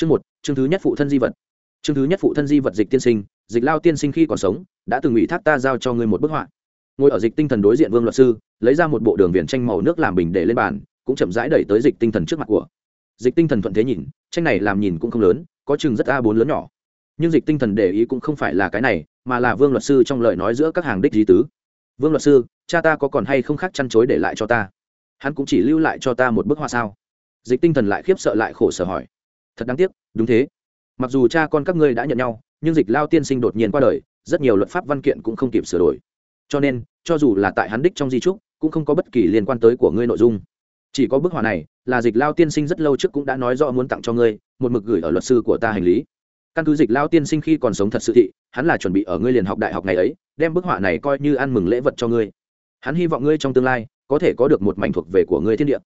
chương một, chương thứ nhất phụ thân di vật. Chương thứ nhất phụ thân di vật dịch tiên sinh, dịch lao tiên sinh khi còn sống, đã từng ủy thác ta giao cho ngươi một bức họa. Ngồi ở dịch tinh thần đối diện vương luật sư, lấy ra một bộ đường viền tranh màu nước làm bình để lên bàn, cũng chậm rãi đẩy tới dịch tinh thần trước mặt của. Dịch tinh thần thuận thế nhìn, tranh này làm nhìn cũng không lớn, có chừng rất a bốn lớn nhỏ. Nhưng dịch tinh thần để ý cũng không phải là cái này, mà là vương luật sư trong lời nói giữa các hàng đích di tứ. Vương luật sư, cha ta có còn hay không khác chăn chối để lại cho ta? Hắn cũng chỉ lưu lại cho ta một bức họa sao? Dịch tinh thần lại khiếp sợ lại khổ sở hỏi thật đáng tiếc, đúng thế. Mặc dù cha con các ngươi đã nhận nhau, nhưng dịch lao tiên sinh đột nhiên qua đời, rất nhiều luật pháp văn kiện cũng không kịp sửa đổi. Cho nên, cho dù là tại hắn đích trong di trúc, cũng không có bất kỳ liên quan tới của ngươi nội dung. Chỉ có bức họa này, là dịch lao tiên sinh rất lâu trước cũng đã nói rõ muốn tặng cho ngươi, một mực gửi ở luật sư của ta hành lý. Căn cứ dịch lao tiên sinh khi còn sống thật sự thị, hắn là chuẩn bị ở ngươi liền học đại học ngày ấy, đem bức họa này coi như ăn mừng lễ vật cho ngươi. Hắn hy vọng ngươi trong tương lai có thể có được một mảnh thuộc về của ngươi thiên địa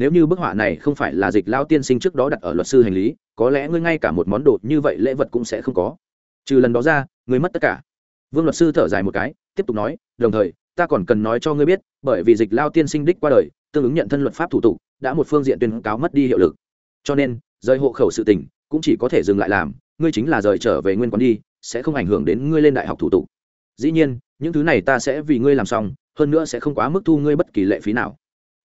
nếu như bức họa này không phải là dịch lao tiên sinh trước đó đặt ở luật sư hành lý, có lẽ ngươi ngay cả một món đồ như vậy lễ vật cũng sẽ không có. Trừ lần đó ra, ngươi mất tất cả. Vương luật sư thở dài một cái, tiếp tục nói, đồng thời, ta còn cần nói cho ngươi biết, bởi vì dịch lao tiên sinh đích qua đời, tương ứng nhận thân luật pháp thủ tục, đã một phương diện tuyên cáo mất đi hiệu lực. Cho nên, rời hộ khẩu sự tình cũng chỉ có thể dừng lại làm, ngươi chính là rời trở về nguyên quán đi, sẽ không ảnh hưởng đến ngươi lên đại học thủ tục. Dĩ nhiên, những thứ này ta sẽ vì ngươi làm xong, hơn nữa sẽ không quá mức thu ngươi bất kỳ lệ phí nào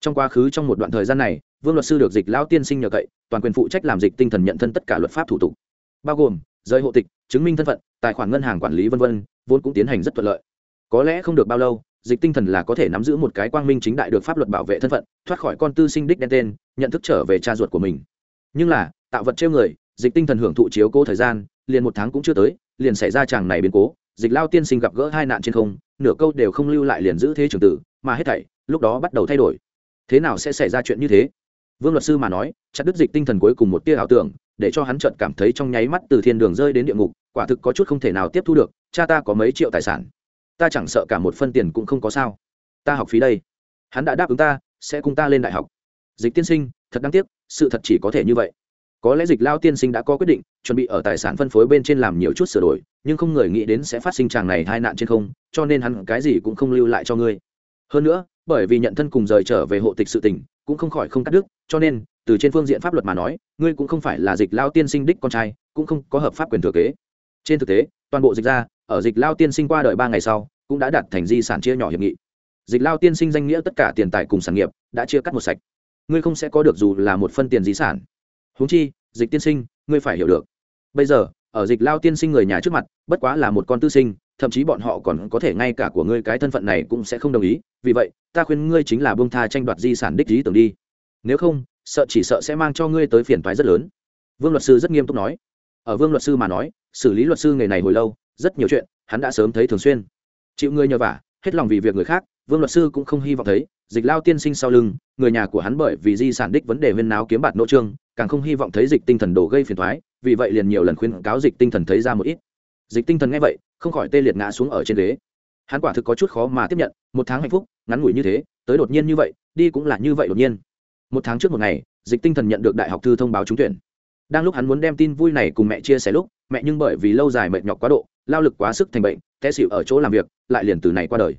trong quá khứ trong một đoạn thời gian này, vương luật sư được dịch lao tiên sinh nhờ cậy, toàn quyền phụ trách làm dịch tinh thần nhận thân tất cả luật pháp thủ tục. Bao gồm, rời hộ tịch, chứng minh thân phận, tài khoản ngân hàng quản lý v v vốn cũng tiến hành rất thuận lợi. Có lẽ không được bao lâu, dịch tinh thần là có thể nắm giữ một cái quang minh chính đại được pháp luật bảo vệ thân phận, thoát khỏi con tư sinh đích đen tên, nhận thức trở về cha ruột của mình. Nhưng là, tạo vật trêu người, dịch tinh thần hưởng thụ chiếu cố thời gian, liền một tháng cũng chưa tới, liền xảy ra chàng này biến cố, dịch lao tiên sinh gặp gỡ hai nạn trên không, nửa câu đều không lưu lại liền giữ thế trường tử, mà hết thảy, lúc đó bắt đầu thay đổi thế nào sẽ xảy ra chuyện như thế? Vương luật sư mà nói, chặt đứt dịch tinh thần cuối cùng một tia ảo tưởng, để cho hắn chợt cảm thấy trong nháy mắt từ thiên đường rơi đến địa ngục, quả thực có chút không thể nào tiếp thu được, cha ta có mấy triệu tài sản, ta chẳng sợ cả một phân tiền cũng không có sao. Ta học phí đây. Hắn đã đáp ứng ta, sẽ cùng ta lên đại học. Dịch tiên sinh, thật đáng tiếc, sự thật chỉ có thể như vậy. Có lẽ dịch lao tiên sinh đã có quyết định, chuẩn bị ở tài sản phân phối bên trên làm nhiều chút sửa đổi, nhưng không người nghĩ đến sẽ phát sinh tràng này hai nạn trên không, cho nên hắn cái gì cũng không lưu lại cho ngươi. Hơn nữa bởi vì nhận thân cùng rời trở về hộ tịch sự tình, cũng không khỏi không cắt đứt, cho nên, từ trên phương diện pháp luật mà nói, ngươi cũng không phải là dịch lao tiên sinh đích con trai, cũng không có hợp pháp quyền thừa kế. Trên thực tế, toàn bộ dịch ra, ở dịch lao tiên sinh qua đời ba ngày sau, cũng đã đạt thành di sản chia nhỏ hiệp nghị. Dịch lao tiên sinh danh nghĩa tất cả tiền tài cùng sản nghiệp, đã chia cắt một sạch. Ngươi không sẽ có được dù là một phân tiền di sản. Huống chi, dịch tiên sinh, ngươi phải hiểu được. Bây giờ, ở dịch lao tiên sinh người nhà trước mặt, bất quá là một con tư sinh thậm chí bọn họ còn có thể ngay cả của ngươi cái thân phận này cũng sẽ không đồng ý. Vì vậy, ta khuyên ngươi chính là bông tha tranh đoạt di sản đích lý tưởng đi. Nếu không, sợ chỉ sợ sẽ mang cho ngươi tới phiền toái rất lớn. Vương luật sư rất nghiêm túc nói. Ở vương luật sư mà nói, xử lý luật sư nghề này hồi lâu, rất nhiều chuyện hắn đã sớm thấy thường xuyên. Chịu ngươi nhờ vả, hết lòng vì việc người khác, vương luật sư cũng không hy vọng thấy, dịch lao tiên sinh sau lưng, người nhà của hắn bởi vì di sản đích vấn đề huyên náo kiếm bạt nỗ trương, càng không hy vọng thấy dịch tinh thần đổ gây phiền thoái vì vậy liền nhiều lần khuyên cáo dịch tinh thần thấy ra một ít dịch tinh thần nghe vậy, không khỏi tê liệt ngã xuống ở trên ghế. Hắn quả thực có chút khó mà tiếp nhận, một tháng hạnh phúc, ngắn ngủi như thế, tới đột nhiên như vậy, đi cũng là như vậy đột nhiên. Một tháng trước một ngày, dịch tinh thần nhận được đại học thư thông báo trúng tuyển. Đang lúc hắn muốn đem tin vui này cùng mẹ chia sẻ lúc, mẹ nhưng bởi vì lâu dài mệt nhọc quá độ, lao lực quá sức thành bệnh, té xịu ở chỗ làm việc, lại liền từ này qua đời.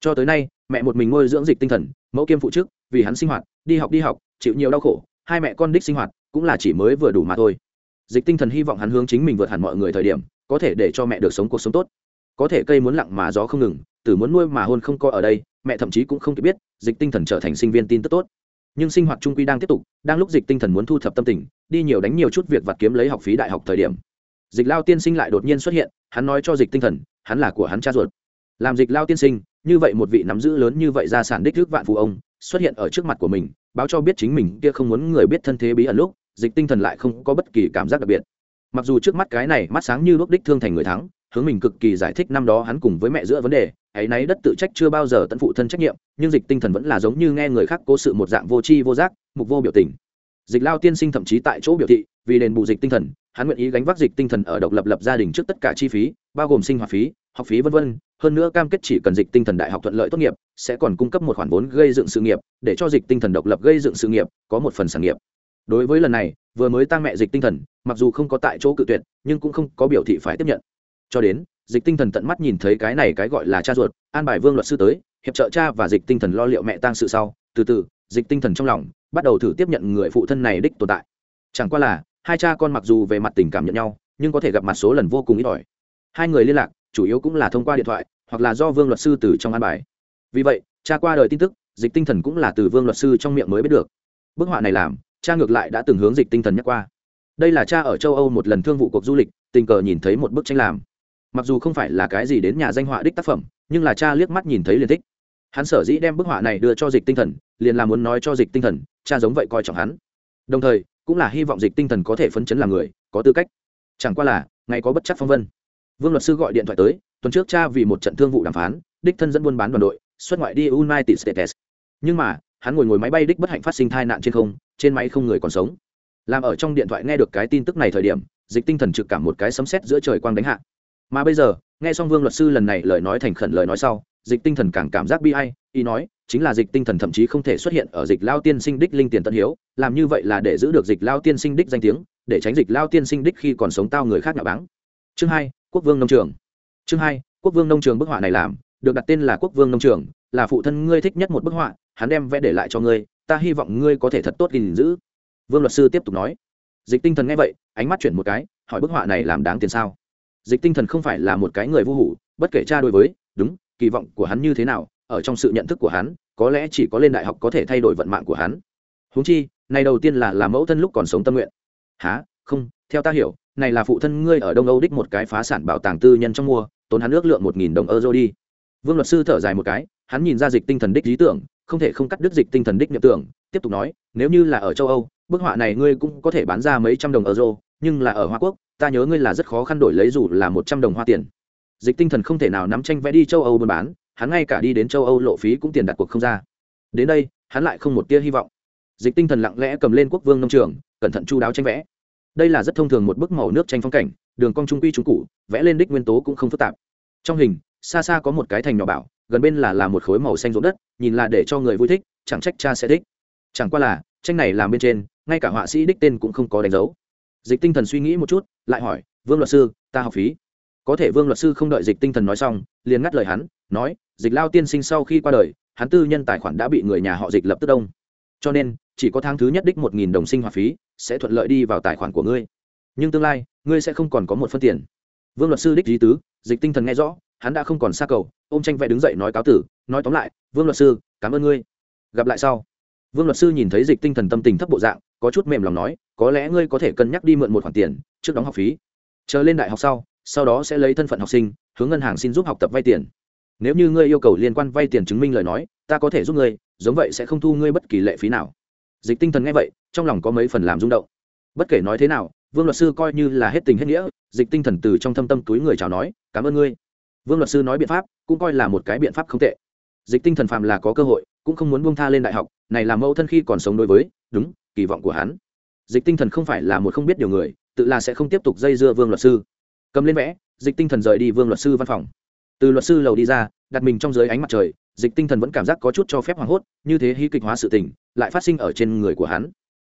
Cho tới nay, mẹ một mình nuôi dưỡng dịch tinh thần, mẫu kiêm phụ chức, vì hắn sinh hoạt, đi học đi học, chịu nhiều đau khổ, hai mẹ con đích sinh hoạt, cũng là chỉ mới vừa đủ mà thôi. Dịch tinh thần hy vọng hắn hướng chính mình vượt hẳn mọi người thời điểm có thể để cho mẹ được sống cuộc sống tốt. Có thể cây muốn lặng mà gió không ngừng, tử muốn nuôi mà hôn không coi ở đây, mẹ thậm chí cũng không kịp biết, dịch tinh thần trở thành sinh viên tin tức tốt. Nhưng sinh hoạt trung quy đang tiếp tục, đang lúc dịch tinh thần muốn thu thập tâm tình, đi nhiều đánh nhiều chút việc vặt kiếm lấy học phí đại học thời điểm. Dịch lao tiên sinh lại đột nhiên xuất hiện, hắn nói cho dịch tinh thần, hắn là của hắn cha ruột. Làm dịch lao tiên sinh, như vậy một vị nắm giữ lớn như vậy gia sản đích thức vạn phụ ông, xuất hiện ở trước mặt của mình, báo cho biết chính mình kia không muốn người biết thân thế bí ẩn lúc, dịch tinh thần lại không có bất kỳ cảm giác đặc biệt mặc dù trước mắt cái này mắt sáng như lúc đích thương thành người thắng, hướng mình cực kỳ giải thích năm đó hắn cùng với mẹ giữa vấn đề, ấy nấy đất tự trách chưa bao giờ tận phụ thân trách nhiệm, nhưng dịch tinh thần vẫn là giống như nghe người khác cố sự một dạng vô tri vô giác, mục vô biểu tình. Dịch lao tiên sinh thậm chí tại chỗ biểu thị, vì đền bù dịch tinh thần, hắn nguyện ý gánh vác dịch tinh thần ở độc lập lập gia đình trước tất cả chi phí, bao gồm sinh hoạt phí, học phí v v hơn nữa cam kết chỉ cần dịch tinh thần đại học thuận lợi tốt nghiệp, sẽ còn cung cấp một khoản vốn gây dựng sự nghiệp, để cho dịch tinh thần độc lập gây dựng sự nghiệp, có một phần sản nghiệp. Đối với lần này vừa mới tăng mẹ dịch tinh thần, mặc dù không có tại chỗ cự tuyệt, nhưng cũng không có biểu thị phải tiếp nhận. Cho đến, dịch tinh thần tận mắt nhìn thấy cái này cái gọi là cha ruột, an bài vương luật sư tới, hiệp trợ cha và dịch tinh thần lo liệu mẹ tăng sự sau, từ từ, dịch tinh thần trong lòng, bắt đầu thử tiếp nhận người phụ thân này đích tồn tại. Chẳng qua là, hai cha con mặc dù về mặt tình cảm nhận nhau, nhưng có thể gặp mặt số lần vô cùng ít ỏi. Hai người liên lạc, chủ yếu cũng là thông qua điện thoại, hoặc là do vương luật sư từ trong an bài. Vì vậy, cha qua đời tin tức, dịch tinh thần cũng là từ vương luật sư trong miệng mới biết được. Bức họa này làm cha ngược lại đã từng hướng dịch tinh thần nhắc qua. Đây là cha ở châu âu một lần thương vụ cuộc du lịch, tình cờ nhìn thấy một bức tranh làm. Mặc dù không phải là cái gì đến nhà danh họa đích tác phẩm, nhưng là cha liếc mắt nhìn thấy liền thích. Hắn sở dĩ đem bức họa này đưa cho dịch tinh thần, liền là muốn nói cho dịch tinh thần, cha giống vậy coi trọng hắn. Đồng thời, cũng là hy vọng dịch tinh thần có thể phấn chấn làm người, có tư cách. Chẳng qua là ngày có bất chắc phong vân. Vương luật sư gọi điện thoại tới, tuần trước cha vì một trận thương vụ đàm phán, đích thân dẫn buôn bán đoàn đội, xuất ngoại đi united states. Nhưng mà, hắn ngồi ngồi máy bay đích bất hạnh phát sinh tai nạn trên không trên máy không người còn sống. Làm ở trong điện thoại nghe được cái tin tức này thời điểm, dịch tinh thần trực cảm một cái sấm sét giữa trời quang đánh hạ. Mà bây giờ, nghe xong vương luật sư lần này lời nói thành khẩn lời nói sau, dịch tinh thần càng cảm giác bi ai, ý nói, chính là dịch tinh thần thậm chí không thể xuất hiện ở dịch lao tiên sinh đích linh tiền tân hiếu, làm như vậy là để giữ được dịch lao tiên sinh đích danh tiếng, để tránh dịch lao tiên sinh đích khi còn sống tao người khác nhà báng. Chương hai, quốc vương nông trường. Chương hai, quốc vương nông trường bức họa này làm, được đặt tên là quốc vương nông trường, là phụ thân ngươi thích nhất một bức họa, hắn đem vẽ để lại cho ngươi ta hy vọng ngươi có thể thật tốt gìn giữ. Vương luật sư tiếp tục nói. Dịch tinh thần nghe vậy, ánh mắt chuyển một cái, hỏi bức họa này làm đáng tiền sao? Dịch tinh thần không phải là một cái người vô hủ, bất kể cha đối với, đúng, kỳ vọng của hắn như thế nào, ở trong sự nhận thức của hắn, có lẽ chỉ có lên đại học có thể thay đổi vận mạng của hắn. Huống chi, này đầu tiên là làm mẫu thân lúc còn sống tâm nguyện. Há không, theo ta hiểu, này là phụ thân ngươi ở đông âu đích một cái phá sản bảo tàng tư nhân trong mua, tốn hắn ước lượng một nghìn đồng euro đi. Vương luật sư thở dài một cái, hắn nhìn ra dịch tinh thần đích lý tưởng không thể không cắt đứt dịch tinh thần đích nhập tưởng, tiếp tục nói, nếu như là ở châu âu, bức họa này ngươi cũng có thể bán ra mấy trăm đồng euro, nhưng là ở hoa quốc, ta nhớ ngươi là rất khó khăn đổi lấy dù là một trăm đồng hoa tiền. Dịch tinh thần không thể nào nắm tranh vẽ đi châu âu buôn bán, hắn ngay cả đi đến châu âu lộ phí cũng tiền đặt cuộc không ra. Đến đây, hắn lại không một tia hy vọng. Dịch tinh thần lặng lẽ cầm lên quốc vương nông trường, cẩn thận chu đáo tranh vẽ. Đây là rất thông thường một bức màu nước tranh phong cảnh, đường cong trung quy trung cụ vẽ lên đích nguyên tố cũng không phức tạp. Trong hình, xa xa có một cái thành nhỏ bảo gần bên là là một khối màu xanh ruộng đất, nhìn là để cho người vui thích, chẳng trách cha sẽ thích. Chẳng qua là, tranh này làm bên trên, ngay cả họa sĩ đích tên cũng không có đánh dấu. Dịch tinh thần suy nghĩ một chút, lại hỏi, vương luật sư, ta học phí. Có thể vương luật sư không đợi dịch tinh thần nói xong, liền ngắt lời hắn, nói, dịch lao tiên sinh sau khi qua đời, hắn tư nhân tài khoản đã bị người nhà họ dịch lập tức đông. Cho nên, chỉ có tháng thứ nhất đích một nghìn đồng sinh hoạt phí, sẽ thuận lợi đi vào tài khoản của ngươi. Nhưng tương lai, ngươi sẽ không còn có một phân tiền. Vương luật sư đích lý tứ, dịch tinh thần nghe rõ hắn đã không còn xa cầu, ôm tranh vẽ đứng dậy nói cáo tử, nói tóm lại, vương luật sư, cảm ơn ngươi. Gặp lại sau. Vương luật sư nhìn thấy dịch tinh thần tâm tình thấp bộ dạng, có chút mềm lòng nói, có lẽ ngươi có thể cân nhắc đi mượn một khoản tiền, trước đóng học phí. Chờ lên đại học sau sau đó sẽ lấy thân phận học sinh, hướng ngân hàng xin giúp học tập vay tiền. Nếu như ngươi yêu cầu liên quan vay tiền chứng minh lời nói, ta có thể giúp ngươi, giống vậy sẽ không thu ngươi bất kỳ lệ phí nào. Dịch tinh thần nghe vậy, trong lòng có mấy phần làm rung động. Bất kể nói thế nào, vương luật sư coi như là hết tình hết nghĩa, dịch tinh thần từ trong thâm tâm túi người chào nói, cảm ơn ngươi vương luật sư nói biện pháp, cũng coi là một cái biện pháp không tệ. Dịch tinh thần phàm là có cơ hội, cũng không muốn buông tha lên đại học, này là mẫu thân khi còn sống đối với, đúng, kỳ vọng của hắn. Dịch tinh thần không phải là một không biết điều người, tự là sẽ không tiếp tục dây dưa vương luật sư. Cầm lên vẽ, dịch tinh thần rời đi vương luật sư văn phòng. Từ luật sư lầu đi ra, đặt mình trong dưới ánh mặt trời, dịch tinh thần vẫn cảm giác có chút cho phép hoảng hốt, như thế hy kịch hóa sự tình, lại phát sinh ở trên người của hắn.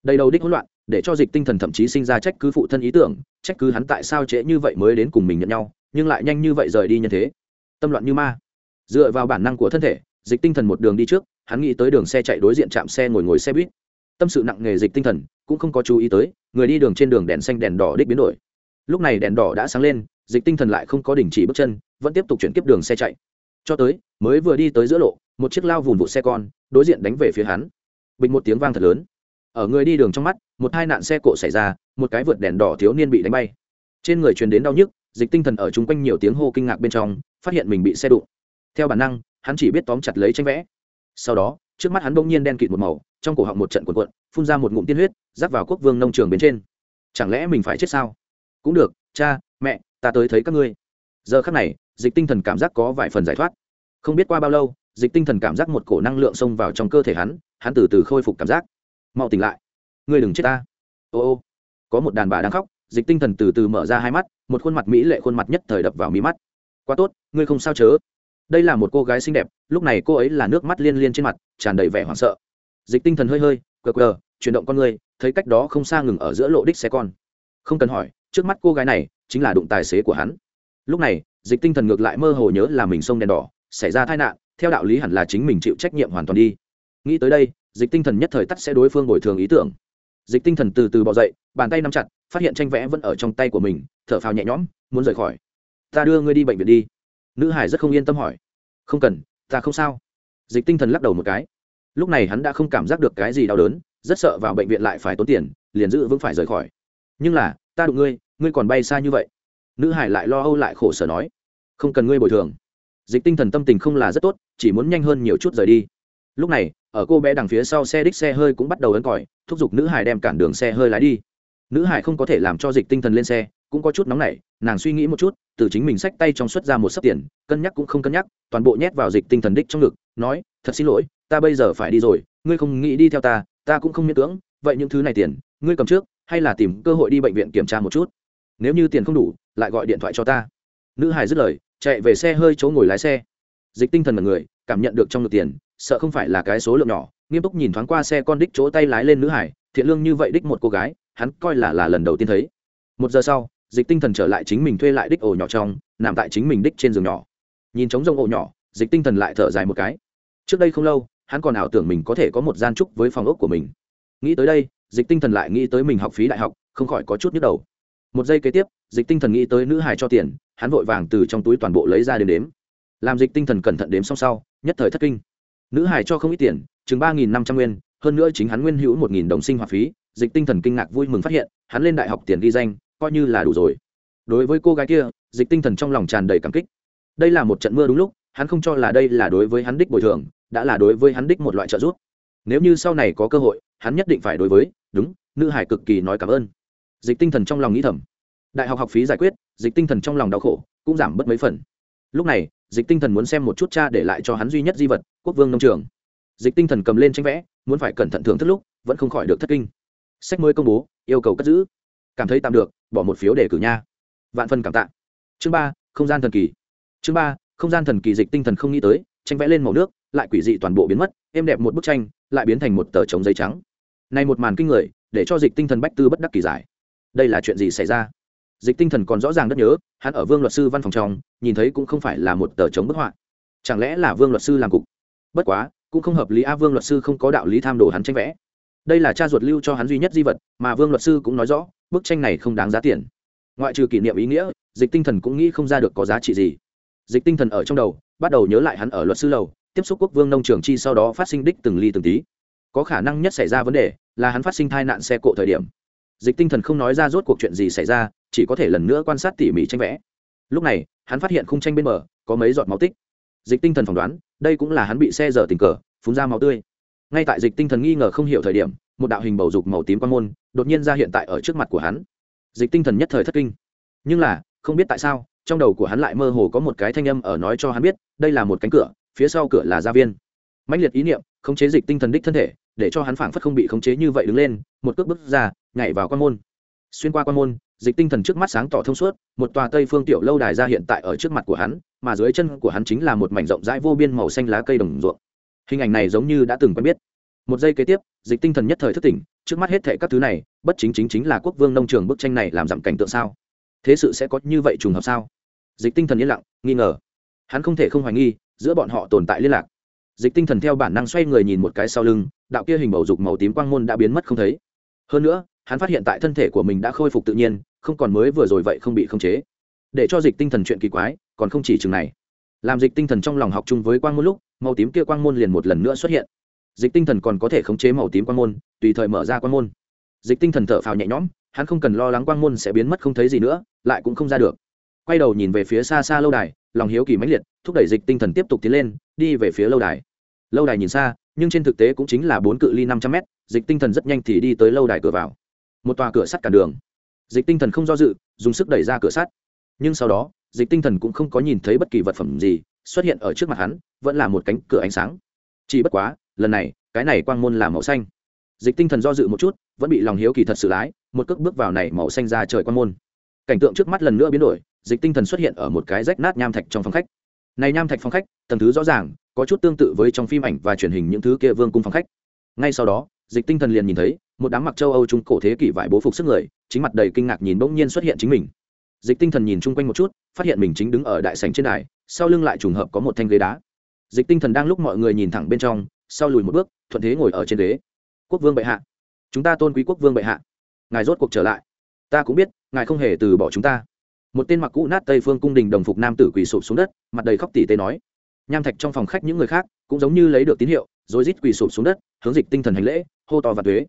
Đầy đầu đích hỗn loạn, để cho dịch tinh thần thậm chí sinh ra trách cứ phụ thân ý tưởng, trách cứ hắn tại sao trễ như vậy mới đến cùng mình nhận nhau nhưng lại nhanh như vậy rời đi nhân thế. Tâm loạn như ma. Dựa vào bản năng của thân thể, dịch tinh thần một đường đi trước, hắn nghĩ tới đường xe chạy đối diện chạm xe ngồi ngồi xe buýt. Tâm sự nặng nghề dịch tinh thần, cũng không có chú ý tới, người đi đường trên đường đèn xanh đèn đỏ đích biến đổi. Lúc này đèn đỏ đã sáng lên, dịch tinh thần lại không có đình chỉ bước chân, vẫn tiếp tục chuyển tiếp đường xe chạy. Cho tới, mới vừa đi tới giữa lộ, một chiếc lao vùn vụ xe con, đối diện đánh về phía hắn. Bình một tiếng vang thật lớn. Ở người đi đường trong mắt, một hai nạn xe cộ xảy ra, một cái vượt đèn đỏ thiếu niên bị đánh bay. Trên người truyền đến đau nhức dịch tinh thần ở chung quanh nhiều tiếng hô kinh ngạc bên trong, phát hiện mình bị xe đụng. Theo bản năng, hắn chỉ biết tóm chặt lấy tranh vẽ. Sau đó, trước mắt hắn bỗng nhiên đen kịt một màu, trong cổ họng một trận cuộn cuộn, phun ra một ngụm tiên huyết, rắc vào quốc vương nông trường bên trên. Chẳng lẽ mình phải chết sao? Cũng được, cha, mẹ, ta tới thấy các ngươi. Giờ khắc này, dịch tinh thần cảm giác có vài phần giải thoát. Không biết qua bao lâu, dịch tinh thần cảm giác một cổ năng lượng xông vào trong cơ thể hắn hắn từ từ khôi phục cảm giác. Mau tỉnh lại. Ngươi đừng chết ta. Ô ô, có một đàn bà đang khóc dịch tinh thần từ từ mở ra hai mắt, một khuôn mặt mỹ lệ khuôn mặt nhất thời đập vào mí mắt. Quá tốt, ngươi không sao chớ? Đây là một cô gái xinh đẹp, lúc này cô ấy là nước mắt liên liên trên mặt, tràn đầy vẻ hoảng sợ. Dịch tinh thần hơi hơi cờ cờ chuyển động con người thấy cách đó không xa ngừng ở giữa lộ đích xe con. Không cần hỏi, trước mắt cô gái này chính là đụng tài xế của hắn. Lúc này, dịch tinh thần ngược lại mơ hồ nhớ là mình sông đèn đỏ, xảy ra tai nạn, theo đạo lý hẳn là chính mình chịu trách nhiệm hoàn toàn đi. Nghĩ tới đây, dịch tinh thần nhất thời tắt sẽ đối phương bồi thường ý tưởng. Dịch tinh thần từ từ bỏ dậy, bàn tay nắm chặt phát hiện tranh vẽ vẫn ở trong tay của mình, thở phào nhẹ nhõm, muốn rời khỏi. Ta đưa ngươi đi bệnh viện đi. Nữ hải rất không yên tâm hỏi. Không cần, ta không sao. Dịch tinh thần lắc đầu một cái. Lúc này hắn đã không cảm giác được cái gì đau đớn, rất sợ vào bệnh viện lại phải tốn tiền, liền giữ vững phải rời khỏi. Nhưng là, ta đụng ngươi ngươi còn bay xa như vậy. Nữ hải lại lo âu lại khổ sở nói. Không cần ngươi bồi thường. Dịch tinh thần tâm tình không là rất tốt, chỉ muốn nhanh hơn nhiều chút rời đi. Lúc này, ở cô bé đằng phía sau xe đích xe hơi cũng bắt đầu ấn còi, thúc giục nữ hải đem cản đường xe hơi lái đi nữ hải không có thể làm cho dịch tinh thần lên xe, cũng có chút nóng nảy, nàng suy nghĩ một chút, từ chính mình xách tay trong xuất ra một sấp tiền, cân nhắc cũng không cân nhắc, toàn bộ nhét vào dịch tinh thần đích trong ngực, nói, thật xin lỗi, ta bây giờ phải đi rồi, ngươi không nghĩ đi theo ta ta cũng không miễn cưỡng, vậy những thứ này tiền, ngươi cầm trước, hay là tìm cơ hội đi bệnh viện kiểm tra một chút. Nếu như tiền không đủ, lại gọi điện thoại cho ta. Nữ hải dứt lời, chạy về xe hơi chỗ ngồi lái xe. Dịch tinh thần mật người cảm nhận được trong ngực tiền, sợ không phải là cái số lượng nhỏ, nghiêm túc nhìn thoáng qua xe con đích chỗ tay lái lên nữ hải, thiện lương như vậy đích một cô gái hắn coi là là lần đầu tiên thấy. Một giờ sau, dịch tinh thần trở lại chính mình thuê lại đích ổ nhỏ trong, nằm tại chính mình đích trên giường nhỏ. Nhìn trống rông ổ nhỏ, dịch tinh thần lại thở dài một cái. Trước đây không lâu, hắn còn ảo tưởng mình có thể có một gian trúc với phòng ốc của mình. Nghĩ tới đây, dịch tinh thần lại nghĩ tới mình học phí đại học, không khỏi có chút nhức đầu. Một giây kế tiếp, dịch tinh thần nghĩ tới nữ hài cho tiền, hắn vội vàng từ trong túi toàn bộ lấy ra đếm đếm. Làm dịch tinh thần cẩn thận đếm xong sau, nhất thời thất kinh. Nữ hài cho không ít tiền, chừng ba nghìn năm trăm nguyên, hơn nữa chính hắn nguyên hữu một nghìn đồng sinh hoạt phí dịch tinh thần kinh ngạc vui mừng phát hiện, hắn lên đại học tiền ghi danh, coi như là đủ rồi. Đối với cô gái kia, dịch tinh thần trong lòng tràn đầy cảm kích. Đây là một trận mưa đúng lúc, hắn không cho là đây là đối với hắn đích bồi thường, đã là đối với hắn đích một loại trợ giúp. Nếu như sau này có cơ hội, hắn nhất định phải đối với, đúng, nữ hải cực kỳ nói cảm ơn. Dịch tinh thần trong lòng nghĩ thầm. Đại học học phí giải quyết, dịch tinh thần trong lòng đau khổ, cũng giảm bớt mấy phần. Lúc này, dịch tinh thần muốn xem một chút cha để lại cho hắn duy nhất di vật, quốc vương nông trường. Dịch tinh thần cầm lên tranh vẽ, muốn phải cẩn thận thưởng thức lúc, vẫn không khỏi được thất kinh sách mới công bố, yêu cầu cất giữ. Cảm thấy tạm được, bỏ một phiếu để cử nha. Vạn phân cảm tạ. Chương ba, không gian thần kỳ. Chương ba, không gian thần kỳ dịch tinh thần không nghĩ tới, tranh vẽ lên màu nước, lại quỷ dị toàn bộ biến mất, êm đẹp một bức tranh, lại biến thành một tờ trống giấy trắng. Này một màn kinh người, để cho dịch tinh thần bách tư bất đắc kỳ giải. Đây là chuyện gì xảy ra? Dịch tinh thần còn rõ ràng đất nhớ, hắn ở vương luật sư văn phòng trong, nhìn thấy cũng không phải là một tờ chống bức họa. Chẳng lẽ là vương luật sư làm cục? Bất quá, cũng không hợp lý a, vương luật sư không có đạo lý tham đồ hắn tranh vẽ đây là cha ruột lưu cho hắn duy nhất di vật, mà vương luật sư cũng nói rõ, bức tranh này không đáng giá tiền. Ngoại trừ kỷ niệm ý nghĩa, dịch tinh thần cũng nghĩ không ra được có giá trị gì. Dịch tinh thần ở trong đầu, bắt đầu nhớ lại hắn ở luật sư lầu, tiếp xúc quốc vương nông trường chi sau đó phát sinh đích từng ly từng tí. Có khả năng nhất xảy ra vấn đề là hắn phát sinh tai nạn xe cộ thời điểm. Dịch tinh thần không nói ra rốt cuộc chuyện gì xảy ra, chỉ có thể lần nữa quan sát tỉ mỉ tranh vẽ. Lúc này, hắn phát hiện khung tranh bên bờ có mấy giọt máu tích. Dịch tinh thần phỏng đoán, đây cũng là hắn bị xe dở tình cờ phúng ra máu tươi ngay tại dịch tinh thần nghi ngờ không hiểu thời điểm, một đạo hình bầu dục màu tím quan môn đột nhiên ra hiện tại ở trước mặt của hắn. Dịch tinh thần nhất thời thất kinh. Nhưng là, không biết tại sao, trong đầu của hắn lại mơ hồ có một cái thanh âm ở nói cho hắn biết, đây là một cánh cửa, phía sau cửa là gia viên. Mãnh liệt ý niệm, khống chế dịch tinh thần đích thân thể, để cho hắn phảng phất không bị khống chế như vậy đứng lên, một cước bước ra, nhảy vào quan môn. Xuyên qua quan môn, dịch tinh thần trước mắt sáng tỏ thông suốt, một tòa tây phương tiểu lâu đài ra hiện tại ở trước mặt của hắn, mà dưới chân của hắn chính là một mảnh rộng rãi vô biên màu xanh lá cây đồng ruộng hình ảnh này giống như đã từng quen biết. Một giây kế tiếp, dịch tinh thần nhất thời thức tỉnh, trước mắt hết thệ các thứ này, bất chính chính chính là quốc vương nông trường bức tranh này làm giảm cảnh tượng sao? Thế sự sẽ có như vậy trùng hợp sao? Dịch tinh thần yên lặng, nghi ngờ. Hắn không thể không hoài nghi, giữa bọn họ tồn tại liên lạc. Dịch tinh thần theo bản năng xoay người nhìn một cái sau lưng, đạo kia hình bầu dục màu tím quang môn đã biến mất không thấy. Hơn nữa, hắn phát hiện tại thân thể của mình đã khôi phục tự nhiên, không còn mới vừa rồi vậy không bị khống chế. Để cho dịch tinh thần chuyện kỳ quái, còn không chỉ chừng này làm dịch tinh thần trong lòng học chung với quang môn lúc, màu tím kia quang môn liền một lần nữa xuất hiện. Dịch tinh thần còn có thể khống chế màu tím quang môn, tùy thời mở ra quang môn. Dịch tinh thần thở phào nhẹ nhõm, hắn không cần lo lắng quang môn sẽ biến mất không thấy gì nữa, lại cũng không ra được. Quay đầu nhìn về phía xa xa lâu đài, lòng hiếu kỳ mãnh liệt, thúc đẩy dịch tinh thần tiếp tục tiến lên, đi về phía lâu đài. Lâu đài nhìn xa, nhưng trên thực tế cũng chính là bốn cự ly năm trăm mét, dịch tinh thần rất nhanh thì đi tới lâu đài cửa vào. Một tòa cửa sắt cả đường. Dịch tinh thần không do dự, dùng sức đẩy ra cửa sắt. Nhưng sau đó dịch tinh thần cũng không có nhìn thấy bất kỳ vật phẩm gì, xuất hiện ở trước mặt hắn, vẫn là một cánh cửa ánh sáng. Chỉ bất quá, lần này, cái này quang môn là màu xanh. Dịch tinh thần do dự một chút, vẫn bị lòng hiếu kỳ thật sự lái, một cước bước vào này màu xanh ra trời quang môn. Cảnh tượng trước mắt lần nữa biến đổi, dịch tinh thần xuất hiện ở một cái rách nát nham thạch trong phòng khách. Này nham thạch phòng khách, tầng thứ rõ ràng, có chút tương tự với trong phim ảnh và truyền hình những thứ kia vương cung phòng khách. Ngay sau đó, dịch tinh thần liền nhìn thấy, một đám mặc châu âu trung cổ thế kỷ vải bố phục sức người, chính mặt đầy kinh ngạc nhìn bỗng nhiên xuất hiện chính mình dịch tinh thần nhìn chung quanh một chút, phát hiện mình chính đứng ở đại sảnh trên đài, sau lưng lại trùng hợp có một thanh ghế đá. Dịch tinh thần đang lúc mọi người nhìn thẳng bên trong, sau lùi một bước, thuận thế ngồi ở trên ghế. Quốc vương bệ hạ. Chúng ta tôn quý quốc vương bệ hạ. Ngài rốt cuộc trở lại. Ta cũng biết, ngài không hề từ bỏ chúng ta. Một tên mặc cũ nát tây phương cung đình đồng phục nam tử quỳ sụp xuống đất, mặt đầy khóc tỉ tê nói. Nham thạch trong phòng khách những người khác cũng giống như lấy được tín hiệu rồi rít quỳ sụp xuống đất, hướng dịch tinh thần hành lễ, hô to và thuế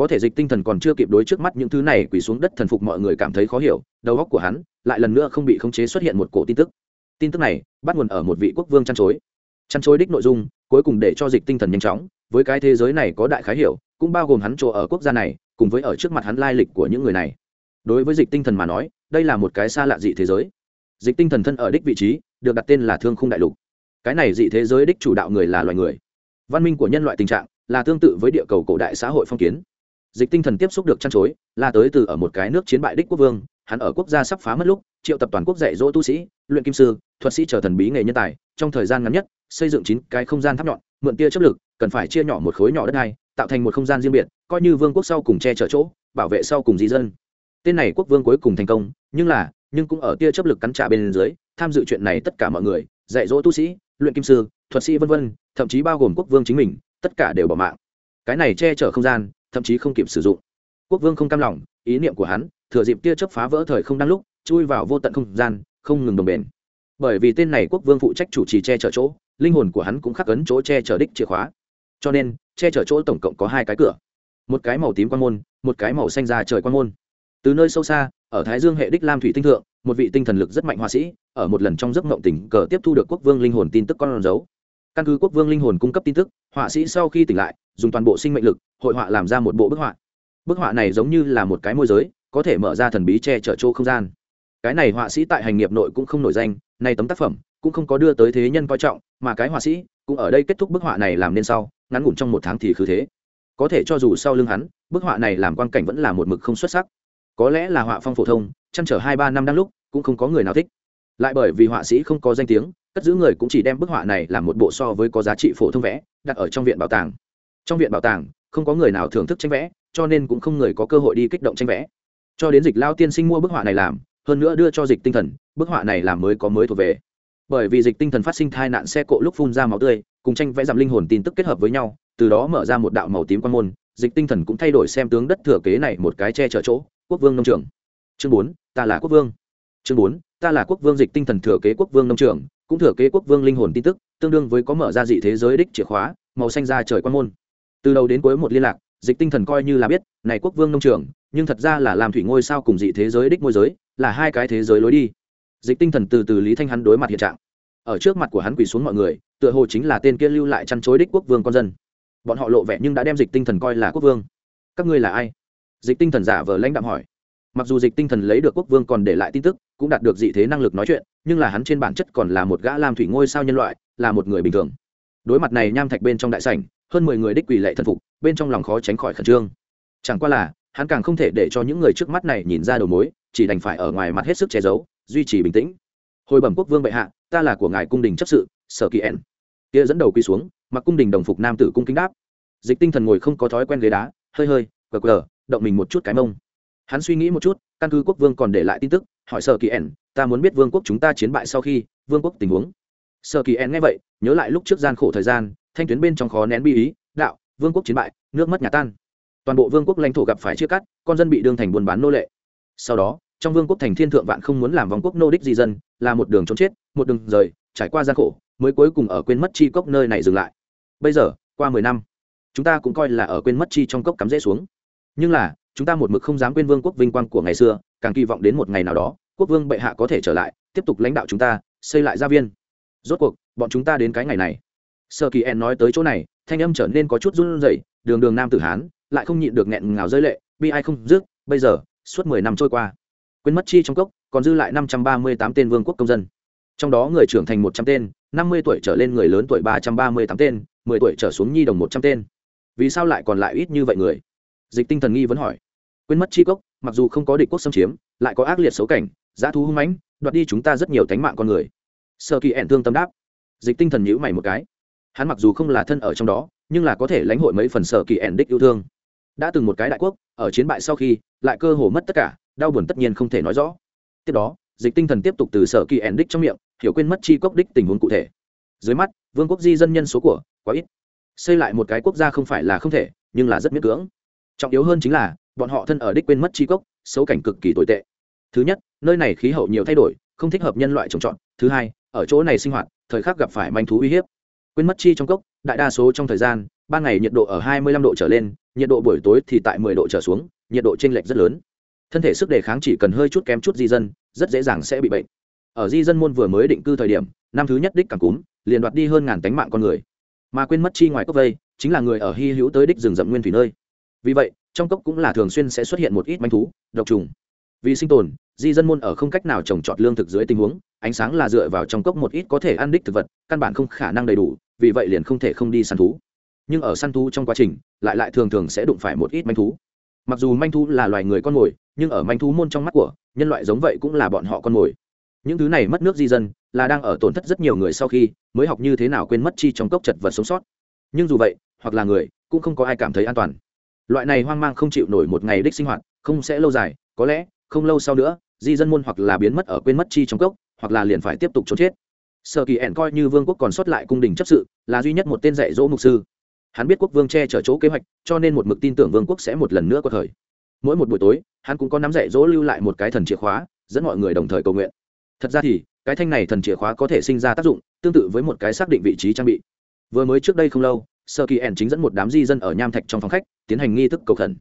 có thể dịch tinh thần còn chưa kịp đối trước mắt những thứ này quỳ xuống đất thần phục mọi người cảm thấy khó hiểu, đầu óc của hắn lại lần nữa không bị khống chế xuất hiện một cổ tin tức. Tin tức này bắt nguồn ở một vị quốc vương chăn chối. Chăn chối đích nội dung, cuối cùng để cho dịch tinh thần nhanh chóng, với cái thế giới này có đại khái hiểu, cũng bao gồm hắn chỗ ở quốc gia này, cùng với ở trước mặt hắn lai lịch của những người này. Đối với dịch tinh thần mà nói, đây là một cái xa lạ dị thế giới. Dịch tinh thần thân ở đích vị trí, được đặt tên là thương khung đại lục. Cái này dị thế giới đích chủ đạo người là loài người. Văn minh của nhân loại tình trạng là tương tự với địa cầu cổ đại xã hội phong kiến dịch tinh thần tiếp xúc được chăn chối, là tới từ ở một cái nước chiến bại đích quốc vương, hắn ở quốc gia sắp phá mất lúc, triệu tập toàn quốc dạy dỗ tu sĩ, luyện kim sư, thuật sĩ trở thần bí nghề nhân tài, trong thời gian ngắn nhất, xây dựng chín cái không gian tháp nhọn, mượn tia chấp lực, cần phải chia nhỏ một khối nhỏ đất này tạo thành một không gian riêng biệt, coi như vương quốc sau cùng che chở chỗ, bảo vệ sau cùng di dân. Tên này quốc vương cuối cùng thành công, nhưng là, nhưng cũng ở tia chấp lực cắn trả bên dưới, tham dự chuyện này tất cả mọi người, dạy dỗ tu sĩ, luyện kim sư, thuật sĩ vân vân, thậm chí bao gồm quốc vương chính mình, tất cả đều bỏ mạng. Cái này che chở không gian thậm chí không kịp sử dụng. Quốc vương không cam lòng, ý niệm của hắn, thừa dịp tia chớp phá vỡ thời không đang lúc, chui vào vô tận không gian, không ngừng đồng bền bởi vì tên này quốc vương phụ trách chủ trì che chở chỗ, linh hồn của hắn cũng khắc ấn chỗ che chở đích chìa khóa. Cho nên, che chở chỗ tổng cộng có hai cái cửa. Một cái màu tím quan môn, một cái màu xanh ra trời quan môn. Từ nơi sâu xa, ở thái dương hệ đích lam thủy tinh thượng, một vị tinh thần lực rất mạnh họa sĩ, ở một lần trong giấc mộng tình cờ tiếp thu được quốc vương linh hồn tin tức con dấu căn cứ quốc vương linh hồn cung cấp tin tức, họa sĩ sau khi tỉnh lại, dùng toàn bộ sinh mệnh lực, hội họa làm ra một bộ bức họa. Bức họa này giống như là một cái môi giới, có thể mở ra thần bí che chở chỗ không gian. Cái này họa sĩ tại hành nghiệp nội cũng không nổi danh, nay tấm tác phẩm cũng không có đưa tới thế nhân coi trọng, mà cái họa sĩ cũng ở đây kết thúc bức họa này làm nên sau, ngắn ngủn trong một tháng thì cứ thế. Có thể cho dù sau lưng hắn, bức họa này làm quan cảnh vẫn là một mực không xuất sắc. Có lẽ là họa phong phổ thông, chăn trở hai ba năm đang lúc, cũng không có người nào thích. Lại bởi vì họa sĩ không có danh tiếng cất giữ người cũng chỉ đem bức họa này làm một bộ so với có giá trị phổ thông vẽ, đặt ở trong viện bảo tàng. Trong viện bảo tàng, không có người nào thưởng thức tranh vẽ, cho nên cũng không người có cơ hội đi kích động tranh vẽ. Cho đến dịch lao tiên sinh mua bức họa này làm, hơn nữa đưa cho dịch tinh thần, bức họa này làm mới có mới thuộc về. Bởi vì dịch tinh thần phát sinh thai nạn xe cộ lúc phun ra máu tươi, cùng tranh vẽ giảm linh hồn tin tức kết hợp với nhau, từ đó mở ra một đạo màu tím quan môn, dịch tinh thần cũng thay đổi xem tướng đất thừa kế này một cái che chở chỗ, quốc vương nông trường. Chương bốn, ta là quốc vương. Chương bốn, ta là quốc vương dịch tinh thần thừa kế quốc vương nông trường cũng thừa kế quốc vương linh hồn tin tức, tương đương với có mở ra dị thế giới đích chìa khóa, màu xanh ra trời quan môn. Từ đầu đến cuối một liên lạc, dịch tinh thần coi như là biết, này quốc vương nông trường, nhưng thật ra là làm thủy ngôi sao cùng dị thế giới đích môi giới, là hai cái thế giới lối đi. Dịch tinh thần từ từ lý thanh hắn đối mặt hiện trạng. Ở trước mặt của hắn quỳ xuống mọi người, tựa hồ chính là tên kia lưu lại chăn chối đích quốc vương con dân. Bọn họ lộ vẻ nhưng đã đem dịch tinh thần coi là quốc vương. Các ngươi là ai? Dịch tinh thần giả vờ lãnh đạm hỏi. Mặc dù dịch tinh thần lấy được quốc vương còn để lại tin tức cũng đạt được dị thế năng lực nói chuyện, nhưng là hắn trên bản chất còn là một gã lam thủy ngôi sao nhân loại, là một người bình thường. Đối mặt này nham thạch bên trong đại sảnh, hơn mười người đích quỳ lệ thần phục, bên trong lòng khó tránh khỏi khẩn trương. Chẳng qua là, hắn càng không thể để cho những người trước mắt này nhìn ra đầu mối, chỉ đành phải ở ngoài mặt hết sức che giấu, duy trì bình tĩnh. Hồi bẩm quốc vương bệ hạ, ta là của ngài cung đình chấp sự, sở kỳ ẻn. Kia dẫn đầu quy xuống, mặc cung đình đồng phục nam tử cung kính đáp. Dịch tinh thần ngồi không có thói quen ghế đá, hơi hơi gờ gờ động mình một chút cái mông hắn suy nghĩ một chút, căn cứ quốc vương còn để lại tin tức, hỏi sở kỳ ẻn ta muốn biết vương quốc chúng ta chiến bại sau khi vương quốc tình huống. Sở kỳ ẻn nghe vậy, nhớ lại lúc trước gian khổ thời gian, thanh tuyến bên trong khó nén bi ý, đạo, vương quốc chiến bại, nước mất nhà tan. Toàn bộ vương quốc lãnh thổ gặp phải chia cắt, con dân bị đương thành buôn bán nô lệ. Sau đó, trong vương quốc thành thiên thượng vạn không muốn làm vòng quốc nô đích di dân, là một đường trốn chết, một đường rời, trải qua gian khổ, mới cuối cùng ở quên mất chi cốc nơi này dừng lại. Bây giờ, qua mười năm, chúng ta cũng coi là ở quên mất chi trong cốc cắm rễ xuống. Nhưng là chúng ta một mực không dám quên vương quốc vinh quang của ngày xưa, càng kỳ vọng đến một ngày nào đó, quốc vương bệ hạ có thể trở lại, tiếp tục lãnh đạo chúng ta, xây lại gia viên. Rốt cuộc, bọn chúng ta đến cái ngày này. Sơ kỳ en nói tới chỗ này, thanh âm trở nên có chút run rẩy, đường đường nam tử hán, lại không nhịn được nghẹn ngào rơi lệ, bi ai không dứt, bây giờ, suốt mười năm trôi qua, quên mất chi trong cốc, còn dư lại năm trăm ba mươi tám tên vương quốc công dân. Trong đó người trưởng thành một trăm tên, năm mươi tuổi trở lên người lớn tuổi ba trăm ba mươi tám tên, mười tuổi trở xuống nhi đồng một trăm tên. Vì sao lại còn lại ít như vậy người? Dịch tinh thần nghi vẫn hỏi quên mất chi cốc, mặc dù không có địch quốc xâm chiếm, lại có ác liệt xấu cảnh giá thú hung mãnh, đoạt đi chúng ta rất nhiều tánh mạng con người. Sợ kỳ ẹn thương tâm đáp. Dịch tinh thần nhữ mày một cái. Hắn mặc dù không là thân ở trong đó, nhưng là có thể lãnh hội mấy phần sở kỳ ẹn đích yêu thương. Đã từng một cái đại quốc, ở chiến bại sau khi, lại cơ hồ mất tất cả, đau buồn tất nhiên không thể nói rõ. Tiếp đó, dịch tinh thần tiếp tục từ sở kỳ ẹn đích trong miệng, hiểu quên mất chi cốc đích tình huống cụ thể. Dưới mắt, vương quốc di dân nhân số của quá ít. Xây lại một cái quốc gia không phải là không thể, nhưng là rất miễn cưỡng. Trọng yếu hơn chính là bọn họ thân ở đích quên mất chi cốc, xấu cảnh cực kỳ tồi tệ. Thứ nhất, nơi này khí hậu nhiều thay đổi, không thích hợp nhân loại trồng trọt. Thứ hai, ở chỗ này sinh hoạt, thời khắc gặp phải manh thú uy hiếp. Quên mất chi trong cốc, đại đa số trong thời gian, ban ngày nhiệt độ ở 25 độ trở lên, nhiệt độ buổi tối thì tại 10 độ trở xuống, nhiệt độ chênh lệch rất lớn. Thân thể sức đề kháng chỉ cần hơi chút kém chút di dân, rất dễ dàng sẽ bị bệnh. Ở di dân môn vừa mới định cư thời điểm, năm thứ nhất đích càng cúm, liền đoạt đi hơn ngàn tánh mạng con người. Mà quên mất chi ngoài cốc vây, chính là người ở hy hữu tới đích rừng rậm nguyên thủy nơi vì vậy, trong cốc cũng là thường xuyên sẽ xuất hiện một ít manh thú, độc trùng. Vì sinh tồn, di dân môn ở không cách nào trồng trọt lương thực dưới tình huống, ánh sáng là dựa vào trong cốc một ít có thể ăn đích thực vật, căn bản không khả năng đầy đủ, vì vậy liền không thể không đi săn thú. Nhưng ở săn thú trong quá trình, lại lại thường thường sẽ đụng phải một ít manh thú. Mặc dù manh thú là loài người con mồi, nhưng ở manh thú môn trong mắt của, nhân loại giống vậy cũng là bọn họ con mồi. Những thứ này mất nước di dân, là đang ở tổn thất rất nhiều người sau khi, mới học như thế nào quên mất chi trong cốc chật vật sống sót. Nhưng dù vậy, hoặc là người, cũng không có ai cảm thấy an toàn loại này hoang mang không chịu nổi một ngày đích sinh hoạt, không sẽ lâu dài, có lẽ, không lâu sau nữa, di dân môn hoặc là biến mất ở quên mất chi trong cốc, hoặc là liền phải tiếp tục trốn chết. Sở kỳ ẻn coi như vương quốc còn sót lại cung đình chấp sự, là duy nhất một tên dạy dỗ mục sư. Hắn biết quốc vương che chở chỗ kế hoạch, cho nên một mực tin tưởng vương quốc sẽ một lần nữa có thời. Mỗi một buổi tối, hắn cũng có nắm dạy dỗ lưu lại một cái thần chìa khóa, dẫn mọi người đồng thời cầu nguyện. Thật ra thì, cái thanh này thần chìa khóa có thể sinh ra tác dụng tương tự với một cái xác định vị trí trang bị. Vừa mới trước đây không lâu sơ kỳ ẻn chính dẫn một đám di dân ở nham thạch trong phòng khách, tiến hành nghi thức cầu khẩn.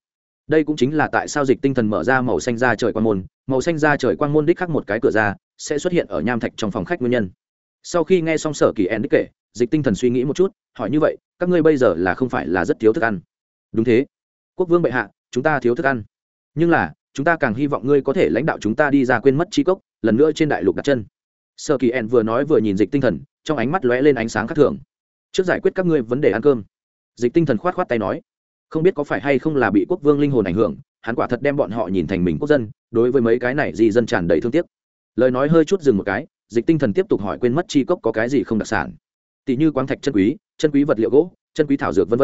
Đây cũng chính là tại sao dịch tinh thần mở ra màu xanh ra trời quang môn. Màu xanh ra trời quang môn đích khắc một cái cửa ra, sẽ xuất hiện ở nham thạch trong phòng khách nguyên nhân. Sau khi nghe xong sở kỳ ẻn đích kể, dịch tinh thần suy nghĩ một chút, hỏi như vậy, các ngươi bây giờ là không phải là rất thiếu thức ăn? Đúng thế. Quốc vương bệ hạ, chúng ta thiếu thức ăn. Nhưng là, chúng ta càng hy vọng ngươi có thể lãnh đạo chúng ta đi ra quên mất chi cốc, lần nữa trên đại lục đặt chân. Sở kỳ ẻn vừa nói vừa nhìn dịch tinh thần, trong ánh mắt lóe lên ánh sáng khác thường trước giải quyết các ngươi vấn đề ăn cơm. Dịch tinh thần khoát khoát tay nói. Không biết có phải hay không là bị quốc vương linh hồn ảnh hưởng, hắn quả thật đem bọn họ nhìn thành mình quốc dân, đối với mấy cái này gì dân tràn đầy thương tiếc. Lời nói hơi chút dừng một cái, dịch tinh thần tiếp tục hỏi quên mất chi cốc có cái gì không đặc sản. Tỷ như quáng thạch chân quý chân quý vật liệu gỗ, chân quý thảo dược v v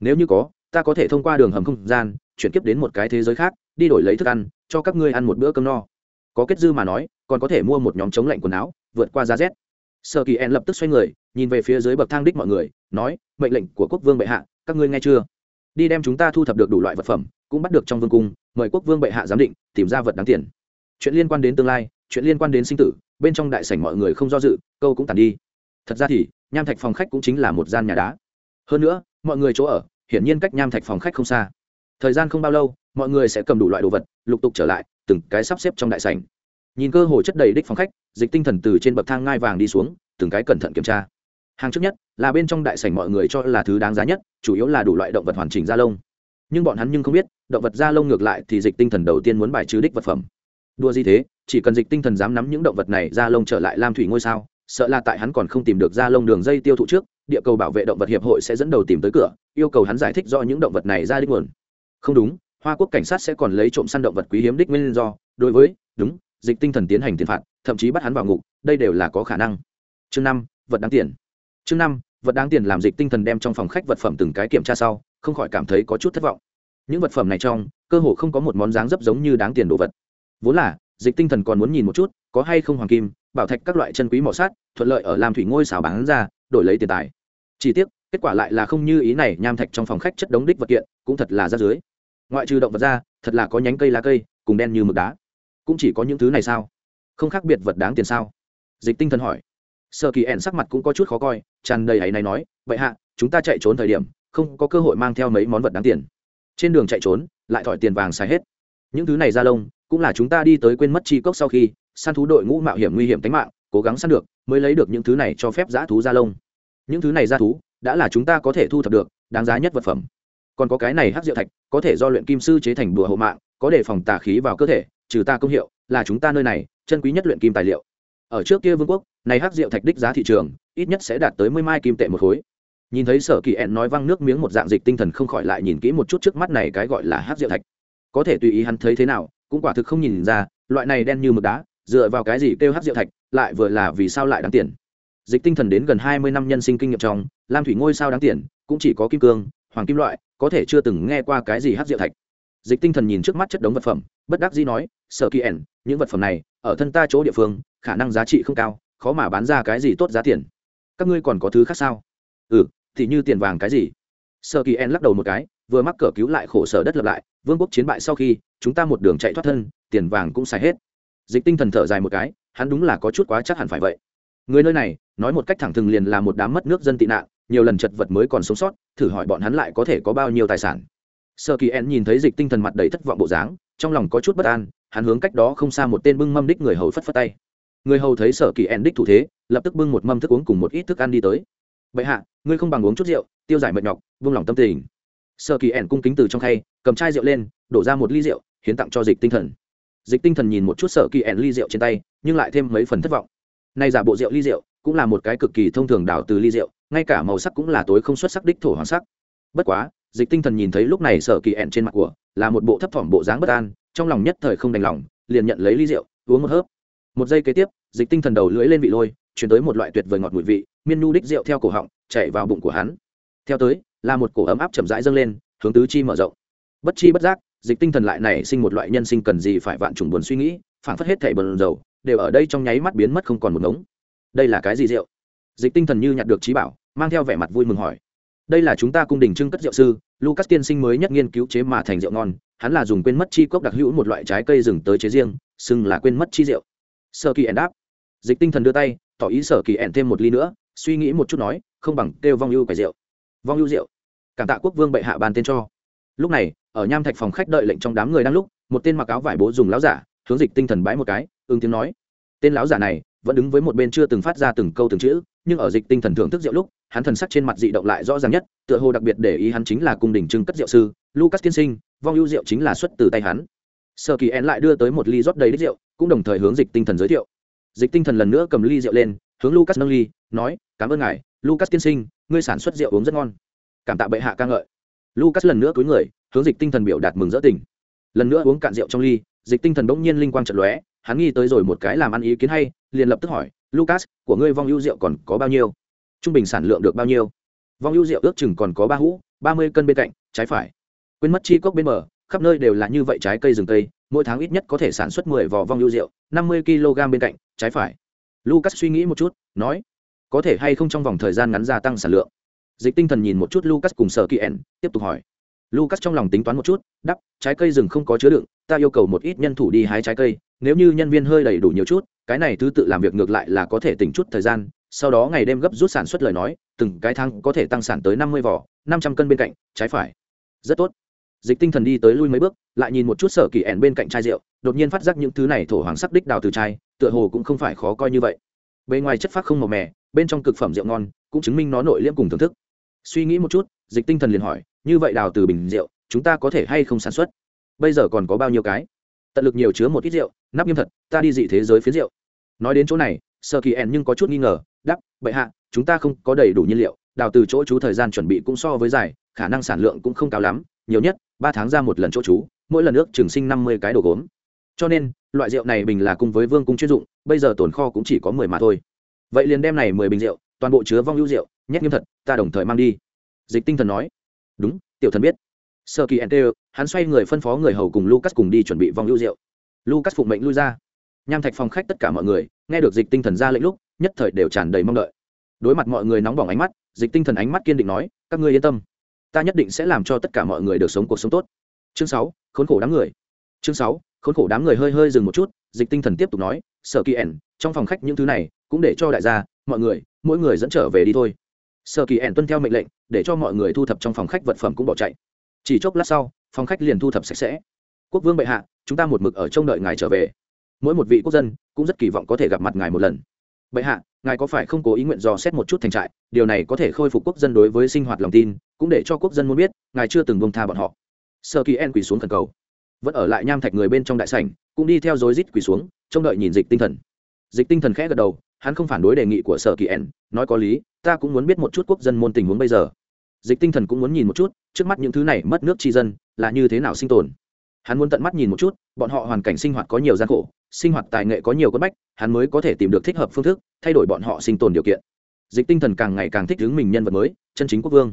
nếu như có, ta có thể thông qua đường hầm không gian, chuyển kiếp đến một cái thế giới khác, đi đổi lấy thức ăn, cho các ngươi ăn một bữa cơm no. Có kết dư mà nói, còn có thể mua một nhóm chống lạnh quần áo, vượt qua giá rét. Sơ kỳ en lập tức xoay người nhìn về phía dưới bậc thang đích mọi người, nói, mệnh lệnh của quốc vương bệ hạ, các ngươi nghe chưa? Đi đem chúng ta thu thập được đủ loại vật phẩm, cũng bắt được trong vương cung, mời quốc vương bệ hạ giám định, tìm ra vật đáng tiền. Chuyện liên quan đến tương lai, chuyện liên quan đến sinh tử, bên trong đại sảnh mọi người không do dự, câu cũng tàn đi. Thật ra thì, nham thạch phòng khách cũng chính là một gian nhà đá. Hơn nữa, mọi người chỗ ở, hiển nhiên cách nham thạch phòng khách không xa. Thời gian không bao lâu, mọi người sẽ cầm đủ loại đồ vật, lục tục trở lại, từng cái sắp xếp trong đại sảnh. Nhìn cơ hồ chất đầy đích phòng khách, dịch tinh thần từ trên bậc thang ngai vàng đi xuống, từng cái cẩn thận kiểm tra hàng trước nhất là bên trong đại sảnh mọi người cho là thứ đáng giá nhất, chủ yếu là đủ loại động vật hoàn chỉnh da lông. Nhưng bọn hắn nhưng không biết, động vật da lông ngược lại thì dịch tinh thần đầu tiên muốn bài trừ đích vật phẩm. Đua gì thế, chỉ cần dịch tinh thần dám nắm những động vật này, da lông trở lại lam thủy ngôi sao, sợ là tại hắn còn không tìm được da lông đường dây tiêu thụ trước, địa cầu bảo vệ động vật hiệp hội sẽ dẫn đầu tìm tới cửa, yêu cầu hắn giải thích do những động vật này ra đích nguồn. Không đúng, hoa quốc cảnh sát sẽ còn lấy trộm săn động vật quý hiếm đích nguyên do, đối với, đúng, dịch tinh thần tiến hành tiền phạt, thậm chí bắt hắn vào ngục, đây đều là có khả năng. Chương năm, vật đáng tiền chương năm, vật đáng tiền làm dịch tinh thần đem trong phòng khách vật phẩm từng cái kiểm tra sau, không khỏi cảm thấy có chút thất vọng. Những vật phẩm này trong, cơ hồ không có một món dáng dấp giống như đáng tiền đồ vật. Vốn là, dịch tinh thần còn muốn nhìn một chút, có hay không hoàng kim, bảo thạch các loại chân quý mỏ sát thuận lợi ở làm thủy ngôi xào bán ra, đổi lấy tiền tài. Chỉ tiếc, kết quả lại là không như ý này, nham thạch trong phòng khách chất đống đích vật kiện, cũng thật là ra dưới ngoại trừ động vật ra, thật là có nhánh cây lá cây, cùng đen như mực đá. Cũng chỉ có những thứ này sao? Không khác biệt vật đáng tiền sao? Dịch tinh thần hỏi sợ kỳ ẻn sắc mặt cũng có chút khó coi, tràn đầy ấy này nói, vậy hạ, chúng ta chạy trốn thời điểm, không có cơ hội mang theo mấy món vật đáng tiền. Trên đường chạy trốn, lại thỏi tiền vàng xài hết. Những thứ này ra lông, cũng là chúng ta đi tới quên mất chi cốc sau khi, săn thú đội ngũ mạo hiểm nguy hiểm tính mạng, cố gắng săn được, mới lấy được những thứ này cho phép giã thú ra lông. Những thứ này ra thú, đã là chúng ta có thể thu thập được, đáng giá nhất vật phẩm. Còn có cái này hắc diệu thạch, có thể do luyện kim sư chế thành bùa hộ mạng, có đề phòng tà khí vào cơ thể, trừ ta công hiệu, là chúng ta nơi này, chân quý nhất luyện kim tài liệu ở trước kia vương quốc, này hắc diệu thạch đích giá thị trường, ít nhất sẽ đạt tới mươi mai kim tệ một khối. Nhìn thấy sở kỳ ẹn nói văng nước miếng một dạng dịch tinh thần không khỏi lại nhìn kỹ một chút trước mắt này cái gọi là hắc diệu thạch. Có thể tùy ý hắn thấy thế nào, cũng quả thực không nhìn ra, loại này đen như mực đá, dựa vào cái gì kêu hắc diệu thạch, lại vừa là vì sao lại đáng tiền. Dịch tinh thần đến gần hai mươi năm nhân sinh kinh nghiệm trong, lam thủy ngôi sao đáng tiền, cũng chỉ có kim cương, hoàng kim loại, có thể chưa từng nghe qua cái gì hắc diệu thạch. Dịch tinh thần nhìn trước mắt chất đống vật phẩm, bất đắc dĩ nói, sở kỳ ẻn những vật phẩm này, ở thân ta chỗ địa phương khả năng giá trị không cao, khó mà bán ra cái gì tốt giá tiền. Các ngươi còn có thứ khác sao? Ừ thì như tiền vàng cái gì? Sơ kỳ En lắc đầu một cái, vừa mắc cờ cứu lại khổ sở đất lập lại, vương quốc chiến bại sau khi, chúng ta một đường chạy thoát thân, tiền vàng cũng xài hết. Dịch tinh thần thở dài một cái, hắn đúng là có chút quá chắc hẳn phải vậy. Người nơi này, nói một cách thẳng thừng liền là một đám mất nước dân tị nạn, nhiều lần chật vật mới còn sống sót, thử hỏi bọn hắn lại có thể có bao nhiêu tài sản. Sơ kỳ en nhìn thấy dịch tinh thần mặt đầy thất vọng bộ dáng, trong lòng có chút bất an, hắn hướng cách đó không xa một tên bưng mâm đích người hầu phất phất tay người hầu thấy sở kỳ en đích thủ thế, lập tức bưng một mâm thức uống cùng một ít thức ăn đi tới. Bệ hạ, ngươi không bằng uống chút rượu, tiêu giải mệt nhọc, vung lòng tâm tình. Sở kỳ ẻn cung kính từ trong khay, cầm chai rượu lên, đổ ra một ly rượu, hiến tặng cho dịch tinh thần. Dịch tinh thần nhìn một chút sở kỳ ẻn ly rượu trên tay, nhưng lại thêm mấy phần thất vọng. Nay giả bộ rượu ly rượu cũng là một cái cực kỳ thông thường đảo từ ly rượu, ngay cả màu sắc cũng là tối không xuất sắc đích thổ hoàng sắc. Bất quá, dịch tinh thần nhìn thấy lúc này sở kỳ ẻn trên mặt của là một bộ thấp thỏm bộ dáng bất an, trong lòng nhất thời không đành lòng, liền nhận lấy ly rượu, uống một hớp một giây kế tiếp, dịch tinh thần đầu lưỡi lên vị lôi, chuyển tới một loại tuyệt vời ngọt mùi vị, miên nhu đích rượu theo cổ họng chạy vào bụng của hắn. Theo tới, là một cổ ấm áp chậm rãi dâng lên, hướng tứ chi mở rộng. Bất chi bất giác, dịch tinh thần lại nảy sinh một loại nhân sinh cần gì phải vạn trùng buồn suy nghĩ phản phất hết thảy bần dầu, đều ở đây trong nháy mắt biến mất không còn một ngống. Đây là cái gì rượu? Dịch tinh thần như nhặt được trí bảo, mang theo vẻ mặt vui mừng hỏi. Đây là chúng ta cung đình trưng cất rượu sư, lucas tiên sinh mới nhất nghiên cứu chế mà thành rượu ngon, hắn là dùng quên mất chi cốc đặc hữu một loại trái cây rừng tới chế riêng, xưng là quên mất chi rượu sơ kỳ ẻn đáp. Dịch tinh thần đưa tay, tỏ ý sở kỳ ẻn thêm một ly nữa, suy nghĩ một chút nói, không bằng kêu vong ưu quầy rượu. Vong ưu rượu. Cảm tạ quốc vương bệ hạ ban tên cho. Lúc này, ở nham thạch phòng khách đợi lệnh trong đám người đang lúc, một tên mặc áo vải bố dùng láo giả, hướng dịch tinh thần bãi một cái, ứng tiếng nói. Tên láo giả này vẫn đứng với một bên chưa từng phát ra từng câu từng chữ, nhưng ở dịch tinh thần thưởng thức rượu lúc, hắn thần sắc trên mặt dị động lại rõ ràng nhất, tựa hồ đặc biệt để ý hắn chính là cung đình trưng cất rượu sư, lucas tiên sinh, vong ưu rượu chính là xuất từ tay hắn. Sở kỳ en lại đưa tới một ly rót đầy đích rượu, cũng đồng thời hướng dịch tinh thần giới thiệu. Dịch tinh thần lần nữa cầm ly rượu lên, hướng lucas nâng ly, nói, cảm ơn ngài, lucas tiên sinh, ngươi sản xuất rượu uống rất ngon. Cảm tạ bệ hạ ca ngợi. Lucas lần nữa cúi người, hướng dịch tinh thần biểu đạt mừng rỡ tình. Lần nữa uống cạn rượu trong ly, dịch tinh thần bỗng nhiên linh quang trận lóe, hắn nghi tới rồi một cái làm ăn ý kiến hay, liền lập tức hỏi, lucas, của ngươi vong ưu rượu còn có bao nhiêu? Trung bình sản lượng được bao nhiêu? Vong ưu rượu ước chừng còn có ba hũ, ba mươi cân bên cạnh, trái phải. Quên mất chi cốc bên bờ khắp nơi đều là như vậy trái cây rừng tây mỗi tháng ít nhất có thể sản xuất mười vỏ vong ưu rượu, năm mươi kg bên cạnh, trái phải. Lucas suy nghĩ một chút, nói, có thể hay không trong vòng thời gian ngắn gia tăng sản lượng? Dịch tinh thần nhìn một chút lucas cùng sở kỳ tiếp tục hỏi. Lucas trong lòng tính toán một chút đắp trái cây rừng không có chứa đựng, ta yêu cầu một ít nhân thủ đi hái trái cây, nếu như nhân viên hơi đầy đủ nhiều chút, cái này thứ tự làm việc ngược lại là có thể tỉnh chút thời gian, sau đó ngày đêm gấp rút sản xuất lời nói, từng cái tháng có thể tăng sản tới năm mươi vỏ năm trăm cân bên cạnh, trái phải. Rất tốt dịch tinh thần đi tới lui mấy bước, lại nhìn một chút sở kỳ ẻn bên cạnh chai rượu, đột nhiên phát giác những thứ này thổ hoàng sắc đích đào từ chai, tựa hồ cũng không phải khó coi như vậy. Bề ngoài chất phác không màu mè, bên trong cực phẩm rượu ngon, cũng chứng minh nó nội liễm cùng thưởng thức. Suy nghĩ một chút, dịch tinh thần liền hỏi, như vậy đào từ bình rượu, chúng ta có thể hay không sản xuất? Bây giờ còn có bao nhiêu cái? Tận lực nhiều chứa một ít rượu, nắp nghiêm thật, ta đi dị thế giới phiến rượu. Nói đến chỗ này, sở kỳ ẻn nhưng có chút nghi ngờ đắp bệ hạ, chúng ta không có đầy đủ nhiên liệu, đào từ chỗ chú thời gian chuẩn bị cũng so với dài, khả năng sản lượng cũng không cao lắm, nhiều nhất ba tháng ra một lần chỗ trú, mỗi lần nước trường sinh năm mươi cái đồ gốm. Cho nên loại rượu này bình là cùng với vương cung chuyên dụng bây giờ tồn kho cũng chỉ có mười mà thôi. Vậy liền đem này mười bình rượu toàn bộ chứa vong hữu rượu nhét nghiêm thật ta đồng thời mang đi. Dịch tinh thần nói. Đúng tiểu thần biết. Sơ kỳ nt hắn xoay người phân phó người hầu cùng lucas cùng đi chuẩn bị vong hữu rượu. Lucas phụng mệnh lui ra. Nham thạch phòng khách tất cả mọi người nghe được dịch tinh thần ra lệnh lúc nhất thời đều tràn đầy mong đợi. Đối mặt mọi người nóng bỏng ánh mắt dịch tinh thần ánh mắt kiên định nói các ngươi yên tâm ta nhất định sẽ làm cho tất cả mọi người được sống cuộc sống tốt. Chương sáu, khốn khổ đám người. Chương sáu, khốn khổ đám người hơi hơi dừng một chút, dịch tinh thần tiếp tục nói, sở kỳ ẻn trong phòng khách những thứ này cũng để cho đại gia, mọi người, mỗi người dẫn trở về đi thôi. Sở kỳ ẻn tuân theo mệnh lệnh, để cho mọi người thu thập trong phòng khách vật phẩm cũng bỏ chạy. Chỉ chốc lát sau, phòng khách liền thu thập sạch sẽ. Quốc vương bệ hạ, chúng ta một mực ở trông đợi ngài trở về. Mỗi một vị quốc dân cũng rất kỳ vọng có thể gặp mặt ngài một lần. Bệ hạ, ngài có phải không cố ý nguyện dò xét một chút thành trại? Điều này có thể khôi phục quốc dân đối với sinh hoạt lòng tin cũng để cho quốc dân muốn biết, ngài chưa từng bông tha bọn họ. Sơ kỳ en quỳ xuống thần cầu. Vẫn ở lại nham thạch người bên trong đại sảnh, cũng đi theo dối rít quỳ xuống, trông đợi nhìn dịch tinh thần. Dịch tinh thần khẽ gật đầu, hắn không phản đối đề nghị của sở kỳ en, nói có lý, ta cũng muốn biết một chút quốc dân môn tình huống bây giờ. Dịch tinh thần cũng muốn nhìn một chút, trước mắt những thứ này mất nước tri dân, là như thế nào sinh tồn. Hắn muốn tận mắt nhìn một chút, bọn họ hoàn cảnh sinh hoạt có nhiều gian khổ, sinh hoạt tài nghệ có nhiều quất bách, hắn mới có thể tìm được thích hợp phương thức, thay đổi bọn họ sinh tồn điều kiện. Dịch tinh thần càng ngày càng thích hướng mình nhân vật mới, chân chính quốc vương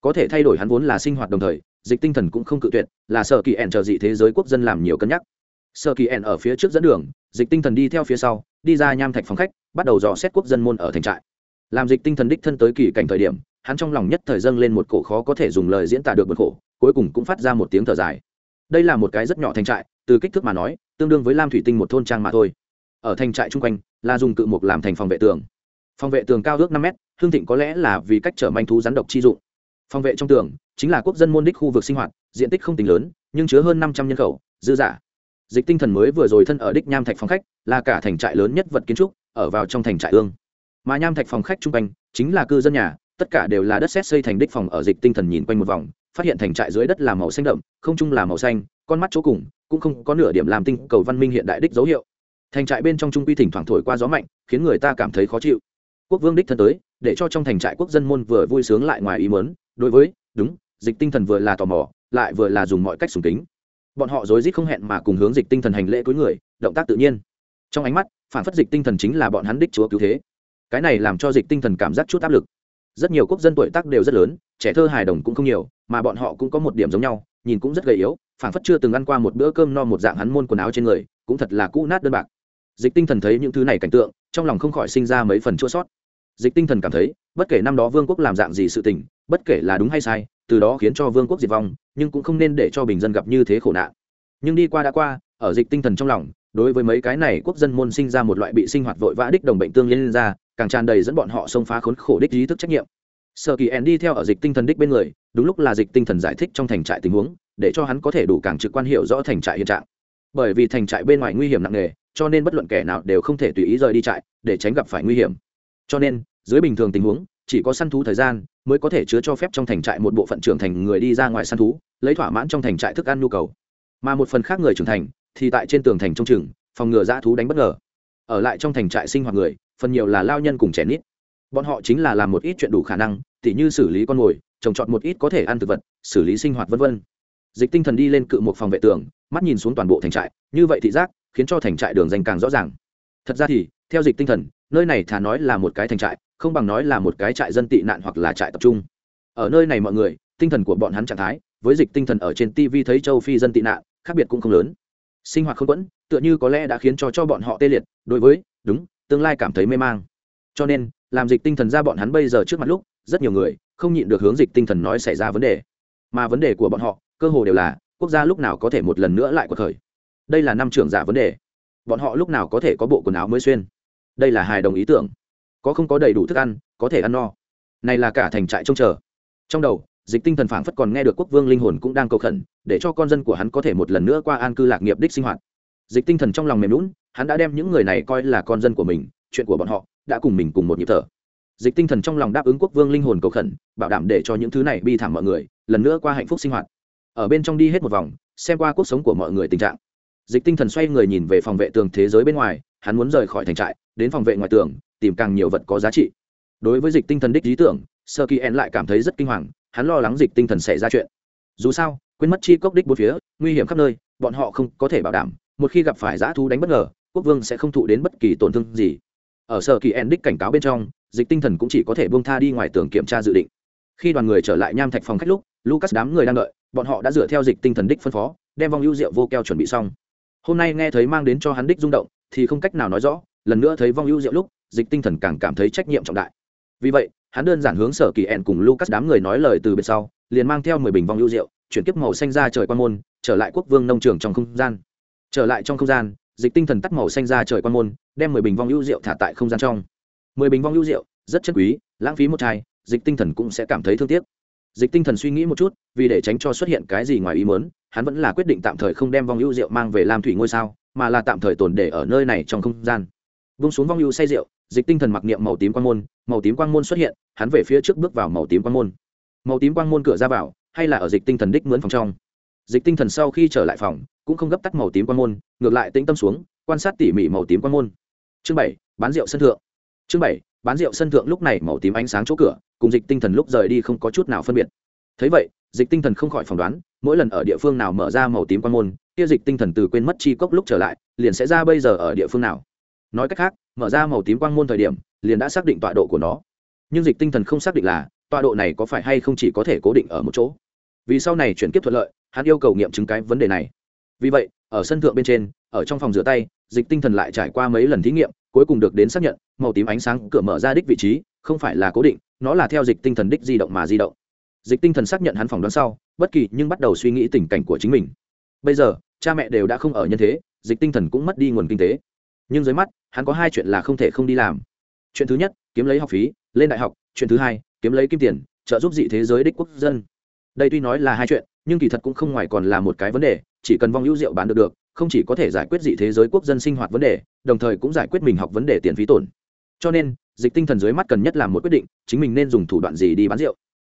có thể thay đổi hắn vốn là sinh hoạt đồng thời, dịch tinh thần cũng không cự tuyệt, là sợ kỳ ẻn chờ dị thế giới quốc dân làm nhiều cân nhắc. Sợ kỳ ẻn ở phía trước dẫn đường, dịch tinh thần đi theo phía sau, đi ra nham thạch phòng khách, bắt đầu dò xét quốc dân môn ở thành trại. Làm dịch tinh thần đích thân tới kỳ cảnh thời điểm, hắn trong lòng nhất thời dâng lên một cổ khó có thể dùng lời diễn tả được bực khổ, cuối cùng cũng phát ra một tiếng thở dài. Đây là một cái rất nhỏ thành trại, từ kích thước mà nói, tương đương với lam thủy tinh một thôn trang mà thôi. Ở thành trại chung quanh, là dùng cự mục làm thành phòng vệ tường. Phòng vệ tường cao ước năm mét, hương thịnh có lẽ là vì cách trở manh thú rắn độc chi dụng phòng vệ trong tường chính là quốc dân môn đích khu vực sinh hoạt, diện tích không tính lớn, nhưng chứa hơn năm trăm nhân khẩu, dư giả. Dịch tinh thần mới vừa rồi thân ở đích nham thạch phòng khách, là cả thành trại lớn nhất vật kiến trúc, ở vào trong thành trại ương. Mà nham thạch phòng khách chung quanh chính là cư dân nhà, tất cả đều là đất xét xây thành đích phòng ở dịch tinh thần nhìn quanh một vòng, phát hiện thành trại dưới đất là màu xanh đậm, không chung là màu xanh, con mắt chỗ cùng cũng không có nửa điểm làm tinh cầu văn minh hiện đại đích dấu hiệu. Thành trại bên trong trung quy thỉnh thoảng thổi qua gió mạnh, khiến người ta cảm thấy khó chịu. Quốc vương đích thân tới, để cho trong thành trại quốc dân môn vừa vui sướng lại ngoài ý mớn đối với, đúng, dịch tinh thần vừa là tò mò, lại vừa là dùng mọi cách sùng kính. Bọn họ rối rít không hẹn mà cùng hướng dịch tinh thần hành lễ cuối người, động tác tự nhiên. Trong ánh mắt, phản phất dịch tinh thần chính là bọn hắn đích chúa cứu thế. Cái này làm cho dịch tinh thần cảm giác chút áp lực. Rất nhiều quốc dân tuổi tác đều rất lớn, trẻ thơ hài đồng cũng không nhiều, mà bọn họ cũng có một điểm giống nhau, nhìn cũng rất gầy yếu, phản phất chưa từng ăn qua một bữa cơm no một dạng hắn môn quần áo trên người, cũng thật là cũ nát đơn bạc. Dịch tinh thần thấy những thứ này cảnh tượng, trong lòng không khỏi sinh ra mấy phần chua sót dịch tinh thần cảm thấy, bất kể năm đó vương quốc làm dạng gì sự tình, bất kể là đúng hay sai, từ đó khiến cho vương quốc diệt vong, nhưng cũng không nên để cho bình dân gặp như thế khổ nạn. Nhưng đi qua đã qua, ở dịch tinh thần trong lòng, đối với mấy cái này quốc dân môn sinh ra một loại bị sinh hoạt vội vã đích đồng bệnh tương liên ra, càng tràn đầy dẫn bọn họ xông phá khốn khổ đích ý thức trách nhiệm. Sở kỳ ẻn đi theo ở dịch tinh thần đích bên người, đúng lúc là dịch tinh thần giải thích trong thành trại tình huống, để cho hắn có thể đủ càng trực quan hiệu rõ thành trại hiện trạng. Bởi vì thành trại bên ngoài nguy hiểm nặng nề, cho nên bất luận kẻ nào đều không thể tùy ý rời đi trại, để tránh gặp phải nguy hiểm cho nên, dưới bình thường tình huống, chỉ có săn thú thời gian mới có thể chứa cho phép trong thành trại một bộ phận trưởng thành người đi ra ngoài săn thú, lấy thỏa mãn trong thành trại thức ăn nhu cầu. Mà một phần khác người trưởng thành thì tại trên tường thành trong trường phòng ngừa dã thú đánh bất ngờ. Ở lại trong thành trại sinh hoạt người, phần nhiều là lao nhân cùng trẻ nít. Bọn họ chính là làm một ít chuyện đủ khả năng, tỉ như xử lý con mồi, trồng trọt một ít có thể ăn thực vật, xử lý sinh hoạt v v dịch tinh thần đi lên cự một phòng vệ tường, mắt nhìn xuống toàn bộ thành trại, như vậy thị giác khiến cho thành trại đường danh càng rõ ràng. Thật ra thì, theo dịch tinh thần nơi này thà nói là một cái thành trại, không bằng nói là một cái trại dân tị nạn hoặc là trại tập trung. Ở nơi này mọi người, tinh thần của bọn hắn trạng thái, với dịch tinh thần ở trên tv thấy châu phi dân tị nạn, khác biệt cũng không lớn. Sinh hoạt không quẫn, tựa như có lẽ đã khiến cho cho bọn họ tê liệt, đối với, đúng, tương lai cảm thấy mê mang. Cho nên, làm dịch tinh thần ra bọn hắn bây giờ trước mặt lúc, rất nhiều người không nhịn được hướng dịch tinh thần nói xảy ra vấn đề. Mà vấn đề của bọn họ, cơ hồ đều là, quốc gia lúc nào có thể một lần nữa lại cuộc khởi? Đây là năm trưởng giả vấn đề. Bọn họ lúc nào có thể có bộ quần áo mới xuyên? Đây là hài đồng ý tưởng. Có không có đầy đủ thức ăn, có thể ăn no. Này là cả thành trại trông chờ. Trong đầu, dịch tinh thần phảng phất còn nghe được quốc vương linh hồn cũng đang cầu khẩn, để cho con dân của hắn có thể một lần nữa qua an cư lạc nghiệp đích sinh hoạt. Dịch tinh thần trong lòng mềm lún hắn đã đem những người này coi là con dân của mình, chuyện của bọn họ đã cùng mình cùng một nhịp thở. Dịch tinh thần trong lòng đáp ứng quốc vương linh hồn cầu khẩn, bảo đảm để cho những thứ này bi thảm mọi người lần nữa qua hạnh phúc sinh hoạt. Ở bên trong đi hết một vòng, xem qua cuộc sống của mọi người tình trạng. Dịch tinh thần xoay người nhìn về phòng vệ tường thế giới bên ngoài hắn muốn rời khỏi thành trại, đến phòng vệ ngoài tường, tìm càng nhiều vật có giá trị. Đối với dịch tinh thần đích lý tưởng, sơ kỳ en lại cảm thấy rất kinh hoàng, hắn lo lắng dịch tinh thần xảy ra chuyện. Dù sao, quên mất chi cốc đích bốn phía, nguy hiểm khắp nơi, bọn họ không có thể bảo đảm, một khi gặp phải giã thú đánh bất ngờ, quốc vương sẽ không thụ đến bất kỳ tổn thương gì. Ở sở kỳ en đích cảnh cáo bên trong, dịch tinh thần cũng chỉ có thể buông tha đi ngoài tường kiểm tra dự định. Khi đoàn người trở lại nham thạch phòng khách lúc, lucas đám người đang đợi, bọn họ đã dựa theo dịch tinh thần đích phân phó, đem vong lưu rượu vô keo chuẩn bị xong. Hôm nay nghe thấy mang đến cho hắn đích rung động thì không cách nào nói rõ, lần nữa thấy vong ưu rượu lúc, dịch tinh thần càng cảm thấy trách nhiệm trọng đại. Vì vậy, hắn đơn giản hướng sở kỳ ẹn cùng lucas đám người nói lời từ bên sau, liền mang theo mười bình vong ưu rượu chuyển kiếp màu xanh ra trời quan môn, trở lại quốc vương nông trường trong không gian. Trở lại trong không gian, dịch tinh thần tắt màu xanh ra trời quan môn, đem mười bình vong ưu rượu thả tại không gian trong. Mười bình vong ưu rượu rất chân quý, lãng phí một chai, dịch tinh thần cũng sẽ cảm thấy thương tiếc. Dịch tinh thần suy nghĩ một chút, vì để tránh cho xuất hiện cái gì ngoài ý mớn hắn vẫn là quyết định tạm thời không đem vong ưu rượu mang về làm thủy ngôi sao mà là tạm thời tồn để ở nơi này trong không gian. Vung xuống vong ưu say rượu, dịch tinh thần mặc niệm màu tím quang môn, màu tím quang môn xuất hiện, hắn về phía trước bước vào màu tím quang môn. Màu tím quang môn cửa ra vào, hay là ở dịch tinh thần đích mướn phòng trong. Dịch tinh thần sau khi trở lại phòng, cũng không gấp tắt màu tím quang môn, ngược lại tĩnh tâm xuống, quan sát tỉ mỉ màu tím quang môn. Chương bảy, bán rượu sân thượng. Chương bảy, bán rượu sân thượng lúc này màu tím ánh sáng chỗ cửa, cùng dịch tinh thần lúc rời đi không có chút nào phân biệt. Thấy vậy, dịch tinh thần không khỏi phỏng đoán, mỗi lần ở địa phương nào mở ra màu tím quang môn kia dịch tinh thần từ quên mất chi cốc lúc trở lại, liền sẽ ra bây giờ ở địa phương nào. Nói cách khác, mở ra màu tím quang môn thời điểm, liền đã xác định tọa độ của nó. Nhưng dịch tinh thần không xác định là, tọa độ này có phải hay không chỉ có thể cố định ở một chỗ. Vì sau này chuyển kiếp thuận lợi, hắn yêu cầu nghiệm chứng cái vấn đề này. Vì vậy, ở sân thượng bên trên, ở trong phòng rửa tay, dịch tinh thần lại trải qua mấy lần thí nghiệm, cuối cùng được đến xác nhận, màu tím ánh sáng cửa mở ra đích vị trí, không phải là cố định, nó là theo dịch tinh thần đích di động mà di động. Dịch tinh thần xác nhận hắn phỏng đoán sau, bất kỳ nhưng bắt đầu suy nghĩ tình cảnh của chính mình. Bây giờ cha mẹ đều đã không ở nhân thế, dịch tinh thần cũng mất đi nguồn kinh tế. Nhưng dưới mắt, hắn có hai chuyện là không thể không đi làm. Chuyện thứ nhất, kiếm lấy học phí, lên đại học, chuyện thứ hai, kiếm lấy kim tiền, trợ giúp dị thế giới đích quốc dân. Đây tuy nói là hai chuyện, nhưng kỳ thật cũng không ngoài còn là một cái vấn đề, chỉ cần vong hữu rượu bán được được, không chỉ có thể giải quyết dị thế giới quốc dân sinh hoạt vấn đề, đồng thời cũng giải quyết mình học vấn đề tiền phí tổn. Cho nên, dịch tinh thần dưới mắt cần nhất là một quyết định, chính mình nên dùng thủ đoạn gì đi bán rượu.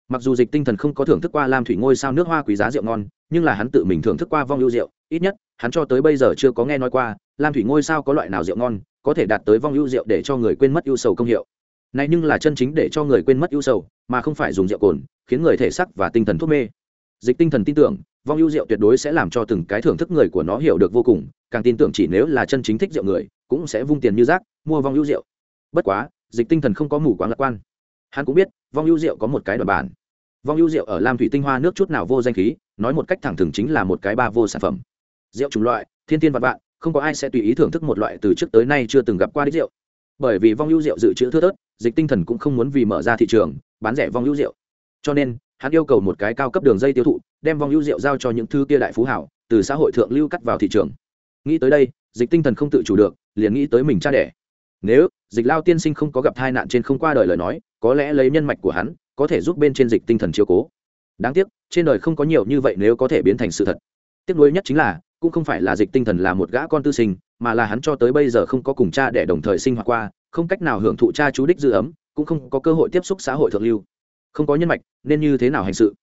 Mặc dù dịch tinh thần không có thưởng thức qua lam thủy ngôi sao nước hoa quý giá rượu ngon, nhưng là hắn tự mình thưởng thức qua vong hữu rượu ít nhất, hắn cho tới bây giờ chưa có nghe nói qua, lam thủy ngôi sao có loại nào rượu ngon, có thể đạt tới vong ưu rượu để cho người quên mất ưu sầu công hiệu. Này nhưng là chân chính để cho người quên mất ưu sầu, mà không phải dùng rượu cồn, khiến người thể sắc và tinh thần thuốc mê. Dịch tinh thần tin tưởng, vong ưu rượu tuyệt đối sẽ làm cho từng cái thưởng thức người của nó hiểu được vô cùng, càng tin tưởng chỉ nếu là chân chính thích rượu người, cũng sẽ vung tiền như rác, mua vong ưu rượu. Bất quá, dịch tinh thần không có mù quáng lạc quan. Hắn cũng biết, vong ưu rượu có một cái đoạn bản. Vong ưu rượu ở lam thủy tinh hoa nước chút nào vô danh khí, nói một cách thẳng thừng chính là một cái ba vô sản phẩm rượu chủng loại, thiên tiên vạn vạn, không có ai sẽ tùy ý thưởng thức một loại từ trước tới nay chưa từng gặp qua đích rượu. Bởi vì vong hữu rượu dự trữ thưa thớt, dịch tinh thần cũng không muốn vì mở ra thị trường, bán rẻ vong hữu rượu. Cho nên, hắn yêu cầu một cái cao cấp đường dây tiêu thụ, đem vong hữu rượu giao cho những thư kia đại phú hảo, từ xã hội thượng lưu cắt vào thị trường. Nghĩ tới đây, dịch tinh thần không tự chủ được, liền nghĩ tới mình cha đẻ. Nếu, dịch lao tiên sinh không có gặp tai nạn trên không qua đời lời nói, có lẽ lấy nhân mạch của hắn, có thể giúp bên trên dịch tinh thần chiếu cố. Đáng tiếc, trên đời không có nhiều như vậy nếu có thể biến thành sự thật. Tiếc nuối nhất chính là cũng không phải là dịch tinh thần là một gã con tư sinh, mà là hắn cho tới bây giờ không có cùng cha để đồng thời sinh hoạt qua, không cách nào hưởng thụ cha chú đích dư ấm, cũng không có cơ hội tiếp xúc xã hội thượng lưu. Không có nhân mạch, nên như thế nào hành sự?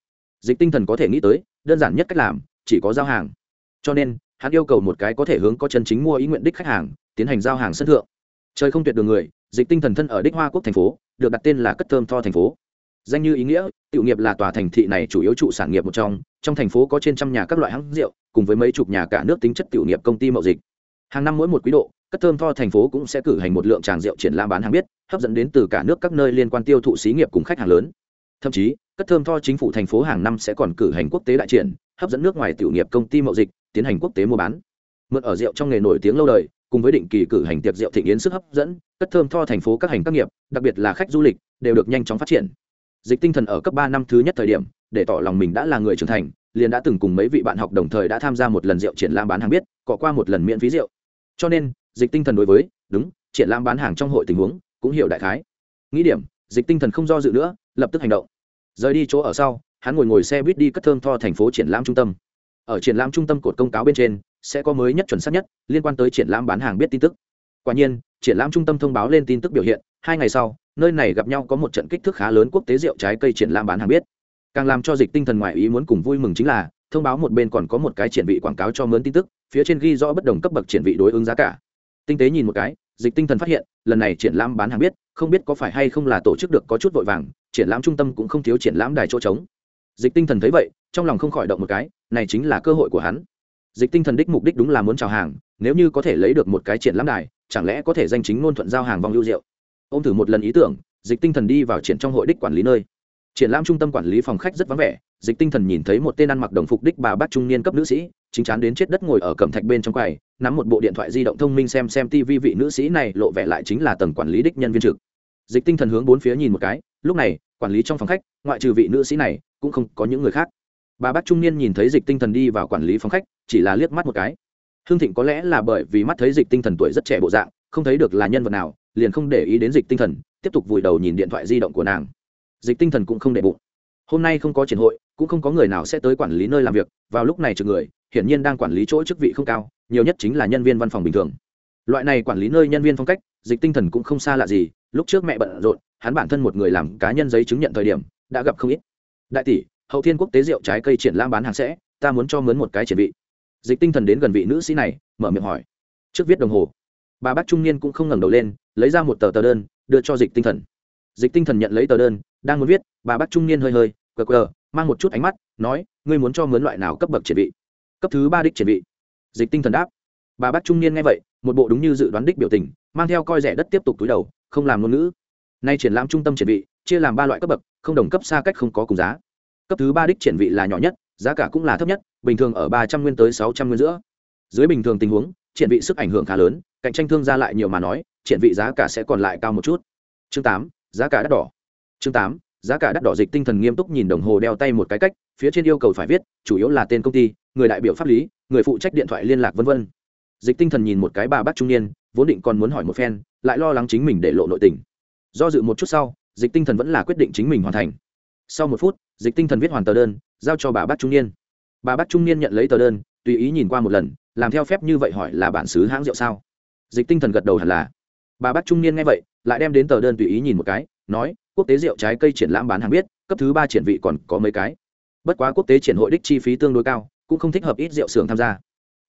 Dịch tinh thần có thể nghĩ tới, đơn giản nhất cách làm, chỉ có giao hàng. Cho nên, hắn yêu cầu một cái có thể hướng có chân chính mua ý nguyện đích khách hàng, tiến hành giao hàng sân thượng. Trời không tuyệt đường người, dịch tinh thần thân ở đích hoa quốc thành phố, được đặt tên là cất thơm tho thành phố. Danh như ý nghĩa, tiểu nghiệp là tòa thành thị này chủ yếu trụ sản nghiệp một trong trong thành phố có trên trăm nhà các loại hãng rượu, cùng với mấy chục nhà cả nước tính chất tiểu nghiệp công ty mậu dịch. Hàng năm mỗi một quý độ, cất thơm tho thành phố cũng sẽ cử hành một lượng tràng rượu triển lãm bán hàng biết, hấp dẫn đến từ cả nước các nơi liên quan tiêu thụ xí nghiệp cùng khách hàng lớn. Thậm chí, cất thơm tho chính phủ thành phố hàng năm sẽ còn cử hành quốc tế đại triển, hấp dẫn nước ngoài tiểu nghiệp công ty mậu dịch, tiến hành quốc tế mua bán. Mượn ở rượu trong nghề nổi tiếng lâu đời, cùng với định kỳ cử hành tiệc rượu thịnh yến sức hấp dẫn, cất thơm tho thành phố các hành các nghiệp, đặc biệt là khách du lịch, đều được nhanh chóng phát triển. Dịch tinh thần ở cấp ba năm thứ nhất thời điểm để tỏ lòng mình đã là người trưởng thành, liền đã từng cùng mấy vị bạn học đồng thời đã tham gia một lần rượu triển lãm bán hàng biết, cọ qua một lần miễn phí rượu. Cho nên, dịch tinh thần đối với, đúng, triển lãm bán hàng trong hội tình huống, cũng hiểu đại khái. Nghĩ điểm, dịch tinh thần không do dự nữa, lập tức hành động. Rời đi chỗ ở sau, hắn ngồi ngồi xe buýt đi cất thơm tho thành phố triển lãm trung tâm. Ở triển lãm trung tâm cột công cáo bên trên, sẽ có mới nhất chuẩn xác nhất, liên quan tới triển lãm bán hàng biết tin tức. Quả nhiên, triển lãm trung tâm thông báo lên tin tức biểu hiện, hai ngày sau, nơi này gặp nhau có một trận kích thước khá lớn quốc tế rượu trái cây triển lãm bán hàng biết càng làm cho dịch tinh thần ngoại ý muốn cùng vui mừng chính là, thông báo một bên còn có một cái triển vị quảng cáo cho mướn tin tức, phía trên ghi rõ bất đồng cấp bậc triển vị đối ứng giá cả. Tinh tế nhìn một cái, dịch tinh thần phát hiện, lần này triển lãm bán hàng biết, không biết có phải hay không là tổ chức được có chút vội vàng, triển lãm trung tâm cũng không thiếu triển lãm đài chỗ trống. Dịch tinh thần thấy vậy, trong lòng không khỏi động một cái, này chính là cơ hội của hắn. Dịch tinh thần đích mục đích đúng là muốn chào hàng, nếu như có thể lấy được một cái triển lãm đài, chẳng lẽ có thể danh chính ngôn thuận giao hàng vong lưu rượu ô m thử một lần ý tưởng, dịch tinh thần đi vào triển trong hội đích quản lý nơi triển lãm trung tâm quản lý phòng khách rất vắng vẻ, dịch tinh thần nhìn thấy một tên ăn mặc đồng phục đích bà bác trung niên cấp nữ sĩ, chính chắn đến chết đất ngồi ở cẩm thạch bên trong quầy, nắm một bộ điện thoại di động thông minh xem xem tv vị nữ sĩ này lộ vẻ lại chính là tầng quản lý đích nhân viên trực. Dịch tinh thần hướng bốn phía nhìn một cái, lúc này, quản lý trong phòng khách, ngoại trừ vị nữ sĩ này, cũng không có những người khác. Bà bác trung niên nhìn thấy dịch tinh thần đi vào quản lý phòng khách, chỉ là liếc mắt một cái. Hương thịnh có lẽ là bởi vì mắt thấy dịch tinh thần tuổi rất trẻ bộ dạng, không thấy được là nhân vật nào, liền không để ý đến dịch tinh thần, tiếp tục vùi đầu nhìn điện thoại di động của nàng dịch tinh thần cũng không để bụng. Hôm nay không có triển hội, cũng không có người nào sẽ tới quản lý nơi làm việc, vào lúc này trừ người, hiển nhiên đang quản lý chỗ chức vị không cao, nhiều nhất chính là nhân viên văn phòng bình thường. Loại này quản lý nơi nhân viên phong cách, dịch tinh thần cũng không xa lạ gì, lúc trước mẹ bận rộn, hắn bản thân một người làm cá nhân giấy chứng nhận thời điểm, đã gặp không ít. Đại tỷ, hậu thiên quốc tế rượu trái cây triển lãm bán hàng sẽ, ta muốn cho mướn một cái triển vị. Dịch tinh thần đến gần vị nữ sĩ này, mở miệng hỏi. Trước viết đồng hồ. Bà bác trung niên cũng không ngẩng đầu lên, lấy ra một tờ tờ đơn, đưa cho dịch tinh thần. Dịch tinh thần nhận lấy tờ đơn đang muốn viết, bà bác trung niên hơi hơi, cờ cờ, mang một chút ánh mắt, nói, ngươi muốn cho mướn loại nào cấp bậc triển vị? Cấp thứ ba đích triển vị. Dịch tinh thần đáp. Bà bác trung niên nghe vậy, một bộ đúng như dự đoán đích biểu tình, mang theo coi rẻ đất tiếp tục túi đầu, không làm ngôn ngữ. Nay triển lãm trung tâm triển vị, chia làm ba loại cấp bậc, không đồng cấp xa cách không có cùng giá. Cấp thứ ba đích triển vị là nhỏ nhất, giá cả cũng là thấp nhất, bình thường ở ba trăm nguyên tới sáu trăm nguyên giữa. Dưới bình thường tình huống, triển vị sức ảnh hưởng khá lớn, cạnh tranh thương gia lại nhiều mà nói, triển vị giá cả sẽ còn lại cao một chút. Chương tám, giá cả đắt đỏ chương tám, giá cả đắt đỏ dịch tinh thần nghiêm túc nhìn đồng hồ đeo tay một cái cách, phía trên yêu cầu phải viết, chủ yếu là tên công ty, người đại biểu pháp lý, người phụ trách điện thoại liên lạc v v dịch tinh thần nhìn một cái bà bác trung niên, vốn định còn muốn hỏi một phen, lại lo lắng chính mình để lộ nội tình. Do dự một chút sau, dịch tinh thần vẫn là quyết định chính mình hoàn thành. Sau một phút, dịch tinh thần viết hoàn tờ đơn, giao cho bà bác trung niên. Bà bác trung niên nhận lấy tờ đơn, tùy ý nhìn qua một lần, làm theo phép như vậy hỏi là bản xứ hãng rượu sao? Dịch tinh thần gật đầu hẳn là. Bà bác trung niên nghe vậy, lại đem đến tờ đơn tùy ý nhìn một cái, nói quốc tế rượu trái cây triển lãm bán hàng biết, cấp thứ ba triển vị còn có mấy cái. Bất quá quốc tế triển hội đích chi phí tương đối cao, cũng không thích hợp ít rượu xưởng tham gia.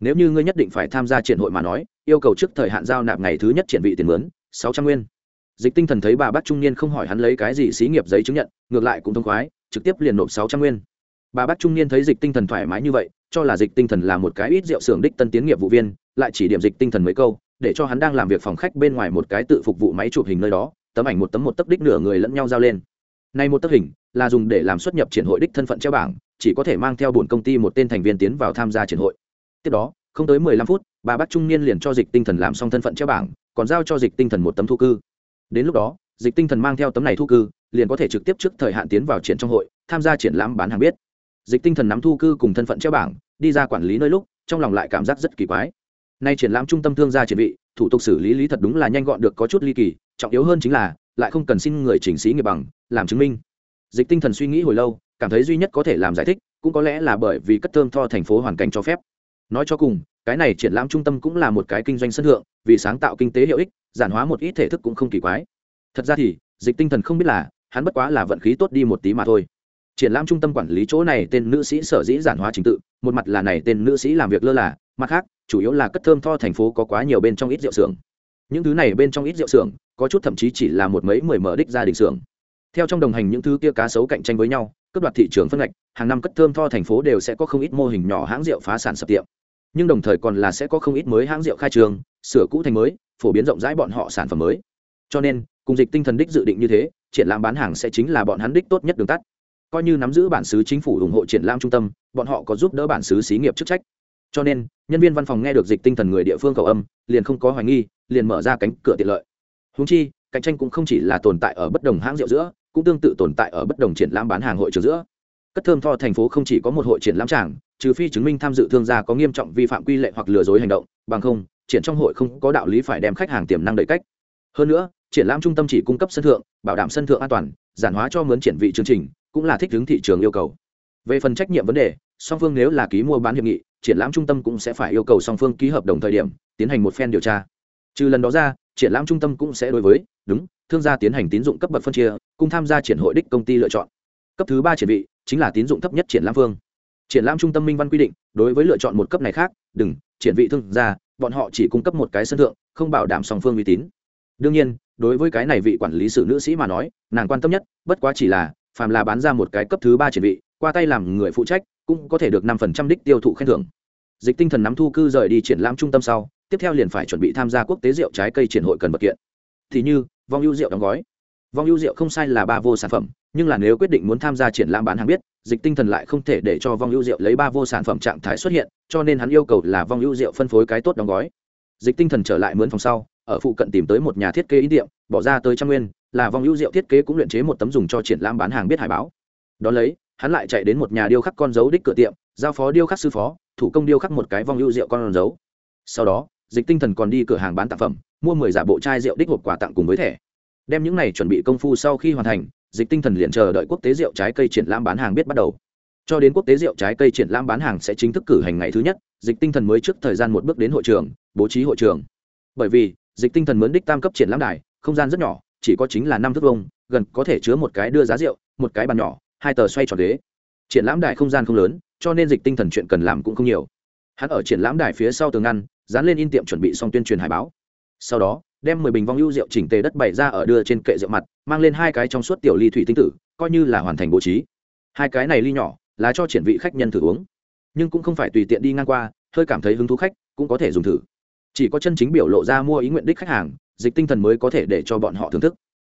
Nếu như ngươi nhất định phải tham gia triển hội mà nói, yêu cầu trước thời hạn giao nạp ngày thứ nhất triển vị tiền mướn, sáu trăm nguyên. Dịch tinh thần thấy bà bác trung niên không hỏi hắn lấy cái gì xí nghiệp giấy chứng nhận, ngược lại cũng thông khoái, trực tiếp liền nộp sáu trăm nguyên. Bà bác trung niên thấy dịch tinh thần thoải mái như vậy, cho là dịch tinh thần là một cái ít rượu xưởng đích tân tiến nghiệp vụ viên, lại chỉ điểm dịch tinh thần mấy câu, để cho hắn đang làm việc phòng khách bên ngoài một cái tự phục vụ máy chụp hình nơi đó tấm ảnh một tấm một tấc đích nửa người lẫn nhau giao lên. Nay một tấc hình là dùng để làm xuất nhập triển hội đích thân phận treo bảng, chỉ có thể mang theo bổn công ty một tên thành viên tiến vào tham gia triển hội. Tiếp đó, không tới mười lăm phút, bà bác trung niên liền cho dịch tinh thần làm xong thân phận treo bảng, còn giao cho dịch tinh thần một tấm thu cư. Đến lúc đó, dịch tinh thần mang theo tấm này thu cư, liền có thể trực tiếp trước thời hạn tiến vào triển trong hội, tham gia triển lãm bán hàng biết. Dịch tinh thần nắm thu cư cùng thân phận treo bảng, đi ra quản lý nơi lúc, trong lòng lại cảm giác rất kỳ quái. Nay triển lãm trung tâm thương gia triển vị thủ tục xử lý lý thật đúng là nhanh gọn được có chút ly kỳ, trọng yếu hơn chính là, lại không cần xin người chỉnh sĩ nghiệp bằng, làm chứng minh. Dịch tinh thần suy nghĩ hồi lâu, cảm thấy duy nhất có thể làm giải thích, cũng có lẽ là bởi vì cất thơm tho thành phố hoàn cảnh cho phép. Nói cho cùng, cái này triển lãm trung tâm cũng là một cái kinh doanh sân thượng, vì sáng tạo kinh tế hiệu ích, giản hóa một ít thể thức cũng không kỳ quái. Thật ra thì, dịch tinh thần không biết là, hắn bất quá là vận khí tốt đi một tí mà thôi. Triển lãm trung tâm quản lý chỗ này tên nữ sĩ sở dĩ giản hóa trình tự, một mặt là này tên nữ sĩ làm việc lơ là mặt khác, chủ yếu là cất thơm tho thành phố có quá nhiều bên trong ít rượu xưởng. Những thứ này bên trong ít rượu xưởng, có chút thậm chí chỉ là một mấy mười mở đích gia đình xưởng. Theo trong đồng hành những thứ kia cá sấu cạnh tranh với nhau cấp đoạt thị trường phân ngạch, hàng năm cất thơm tho thành phố đều sẽ có không ít mô hình nhỏ hãng rượu phá sản sập tiệm. Nhưng đồng thời còn là sẽ có không ít mới hãng rượu khai trường, sửa cũ thành mới, phổ biến rộng rãi bọn họ sản phẩm mới. Cho nên, cùng dịch tinh thần đích dự định như thế, triển lãm bán hàng sẽ chính là bọn hắn đích tốt nhất đường tắt. Coi như nắm giữ bản xứ chính phủ ủng hộ triển lãm trung tâm, bọn họ có giúp đỡ bản xứ xí nghiệp chức trách cho nên, nhân viên văn phòng nghe được dịch tinh thần người địa phương cầu âm, liền không có hoài nghi, liền mở ra cánh cửa tiện lợi. Húng chi, cạnh tranh cũng không chỉ là tồn tại ở bất đồng hãng rượu giữa, cũng tương tự tồn tại ở bất đồng triển lãm bán hàng hội trường giữa. Cất thơm tho thành phố không chỉ có một hội triển lãm tràng, trừ phi chứng minh tham dự thương gia có nghiêm trọng vi phạm quy lệ hoặc lừa dối hành động, bằng không, triển trong hội không có đạo lý phải đem khách hàng tiềm năng đầy cách. Hơn nữa, triển lãm trung tâm chỉ cung cấp sân thượng, bảo đảm sân thượng an toàn, giản hóa cho mướn triển vị chương trình, cũng là thích ứng thị trường yêu cầu. Về phần trách nhiệm vấn đề, song phương nếu là ký mua bán hiệp nghị triển lãm trung tâm cũng sẽ phải yêu cầu song phương ký hợp đồng thời điểm tiến hành một phen điều tra. Trừ lần đó ra, triển lãm trung tâm cũng sẽ đối với, đúng, thương gia tiến hành tín dụng cấp bậc phân chia, cùng tham gia triển hội đích công ty lựa chọn. Cấp thứ ba triển vị, chính là tín dụng thấp nhất triển lãm phương. Triển lãm trung tâm minh văn quy định, đối với lựa chọn một cấp này khác, đừng, triển vị thương gia, bọn họ chỉ cung cấp một cái sân thượng, không bảo đảm song phương uy tín. Đương nhiên, đối với cái này vị quản lý sử nữ sĩ mà nói, nàng quan tâm nhất, bất quá chỉ là, phàm là bán ra một cái cấp thứ ba triển vị, qua tay làm người phụ trách cũng có thể được năm phần trăm đích tiêu thụ khen thưởng. Dịch tinh thần nắm thu cư rời đi triển lãm trung tâm sau tiếp theo liền phải chuẩn bị tham gia quốc tế rượu trái cây triển hội cần vật kiện. Thì như vong ưu rượu đóng gói. Vong ưu rượu không sai là ba vô sản phẩm nhưng là nếu quyết định muốn tham gia triển lãm bán hàng biết dịch tinh thần lại không thể để cho vong ưu rượu lấy ba vô sản phẩm trạng thái xuất hiện cho nên hắn yêu cầu là vong ưu rượu phân phối cái tốt đóng gói. Dịch tinh thần trở lại mướn phòng sau ở phụ cận tìm tới một nhà thiết kế ý niệm, bỏ ra tới trăm nguyên là vong ưu rượu thiết kế cũng luyện chế một tấm dùng cho triển lãm bán hàng biết hải báo. Đón lấy hắn lại chạy đến một nhà điêu khắc con dấu đích cửa tiệm, giao phó điêu khắc sư phó, thủ công điêu khắc một cái vong hữu rượu con dấu. Sau đó, dịch tinh thần còn đi cửa hàng bán tạp phẩm, mua mười giả bộ chai rượu đích hộp quà tặng cùng với thẻ. Đem những này chuẩn bị công phu sau khi hoàn thành, dịch tinh thần liền chờ đợi quốc tế rượu trái cây triển lãm bán hàng biết bắt đầu. Cho đến quốc tế rượu trái cây triển lãm bán hàng sẽ chính thức cử hành ngày thứ nhất, dịch tinh thần mới trước thời gian một bước đến hội trường, bố trí hội trường. Bởi vì, dịch tinh thần mướn đích tam cấp triển lãm đài, không gian rất nhỏ, chỉ có chính là năm thước vông gần có thể chứa một cái đưa giá rượu, một cái bàn nhỏ hai tờ xoay tròn ghế. Triển lãm đài không gian không lớn, cho nên dịch tinh thần chuyện cần làm cũng không nhiều. Hắn ở triển lãm đài phía sau tường ngăn, dán lên in tiệm chuẩn bị xong tuyên truyền hải báo. Sau đó, đem mười bình vong ưu rượu chỉnh tề đất bày ra ở đưa trên kệ rượu mặt, mang lên hai cái trong suốt tiểu ly thủy tinh tử, coi như là hoàn thành bố trí. Hai cái này ly nhỏ, là cho triển vị khách nhân thử uống. Nhưng cũng không phải tùy tiện đi ngang qua, hơi cảm thấy hứng thú khách, cũng có thể dùng thử. Chỉ có chân chính biểu lộ ra mua ý nguyện đích khách hàng, dịch tinh thần mới có thể để cho bọn họ thưởng thức.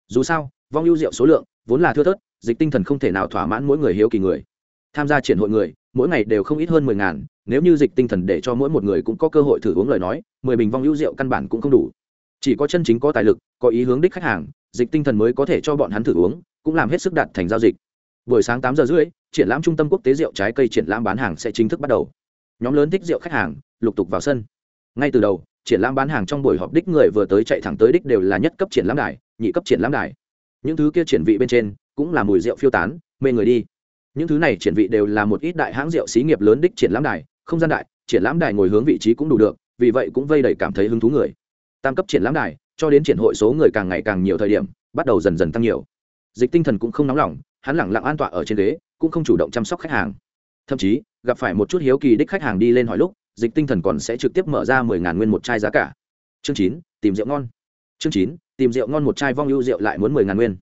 Dù sao, vong ưu rượu số lượng vốn là thưa thớt, dịch tinh thần không thể nào thỏa mãn mỗi người hiếu kỳ người. Tham gia triển hội người, mỗi ngày đều không ít hơn mười ngàn, nếu như dịch tinh thần để cho mỗi một người cũng có cơ hội thử uống lời nói, mười bình vong hữu rượu căn bản cũng không đủ. Chỉ có chân chính có tài lực, có ý hướng đích khách hàng, dịch tinh thần mới có thể cho bọn hắn thử uống, cũng làm hết sức đạt thành giao dịch. Buổi sáng tám giờ rưỡi, triển lãm trung tâm quốc tế rượu trái cây triển lãm bán hàng sẽ chính thức bắt đầu. Nhóm lớn thích rượu khách hàng, lục tục vào sân. Ngay từ đầu, triển lãm bán hàng trong buổi họp đích người vừa tới chạy thẳng tới đích đều là nhất cấp triển lãm đài, nhị cấp triển lãm đài những thứ kia triển vị bên trên cũng là mùi rượu phiêu tán, mê người đi. Những thứ này triển vị đều là một ít đại hãng rượu xí nghiệp lớn đích triển lãm đài, không gian đại, triển lãm đài ngồi hướng vị trí cũng đủ được, vì vậy cũng vây đầy cảm thấy hứng thú người. Tam cấp triển lãm đài, cho đến triển hội số người càng ngày càng nhiều thời điểm, bắt đầu dần dần tăng nhiều. Dịch tinh thần cũng không nóng lòng, hắn lẳng lặng an tọa ở trên ghế, cũng không chủ động chăm sóc khách hàng. Thậm chí, gặp phải một chút hiếu kỳ đích khách hàng đi lên hỏi lúc, dịch tinh thần còn sẽ trực tiếp mở ra mười ngàn nguyên một chai giá cả. Chương chín, tìm rượu ngon. Chương chín tìm rượu ngon một chai vong ưu rượu lại muốn mười ngàn nguyên.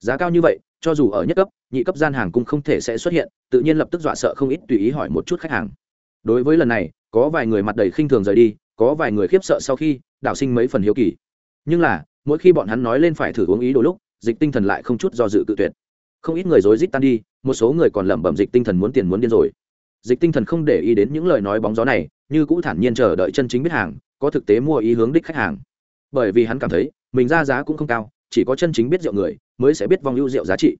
Giá cao như vậy, cho dù ở nhất cấp, nhị cấp gian hàng cũng không thể sẽ xuất hiện, tự nhiên lập tức dọa sợ không ít tùy ý hỏi một chút khách hàng. Đối với lần này, có vài người mặt đầy khinh thường rời đi, có vài người khiếp sợ sau khi đảo sinh mấy phần hiếu kỳ. Nhưng là, mỗi khi bọn hắn nói lên phải thử uống ý đôi lúc, dịch tinh thần lại không chút do dự cự tuyệt. Không ít người rối rít tan đi, một số người còn lẩm bẩm dịch tinh thần muốn tiền muốn điên rồi. Dịch tinh thần không để ý đến những lời nói bóng gió này, như cũ thản nhiên chờ đợi chân chính biết hàng, có thực tế mua ý hướng đích khách hàng. Bởi vì hắn cảm thấy mình ra giá cũng không cao, chỉ có chân chính biết rượu người mới sẽ biết vòng ưu rượu giá trị.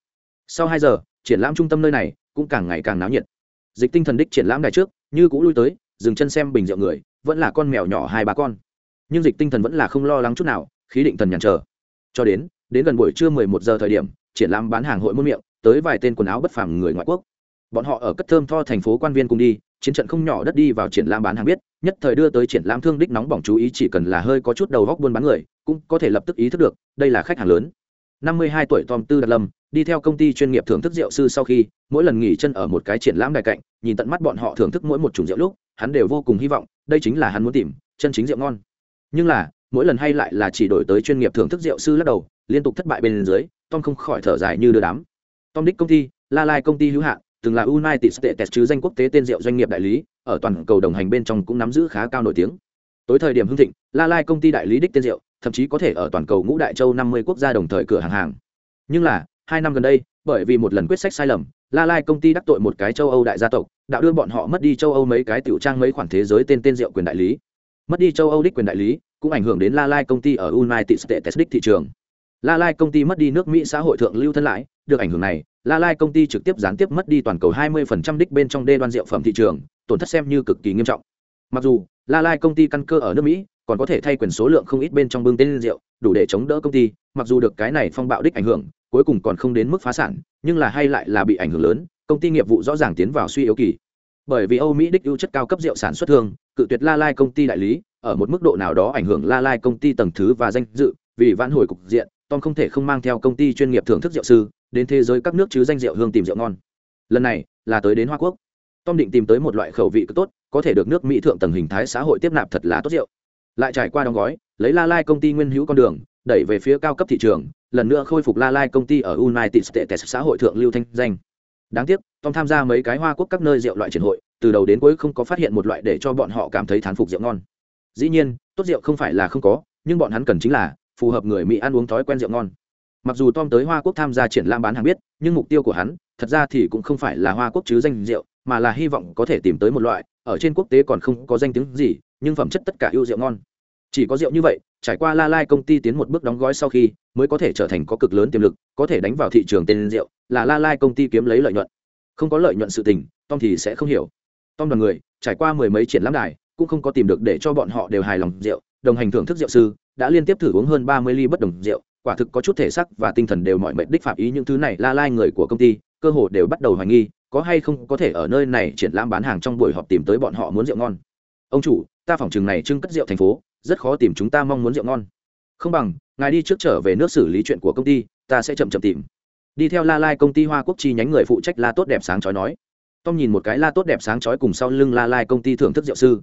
Sau hai giờ, triển lãm trung tâm nơi này cũng càng ngày càng náo nhiệt. Dịch tinh thần đích triển lãm đài trước, như cũ lui tới, dừng chân xem bình rượu người, vẫn là con mèo nhỏ hai ba con. Nhưng dịch tinh thần vẫn là không lo lắng chút nào, khí định thần nhàn chờ. Cho đến đến gần buổi trưa mười một giờ thời điểm, triển lãm bán hàng hội muôn miệng, tới vài tên quần áo bất phàm người ngoại quốc. Bọn họ ở cất thơm tho thành phố quan viên cùng đi chiến trận không nhỏ đất đi vào triển lãm bán hàng biết nhất thời đưa tới triển lãm thương đích nóng bỏng chú ý chỉ cần là hơi có chút đầu góc buôn bán người cũng có thể lập tức ý thức được đây là khách hàng lớn năm mươi hai tuổi Tom Tư Đạt Lâm, đi theo công ty chuyên nghiệp thưởng thức rượu sư sau khi, mỗi lần nghỉ chân ở một cái triển lãm đài cạnh, nhìn tận mắt bọn họ thưởng thức mỗi một chủng rượu lúc, hắn đều vô cùng hy vọng, đây chính là hắn muốn tìm, chân chính rượu ngon. Nhưng là, mỗi lần hay lại là chỉ đổi tới chuyên nghiệp thưởng thức rượu sư lắc đầu, liên tục thất bại bên dưới, Tom không khỏi thở dài như đưa đám. Tom đích công ty, La Lai công ty hữu hạn, từng là United States chứ danh quốc tế tên rượu doanh nghiệp đại lý, ở toàn cầu đồng hành bên trong cũng nắm giữ khá cao nổi tiếng. Tối thời điểm hưng thịnh, La Lai công ty đại lý đích tên rượu, thậm chí có thể ở toàn cầu ngũ đại châu năm mươi quốc gia đồng thời cửa hàng hàng. Nhưng là, hai năm gần đây, bởi vì một lần quyết sách sai lầm, La Lai công ty đắc tội một cái châu Âu đại gia tộc, đã đưa bọn họ mất đi châu Âu mấy cái tiểu trang mấy khoản thế giới tên tên rượu quyền đại lý. Mất đi châu Âu đích quyền đại lý, cũng ảnh hưởng đến La Lai công ty ở United States đích thị trường. La Lai công ty mất đi nước Mỹ xã hội thượng lưu thân lãi, được ảnh hưởng này, La Lai công ty trực tiếp gián tiếp mất đi toàn cầu 20% đích bên trong đê đoan rượu phẩm thị trường, tổn thất xem như cực kỳ nghiêm trọng. Mặc dù La Lai công ty căn cơ ở nước Mỹ, còn có thể thay quyền số lượng không ít bên trong bưng tên rượu, đủ để chống đỡ công ty, mặc dù được cái này phong bạo đích ảnh hưởng, cuối cùng còn không đến mức phá sản, nhưng là hay lại là bị ảnh hưởng lớn, công ty nghiệp vụ rõ ràng tiến vào suy yếu kỳ. Bởi vì Âu Mỹ đích ưu chất cao cấp rượu sản xuất thương, cự tuyệt La Lai công ty đại lý, ở một mức độ nào đó ảnh hưởng La Lai công ty tầng thứ và danh dự, vì vãn hồi cục diện, Tom không thể không mang theo công ty chuyên nghiệp thưởng thức rượu sư, đến thế giới các nước chứ danh rượu hương tìm rượu ngon. Lần này, là tới đến Hoa Quốc. Tom định tìm tới một loại khẩu vị cực tốt, có thể được nước Mỹ thượng tầng hình thái xã hội tiếp nạp thật là tốt rượu. Lại trải qua đóng gói, lấy La Lai công ty nguyên hữu con đường, đẩy về phía cao cấp thị trường, lần nữa khôi phục La Lai công ty ở United States xã hội thượng lưu thanh danh. Đáng tiếc, Tom tham gia mấy cái Hoa Quốc các nơi rượu loại triển hội, từ đầu đến cuối không có phát hiện một loại để cho bọn họ cảm thấy thán phục rượu ngon. Dĩ nhiên, tốt rượu không phải là không có, nhưng bọn hắn cần chính là phù hợp người Mỹ ăn uống thói quen rượu ngon. Mặc dù tom tới hoa quốc tham gia triển lãm bán hàng biết, nhưng mục tiêu của hắn, thật ra thì cũng không phải là hoa quốc chứ danh rượu, mà là hy vọng có thể tìm tới một loại, ở trên quốc tế còn không có danh tiếng gì, nhưng phẩm chất tất cả ưu rượu ngon. Chỉ có rượu như vậy, trải qua la lai công ty tiến một bước đóng gói sau khi, mới có thể trở thành có cực lớn tiềm lực, có thể đánh vào thị trường tên rượu, là la lai công ty kiếm lấy lợi nhuận. Không có lợi nhuận sự tình, tom thì sẽ không hiểu. Tom đoàn người, trải qua mười mấy triển lãm đài, cũng không có tìm được để cho bọn họ đều hài lòng rượu đồng hành thưởng thức rượu sư đã liên tiếp thử uống hơn ba mươi ly bất đồng rượu quả thực có chút thể sắc và tinh thần đều mọi mệt, đích phạm ý những thứ này la lai người của công ty cơ hồ đều bắt đầu hoài nghi có hay không có thể ở nơi này triển lãm bán hàng trong buổi họp tìm tới bọn họ muốn rượu ngon. Ông chủ ta phòng chừng này trưng cất rượu thành phố rất khó tìm chúng ta mong muốn rượu ngon. Không bằng ngài đi trước trở về nước xử lý chuyện của công ty ta sẽ chậm chậm tìm. Đi theo la lai công ty hoa quốc chi nhánh người phụ trách la tốt đẹp sáng chói nói. Tom nhìn một cái la tốt đẹp sáng chói cùng sau lưng la lai công ty thưởng thức rượu sư.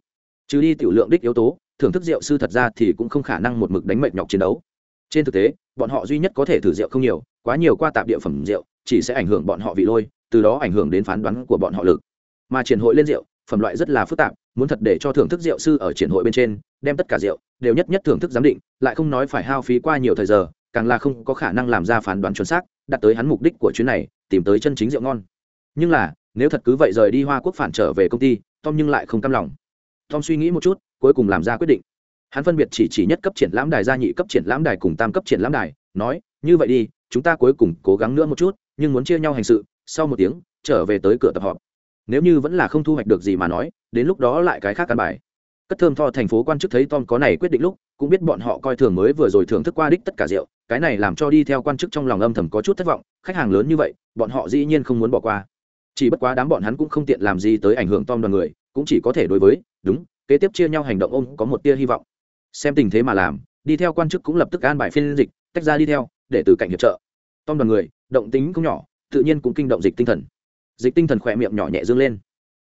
Trừ đi tiểu lượng đích yếu tố thưởng thức rượu sư thật ra thì cũng không khả năng một mực đánh mệt nhọc chiến đấu. Trên thực tế, bọn họ duy nhất có thể thử rượu không nhiều, quá nhiều qua tạp địa phẩm rượu, chỉ sẽ ảnh hưởng bọn họ vị lôi, từ đó ảnh hưởng đến phán đoán của bọn họ lực. Mà triển hội lên rượu, phẩm loại rất là phức tạp, muốn thật để cho thưởng thức rượu sư ở triển hội bên trên, đem tất cả rượu, đều nhất nhất thưởng thức giám định, lại không nói phải hao phí qua nhiều thời giờ, càng là không có khả năng làm ra phán đoán chuẩn xác đặt tới hắn mục đích của chuyến này, tìm tới chân chính rượu ngon. Nhưng là, nếu thật cứ vậy rời đi hoa quốc phản trở về công ty, tom nhưng lại không cam lòng. Tom suy nghĩ một chút cuối cùng làm ra quyết định. Hắn phân biệt chỉ chỉ nhất cấp triển lãm đài gia nhị cấp triển lãm đài cùng tam cấp triển lãm đài, nói, như vậy đi, chúng ta cuối cùng cố gắng nữa một chút, nhưng muốn chia nhau hành sự, sau một tiếng, trở về tới cửa tập họp. Nếu như vẫn là không thu hoạch được gì mà nói, đến lúc đó lại cái khác căn bài. Cất thơm tho thành phố quan chức thấy tom có này quyết định lúc, cũng biết bọn họ coi thường mới vừa rồi thưởng thức qua đích tất cả rượu, cái này làm cho đi theo quan chức trong lòng âm thầm có chút thất vọng, khách hàng lớn như vậy, bọn họ dĩ nhiên không muốn bỏ qua. Chỉ bất quá đám bọn hắn cũng không tiện làm gì tới ảnh hưởng tom đoàn người, cũng chỉ có thể đối với, đúng kế tiếp chia nhau hành động ôm có một tia hy vọng. Xem tình thế mà làm, đi theo quan chức cũng lập tức an bài phiên dịch, tách ra đi theo, để từ cạnh hiệp trợ. Tom đoàn người, động tính không nhỏ, tự nhiên cũng kinh động dịch tinh thần. Dịch tinh thần khỏe miệng nhỏ nhẹ dương lên.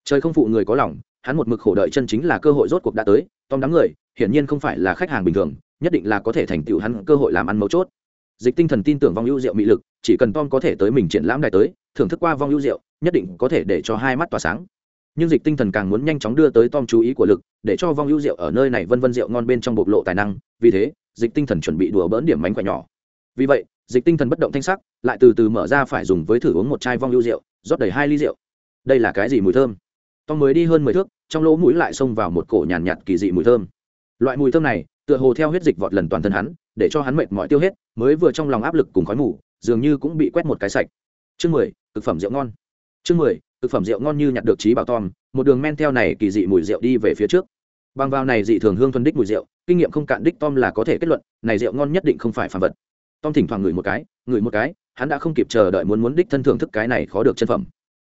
Trời không phụ người có lòng, hắn một mực khổ đợi chân chính là cơ hội rốt cuộc đã tới, tom đám người, hiển nhiên không phải là khách hàng bình thường, nhất định là có thể thành tựu hắn cơ hội làm ăn mấu chốt. Dịch tinh thần tin tưởng vong ưu diệu mị lực, chỉ cần tom có thể tới mình triển lãm đài tới, thưởng thức qua vong ưu diệu nhất định có thể để cho hai mắt tỏa sáng nhưng dịch tinh thần càng muốn nhanh chóng đưa tới tom chú ý của lực để cho vong hữu rượu ở nơi này vân vân rượu ngon bên trong bộc lộ tài năng vì thế dịch tinh thần chuẩn bị đùa bỡn điểm mánh khỏe nhỏ. Vì vậy dịch tinh thần bất động thanh sắc lại từ từ mở ra phải dùng với thử uống một chai vong hữu rượu rót đầy hai ly rượu. Đây là cái gì mùi thơm? Tom mới đi hơn mười thước trong lỗ mũi lại xông vào một cổ nhàn nhạt, nhạt kỳ dị mùi thơm. Loại mùi thơm này tựa hồ theo huyết dịch vọt lần toàn thân hắn để cho hắn mệt mỏi tiêu hết mới vừa trong lòng áp lực cùng khói mù dường như cũng bị quét một cái sạch. Chương mười thực phẩm rượu ngon. Chương mười thực phẩm rượu ngon như nhặt được trí bảo tom, một đường men theo này kỳ dị mùi rượu đi về phía trước. Bằng vào này dị thường hương thuần đích mùi rượu, kinh nghiệm không cạn đích tom là có thể kết luận, này rượu ngon nhất định không phải phản vật. Tom thỉnh thoảng ngửi một cái, ngửi một cái, hắn đã không kịp chờ đợi muốn muốn đích thân thưởng thức cái này khó được chân phẩm.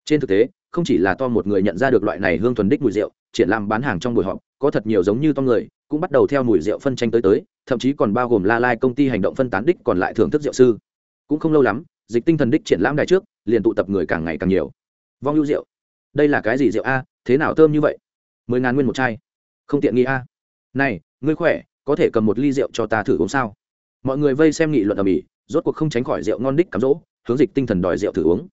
Trên thực tế, không chỉ là tom một người nhận ra được loại này hương thuần đích mùi rượu, triển lãm bán hàng trong buổi họp, có thật nhiều giống như tom người, cũng bắt đầu theo mùi rượu phân tranh tới tới, thậm chí còn bao gồm la lai công ty hành động phân tán đích còn lại thưởng thức rượu sư. Cũng không lâu lắm, dịch tinh thần đích triển lãm đài trước, liền tụ tập người càng ngày càng nhiều vong ưu rượu đây là cái gì rượu a? Thế nào thơm như vậy? Mười ngàn nguyên một chai. Không tiện nghi a. Này, ngươi khỏe, có thể cầm một ly rượu cho ta thử uống sao? Mọi người vây xem nghị luận ở mỹ, rốt cuộc không tránh khỏi rượu ngon đích cắm rỗ hướng dịch tinh thần đòi rượu thử uống.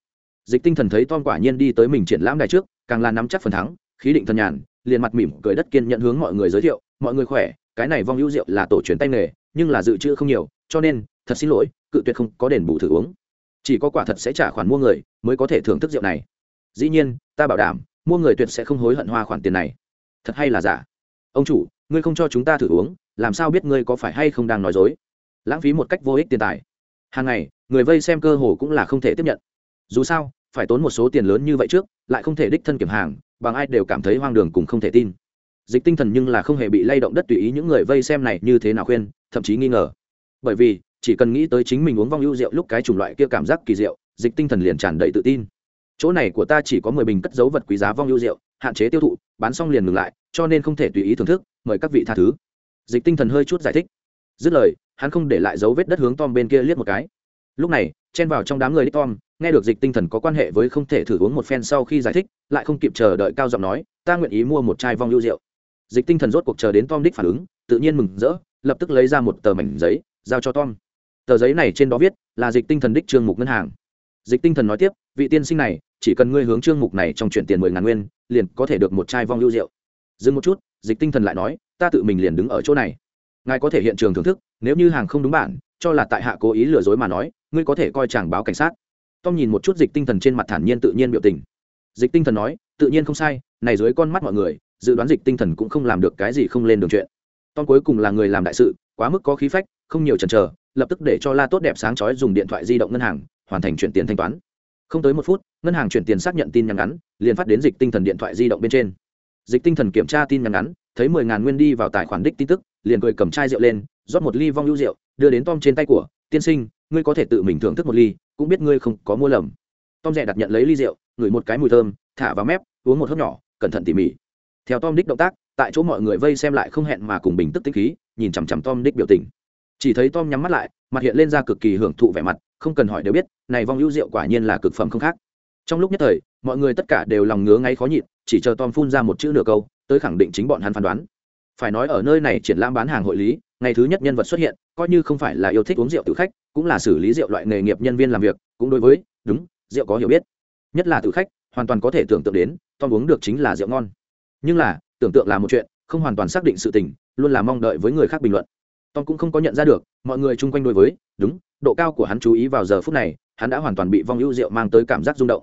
Dịch tinh thần thấy tom quả nhiên đi tới mình triển lãm đài trước, càng là nắm chắc phần thắng, khí định thần nhàn, liền mặt mỉm cười đất kiên nhận hướng mọi người giới thiệu, mọi người khỏe, cái này vong hữu rượu là tổ truyền tay nghề, nhưng là dự trữ không nhiều, cho nên, thật xin lỗi, cự tuyệt không có đền bù thử uống. Chỉ có quả thật sẽ trả khoản mua người, mới có thể thưởng thức rượu này dĩ nhiên, ta bảo đảm, mua người tuyệt sẽ không hối hận hoa khoản tiền này. Thật hay là giả? Ông chủ, ngươi không cho chúng ta thử uống, làm sao biết ngươi có phải hay không đang nói dối? Lãng phí một cách vô ích tiền tài. Hàng ngày, người vây xem cơ hồ cũng là không thể tiếp nhận. Dù sao, phải tốn một số tiền lớn như vậy trước, lại không thể đích thân kiểm hàng, bằng ai đều cảm thấy hoang đường cùng không thể tin. Dịch tinh thần nhưng là không hề bị lay động đất tùy ý những người vây xem này như thế nào khuyên, thậm chí nghi ngờ. Bởi vì, chỉ cần nghĩ tới chính mình uống vong ưu rượu lúc cái chủng loại kia cảm giác kỳ diệu, dịch tinh thần liền tràn đầy tự tin chỗ này của ta chỉ có mười bình cất dấu vật quý giá vong ưu rượu, hạn chế tiêu thụ, bán xong liền ngừng lại, cho nên không thể tùy ý thưởng thức, mời các vị tha thứ. Dịch tinh thần hơi chút giải thích. Dứt lời, hắn không để lại dấu vết đất hướng tom bên kia liếc một cái. Lúc này, chen vào trong đám người đích tom, nghe được dịch tinh thần có quan hệ với không thể thử uống một phen sau khi giải thích, lại không kịp chờ đợi cao giọng nói, ta nguyện ý mua một chai vong ưu rượu. Dịch tinh thần rốt cuộc chờ đến tom đích phản ứng, tự nhiên mừng rỡ, lập tức lấy ra một tờ mảnh giấy, giao cho tom. Tờ giấy này trên đó viết là dịch tinh thần đích trương mục ngân hàng. Dịch tinh thần nói tiếp vị tiên sinh này, chỉ cần ngươi hướng trương mục này trong chuyển tiền mười ngàn nguyên, liền có thể được một chai vong lưu rượu. Dừng một chút, dịch tinh thần lại nói, ta tự mình liền đứng ở chỗ này. Ngài có thể hiện trường thưởng thức, nếu như hàng không đúng bản, cho là tại hạ cố ý lừa dối mà nói, ngươi có thể coi chàng báo cảnh sát. Tom nhìn một chút dịch tinh thần trên mặt thản nhiên tự nhiên biểu tình. Dịch tinh thần nói, tự nhiên không sai, này dưới con mắt mọi người, dự đoán dịch tinh thần cũng không làm được cái gì không lên đường chuyện. Tom cuối cùng là người làm đại sự, quá mức có khí phách, không nhiều chần chờ, lập tức để cho la tốt đẹp sáng chói dùng điện thoại di động ngân hàng, hoàn thành chuyển tiền thanh toán không tới một phút, ngân hàng chuyển tiền xác nhận tin nhắn ngắn, liền phát đến dịch tinh thần điện thoại di động bên trên. Dịch tinh thần kiểm tra tin nhắn ngắn, thấy mười ngàn nguyên đi vào tài khoản đích tin tức, liền cười cầm chai rượu lên, rót một ly vong lưu rượu, đưa đến tom trên tay của, tiên sinh, ngươi có thể tự mình thưởng thức một ly, cũng biết ngươi không có mua lầm. Tom rẻ đặt nhận lấy ly rượu, ngửi một cái mùi thơm, thả vào mép, uống một hớp nhỏ, cẩn thận tỉ mỉ. Theo tom đích động tác, tại chỗ mọi người vây xem lại không hẹn mà cùng bình tức tích khí, nhìn chằm chằm tom đích biểu tình. Chỉ thấy tom nhắm mắt lại, mặt hiện lên ra cực kỳ hưởng thụ vẻ mặt không cần hỏi đều biết, này vong hữu rượu quả nhiên là cực phẩm không khác. Trong lúc nhất thời, mọi người tất cả đều lòng ngứa ngáy khó nhịn, chỉ chờ tom phun ra một chữ nửa câu, tới khẳng định chính bọn hắn phán đoán. Phải nói ở nơi này triển lãm bán hàng hội lý, ngày thứ nhất nhân vật xuất hiện, coi như không phải là yêu thích uống rượu tự khách, cũng là xử lý rượu loại nghề nghiệp nhân viên làm việc, cũng đối với, đúng, rượu có hiểu biết. Nhất là tự khách, hoàn toàn có thể tưởng tượng đến, tom uống được chính là rượu ngon. Nhưng là, tưởng tượng là một chuyện, không hoàn toàn xác định sự tình, luôn là mong đợi với người khác bình luận tom cũng không có nhận ra được, mọi người chung quanh đối với, đúng, độ cao của hắn chú ý vào giờ phút này, hắn đã hoàn toàn bị vong ưu rượu mang tới cảm giác rung động.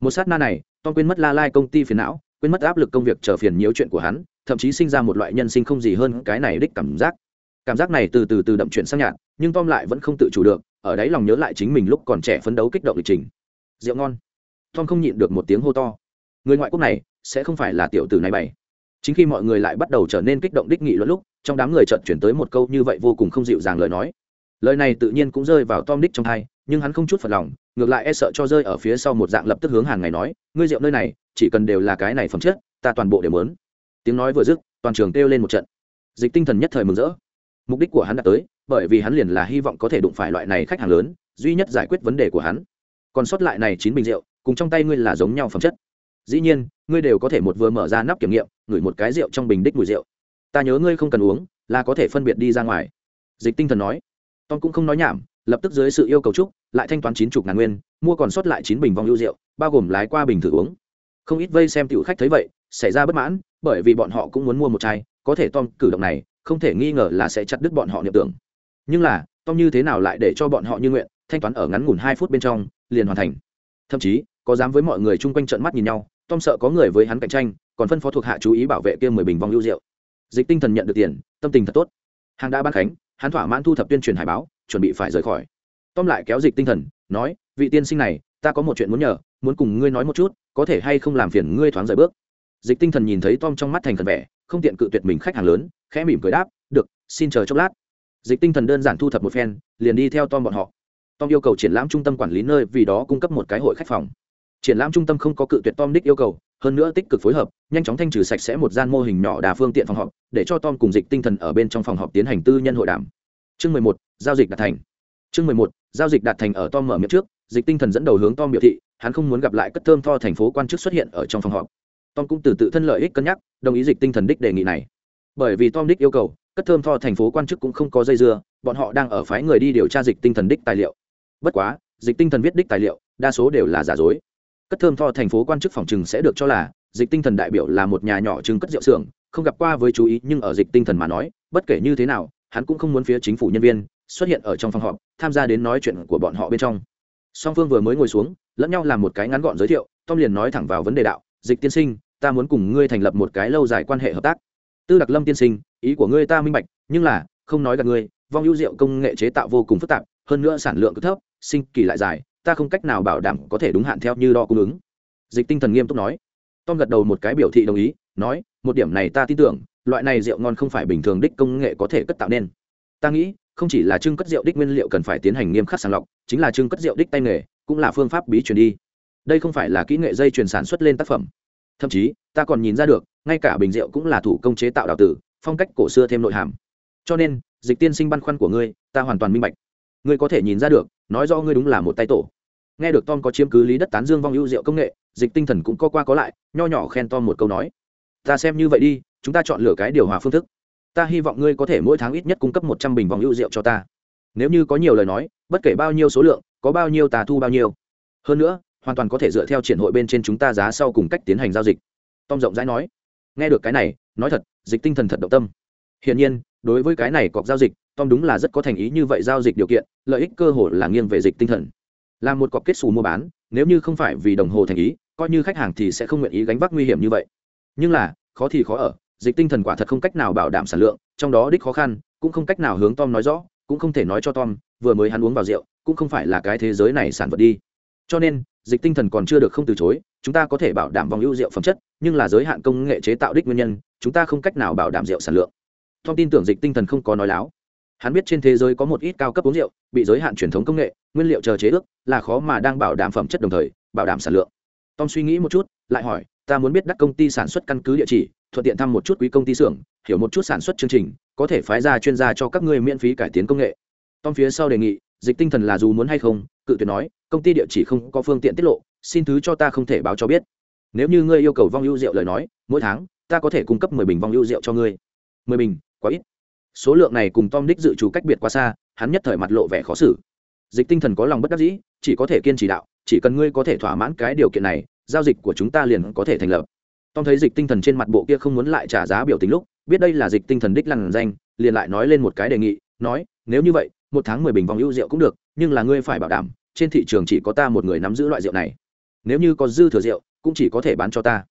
Một sát na này, tom quên mất la lai công ty phiền não, quên mất áp lực công việc trở phiền nhiều chuyện của hắn, thậm chí sinh ra một loại nhân sinh không gì hơn cái này đích cảm giác. Cảm giác này từ từ từ đậm chuyển sang nhạt, nhưng tom lại vẫn không tự chủ được, ở đáy lòng nhớ lại chính mình lúc còn trẻ phấn đấu kích động lịch trình. Rượu ngon. Tom không nhịn được một tiếng hô to. Người ngoại quốc này, sẽ không phải là tiểu tử này bày. Chính khi mọi người lại bắt đầu trở nên kích động đích nghị luận lúc trong đám người chợt chuyển tới một câu như vậy vô cùng không dịu dàng lời nói. Lời này tự nhiên cũng rơi vào tom đích trong hai, nhưng hắn không chút phật lòng, ngược lại e sợ cho rơi ở phía sau một dạng lập tức hướng hàng ngày nói, ngươi rượu nơi này, chỉ cần đều là cái này phẩm chất, ta toàn bộ đều mớn tiếng nói vừa dứt, toàn trường kêu lên một trận. Dịch tinh thần nhất thời mừng rỡ. Mục đích của hắn đã tới, bởi vì hắn liền là hy vọng có thể đụng phải loại này khách hàng lớn, duy nhất giải quyết vấn đề của hắn. Còn sót lại này chín bình rượu, cùng trong tay ngươi là giống nhau phẩm chất. Dĩ nhiên, ngươi đều có thể một vừa mở ra nắp kiểm nghiệm, ngửi một cái rượu trong bình đích mùi rượu ta nhớ ngươi không cần uống, là có thể phân biệt đi ra ngoài. Dịch tinh thần nói. Tom cũng không nói nhảm, lập tức dưới sự yêu cầu trúc, lại thanh toán chín chục ngàn nguyên, mua còn sót lại chín bình vong lưu rượu, bao gồm lái qua bình thử uống. Không ít vây xem tiểu khách thấy vậy, xảy ra bất mãn, bởi vì bọn họ cũng muốn mua một chai, có thể tom cử động này, không thể nghi ngờ là sẽ chặt đứt bọn họ niệm tưởng. Nhưng là, tom như thế nào lại để cho bọn họ như nguyện, thanh toán ở ngắn ngủn hai phút bên trong, liền hoàn thành. Thậm chí, có dám với mọi người chung quanh trận mắt nhìn nhau, tom sợ có người với hắn cạnh tranh, còn phân phó thuộc hạ chú ý bảo vệ kia mười bình vong lưu rượu dịch tinh thần nhận được tiền, tâm tình thật tốt. Hàng đã ban khánh, hắn thỏa mãn thu thập tuyên truyền hải báo, chuẩn bị phải rời khỏi. Tom lại kéo dịch tinh thần, nói, vị tiên sinh này, ta có một chuyện muốn nhờ, muốn cùng ngươi nói một chút, có thể hay không làm phiền ngươi thoáng rời bước. Dịch tinh thần nhìn thấy tom trong mắt thành thần vẻ, không tiện cự tuyệt mình khách hàng lớn, khẽ mỉm cười đáp, được, xin chờ chốc lát. Dịch tinh thần đơn giản thu thập một phen, liền đi theo tom bọn họ. Tom yêu cầu triển lãm trung tâm quản lý nơi vì đó cung cấp một cái hội khách phòng. Triển lãm trung tâm không có cự tuyệt tom đích yêu cầu hơn nữa tích cực phối hợp, nhanh chóng thanh trừ sạch sẽ một gian mô hình nhỏ đà phương tiện phòng họp, để cho tom cùng dịch tinh thần ở bên trong phòng họp tiến hành tư nhân hội đàm. Chương mười một, giao dịch đạt thành. Chương mười một, giao dịch đạt thành ở tom mở miệng trước, dịch tinh thần dẫn đầu hướng tom biểu thị, hắn không muốn gặp lại cất thơm tho thành phố quan chức xuất hiện ở trong phòng họp. Tom cũng từ tự thân lợi ích cân nhắc, đồng ý dịch tinh thần đích đề nghị này. Bởi vì tom đích yêu cầu, cất thơm tho thành phố quan chức cũng không có dây dưa, bọn họ đang ở phái người đi điều tra dịch tinh thần đích tài liệu. Bất quá, dịch tinh thần viết đích tài liệu, đa số đều là giả dối cất thơm tho thành phố quan chức phòng trừng sẽ được cho là, dịch tinh thần đại biểu là một nhà nhỏ trưng cất rượu xưởng, không gặp qua với chú ý, nhưng ở dịch tinh thần mà nói, bất kể như thế nào, hắn cũng không muốn phía chính phủ nhân viên xuất hiện ở trong phòng họp, tham gia đến nói chuyện của bọn họ bên trong. Song phương vừa mới ngồi xuống, lẫn nhau làm một cái ngắn gọn giới thiệu, tom liền nói thẳng vào vấn đề đạo, dịch tiên sinh, ta muốn cùng ngươi thành lập một cái lâu dài quan hệ hợp tác. Tư đặc lâm tiên sinh, ý của ngươi ta minh bạch, nhưng là, không nói gặp ngươi, vong ưu rượu công nghệ chế tạo vô cùng phức tạp, hơn nữa sản lượng cứ thấp, sinh kỳ lại dài ta không cách nào bảo đảm có thể đúng hạn theo như đo cung ứng. Dịch tinh thần nghiêm túc nói. Tom gật đầu một cái biểu thị đồng ý, nói, một điểm này ta tin tưởng, loại này rượu ngon không phải bình thường đích công nghệ có thể cất tạo nên. Ta nghĩ, không chỉ là trưng cất rượu đích nguyên liệu cần phải tiến hành nghiêm khắc sàng lọc, chính là trưng cất rượu đích tay nghề, cũng là phương pháp bí truyền đi. Đây không phải là kỹ nghệ dây truyền sản xuất lên tác phẩm. Thậm chí, ta còn nhìn ra được, ngay cả bình rượu cũng là thủ công chế tạo đạo tử, phong cách cổ xưa thêm nội hàm. Cho nên, dịch tiên sinh băn khoăn của ngươi, ta hoàn toàn minh bạch. Ngươi có thể nhìn ra được, nói do ngươi đúng là một tay tổ nghe được tom có chiếm cứ lý đất tán dương vong ưu diệu công nghệ, dịch tinh thần cũng co qua có lại, nho nhỏ khen tom một câu nói. Ta xem như vậy đi, chúng ta chọn lựa cái điều hòa phương thức. Ta hy vọng ngươi có thể mỗi tháng ít nhất cung cấp một trăm bình vòng ưu rượu cho ta. Nếu như có nhiều lời nói, bất kể bao nhiêu số lượng, có bao nhiêu ta thu bao nhiêu. Hơn nữa, hoàn toàn có thể dựa theo triển hội bên trên chúng ta giá sau cùng cách tiến hành giao dịch. Tom rộng rãi nói. Nghe được cái này, nói thật, dịch tinh thần thật động tâm. Hiển nhiên, đối với cái này cọc giao dịch, tom đúng là rất có thành ý như vậy giao dịch điều kiện, lợi ích cơ hội là nghiêng về dịch tinh thần là một cọc kết xù mua bán, nếu như không phải vì đồng hồ thành ý, coi như khách hàng thì sẽ không nguyện ý gánh vác nguy hiểm như vậy. Nhưng là, khó thì khó ở, dịch tinh thần quả thật không cách nào bảo đảm sản lượng, trong đó đích khó khăn cũng không cách nào hướng tom nói rõ, cũng không thể nói cho tom, vừa mới hắn uống vào rượu, cũng không phải là cái thế giới này sản vật đi. Cho nên, dịch tinh thần còn chưa được không từ chối, chúng ta có thể bảo đảm vòng ưu rượu phẩm chất, nhưng là giới hạn công nghệ chế tạo đích nguyên nhân, chúng ta không cách nào bảo đảm rượu sản lượng. Tom tin tưởng dịch tinh thần không có nói láo hắn biết trên thế giới có một ít cao cấp uống rượu, bị giới hạn truyền thống công nghệ, nguyên liệu chờ chế ước, là khó mà đang bảo đảm phẩm chất đồng thời, bảo đảm sản lượng. Tom suy nghĩ một chút, lại hỏi, ta muốn biết đắc công ty sản xuất căn cứ địa chỉ, thuận tiện thăm một chút quý công ty xưởng, hiểu một chút sản xuất chương trình, có thể phái ra chuyên gia cho các người miễn phí cải tiến công nghệ. Tom phía sau đề nghị, dịch tinh thần là dù muốn hay không, cự tuyệt nói, công ty địa chỉ không có phương tiện tiết lộ, xin thứ cho ta không thể báo cho biết. Nếu như ngươi yêu cầu vong ưu rượu lời nói, mỗi tháng, ta có thể cung cấp mười bình vong ưu rượu cho ngươi. Mười bình, quá ít số lượng này cùng tom đích dự trù cách biệt quá xa, hắn nhất thời mặt lộ vẻ khó xử. Dịch tinh thần có lòng bất đắc dĩ, chỉ có thể kiên trì đạo, chỉ cần ngươi có thể thỏa mãn cái điều kiện này, giao dịch của chúng ta liền có thể thành lập. Tom thấy dịch tinh thần trên mặt bộ kia không muốn lại trả giá biểu tình lúc, biết đây là dịch tinh thần đích lằn danh, liền lại nói lên một cái đề nghị, nói, nếu như vậy, một tháng mười bình vòng ưu rượu cũng được, nhưng là ngươi phải bảo đảm, trên thị trường chỉ có ta một người nắm giữ loại rượu này. Nếu như có dư thừa rượu, cũng chỉ có thể bán cho ta.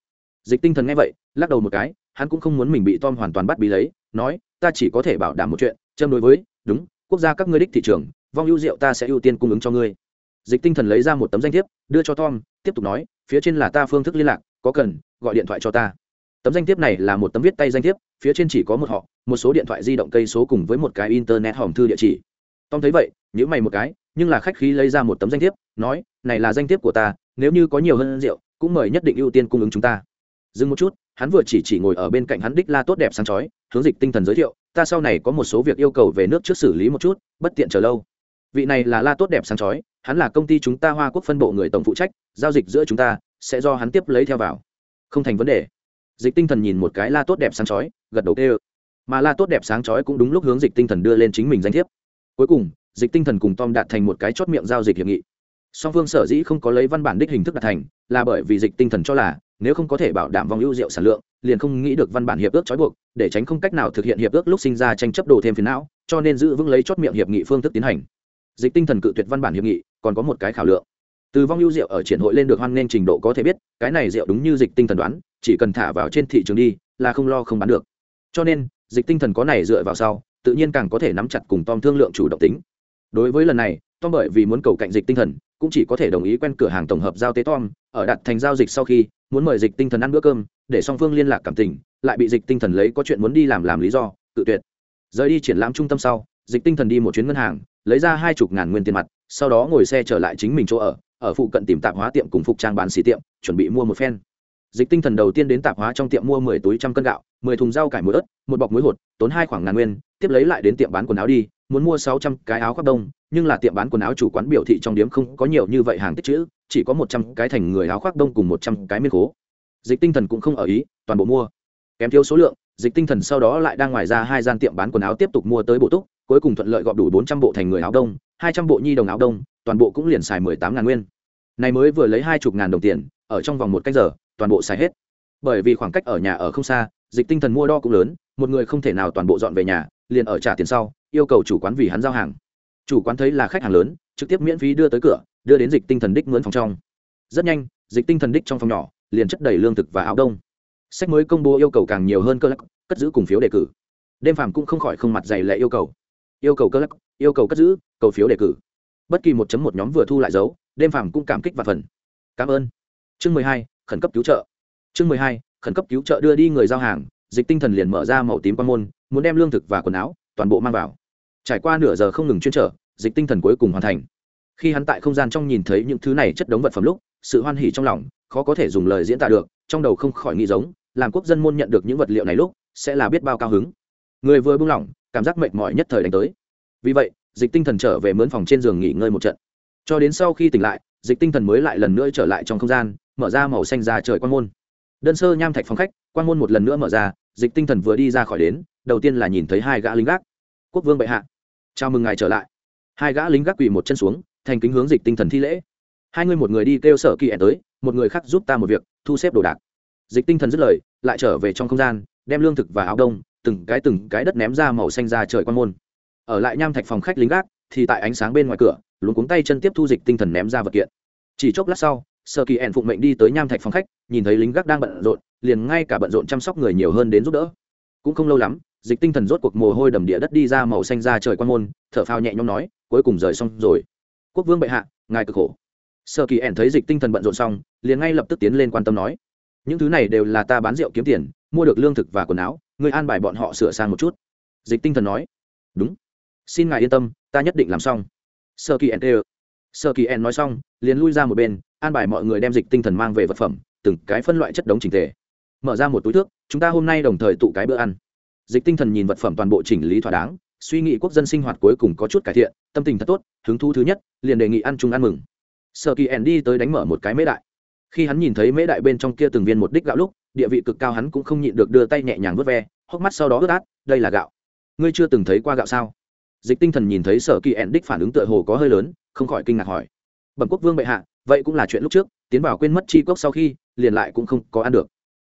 Dịch tinh thần nghe vậy, lắc đầu một cái, hắn cũng không muốn mình bị tom hoàn toàn bắt bí lấy nói, ta chỉ có thể bảo đảm một chuyện, châm đối với, đúng, quốc gia các ngươi đích thị trường, vong ưu rượu ta sẽ ưu tiên cung ứng cho ngươi. Dịch tinh thần lấy ra một tấm danh thiếp, đưa cho tom, tiếp tục nói, phía trên là ta phương thức liên lạc, có cần, gọi điện thoại cho ta. Tấm danh thiếp này là một tấm viết tay danh thiếp, phía trên chỉ có một họ, một số điện thoại di động cây số cùng với một cái internet hòm thư địa chỉ. Tom thấy vậy nhữ mày một cái, nhưng là khách khí lấy ra một tấm danh thiếp, nói, này là danh thiếp của ta, nếu như có nhiều hơn rượu, cũng mời nhất định ưu tiên cung ứng chúng ta. Dừng một chút, hắn vừa chỉ chỉ ngồi ở bên cạnh hắn đích la tốt đẹp sáng chói hướng dịch tinh thần giới thiệu, ta sau này có một số việc yêu cầu về nước trước xử lý một chút, bất tiện chờ lâu. Vị này là la tốt đẹp sáng chói, hắn là công ty chúng ta hoa quốc phân bộ người tổng phụ trách, giao dịch giữa chúng ta, sẽ do hắn tiếp lấy theo vào. Không thành vấn đề. Dịch tinh thần nhìn một cái la tốt đẹp sáng chói, gật đầu kêu. Mà la tốt đẹp sáng chói cũng đúng lúc hướng dịch tinh thần đưa lên chính mình danh thiếp. Cuối cùng, dịch tinh thần cùng tom đạt thành một cái chót miệng giao dịch hiệp nghị. Song phương sở dĩ không có lấy văn bản đích hình thức đạt thành, là bởi vì dịch tinh thần cho là nếu không có thể bảo đảm vòng ưu rượu sản lượng, liền không nghĩ được văn bản hiệp ước trói buộc, để tránh không cách nào thực hiện hiệp ước lúc sinh ra tranh chấp đồ thêm phiền não, cho nên giữ vững lấy chót miệng hiệp nghị phương thức tiến hành. Dịch tinh thần cự tuyệt văn bản hiệp nghị, còn có một cái khảo lượng. Từ vong ưu rượu ở triển hội lên được hoan nghênh trình độ có thể biết, cái này rượu đúng như dịch tinh thần đoán, chỉ cần thả vào trên thị trường đi, là không lo không bán được. Cho nên, dịch tinh thần có này dựa vào sau, tự nhiên càng có thể nắm chặt cùng tom thương lượng chủ động tính. Đối với lần này, tom bởi vì muốn cầu cạnh dịch tinh thần, cũng chỉ có thể đồng ý quen cửa hàng tổng hợp giao tế tom, ở đặt thành giao dịch sau khi muốn mời dịch tinh thần ăn bữa cơm, để song phương liên lạc cảm tình, lại bị dịch tinh thần lấy có chuyện muốn đi làm làm lý do tự tuyệt. Rời đi triển lãm trung tâm sau, dịch tinh thần đi một chuyến ngân hàng, lấy ra hai chục ngàn nguyên tiền mặt, sau đó ngồi xe trở lại chính mình chỗ ở ở phụ cận tìm tạp hóa tiệm cùng phục trang bán xì tiệm, chuẩn bị mua một phen. Dịch tinh thần đầu tiên đến tạp hóa trong tiệm mua mười túi trăm cân gạo, mười thùng rau cải muối ớt, một bọc muối hột, tốn hai khoảng ngàn nguyên, tiếp lấy lại đến tiệm bán quần áo đi muốn mua sáu trăm cái áo khoác đông, nhưng là tiệm bán quần áo chủ quán biểu thị trong điếm không có nhiều như vậy hàng tích chữ, chỉ có một trăm cái thành người áo khoác đông cùng một trăm cái miên khố. Dịch tinh thần cũng không ở ý, toàn bộ mua. Kém thiếu số lượng, dịch tinh thần sau đó lại đang ngoài ra hai gian tiệm bán quần áo tiếp tục mua tới bộ túc, cuối cùng thuận lợi gọp đủ bốn trăm bộ thành người áo đông, hai trăm bộ nhi đồng áo đông, toàn bộ cũng liền xài mười tám ngàn nguyên. Này mới vừa lấy hai chục ngàn đồng tiền, ở trong vòng một cách giờ, toàn bộ xài hết. Bởi vì khoảng cách ở nhà ở không xa, dịch tinh thần mua đo cũng lớn, một người không thể nào toàn bộ dọn về nhà liền ở trả tiền sau, yêu cầu chủ quán vì hắn giao hàng. Chủ quán thấy là khách hàng lớn, trực tiếp miễn phí đưa tới cửa, đưa đến dịch tinh thần đích mướn phòng trong. Rất nhanh, dịch tinh thần đích trong phòng nhỏ, liền chất đầy lương thực và áo đông. Sách mới công bố yêu cầu càng nhiều hơn cơ lắc, cất giữ cùng phiếu đề cử. Đêm phàm cũng không khỏi không mặt dày lệ yêu cầu. Yêu cầu cơ lắc, yêu cầu cất giữ, cầu phiếu đề cử. Bất kỳ một chấm một nhóm vừa thu lại dấu, đêm phàm cũng cảm kích và phần. Cảm ơn. Chương mười hai, khẩn cấp cứu trợ. Chương mười hai, khẩn cấp cứu trợ đưa đi người giao hàng, dịch tinh thần liền mở ra màu tím quan môn muốn đem lương thực và quần áo toàn bộ mang vào. Trải qua nửa giờ không ngừng chuyên trở, dịch tinh thần cuối cùng hoàn thành. Khi hắn tại không gian trong nhìn thấy những thứ này chất đống vật phẩm lúc, sự hoan hỉ trong lòng khó có thể dùng lời diễn tả được, trong đầu không khỏi nghĩ giống, làm quốc dân môn nhận được những vật liệu này lúc, sẽ là biết bao cao hứng. Người vừa buông lỏng, cảm giác mệt mỏi nhất thời đánh tới. Vì vậy, dịch tinh thần trở về mướn phòng trên giường nghỉ ngơi một trận. Cho đến sau khi tỉnh lại, dịch tinh thần mới lại lần nữa trở lại trong không gian, mở ra màu xanh ra trời quan môn. Đơn sơ nham thạch phòng khách, quan môn một lần nữa mở ra, dịch tinh thần vừa đi ra khỏi đến đầu tiên là nhìn thấy hai gã lính gác. Quốc vương bệ hạ, chào mừng ngài trở lại. Hai gã lính gác quỳ một chân xuống, thành kính hướng dịch tinh thần thi lễ. Hai người một người đi kêu sở kỳ ẻn tới, một người khác giúp ta một việc, thu xếp đồ đạc. Dịch tinh thần dứt lời, lại trở về trong không gian, đem lương thực và áo đông, từng cái từng cái đất ném ra màu xanh ra trời quan môn. Ở lại nham thạch phòng khách lính gác, thì tại ánh sáng bên ngoài cửa luôn cuống tay chân tiếp thu dịch tinh thần ném ra vật kiện. Chỉ chốc lát sau, sở kỳ ẻn phụng mệnh đi tới nham thạch phòng khách, nhìn thấy lính gác đang bận rộn, liền ngay cả bận rộn chăm sóc người nhiều hơn đến giúp đỡ. Cũng không lâu lắm dịch tinh thần rốt cuộc mồ hôi đầm địa đất đi ra màu xanh ra trời quan môn, thở phao nhẹ nhõm nói, cuối cùng rời xong rồi. Quốc vương bệ hạ, ngài cực khổ. Sợ kỳ ẻn thấy dịch tinh thần bận rộn xong, liền ngay lập tức tiến lên quan tâm nói, những thứ này đều là ta bán rượu kiếm tiền, mua được lương thực và quần áo, người an bài bọn họ sửa sang một chút. Dịch tinh thần nói, đúng. Xin ngài yên tâm, ta nhất định làm xong. Sơ kỳ ẻn tê sơ kỳ ẻn nói xong, liền lui ra một bên, an bài mọi người đem dịch tinh thần mang về vật phẩm, từng cái phân loại chất đống trình thể mở ra một túi thước, chúng ta hôm nay đồng thời tụ cái bữa ăn dịch tinh thần nhìn vật phẩm toàn bộ chỉnh lý thỏa đáng, suy nghĩ quốc dân sinh hoạt cuối cùng có chút cải thiện, tâm tình thật tốt, hứng thú thứ nhất, liền đề nghị ăn chung ăn mừng. Sợ kỳ ẻn đi tới đánh mở một cái mễ đại. Khi hắn nhìn thấy mễ đại bên trong kia từng viên một đích gạo lúc, địa vị cực cao hắn cũng không nhịn được đưa tay nhẹ nhàng vớt ve, hốc mắt sau đó ướt át, đây là gạo. Ngươi chưa từng thấy qua gạo sao? Dịch tinh thần nhìn thấy sở kỳ ẹn đích phản ứng tựa hồ có hơi lớn, không khỏi kinh ngạc hỏi. Bẩm quốc vương bệ hạ, vậy cũng là chuyện lúc trước, tiến vào quên mất chi cốc sau khi, liền lại cũng không có ăn được.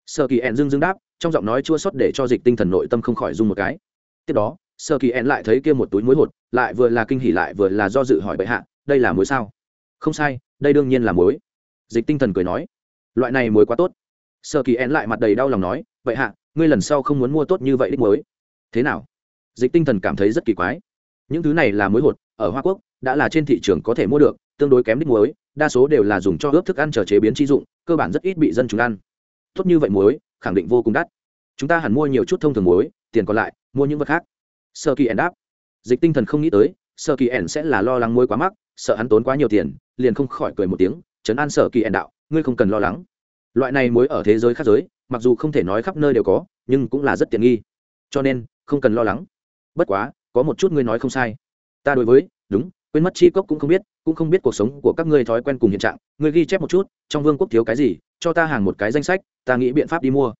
Sở kỳ ẹn dưng dưng đáp trong giọng nói chua xót để cho dịch tinh thần nội tâm không khỏi rung một cái. Tiếp đó, sơ kỳ ẹn lại thấy kia một túi muối hột, lại vừa là kinh hỉ lại vừa là do dự hỏi bệ hạ, đây là muối sao? Không sai, đây đương nhiên là muối. Dịch tinh thần cười nói, loại này muối quá tốt. Sơ kỳ ẹn lại mặt đầy đau lòng nói vậy hạ, ngươi lần sau không muốn mua tốt như vậy đích muối. Thế nào? Dịch tinh thần cảm thấy rất kỳ quái. Những thứ này là muối hột, ở hoa quốc, đã là trên thị trường có thể mua được, tương đối kém đích muối, đa số đều là dùng cho ướp thức ăn chờ chế biến chi dụng, cơ bản rất ít bị dân chúng ăn. Tốt như vậy muối khẳng định vô cùng đắt. Chúng ta hẳn mua nhiều chút thông thường muối, tiền còn lại, mua những vật khác. Sơ kỳ ẻn đáp. Dịch tinh thần không nghĩ tới, sơ kỳ ẻn sẽ là lo lắng muối quá mắc, sợ hắn tốn quá nhiều tiền, liền không khỏi cười một tiếng chấn an sơ kỳ ẻn đạo, ngươi không cần lo lắng. Loại này muối ở thế giới khác giới, mặc dù không thể nói khắp nơi đều có, nhưng cũng là rất tiện nghi. Cho nên, không cần lo lắng. Bất quá, có một chút ngươi nói không sai. Ta đối với, đúng quên mất chi cốc cũng không biết, cũng không biết cuộc sống của các ngươi thói quen cùng hiện trạng. Ngươi ghi chép một chút, trong vương quốc thiếu cái gì, cho ta hàng một cái danh sách, ta nghĩ biện pháp đi mua.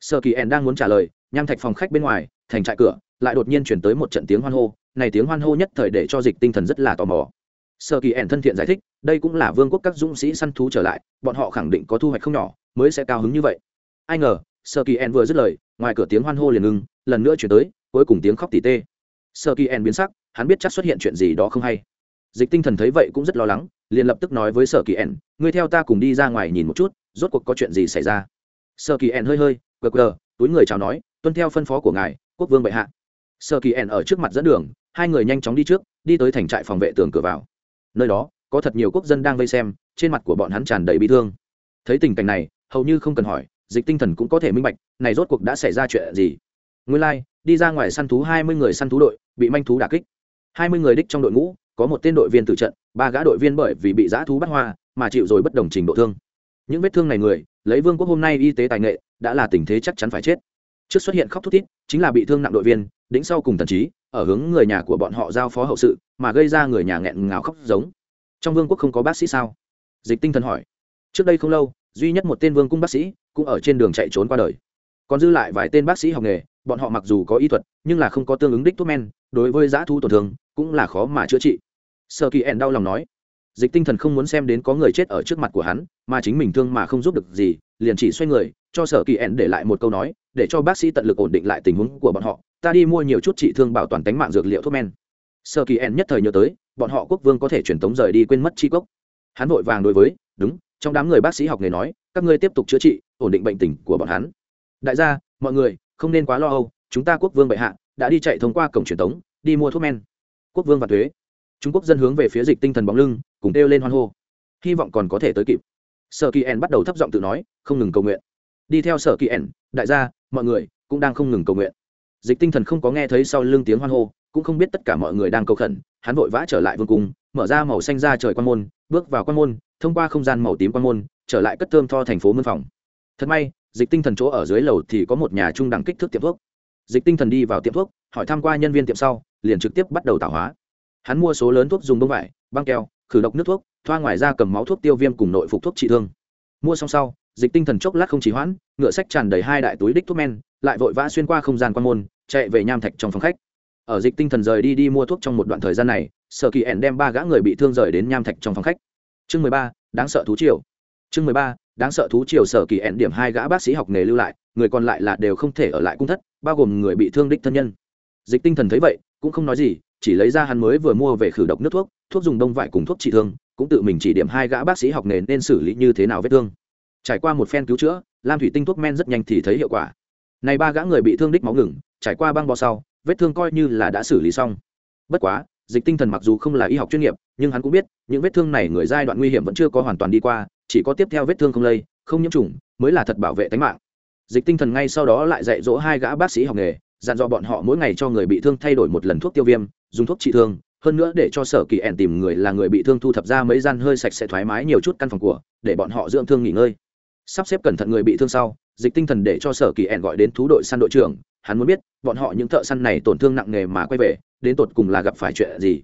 Sợ kỳ ẻn đang muốn trả lời, nham thạch phòng khách bên ngoài, thành trại cửa, lại đột nhiên chuyển tới một trận tiếng hoan hô. Này tiếng hoan hô nhất thời để cho dịch tinh thần rất là tò mò. Sợ kỳ ẻn thân thiện giải thích, đây cũng là vương quốc các dũng sĩ săn thú trở lại, bọn họ khẳng định có thu hoạch không nhỏ, mới sẽ cao hứng như vậy. Ai ngờ sợ kỳ ẻn vừa dứt lời, ngoài cửa tiếng hoan hô liền ngưng lần nữa chuyển tới, cuối cùng tiếng khóc tỉ tê. Sợ kỳ ẻn biến sắc, hắn biết chắc xuất hiện chuyện gì đó không hay dịch tinh thần thấy vậy cũng rất lo lắng liền lập tức nói với sở kỳ ẻn ngươi theo ta cùng đi ra ngoài nhìn một chút rốt cuộc có chuyện gì xảy ra? Sở kỳ ẻn hơi hơi gờ gờ túi người chào nói tuân theo phân phó của ngài quốc vương bệ hạ. Sở kỳ ẻn ở trước mặt dẫn đường hai người nhanh chóng đi trước đi tới thành trại phòng vệ tường cửa vào. Nơi đó có thật nhiều quốc dân đang vây xem trên mặt của bọn hắn tràn đầy bị thương. Thấy tình cảnh này hầu như không cần hỏi dịch tinh thần cũng có thể minh bạch này rốt cuộc đã xảy ra chuyện gì. Nguyên lai、like, đi ra ngoài săn thú hai mươi người săn thú đội bị manh thú đà kích. Hai mươi người đích trong đội ngũ có một tên đội viên tử trận, ba gã đội viên bởi vì bị giã thú bắt hoa mà chịu rồi bất đồng trình độ thương. Những vết thương này người, lấy vương quốc hôm nay y tế tài nghệ, đã là tình thế chắc chắn phải chết. Trước xuất hiện khóc thút thít, chính là bị thương nặng đội viên đĩnh sau cùng thần trí, ở hướng người nhà của bọn họ giao phó hậu sự, mà gây ra người nhà nghẹn ngào khóc giống. Trong vương quốc không có bác sĩ sao? Dịch tinh thần hỏi. Trước đây không lâu, duy nhất một tên vương cung bác sĩ cũng ở trên đường chạy trốn qua đời. Còn dư lại vài tên bác sĩ học nghề, bọn họ mặc dù có y thuật, nhưng là không có tương ứng đích thuốc men, đối với giã thu tổn thương cũng là khó mà chữa trị sợ kỳ ẻn đau lòng nói, dịch tinh thần không muốn xem đến có người chết ở trước mặt của hắn, mà chính mình thương mà không giúp được gì, liền chỉ xoay người, cho sở kỳ ẻn để lại một câu nói, để cho bác sĩ tận lực ổn định lại tình huống của bọn họ. Ta đi mua nhiều chút trị thương bảo toàn tính mạng dược liệu thuốc men. Sở kỳ ẻn nhất thời nhớ tới, bọn họ quốc vương có thể truyền tống rời đi quên mất chi cốc hắn vội vàng đối với, đúng, trong đám người bác sĩ học nghề nói, các ngươi tiếp tục chữa trị, ổn định bệnh tình của bọn hắn. Đại gia, mọi người, không nên quá lo âu, chúng ta quốc vương bệ hạ đã đi chạy thông qua cổng truyền tống, đi mua thuốc men. Quốc vương và thuế trung quốc dân hướng về phía dịch tinh thần bóng lưng, cùng kêu lên hoan hô. Hy vọng còn có thể tới kịp. Sở kỳ ẻn bắt đầu thấp giọng tự nói, không ngừng cầu nguyện. Đi theo sở kỳ ẻn đại gia, mọi người cũng đang không ngừng cầu nguyện. Dịch tinh thần không có nghe thấy sau lưng tiếng hoan hô, cũng không biết tất cả mọi người đang cầu khẩn, hắn vội vã trở lại vương cung, mở ra màu xanh ra trời quan môn, bước vào quan môn, thông qua không gian màu tím quan môn, trở lại cất thơm tho thành phố mân phòng. Thật may, dịch tinh thần chỗ ở dưới lầu thì có một nhà trung đẳng kích thước tiệm thuốc. Dịch tinh thần đi vào tiệm thuốc, hỏi tham q u a nhân viên tiệm sau, liền trực tiếp bắt đầu tạo hóa hắn mua số lớn thuốc dùng bông vải, băng keo, khử độc nước thuốc, thoa ngoài ra cầm máu thuốc tiêu viêm cùng nội phục thuốc trị thương. Mua xong sau, dịch tinh thần chốc lát không chỉ hoãn, ngựa sách tràn đầy hai đại túi đích thuốc men, lại vội vã xuyên qua không gian quan môn, chạy về nham thạch trong phòng khách. Ở dịch tinh thần rời đi đi mua thuốc trong một đoạn thời gian này, sở kỳ ẻn đem ba gã người bị thương rời đến nham thạch trong phòng khách. Chương mười ba, đáng sợ thú triều. Chương mười ba, đáng sợ thú triều sở kỳ ẻn điểm hai gã bác sĩ học nghề lưu lại, người còn lại là đều không thể ở lại cung thất, bao gồm người bị thương đích thân nhân. Dịch tinh thần thấy vậy, cũng không nói gì chỉ lấy ra hắn mới vừa mua về khử độc nước thuốc thuốc dùng đông vải cùng thuốc trị thương, cũng tự mình chỉ điểm hai gã bác sĩ học nghề nên xử lý như thế nào vết thương. Trải qua một phen cứu chữa, lam thủy tinh thuốc men rất nhanh thì thấy hiệu quả. Này ba gã người bị thương đích máu ngừng, trải qua băng bó sau, vết thương coi như là đã xử lý xong. Bất quá, dịch tinh thần mặc dù không là y học chuyên nghiệp, nhưng hắn cũng biết, những vết thương này người giai đoạn nguy hiểm vẫn chưa có hoàn toàn đi qua, chỉ có tiếp theo vết thương không lây, không nhiễm trùng, mới là thật bảo vệ tính mạng. Dịch tinh thần ngay sau đó lại dạy dỗ hai gã bác sĩ học nghề, dặn dò bọn họ mỗi ngày cho người bị thương thay đổi một lần thuốc tiêu viêm dùng thuốc trị thương, hơn nữa để cho sở kỳ ẻn tìm người là người bị thương thu thập ra mấy gian hơi sạch sẽ thoải mái nhiều chút căn phòng của, để bọn họ dưỡng thương nghỉ ngơi. Sắp xếp cẩn thận người bị thương sau, dịch tinh thần để cho sở kỳ ẻn gọi đến thú đội săn đội trưởng, hắn muốn biết, bọn họ những thợ săn này tổn thương nặng nề mà quay về, đến tột cùng là gặp phải chuyện gì.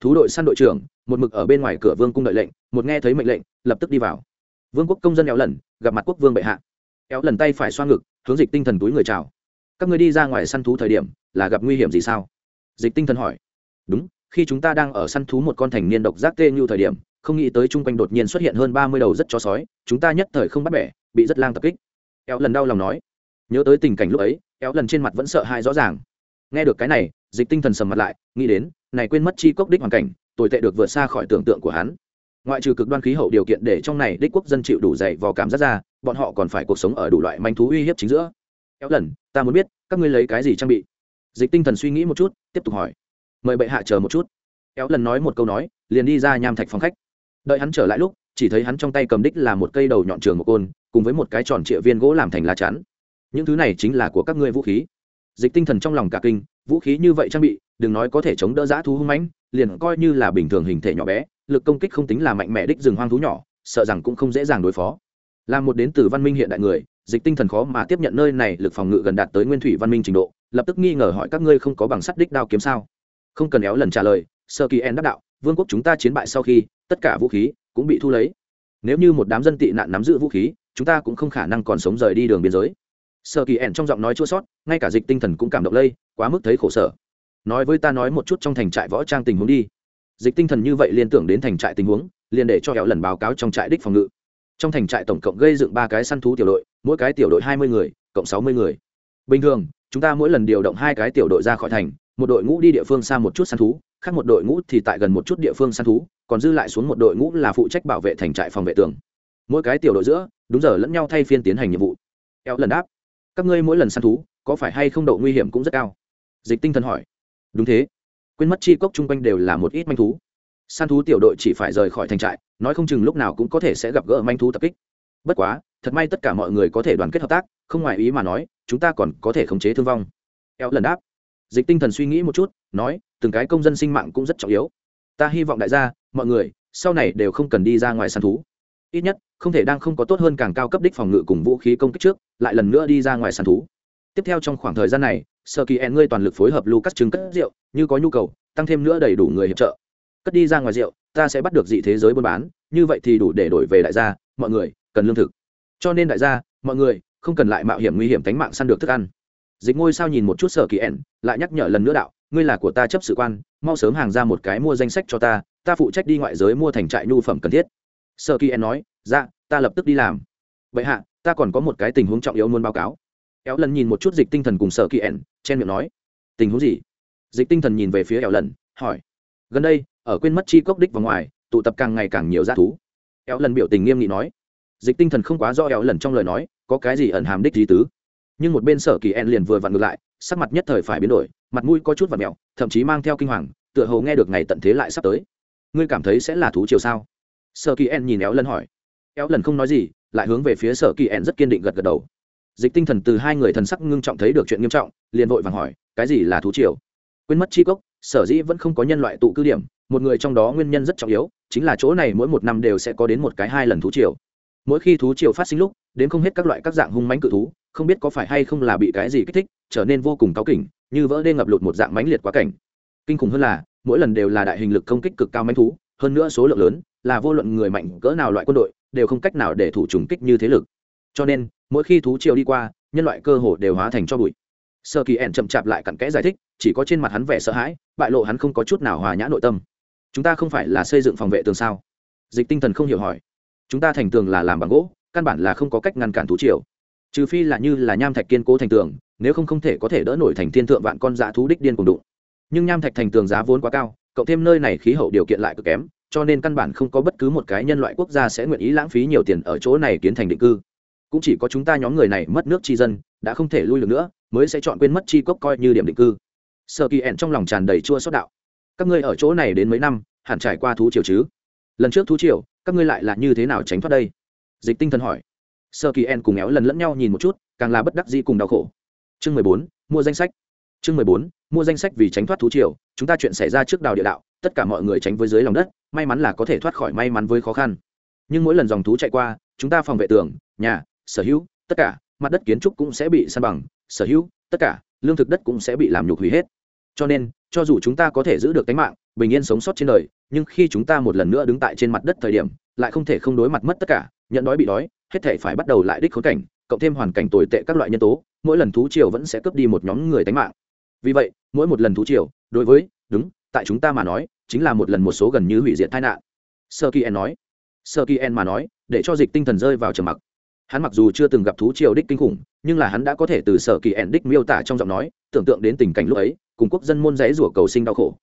Thú đội săn đội trưởng, một mực ở bên ngoài cửa vương cung đợi lệnh, một nghe thấy mệnh lệnh, lập tức đi vào. Vương quốc công dân éo lần, gặp mặt quốc vương bệ hạ. Éo lần tay phải xoa ngực, hướng dịch tinh thần túi người chào. Các người đi ra ngoài săn thú thời điểm, là gặp nguy hiểm gì sao? Dịch tinh thần hỏi đúng, khi chúng ta đang ở săn thú một con thành niên độc giác tê như thời điểm, không nghĩ tới chung quanh đột nhiên xuất hiện hơn ba mươi đầu rất chó sói, chúng ta nhất thời không bắt bẻ, bị rất lang tập kích. Éo lần đau lòng nói. Nhớ tới tình cảnh lúc ấy éo lần trên mặt vẫn sợ hãi rõ ràng. Nghe được cái này, dịch tinh thần sầm mặt lại, nghĩ đến, này quên mất chi cốc đích hoàn cảnh, tồi tệ được vượt xa khỏi tưởng tượng của hắn. Ngoại trừ cực đoan khí hậu điều kiện để trong này đích quốc dân chịu đủ dày vào cảm giác ra, bọn họ còn phải cuộc sống ở đủ loại manh thú uy hiếp chính giữa. Éo lần, ta muốn biết, các ngươi lấy cái gì trang bị? Dịch tinh thần suy nghĩ một chút, tiếp tục hỏi mời bệ hạ chờ một chút. Éo lần nói một câu nói, liền đi ra nham thạch phòng khách. Đợi hắn trở lại lúc, chỉ thấy hắn trong tay cầm đích là một cây đầu nhọn trường một côn, cùng với một cái tròn trịa viên gỗ làm thành lá chắn. Những thứ này chính là của các ngươi vũ khí. Dịch tinh thần trong lòng cả kinh, vũ khí như vậy trang bị, đừng nói có thể chống đỡ giã thú hung mãnh, liền coi như là bình thường hình thể nhỏ bé, lực công kích không tính là mạnh mẽ đích rừng hoang thú nhỏ, sợ rằng cũng không dễ dàng đối phó. Là một đến từ văn minh hiện đại người, dịch tinh thần khó mà tiếp nhận nơi này lực phòng ngự gần đạt tới nguyên thủy văn minh trình độ, lập tức nghi ngờ hỏi các ngươi không có bằng sắt đích đao kiếm sao? Không cần éo lần trả lời, sơ kỳ en đáp đạo, vương quốc chúng ta chiến bại sau khi, tất cả vũ khí cũng bị thu lấy. Nếu như một đám dân tị nạn nắm giữ vũ khí, chúng ta cũng không khả năng còn sống rời đi đường biên giới. Sơ kỳ ẻn trong giọng nói chua sót, ngay cả dịch tinh thần cũng cảm động lây, quá mức thấy khổ sở. Nói với ta nói một chút trong thành trại võ trang tình huống đi. Dịch tinh thần như vậy liên tưởng đến thành trại tình huống, liền để cho hẹo lần báo cáo trong trại đích phòng ngự. Trong thành trại tổng cộng gây dựng ba cái săn thú tiểu đội, mỗi cái tiểu đội hai mươi người, cộng sáu mươi người. Bình thường chúng ta mỗi lần điều động hai cái tiểu đội ra khỏi thành, một đội ngũ đi địa phương xa một chút săn thú, khác một đội ngũ thì tại gần một chút địa phương săn thú, còn dư lại xuống một đội ngũ là phụ trách bảo vệ thành trại phòng vệ tường. Mỗi cái tiểu đội giữa, đúng giờ lẫn nhau thay phiên tiến hành nhiệm vụ. Eo lần đáp, các ngươi mỗi lần săn thú, có phải hay không độ nguy hiểm cũng rất cao? Dịch tinh thần hỏi. Đúng thế. Quên mất chi cốc chung quanh đều là một ít manh thú. Săn thú tiểu đội chỉ phải rời khỏi thành trại, nói không chừng lúc nào cũng có thể sẽ gặp gỡ manh thú tập kích. Bất quá, thật may tất cả mọi người có thể đoàn kết hợp tác, không ngoài ý mà nói chúng ta còn có thể khống chế thương vong. Eo lần đáp. Dịch tinh thần suy nghĩ một chút, nói, từng cái công dân sinh mạng cũng rất trọng yếu. Ta hy vọng đại gia, mọi người, sau này đều không cần đi ra ngoài săn thú. Ít nhất, không thể đang không có tốt hơn càng cao cấp đích phòng ngự cùng vũ khí công kích trước, lại lần nữa đi ra ngoài săn thú. Tiếp theo trong khoảng thời gian này, sơ kỳ en ngươi toàn lực phối hợp lucas chứng cất rượu, như có nhu cầu, tăng thêm nữa đầy đủ người hiệp trợ. Cất đi ra ngoài rượu, ta sẽ bắt được dị thế giới buôn bán, như vậy thì đủ để đổi về đại gia, mọi người, cần lương thực. Cho nên đại gia, mọi người không cần lại mạo hiểm nguy hiểm tánh mạng săn được thức ăn. Dịch ngôi sao nhìn một chút sở kỳ ẻn lại nhắc nhở lần nữa đạo, ngươi là của ta chấp sự quan, mau sớm hàng ra một cái mua danh sách cho ta ta phụ trách đi ngoại giới mua thành trại nhu phẩm cần thiết. Sở kỳ ẻn nói dạ ta lập tức đi làm. Vậy hạ, ta còn có một cái tình huống trọng yếu muốn báo cáo. Éo lần nhìn một chút dịch tinh thần cùng sở kỳ ẻn chen miệng nói, tình huống gì? Dịch tinh thần nhìn về phía éo lần, hỏi, gần đây, ở quên mất chi cốc đích và ngoài, tụ tập càng ngày càng nhiều g thú. Éo lần biểu tình nghiêm nghị nói, dịch tinh thần không quá do éo lần trong lời nói có cái gì ẩn hàm đích gì tứ. Nhưng một bên sở kỳ en liền vừa vặn ngược lại, sắc mặt nhất thời phải biến đổi, mặt mũi có chút và mẹo, thậm chí mang theo kinh hoàng, tựa hồ nghe được ngày tận thế lại sắp tới. Ngươi cảm thấy sẽ là thú chiều sao? Sở kỳ en nhìn éo lần hỏi. Éo lần không nói gì, lại hướng về phía sở kỳ en rất kiên định gật gật đầu. Dịch tinh thần từ hai người thần sắc ngưng trọng thấy được chuyện nghiêm trọng, liền vội vàng hỏi, cái gì là thú triều? Quên mất chi cốc, sở dĩ vẫn không có nhân loại tụ cư điểm, một người trong đó nguyên nhân rất trọng yếu, chính là chỗ này mỗi một năm đều sẽ có đến một cái hai lần thú triều. Mỗi khi thú triều phát sinh lúc đến không hết các loại các dạng hung mãnh cự thú, không biết có phải hay không là bị cái gì kích thích, trở nên vô cùng cáu kỉnh, như vỡ đê ngập lụt một dạng mãnh liệt quá cảnh. Kinh khủng hơn là, mỗi lần đều là đại hình lực công kích cực cao mãnh thú, hơn nữa số lượng lớn, là vô luận người mạnh cỡ nào loại quân đội, đều không cách nào để thủ trùng kích như thế lực. Cho nên, mỗi khi thú triều đi qua, nhân loại cơ hồ đều hóa thành cho bụi. Sơ kỳ ẻn chậm chạp lại cặn kẽ giải thích, chỉ có trên mặt hắn vẻ sợ hãi, bại lộ hắn không có chút nào hòa nhã nội tâm. Chúng ta không phải là xây dựng phòng vệ tường sao? Dịch tinh thần không hiểu hỏi. Chúng ta thành tường là làm bằng gỗ căn bản là không có cách ngăn cản thú triều. Trừ phi là như là nham thạch kiên cố thành tường, nếu không không thể có thể đỡ nổi thành thiên thượng vạn con dã thú đích điên cùng đụng. Nhưng nham thạch thành tường giá vốn quá cao, cộng thêm nơi này khí hậu điều kiện lại cực kém, cho nên căn bản không có bất cứ một cái nhân loại quốc gia sẽ nguyện ý lãng phí nhiều tiền ở chỗ này kiến thành định cư. Cũng chỉ có chúng ta nhóm người này mất nước tri dân, đã không thể lui được nữa, mới sẽ chọn quên mất chi cốc coi như điểm định cư. Sợ kỳ ẹn trong lòng tràn đầy chua xót đạo. Các ngươi ở chỗ này đến mấy năm, hẳn trải qua thú triều chứ? Lần trước thú triều, các ngươi lại là như thế nào tránh thoát đây? Dịch tinh thần hỏi. Sơ kỳ en cùng éo lần lẫn nhau nhìn một chút, càng là bất đắc dĩ cùng đau khổ. Chương mười bốn, mua danh sách. Chương mười bốn, mua danh sách vì tránh thoát thú triều, chúng ta chuyện xảy ra trước đào địa đạo, tất cả mọi người tránh với dưới lòng đất, may mắn là có thể thoát khỏi may mắn với khó khăn. Nhưng mỗi lần dòng thú chạy qua, chúng ta phòng vệ tường, nhà, sở hữu, tất cả, mặt đất kiến trúc cũng sẽ bị san bằng, sở hữu, tất cả, lương thực đất cũng sẽ bị làm nhục hủy hết. Cho nên, cho dù chúng ta có thể giữ được tính mạng, bình yên sống sót trên đời, nhưng khi chúng ta một lần nữa đứng tại trên mặt đất thời điểm, lại không thể không đối mặt mất tất cả nhận đói bị đói, hết thể phải bắt đầu lại đích khốn cảnh, cộng thêm hoàn cảnh tồi tệ các loại nhân tố, mỗi lần thú triều vẫn sẽ cướp đi một nhóm người tánh mạng. Vì vậy, mỗi một lần thú triều, đối với, đúng, tại chúng ta mà nói, chính là một lần một số gần như hủy diệt tai nạn. Sơ kỳ en nói. Sơ kỳ en mà nói, để cho dịch tinh thần rơi vào trầm mặc. Hắn mặc dù chưa từng gặp thú triều đích kinh khủng, nhưng là hắn đã có thể từ sở kỳ đích miêu tả trong giọng nói, tưởng tượng đến tình cảnh lúc ấy, cùng quốc dân môn rẽ rủa cầu sinh đau khổ.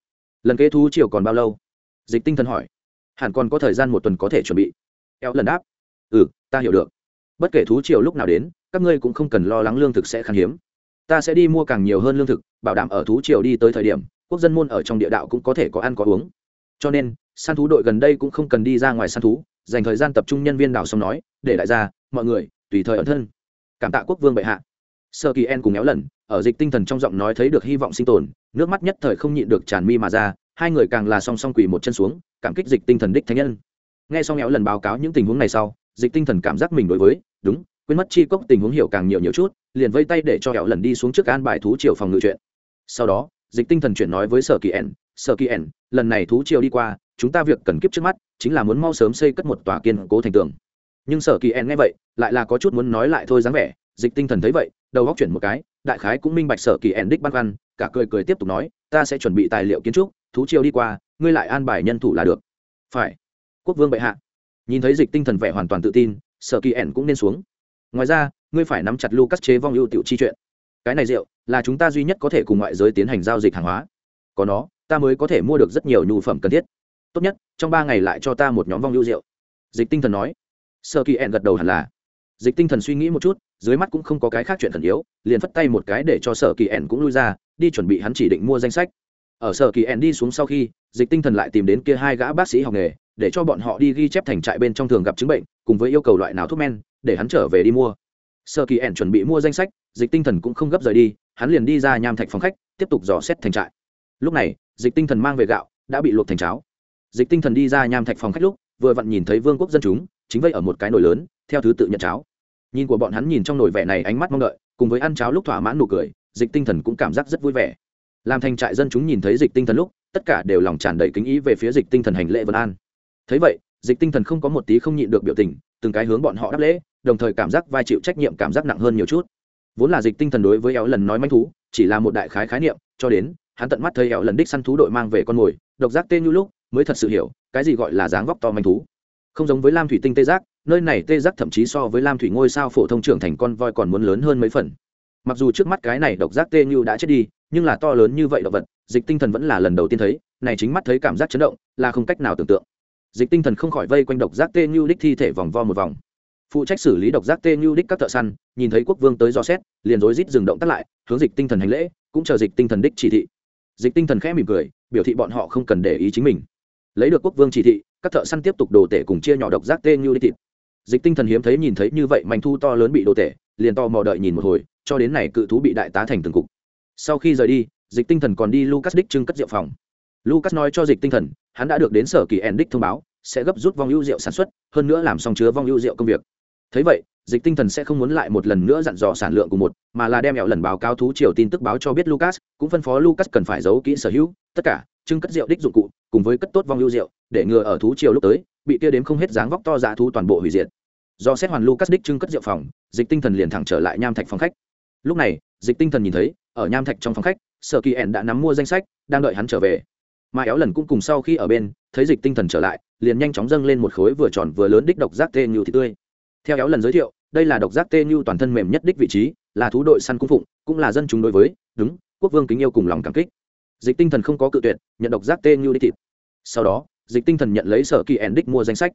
Lần kế thú triều còn bao lâu? Dịch tinh thần hỏi. Hẳn còn có thời gian một tuần có thể chuẩn bị. Eo lần đáp ừ ta hiểu được. Bất kể thú triều lúc nào đến, các ngươi cũng không cần lo lắng lương thực sẽ khan hiếm. Ta sẽ đi mua càng nhiều hơn lương thực, bảo đảm ở thú triều đi tới thời điểm, quốc dân môn ở trong địa đạo cũng có thể có ăn có uống. Cho nên, săn thú đội gần đây cũng không cần đi ra ngoài săn thú, dành thời gian tập trung nhân viên đảo xong nói, để đại gia, mọi người, tùy thời ẩn thân. Cảm tạ quốc vương bệ hạ. Sơ kỳ en cùng éo lần, ở dịch tinh thần trong giọng nói thấy được hy vọng sinh tồn, nước mắt nhất thời không nhịn được tràn mi mà ra, hai người càng là song song quỳ một chân xuống, cảm kích dịch tinh thần đích thánh nhân. Nghe xong éo lần báo cáo những tình huống này sau dịch tinh thần cảm giác mình đối với, đúng, quên mất chi cốc tình huống hiểu càng nhiều nhiều chút, liền vây tay để cho Hẹo lần đi xuống trước an bài thú triều phòng ngự chuyện. Sau đó, dịch tinh thần chuyển nói với sở kỳ ẻn sở kỳ ẻn lần này thú triều đi qua, chúng ta việc cần kiếp trước mắt, chính là muốn mau sớm xây cất một tòa kiên cố thành tường. Nhưng sở kỳ ẻn nghe vậy, lại là có chút muốn nói lại thôi dáng vẻ, dịch tinh thần thấy vậy, đầu góc chuyển một cái, đại khái cũng minh bạch sở kỳ ẻn đích băn khoăn, cả cười cười tiếp tục nói, ta sẽ chuẩn bị tài liệu kiến trúc, thú triều đi qua, ngươi lại an bài nhân thủ là được. Phải. Quốc vương bệ hạ nhìn thấy dịch tinh thần vẻ hoàn toàn tự tin, sở kỳ ẻn cũng nên xuống. Ngoài ra, ngươi phải nắm chặt lucas chế vong ưu tiểu chi chuyện. Cái này rượu là chúng ta duy nhất có thể cùng ngoại giới tiến hành giao dịch hàng hóa. Có nó, ta mới có thể mua được rất nhiều nhu phẩm cần thiết. Tốt nhất, trong ba ngày lại cho ta một nhóm vong ưu rượu. Dịch tinh thần nói. Sở kỳ ẻn gật đầu hẳn là. Dịch tinh thần suy nghĩ một chút, dưới mắt cũng không có cái khác chuyện thần yếu, liền phất tay một cái để cho sở kỳ ẻn cũng lui ra, đi chuẩn bị hắn chỉ định mua danh sách. Ở sở kỳ ẻn đi xuống sau khi, dịch tinh thần lại tìm đến kia hai gã bác sĩ học nghề để cho bọn họ đi ghi chép thành trại bên trong thường gặp chứng bệnh, cùng với yêu cầu loại nào thuốc men, để hắn trở về đi mua. Sơ kỳ ẻn chuẩn bị mua danh sách, dịch tinh thần cũng không gấp rời đi, hắn liền đi ra nham thạch phòng khách, tiếp tục dò xét thành trại. Lúc này, dịch tinh thần mang về gạo, đã bị luộc thành cháo. Dịch tinh thần đi ra nham thạch phòng khách lúc, vừa vặn nhìn thấy vương quốc dân chúng, chính vây ở một cái nồi lớn, theo thứ tự nhận cháo. Nhìn của bọn hắn nhìn trong nồi vẻ này ánh mắt mong đợi, cùng với ăn cháo lúc thỏa mãn nụ cười, dịch tinh thần cũng cảm giác rất vui vẻ. Làm thành trại dân chúng nhìn thấy dịch tinh thần lúc, tất cả đều lòng tràn đầy kính ý về phía dịch tinh thần hành lễ vân an thấy vậy, dịch tinh thần không có một tí không nhịn được biểu tình, từng cái hướng bọn họ đáp lễ, đồng thời cảm giác vai chịu trách nhiệm cảm giác nặng hơn nhiều chút. Vốn là dịch tinh thần đối với éo lần nói manh thú, chỉ là một đại khái khái niệm, cho đến, hắn tận mắt thấy éo lần đích săn thú đội mang về con mồi, độc giác tê như lúc, mới thật sự hiểu, cái gì gọi là dáng vóc to manh thú. Không giống với lam thủy tinh tê giác, nơi này tê giác thậm chí so với lam thủy ngôi sao phổ thông trưởng thành con voi còn muốn lớn hơn mấy phần. Mặc dù trước mắt cái này độc giác tê như đã chết đi, nhưng là to lớn như vậy động vật, dịch tinh thần vẫn là lần đầu tiên thấy, này chính mắt thấy cảm giác chấn động, là không cách nào tưởng tượng dịch tinh thần không khỏi vây quanh độc giác tê như đích thi thể vòng vo một vòng. Phụ trách xử lý độc giác tê như đích các thợ săn, nhìn thấy quốc vương tới dò xét, liền rối rít dừng động tắt lại, hướng dịch tinh thần hành lễ, cũng chờ dịch tinh thần đích chỉ thị. Dịch tinh thần khẽ mỉm cười, biểu thị bọn họ không cần để ý chính mình. Lấy được quốc vương chỉ thị, các thợ săn tiếp tục đồ tể cùng chia nhỏ độc giác tê như đích thịt. Dịch tinh thần hiếm thấy nhìn thấy như vậy manh thu to lớn bị đồ tể, liền to mò đợi nhìn một hồi, cho đến này cự thú bị đại tá thành từng cục. Sau khi rời đi, dịch tinh thần còn đi lucas đích trưng cất rượu phòng lucas nói cho dịch tinh thần, hắn đã được đến sở kỳ Endic thông báo, sẽ gấp rút vong ưu rượu sản xuất, hơn nữa làm xong chứa vong ưu rượu công việc. Thấy vậy, dịch tinh thần sẽ không muốn lại một lần nữa dặn dò sản lượng của một, mà là đem mẹo lần báo cáo thú triều tin tức báo cho biết lucas, cũng phân phó lucas cần phải giấu kỹ sở hữu, tất cả, trưng cất rượu đích dụng cụ, cùng với cất tốt vong ưu rượu, để ngừa ở thú triều lúc tới, bị kia đếm không hết dáng vóc to dạ thú toàn bộ hủy diệt. Do xét hoàn lucas đích trưng cất rượu phòng, dịch tinh thần liền thẳng trở lại nham thạch phòng khách. Lúc này, dịch tinh thần nhìn thấy, ở nham thạch trong phòng khách, sở kỳ ẻn đã nắm mua danh sách, đang đợi hắn trở về mà éo lần cũng cùng sau khi ở bên, thấy dịch tinh thần trở lại, liền nhanh chóng dâng lên một khối vừa tròn vừa lớn đích độc giác tê như thịt tươi. Theo éo lần giới thiệu, đây là độc giác tê như toàn thân mềm nhất đích vị trí, là thú đội săn cung phụng, cũng là dân chúng đối với, đúng, quốc vương kính yêu cùng lòng cảm kích. Dịch tinh thần không có cự tuyệt, nhận độc giác tê như đi thịt. Sau đó, dịch tinh thần nhận lấy sở kỳ ẻn đích mua danh sách.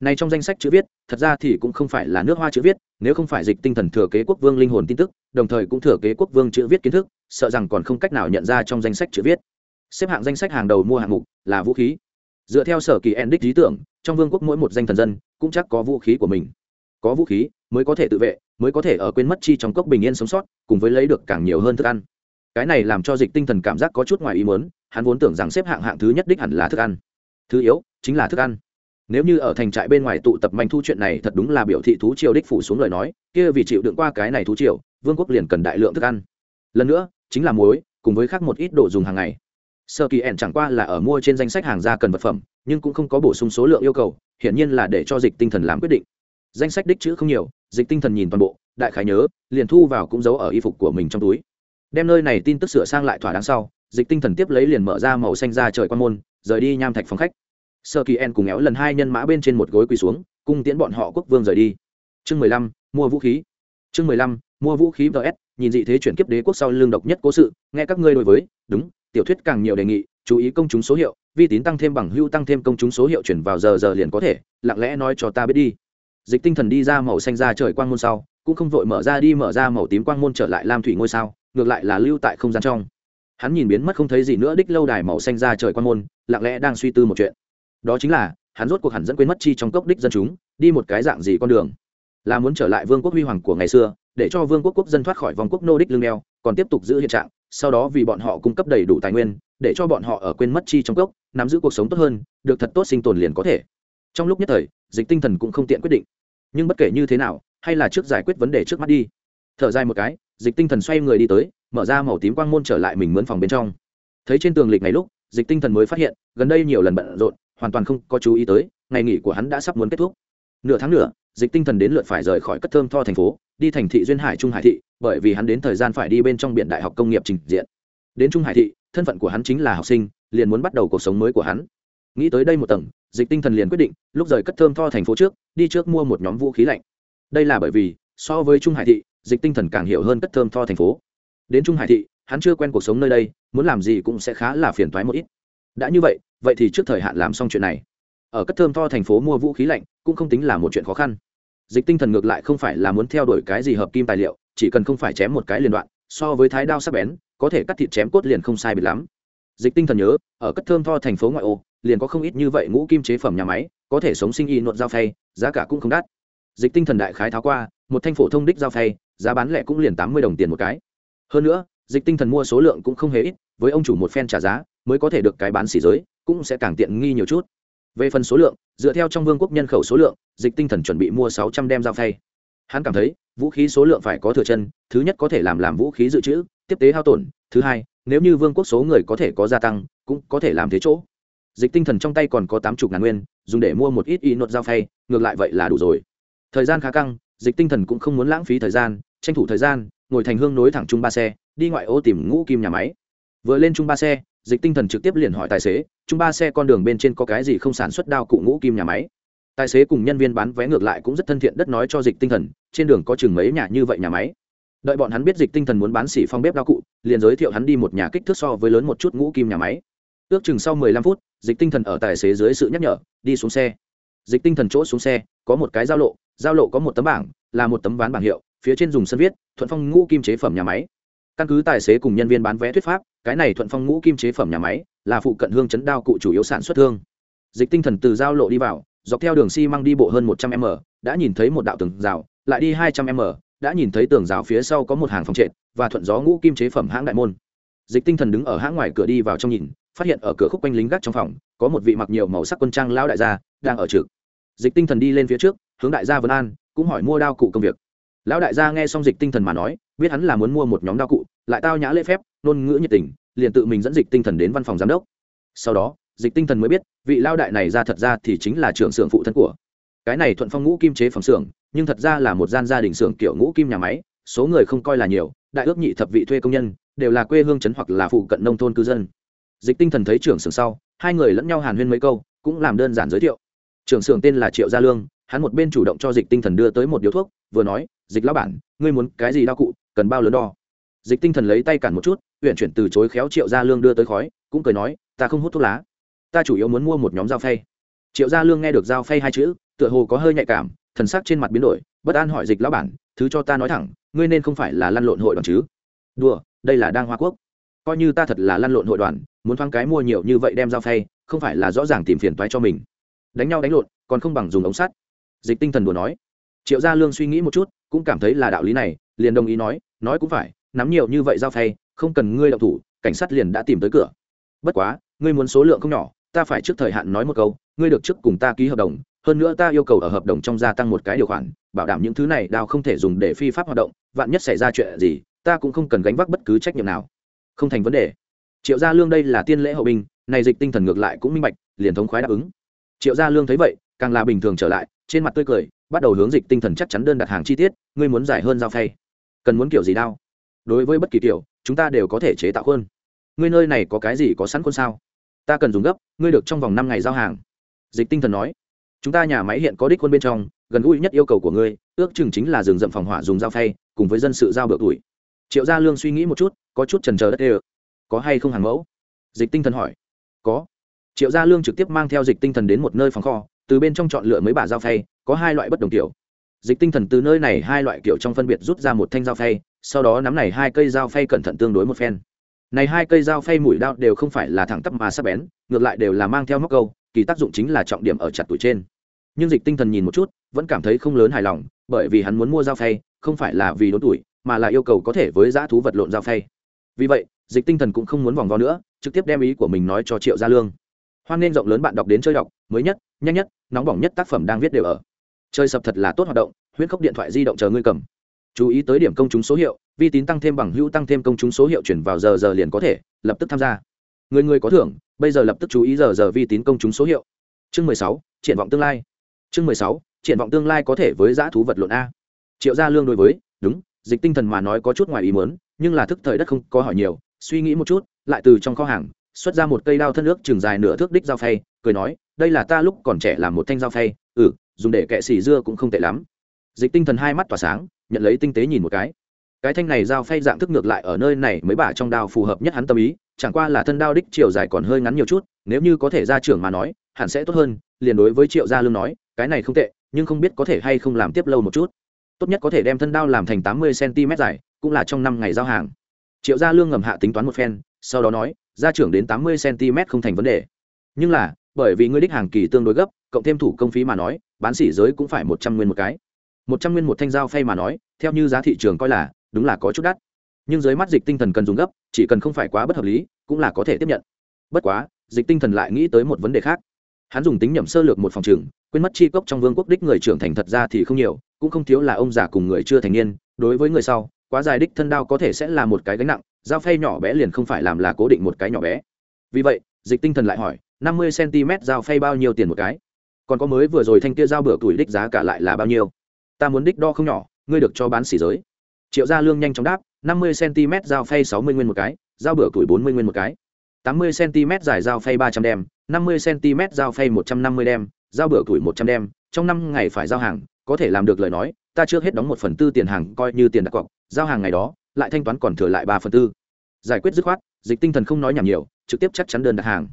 Này trong danh sách chữ viết, thật ra thì cũng không phải là nước hoa chữ viết, nếu không phải dịch tinh thần thừa kế quốc vương linh hồn tin tức, đồng thời cũng thừa kế quốc vương chữ viết kiến thức, sợ rằng còn không cách nào nhận ra trong danh sách chữ viết xếp hạng danh sách hàng đầu mua hạng mục là vũ khí. Dựa theo sở kỳ Endic lý tưởng, trong vương quốc mỗi một danh thần dân cũng chắc có vũ khí của mình. Có vũ khí mới có thể tự vệ, mới có thể ở quên mất chi trong cốc bình yên sống sót, cùng với lấy được càng nhiều hơn thức ăn. Cái này làm cho dịch tinh thần cảm giác có chút ngoài ý muốn, hắn vốn tưởng rằng xếp hạng hạng thứ nhất đích hẳn là thức ăn. Thứ yếu, chính là thức ăn. Nếu như ở thành trại bên ngoài tụ tập manh thu chuyện này thật đúng là biểu thị thú triều đích phủ xuống lời nói, kia vì chịu đựng qua cái này thú triều, vương quốc liền cần đại lượng thức ăn. Lần nữa, chính là muối, cùng với khác một ít đồ dùng hàng ngày sơ kỳ ẻn chẳng qua là ở mua trên danh sách hàng gia cần vật phẩm, nhưng cũng không có bổ sung số lượng yêu cầu, hiển nhiên là để cho dịch tinh thần làm quyết định. Danh sách đích chữ không nhiều, dịch tinh thần nhìn toàn bộ, đại khái nhớ, liền thu vào cũng giấu ở y phục của mình trong túi. Đem nơi này tin tức sửa sang lại thỏa đáng sau, dịch tinh thần tiếp lấy liền mở ra màu xanh ra trời quan môn, rời đi nham thạch phòng khách. Sơ kỳ en cùng éo lần hai nhân mã bên trên một gối quỳ xuống, cung tiễn bọn họ quốc vương rời đi. Chương mười lăm, mua vũ khí. Chương mười lăm, mua vũ khí vs nhìn dị thế chuyển kiếp đế quốc sau lương độc nhất cố sự, nghe các ngươi đối với, đúng tiểu thuyết càng nhiều đề nghị, chú ý công chúng số hiệu, vi tín tăng thêm bằng hưu tăng thêm công chúng số hiệu chuyển vào giờ giờ liền có thể, lặng lẽ nói cho ta biết đi. Dịch tinh thần đi ra màu xanh ra trời quang môn sau, cũng không vội mở ra đi mở ra màu tím quang môn trở lại lam thủy ngôi sao, ngược lại là lưu tại không gian trong. Hắn nhìn biến mất không thấy gì nữa đích lâu đài màu xanh ra trời quang môn, lặng lẽ đang suy tư một chuyện. Đó chính là, hắn rốt cuộc hẳn dẫn quên mất chi trong cốc đích dân chúng, đi một cái dạng gì con đường. Là muốn trở lại vương quốc huy hoàng của ngày xưa, để cho vương quốc quốc dân thoát khỏi vòng quốc nô đích lương đeo, còn tiếp tục giữ hiện trạng sau đó vì bọn họ cung cấp đầy đủ tài nguyên, để cho bọn họ ở quên mất chi trong cốc, nắm giữ cuộc sống tốt hơn, được thật tốt sinh tồn liền có thể. Trong lúc nhất thời, dịch tinh thần cũng không tiện quyết định. Nhưng bất kể như thế nào, hay là trước giải quyết vấn đề trước mắt đi. Thở dài một cái, dịch tinh thần xoay người đi tới, mở ra màu tím quang môn trở lại mình mướn phòng bên trong. Thấy trên tường lịch này lúc, dịch tinh thần mới phát hiện, gần đây nhiều lần bận rộn, hoàn toàn không có chú ý tới, ngày nghỉ của hắn đã sắp muốn kết thúc. Nửa tháng nữa, dịch tinh thần đến lượt phải rời khỏi cất thơm tho thành phố, đi thành thị duyên hải trung hải thị bởi vì hắn đến thời gian phải đi bên trong biển đại học công nghiệp trình diện. Đến trung hải thị, thân phận của hắn chính là học sinh, liền muốn bắt đầu cuộc sống mới của hắn. Nghĩ tới đây một tầng, dịch tinh thần liền quyết định, lúc rời cất thơm tho thành phố trước, đi trước mua một nhóm vũ khí lạnh. Đây là bởi vì, so với trung hải thị, dịch tinh thần càng hiểu hơn cất thơm tho thành phố. Đến trung hải thị, hắn chưa quen cuộc sống nơi đây, muốn làm gì cũng sẽ khá là phiền toái một ít. Đã như vậy vậy thì trước thời hạn làm xong chuyện này. Ở cất thơm tho thành phố mua vũ khí lạnh cũng không tính là một chuyện khó khăn. Dịch tinh thần ngược lại không phải là muốn theo đuổi cái gì hợp kim tài liệu chỉ cần không phải chém một cái liền đoạn, so với thái đao sắc bén, có thể cắt thịt chém cốt liền không sai biệt lắm. Dịch tinh thần nhớ, ở cất thơm tho thành phố ngoại ô, liền có không ít như vậy ngũ kim chế phẩm nhà máy, có thể sống sinh y nuột dao phay, giá cả cũng không đắt. Dịch tinh thần đại khái tháo qua, một thanh phổ thông đích dao phay, giá bán lẻ cũng liền tám mươi đồng tiền một cái. Hơn nữa, dịch tinh thần mua số lượng cũng không hề ít, với ông chủ một phen trả giá, mới có thể được cái bán xỉ giới, cũng sẽ càng tiện nghi nhiều chút. Về phần số lượng, dựa theo trong vương quốc nhân khẩu số lượng, dịch tinh thần chuẩn bị mua sáu trăm đem dao phay hắn cảm thấy, vũ khí số lượng phải có thừa chân, thứ nhất có thể làm làm vũ khí dự trữ, tiếp tế hao tổn, thứ hai, nếu như vương quốc số người có thể có gia tăng, cũng có thể làm thế chỗ. Dịch tinh thần trong tay còn có tám chục ngàn nguyên, dùng để mua một ít y nốt dao phay, ngược lại vậy là đủ rồi. Thời gian khá căng, dịch tinh thần cũng không muốn lãng phí thời gian, tranh thủ thời gian, ngồi thành hương nối thẳng chung ba xe, đi ngoại ô tìm ngũ kim nhà máy. Vừa lên chung ba xe, dịch tinh thần trực tiếp liền hỏi tài xế, chung ba xe con đường bên trên có cái gì không sản xuất đao cụ ngũ kim nhà máy? Tài xế cùng nhân viên bán vé ngược lại cũng rất thân thiện, đất nói cho dịch tinh thần, trên đường có chừng mấy nhà như vậy nhà máy. Đợi bọn hắn biết dịch tinh thần muốn bán xỉ phong bếp đao cụ, liền giới thiệu hắn đi một nhà kích thước so với lớn một chút ngũ kim nhà máy. Ước chừng sau mười lăm phút, dịch tinh thần ở tài xế dưới sự nhắc nhở, đi xuống xe. Dịch tinh thần chỗ xuống xe, có một cái giao lộ giao lộ có một tấm bảng, là một tấm ván bảng hiệu, phía trên dùng sân viết, thuận phong ngũ kim chế phẩm nhà máy. Căn cứ tài xế cùng nhân viên bán vé thuyết pháp, cái này thuận phong ngũ kim chế phẩm nhà máy là phụ cận hương chấn đao cụ chủ yếu sản xuất thương. Dịch tinh thần từ giao lộ đi vào dọc theo đường xi măng đi bộ hơn một trăm m, đã nhìn thấy một đạo tường rào, lại đi hai trăm m, đã nhìn thấy tường rào phía sau có một hàng phòng trệt và thuận gió ngũ kim chế phẩm hãng đại môn. Dịch tinh thần đứng ở hãng ngoài cửa đi vào trong nhìn, phát hiện ở cửa khúc quanh lính gác trong phòng, có một vị mặc nhiều màu sắc quân trang lao đại gia đang ở trực. Dịch tinh thần đi lên phía trước, hướng đại gia vân an, cũng hỏi mua đao cụ công việc. Lão đại gia nghe xong dịch tinh thần mà nói, biết hắn là muốn mua một nhóm đao cụ, lại tao nhã lễ phép, ngôn ngữ nhiệt tình, liền tự mình dẫn dịch tinh thần đến văn phòng giám đốc. Sau đó dịch tinh thần mới biết, vị lao đại này ra thật ra thì chính là trưởng xưởng phụ thân của. Cái này thuận phong ngũ kim chế phẩm xưởng, nhưng thật ra là một gian gia đình xưởng kiểu ngũ kim nhà máy, số người không coi là nhiều, đại ước nhị thập vị thuê công nhân, đều là quê hương trấn hoặc là phụ cận nông thôn cư dân. Dịch tinh thần thấy trưởng xưởng sau, hai người lẫn nhau hàn huyên mấy câu, cũng làm đơn giản giới thiệu. Trưởng xưởng tên là triệu gia lương, hắn một bên chủ động cho dịch tinh thần đưa tới một điếu thuốc, vừa nói, dịch lão bản, ngươi muốn cái gì đau cụ, cần bao lớn đo? Dịch tinh thần lấy tay cản một chút huyện chuyển từ chối khéo triệu gia lương đưa tới khói, cũng cười nói, ta không hút thuốc lá ta chủ yếu muốn mua một nhóm dao phay. Triệu gia lương nghe được dao phay hai chữ, tựa hồ có hơi nhạy cảm, thần sắc trên mặt biến đổi, bất an hỏi dịch lão bản, thứ cho ta nói thẳng, ngươi nên không phải là lăn lộn hội đoàn chứ? Đùa, đây là đang hoa quốc. Coi như ta thật là lăn lộn hội đoàn, muốn thoáng cái mua nhiều như vậy đem dao phay, không phải là rõ ràng tìm phiền toái cho mình. Đánh nhau đánh lộn, còn không bằng dùng ống sắt. Dịch tinh thần đùa nói. Triệu gia lương suy nghĩ một chút, cũng cảm thấy là đạo lý này, liền đồng ý nói nói cũng phải, nắm nhiều như vậy dao phay, không cần ngươi đậu thủ, cảnh sát liền đã tìm tới cửa. Bất quá, ngươi muốn số lượng không nhỏ ta phải trước thời hạn nói một câu, ngươi được trước cùng ta ký hợp đồng, hơn nữa ta yêu cầu ở hợp đồng trong gia tăng một cái điều khoản, bảo đảm những thứ này đao không thể dùng để phi pháp hoạt động, vạn nhất xảy ra chuyện gì, ta cũng không cần gánh vác bất cứ trách nhiệm nào. Không thành vấn đề. Triệu gia lương đây là tiên lễ hậu binh, này dịch tinh thần ngược lại cũng minh bạch, liền thống khoái đáp ứng. Triệu gia lương thấy vậy, càng là bình thường trở lại, trên mặt tươi cười, bắt đầu hướng dịch tinh thần chắc chắn đơn đặt hàng chi tiết, ngươi muốn giải hơn dao phay. Cần muốn kiểu gì đao? Đối với bất kỳ kiểu, chúng ta đều có thể chế tạo hơn ngươi nơi này có cái gì có sẵn khuôn sao? Ta cần dùng gấp, ngươi được trong vòng năm ngày giao hàng. Dịch tinh thần nói, chúng ta nhà máy hiện có đích quân bên trong, gần gũi nhất yêu cầu của ngươi, ước chừng chính là rừng rậm phòng hỏa dùng dao phay, cùng với dân sự giao bựa tuổi. Triệu gia lương suy nghĩ một chút, có chút trần trờ đất ê có hay không hàng mẫu? Dịch tinh thần hỏi. Có. Triệu gia lương trực tiếp mang theo dịch tinh thần đến một nơi phòng kho, từ bên trong chọn lựa mấy bả dao phay, có hai loại bất đồng kiểu. Dịch tinh thần từ nơi này hai loại kiểu trong phân biệt rút ra một thanh dao phay, sau đó nắm này hai cây dao phay cẩn thận tương đối một phen này hai cây dao phay mũi đao đều không phải là thẳng tắp mà sắc bén, ngược lại đều là mang theo móc câu, kỳ tác dụng chính là trọng điểm ở chặt tuổi trên. Nhưng dịch tinh thần nhìn một chút, vẫn cảm thấy không lớn hài lòng, bởi vì hắn muốn mua dao phay, không phải là vì đốn tuổi, mà là yêu cầu có thể với dã thú vật lộn dao phay. Vì vậy, dịch tinh thần cũng không muốn vòng vo nữa, trực tiếp đem ý của mình nói cho triệu gia lương. Hoan nên rộng lớn bạn đọc đến chơi đọc, mới nhất, nhanh nhất, nóng bỏng nhất tác phẩm đang viết đều ở. Chơi sập thật là tốt hoạt động, huyễn khốc điện thoại di động chờ ngươi cầm. Chú ý tới điểm công chúng số hiệu vi tín tăng thêm bằng hữu tăng thêm công chúng số hiệu chuyển vào giờ giờ liền có thể, lập tức tham gia. Người người có thưởng, bây giờ lập tức chú ý giờ giờ vi tín công chúng số hiệu. Chương mười sáu, triển vọng tương lai. Chương mười sáu, triển vọng tương lai có thể với giã thú vật lộn a. Triệu gia lương đối với, đúng, dịch tinh thần mà nói có chút ngoài ý muốn, nhưng là thức thời đất không có hỏi nhiều, suy nghĩ một chút, lại từ trong kho hàng, xuất ra một cây đao thân nước chừng dài nửa thước đích dao phay, cười nói, đây là ta lúc còn trẻ làm một thanh dao phay ừ dùng để kệ xì dưa cũng không tệ lắm. Dịch tinh thần hai mắt tỏa sáng, nhận lấy tinh tế nhìn một cái cái thanh này dao phay dạng thức ngược lại ở nơi này mới bả trong đao phù hợp nhất hắn tâm ý, chẳng qua là thân đao đích chiều dài còn hơi ngắn nhiều chút, nếu như có thể ra trưởng mà nói, hẳn sẽ tốt hơn, liền đối với triệu gia lương nói, cái này không tệ, nhưng không biết có thể hay không làm tiếp lâu một chút. Tốt nhất có thể đem thân đao làm thành tám mươi cm dài, cũng là trong năm ngày giao hàng. Triệu gia lương ngầm hạ tính toán một phen, sau đó nói, gia trưởng đến tám mươi cm không thành vấn đề. Nhưng là, bởi vì ngươi đích hàng kỳ tương đối gấp, cộng thêm thủ công phí mà nói, bán xỉ giới cũng phải một trăm nguyên một cái. Một trăm nguyên một thanh dao phay mà nói, theo như giá thị trường coi là đúng là có chút đắt. Nhưng dưới mắt dịch tinh thần cần dùng gấp, chỉ cần không phải quá bất hợp lý, cũng là có thể tiếp nhận. Bất quá, dịch tinh thần lại nghĩ tới một vấn đề khác. Hắn dùng tính nhẩm sơ lược một phòng trường, quên mất chi cốc trong vương quốc đích người trưởng thành thật ra thì không nhiều, cũng không thiếu là ông già cùng người chưa thành niên, đối với người sau, quá dài đích thân đao có thể sẽ là một cái gánh nặng, dao phay nhỏ bé liền không phải làm là cố định một cái nhỏ bé. Vì vậy, dịch tinh thần lại hỏi, năm mươi cm dao phay bao nhiêu tiền một cái? Còn có mới vừa rồi thanh kia dao bửa tuổi đích giá cả lại là bao nhiêu? Ta muốn đích đo không nhỏ, ngươi được cho bán xỉ giới triệu gia lương nhanh chóng đáp, năm mươi cm dao phay sáu mươi nguyên một cái dao bửa tuổi bốn mươi nguyên một cái. tám mươi cm dài dao phay ba trăm đem, năm mươi cm dao phay một trăm năm mươi đem dao bửa tuổi một trăm đem. Trong năm ngày phải giao hàng, có thể làm được lời nói, ta trước hết đóng một phần tư tiền hàng coi như tiền đặt cọc, giao hàng ngày đó, lại thanh toán còn thừa lại ba phần tư. Giải quyết dứt khoát, dịch tinh thần không nói nhảm nhiều, trực tiếp chắc chắn đơn đặt hàng.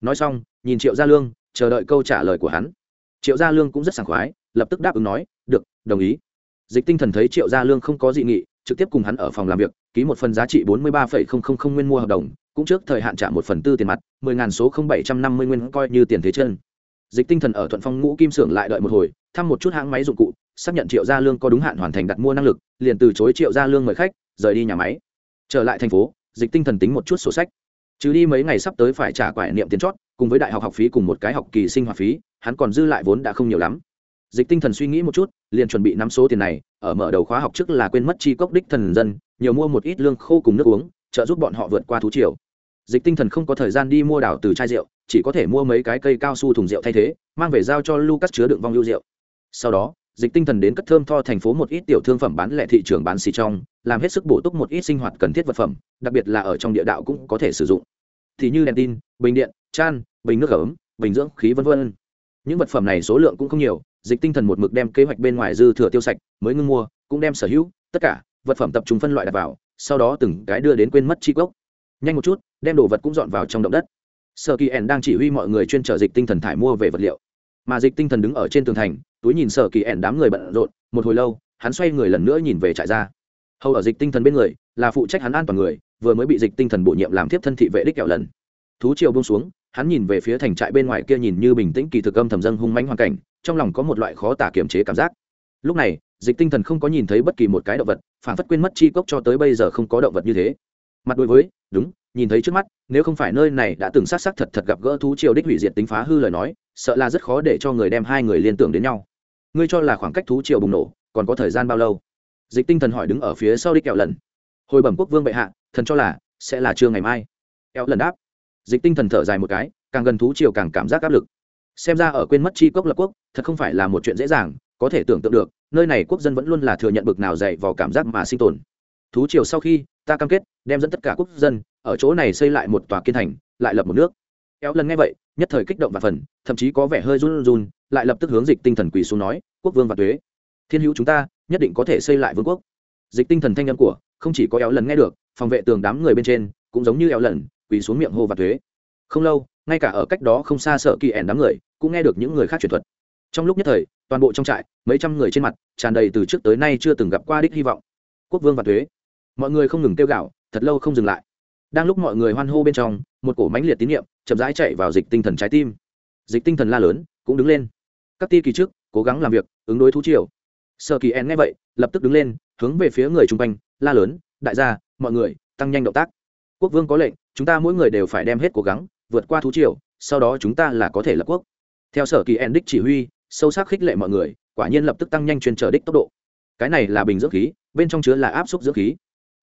Nói xong, nhìn triệu gia lương, chờ đợi câu trả lời của hắn. Triệu gia lương cũng rất sảng khoái, lập tức đáp ứng nói, được, đồng ý dịch tinh thần thấy triệu gia lương không có dị nghị, trực tiếp cùng hắn ở phòng làm việc, ký một phần giá trị bốn mươi ba nguyên mua hợp đồng, cũng trước thời hạn trả một phần tư tiền mặt, mười ngàn số không bảy trăm năm mươi nguyên coi như tiền thế chân. Dịch tinh thần ở thuận phong ngũ kim xưởng lại đợi một hồi, thăm một chút hãng máy dụng cụ, xác nhận triệu gia lương có đúng hạn hoàn thành đặt mua năng lực, liền từ chối triệu gia lương mời khách, rời đi nhà máy. Trở lại thành phố, dịch tinh thần tính một chút sổ sách. Trừ đi mấy ngày sắp tới phải trả quải niệm tiền chót, cùng với đại học học phí cùng một cái học kỳ sinh hoạt phí, hắn còn dư lại vốn đã không nhiều lắm dịch tinh thần suy nghĩ một chút, liền chuẩn bị nắm số tiền này, ở mở đầu khóa học trước là quên mất chi cốc đích thần dân, nhiều mua một ít lương khô cùng nước uống, trợ giúp bọn họ vượt qua thú triều. Dịch tinh thần không có thời gian đi mua đảo từ chai rượu, chỉ có thể mua mấy cái cây cao su thùng rượu thay thế, mang về giao cho lucas chứa đựng vong lưu rượu. Sau đó, dịch tinh thần đến cất thơm tho thành phố một ít tiểu thương phẩm bán lẻ thị trường bán xì trong, làm hết sức bổ túc một ít sinh hoạt cần thiết vật phẩm, đặc biệt là ở trong địa đạo cũng có thể sử dụng. Thì như đèn tin, bình điện, chan, bình nước ấm, bình dưỡng khí v v những vật phẩm này số lượng cũng không nhiều, dịch tinh thần một mực đem kế hoạch bên ngoài dư thừa tiêu sạch, mới ngưng mua, cũng đem sở hữu, tất cả, vật phẩm tập trung phân loại đặt vào, sau đó từng cái đưa đến quên mất chi cốc. Nhanh một chút, đem đồ vật cũng dọn vào trong động đất. Sở kỳ ẻn đang chỉ huy mọi người chuyên trở dịch tinh thần thải mua về vật liệu. Mà dịch tinh thần đứng ở trên tường thành, túi nhìn sở kỳ ẻn đám người bận rộn, một hồi lâu, hắn xoay người lần nữa nhìn về trại ra. Hầu ở dịch tinh thần bên người, là phụ trách hắn an toàn người, vừa mới bị dịch tinh thần bổ nhiệm làm tiếp thân thị vệ đích kẹo lần. Thú triều bông xuống hắn nhìn về phía thành trại bên ngoài kia nhìn như bình tĩnh kỳ thực âm thầm dâng hung mãnh hoàn cảnh, trong lòng có một loại khó tả kiềm chế cảm giác. Lúc này, dịch tinh thần không có nhìn thấy bất kỳ một cái động vật, phản phất quên mất chi cốc cho tới bây giờ không có động vật như thế. Mặt đối với, đúng, nhìn thấy trước mắt, nếu không phải nơi này đã từng sát sát thật thật gặp gỡ thú triều đích hủy diệt tính phá hư lời nói, sợ là rất khó để cho người đem hai người liên tưởng đến nhau. Ngươi cho là khoảng cách thú triều bùng nổ, còn có thời gian bao lâu? Dịch tinh thần hỏi đứng ở phía sau đích kẹo lần hồi bẩm quốc vương bệ hạ, thần cho là sẽ là trưa ngày mai. Kẹo lần đáp dịch tinh thần thở dài một cái, càng gần thú triều càng cảm giác áp lực. Xem ra ở quên mất chi cốc lập quốc, thật không phải là một chuyện dễ dàng, có thể tưởng tượng được, nơi này quốc dân vẫn luôn là thừa nhận bực nào dạy vào cảm giác mà sinh tồn. Thú triều sau khi, ta cam kết, đem dẫn tất cả quốc dân, ở chỗ này xây lại một tòa kiên thành, lại lập một nước. Kéo lần nghe vậy, nhất thời kích động và phần, thậm chí có vẻ hơi run run, lại lập tức hướng dịch tinh thần quỳ xuống nói, quốc vương và thuế thiên hữu chúng ta, nhất định có thể xây lại vương quốc. Dịch tinh thần thanh âm của, không chỉ có éo lần nghe được, phòng vệ tường đám người bên trên, cũng giống như éo lần quỳ xuống miệng hô và thuế. Không lâu, ngay cả ở cách đó không xa sợ kỳ ẻn đám người, cũng nghe được những người khác truyền thuật. Trong lúc nhất thời, toàn bộ trong trại, mấy trăm người trên mặt, tràn đầy từ trước tới nay chưa từng gặp qua đích hy vọng. Quốc vương và thuế. Mọi người không ngừng kêu gạo thật lâu không dừng lại. Đang lúc mọi người hoan hô bên trong, một cổ mãnh liệt tín nhiệm chậm rãi chạy vào dịch tinh thần trái tim. Dịch tinh thần la lớn, cũng đứng lên. Các ti kỳ trước, cố gắng làm việc, ứng đối thú triều. Sợ kỳ en nghe vậy, lập tức đứng lên, hướng về phía người chung quanh, la lớn, đại gia, mọi người, tăng nhanh động tác. Quốc vương có lệnh chúng ta mỗi người đều phải đem hết cố gắng, vượt qua thú triều, sau đó chúng ta là có thể lập quốc. Theo sở kỳ en đích chỉ huy, sâu sắc khích lệ mọi người, quả nhiên lập tức tăng nhanh chuyên trở đích tốc độ. Cái này là bình dưỡng khí, bên trong chứa là áp suất dưỡng khí.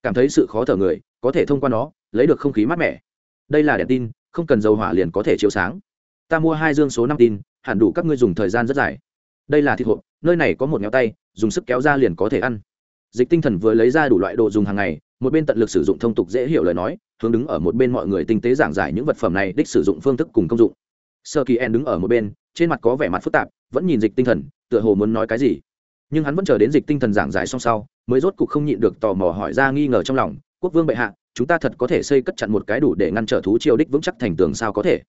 Cảm thấy sự khó thở người, có thể thông qua nó, lấy được không khí mát mẻ. Đây là đèn tin, không cần dầu hỏa liền có thể chiếu sáng. Ta mua hai dương số năm tin, hẳn đủ các ngươi dùng thời gian rất dài. Đây là thịt hộp, nơi này có một nghèo tay, dùng sức kéo ra liền có thể ăn. Dịch tinh thần vừa lấy ra đủ loại đồ dùng hàng ngày một bên tận lực sử dụng thông tục dễ hiểu lời nói, hướng đứng ở một bên mọi người tinh tế giảng giải những vật phẩm này, đích sử dụng phương thức cùng công dụng. Sơ kỳ en đứng ở một bên, trên mặt có vẻ mặt phức tạp, vẫn nhìn dịch tinh thần, tựa hồ muốn nói cái gì. Nhưng hắn vẫn chờ đến dịch tinh thần giảng giải xong sau, mới rốt cục không nhịn được tò mò hỏi ra nghi ngờ trong lòng, quốc vương bệ hạ, chúng ta thật có thể xây cất chặn một cái đủ để ngăn trở thú triều đích vững chắc thành tường sao có thể?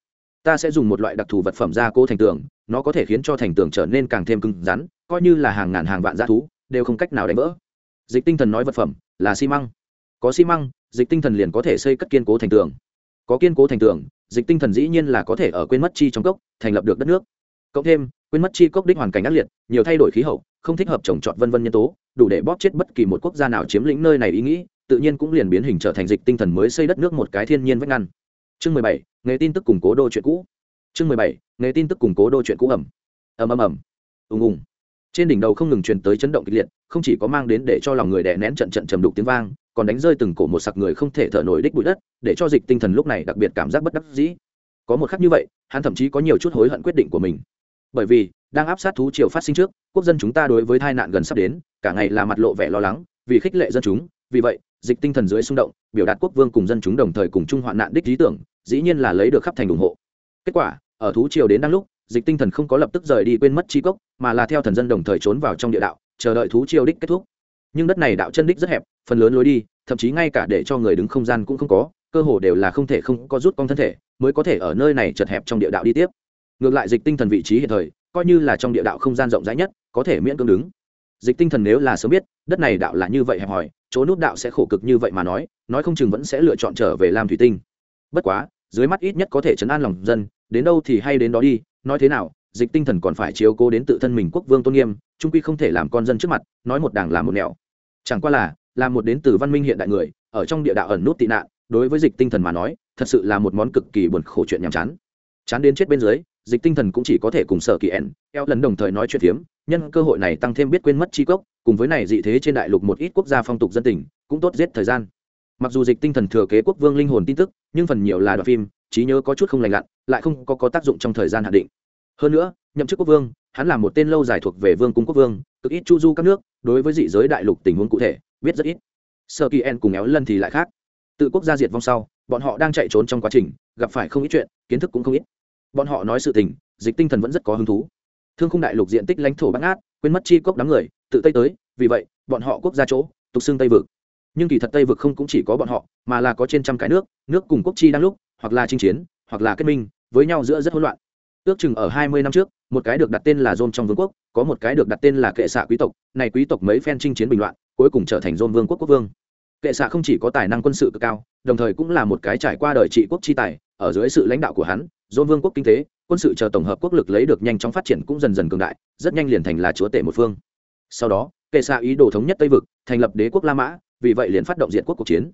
Ta sẽ dùng một loại đặc thù vật phẩm gia cố thành tường, nó có thể khiến cho thành tường trở nên càng thêm cứng rắn, coi như là hàng ngàn hàng vạn g thú, đều không cách nào đánh vỡ. Dịch tinh thần nói vật phẩm là xi măng có xi măng, dịch tinh thần liền có thể xây cất kiên cố thành tường. Có kiên cố thành tường, dịch tinh thần dĩ nhiên là có thể ở quên mất chi trong cốc, thành lập được đất nước. Cộng thêm, quên mất chi cốc đích hoàn cảnh ác liệt, nhiều thay đổi khí hậu, không thích hợp trồng trọt vân vân nhân tố, đủ để bóp chết bất kỳ một quốc gia nào chiếm lĩnh nơi này ý nghĩ, tự nhiên cũng liền biến hình trở thành dịch tinh thần mới xây đất nước một cái thiên nhiên vách ngăn. Chương mười bảy, nghề tin tức củng cố đô chuyện cũ. Chương mười bảy, nghề tin tức củng cố đô chuyện cũ ẩm. Ầm ầm ầm. Ùng ùng. Trên đỉnh đầu không ngừng truyền tới chấn động kịch liệt, không chỉ có mang đến để cho lòng người đè nén trận trận trầm đục tiếng vang còn đánh rơi từng cổ một sặc người không thể thở nổi đích bụi đất, để cho dịch tinh thần lúc này đặc biệt cảm giác bất đắc dĩ. Có một khắc như vậy, hắn thậm chí có nhiều chút hối hận quyết định của mình. Bởi vì, đang áp sát thú triều phát sinh trước, quốc dân chúng ta đối với tai nạn gần sắp đến, cả ngày là mặt lộ vẻ lo lắng, vì khích lệ dân chúng, vì vậy, dịch tinh thần dưới xung động, biểu đạt quốc vương cùng dân chúng đồng thời cùng chung hoạn nạn đích lý tưởng, dĩ nhiên là lấy được khắp thành ủng hộ. Kết quả, ở thú triều đến đang lúc, dịch tinh thần không có lập tức rời đi quên mất chi cốc, mà là theo thần dân đồng thời trốn vào trong địa đạo, chờ đợi thú triều đích kết thúc nhưng đất này đạo chân đích rất hẹp, phần lớn lối đi, thậm chí ngay cả để cho người đứng không gian cũng không có, cơ hồ đều là không thể không có rút con thân thể, mới có thể ở nơi này chật hẹp trong địa đạo đi tiếp. Ngược lại dịch tinh thần vị trí hiện thời, coi như là trong địa đạo không gian rộng rãi nhất, có thể miễn cưỡng đứng. Dịch tinh thần nếu là sớm biết, đất này đạo là như vậy hẹp hòi, chỗ nút đạo sẽ khổ cực như vậy mà nói nói không chừng vẫn sẽ lựa chọn trở về làm thủy tinh. Bất quá, dưới mắt ít nhất có thể chấn an lòng dân, đến đâu thì hay đến đó đi, nói thế nào dịch tinh thần còn phải chiếu cố đến tự thân mình quốc vương tôn nghiêm trung quy không thể làm con dân trước mặt nói một đảng làm một nẻo. Chẳng qua là là một đến từ văn minh hiện đại người ở trong địa đạo ẩn nút tị nạn đối với dịch tinh thần mà nói thật sự là một món cực kỳ buồn khổ chuyện nhàm chán. Chán đến chết bên dưới dịch tinh thần cũng chỉ có thể cùng sở kỳ ẻn eo lần đồng thời nói chuyện phiếm nhân cơ hội này tăng thêm biết quên mất tri cốc cùng với này dị thế trên đại lục một ít quốc gia phong tục dân tình cũng tốt giết thời gian. Mặc dù dịch tinh thần thừa kế quốc vương linh hồn tin tức nhưng phần nhiều là đoạn phim trí nhớ có chút không lành lặn lại không có, có tác dụng trong thời gian hạn định hơn nữa, nhậm chức quốc vương, hắn là một tên lâu dài thuộc về vương cung quốc vương, cực ít chu du các nước, đối với dị giới đại lục tình huống cụ thể, biết rất ít. Sơ kỳ en cùng éo lân thì lại khác. Tự quốc gia diệt vong sau, bọn họ đang chạy trốn trong quá trình, gặp phải không ít chuyện, kiến thức cũng không ít. Bọn họ nói sự tình, dịch tinh thần vẫn rất có hứng thú. Thương khung đại lục diện tích lãnh thổ bắt ngát, quên mất chi cốc đám người, tự tây tới, vì vậy, bọn họ quốc gia chỗ, tục xưng tây vực. Nhưng kỳ thật tây vực không cũng chỉ có bọn họ, mà là có trên trăm cái nước nước cùng quốc chi đang lúc, hoặc là chinh chiến, hoặc là kết minh, với nhau giữa rất hỗn loạn ước chừng ở hai mươi năm trước, một cái được đặt tên là dôm trong vương quốc, có một cái được đặt tên là kệ xạ quý tộc. Này quý tộc mấy phen chinh chiến bình loạn, cuối cùng trở thành dôm vương quốc quốc vương. Kệ xạ không chỉ có tài năng quân sự cực cao, đồng thời cũng là một cái trải qua đời trị quốc chi tài, ở dưới sự lãnh đạo của hắn dôn vương quốc kinh tế, quân sự chờ tổng hợp quốc lực lấy được nhanh chóng phát triển cũng dần dần cường đại, rất nhanh liền thành là chúa tể một phương. Sau đó, kệ xạ ý đồ thống nhất tây vực, thành lập đế quốc la mã, vì vậy liền phát động diệt quốc cuộc chiến.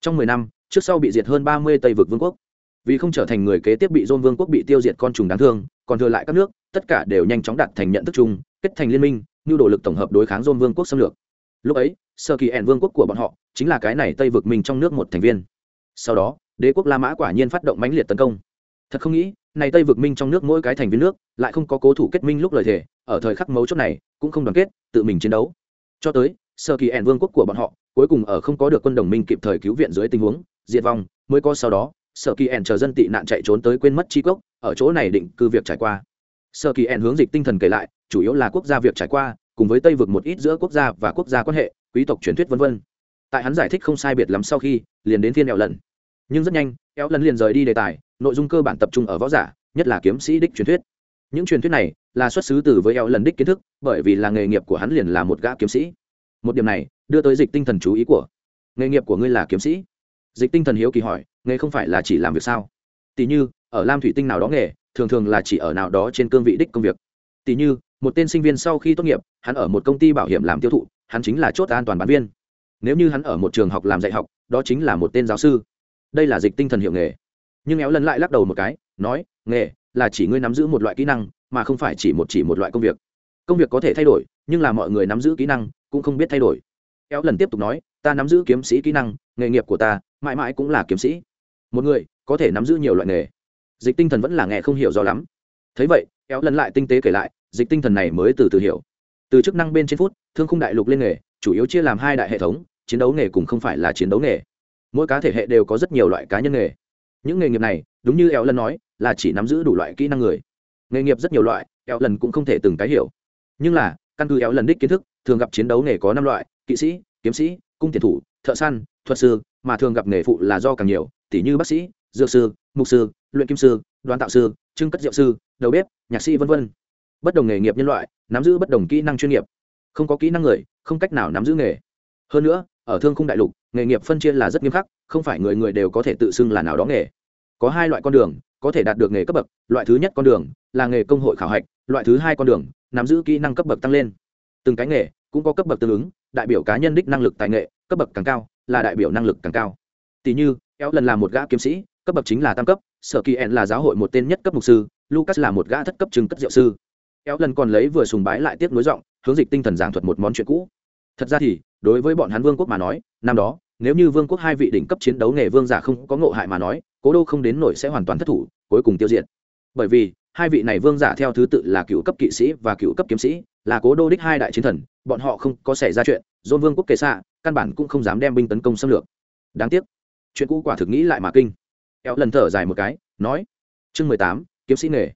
Trong mười năm, trước sau bị diệt hơn ba mươi tây vực vương quốc vì không trở thành người kế tiếp bị dôn vương quốc bị tiêu diệt con trùng đáng thương, còn thừa lại các nước, tất cả đều nhanh chóng đạt thành nhận thức chung, kết thành liên minh như đồ lực tổng hợp đối kháng dôn vương quốc xâm lược. Lúc ấy, sơ kỳ ẻn vương quốc của bọn họ chính là cái này tây vực mình trong nước một thành viên. Sau đó, đế quốc la mã quả nhiên phát động mãnh liệt tấn công. Thật không nghĩ, này tây vực minh trong nước mỗi cái thành viên nước lại không có cố thủ kết minh lúc lời thề, ở thời khắc mấu chốt này cũng không đoàn kết, tự mình chiến đấu. Cho tới, sơ kỳ ẻn vương quốc của bọn họ cuối cùng ở không có được quân đồng minh kịp thời cứu viện dưới tình huống, diệt vong, mới có sau đó sở kỳ ẻn chờ dân tị nạn chạy trốn tới quên mất chi cốc ở chỗ này định cư việc trải qua. Sở kỳ ẻn hướng dịch tinh thần kể lại, chủ yếu là quốc gia việc trải qua, cùng với tây vực một ít giữa quốc gia và quốc gia quan hệ, quý tộc truyền thuyết v v tại hắn giải thích không sai biệt lắm sau khi, liền đến thiên eo lần nhưng rất nhanh éo lần liền rời đi đề tài, nội dung cơ bản tập trung ở võ giả, nhất là kiếm sĩ đích truyền thuyết. Những truyền thuyết này là xuất xứ từ với éo lần đích kiến thức, bởi vì là nghề nghiệp của hắn liền là một gã kiếm sĩ. Một điểm này, đưa tới dịch tinh thần chú ý của nghề nghiệp của ngươi là kiếm sĩ dịch tinh thần hiếu kỳ hỏi, nghề không phải là chỉ làm việc sao? Tỷ như, ở lam thủy tinh nào đó nghề, thường thường là chỉ ở nào đó trên cương vị đích công việc. Tỷ như, một tên sinh viên sau khi tốt nghiệp, hắn ở một công ty bảo hiểm làm tiêu thụ, hắn chính là chốt an toàn bán viên. Nếu như hắn ở một trường học làm dạy học, đó chính là một tên giáo sư. Đây là dịch tinh thần hiệu nghề. Nhưng éo lần lại lắc đầu một cái, nói, nghề là chỉ ngươi nắm giữ một loại kỹ năng, mà không phải chỉ một chỉ một loại công việc. Công việc có thể thay đổi, nhưng là mọi người nắm giữ kỹ năng cũng không biết thay đổi. Éo lần tiếp tục nói ta nắm giữ kiếm sĩ kỹ năng, nghề nghiệp của ta, mãi mãi cũng là kiếm sĩ. Một người, có thể nắm giữ nhiều loại nghề. Dịch tinh thần vẫn là nghề không hiểu rõ lắm. Thấy vậy éo lần lại tinh tế kể lại, dịch tinh thần này mới từ từ hiểu. Từ chức năng bên trên phút, thương khung đại lục lên nghề, chủ yếu chia làm hai đại hệ thống, chiến đấu nghề cùng không phải là chiến đấu nghề. Mỗi cá thể hệ đều có rất nhiều loại cá nhân nghề. Những nghề nghiệp này, đúng như éo lần nói, là chỉ nắm giữ đủ loại kỹ năng người. Nghề nghiệp rất nhiều loại éo lần cũng không thể từng cái hiểu. Nhưng là, căn cứ éo lần đích kiến thức, thường gặp chiến đấu nghề có năm loại, kỵ sĩ, kiếm sĩ cung tiền thủ, thợ săn, thuật sư, mà thường gặp nghề phụ là do càng nhiều tỷ như bác sĩ, dược sư, mục sư, luyện kim sư, đoán tạo sư, trưng cất diệu sư, đầu bếp, nhạc sĩ v v bất đồng nghề nghiệp nhân loại, nắm giữ bất đồng kỹ năng chuyên nghiệp. Không có kỹ năng người, không cách nào nắm giữ nghề. Hơn nữa, ở thương khung đại lục, nghề nghiệp phân chia là rất nghiêm khắc, không phải người người đều có thể tự xưng là nào đó nghề. Có hai loại con đường, có thể đạt được nghề cấp bậc, loại thứ nhất con đường là nghề công hội khảo hạch, loại thứ hai con đường, nắm giữ kỹ năng cấp bậc tăng lên. Từng cái nghề cũng có cấp bậc tương ứng đại biểu cá nhân đích năng lực tài nghệ, cấp bậc càng cao, là đại biểu năng lực càng cao. Tỷ như éo lần là một gã kiếm sĩ, cấp bậc chính là tam cấp, sở kỳ en là giáo hội một tên nhất cấp mục sư, lucas là một gã thất cấp chứng cất diệu sư. Éo lần còn lấy vừa sùng bái lại tiếp nối giọng, hướng dịch tinh thần giảng thuật một món chuyện cũ. Thật ra thì, đối với bọn hắn vương quốc mà nói, năm đó, nếu như vương quốc hai vị đỉnh cấp chiến đấu nghề vương giả không có ngộ hại mà nói, cố đô không đến nổi sẽ hoàn toàn thất thủ, cuối cùng tiêu diệt. Bởi vì, hai vị này vương giả theo thứ tự là cựu cấp kỵ sĩ và cựu cấp kiếm sĩ là cố đô đích hai đại chiến thần, bọn họ không có xảy ra chuyện, dôn vương quốc kề xạ căn bản cũng không dám đem binh tấn công xâm lược. Đáng tiếc, chuyện cũ quả thực nghĩ lại mà kinh. Éo lần thở dài một cái, nói, chương mười tám, kiếm sĩ nghề.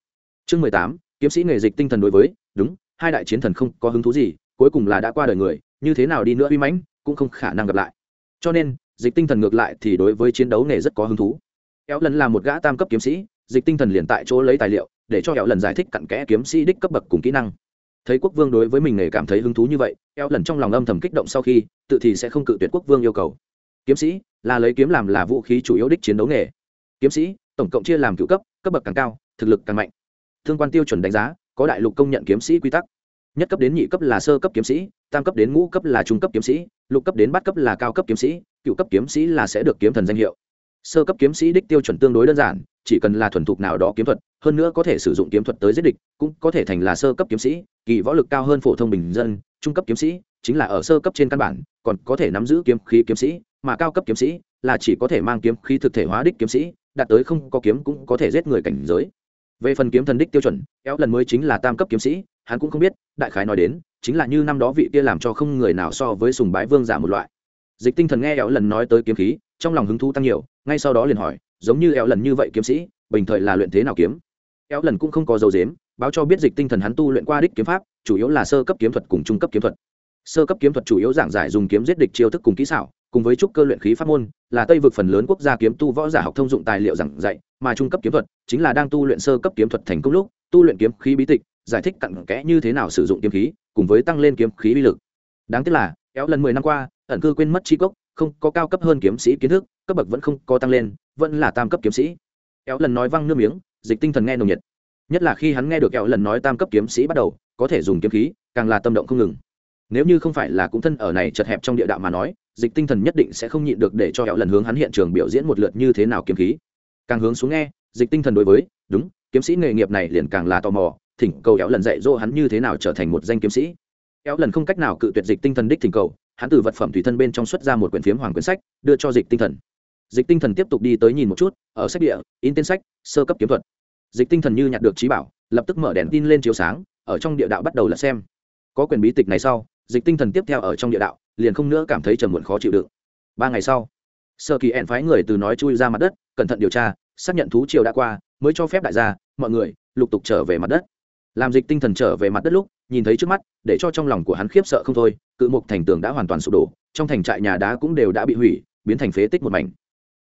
Chương mười tám, kiếm sĩ nghề dịch tinh thần đối với, đúng, hai đại chiến thần không có hứng thú gì, cuối cùng là đã qua đời người, như thế nào đi nữa uy mãnh, cũng không khả năng gặp lại. Cho nên, dịch tinh thần ngược lại thì đối với chiến đấu nghề rất có hứng thú. Éo lần là một gã tam cấp kiếm sĩ, dịch tinh thần liền tại chỗ lấy tài liệu, để cho éo lần giải thích cặn kẽ kiếm sĩ đích cấp bậc cùng kỹ năng thấy quốc vương đối với mình nghề cảm thấy hứng thú như vậy, eo lần trong lòng âm thầm kích động sau khi, tự thì sẽ không cự tuyệt quốc vương yêu cầu. Kiếm sĩ, là lấy kiếm làm là vũ khí chủ yếu đích chiến đấu nghề. Kiếm sĩ, tổng cộng chia làm cựu cấp cấp bậc càng cao, thực lực càng mạnh. Thương quan tiêu chuẩn đánh giá, có đại lục công nhận kiếm sĩ quy tắc. Nhất cấp đến nhị cấp là sơ cấp kiếm sĩ, tam cấp đến ngũ cấp là trung cấp kiếm sĩ, lục cấp đến bát cấp là cao cấp kiếm sĩ, cựu cấp kiếm sĩ là sẽ được kiếm thần danh hiệu. Sơ cấp kiếm sĩ đích tiêu chuẩn tương đối đơn giản chỉ cần là thuần thục nào đó kiếm thuật, hơn nữa có thể sử dụng kiếm thuật tới giết địch, cũng có thể thành là sơ cấp kiếm sĩ, kỳ võ lực cao hơn phổ thông bình dân, trung cấp kiếm sĩ, chính là ở sơ cấp trên căn bản, còn có thể nắm giữ kiếm khí kiếm sĩ, mà cao cấp kiếm sĩ là chỉ có thể mang kiếm khí thực thể hóa đích kiếm sĩ, đạt tới không có kiếm cũng có thể giết người cảnh giới. Về phần kiếm thần đích tiêu chuẩn éo lần mới chính là tam cấp kiếm sĩ, hắn cũng không biết, đại khái nói đến, chính là như năm đó vị kia làm cho không người nào so với sùng bái vương giả một loại. Dịch tinh thần nghe éo lần nói tới kiếm khí, trong lòng hứng thú tăng nhiều, ngay sau đó liền hỏi giống như éo lần như vậy kiếm sĩ, bình thời là luyện thế nào kiếm? Éo lần cũng không có dấu dếm, báo cho biết dịch tinh thần hắn tu luyện qua đích kiếm pháp, chủ yếu là sơ cấp kiếm thuật cùng trung cấp kiếm thuật. Sơ cấp kiếm thuật chủ yếu giảng giải dùng kiếm giết địch chiêu thức cùng kỹ xảo, cùng với trúc cơ luyện khí pháp môn, là tây vực phần lớn quốc gia kiếm tu võ giả học thông dụng tài liệu giảng dạy, mà trung cấp kiếm thuật chính là đang tu luyện sơ cấp kiếm thuật thành công lúc, tu luyện kiếm khí bí tịch, giải thích cặn kẽ như thế nào sử dụng kiếm khí, cùng với tăng lên kiếm khí uy lực. Đáng tiếc là éo lần mười năm qua, ẩn cư quên mất tri cốc, không có cao cấp hơn kiếm sĩ kiến thức, cấp bậc vẫn không có tăng lên vẫn là tam cấp kiếm sĩ. Kéo lần nói văng nước miếng, dịch tinh thần nghe nồng nhiệt. Nhất là khi hắn nghe được kéo lần nói tam cấp kiếm sĩ bắt đầu, có thể dùng kiếm khí, càng là tâm động không ngừng. Nếu như không phải là cũng thân ở này chật hẹp trong địa đạo mà nói, dịch tinh thần nhất định sẽ không nhịn được để cho kéo lần hướng hắn hiện trường biểu diễn một lượt như thế nào kiếm khí. Càng hướng xuống nghe, dịch tinh thần đối với, đúng, kiếm sĩ nghề nghiệp này liền càng là tò mò, thỉnh cầu kéo lần dạy dỗ hắn như thế nào trở thành một danh kiếm sĩ. Kéo lần không cách nào cự tuyệt dịch tinh thần đích thỉnh cầu, hắn từ vật phẩm thủy thân bên trong xuất ra một quyển phiếm hoàng quyển sách, đưa cho dịch tinh thần dịch tinh thần tiếp tục đi tới nhìn một chút, ở sách địa, in tên sách, sơ cấp kiếm thuật. Dịch tinh thần như nhặt được trí bảo, lập tức mở đèn tin lên chiếu sáng, ở trong địa đạo bắt đầu là xem. Có quyền bí tịch này sau, dịch tinh thần tiếp theo ở trong địa đạo, liền không nữa cảm thấy trầm muộn khó chịu đựng ba ngày sau sơ kỳ ẹn phái người từ nói chui ra mặt đất, cẩn thận điều tra, xác nhận thú triều đã qua, mới cho phép đại gia, mọi người, lục tục trở về mặt đất. Làm dịch tinh thần trở về mặt đất lúc, nhìn thấy trước mắt, để cho trong lòng của hắn khiếp sợ không thôi, cự mục thành tường đã hoàn toàn sụp đổ, trong thành trại nhà đá cũng đều đã bị hủy, biến thành phế tích một mảnh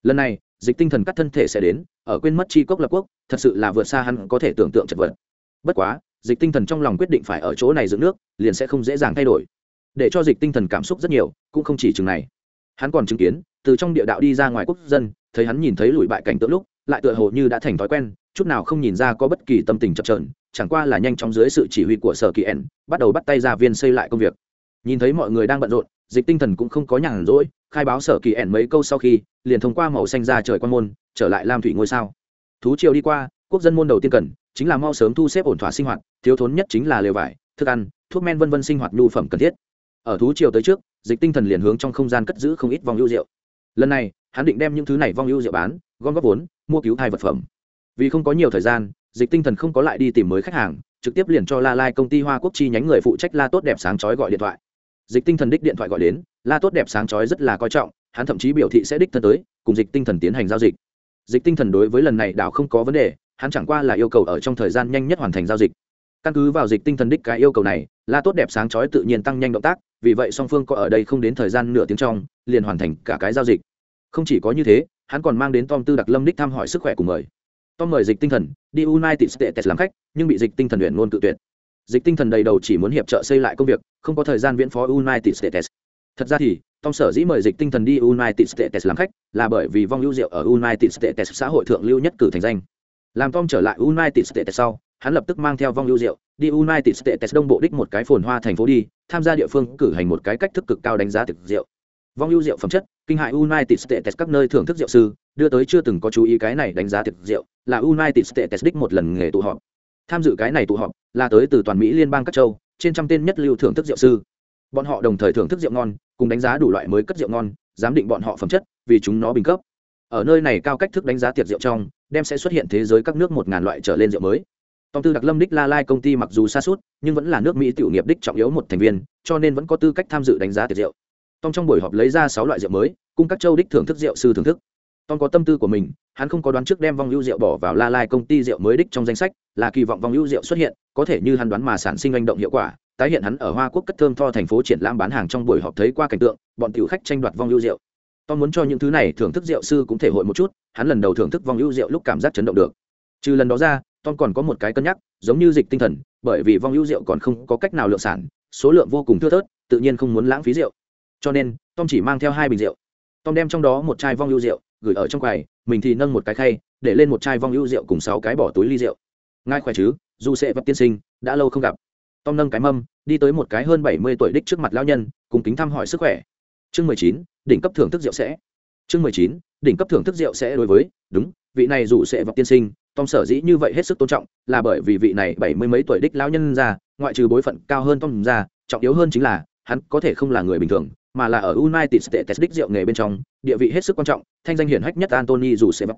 lần này, dịch tinh thần cắt thân thể sẽ đến, ở quên mất chi cốc lập quốc, thật sự là vượt xa hắn có thể tưởng tượng chật vật. Bất quá, dịch tinh thần trong lòng quyết định phải ở chỗ này dựng nước, liền sẽ không dễ dàng thay đổi. Để cho dịch tinh thần cảm xúc rất nhiều, cũng không chỉ chừng này. Hắn còn chứng kiến, từ trong địa đạo đi ra ngoài quốc dân, thấy hắn nhìn thấy lùi bại cảnh tượng lúc, lại tựa hồ như đã thành thói quen, chút nào không nhìn ra có bất kỳ tâm tình chập trờn chẳng qua là nhanh chóng dưới sự chỉ huy của sở kỳ ẩn bắt đầu bắt tay ra viên xây lại công việc nhìn thấy mọi người đang bận rộn, dịch tinh thần cũng không có nhàn rỗi, khai báo sở kỳ ẻn mấy câu sau khi, liền thông qua màu xanh ra trời quan môn, trở lại lam thủy ngôi sao. Thú triều đi qua, quốc dân môn đầu tiên cần, chính là mau sớm thu xếp ổn thỏa sinh hoạt, thiếu thốn nhất chính là lều vải, thức ăn, thuốc men vân vân sinh hoạt nhu phẩm cần thiết. Ở thú triều tới trước, dịch tinh thần liền hướng trong không gian cất giữ không ít vong ưu rượu. Lần này, hắn định đem những thứ này vong ưu rượu bán, gom góp vốn, mua cứu thai vật phẩm. Vì không có nhiều thời gian, dịch tinh thần không có lại đi tìm mới khách hàng, trực tiếp liền cho la lai công ty hoa quốc chi nhánh người phụ trách la tốt đẹp sáng chói gọi điện thoại dịch tinh thần đích điện thoại gọi đến, la tốt đẹp sáng chói rất là coi trọng, hắn thậm chí biểu thị sẽ đích thân tới, cùng dịch tinh thần tiến hành giao dịch. Dịch tinh thần đối với lần này đảo không có vấn đề, hắn chẳng qua là yêu cầu ở trong thời gian nhanh nhất hoàn thành giao dịch. Căn cứ vào dịch tinh thần đích cái yêu cầu này, la tốt đẹp sáng chói tự nhiên tăng nhanh động tác, vì vậy song phương có ở đây không đến thời gian nửa tiếng trong, liền hoàn thành cả cái giao dịch. Không chỉ có như thế, hắn còn mang đến tom tư đặc lâm đích thăm hỏi sức khỏe của mời. Tom mời dịch tinh thần, đi united states làm khách, nhưng bị dịch tinh thần luyện ngôn tự tuyệt dịch tinh thần đầy đầu chỉ muốn hiệp trợ xây lại công việc, không có thời gian viễn phó united states. Thật ra thì, tom sở dĩ mời dịch tinh thần đi united states làm khách, là bởi vì vong lưu diệu ở united states xã hội thượng lưu nhất cử thành danh. Làm tom trở lại united states sau, hắn lập tức mang theo vong lưu diệu, đi united states đông bộ đích một cái phồn hoa thành phố đi, tham gia địa phương cử hành một cái cách thức cực cao đánh giá thực rượu vong lưu rượu phẩm chất, kinh hại united states các nơi thưởng thức rượu sư, đưa tới chưa từng có chú ý cái này đánh giá thực rượu là united states đích một lần nghề tụ họp. Tham dự cái này tụ họp là tới từ toàn mỹ liên bang các châu trên trăm tên nhất lưu thưởng thức rượu sư bọn họ đồng thời thưởng thức rượu ngon cùng đánh giá đủ loại mới cất rượu ngon giám định bọn họ phẩm chất vì chúng nó bình cấp ở nơi này cao cách thức đánh giá tiệc rượu trong đem sẽ xuất hiện thế giới các nước một ngàn loại trở lên rượu mới Tom Tư Đặc Lâm đích La Lai công ty mặc dù xa suốt, nhưng vẫn là nước Mỹ tiểu nghiệp đích trọng yếu một thành viên, cho nên vẫn có tư cách tham dự đánh giá tiệc rượu. Tom trong buổi họp lấy ra sáu loại rượu mới, cung các châu đích thưởng thức rượu sư thưởng thức. Tom có tâm tư của mình, hắn không có đoán trước đem vong ưu rượu bỏ vào La Lai công ty rượu mới đích trong danh sách, là kỳ vọng vong ưu rượu xuất hiện, có thể như hắn đoán mà sản sinh hành động hiệu quả, tái hiện hắn ở Hoa Quốc cất thơm tho thành phố triển lãm bán hàng trong buổi họp thấy qua cảnh tượng, bọn tiểu khách tranh đoạt vong ưu rượu. Tom muốn cho những thứ này thưởng thức rượu sư cũng thể hội một chút, hắn lần đầu thưởng thức vong ưu rượu lúc cảm giác chấn động được. Trừ lần đó ra, Tom còn có một cái cân nhắc, giống như dịch tinh thần, bởi vì vong ưu rượu còn không có cách nào lượng sản, số lượng vô cùng thưa thớt, tự nhiên không muốn lãng phí rượu. Cho nên, Tom chỉ mang theo hai bình rượu. Tom đem trong đó một chai vong ưu rượu gửi ở trong quầy, mình thì nâng một cái khay, để lên một chai vong ưu rượu cùng sáu cái bỏ túi ly rượu. Ngài khỏe chứ? Dù sẽ vật tiên sinh, đã lâu không gặp. Tom nâng cái mâm, đi tới một cái hơn bảy mươi tuổi đích trước mặt lão nhân, cùng kính thăm hỏi sức khỏe. Chương mười chín, đỉnh cấp thưởng thức rượu sẽ. Chương mười chín, đỉnh cấp thưởng thức rượu sẽ đối với, đúng, vị này dù sẽ vật tiên sinh, tom sở dĩ như vậy hết sức tôn trọng là bởi vì vị này bảy mươi mấy tuổi đích lão nhân ra ngoại trừ bối phận cao hơn tom ra trọng yếu hơn chính là hắn có thể không là người bình thường mà là ở united states đích rượu nghề bên trong địa vị hết sức quan trọng thanh danh hiển hách nhất antony dù sẽ vấp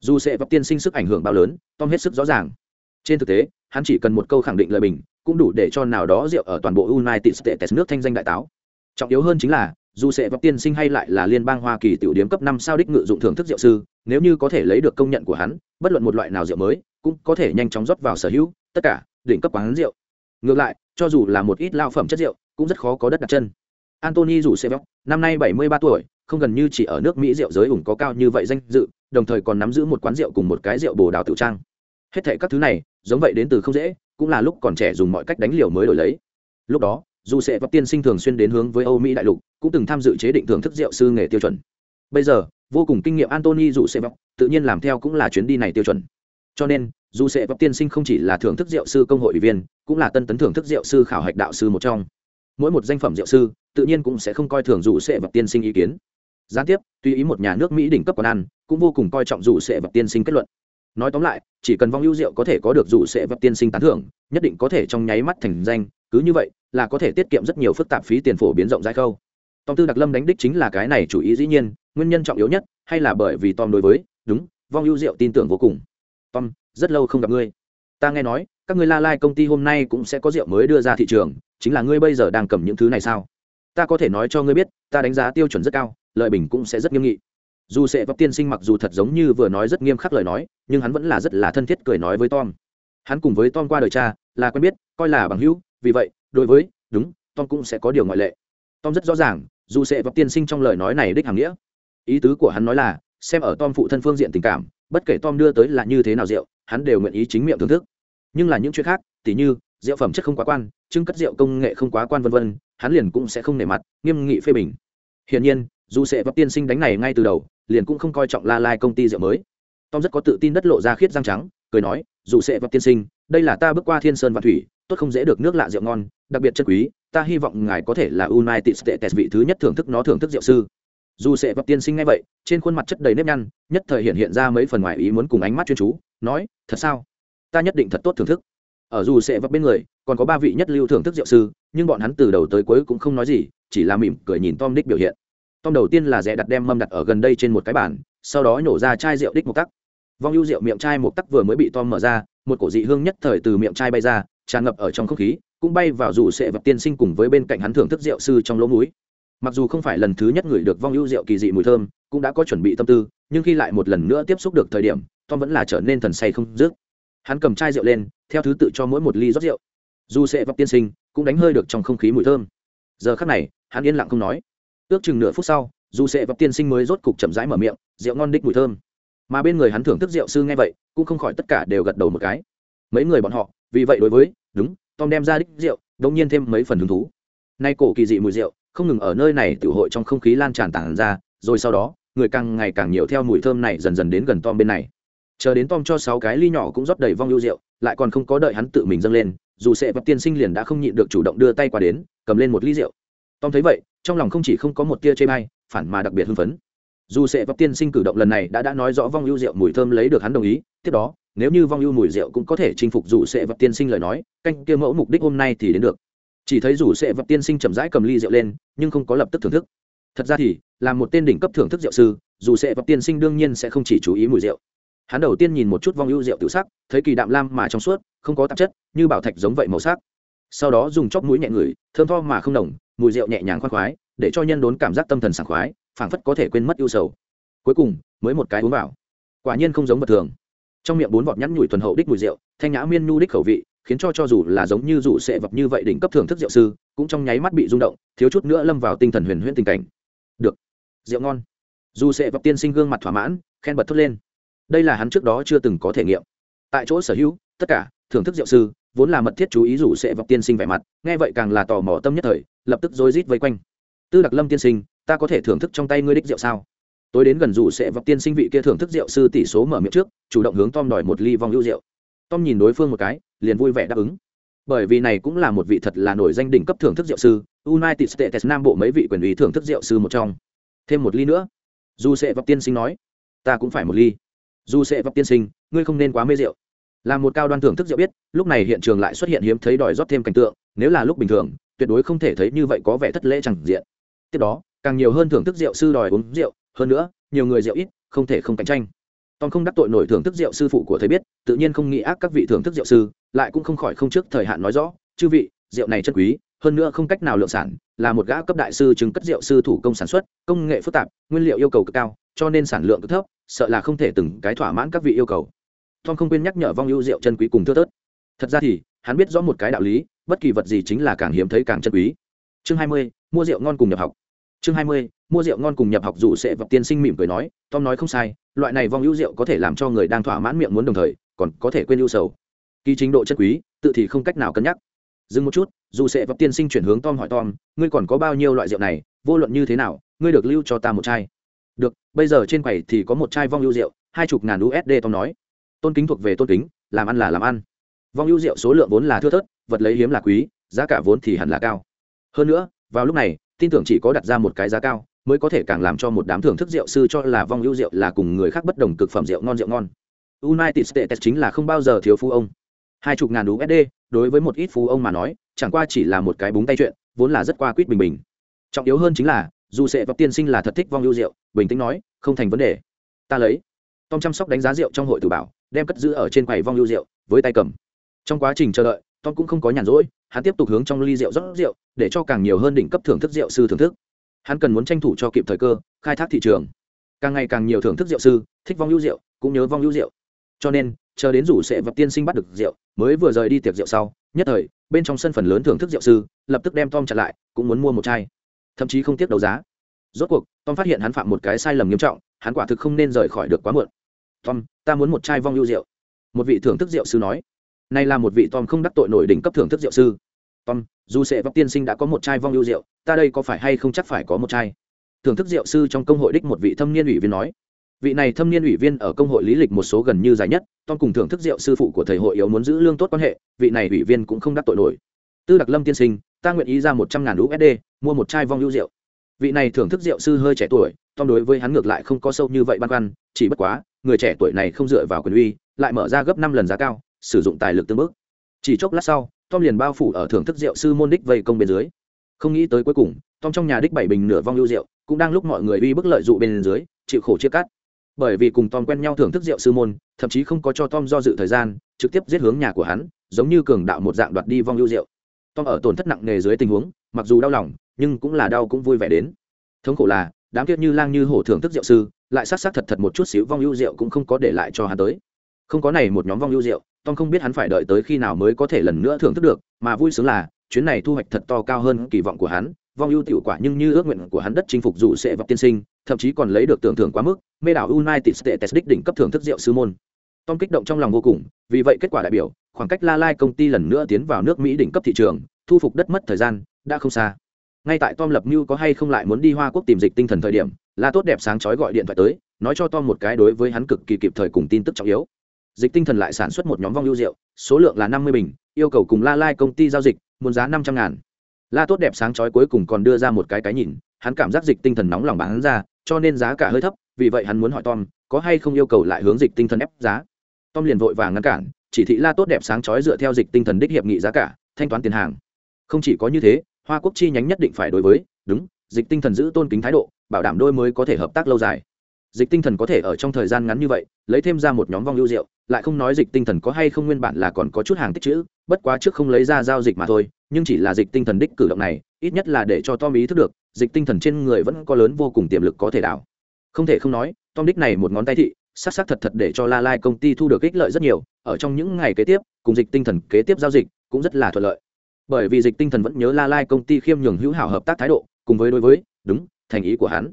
dù sẽ vấp tiên sinh sức ảnh hưởng bao lớn tom hết sức rõ ràng trên thực tế, hắn chỉ cần một câu khẳng định lời bình, cũng đủ để cho nào đó rượu ở toàn bộ united states nước thanh danh đại táo. Trọng yếu hơn chính là, dù sẽ vấp tiên sinh hay lại là liên bang hoa kỳ tiểu điếm cấp năm sao đích ngự dụng thưởng thức rượu sư, nếu như có thể lấy được công nhận của hắn, bất luận một loại nào rượu mới, cũng có thể nhanh chóng rót vào sở hữu, tất cả, đỉnh cấp quán rượu. Ngược lại, cho dù là một ít lao phẩm chất rượu, cũng rất khó có đất đặt chân. Antony dù sẽ vấp năm nay bảy mươi ba tuổi, không gần như chỉ ở nước mỹ rượu giới ủng có cao như vậy danh dự, đồng thời còn nắm giữ một quán rượu cùng một cái rượu bồ đào tự trang. Hết thệ các thứ này giống vậy đến từ không dễ, cũng là lúc còn trẻ dùng mọi cách đánh liều mới đổi lấy. Lúc đó dù sẽ vấp tiên sinh thường xuyên đến hướng với âu mỹ đại lục, cũng từng tham dự chế định thưởng thức rượu sư nghề tiêu chuẩn. Bây giờ, vô cùng kinh nghiệm antony dù sẽ vấp tự nhiên làm theo cũng là chuyến đi này tiêu chuẩn. Cho nên dù sẽ vấp tiên sinh không chỉ là thưởng thức rượu sư công hội ủy viên, cũng là tân tấn thưởng thức rượu sư khảo hạch đạo sư một trong. Mỗi một danh phẩm rượu sư, tự nhiên cũng sẽ không coi thường dù sẽ vấp tiên sinh ý kiến. Gián tiếp, tùy ý một nhà nước mỹ đỉnh cấp quán ăn, cũng vô cùng coi trọng dù sẽ vấp tiên sinh kết luận nói tóm lại, chỉ cần vong ưu diệu có thể có được dù sẽ vấp tiên sinh tán thưởng, nhất định có thể trong nháy mắt thành danh, cứ như vậy là có thể tiết kiệm rất nhiều phức tạp phí tiền phổ biến rộng rãi khâu. Tom tư đặc lâm đánh đích chính là cái này chủ ý dĩ nhiên, nguyên nhân trọng yếu nhất hay là bởi vì tom đối với, đúng, vong ưu diệu tin tưởng vô cùng. Tom, rất lâu không gặp ngươi. Ta nghe nói, các ngươi la lai công ty hôm nay cũng sẽ có rượu mới đưa ra thị trường, chính là ngươi bây giờ đang cầm những thứ này sao? Ta có thể nói cho ngươi biết, ta đánh giá tiêu chuẩn rất cao, lợi bình cũng sẽ rất nghiêm nghị dù Sệ vấp tiên sinh mặc dù thật giống như vừa nói rất nghiêm khắc lời nói, nhưng hắn vẫn là rất là thân thiết cười nói với tom. Hắn cùng với tom qua đời cha, là quen biết, coi là bằng hữu, vì vậy, đối với, đúng, tom cũng sẽ có điều ngoại lệ. Tom rất rõ ràng, dù Sệ vấp tiên sinh trong lời nói này đích hàng nghĩa. Ý tứ của hắn nói là, xem ở tom phụ thân phương diện tình cảm, bất kể tom đưa tới là như thế nào rượu, hắn đều nguyện ý chính miệng thưởng thức. Nhưng là những chuyện khác, tỉ như, rượu phẩm chất không quá quan, trưng cất rượu công nghệ không quá quan vân vân, hắn liền cũng sẽ không nể mặt, nghiêm nghị phê bình. Hiển nhiên, dù sẽ vấp tiên sinh đánh này ngay từ đầu liền cũng không coi trọng la lai công ty rượu mới. Tom rất có tự tin đất lộ ra khiết răng trắng, cười nói, dù sẽ vật tiên sinh, đây là ta bước qua thiên sơn và thủy, tốt không dễ được nước lạ rượu ngon, đặc biệt chân quý, ta hy vọng ngài có thể là united states vị thứ nhất thưởng thức nó thưởng thức rượu sư. Dù sẽ vật tiên sinh ngay vậy, trên khuôn mặt chất đầy nếp nhăn, nhất thời hiện hiện ra mấy phần ngoài ý muốn cùng ánh mắt chuyên chú, nói, thật sao? Ta nhất định thật tốt thưởng thức. Ở dù sẽ vật bên người, còn có ba vị nhất lưu thưởng thức rượu sư, nhưng bọn hắn từ đầu tới cuối cũng không nói gì, chỉ là mỉm cười nhìn tom đích biểu hiện tom đầu tiên là rẽ đặt đem mâm đặt ở gần đây trên một cái bàn, sau đó nhổ ra chai rượu đích một tắc. Vong ưu rượu miệng chai một tắc vừa mới bị tom mở ra, một cổ dị hương nhất thời từ miệng chai bay ra, tràn ngập ở trong không khí, cũng bay vào dù sệ vật tiên sinh cùng với bên cạnh hắn thưởng thức rượu sư trong lỗ mũi. Mặc dù không phải lần thứ nhất người được vong ưu rượu kỳ dị mùi thơm, cũng đã có chuẩn bị tâm tư, nhưng khi lại một lần nữa tiếp xúc được thời điểm, tom vẫn là trở nên thần say không dứt. Hắn cầm chai rượu lên, theo thứ tự cho mỗi một ly rót rượu. Dù sệ vật tiên sinh cũng đánh hơi được trong không khí mùi thơm. Giờ khắc này, hắn yên lặng không nói ước chừng nửa phút sau, dù sệ vấp tiên sinh mới rốt cục chậm rãi mở miệng, rượu ngon đích mùi thơm. Mà bên người hắn thưởng thức rượu sư nghe vậy, cũng không khỏi tất cả đều gật đầu một cái. Mấy người bọn họ, vì vậy đối với, đúng, tom đem ra đích rượu đông nhiên thêm mấy phần hứng thú. Nay cổ kỳ dị mùi rượu, không ngừng ở nơi này tiểu hội trong không khí lan tràn tản ra, rồi sau đó, người càng ngày càng nhiều theo mùi thơm này dần dần đến gần tom bên này. Chờ đến tom cho sáu cái ly nhỏ cũng rót đầy vong lưu rượu, lại còn không có đợi hắn tự mình dâng lên, dù sệ vật tiên sinh liền đã không nhịn được chủ động đưa tay qua đến, cầm lên một ly rượu. Tom thấy vậy trong lòng không chỉ không có một tia chê bay phản mà đặc biệt hưng phấn. Dù sẽ vấp tiên sinh cử động lần này đã đã nói rõ vong ưu rượu mùi thơm lấy được hắn đồng ý, tiếp đó, nếu như vong ưu mùi rượu cũng có thể chinh phục dù sẽ vấp tiên sinh lời nói, canh kia mẫu mục đích hôm nay thì đến được. Chỉ thấy dù sẽ vấp tiên sinh chậm rãi cầm ly rượu lên, nhưng không có lập tức thưởng thức. Thật ra thì, là một tên đỉnh cấp thưởng thức rượu sư, dù sẽ vấp tiên sinh đương nhiên sẽ không chỉ chú ý mùi rượu. Hắn đầu tiên nhìn một chút vong ưu rượu tự sắc, thấy kỳ đạm lam mà trong suốt, không có tạp chất, như bảo thạch giống vậy màu sắc sau đó dùng chóp mũi nhẹ ngửi thơm tho mà không nồng mùi rượu nhẹ nhàng khoan khoái, để cho nhân đốn cảm giác tâm thần sảng khoái, phảng phất có thể quên mất ưu sầu. Cuối cùng, mới một cái uống vào. Quả nhiên không giống vật thường. Trong miệng bốn vọt nhắn nhủi thuần hậu đích mùi rượu, thanh nhã miên nhu đích khẩu vị, khiến cho cho dù là giống như rủ sệ vập như vậy đỉnh cấp thưởng thức rượu sư, cũng trong nháy mắt bị rung động, thiếu chút nữa lâm vào tinh thần huyền huyễn tình cảnh. Được. Rượu ngon. Dù sệ vập tiên sinh gương mặt thỏa mãn, khen bật thốt lên. Đây là hắn trước đó chưa từng có thể nghiệm. Tại chỗ sở hữu, tất cả, thưởng thức rượu sư vốn là mật thiết chú ý rủ sẽ vọc tiên sinh vẻ mặt, nghe vậy càng là tò mò tâm nhất thời, lập tức rối rít vây quanh. Tư đặc lâm tiên sinh, ta có thể thưởng thức trong tay ngươi đích rượu sao? Tôi đến gần rủ sẽ vọc tiên sinh vị kia thưởng thức rượu sư tỷ số mở miệng trước, chủ động hướng tom đòi một ly vong hữu rượu. Tom nhìn đối phương một cái, liền vui vẻ đáp ứng. Bởi vì này cũng là một vị thật là nổi danh đỉnh cấp thưởng thức rượu sư, united states nam bộ mấy vị quyền ủy thưởng thức rượu sư một trong. Thêm một ly nữa. Dù sẽ vọc tiên sinh nói, ta cũng phải một ly. Dù sẽ vọc tiên sinh, ngươi không nên quá mê rượu là một cao đoan thưởng thức rượu biết, lúc này hiện trường lại xuất hiện hiếm thấy đòi rót thêm cảnh tượng, nếu là lúc bình thường, tuyệt đối không thể thấy như vậy có vẻ thất lễ chẳng diện. Tiếp đó, càng nhiều hơn thưởng thức rượu sư đòi uống rượu, hơn nữa, nhiều người rượu ít, không thể không cạnh tranh. Tom không đắc tội nổi thưởng thức rượu sư phụ của thầy biết, tự nhiên không nghĩ ác các vị thưởng thức rượu sư, lại cũng không khỏi không trước thời hạn nói rõ, chư vị, rượu này chân quý, hơn nữa không cách nào lượng sản, là một gã cấp đại sư chứng cất rượu sư thủ công sản xuất, công nghệ phức tạp, nguyên liệu yêu cầu cực cao, cho nên sản lượng cực thấp, sợ là không thể từng cái thỏa mãn các vị yêu cầu tom không quên nhắc nhở vong ưu rượu chân quý cùng thưa tớt thật ra thì, hắn biết rõ một cái đạo lý, bất kỳ vật gì chính là càng hiếm thấy càng chân quý. Chương hai mươi, mua rượu ngon cùng nhập học. Chương hai mươi, mua rượu ngon cùng nhập học dù sẽ vật tiên sinh mỉm cười nói, tom nói không sai, loại này vong ưu rượu có thể làm cho người đang thỏa mãn miệng muốn đồng thời, còn có thể quên ưu sầu. Kỳ chính độ chân quý, tự thì không cách nào cân nhắc. Dừng một chút, dù sẽ vật tiên sinh chuyển hướng tom hỏi tom, ngươi còn có bao nhiêu loại rượu này, vô luận như thế nào, ngươi được lưu cho ta một chai. Được, bây giờ trên quầy thì có một chai vong ưu rượu, hai chục ngàn usd tom nói tôn kính thuộc về tôn kính, làm ăn là làm ăn. Vong ưu rượu số lượng vốn là thưa thớt, vật lấy hiếm là quý, giá cả vốn thì hẳn là cao. Hơn nữa, vào lúc này, tin tưởng chỉ có đặt ra một cái giá cao, mới có thể càng làm cho một đám thưởng thức rượu sư cho là vong ưu rượu là cùng người khác bất đồng cực phẩm rượu ngon rượu ngon. United states chính là không bao giờ thiếu phú ông. Hai chục ngàn usd đối với một ít phú ông mà nói, chẳng qua chỉ là một cái búng tay chuyện, vốn là rất qua quýt bình bình. Trọng yếu hơn chính là, dù sẽ vấp tiên sinh là thật thích vong ưu rượu, bình tĩnh nói, không thành vấn đề. Ta lấy. Tom chăm sóc đánh giá rượu trong hội tử bảo đem cất giữ ở trên quầy vong lưu rượu, với tay cầm. Trong quá trình chờ đợi, tom cũng không có nhàn rỗi, hắn tiếp tục hướng trong ly rượu rót rượu, để cho càng nhiều hơn đỉnh cấp thưởng thức rượu sư thưởng thức. Hắn cần muốn tranh thủ cho kịp thời cơ, khai thác thị trường. Càng ngày càng nhiều thưởng thức rượu sư, thích vong lưu rượu, cũng nhớ vong lưu rượu. Cho nên, chờ đến rủ sẽ vật tiên sinh bắt được rượu, mới vừa rời đi tiệc rượu sau, nhất thời, bên trong sân phần lớn thưởng thức rượu sư, lập tức đem tom chặn lại, cũng muốn mua một chai. Thậm chí không tiếc đấu giá. Rốt cuộc, tom phát hiện hắn phạm một cái sai lầm nghiêm trọng, hắn quả thực không nên rời khỏi được quá muộn tom, ta muốn một chai vong ưu rượu. Một vị thưởng thức rượu sư nói. Nay là một vị tom không đắc tội nổi đỉnh cấp thưởng thức rượu sư. Tom, dù sệ vóc tiên sinh đã có một chai vong ưu rượu, ta đây có phải hay không chắc phải có một chai? Thưởng thức rượu sư trong công hội đích một vị thâm niên ủy viên nói. Vị này thâm niên ủy viên ở công hội lý lịch một số gần như dài nhất, tom cùng thưởng thức rượu sư phụ của thầy hội yếu muốn giữ lương tốt quan hệ, vị này ủy viên cũng không đắc tội nổi. Tư đặc lâm tiên sinh, ta nguyện ý ra một trăm ngàn usd mua một chai vong lưu rượu. Vị này thưởng thức rượu sư hơi trẻ tuổi, tom đối với hắn ngược lại không có sâu như vậy băn khoăn, chỉ bất quá người trẻ tuổi này không dựa vào quyền uy, lại mở ra gấp năm lần giá cao, sử dụng tài lực tương bước chỉ chốc lát sau, tom liền bao phủ ở thưởng thức rượu sư môn đích vây công bên dưới. Không nghĩ tới cuối cùng, tom trong nhà đích bảy bình nửa vong lưu rượu, cũng đang lúc mọi người uy bức lợi dụ bên dưới, chịu khổ chia cắt. Bởi vì cùng tom quen nhau thưởng thức rượu sư môn, thậm chí không có cho tom do dự thời gian, trực tiếp giết hướng nhà của hắn, giống như cường đạo một dạng đoạt đi vong lưu rượu. Tom ở tổn thất nặng nề dưới tình huống, mặc dù đau lòng, nhưng cũng là đau cũng vui vẻ đến. Thống khổ là, đám kiệt như lang như hổ thưởng thức rượu sư lại sát sát thật thật một chút xíu vong ưu rượu cũng không có để lại cho hắn tới. Không có này một nhóm vong ưu rượu, tom không biết hắn phải đợi tới khi nào mới có thể lần nữa thưởng thức được, mà vui sướng là, chuyến này thu hoạch thật to cao hơn kỳ vọng của hắn, vong ưu tiểu quả nhưng như ước nguyện của hắn đất chinh phục dù sẽ vọc tiên sinh, thậm chí còn lấy được tưởng thưởng quá mức, mê đảo united states đích đỉnh cấp thưởng thức rượu sư môn. Tom kích động trong lòng vô cùng, vì vậy kết quả đại biểu, khoảng cách la lai công ty lần nữa tiến vào nước mỹ đỉnh cấp thị trường, thu phục đất mất thời gian, đã không xa ngay tại tom lập mưu có hay không lại muốn đi hoa quốc tìm dịch tinh thần thời điểm, la tốt đẹp sáng chói gọi điện thoại tới, nói cho tom một cái đối với hắn cực kỳ kịp thời cùng tin tức trọng yếu. Dịch tinh thần lại sản xuất một nhóm vong lưu rượu, số lượng là năm mươi bình, yêu cầu cùng la lai công ty giao dịch, muốn giá năm trăm ngàn. La tốt đẹp sáng chói cuối cùng còn đưa ra một cái cái nhìn, hắn cảm giác dịch tinh thần nóng lòng bán ra, cho nên giá cả hơi thấp, vì vậy hắn muốn hỏi tom, có hay không yêu cầu lại hướng dịch tinh thần ép giá. Tom liền vội vàng ngăn cản, chỉ thị la tốt đẹp sáng chói dựa theo dịch tinh thần đích hiệp nghị giá cả, thanh toán tiền hàng. Không chỉ có như thế hoa quốc chi nhánh nhất định phải đối với, đúng, dịch tinh thần giữ tôn kính thái độ, bảo đảm đôi mới có thể hợp tác lâu dài. Dịch tinh thần có thể ở trong thời gian ngắn như vậy, lấy thêm ra một nhóm vong lưu rượu, lại không nói dịch tinh thần có hay không nguyên bản là còn có chút hàng tích chữ, bất quá trước không lấy ra giao dịch mà thôi, nhưng chỉ là dịch tinh thần đích cử động này, ít nhất là để cho tom ý thức được, dịch tinh thần trên người vẫn có lớn vô cùng tiềm lực có thể đảo. Không thể không nói, tom đích này một ngón tay thị s á thật thật để cho la lai công ty thu được ích lợi rất nhiều, ở trong những ngày kế tiếp, cùng dịch tinh thần kế tiếp giao dịch cũng rất là thuận lợi bởi vì dịch tinh thần vẫn nhớ la lai công ty khiêm nhường hữu hảo hợp tác thái độ, cùng với đối với, đúng, thành ý của hắn.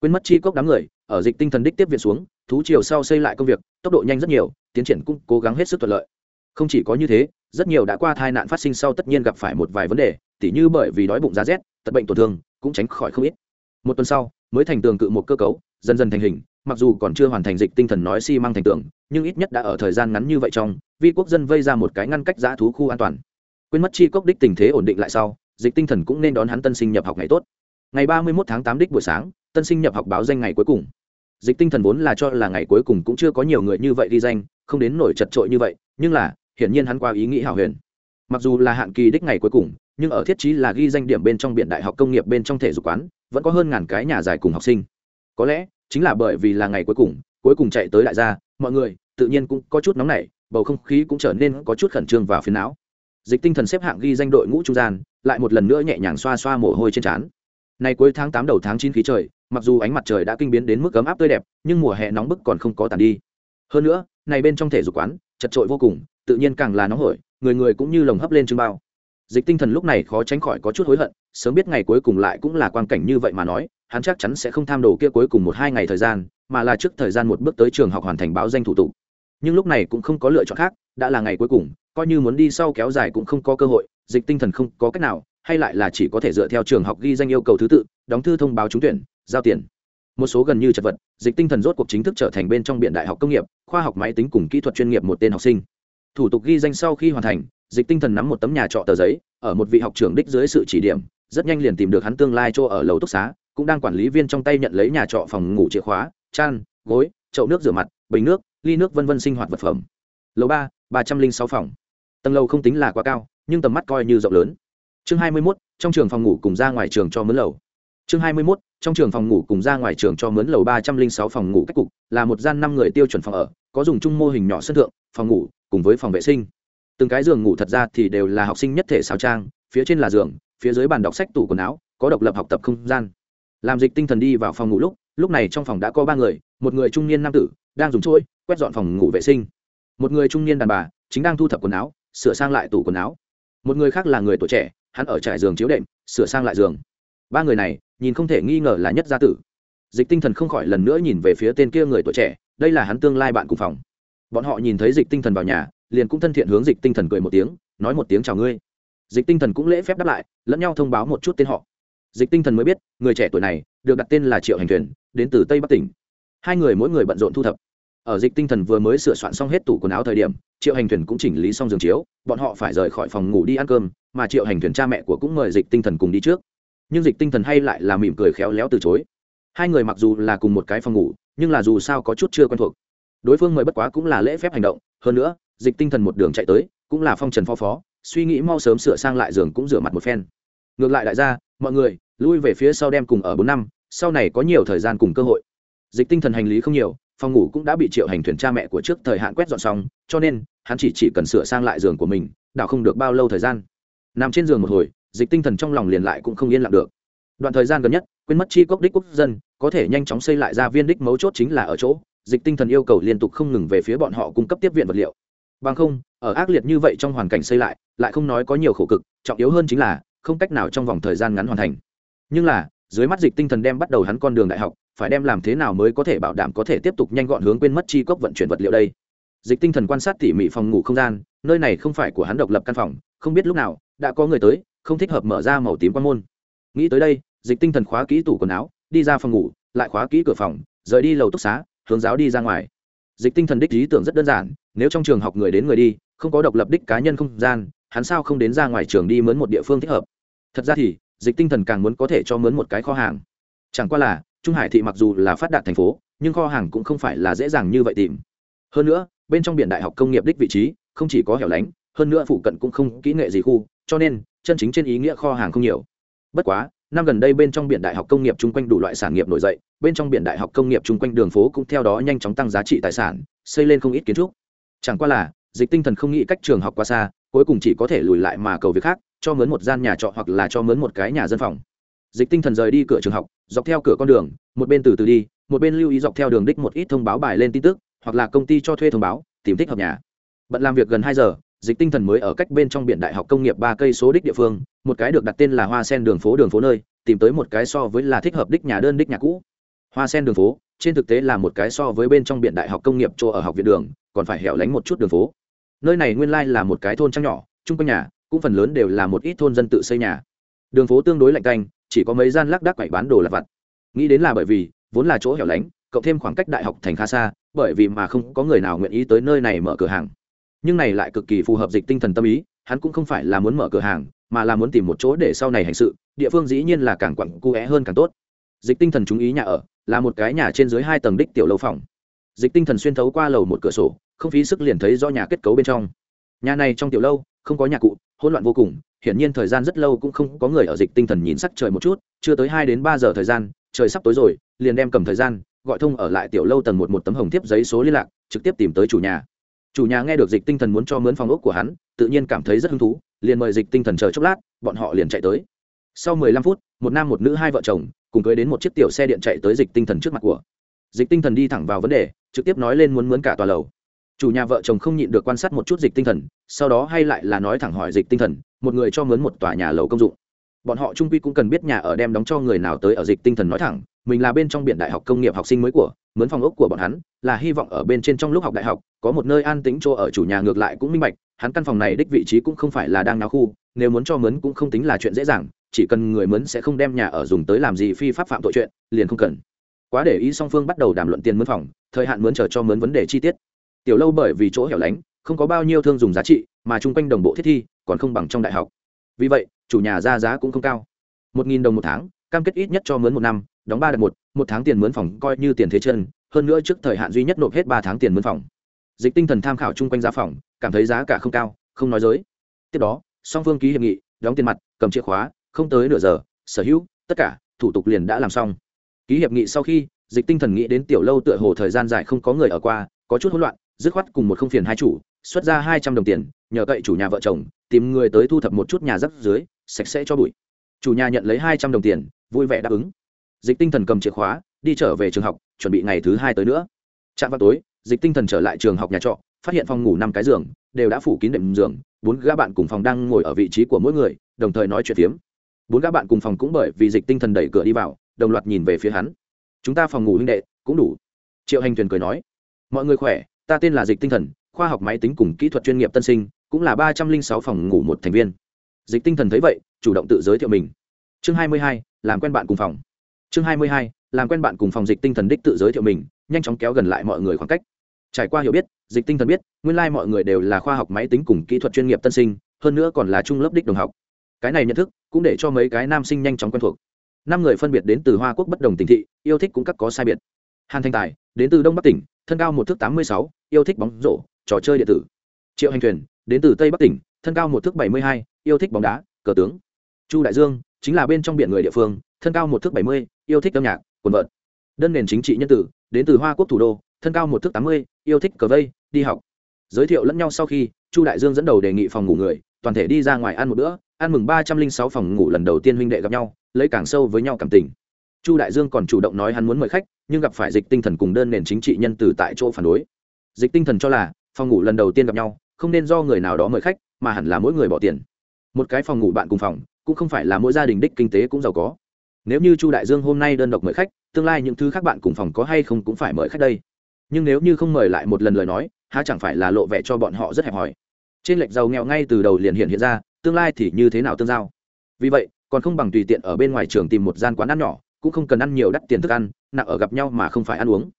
Quên mất chi cốc đám người, ở dịch tinh thần đích tiếp viện xuống, thú chiều sau xây lại công việc, tốc độ nhanh rất nhiều, tiến triển cũng cố gắng hết sức thuận lợi. Không chỉ có như thế, rất nhiều đã qua tai nạn phát sinh sau tất nhiên gặp phải một vài vấn đề, tỉ như bởi vì đói bụng giá rét, tật bệnh tổn thương, cũng tránh khỏi không ít. Một tuần sau, mới thành tường cự một cơ cấu, dần dần thành hình, mặc dù còn chưa hoàn thành dịch tinh thần nói xi mang thành tường, nhưng ít nhất đã ở thời gian ngắn như vậy trong, vi quốc dân vây ra một cái ngăn cách giã thú khu an toàn quên mất chi cốc đích tình thế ổn định lại sau, dịch tinh thần cũng nên đón hắn tân sinh nhập học ngày tốt. Ngày ba mươi một tháng tám đích buổi sáng, tân sinh nhập học báo danh ngày cuối cùng. Dịch tinh thần vốn là cho là ngày cuối cùng cũng chưa có nhiều người như vậy đi danh, không đến nổi chật trội như vậy, nhưng là, hiển nhiên hắn qua ý nghĩ hảo huyền. Mặc dù là hạn kỳ đích ngày cuối cùng, nhưng ở thiết chí là ghi danh điểm bên trong biện đại học công nghiệp bên trong thể dục quán, vẫn có hơn ngàn cái nhà dài cùng học sinh. Có lẽ, chính là bởi vì là ngày cuối cùng cuối cùng chạy tới đại gia, mọi người, tự nhiên cũng có chút nóng nảy, bầu không khí cũng trở nên có chút khẩn trương và phiền não dịch tinh thần xếp hạng ghi danh đội ngũ trung gian, lại một lần nữa nhẹ nhàng xoa xoa mồ hôi trên trán. Nay cuối tháng tám đầu tháng chín khí trời, mặc dù ánh mặt trời đã kinh biến đến mức ấm áp tươi đẹp, nhưng mùa hè nóng bức còn không có tàn đi. Hơn nữa, này bên trong thể dục quán, chật trội vô cùng, tự nhiên càng là nóng hổi, người người cũng như lồng hấp lên trưng bao. Dịch tinh thần lúc này khó tránh khỏi có chút hối hận, sớm biết ngày cuối cùng lại cũng là quan cảnh như vậy mà nói, hắn chắc chắn sẽ không tham đồ kia cuối cùng một hai ngày thời gian, mà là trước thời gian một bước tới trường học hoàn thành báo danh thủ tục. Nhưng lúc này cũng không có lựa chọn khác, đã là ngày cuối cùng coi như muốn đi sau kéo dài cũng không có cơ hội, dịch tinh thần không có cách nào, hay lại là chỉ có thể dựa theo trường học ghi danh yêu cầu thứ tự, đóng thư thông báo trúng tuyển, giao tiền. Một số gần như chật vật, dịch tinh thần rốt cuộc chính thức trở thành bên trong biện đại học công nghiệp, khoa học máy tính cùng kỹ thuật chuyên nghiệp một tên học sinh. Thủ tục ghi danh sau khi hoàn thành, dịch tinh thần nắm một tấm nhà trọ tờ giấy, ở một vị học trưởng đích dưới sự chỉ điểm, rất nhanh liền tìm được hắn tương lai chỗ ở lầu túc xá, cũng đang quản lý viên trong tay nhận lấy nhà trọ phòng ngủ chìa khóa, chăn, gối, chậu nước rửa mặt, bình nước, ly nước vân vân sinh hoạt vật phẩm. Lầu ba ba trăm linh sáu phòng tầng lầu không tính là quá cao, nhưng tầm mắt coi như rộng lớn. Chương hai mươi mốt, trong trường phòng ngủ cùng ra ngoài trường cho mướn lầu. Chương hai mươi mốt, trong trường phòng ngủ cùng ra ngoài trường cho mướn lầu ba trăm linh sáu phòng ngủ cách cục, là một gian năm người tiêu chuẩn phòng ở, có dùng chung mô hình nhỏ sân thượng, phòng ngủ, cùng với phòng vệ sinh. Từng cái giường ngủ thật ra thì đều là học sinh nhất thể xào trang, phía trên là giường, phía dưới bàn đọc sách, tủ quần áo, có độc lập học tập không gian. Làm dịch tinh thần đi vào phòng ngủ lúc lúc này trong phòng đã có ba người, một người trung niên nam tử, đang dùng chuỗi, quét dọn phòng ngủ vệ sinh. Một người trung niên đàn bà, chính đang thu thập quần áo sửa sang lại tủ quần áo. Một người khác là người tuổi trẻ, hắn ở trải giường chiếu đệm, sửa sang lại giường. Ba người này, nhìn không thể nghi ngờ là nhất gia tử. Dịch tinh thần không khỏi lần nữa nhìn về phía tên kia người tuổi trẻ, đây là hắn tương lai bạn cùng phòng. Bọn họ nhìn thấy dịch tinh thần vào nhà, liền cũng thân thiện hướng dịch tinh thần cười một tiếng, nói một tiếng chào ngươi. Dịch tinh thần cũng lễ phép đáp lại, lẫn nhau thông báo một chút tên họ. Dịch tinh thần mới biết, người trẻ tuổi này, được đặt tên là triệu hành thuyền, đến từ tây bắc tỉnh. Hai người mỗi người bận rộn thu thập ở dịch tinh thần vừa mới sửa soạn xong hết tủ quần áo thời điểm, triệu hành thuyền cũng chỉnh lý xong giường chiếu, bọn họ phải rời khỏi phòng ngủ đi ăn cơm, mà triệu hành thuyền cha mẹ của cũng mời dịch tinh thần cùng đi trước. Nhưng dịch tinh thần hay lại là mỉm cười khéo léo từ chối. Hai người mặc dù là cùng một cái phòng ngủ, nhưng là dù sao có chút chưa quen thuộc. Đối phương mời bất quá cũng là lễ phép hành động, hơn nữa, dịch tinh thần một đường chạy tới, cũng là phong trần phó phó, suy nghĩ mau sớm sửa sang lại giường cũng rửa mặt một phen. Ngược lại đại gia, mọi người, lui về phía sau đem cùng ở bốn năm, sau này có nhiều thời gian cùng cơ hội. Dịch tinh thần hành lý không nhiều phòng ngủ cũng đã bị triệu hành thuyền cha mẹ của trước thời hạn quét dọn xong, cho nên, hắn chỉ chỉ cần sửa sang lại giường của mình, đảo không được bao lâu thời gian. Nằm trên giường một hồi, dịch tinh thần trong lòng liền lại cũng không yên lặng được. Đoạn thời gian gần nhất, quên mất chi cốc đích quốc dân, có thể nhanh chóng xây lại ra viên đích mấu chốt chính là ở chỗ, dịch tinh thần yêu cầu liên tục không ngừng về phía bọn họ cung cấp tiếp viện vật liệu. Bằng không, ở ác liệt như vậy trong hoàn cảnh xây lại lại không nói có nhiều khổ cực, trọng yếu hơn chính là, không cách nào trong vòng thời gian ngắn hoàn thành. Nhưng là, dưới mắt dịch tinh thần đem bắt đầu hắn con đường đại học phải đem làm thế nào mới có thể bảo đảm có thể tiếp tục nhanh gọn hướng quên mất chi cốc vận chuyển vật liệu đây? Dịch tinh thần quan sát tỉ mỉ phòng ngủ không gian, nơi này không phải của hắn độc lập căn phòng, không biết lúc nào, đã có người tới, không thích hợp mở ra màu tím quan môn. Nghĩ tới đây, dịch tinh thần khóa kỹ tủ quần áo, đi ra phòng ngủ, lại khóa kỹ cửa phòng, rời đi lầu túc xá, hướng giáo đi ra ngoài. Dịch tinh thần đích lý tưởng rất đơn giản, nếu trong trường học người đến người đi, không có độc lập đích cá nhân không gian, hắn sao không đến ra ngoài trường đi mướn một địa phương thích hợp? Thật ra thì, dịch tinh thần càng muốn có thể cho mướn một cái kho hàng. Chẳng qua là trung hải thị mặc dù là phát đạt thành phố, nhưng kho hàng cũng không phải là dễ dàng như vậy tìm. Hơn nữa, bên trong biển đại học công nghiệp đích vị trí, không chỉ có hẻo lánh, hơn nữa phụ cận cũng không kỹ nghệ gì khu, cho nên, chân chính trên ý nghĩa kho hàng không nhiều. Bất quá, năm gần đây bên trong biển đại học công nghiệp chung quanh đủ loại sản nghiệp nổi dậy, bên trong biển đại học công nghiệp chung quanh đường phố cũng theo đó nhanh chóng tăng giá trị tài sản, xây lên không ít kiến trúc. Chẳng qua là, dịch tinh thần không nghĩ cách trường học quá xa, cuối cùng chỉ có thể lùi lại mà cầu việc khác, cho mướn một gian nhà trọ hoặc là cho mướn một cái nhà dân phòng. Dịch tinh thần rời đi cửa trường học dọc theo cửa con đường, một bên từ từ đi, một bên lưu ý dọc theo đường đích một ít thông báo bài lên tin tức, hoặc là công ty cho thuê thông báo, tìm thích hợp nhà. Bận làm việc gần hai giờ, dịch tinh thần mới ở cách bên trong biển đại học công nghiệp ba cây số đích địa phương, một cái được đặt tên là hoa sen đường phố đường phố nơi, tìm tới một cái so với là thích hợp đích nhà đơn đích nhà cũ. Hoa sen đường phố, trên thực tế là một cái so với bên trong biển đại học công nghiệp chỗ ở học viện đường, còn phải hẻo lánh một chút đường phố. Nơi này nguyên lai là một cái thôn trăng nhỏ, chung quanh nhà, cũng phần lớn đều là một ít thôn dân tự xây nhà. Đường phố tương đối lạnh canh chỉ có mấy gian lác đác quậy bán đồ lặt vặt. Nghĩ đến là bởi vì, vốn là chỗ hẻo lánh, cộng thêm khoảng cách đại học thành khá xa, bởi vì mà không có người nào nguyện ý tới nơi này mở cửa hàng. Nhưng này lại cực kỳ phù hợp dịch tinh thần tâm ý, hắn cũng không phải là muốn mở cửa hàng, mà là muốn tìm một chỗ để sau này hành sự, địa phương dĩ nhiên là càng quặng cu é hơn càng tốt. Dịch tinh thần chú ý nhà ở, là một cái nhà trên dưới hai tầng đích tiểu lâu phòng. Dịch tinh thần xuyên thấu qua lầu một cửa sổ, không phí sức liền thấy do nhà kết cấu bên trong. Nhà này trong tiểu lâu, không có nhà cụ hỗn loạn vô cùng, hiển nhiên thời gian rất lâu cũng không có người ở dịch tinh thần nhìn sắc trời một chút, chưa tới hai đến ba giờ thời gian, trời sắp tối rồi, liền đem cầm thời gian, gọi thông ở lại tiểu lâu tầng một một tấm hồng thiếp giấy số liên lạc, trực tiếp tìm tới chủ nhà. Chủ nhà nghe được dịch tinh thần muốn cho mướn phòng ốc của hắn, tự nhiên cảm thấy rất hứng thú, liền mời dịch tinh thần chờ chốc lát, bọn họ liền chạy tới. Sau mười lăm phút, một nam một nữ hai vợ chồng, cùng cưới đến một chiếc tiểu xe điện chạy tới dịch tinh thần trước mặt của. Dịch tinh thần đi thẳng vào vấn đề, trực tiếp nói lên muốn mướn cả tòa lầu chủ nhà vợ chồng không nhịn được quan sát một chút dịch tinh thần, sau đó hay lại là nói thẳng hỏi dịch tinh thần, một người cho mướn một tòa nhà lầu công dụng. Bọn họ trung quy cũng cần biết nhà ở đem đóng cho người nào tới ở dịch tinh thần nói thẳng, mình là bên trong biển đại học công nghiệp học sinh mới của, mướn phòng ốc của bọn hắn, là hy vọng ở bên trên trong lúc học đại học, có một nơi an tĩnh chỗ ở chủ nhà ngược lại cũng minh bạch, hắn căn phòng này đích vị trí cũng không phải là đang náo khu, nếu muốn cho mướn cũng không tính là chuyện dễ dàng, chỉ cần người mướn sẽ không đem nhà ở dùng tới làm gì phi pháp phạm tội chuyện, liền không cần. Quá để ý song phương bắt đầu đàm luận tiền mướn phòng, thời hạn mướn chờ cho mướn vấn đề chi tiết tiểu lâu bởi vì chỗ hẻo lánh, không có bao nhiêu thương dùng giá trị, mà chung quanh đồng bộ thiết thi còn không bằng trong đại học. Vì vậy, chủ nhà ra giá cũng không cao. Một nghìn đồng một tháng, cam kết ít nhất cho mướn một năm, đóng ba đợt một một tháng tiền mướn phòng coi như tiền thế chân, hơn nữa trước thời hạn duy nhất nộp hết ba tháng tiền mướn phòng. Dịch tinh thần tham khảo chung quanh giá phòng, cảm thấy giá cả không cao, không nói dối. Tiếp đó, song phương ký hiệp nghị, đóng tiền mặt, cầm chìa khóa, không tới nửa giờ, sở hữu, tất cả, thủ tục liền đã làm xong. Ký hiệp nghị sau khi, dịch tinh thần nghĩ đến tiểu lâu tựa hồ thời gian dài không có người ở qua, có chút hỗn loạn dứt khoát cùng một không phiền hai chủ, xuất ra hai trăm đồng tiền, nhờ cậy chủ nhà vợ chồng, tìm người tới thu thập một chút nhà rắp dưới, sạch sẽ cho bụi. Chủ nhà nhận lấy hai trăm đồng tiền, vui vẻ đáp ứng. Dịch tinh thần cầm chìa khóa, đi trở về trường học, chuẩn bị ngày thứ hai tới nữa. Trạm vào tối, dịch tinh thần trở lại trường học nhà trọ, phát hiện phòng ngủ năm cái giường, đều đã phủ kín đệm giường, bốn gã bạn cùng phòng đang ngồi ở vị trí của mỗi người, đồng thời nói chuyện phiếm. Bốn gã bạn cùng phòng cũng bởi vì dịch tinh thần đẩy cửa đi vào, đồng loạt nhìn về phía hắn. Chúng ta phòng ngủ huynh đệ, cũng đủ. Triệu hành thuyền cười nói. Mọi người khỏe? Ta tên là dịch tinh thần, khoa học máy tính cùng kỹ thuật chuyên nghiệp tân sinh, cũng là ba trăm linh sáu phòng ngủ một thành viên. Dịch tinh thần thấy vậy, chủ động tự giới thiệu mình. Chương hai mươi hai, làm quen bạn cùng phòng. Chương hai mươi hai, làm quen bạn cùng phòng dịch tinh thần đích tự giới thiệu mình, nhanh chóng kéo gần lại mọi người khoảng cách. Trải qua hiểu biết, dịch tinh thần biết, nguyên lai、like、mọi người đều là khoa học máy tính cùng kỹ thuật chuyên nghiệp tân sinh, hơn nữa còn là trung lớp đích đồng học. Cái này nhận thức, cũng để cho mấy cái nam sinh nhanh chóng quen thuộc. Năm người phân biệt đến từ hoa quốc bất đồng tỉnh thị, yêu thích cũng các có sai biệt. Hàn thanh tài, đến từ đông bắc tỉnh thân cao một thước tám mươi sáu, yêu thích bóng rổ, trò chơi điện tử. Triệu hành thuyền, đến từ tây bắc tỉnh, thân cao một thước bảy mươi hai, yêu thích bóng đá, cờ tướng. Chu đại dương, chính là bên trong biển người địa phương, thân cao một thước bảy mươi, yêu thích âm nhạc, quần vợt. Đơn nền chính trị nhân tử, đến từ hoa quốc thủ đô, thân cao một thước tám mươi, yêu thích cờ vây, đi học. Giới thiệu lẫn nhau sau khi, chu đại dương dẫn đầu đề nghị phòng ngủ người, toàn thể đi ra ngoài ăn một bữa, ăn mừng ba trăm linh sáu phòng ngủ lần đầu tiên huynh đệ gặp nhau, lấy càng sâu với nhau cảm tình chu đại dương còn chủ động nói hắn muốn mời khách, nhưng gặp phải dịch tinh thần cùng đơn nền chính trị nhân từ tại chỗ phản đối. Dịch tinh thần cho là, phòng ngủ lần đầu tiên gặp nhau, không nên do người nào đó mời khách, mà hẳn là mỗi người bỏ tiền. Một cái phòng ngủ bạn cùng phòng, cũng không phải là mỗi gia đình đích kinh tế cũng giàu có. Nếu như chu đại dương hôm nay đơn độc mời khách, tương lai những thứ khác bạn cùng phòng có hay không cũng phải mời khách đây. Nhưng nếu như không mời lại một lần lời nói, há chẳng phải là lộ vẻ cho bọn họ rất hẹp hòi. Trên lệch giàu nghèo ngay từ đầu liền hiện hiện ra, tương lai thì như thế nào tương giao? Vì vậy, còn không bằng tùy tiện ở bên ngoài trường tìm một gian quán ăn nhỏ cũng không cần ăn nhiều đắt tiền thức ăn, nặng ở gặp nhau mà không phải ăn uống.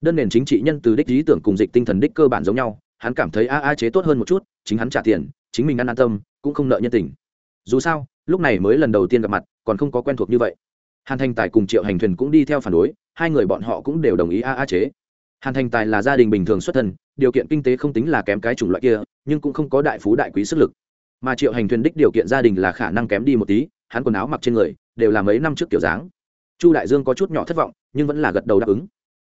Đơn nền chính trị nhân từ đích lý tưởng cùng dịch tinh thần đích cơ bản giống nhau, hắn cảm thấy a a chế tốt hơn một chút, chính hắn trả tiền, chính mình ăn an tâm, cũng không nợ nhân tình. Dù sao, lúc này mới lần đầu tiên gặp mặt, còn không có quen thuộc như vậy. Hàn thành tài cùng triệu hành thuyền cũng đi theo phản đối, hai người bọn họ cũng đều đồng ý a a chế. Hàn thành tài là gia đình bình thường xuất thân, điều kiện kinh tế không tính là kém cái chủng loại kia, nhưng cũng không có đại phú đại quý sức lực. Mà triệu hành thuyền đích điều kiện gia đình là khả năng kém đi một tí, hắn quần áo mặc trên người, đều là mấy năm trước kiểu dáng chu đại dương có chút nhỏ thất vọng, nhưng vẫn là gật đầu đáp ứng.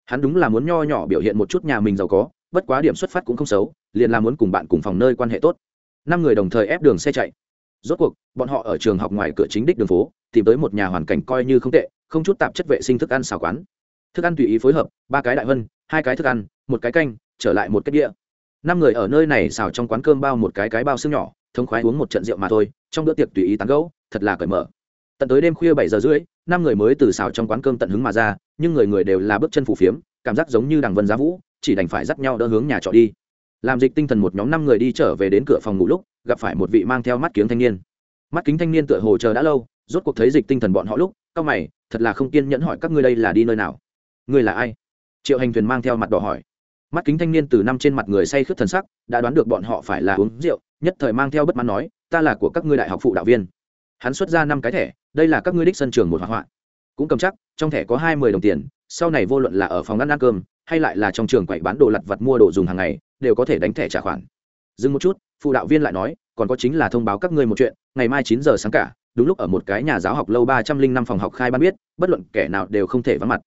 Hắn đúng là muốn nho nhỏ biểu hiện một chút nhà mình giàu có, bất quá điểm xuất phát cũng không xấu, liền là muốn cùng bạn cùng phòng nơi quan hệ tốt. Năm người đồng thời ép đường xe chạy. Rốt cuộc, bọn họ ở trường học ngoài cửa chính đích đường phố, tìm tới một nhà hoàn cảnh coi như không tệ, không chút tạp chất vệ sinh thức ăn xào quán. Thức ăn tùy ý phối hợp, ba cái đại vân, hai cái thức ăn, một cái canh, trở lại một cái đĩa năm người ở nơi này xào trong quán cơm bao một cái cái bao xương nhỏ, thống khoái uống một trận rượu mà thôi, trong bữa tiệc tùy ý tán gẫu, thật là cởi mở tận tới đêm khuya bảy giờ rưỡi, năm người mới từ xào trong quán cơm tận hứng mà ra, nhưng người người đều là bước chân phù phiếm, cảm giác giống như đằng vân giá vũ, chỉ đành phải dắt nhau đỡ hướng nhà trọ đi. Làm dịch tinh thần một nhóm năm người đi trở về đến cửa phòng ngủ lúc, gặp phải một vị mang theo mắt kiếng thanh niên. Mắt kính thanh niên tựa hồ chờ đã lâu, rốt cuộc thấy dịch tinh thần bọn họ lúc cao mày, thật là không kiên nhẫn hỏi các ngươi đây là đi nơi nào? Ngươi là ai? Triệu hành thuyền mang theo mặt đỏ hỏi. Mắt kính thanh niên từ năm trên mặt người say khướt thần sắc, đã đoán được bọn họ phải là uống rượu, nhất thời mang theo bất mãn nói, ta là của các ngươi đại học phụ đạo viên. Hắn xuất ra năm cái thẻ đây là các ngươi đích sân trường một hỏa hoạn. Cũng cầm chắc, trong thẻ có hai mươi đồng tiền, sau này vô luận là ở phòng ăn ăn cơm, hay lại là trong trường quậy bán đồ lặt vặt mua đồ dùng hàng ngày, đều có thể đánh thẻ trả khoản. Dừng một chút, phụ đạo viên lại nói, còn có chính là thông báo các ngươi một chuyện, ngày mai chín giờ sáng cả, đúng lúc ở một cái nhà giáo học lâu ba trăm linh năm phòng học khai ban biết, bất luận kẻ nào đều không thể vắng mặt.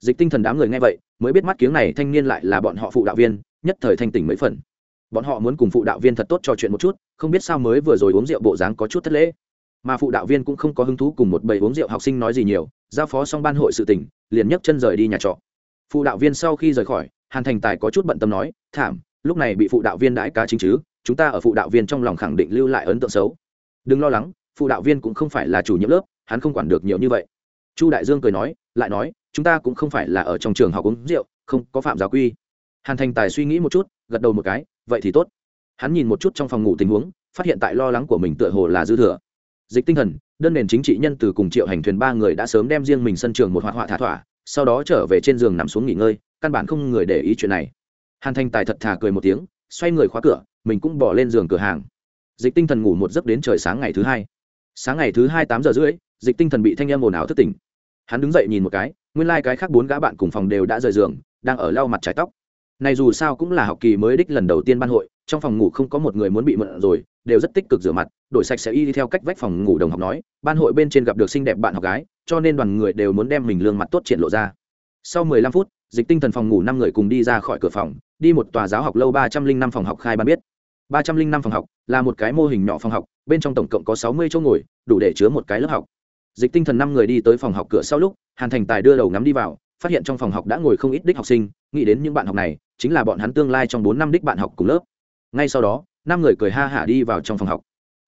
Dịch tinh thần đám người nghe vậy, mới biết mắt kiếng này thanh niên lại là bọn họ phụ đạo viên, nhất thời thanh tỉnh mấy phần. Bọn họ muốn cùng phụ đạo viên thật tốt trò chuyện một chút, không biết sao mới vừa rồi uống rượu bộ dáng có chút thất lễ mà phụ đạo viên cũng không có hứng thú cùng một bầy uống rượu học sinh nói gì nhiều, giao phó xong ban hội sự tỉnh, liền nhấc chân rời đi nhà trọ. Phụ đạo viên sau khi rời khỏi, hàn thành tài có chút bận tâm nói, thảm, lúc này bị phụ đạo viên đãi cá chính chứ, chúng ta ở phụ đạo viên trong lòng khẳng định lưu lại ấn tượng xấu. Đừng lo lắng, phụ đạo viên cũng không phải là chủ nhiệm lớp, hắn không quản được nhiều như vậy. Chu đại dương cười nói, lại nói, chúng ta cũng không phải là ở trong trường học uống rượu, không có phạm giáo quy. Hàn thành tài suy nghĩ một chút, gật đầu một cái, vậy thì tốt. Hắn nhìn một chút trong phòng ngủ tình huống, phát hiện tại lo lắng của mình tựa hồ là dư thừa dịch tinh thần, đơn nền chính trị nhân từ cùng triệu hành thuyền ba người đã sớm đem riêng mình sân trường một hoạt họa thả thỏa, sau đó trở về trên giường nằm xuống nghỉ ngơi, căn bản không người để ý chuyện này. Hàn thanh tài thật thà cười một tiếng, xoay người khóa cửa, mình cũng bỏ lên giường cửa hàng. Dịch tinh thần ngủ một giấc đến trời sáng ngày thứ hai. Sáng ngày thứ hai tám giờ rưỡi, dịch tinh thần bị thanh em ồn ào thức tỉnh. Hắn đứng dậy nhìn một cái, nguyên lai、like、cái khác bốn gã bạn cùng phòng đều đã rời giường, đang ở lau mặt trái tóc này dù sao cũng là học kỳ mới đích lần đầu tiên ban hội, trong phòng ngủ không có một người muốn bị mượn rồi, đều rất tích cực rửa mặt, đổi sạch sẽ y đi theo cách vách phòng ngủ đồng học nói, ban hội bên trên gặp được xinh đẹp bạn học gái, cho nên đoàn người đều muốn đem mình lương mặt tốt triển lộ ra. Sau mười lăm phút, dịch tinh thần phòng ngủ năm người cùng đi ra khỏi cửa phòng, đi một tòa giáo học lâu ba trăm linh năm phòng học khai ban biết. ba trăm linh năm phòng học là một cái mô hình nhỏ phòng học, bên trong tổng cộng có sáu mươi chỗ ngồi, đủ để chứa một cái lớp học. Dịch tinh thần năm người đi tới phòng học cửa sau lúc, hàn thành tài đưa đầu ngắm đi vào, phát hiện trong phòng học đã ngồi không ít đích học sinh, nghĩ đến những bạn học này chính là bọn hắn tương lai trong bốn năm đích bạn học cùng lớp. Ngay sau đó, năm người cười ha hả đi vào trong phòng học.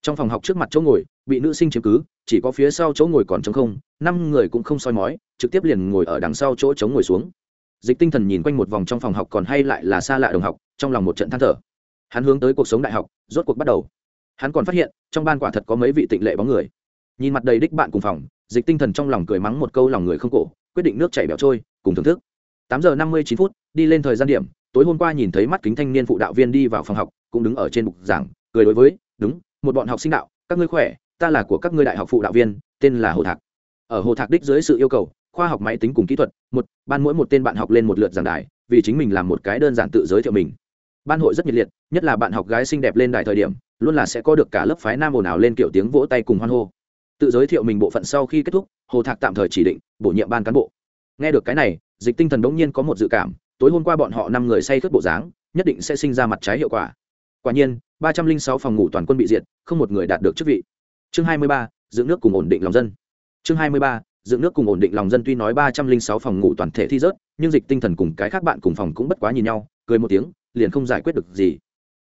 Trong phòng học trước mặt chỗ ngồi, bị nữ sinh chiếm cứ, chỉ có phía sau chỗ ngồi còn trống không, năm người cũng không soi mói, trực tiếp liền ngồi ở đằng sau chỗ trống ngồi xuống. Dịch tinh thần nhìn quanh một vòng trong phòng học còn hay lại là xa lạ đồng học, trong lòng một trận than thở. Hắn hướng tới cuộc sống đại học, rốt cuộc bắt đầu. Hắn còn phát hiện, trong ban quả thật có mấy vị tịnh lệ bóng người. Nhìn mặt đầy đích bạn cùng phòng, dịch tinh thần trong lòng cười mắng một câu lòng người không cổ, quyết định nước chảy bẹo trôi, cùng thưởng thức. Tám giờ năm mươi chín phút, đi lên thời gian điểm tối hôm qua nhìn thấy mắt kính thanh niên phụ đạo viên đi vào phòng học, cũng đứng ở trên bục giảng, cười đối với, đúng, một bọn học sinh đạo, các ngươi khỏe, ta là của các ngươi đại học phụ đạo viên, tên là hồ thạc. Ở hồ thạc đích dưới sự yêu cầu, khoa học máy tính cùng kỹ thuật, một, ban mỗi một tên bạn học lên một lượt giảng đài, vì chính mình làm một cái đơn giản tự giới thiệu mình. Ban hội rất nhiệt liệt, nhất là bạn học gái xinh đẹp lên đài thời điểm, luôn là sẽ có được cả lớp phái nam ồn ào lên kiểu tiếng vỗ tay cùng hoan hô. Tự giới thiệu mình bộ phận sau khi kết thúc, hồ thạc tạm thời chỉ định bổ nhiệm ban cán bộ. Nghe được cái này, dịch tinh thần đ ỗ n g nhiên có một dự cảm tối hôm qua bọn họ năm người say khướt bộ dáng, nhất định sẽ sinh ra mặt trái hiệu quả. Quả nhiên, ba trăm linh sáu phòng ngủ toàn quân bị diệt, không một người đạt được chức vị. Chương hai mươi ba dưỡng nước cùng ổn định lòng dân. Chương hai mươi ba dưỡng nước cùng ổn định lòng dân tuy nói ba trăm linh sáu phòng ngủ toàn thể thi rớt, nhưng dịch tinh thần cùng cái khác bạn cùng phòng cũng bất quá nhìn nhau, cười một tiếng, liền không giải quyết được gì.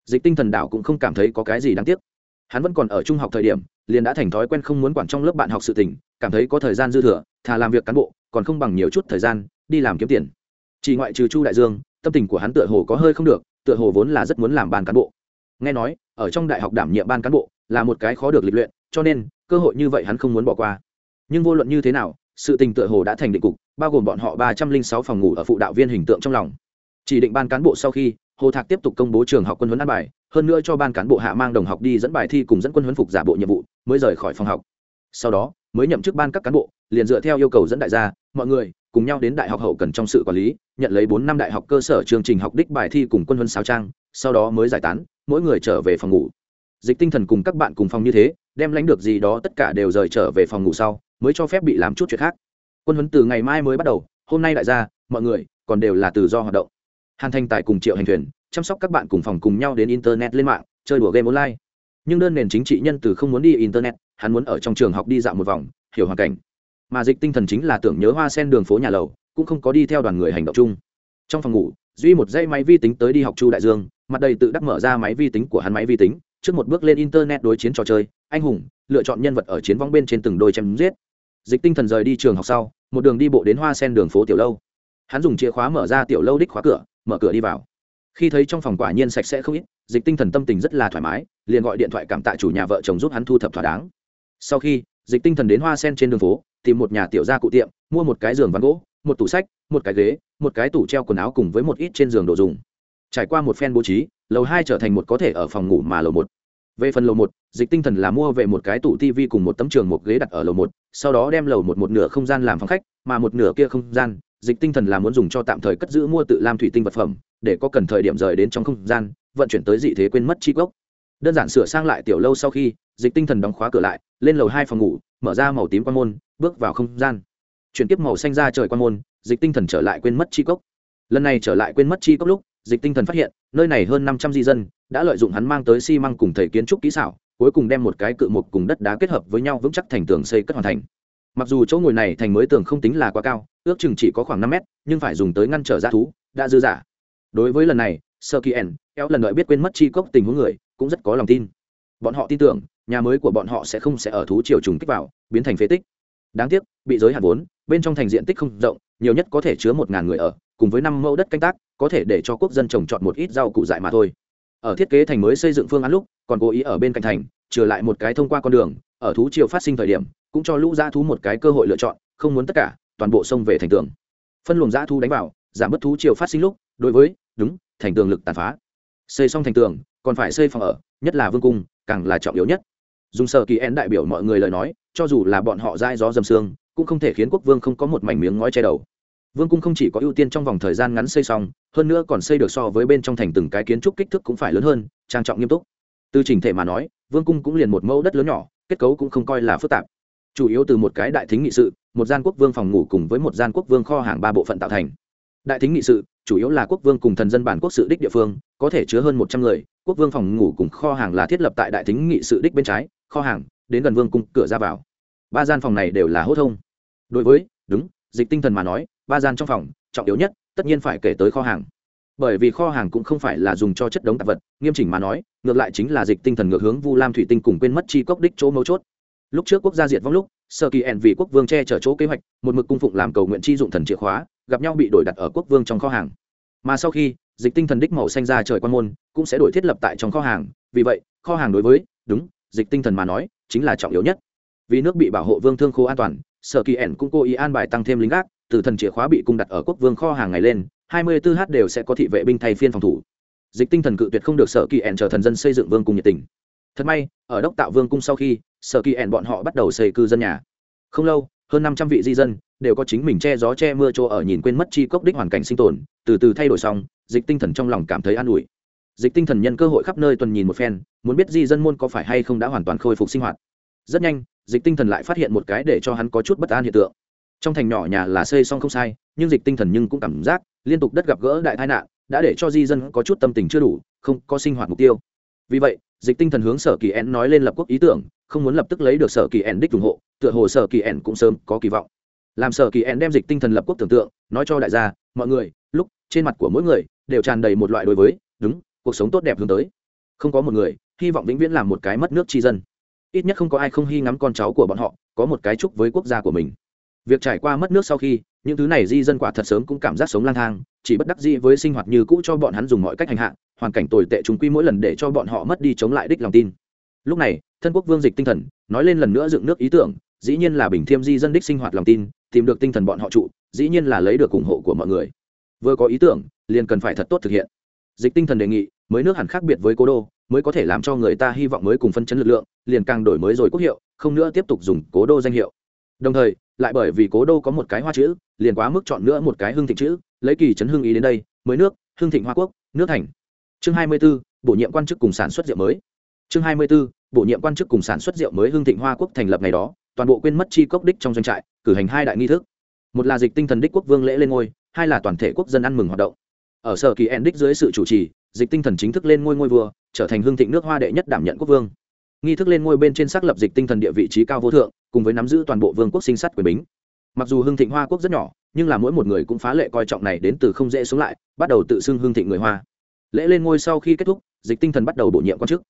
Dịch tinh thần đảo cũng không cảm thấy có cái gì đáng tiếc. Hắn vẫn còn ở trung học thời điểm, liền đã thành thói quen không muốn quản trong lớp bạn học sự tình, cảm thấy có thời gian dư thừa, thà làm việc cán bộ, còn không bằng nhiều chút thời gian, đi làm kiếm tiền chỉ ngoại trừ chu đại dương, tâm tình của hắn tựa hồ có hơi không được, tựa hồ vốn là rất muốn làm ban cán bộ. Nghe nói, ở trong đại học đảm nhiệm ban cán bộ là một cái khó được lịch luyện, cho nên, cơ hội như vậy hắn không muốn bỏ qua. Nhưng vô luận như thế nào, sự tình tựa hồ đã thành định cục, bao gồm bọn họ ba trăm linh sáu phòng ngủ ở phụ đạo viên hình tượng trong lòng. Chỉ định ban cán bộ sau khi, hồ thạc tiếp tục công bố trường học quân huấn an bài, hơn nữa cho ban cán bộ hạ mang đồng học đi dẫn bài thi cùng dẫn quân huấn phục giả bộ nhiệm vụ, mới rời khỏi phòng học. Sau đó, mới nhậm chức ban các cán bộ, liền dựa theo yêu cầu dẫn đại gia, mọi người cùng nhau đến đại học hậu cần trong sự quản lý, nhận lấy bốn năm đại học cơ sở chương trình học đích bài thi cùng quân huấn sáo trang, sau đó mới giải tán, mỗi người trở về phòng ngủ. Dịch tinh thần cùng các bạn cùng phòng như thế, đem lãnh được gì đó tất cả đều rời trở về phòng ngủ sau, mới cho phép bị làm chút chuyện khác. Quân huấn từ ngày mai mới bắt đầu, hôm nay đại gia mọi người, còn đều là tự do hoạt động. Hàn thanh tài cùng triệu hành thuyền, chăm sóc các bạn cùng phòng cùng nhau đến internet lên mạng, chơi đùa game online. Nhưng đơn nền chính trị nhân từ không muốn đi internet, hắn muốn ở trong trường học đi dạo một vòng, hiểu hoàn cảnh mà dịch tinh thần chính là tưởng nhớ hoa sen đường phố nhà lầu, cũng không có đi theo đoàn người hành động chung. Trong phòng ngủ, duy một dãy máy vi tính tới đi học chu đại dương, mặt đầy tự đắc mở ra máy vi tính của hắn máy vi tính, trước một bước lên internet đối chiến trò chơi, anh hùng, lựa chọn nhân vật ở chiến vong bên trên từng đôi chém giết. Dịch tinh thần rời đi trường học sau, một đường đi bộ đến hoa sen đường phố tiểu lâu. Hắn dùng chìa khóa mở ra tiểu lâu đích khóa cửa, mở cửa đi vào. Khi thấy trong phòng quả nhiên sạch sẽ không ít, dịch tinh thần tâm tình rất là thoải mái, liền gọi điện thoại cảm tạ chủ nhà vợ chồng giúp hắn thu thập thỏa đáng. Sau khi, dịch tinh thần đến hoa sen trên đường phố tìm một nhà tiểu gia cụ tiệm, mua một cái giường ván gỗ, một tủ sách, một cái ghế, một cái tủ treo quần áo cùng với một ít trên giường đồ dùng. Trải qua một phen bố trí, lầu hai trở thành một có thể ở phòng ngủ mà lầu một. Về phần lầu một, dịch tinh thần là mua về một cái tủ tv cùng một tấm trường một ghế đặt ở lầu một, sau đó đem lầu một một nửa không gian làm phòng khách, mà một nửa kia không gian, dịch tinh thần là muốn dùng cho tạm thời cất giữ mua tự làm thủy tinh vật phẩm, để có cần thời điểm rời đến trong không gian, vận chuyển tới dị thế quên mất chi gốc. Đơn giản sửa sang lại tiểu lâu sau khi, dịch tinh thần đóng khóa cửa lại, lên lầu hai phòng ngủ, mở ra màu tím quan môn bước vào không gian. Chuyển tiếp màu xanh ra trời quan môn, dịch tinh thần trở lại quên mất chi cốc. Lần này trở lại quên mất chi cốc lúc, dịch tinh thần phát hiện, nơi này hơn năm trăm di dân, đã lợi dụng hắn mang tới xi măng cùng thầy kiến trúc kỹ xảo, cuối cùng đem một cái cự mục cùng đất đá kết hợp với nhau vững chắc thành tường xây cất hoàn thành. Mặc dù chỗ ngồi này thành mới tường không tính là quá cao, ước chừng chỉ có khoảng năm mét, nhưng phải dùng tới ngăn trở ra thú, đã dư giả đối với lần này sơ kỳ ẩn kéo lần đợi biết quên mất chi cốc tình huống người, cũng rất có lòng tin. Bọn họ tin tưởng, nhà mới của bọn họ sẽ không sẽ ở thú triều trùng kích vào, biến thành phế tích đáng tiếc, bị giới hạn vốn, bên trong thành diện tích không rộng, nhiều nhất có thể chứa một ngàn người ở, cùng với năm mẫu đất canh tác, có thể để cho quốc dân trồng trọt một ít rau cụ dại mà thôi. Ở thiết kế thành mới xây dựng phương án lúc, còn cố ý ở bên cạnh thành, trừ lại một cái thông qua con đường, ở thú triều phát sinh thời điểm, cũng cho lũ dã thú một cái cơ hội lựa chọn, không muốn tất cả, toàn bộ sông về thành tường. Phân luồng dã thú đánh vào, giảm bất thú triều phát sinh lúc, đối với, đúng, thành tường lực tàn phá. Xây xong thành tường, còn phải xây phòng ở, nhất là vương cung, càng là trọng yếu nhất. Dùng sở kỳ én đại biểu mọi người lời nói cho dù là bọn họ dai gió dầm xương cũng không thể khiến quốc vương không có một mảnh miếng ngói che đầu. Vương cung không chỉ có ưu tiên trong vòng thời gian ngắn xây xong, hơn nữa còn xây được so với bên trong thành từng cái kiến trúc kích thước cũng phải lớn hơn, trang trọng nghiêm túc. Từ trình thể mà nói, vương cung cũng liền một mẫu đất lớn nhỏ, kết cấu cũng không coi là phức tạp. Chủ yếu từ một cái đại thính nghị sự, một gian quốc vương phòng ngủ cùng với một gian quốc vương kho hàng ba bộ phận tạo thành. Đại thính nghị sự, chủ yếu là quốc vương cùng thần dân bản quốc sự đích địa phương, có thể chứa hơn một trăm người, quốc vương phòng ngủ cùng kho hàng là thiết lập tại đại thính nghị sự đích bên trái, kho hàng, đến gần vương cung cửa ra vào ba gian phòng này đều là hốt thông đối với, đúng, dịch tinh thần mà nói, ba gian trong phòng, trọng yếu nhất, tất nhiên phải kể tới kho hàng. Bởi vì kho hàng cũng không phải là dùng cho chất đống tạp vật, nghiêm chỉnh mà nói, ngược lại chính là dịch tinh thần ngược hướng vu lam thủy tinh cùng quên mất chi cốc đích chỗ mấu chốt. Lúc trước quốc gia diệt vong lúc, sơ kỳ ẻn vì quốc vương che chở chỗ kế hoạch, một mực cung phụng làm cầu nguyện chi dụng thần chìa khóa, gặp nhau bị đổi đặt ở quốc vương trong kho hàng. Mà sau khi, dịch tinh thần đích màu xanh ra trời quan môn, cũng sẽ đổi thiết lập tại trong kho hàng. Vì vậy, kho hàng đối với, đúng, dịch tinh thần mà nói, chính là trọng yếu nhất vì nước bị bảo hộ vương thương khố an toàn, sở kỳ ẻn cũng cố ý an bài tăng thêm lính gác, từ thần chìa khóa bị cung đặt ở quốc vương kho hàng ngày lên, hai mươi 24 h đều sẽ có thị vệ binh thay phiên phòng thủ. Dịch tinh thần cự tuyệt không được sở kỳ ẻn chờ thần dân xây dựng vương cung nhiệt tình. Thật may, ở đốc tạo vương cung sau khi, sở kỳ ẻn bọn họ bắt đầu xây cư dân nhà. Không lâu, hơn năm trăm vị di dân đều có chính mình che gió che mưa chỗ ở nhìn quên mất chi cốc đích hoàn cảnh sinh tồn, từ từ thay đổi xong, dịch tinh thần trong lòng cảm thấy an ủi. Dịch tinh thần nhân cơ hội khắp nơi tuần nhìn một phen, muốn biết di dân môn có phải hay không đã hoàn toàn khôi phục sinh hoạt. Rất nhanh dịch tinh thần lại phát hiện một cái để cho hắn có chút bất an hiện tượng. Trong thành nhỏ nhà là xây xong không sai, nhưng dịch tinh thần nhưng cũng cảm giác liên tục đất gặp gỡ đại tai nạn, đã để cho di dân có chút tâm tình chưa đủ, không có sinh hoạt mục tiêu. Vì vậy, dịch tinh thần hướng sở kỳ én nói lên lập quốc ý tưởng, không muốn lập tức lấy được sở kỳ én đích ủng hộ, tựa hồ sở kỳ én cũng sớm có kỳ vọng. Làm sở kỳ én đem dịch tinh thần lập quốc tưởng tượng, nói cho đại gia, mọi người, lúc trên mặt của mỗi người đều tràn đầy một loại đối với, đúng, cuộc sống tốt đẹp hướng tới. Không có một người, hy vọng vĩnh viễn làm một cái mất nước tri dân ít nhất không có ai không hy ngắm con cháu của bọn họ, có một cái chúc với quốc gia của mình. Việc trải qua mất nước sau khi, những thứ này di dân quả thật sớm cũng cảm giác sống lang thang, chỉ bất đắc dĩ với sinh hoạt như cũ cho bọn hắn dùng mọi cách hành hạ, hoàn cảnh tồi tệ chúng quy mỗi lần để cho bọn họ mất đi chống lại đích lòng tin. Lúc này, thân quốc vương dịch tinh thần, nói lên lần nữa dựng nước ý tưởng, dĩ nhiên là bình thiêm di dân đích sinh hoạt lòng tin, tìm được tinh thần bọn họ trụ, dĩ nhiên là lấy được ủng hộ của mọi người. Vừa có ý tưởng, liền cần phải thật tốt thực hiện. Dịch tinh thần đề nghị, mới nước hẳn khác biệt với cố đô, mới có thể làm cho người ta hy vọng mới cùng phân chấn lực lượng liền càng đổi mới rồi quốc hiệu không nữa tiếp tục dùng cố đô danh hiệu. Đồng thời lại bởi vì cố đô có một cái hoa chữ liền quá mức chọn nữa một cái hương thịnh chữ lấy kỳ chấn hương ý đến đây mới nước hương thịnh hoa quốc nước thành. Chương hai mươi 24, bổ nhiệm quan chức cùng sản xuất rượu mới. Chương hai mươi 24, bổ nhiệm quan chức cùng sản xuất rượu mới hương thịnh hoa quốc thành lập ngày đó toàn bộ quên mất chi cốc đích trong doanh trại cử hành hai đại nghi thức. Một là dịch tinh thần đích quốc vương lễ lên ngôi hai là toàn thể quốc dân ăn mừng hoạt động. Ở sở kỳ en đích dưới sự chủ trì dịch tinh thần chính thức lên ngôi ngôi vua trở thành hương thịnh nước hoa đệ nhất đảm nhận quốc vương nghi thức lên ngôi bên trên xác lập dịch tinh thần địa vị trí cao vô thượng, cùng với nắm giữ toàn bộ vương quốc sinh sát quyền bính. Mặc dù hương thịnh hoa quốc rất nhỏ, nhưng là mỗi một người cũng phá lệ coi trọng này đến từ không dễ xuống lại, bắt đầu tự xưng hương thịnh người hoa. Lễ lên ngôi sau khi kết thúc, dịch tinh thần bắt đầu bổ nhiệm quan chức.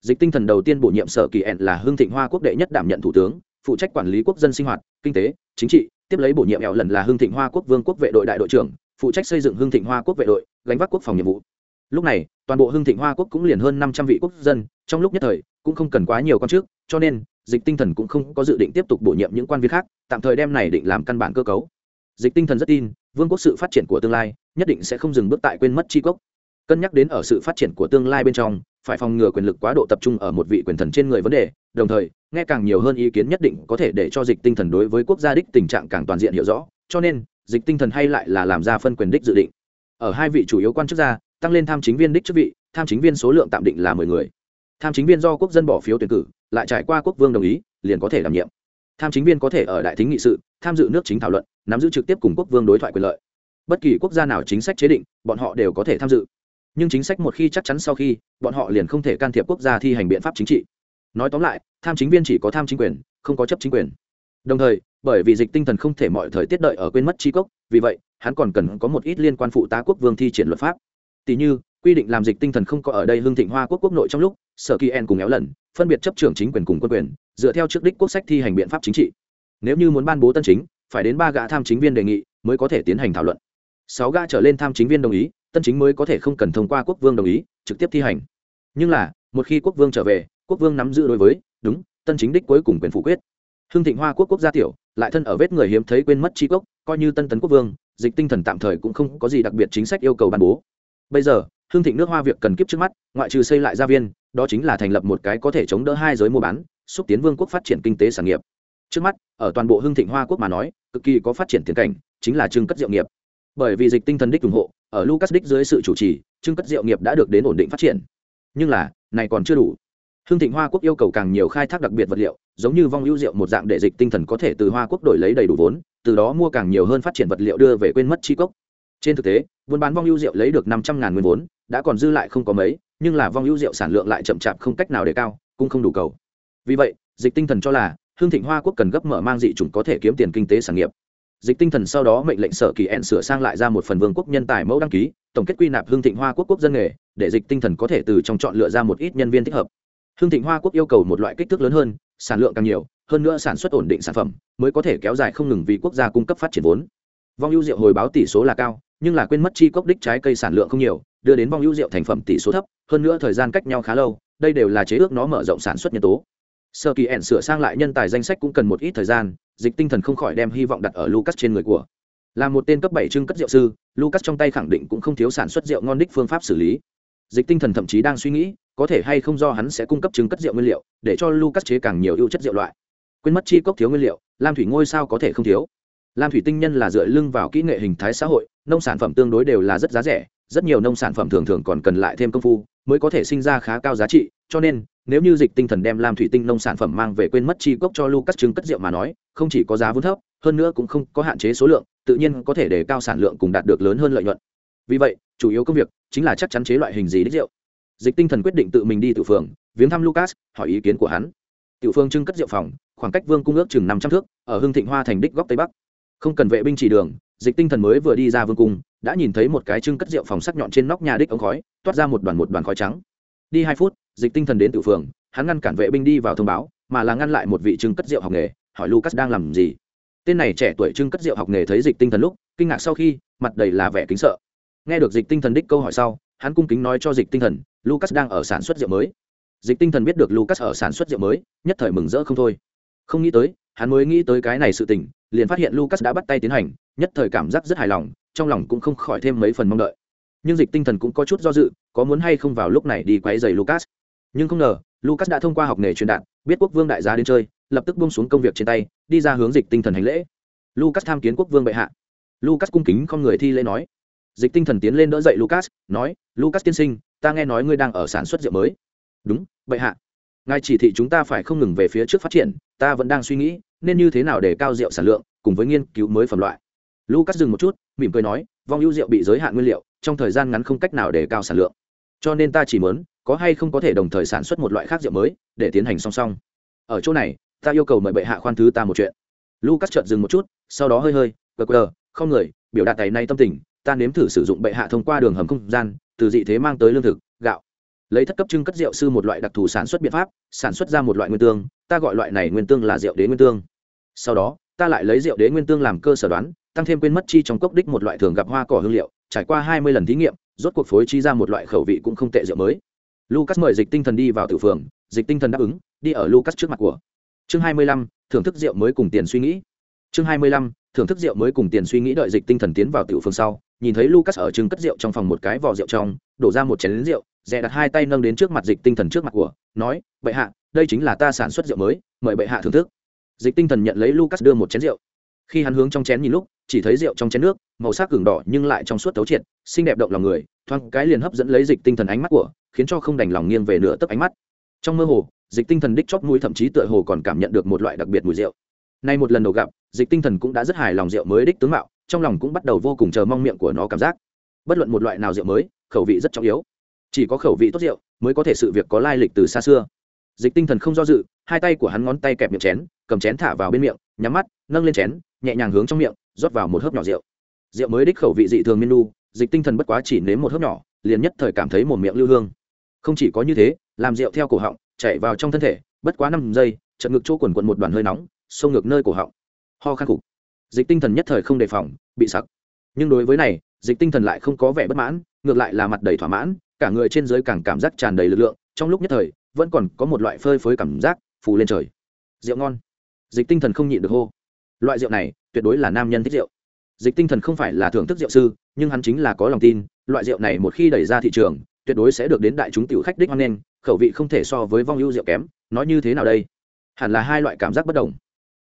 Dịch tinh thần đầu tiên bổ nhiệm sở kỳ ẹn là hương thịnh hoa quốc đệ nhất đảm nhận thủ tướng, phụ trách quản lý quốc dân sinh hoạt, kinh tế, chính trị, tiếp lấy bổ nhiệm ẹo lần là hương thịnh hoa quốc vương quốc vệ đội đại đội trưởng, phụ trách xây dựng hương thịnh hoa quốc vệ đội, gánh vác quốc phòng nhiệm vụ lúc này, toàn bộ hưng thịnh hoa quốc cũng liền hơn năm trăm vị quốc dân, trong lúc nhất thời, cũng không cần quá nhiều quan chức cho nên, dịch tinh thần cũng không có dự định tiếp tục bổ nhiệm những quan viên khác, tạm thời đem này định làm căn bản cơ cấu. Dịch tinh thần rất tin, vương quốc sự phát triển của tương lai, nhất định sẽ không dừng bước tại quên mất tri cốc cân nhắc đến ở sự phát triển của tương lai bên trong, phải phòng ngừa quyền lực quá độ tập trung ở một vị quyền thần trên người vấn đề, đồng thời, nghe càng nhiều hơn ý kiến nhất định có thể để cho dịch tinh thần đối với quốc gia đích tình trạng càng toàn diện hiểu rõ, cho nên, dịch tinh thần hay lại là làm ra phân quyền đích dự định. Ở hai vị chủ yếu quan chức gia tăng lên tham chính viên đích chức vị, tham chính viên số lượng tạm định là mười người. Tham chính viên do quốc dân bỏ phiếu tuyển cử, lại trải qua quốc vương đồng ý, liền có thể đảm nhiệm. Tham chính viên có thể ở đại thính nghị sự, tham dự nước chính thảo luận, nắm giữ trực tiếp cùng quốc vương đối thoại quyền lợi. Bất kỳ quốc gia nào chính sách chế định, bọn họ đều có thể tham dự. Nhưng chính sách một khi chắc chắn sau khi, bọn họ liền không thể can thiệp quốc gia thi hành biện pháp chính trị. Nói tóm lại, tham chính viên chỉ có tham chính quyền, không có chấp chính quyền. Đồng thời, bởi vì dịch tinh thần không thể mọi thời tiết đợi ở quên mất tri cốc, vì vậy, hắn còn cần có một ít liên quan phụ tá quốc vương thi triển luật pháp tỷ như, quy định làm dịch tinh thần không có ở đây hưng thịnh hoa quốc quốc nội trong lúc, sở kỳ en cùng éo lần phân biệt chấp trưởng chính quyền cùng quân quyền, dựa theo trước đích quốc sách thi hành biện pháp chính trị. Nếu như muốn ban bố tân chính, phải đến ba gã tham chính viên đề nghị mới có thể tiến hành thảo luận. Sáu gã trở lên tham chính viên đồng ý, tân chính mới có thể không cần thông qua quốc vương đồng ý, trực tiếp thi hành. Nhưng là, một khi quốc vương trở về, quốc vương nắm giữ đối với, đúng, tân chính đích cuối cùng quyền phủ quyết. Hưng thịnh hoa quốc quốc gia tiểu, lại thân ở vết người hiếm thấy quên mất tri quốc, coi như tân tấn quốc vương, dịch tinh thần tạm thời cũng không có gì đặc biệt chính sách yêu cầu ban bố bây giờ, hương thịnh nước hoa việc cần kiếp trước mắt, ngoại trừ xây lại gia viên, đó chính là thành lập một cái có thể chống đỡ hai giới mua bán, xúc tiến vương quốc phát triển kinh tế sản nghiệp. Trước mắt, ở toàn bộ hương thịnh hoa quốc mà nói, cực kỳ có phát triển tiền cảnh, chính là trưng cất diệu nghiệp. Bởi vì dịch tinh thần đích ủng hộ, ở lucas đích dưới sự chủ trì trưng cất diệu nghiệp đã được đến ổn định phát triển. Nhưng là, này còn chưa đủ. Hương thịnh hoa quốc yêu cầu càng nhiều khai thác đặc biệt vật liệu, giống như vong Lưu rượu một dạng để dịch tinh thần có thể từ hoa quốc đổi lấy đầy đủ vốn, từ đó mua càng nhiều hơn phát triển vật liệu đưa về quên mất chi cốc. Trên thực tế buôn bán vong ưu rượu lấy được năm trăm ngàn nguyên vốn, đã còn dư lại không có mấy, nhưng là vong ưu rượu sản lượng lại chậm chạp không cách nào để cao, cũng không đủ cầu. Vì vậy, dịch tinh thần cho là, hương thịnh hoa quốc cần gấp mở mang dị chủng có thể kiếm tiền kinh tế sản nghiệp. Dịch tinh thần sau đó mệnh lệnh sở kỳ ẹn sửa sang lại ra một phần vương quốc nhân tài mẫu đăng ký, tổng kết quy nạp hương thịnh hoa quốc quốc dân nghề, để dịch tinh thần có thể từ trong chọn lựa ra một ít nhân viên thích hợp. Hương thịnh hoa quốc yêu cầu một loại kích thước lớn hơn, sản lượng càng nhiều, hơn nữa sản xuất ổn định sản phẩm, mới có thể kéo dài không ngừng vì quốc gia cung cấp phát triển vốn. Vong ưu rượu hồi báo tỷ số là cao nhưng là quên mất chi cốc đích trái cây sản lượng không nhiều, đưa đến vong hữu rượu thành phẩm tỷ số thấp, hơn nữa thời gian cách nhau khá lâu, đây đều là chế ước nó mở rộng sản xuất nhân tố. Sơ kỳ ẻn sửa sang lại nhân tài danh sách cũng cần một ít thời gian, dịch tinh thần không khỏi đem hy vọng đặt ở lucas trên người của. Là một tên cấp bảy trưng cất rượu sư, lucas trong tay khẳng định cũng không thiếu sản xuất rượu ngon đích phương pháp xử lý. Dịch tinh thần thậm chí đang suy nghĩ, có thể hay không do hắn sẽ cung cấp trứng cất rượu nguyên liệu, để cho lucas chế càng nhiều ưu chất rượu loại. Quên mất chi cốc thiếu nguyên liệu, lam thủy ngôi sao có thể không thiếu lam thủy tinh nhân là dựa lưng vào kỹ nghệ hình thái xã hội, nông sản phẩm tương đối đều là rất giá rẻ, rất nhiều nông sản phẩm thường thường còn cần lại thêm công phu, mới có thể sinh ra khá cao giá trị. Cho nên, nếu như dịch tinh thần đem lam thủy tinh nông sản phẩm mang về quên mất chi gốc cho lucas trứng cất rượu mà nói, không chỉ có giá vốn thấp, hơn nữa cũng không có hạn chế số lượng, tự nhiên có thể để cao sản lượng cùng đạt được lớn hơn lợi nhuận. Vì vậy, chủ yếu công việc chính là chắc chắn chế loại hình gì đích rượu. Dịch tinh thần quyết định tự mình đi tự phường, viếng thăm lucas, hỏi ý kiến của hắn. Tiểu phương trưng cất rượu phòng, khoảng cách vương cung ước chừng năm trăm thước, ở hưng thịnh hoa thành đích góc tây bắc không cần vệ binh chỉ đường, dịch tinh thần mới vừa đi ra vương cung, đã nhìn thấy một cái trưng cất rượu phòng sắc nhọn trên nóc nhà đích ống khói, toát ra một đoàn một đoàn khói trắng. Đi hai phút, dịch tinh thần đến tiểu phường, hắn ngăn cản vệ binh đi vào thông báo, mà là ngăn lại một vị trưng cất rượu học nghề, hỏi lucas đang làm gì. Tên này trẻ tuổi trưng cất rượu học nghề thấy dịch tinh thần lúc, kinh ngạc sau khi, mặt đầy là vẻ kính sợ. Nghe được dịch tinh thần đích câu hỏi sau, hắn cung kính nói cho dịch tinh thần, lucas đang ở sản xuất rượu mới. Dịch tinh thần biết được lucas ở sản xuất rượu mới, nhất thời mừng rỡ không thôi. Không nghĩ tới, hắn mới nghĩ tới cái này sự tình liền phát hiện lucas đã bắt tay tiến hành, nhất thời cảm giác rất hài lòng, trong lòng cũng không khỏi thêm mấy phần mong đợi. Nhưng dịch tinh thần cũng có chút do dự, có muốn hay không vào lúc này đi quay dày lucas. Nhưng không ngờ, lucas đã thông qua học nghề truyền đạt, biết quốc vương đại gia đến chơi, lập tức buông xuống công việc trên tay, đi ra hướng dịch tinh thần hành lễ. Lucas tham kiến quốc vương bệ hạ. Lucas cung kính không người thi lễ nói. Dịch tinh thần tiến lên đỡ dậy lucas, nói, lucas tiên sinh, ta nghe nói ngươi đang ở sản xuất rượu mới. Đúng, bệ hạ. Ngài chỉ thị chúng ta phải không ngừng về phía trước phát triển, ta vẫn đang suy nghĩ nên như thế nào để cao rượu sản lượng cùng với nghiên cứu mới phẩm loại? Lucas dừng một chút, mỉm cười nói, vong ưu rượu bị giới hạn nguyên liệu, trong thời gian ngắn không cách nào để cao sản lượng. Cho nên ta chỉ muốn, có hay không có thể đồng thời sản xuất một loại khác rượu mới, để tiến hành song song. Ở chỗ này, ta yêu cầu mời bệ hạ khoan thứ ta một chuyện. Lucas chợt dừng một chút, sau đó hơi hơi gờ gờ không người, biểu đạt tay nay tâm tình, ta nếm thử sử dụng bệ hạ thông qua đường hầm không gian, từ dị thế mang tới lương thực, gạo. Lấy thất cấp trưng cất rượu sư một loại đặc thù sản xuất biện pháp, sản xuất ra một loại nguyên tương, ta gọi loại này nguyên tương là rượu đế nguyên tương sau đó, ta lại lấy rượu đế nguyên tương làm cơ sở đoán, tăng thêm quên mất chi trong cốc đích một loại thường gặp hoa cỏ hương liệu, trải qua hai mươi lần thí nghiệm, rốt cuộc phối chi ra một loại khẩu vị cũng không tệ rượu mới. Lucas mời dịch tinh thần đi vào tử phường, dịch tinh thần đáp ứng, đi ở lucas trước mặt của. Chương hai mươi lăm, thưởng thức rượu mới cùng tiền suy nghĩ. Chương hai mươi lăm, thưởng thức rượu mới cùng tiền suy nghĩ đợi dịch tinh thần tiến vào tiểu phường sau, nhìn thấy lucas ở trưng cất rượu trong phòng một cái vò rượu trong, đổ ra một chén lính rượu, dè đặt hai tay nâng đến trước mặt dịch tinh thần trước mặt của, nói, bệ hạ, đây chính là ta sản xuất rượu mới, mời bệ hạ thưởng thức dịch tinh thần nhận lấy lucas đưa một chén rượu. Khi hắn hướng trong chén nhìn lúc, chỉ thấy rượu trong chén nước, màu sắc gừng đỏ nhưng lại trong suốt tấu triệt, xinh đẹp động lòng người, thoáng cái liền hấp dẫn lấy dịch tinh thần ánh mắt của, khiến cho không đành lòng nghiêng về nửa tấc ánh mắt. Trong mơ hồ, dịch tinh thần đích chóp mũi thậm chí tựa hồ còn cảm nhận được một loại đặc biệt mùi rượu. Nay một lần đầu gặp, dịch tinh thần cũng đã rất hài lòng rượu mới đích tướng mạo, trong lòng cũng bắt đầu vô cùng chờ mong miệng của nó cảm giác. Bất luận một loại nào rượu mới, khẩu vị rất trọng yếu. Chỉ có khẩu vị tốt rượu mới có thể sự việc có lai lịch từ xa xưa. Dịch tinh thần không do dự, hai tay của hắn ngón tay kẹp miệng chén cầm chén thả vào bên miệng, nhắm mắt, nâng lên chén, nhẹ nhàng hướng trong miệng, rót vào một hớp nhỏ rượu. Rượu mới đích khẩu vị dị thường menu, dịch tinh thần bất quá chỉ nếm một hớp nhỏ, liền nhất thời cảm thấy một miệng lưu hương. Không chỉ có như thế, làm rượu theo cổ họng chạy vào trong thân thể, bất quá năm giây, chợt ngực chỗ quần quần một đoàn hơi nóng, xông ngược nơi cổ họng. Ho khăn cục dịch tinh thần nhất thời không đề phòng, bị sặc. Nhưng đối với này, dịch tinh thần lại không có vẻ bất mãn, ngược lại là mặt đầy thỏa mãn, cả người trên dưới càng cảm giác tràn đầy lực lượng, trong lúc nhất thời, vẫn còn có một loại phơi phới cảm giác phù lên trời. Rượu ngon dịch tinh thần không nhịn được hô. Loại rượu này, tuyệt đối là nam nhân thích rượu. Dịch tinh thần không phải là thưởng thức rượu sư, nhưng hắn chính là có lòng tin, loại rượu này một khi đẩy ra thị trường, tuyệt đối sẽ được đến đại chúng tiểu khách đích hoan nghênh, khẩu vị không thể so với vong ưu rượu kém. Nói như thế nào đây? Hẳn là hai loại cảm giác bất đồng.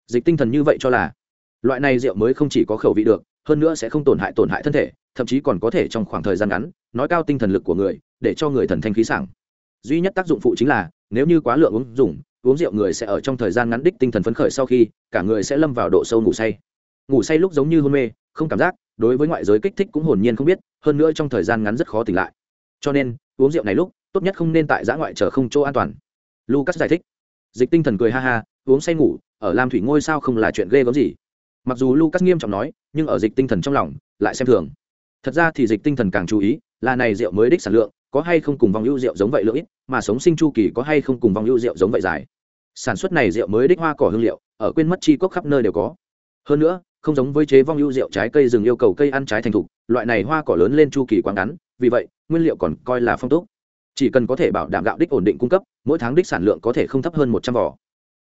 Dịch tinh thần như vậy cho là, loại này rượu mới không chỉ có khẩu vị được, hơn nữa sẽ không tổn hại tổn hại thân thể, thậm chí còn có thể trong khoảng thời gian ngắn, nói cao tinh thần lực của người, để cho người thần thanh khí sảng. Duy nhất tác dụng phụ chính là, nếu như quá lượng uống, dùng uống rượu người sẽ ở trong thời gian ngắn đích tinh thần phấn khởi sau khi, cả người sẽ lâm vào độ sâu ngủ say. Ngủ say lúc giống như hôn mê, không cảm giác, đối với ngoại giới kích thích cũng hồn nhiên không biết, hơn nữa trong thời gian ngắn rất khó tỉnh lại. Cho nên, uống rượu này lúc, tốt nhất không nên tại giã ngoại chờ không chỗ an toàn. Lucas giải thích. Dịch tinh thần cười ha ha, uống say ngủ, ở lam thủy ngôi sao không là chuyện ghê gớm gì. Mặc dù lucas nghiêm trọng nói, nhưng ở dịch tinh thần trong lòng, lại xem thường. Thật ra thì dịch tinh thần càng chú ý, là này rượu mới đích sản lượng có hay không cùng vòng ưu rượu giống vậy lưỡi mà sống sinh chu kỳ có hay không cùng vòng ưu rượu giống vậy dài. Sản xuất này rượu mới đích hoa cỏ hương liệu, ở quên mất chi cốc khắp nơi đều có. Hơn nữa, không giống với chế vong ưu rượu trái cây rừng yêu cầu cây ăn trái thành thục, loại này hoa cỏ lớn lên chu kỳ quá ngắn, vì vậy, nguyên liệu còn coi là phong túc. Chỉ cần có thể bảo đảm gạo đích ổn định cung cấp, mỗi tháng đích sản lượng có thể không thấp hơn một trăm vỏ.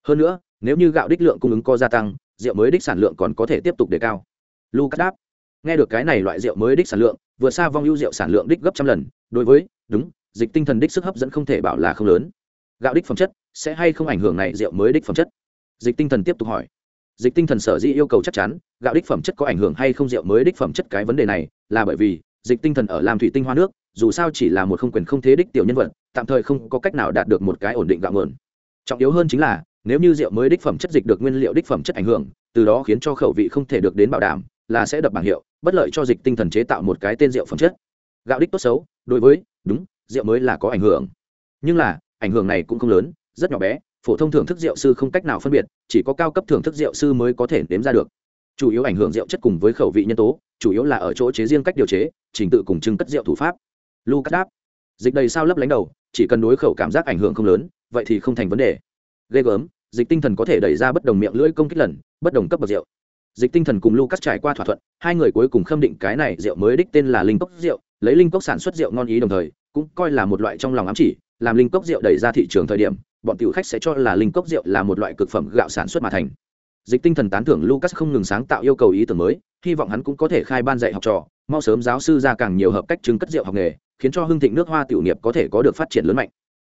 Hơn nữa, nếu như gạo đích lượng cung ứng co gia tăng, rượu mới đích sản lượng còn có thể tiếp tục đề cao. Lucas đáp, nghe được cái này loại rượu mới đích sản lượng, vượt xa vong ưu rượu sản lượng đích gấp trăm lần, đối với đúng, dịch tinh thần đích sức hấp dẫn không thể bảo là không lớn. Gạo đích phẩm chất, sẽ hay không ảnh hưởng này rượu mới đích phẩm chất? Dịch tinh thần tiếp tục hỏi. Dịch tinh thần sở dĩ yêu cầu chắc chắn, gạo đích phẩm chất có ảnh hưởng hay không rượu mới đích phẩm chất cái vấn đề này, là bởi vì, dịch tinh thần ở làm thủy tinh hoa nước, dù sao chỉ là một không quyền không thế đích tiểu nhân vật, tạm thời không có cách nào đạt được một cái ổn định gạo mượn trọng yếu hơn chính là, nếu như rượu mới đích phẩm chất dịch được nguyên liệu đích phẩm chất ảnh hưởng, từ đó khiến cho khẩu vị không thể được đến bảo đảm, là sẽ đập bảng hiệu, bất lợi cho dịch tinh thần chế tạo một cái tên rượu phẩm chất. Gạo đích tốt xấu, đối với đúng, rượu mới là có ảnh hưởng. Nhưng là, ảnh hưởng này cũng không lớn, rất nhỏ bé, phổ thông thưởng thức rượu sư không cách nào phân biệt, chỉ có cao cấp thưởng thức rượu sư mới có thể đếm ra được. Chủ yếu ảnh hưởng rượu chất cùng với khẩu vị nhân tố, chủ yếu là ở chỗ chế riêng cách điều chế, trình tự cùng chứng cất rượu thủ pháp. Lucas đáp, dịch đầy sao lấp lánh đầu, chỉ cần đối khẩu cảm giác ảnh hưởng không lớn, vậy thì không thành vấn đề. Ghê gớm, dịch tinh thần có thể đẩy ra bất đồng miệng lưỡi công kích lần, bất đồng cấp bậc rượu. Dịch tinh thần cùng lucas trải qua thỏa thuận, hai người cuối cùng khâm định cái này rượu mới đích tên là linh cốc rượu lấy linh cốc sản xuất rượu ngon ý đồng thời, cũng coi là một loại trong lòng ám chỉ, làm linh cốc rượu đẩy ra thị trường thời điểm, bọn tiểu khách sẽ cho là linh cốc rượu là một loại cực phẩm gạo sản xuất mà thành. Dịch tinh thần tán thưởng lucas không ngừng sáng tạo yêu cầu ý tưởng mới, hy vọng hắn cũng có thể khai ban dạy học trò, mau sớm giáo sư ra càng nhiều hợp cách chứng cất rượu học nghề, khiến cho hưng thịnh nước hoa tiểu nghiệp có thể có được phát triển lớn mạnh.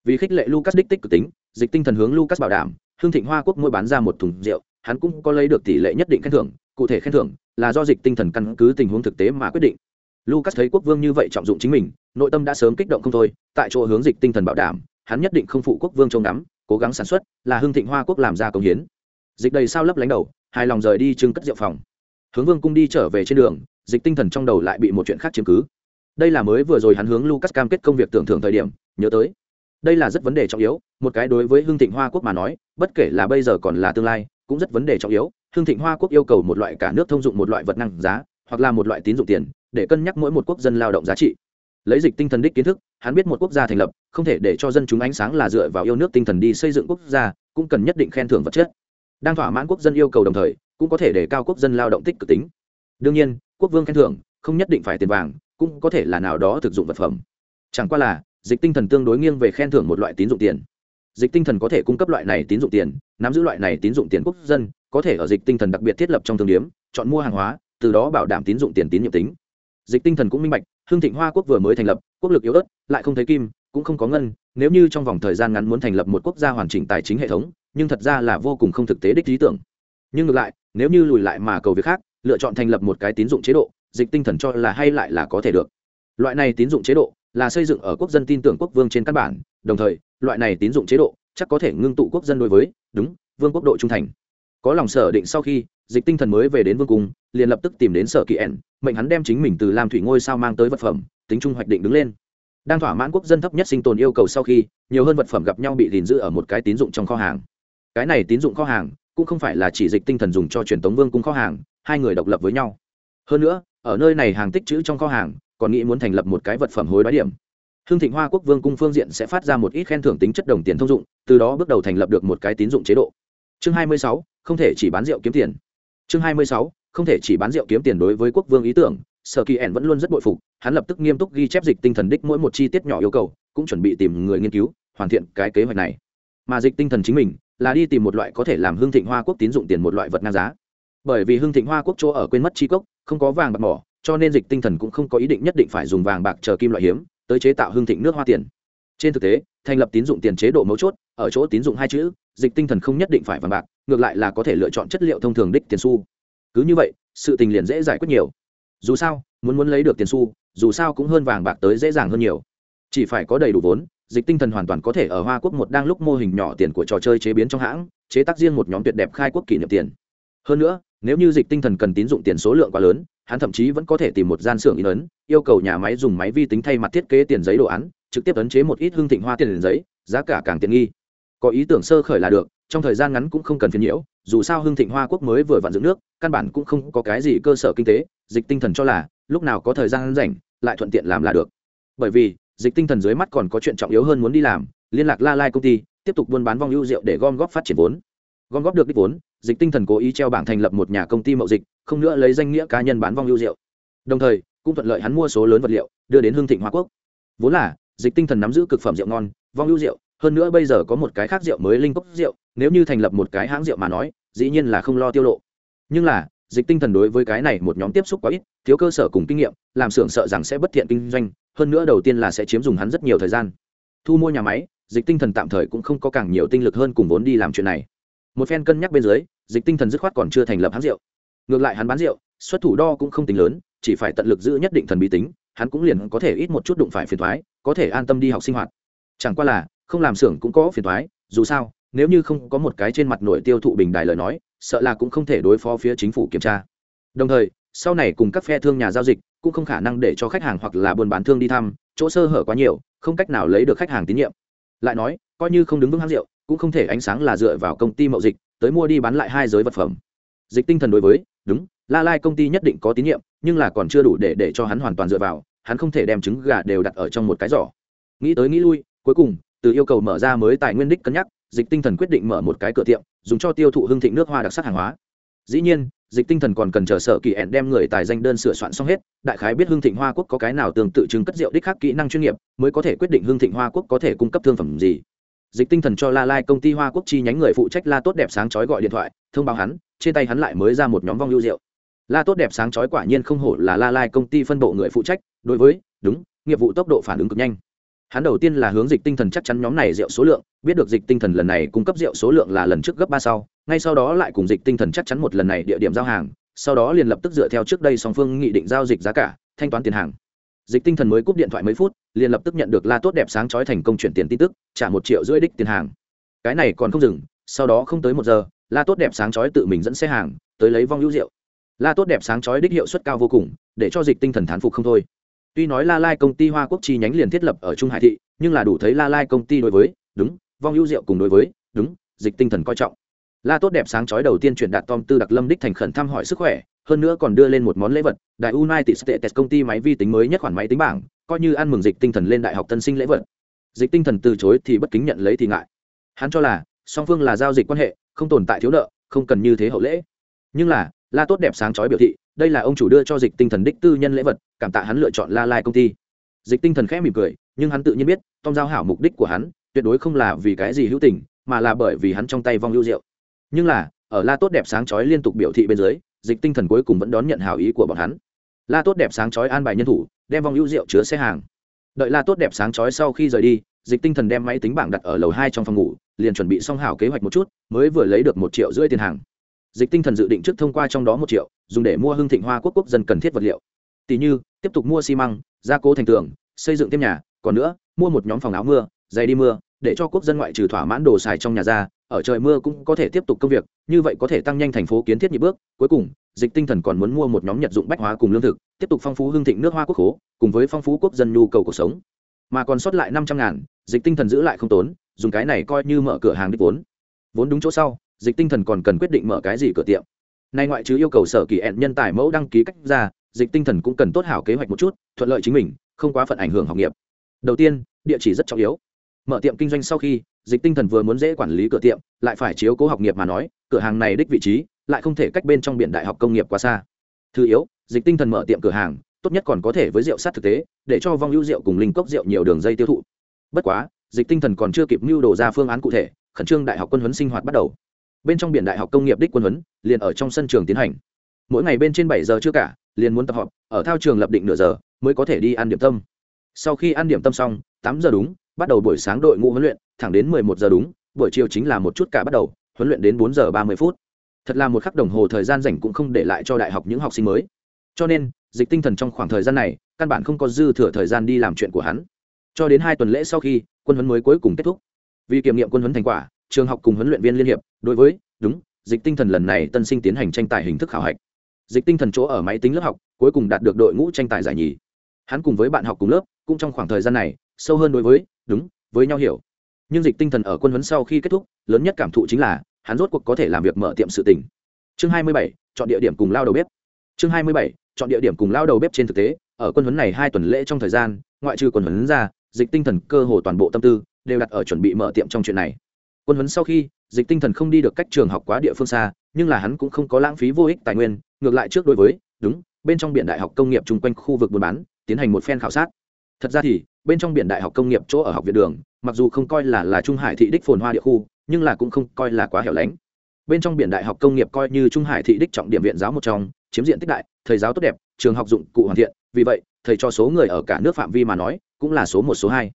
Vì khích lệ lucas đích tích cực tính, dịch tinh thần hướng lucas bảo đảm, hưng thịnh hoa quốc mỗi bán ra một thùng rượu, hắn cũng có lấy được tỷ lệ nhất định khen thưởng, cụ thể khen thưởng là do dịch tinh thần căn cứ tình huống thực tế mà quyết định lucas thấy quốc vương như vậy trọng dụng chính mình, nội tâm đã sớm kích động không thôi, tại chỗ hướng dịch tinh thần bảo đảm, hắn nhất định không phụ quốc vương trông ngắm, cố gắng sản xuất, là hưng thịnh hoa quốc làm ra công hiến. Dịch đầy sao lấp lánh đầu, hài lòng rời đi trưng cất rượu phòng. Hướng vương cung đi trở về trên đường, dịch tinh thần trong đầu lại bị một chuyện khác chiếm cứ. Đây là mới vừa rồi hắn hướng lucas cam kết công việc tưởng thưởng thời điểm, nhớ tới. Đây là rất vấn đề trọng yếu, một cái đối với hưng thịnh hoa quốc mà nói, bất kể là bây giờ còn là tương lai, cũng rất vấn đề trọng yếu. Hưng thịnh hoa quốc yêu cầu một loại cả nước thông dụng một loại vật năng giá hoặc là một loại tín dụng tiền, để cân nhắc mỗi một quốc dân lao động giá trị. Lấy dịch tinh thần đích kiến thức, hắn biết một quốc gia thành lập, không thể để cho dân chúng ánh sáng là dựa vào yêu nước tinh thần đi xây dựng quốc gia, cũng cần nhất định khen thưởng vật chất. Đang thỏa mãn quốc dân yêu cầu đồng thời, cũng có thể để cao quốc dân lao động tích cực tính. Đương nhiên, quốc vương khen thưởng, không nhất định phải tiền vàng, cũng có thể là nào đó thực dụng vật phẩm. Chẳng qua là, dịch tinh thần tương đối nghiêng về khen thưởng một loại tín dụng tiền. Dịch tinh thần có thể cung cấp loại này tín dụng tiền, nắm giữ loại này tín dụng tiền quốc dân, có thể ở dịch tinh thần đặc biệt thiết lập trong thương điếm, chọn mua hàng hóa từ đó bảo đảm tín dụng tiền tín nhiệm tính. Dịch tinh thần cũng minh bạch, hương thịnh hoa quốc vừa mới thành lập, quốc lực yếu ớt, lại không thấy kim, cũng không có ngân, nếu như trong vòng thời gian ngắn muốn thành lập một quốc gia hoàn chỉnh tài chính hệ thống, nhưng thật ra là vô cùng không thực tế đích lý tưởng. Nhưng ngược lại, nếu như lùi lại mà cầu việc khác, lựa chọn thành lập một cái tín dụng chế độ, dịch tinh thần cho là hay lại là có thể được. Loại này tín dụng chế độ là xây dựng ở quốc dân tin tưởng quốc vương trên căn bản, đồng thời, loại này tín dụng chế độ chắc có thể ngưng tụ quốc dân đối với, đúng, vương quốc độ trung thành. Có lòng sở định sau khi dịch tinh thần mới về đến vương cung liền lập tức tìm đến sở kỳ ẻn mệnh hắn đem chính mình từ làm thủy ngôi sao mang tới vật phẩm tính trung hoạch định đứng lên. Đang thỏa mãn quốc dân thấp nhất sinh tồn yêu cầu sau khi nhiều hơn vật phẩm gặp nhau bị gìn giữ ở một cái tín dụng trong kho hàng. Cái này tín dụng kho hàng cũng không phải là chỉ dịch tinh thần dùng cho truyền tống vương cung kho hàng hai người độc lập với nhau. Hơn nữa ở nơi này hàng tích chữ trong kho hàng còn nghĩ muốn thành lập một cái vật phẩm hối đoái điểm. Hương thịnh hoa quốc vương cung phương diện sẽ phát ra một ít khen thưởng tính chất đồng tiền thông dụng từ đó bước đầu thành lập được một cái tín dụng chế độ. Chương 26, không thể chỉ bán rượu kiếm tiền chương 26, không thể chỉ bán rượu kiếm tiền đối với quốc vương ý tưởng sở kỳ ẻn vẫn luôn rất bội phục hắn lập tức nghiêm túc ghi chép dịch tinh thần đích mỗi một chi tiết nhỏ yêu cầu cũng chuẩn bị tìm người nghiên cứu hoàn thiện cái kế hoạch này. Mà dịch tinh thần chính mình là đi tìm một loại có thể làm hương thịnh hoa quốc tín dụng tiền một loại vật ngang giá. Bởi vì hương thịnh hoa quốc chỗ ở quên mất chi cốc không có vàng bạc mỏ cho nên dịch tinh thần cũng không có ý định nhất định phải dùng vàng bạc chờ kim loại hiếm tới chế tạo hương thịnh nước hoa tiền. Trên thực tế thành lập tín dụng tiền chế độ mấu chốt ở chỗ tín dụng hai chữ dịch tinh thần không nhất định phải vàng bạc, ngược lại là có thể lựa chọn chất liệu thông thường đích tiền xu. Cứ như vậy, sự tình liền dễ giải quyết nhiều. Dù sao, muốn muốn lấy được tiền xu, dù sao cũng hơn vàng bạc tới dễ dàng hơn nhiều. Chỉ phải có đầy đủ vốn, dịch tinh thần hoàn toàn có thể ở hoa quốc một đang lúc mô hình nhỏ tiền của trò chơi chế biến trong hãng, chế tác riêng một nhóm tuyệt đẹp khai quốc kỷ niệm tiền. Hơn nữa, nếu như dịch tinh thần cần tín dụng tiền số lượng quá lớn, hắn thậm chí vẫn có thể tìm một gian xưởng in ấn, yêu cầu nhà máy dùng máy vi tính thay mặt thiết kế tiền giấy đồ án, trực tiếp ấn chế một ít hương thịnh hoa tiền giấy, giá cả càng tiện nghi có ý tưởng sơ khởi là được, trong thời gian ngắn cũng không cần phiền nhiễu, dù sao hương thịnh hoa quốc mới vừa vặn dựng nước, căn bản cũng không có cái gì cơ sở kinh tế, dịch tinh thần cho là, lúc nào có thời gian rảnh, lại thuận tiện làm là được. Bởi vì, dịch tinh thần dưới mắt còn có chuyện trọng yếu hơn muốn đi làm, liên lạc la lai công ty, tiếp tục buôn bán vong ưu rượu để gom góp phát triển vốn. Gom góp được đích vốn, dịch tinh thần cố ý treo bảng thành lập một nhà công ty mậu dịch, không nữa lấy danh nghĩa cá nhân bán vong ưu rượu. Đồng thời, cũng thuận lợi hắn mua số lớn vật liệu, đưa đến hương thịnh hoa quốc. Vốn là, dịch tinh thần nắm giữ cực phẩm rượu ngon, vong ưu rượu hơn nữa bây giờ có một cái khác rượu mới linh cốc rượu, nếu như thành lập một cái hãng rượu mà nói, dĩ nhiên là không lo tiêu lộ. Nhưng là, dịch tinh thần đối với cái này một nhóm tiếp xúc quá ít, thiếu cơ sở cùng kinh nghiệm, làm xưởng sợ rằng sẽ bất thiện kinh doanh, hơn nữa đầu tiên là sẽ chiếm dùng hắn rất nhiều thời gian. Thu mua nhà máy, dịch tinh thần tạm thời cũng không có càng nhiều tinh lực hơn cùng vốn đi làm chuyện này. Một phen cân nhắc bên dưới, dịch tinh thần dứt khoát còn chưa thành lập hãng rượu. Ngược lại hắn bán rượu, xuất thủ đo cũng không tính lớn, chỉ phải tận lực giữ nhất định thần bí tính, hắn cũng liền có thể ít một chút đụng phải phiền thoái, có thể an tâm đi học sinh hoạt. Chẳng qua là không làm xưởng cũng có phiền thoái, dù sao, nếu như không có một cái trên mặt nổi tiêu thụ bình đài lời nói, sợ là cũng không thể đối phó phía chính phủ kiểm tra. Đồng thời, sau này cùng các phe thương nhà giao dịch cũng không khả năng để cho khách hàng hoặc là buôn bán thương đi thăm, chỗ sơ hở quá nhiều, không cách nào lấy được khách hàng tín nhiệm. Lại nói, coi như không đứng vững hãng rượu, cũng không thể ánh sáng là dựa vào công ty mậu dịch, tới mua đi bán lại hai giới vật phẩm. Dịch tinh thần đối với, đúng, la lai công ty nhất định có tín nhiệm, nhưng là còn chưa đủ để để cho hắn hoàn toàn dựa vào, hắn không thể đem trứng gà đều đặt ở trong một cái giỏ. Nghĩ tới nghĩ lui, cuối cùng từ yêu cầu mở ra mới tài nguyên đích cân nhắc, dịch tinh thần quyết định mở một cái cửa tiệm, dùng cho tiêu thụ hương thịnh nước hoa đặc sắc hàng hóa. Dĩ nhiên, dịch tinh thần còn cần chờ sở kỳ ẹn đem người tài danh đơn sửa soạn xong hết, đại khái biết hương thịnh hoa quốc có cái nào tương tự chứng cất rượu đích khác kỹ năng chuyên nghiệp, mới có thể quyết định hương thịnh hoa quốc có thể cung cấp thương phẩm gì. Dịch tinh thần cho la lai công ty hoa quốc chi nhánh người phụ trách la tốt đẹp sáng chói gọi điện thoại, thông báo hắn, trên tay hắn lại mới ra một nhóm vong lưu rượu. La tốt đẹp sáng chói quả nhiên không hổ là la lai công ty phân bộ người phụ trách, đối với, đúng, nghiệp vụ tốc độ phản ứng cực nhanh hắn đầu tiên là hướng dịch tinh thần chắc chắn nhóm này rượu số lượng, biết được dịch tinh thần lần này cung cấp rượu số lượng là lần trước gấp ba sau, ngay sau đó lại cùng dịch tinh thần chắc chắn một lần này địa điểm giao hàng, sau đó liền lập tức dựa theo trước đây song phương nghị định giao dịch giá cả, thanh toán tiền hàng. Dịch tinh thần mới cúp điện thoại mấy phút, liền lập tức nhận được la tốt đẹp sáng chói thành công chuyển tiền tin tức, trả một triệu rưỡi đích tiền hàng. Cái này còn không dừng, sau đó không tới một giờ, la tốt đẹp sáng chói tự mình dẫn xe hàng, tới lấy vong hữu rượu. La tốt đẹp sáng chói đích hiệu suất cao vô cùng, để cho dịch tinh thần thán phục không thôi tuy nói la lai công ty hoa quốc chi nhánh liền thiết lập ở trung hải thị, nhưng là đủ thấy la lai công ty đối với, đúng, vong hữu rượu cùng đối với, đúng, dịch tinh thần coi trọng. La tốt đẹp sáng chói đầu tiên chuyển đạt tom tư đặc lâm đích thành khẩn thăm hỏi sức khỏe, hơn nữa còn đưa lên một món lễ vật, đại united states công ty máy vi tính mới nhất khoản máy tính bảng, coi như ăn mừng dịch tinh thần lên đại học tân sinh lễ vật. Dịch tinh thần từ chối thì bất kính nhận lấy thì ngại. Hắn cho là, song phương là giao dịch quan hệ, không tồn tại thiếu nợ, không cần như thế hậu lễ. Nhưng là la tốt đẹp sáng chói biểu thị, đây là ông chủ đưa cho dịch tinh thần đích tư nhân lễ vật, cảm tạ hắn lựa chọn la lai công ty. Dịch tinh thần khẽ mỉm cười, nhưng hắn tự nhiên biết, tom giao hảo mục đích của hắn, tuyệt đối không là vì cái gì hữu tình, mà là bởi vì hắn trong tay vong lưu rượu. Nhưng là, ở la tốt đẹp sáng chói liên tục biểu thị bên dưới, dịch tinh thần cuối cùng vẫn đón nhận hảo ý của bọn hắn. La tốt đẹp sáng chói an bài nhân thủ, đem vong hữu rượu chứa xe hàng. Đợi la tốt đẹp sáng chói sau khi rời đi, dịch tinh thần đem máy tính bảng đặt ở lầu hai trong phòng ngủ, liền chuẩn bị xong hảo kế hoạch một chút, mới vừa lấy được một triệu rưỡi tiền hàng dịch tinh thần dự định trước thông qua trong đó một triệu, dùng để mua hương thịnh hoa quốc quốc dân cần thiết vật liệu. Tỷ như, tiếp tục mua xi măng, gia cố thành tường, xây dựng thêm nhà, còn nữa, mua một nhóm phòng áo mưa, giày đi mưa, để cho quốc dân ngoại trừ thỏa mãn đồ xài trong nhà ra, ở trời mưa cũng có thể tiếp tục công việc, như vậy có thể tăng nhanh thành phố kiến thiết nhị bước. Cuối cùng, dịch tinh thần còn muốn mua một nhóm nhật dụng bách hóa cùng lương thực, tiếp tục phong phú hương thịnh nước hoa quốc khố, cùng với phong phú quốc dân nhu cầu cuộc sống. Mà còn sót lại năm trăm ngàn, dịch tinh thần giữ lại không tốn, dùng cái này coi như mở cửa hàng đích vốn. Vốn đúng chỗ sau dịch tinh thần còn cần quyết định mở cái gì cửa tiệm. Nay ngoại trừ yêu cầu sở kỳ ẹn nhân tài mẫu đăng ký cách ra, dịch tinh thần cũng cần tốt hảo kế hoạch một chút, thuận lợi chính mình, không quá phận ảnh hưởng học nghiệp. Đầu tiên, địa chỉ rất trọng yếu. Mở tiệm kinh doanh sau khi, dịch tinh thần vừa muốn dễ quản lý cửa tiệm, lại phải chiếu cố học nghiệp mà nói, cửa hàng này đích vị trí, lại không thể cách bên trong biển đại học công nghiệp quá xa. Thứ yếu, dịch tinh thần mở tiệm cửa hàng, tốt nhất còn có thể với rượu sát thực tế, để cho vong ưu rượu cùng linh cốc rượu nhiều đường dây tiêu thụ. Bất quá, dịch tinh thần còn chưa kịp mưu đồ ra phương án cụ thể, khẩn trương đại học quân huấn sinh hoạt bắt đầu bên trong biển đại học công nghiệp đích quân huấn, liền ở trong sân trường tiến hành. Mỗi ngày bên trên bảy giờ chưa cả, liền muốn tập họp, ở thao trường lập định nửa giờ, mới có thể đi ăn điểm tâm. Sau khi ăn điểm tâm xong, tám giờ đúng, bắt đầu buổi sáng đội ngũ huấn luyện, thẳng đến mười một giờ đúng, buổi chiều chính là một chút cả bắt đầu, huấn luyện đến bốn giờ ba mươi phút. Thật là một khắc đồng hồ thời gian rảnh cũng không để lại cho đại học những học sinh mới. Cho nên, dịch tinh thần trong khoảng thời gian này, căn bản không có dư thừa thời gian đi làm chuyện của hắn. Cho đến hai tuần lễ sau khi, quân huấn mới cuối cùng kết thúc. Vì kiểm nghiệm quân huấn thành quả trường học cùng huấn luyện viên liên hiệp đối với đúng dịch tinh thần lần này tân sinh tiến hành tranh tài hình thức khảo hạch. Dịch tinh thần chỗ ở máy tính lớp học cuối cùng đạt được đội ngũ tranh tài giải nhì. Hắn cùng với bạn học cùng lớp cũng trong khoảng thời gian này sâu hơn đối với đúng với nhau hiểu. Nhưng dịch tinh thần ở quân huấn sau khi kết thúc lớn nhất cảm thụ chính là hắn rốt cuộc có thể làm việc mở tiệm sự tình. Chương 27, chọn địa điểm cùng lao đầu bếp. Chương 27, chọn địa điểm cùng lao đầu bếp trên thực tế ở quân huấn này hai tuần lễ trong thời gian ngoại trừ quân huấn ra dịch tinh thần cơ hồ toàn bộ tâm tư đều đặt ở chuẩn bị mở tiệm trong chuyện này quân huấn sau khi, dịch tinh thần không đi được cách trường học quá địa phương xa, nhưng là hắn cũng không có lãng phí vô ích tài nguyên, ngược lại trước đối với, đúng, bên trong biển đại học công nghiệp chung quanh khu vực buôn bán, tiến hành một phen khảo sát. Thật ra thì, bên trong biển đại học công nghiệp chỗ ở học viện đường, mặc dù không coi là là trung hải thị đích phồn hoa địa khu, nhưng là cũng không coi là quá hẻo lánh. Bên trong biển đại học công nghiệp coi như trung hải thị đích trọng điểm viện giáo một trong, chiếm diện tích đại, thầy giáo tốt đẹp, trường học dụng cụ hoàn thiện, vì vậy, thầy cho số người ở cả nước phạm vi mà nói, cũng là số một, số hai.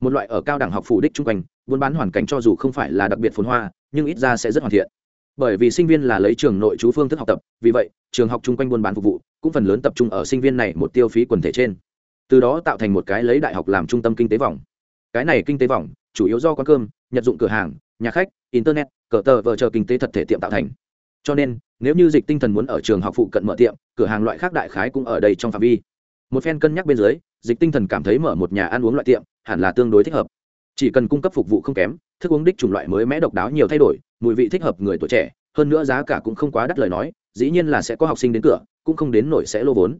Một loại ở cao đẳng học phủ đích chung quanh buôn bán hoàn cảnh cho dù không phải là đặc biệt phồn hoa, nhưng ít ra sẽ rất hoàn thiện. Bởi vì sinh viên là lấy trường nội trú phương thức học tập, vì vậy, trường học chung quanh buôn bán phục vụ, cũng phần lớn tập trung ở sinh viên này một tiêu phí quần thể trên. Từ đó tạo thành một cái lấy đại học làm trung tâm kinh tế vòng. Cái này kinh tế vòng, chủ yếu do quán cơm, nhật dụng cửa hàng, nhà khách, internet, cờ tờ vờ chờ kinh tế thật thể tiệm tạo thành. Cho nên, nếu như dịch tinh thần muốn ở trường học phụ cận mở tiệm, cửa hàng loại khác đại khái cũng ở đây trong phạm vi. Một phen cân nhắc bên dưới, dịch tinh thần cảm thấy mở một nhà ăn uống loại tiệm hẳn là tương đối thích hợp chỉ cần cung cấp phục vụ không kém, thức uống đích chủng loại mới mẽ độc đáo nhiều thay đổi, mùi vị thích hợp người tuổi trẻ, hơn nữa giá cả cũng không quá đắt lời nói, dĩ nhiên là sẽ có học sinh đến cửa, cũng không đến nổi sẽ lô vốn.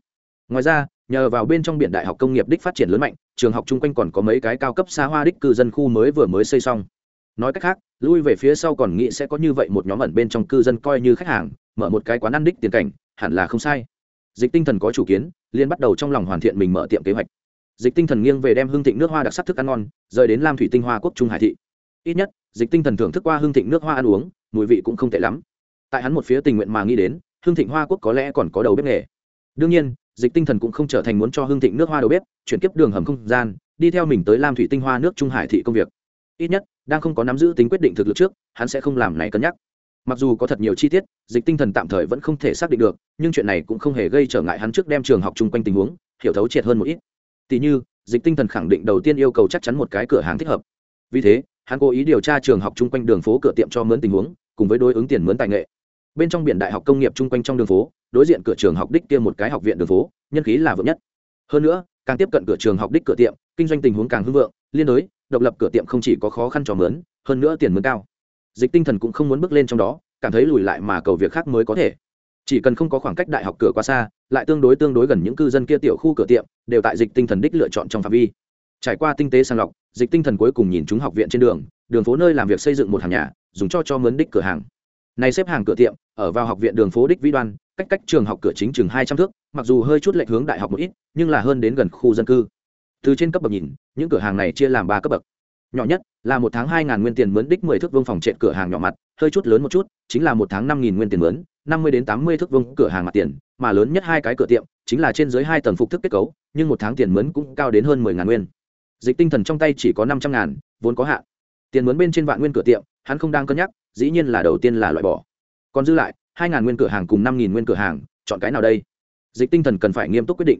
Ngoài ra, nhờ vào bên trong biển đại học công nghiệp đích phát triển lớn mạnh, trường học chung quanh còn có mấy cái cao cấp xa hoa đích cư dân khu mới vừa mới xây xong. Nói cách khác, lui về phía sau còn nghĩ sẽ có như vậy một nhóm ẩn bên trong cư dân coi như khách hàng, mở một cái quán ăn đích tiền cảnh, hẳn là không sai. Dịch tinh thần có chủ kiến liên bắt đầu trong lòng hoàn thiện mình mở tiệm kế hoạch dịch tinh thần nghiêng về đem hương thịnh nước hoa đặc sắc thức ăn ngon, rời đến lam thủy tinh hoa quốc trung hải thị. Ít nhất, dịch tinh thần thưởng thức qua hương thịnh nước hoa ăn uống, mùi vị cũng không tệ lắm. Tại hắn một phía tình nguyện mà nghĩ đến, hương thịnh hoa quốc có lẽ còn có đầu bếp nghề. Đương nhiên, dịch tinh thần cũng không trở thành muốn cho hương thịnh nước hoa đầu bếp, chuyển kiếp đường hầm không gian, đi theo mình tới lam thủy tinh hoa nước trung hải thị công việc. Ít nhất, đang không có nắm giữ tính quyết định thực lực trước, hắn sẽ không làm này cân nhắc. Mặc dù có thật nhiều chi tiết, dịch tinh thần tạm thời vẫn không thể xác định được, nhưng chuyện này cũng không hề gây trở ngại hắn trước đem trường học chung quanh tình huống, hiểu thấu triệt hơn một ít. Tỷ như, dịch tinh thần khẳng định đầu tiên yêu cầu chắc chắn một cái cửa hàng thích hợp. Vì thế, hắn cố ý điều tra trường học chung quanh đường phố cửa tiệm cho mướn tình huống, cùng với đối ứng tiền mướn tài nghệ. Bên trong biển đại học công nghiệp chung quanh trong đường phố, đối diện cửa trường học đích kia một cái học viện đường phố, nhân khí là vượng nhất. Hơn nữa, càng tiếp cận cửa trường học đích cửa tiệm, kinh doanh tình huống càng hưng vượng, liên đối, độc lập cửa tiệm không chỉ có khó khăn cho mướn, hơn nữa tiền mướn cao. Dịch tinh thần cũng không muốn bước lên trong đó, cảm thấy lùi lại mà cầu việc khác mới có thể. Chỉ cần không có khoảng cách đại học cửa quá xa lại tương đối tương đối gần những cư dân kia tiểu khu cửa tiệm, đều tại dịch tinh thần đích lựa chọn trong phạm vi. Trải qua tinh tế sàng lọc, dịch tinh thần cuối cùng nhìn chúng học viện trên đường đường phố nơi làm việc xây dựng một hàng nhà, dùng cho cho mướn đích cửa hàng. Này xếp hàng cửa tiệm, ở vào học viện đường phố đích vĩ đoan, cách cách trường học cửa chính chừng hai trăm thước, mặc dù hơi chút lệch hướng đại học một ít, nhưng là hơn đến gần khu dân cư. Từ trên cấp bậc nhìn, những cửa hàng này chia làm ba cấp bậc. Nhỏ nhất, là một tháng hai ngàn nguyên tiền mướn đích mười thước vương phòng trệ cửa hàng nhỏ mặt, hơi chút lớn một chút, chính là một tháng năm nghìn nguyên tiền mướn năm mươi đến tám mươi thước vương cửa hàng mặt tiền, mà lớn nhất hai cái cửa tiệm chính là trên dưới hai tầng phục thức kết cấu, nhưng một tháng tiền mướn cũng cao đến hơn mười ngàn nguyên. Dịch tinh thần trong tay chỉ có năm trăm ngàn, vốn có hạn. Tiền mướn bên trên vạn nguyên cửa tiệm, hắn không đang cân nhắc, dĩ nhiên là đầu tiên là loại bỏ. Còn dư lại, hai ngàn nguyên cửa hàng cùng năm nghìn nguyên cửa hàng, chọn cái nào đây? Dịch tinh thần cần phải nghiêm túc quyết định.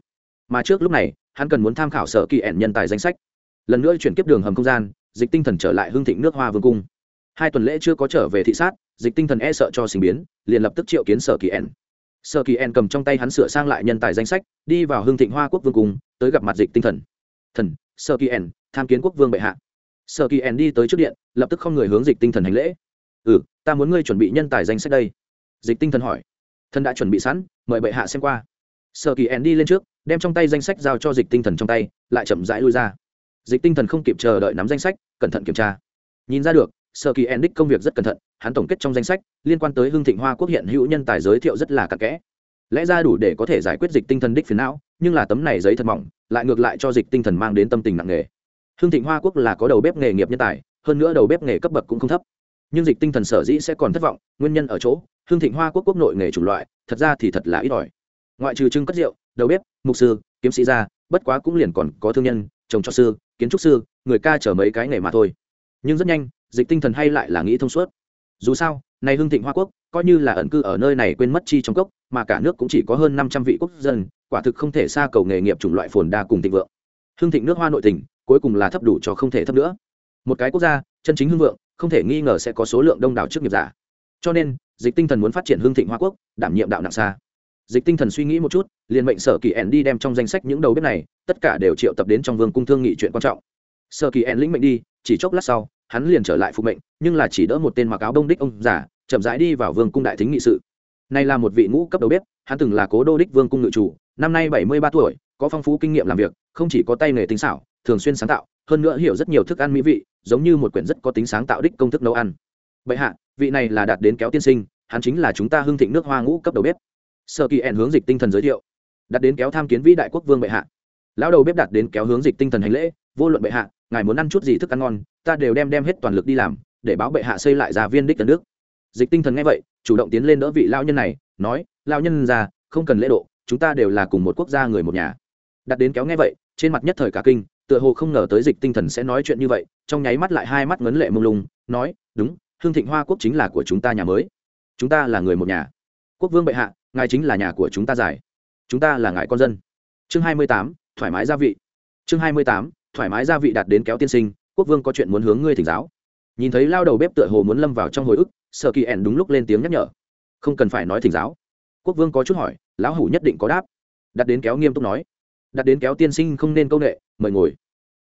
Mà trước lúc này, hắn cần muốn tham khảo sở kỳ ẻn nhân tài danh sách. Lần nữa chuyển kiếp đường hầm không gian, dịch tinh thần trở lại hương thịnh nước hoa vương cung. Hai tuần lễ chưa có trở về thị sát dịch tinh thần e sợ cho sinh biến, liền lập tức triệu kiến sở kỳ ẻn sở kỳ ẻn cầm trong tay hắn sửa sang lại nhân tài danh sách, đi vào hương thịnh hoa quốc vương cung, tới gặp mặt dịch tinh thần. Thần, sở kỳ ẻn tham kiến quốc vương bệ hạ. Sở kỳ ẻn đi tới trước điện, lập tức không người hướng dịch tinh thần hành lễ. Ừ ta muốn ngươi chuẩn bị nhân tài danh sách đây. Dịch tinh thần hỏi. Thần đã chuẩn bị sẵn, mời bệ hạ xem qua. Sở kỳ ẻn đi lên trước, đem trong tay danh sách giao cho dịch tinh thần trong tay, lại chậm rãi lui ra. Dịch tinh thần không kịp chờ đợi nắm danh sách, cẩn thận kiểm tra. Nhìn ra được sở kỳ Endic công việc rất cẩn thận hắn tổng kết trong danh sách liên quan tới hưng thịnh hoa quốc hiện hữu nhân tài giới thiệu rất là cặn kẽ. Lẽ ra đủ để có thể giải quyết dịch tinh thần đích phiền não nhưng là tấm này giấy thật mỏng lại ngược lại cho dịch tinh thần mang đến tâm tình nặng nề. Hưng thịnh hoa quốc là có đầu bếp nghề nghiệp nhân tài hơn nữa đầu bếp nghề cấp bậc cũng không thấp. Nhưng dịch tinh thần sở dĩ sẽ còn thất vọng nguyên nhân ở chỗ hương thịnh hoa quốc quốc nội nghề chủng loại thật ra thì thật là ít ỏi. Ngoại trừ trưng cất rượu đầu bếp mục sư kiếm sĩ gia, bất quá cũng liền còn có thương nhân trồng cho sư kiến trúc sư người ca chở mấy cái nghề mà thôi. Nhưng rất nhanh dịch tinh thần hay lại là nghĩ thông suốt. Dù sao, này hương thịnh hoa quốc, coi như là ẩn cư ở nơi này quên mất chi trong cốc, mà cả nước cũng chỉ có hơn năm trăm vị quốc dân, quả thực không thể xa cầu nghề nghiệp chủng loại phồn đa cùng thịnh vượng. Hương thịnh nước hoa nội tỉnh, cuối cùng là thấp đủ cho không thể thấp nữa. Một cái quốc gia, chân chính hương vượng, không thể nghi ngờ sẽ có số lượng đông đảo chức nghiệp giả. Cho nên, dịch tinh thần muốn phát triển hương thịnh hoa quốc, đảm nhiệm đạo nặng xa. Dịch tinh thần suy nghĩ một chút, liền mệnh sở kỳ ẻn đi đem trong danh sách những đầu bếp này, tất cả đều triệu tập đến trong vương cung thương nghị chuyện quan trọng. Sở kỳ ẻn lĩnh mệnh đi, chỉ chốc lát sau hắn liền trở lại phục mệnh, nhưng là chỉ đỡ một tên mặc áo bông đích ông giả chậm rãi đi vào vương cung đại thính nghị sự. Này là một vị ngũ cấp đầu bếp, hắn từng là cố đô đích vương cung ngự chủ, năm nay bảy mươi ba tuổi, có phong phú kinh nghiệm làm việc, không chỉ có tay nghề tinh xảo, thường xuyên sáng tạo, hơn nữa hiểu rất nhiều thức ăn mỹ vị, giống như một quyển rất có tính sáng tạo đích công thức nấu ăn. Vậy hạ, vị này là đạt đến kéo tiên sinh, hắn chính là chúng ta hưng thịnh nước hoa ngũ cấp đầu bếp. Sơ kỳ ẹn hướng dịch tinh thần giới thiệu. Đạt đến kéo tham kiến vĩ đại quốc vương bệ hạ. Lão đầu bếp đạt đến kéo hướng dịch tinh thần hành lễ, vô luận bệ hạ, ngài muốn ăn chút gì thức ăn ngon ta đều đem đem hết toàn lực đi làm, để báo bệ hạ xây lại già viên đích tần nước dịch tinh thần nghe vậy, chủ động tiến lên đỡ vị lao nhân này, nói lao nhân ra không cần lễ độ, chúng ta đều là cùng một quốc gia người một nhà. Đặt đến kéo nghe vậy, trên mặt nhất thời cả kinh, tựa hồ không ngờ tới dịch tinh thần sẽ nói chuyện như vậy, trong nháy mắt lại hai mắt ngấn lệ mông lung, nói, đúng, hương thịnh hoa quốc chính là của chúng ta nhà mới. Chúng ta là người một nhà. Quốc vương bệ hạ, ngài chính là nhà của chúng ta giải. Chúng ta là ngài con dân. Chương hai mươi tám, thoải mái gia vị. Chương hai mươi tám, thoải mái gia vị đạt đến kéo tiên sinh quốc vương có chuyện muốn hướng ngươi thỉnh giáo. Nhìn thấy lao đầu bếp tựa hồ muốn lâm vào trong hồi ức sợ kỳ ẻn đúng lúc lên tiếng nhắc nhở. Không cần phải nói thỉnh giáo. Quốc vương có chút hỏi, lão hủ nhất định có đáp. Đặt đến kéo nghiêm túc nói. Đặt đến kéo tiên sinh không nên công nghệ mời ngồi.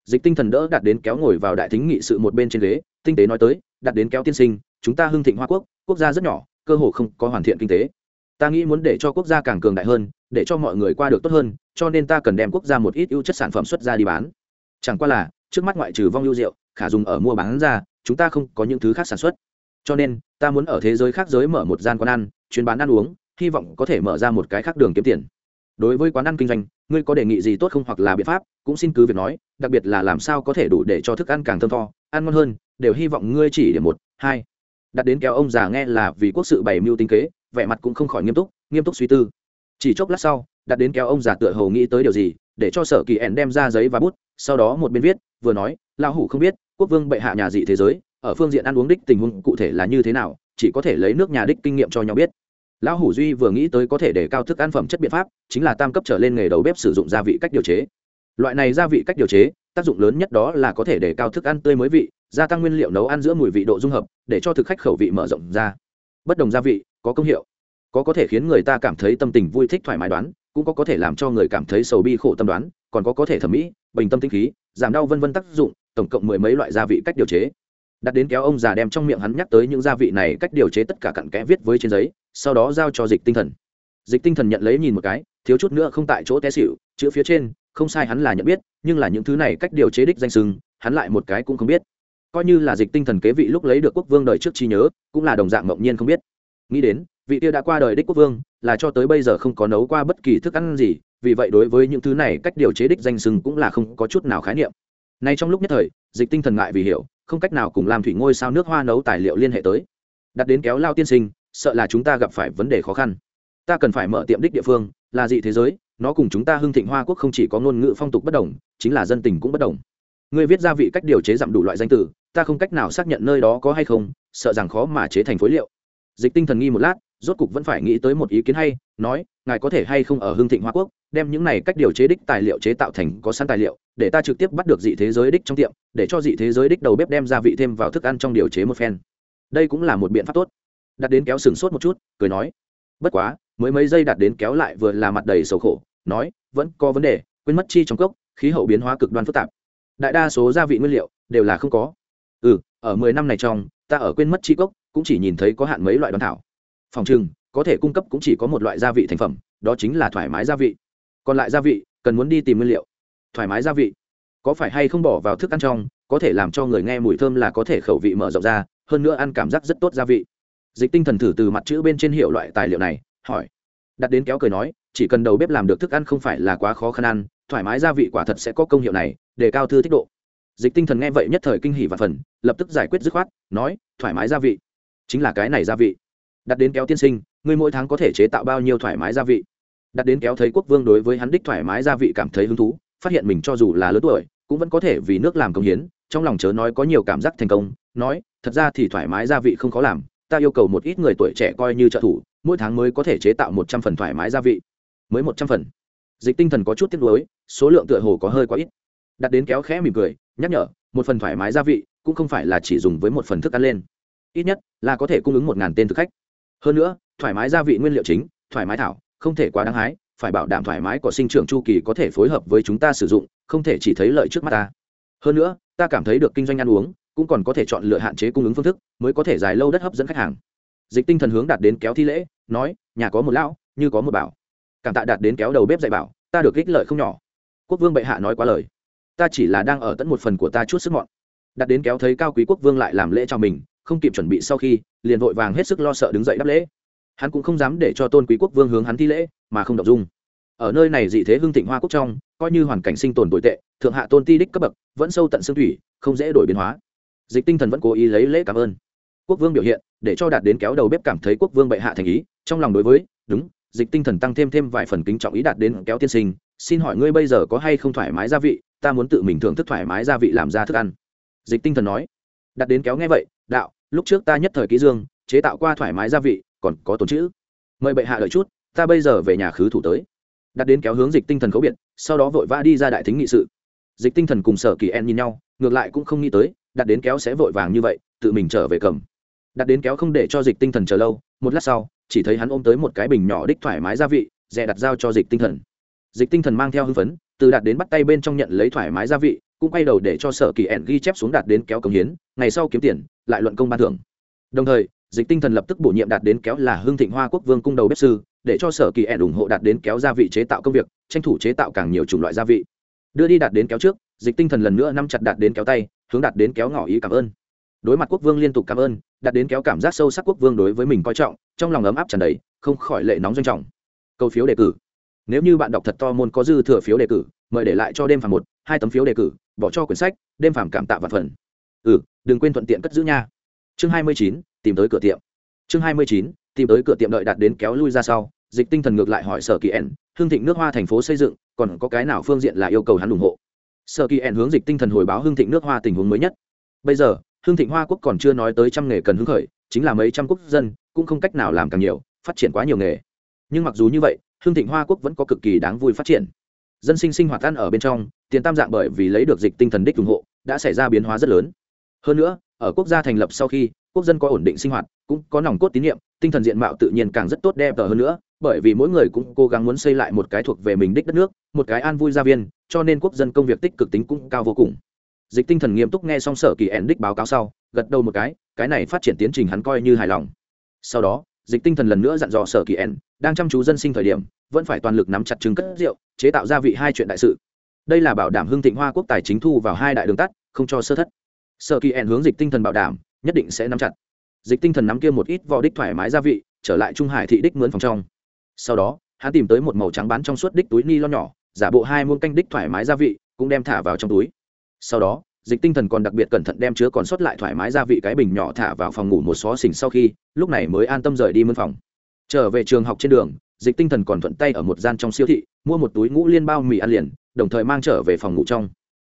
Dịch tinh thần đỡ đặt đến kéo ngồi vào đại thính nghị sự một bên trên ghế, tinh tế nói tới, đặt đến kéo tiên sinh, chúng ta hưng thịnh hoa quốc quốc gia rất nhỏ, cơ hồ không có hoàn thiện kinh tế. Ta nghĩ muốn để cho quốc gia càng cường đại hơn, để cho mọi người qua được tốt hơn, cho nên ta cần đem quốc gia một ít ưu chất sản phẩm xuất ra đi bán. Chẳng qua là trước mắt ngoại trừ vong lưu rượu, khả dùng ở mua bán ra, chúng ta không có những thứ khác sản xuất. Cho nên, ta muốn ở thế giới khác giới mở một gian quán ăn, chuyên bán ăn uống, hy vọng có thể mở ra một cái khác đường kiếm tiền. Đối với quán ăn kinh doanh, ngươi có đề nghị gì tốt không hoặc là biện pháp, cũng xin cứ việc nói, đặc biệt là làm sao có thể đủ để cho thức ăn càng thơm tho, ăn ngon hơn, đều hy vọng ngươi chỉ điểm một, hai. Đặt đến kéo ông già nghe là vì quốc sự bày mưu tinh kế, vẻ mặt cũng không khỏi nghiêm túc nghiêm túc suy tư. Chỉ chốc lát sau, đặt đến kéo ông già tựa hầu nghĩ tới điều gì, để cho sở kỳ ẻn đem ra giấy và bút, sau đó một bên viết vừa nói, lão hủ không biết, quốc vương bệ hạ nhà dị thế giới, ở phương diện ăn uống đích tình huống cụ thể là như thế nào, chỉ có thể lấy nước nhà đích kinh nghiệm cho nhau biết. Lão hủ duy vừa nghĩ tới có thể để cao thức ăn phẩm chất biện pháp, chính là tam cấp trở lên nghề đầu bếp sử dụng gia vị cách điều chế. Loại này gia vị cách điều chế, tác dụng lớn nhất đó là có thể để cao thức ăn tươi mới vị, gia tăng nguyên liệu nấu ăn giữa mùi vị độ dung hợp, để cho thực khách khẩu vị mở rộng ra. Bất đồng gia vị, có công hiệu. Có có thể khiến người ta cảm thấy tâm tình vui thích thoải mái đoán, cũng có có thể làm cho người cảm thấy sầu bi khổ tâm đoán, còn có có thể thẩm mỹ, bình tâm tinh khí giảm đau vân vân tác dụng, tổng cộng mười mấy loại gia vị cách điều chế. Đặt đến kéo ông già đem trong miệng hắn nhắc tới những gia vị này cách điều chế tất cả cặn kẽ viết với trên giấy, sau đó giao cho dịch tinh thần. Dịch tinh thần nhận lấy nhìn một cái, thiếu chút nữa không tại chỗ té xịu chữ phía trên, không sai hắn là nhận biết, nhưng là những thứ này cách điều chế đích danh sừng hắn lại một cái cũng không biết. Coi như là dịch tinh thần kế vị lúc lấy được quốc vương đời trước chi nhớ, cũng là đồng dạng mộng nhiên không biết. Nghĩ đến, vị kia đã qua đời đích quốc vương, là cho tới bây giờ không có nấu qua bất kỳ thức ăn gì vì vậy đối với những thứ này cách điều chế đích danh sừng cũng là không có chút nào khái niệm. Nay trong lúc nhất thời, dịch tinh thần ngại vì hiểu, không cách nào cùng làm thủy ngôi sao nước hoa nấu tài liệu liên hệ tới. Đặt đến kéo lao tiên sinh, sợ là chúng ta gặp phải vấn đề khó khăn. Ta cần phải mở tiệm đích địa phương, là dị thế giới, nó cùng chúng ta hưng thịnh hoa quốc không chỉ có ngôn ngữ phong tục bất đồng, chính là dân tình cũng bất đồng. Người viết gia vị cách điều chế giảm đủ loại danh từ, ta không cách nào xác nhận nơi đó có hay không, sợ rằng khó mà chế thành phối liệu. Dịch tinh thần nghi một lát rốt cục vẫn phải nghĩ tới một ý kiến hay, nói, ngài có thể hay không ở hưng thịnh hoa quốc, đem những này cách điều chế đích tài liệu chế tạo thành có sẵn tài liệu, để ta trực tiếp bắt được dị thế giới đích trong tiệm, để cho dị thế giới đích đầu bếp đem gia vị thêm vào thức ăn trong điều chế một phen. Đây cũng là một biện pháp tốt. Đặt đến kéo sừng sốt một chút, cười nói, bất quá, mới mấy giây đặt đến kéo lại vừa là mặt đầy sầu khổ, nói, vẫn có vấn đề, quên mất chi trong cốc, khí hậu biến hóa cực đoan phức tạp. Đại đa số gia vị nguyên liệu đều là không có. Ừ ở mười năm này trong, ta ở quên mất chi cốc, cũng chỉ nhìn thấy có hạn mấy loại đoán thảo phòng trừng có thể cung cấp cũng chỉ có một loại gia vị thành phẩm, đó chính là thoải mái gia vị. Còn lại gia vị, cần muốn đi tìm nguyên liệu. Thoải mái gia vị. Có phải hay không bỏ vào thức ăn trong, có thể làm cho người nghe mùi thơm là có thể khẩu vị mở rộng ra, hơn nữa ăn cảm giác rất tốt gia vị. Dịch tinh thần thử từ mặt chữ bên trên hiệu loại tài liệu này, hỏi. Đặt đến kéo cười nói, chỉ cần đầu bếp làm được thức ăn không phải là quá khó khăn ăn, thoải mái gia vị quả thật sẽ có công hiệu này để cao thư thích độ. Dịch tinh thần nghe vậy nhất thời kinh hỉ và phần, lập tức giải quyết dứt khoát, nói, thoải mái gia vị. Chính là cái này gia vị đặt đến kéo tiên sinh, ngươi mỗi tháng có thể chế tạo bao nhiêu thoải mái gia vị? Đặt đến kéo thấy quốc vương đối với hắn đích thoải mái gia vị cảm thấy hứng thú, phát hiện mình cho dù là lớn tuổi, cũng vẫn có thể vì nước làm công hiến, trong lòng chớ nói có nhiều cảm giác thành công, nói, thật ra thì thoải mái gia vị không khó làm, ta yêu cầu một ít người tuổi trẻ coi như trợ thủ, mỗi tháng mới có thể chế tạo một trăm phần thoải mái gia vị. Mới một trăm phần. Dịch tinh thần có chút tiếc nuối, số lượng tựa hồ có hơi quá ít. Đặt đến kéo khẽ mỉm cười, nhắc nhở, một phần thoải mái gia vị cũng không phải là chỉ dùng với một phần thức ăn lên. Ít nhất là có thể cung ứng một ngàn tên thực khách hơn nữa, thoải mái gia vị nguyên liệu chính, thoải mái thảo, không thể quá đáng hái, phải bảo đảm thoải mái của sinh trưởng chu kỳ có thể phối hợp với chúng ta sử dụng, không thể chỉ thấy lợi trước mắt ta. Hơn nữa, ta cảm thấy được kinh doanh ăn uống, cũng còn có thể chọn lựa hạn chế cung ứng phương thức, mới có thể dài lâu đất hấp dẫn khách hàng. Dịch tinh thần hướng đạt đến kéo thi lễ, nói, nhà có một lão, như có một bảo. Cảm tạ đạt đến kéo đầu bếp dạy bảo, ta được ích lợi không nhỏ. Quốc vương bệ hạ nói quá lời. Ta chỉ là đang ở tận một phần của ta chút sức mọn. Đạt đến kéo thấy cao quý quốc vương lại làm lễ cho mình, không kịp chuẩn bị sau khi liền vội vàng hết sức lo sợ đứng dậy đáp lễ. Hắn cũng không dám để cho tôn quý quốc vương hướng hắn thi lễ, mà không đọc dung. Ở nơi này dị thế hưng thịnh hoa quốc trong, coi như hoàn cảnh sinh tồn tồi tệ, thượng hạ tôn ti đích cấp bậc, vẫn sâu tận xương thủy, không dễ đổi biến hóa. Dịch tinh thần vẫn cố ý lấy lễ cảm ơn. Quốc vương biểu hiện, để cho đạt đến kéo đầu bếp cảm thấy quốc vương bệ hạ thành ý, trong lòng đối với, đúng, dịch tinh thần tăng thêm thêm vài phần kính trọng ý đạt đến kéo tiên sinh, xin hỏi ngươi bây giờ có hay không thoải mái gia vị, ta muốn tự mình thưởng thức thoải mái gia vị làm ra thức ăn. Dịch tinh thần nói. Đạt đến kéo nghe vậy, đạo lúc trước ta nhất thời ký dương, chế tạo qua thoải mái gia vị, còn có tồn chữ. Mời bệ hạ đợi chút, ta bây giờ về nhà khứ thủ tới. Đặt đến kéo hướng dịch tinh thần khấu biệt, sau đó vội vã đi ra đại thính nghị sự. Dịch tinh thần cùng sở kỳ en nhìn nhau, ngược lại cũng không nghĩ tới, đặt đến kéo sẽ vội vàng như vậy, tự mình trở về cầm. Đặt đến kéo không để cho dịch tinh thần chờ lâu, một lát sau, chỉ thấy hắn ôm tới một cái bình nhỏ đích thoải mái gia vị dè đặt giao cho dịch tinh thần. Dịch tinh thần mang theo hưng phấn từ đạt đến bắt tay bên trong nhận lấy thoải mái gia vị, cũng quay đầu để cho sở kỳ ẻn ghi chép xuống đạt đến kéo công hiến, ngày sau kiếm tiền, lại luận công ban thưởng. Đồng thời, dịch tinh thần lập tức bổ nhiệm đạt đến kéo là hương thịnh hoa quốc vương cung đầu bếp sư, để cho sở kỳ ẻn ủng hộ đạt đến kéo gia vị chế tạo công việc, tranh thủ chế tạo càng nhiều chủng loại gia vị. Đưa đi đạt đến kéo trước, dịch tinh thần lần nữa nắm chặt đạt đến kéo tay, hướng đạt đến kéo ngỏ ý cảm ơn. Đối mặt quốc vương liên tục cảm ơn, đạt đến kéo cảm giác sâu sắc quốc vương đối với mình coi trọng, trong lòng ấm áp tràn đầy, không khỏi lệ nóng doanh trọng. Câu phiếu đề cử nếu như bạn đọc thật to môn có dư thừa phiếu đề cử, mời để lại cho đêm phàm một, hai tấm phiếu đề cử, bỏ cho quyển sách, đêm phàm cảm tạ và phần. Ừ đừng quên thuận tiện cất giữ nha. Chương hai mươi chín, tìm tới cửa tiệm. Chương hai mươi chín, tìm tới cửa tiệm đợi đạt đến kéo lui ra sau, dịch tinh thần ngược lại hỏi sở kỳ ẻn hương thịnh nước hoa thành phố xây dựng, còn có cái nào phương diện là yêu cầu hắn ủng hộ? Sở kỳ ẻn hướng dịch tinh thần hồi báo hương thịnh nước hoa tình huống mới nhất. Bây giờ, hương thịnh hoa quốc còn chưa nói tới trăm nghề cần hứng khởi, chính là mấy trăm quốc dân, cũng không cách nào làm càng nhiều, phát triển quá nhiều nghề. Nhưng mặc dù như vậy hương thịnh hoa quốc vẫn có cực kỳ đáng vui phát triển. Dân sinh sinh hoạt ăn ở bên trong, tiền tam dạng bởi vì lấy được dịch tinh thần đích ủng hộ, đã xảy ra biến hóa rất lớn. Hơn nữa, ở quốc gia thành lập sau khi, quốc dân có ổn định sinh hoạt, cũng có nòng cốt tín nhiệm, tinh thần diện mạo tự nhiên càng rất tốt đẹp hơn nữa, bởi vì mỗi người cũng cố gắng muốn xây lại một cái thuộc về mình đích đất nước, một cái an vui gia viên, cho nên quốc dân công việc tích cực tính cũng cao vô cùng. Dịch tinh thần nghiêm túc nghe xong sở kỳ ẻn đích báo cáo sau, gật đầu một cái cái này phát triển tiến trình hắn coi như hài lòng. Sau đó dịch tinh thần lần nữa dặn dò sở kỳ ẻn, đang chăm chú dân sinh thời điểm, vẫn phải toàn lực nắm chặt trứng cất rượu, chế tạo gia vị hai chuyện đại sự. Đây là bảo đảm hưng thịnh hoa quốc tài chính thu vào hai đại đường tắt, không cho sơ thất. Sở kỳ ẻn hướng dịch tinh thần bảo đảm, nhất định sẽ nắm chặt. Dịch tinh thần nắm kia một ít vò đích thoải mái gia vị, trở lại trung hải thị đích mướn phòng trong. Sau đó, hắn tìm tới một màu trắng bán trong suốt đích túi ni lo nhỏ, giả bộ hai muôn canh đích thoải mái gia vị, cũng đem thả vào trong túi. Sau đó dịch tinh thần còn đặc biệt cẩn thận đem chứa còn sót lại thoải mái gia vị cái bình nhỏ thả vào phòng ngủ một xó xỉnh sau khi, lúc này mới an tâm rời đi mân phòng. Trở về trường học trên đường, dịch tinh thần còn thuận tay ở một gian trong siêu thị, mua một túi ngũ liên bao mì ăn liền, đồng thời mang trở về phòng ngủ trong.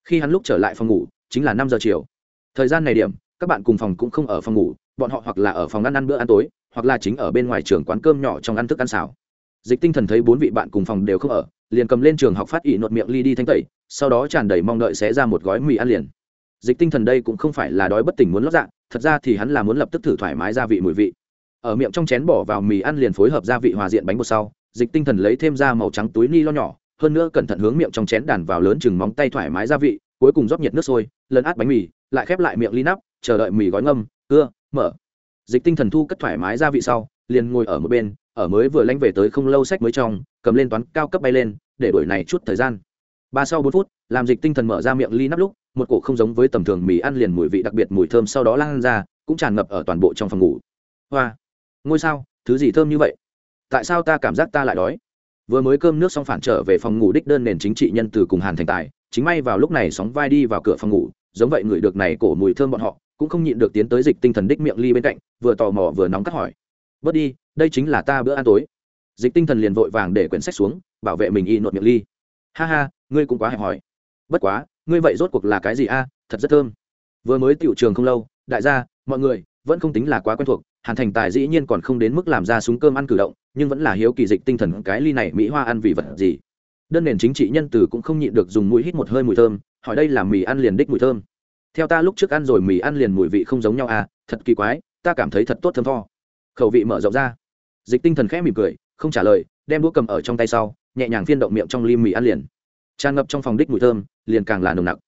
Khi hắn lúc trở lại phòng ngủ, chính là năm giờ chiều. Thời gian này điểm, các bạn cùng phòng cũng không ở phòng ngủ, bọn họ hoặc là ở phòng ăn ăn bữa ăn tối, hoặc là chính ở bên ngoài trường quán cơm nhỏ trong ăn thức ăn xào. Dịch tinh thần thấy bốn vị bạn cùng phòng đều không ở liền cầm lên trường học phát ỉ nột miệng ly đi thanh tẩy, sau đó tràn đầy mong đợi sẽ ra một gói mì ăn liền. Dịch tinh thần đây cũng không phải là đói bất tỉnh muốn lót dạ thật ra thì hắn là muốn lập tức thử thoải mái gia vị mùi vị. Ở miệng trong chén bỏ vào mì ăn liền phối hợp gia vị hòa diện bánh bột sau, dịch tinh thần lấy thêm ra màu trắng túi ni lo nhỏ, hơn nữa cẩn thận hướng miệng trong chén đàn vào lớn chừng móng tay thoải mái gia vị, cuối cùng rót nhiệt nước sôi lấn át bánh mì, lại khép lại miệng ly nắp, chờ đợi mì gói ngâm, ưa, mở. Dịch tinh thần thu cất thoải mái gia vị sau, liền ngồi ở một bên ở mới vừa lanh về tới không lâu sách mới trong, cầm lên toán cao cấp bay lên, để đổi này chút thời gian. Ba sau bốn phút, làm dịch tinh thần mở ra miệng ly nắp lúc, một cổ không giống với tầm thường mì ăn liền mùi vị đặc biệt mùi thơm sau đó lan ra, cũng tràn ngập ở toàn bộ trong phòng ngủ. Hoa, ngôi sao, thứ gì thơm như vậy? Tại sao ta cảm giác ta lại đói? Vừa mới cơm nước xong phản trở về phòng ngủ đích đơn nền chính trị nhân từ cùng hàn thành tài, chính may vào lúc này sóng vai đi vào cửa phòng ngủ, giống vậy người được này cổ mùi thơm bọn họ, cũng không nhịn được tiến tới dịch tinh thần đích miệng ly bên cạnh, vừa tò mò vừa nóng cắt hỏi bớt đi, đây chính là ta bữa ăn tối. Dịch tinh thần liền vội vàng để quyển sách xuống, bảo vệ mình y nột miệng ly. Ha ha, ngươi cũng quá hẹp hòi. Bất quá, ngươi vậy rốt cuộc là cái gì a? Thật rất thơm. Vừa mới tiểu trường không lâu, đại gia, mọi người, vẫn không tính là quá quen thuộc, hàn thành tài dĩ nhiên còn không đến mức làm ra súng cơm ăn cử động, nhưng vẫn là hiếu kỳ dịch tinh thần cái ly này mỹ hoa ăn vì vật gì. Đơn nền chính trị nhân từ cũng không nhịn được dùng mũi hít một hơi mùi thơm, hỏi đây là mì ăn liền đích mùi thơm. Theo ta lúc trước ăn rồi mì ăn liền mùi vị không giống nhau à thật kỳ quái, ta cảm thấy thật tốt thơm tho khẩu vị mở rộng ra. Dịch tinh thần khẽ mỉm cười, không trả lời, đem đũa cầm ở trong tay sau, nhẹ nhàng phiên động miệng trong ly mì ăn liền. Tràn ngập trong phòng đích mùi thơm, liền càng là nồng nặc.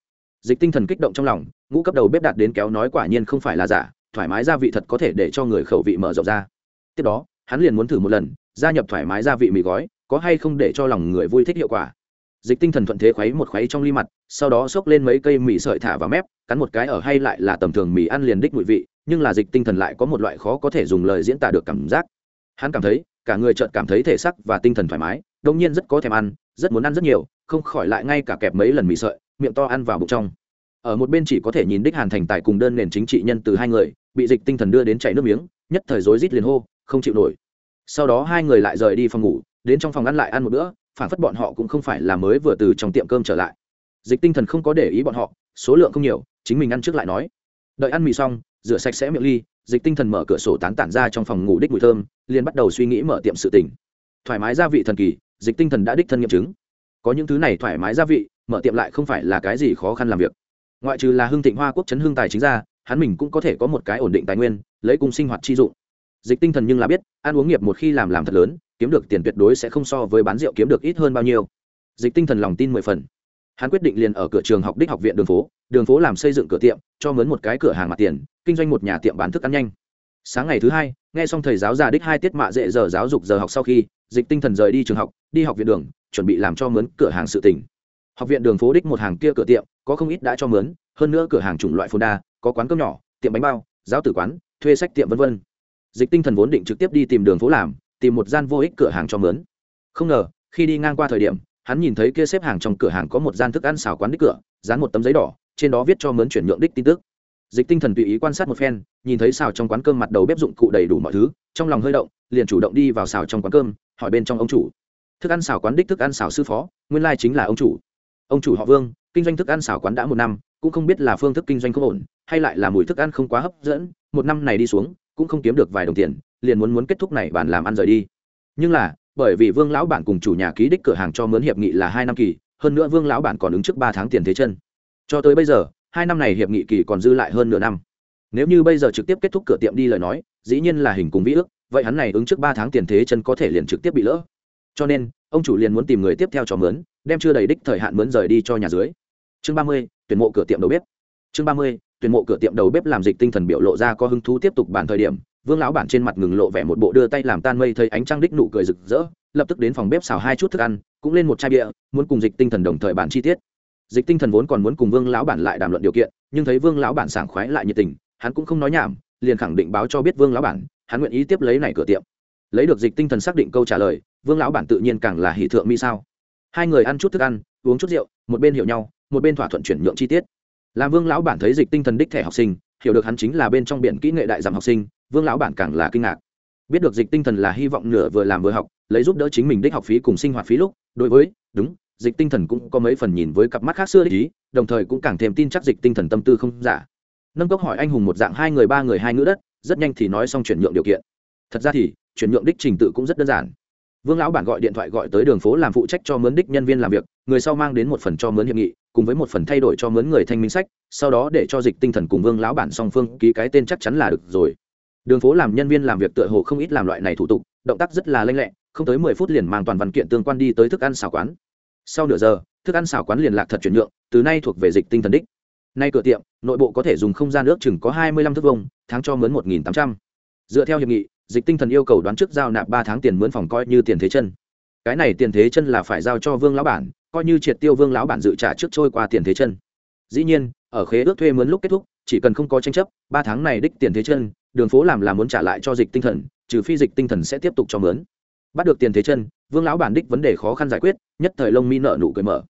Dịch tinh thần kích động trong lòng, ngũ cấp đầu bếp đạt đến kéo nói quả nhiên không phải là giả, thoải mái gia vị thật có thể để cho người khẩu vị mở rộng ra. Tiếp đó, hắn liền muốn thử một lần, gia nhập thoải mái gia vị mì gói, có hay không để cho lòng người vui thích hiệu quả. Dịch tinh thần thuận thế khuấy một khuấy trong ly mặt, sau đó xốc lên mấy cây mì sợi thả vào mép, cắn một cái ở hay lại là tầm thường mì ăn liền đích mùi vị nhưng là dịch tinh thần lại có một loại khó có thể dùng lời diễn tả được cảm giác. Hắn cảm thấy, cả người chợt cảm thấy thể sắc và tinh thần thoải mái, đông nhiên rất có thèm ăn, rất muốn ăn rất nhiều, không khỏi lại ngay cả kẹp mấy lần mì sợi, miệng to ăn vào bụng trong. Ở một bên chỉ có thể nhìn đích hàn thành tài cùng đơn nền chính trị nhân từ hai người, bị dịch tinh thần đưa đến chảy nước miếng, nhất thời rối rít liền hô, không chịu nổi. Sau đó hai người lại rời đi phòng ngủ, đến trong phòng ăn lại ăn một bữa, phản phất bọn họ cũng không phải là mới vừa từ trong tiệm cơm trở lại. Dịch tinh thần không có để ý bọn họ, số lượng không nhiều, chính mình ăn trước lại nói. Đợi ăn mì xong rửa sạch sẽ miệng ly, dịch tinh thần mở cửa sổ tán tản ra trong phòng ngủ đích mùi thơm, liền bắt đầu suy nghĩ mở tiệm sự tỉnh thoải mái gia vị thần kỳ, dịch tinh thần đã đích thân nghiệm chứng. Có những thứ này thoải mái gia vị, mở tiệm lại không phải là cái gì khó khăn làm việc. Ngoại trừ là hưng thịnh hoa quốc chấn hưng tài chính ra, hắn mình cũng có thể có một cái ổn định tài nguyên, lấy cùng sinh hoạt chi dụng. Dịch tinh thần nhưng là biết, ăn uống nghiệp một khi làm làm thật lớn, kiếm được tiền tuyệt đối sẽ không so với bán rượu kiếm được ít hơn bao nhiêu. Dịch tinh thần lòng tin mười phần hắn quyết định liền ở cửa trường học đích học viện đường phố đường phố làm xây dựng cửa tiệm, cho mướn một cái cửa hàng mặt tiền, kinh doanh một nhà tiệm bán thức ăn nhanh. Sáng ngày thứ hai, nghe xong thầy giáo già đích hai tiết mạ dễ giờ giáo dục giờ học sau khi, dịch tinh thần rời đi trường học, đi học viện đường, chuẩn bị làm cho mướn cửa hàng sự tỉnh học viện đường phố đích một hàng kia cửa tiệm, có không ít đã cho mướn, hơn nữa cửa hàng chủng loại phồn đa, có quán cơm nhỏ, tiệm bánh bao, giáo tử quán, thuê sách tiệm v v dịch tinh thần vốn định trực tiếp đi tìm đường phố làm, tìm một gian vô ích cửa hàng cho mướn. Không ngờ, khi đi ngang qua thời điểm hắn nhìn thấy kia xếp hàng trong cửa hàng có một gian thức ăn xào quán đích cửa, dán một tấm giấy đỏ, trên đó viết cho mướn chuyển nhượng đích tin tức. Dịch tinh thần tùy ý quan sát một phen, nhìn thấy xào trong quán cơm mặt đầu bếp dụng cụ đầy đủ mọi thứ, trong lòng hơi động, liền chủ động đi vào xào trong quán cơm, hỏi bên trong ông chủ. Thức ăn xào quán đích thức ăn xào sư phó, nguyên lai chính là ông chủ. Ông chủ họ vương, kinh doanh thức ăn xào quán đã một năm, cũng không biết là phương thức kinh doanh không ổn, hay lại là mùi thức ăn không quá hấp dẫn, một năm này đi xuống, cũng không kiếm được vài đồng tiền, liền muốn muốn kết thúc này bàn làm ăn rời đi. Nhưng là bởi vì vương lão bản cùng chủ nhà ký đích cửa hàng cho mướn hiệp nghị là hai năm kỳ, hơn nữa vương lão bản còn ứng trước ba tháng tiền thế chân. Cho tới bây giờ, hai năm này hiệp nghị kỳ còn dư lại hơn nửa năm. Nếu như bây giờ trực tiếp kết thúc cửa tiệm đi lời nói, dĩ nhiên là hình cùng vĩ ước, vậy hắn này ứng trước ba tháng tiền thế chân có thể liền trực tiếp bị lỡ. Cho nên, ông chủ liền muốn tìm người tiếp theo cho mướn, đem chưa đầy đích thời hạn mướn rời đi cho nhà dưới. Chương ba mươi, tuyển mộ cửa tiệm đầu bếp. Chương ba mươi, tuyển mộ cửa tiệm đầu bếp làm dịch tinh thần biểu lộ ra có hứng thú tiếp tục bản thời điểm vương lão bản trên mặt ngừng lộ vẻ một bộ đưa tay làm tan mây thấy ánh trăng đích nụ cười rực rỡ, lập tức đến phòng bếp xào hai chút thức ăn, cũng lên một chai bia, muốn cùng dịch tinh thần đồng thời bản chi tiết. Dịch tinh thần vốn còn muốn cùng vương lão bản lại đàm luận điều kiện, nhưng thấy vương lão bản sảng khoái lại nhiệt tình, hắn cũng không nói nhảm, liền khẳng định báo cho biết vương lão bản, hắn nguyện ý tiếp lấy này cửa tiệm. Lấy được dịch tinh thần xác định câu trả lời, vương lão bản tự nhiên càng là hỷ thượng mi sao. Hai người ăn chút thức ăn, uống chút rượu, một bên hiểu nhau, một bên thỏa thuận chuyển nhượng chi tiết. Làm vương lão bản thấy dịch tinh thần đích thẻ học sinh, hiểu được hắn chính là bên trong biển kỹ nghệ đại giảm học sinh vương lão bản càng là kinh ngạc. Biết được dịch tinh thần là hy vọng nửa vừa làm vừa học, lấy giúp đỡ chính mình đích học phí cùng sinh hoạt phí lúc, đối với, đúng, dịch tinh thần cũng có mấy phần nhìn với cặp mắt khác xưa đích ý, đồng thời cũng càng thêm tin chắc dịch tinh thần tâm tư không giả. Nâng cốc hỏi anh hùng một dạng hai người ba người hai ngữ đất, rất nhanh thì nói xong chuyển nhượng điều kiện. Thật ra thì, chuyển nhượng đích trình tự cũng rất đơn giản. Vương lão bản gọi điện thoại gọi tới đường phố làm phụ trách cho mướn đích nhân viên làm việc, người sau mang đến một phần cho mướn hiệp nghị, cùng với một phần thay đổi cho mướn người thanh minh sách, sau đó để cho dịch tinh thần cùng vương lão bản song phương ký cái tên chắc chắn là được rồi đường phố làm nhân viên làm việc tựa hồ không ít làm loại này thủ tục, động tác rất là lanh lẹ, không tới mười phút liền mang toàn văn kiện tương quan đi tới thức ăn xào quán. Sau nửa giờ, thức ăn xào quán liền lạc thật chuyển nhượng, từ nay thuộc về dịch tinh thần đích. Nay cửa tiệm, nội bộ có thể dùng không gian ước chừng có hai mươi lăm thước vông tháng cho mướn một nghìn tám trăm. Dựa theo hiệp nghị, dịch tinh thần yêu cầu đoán trước giao nạp ba tháng tiền mướn phòng coi như tiền thế chân. Cái này tiền thế chân là phải giao cho vương lão bản, coi như triệt tiêu vương lão bản dự trả trước trôi qua tiền thế chân. Dĩ nhiên, ở khế ước thuê mướn lúc kết thúc chỉ cần không có tranh chấp, ba tháng này đích tiền thế chân, đường phố làm là muốn trả lại cho dịch tinh thần, trừ phi dịch tinh thần sẽ tiếp tục cho mướn. Bắt được tiền thế chân, vương lão bản đích vấn đề khó khăn giải quyết, nhất thời lông mi nợ nụ cười mở.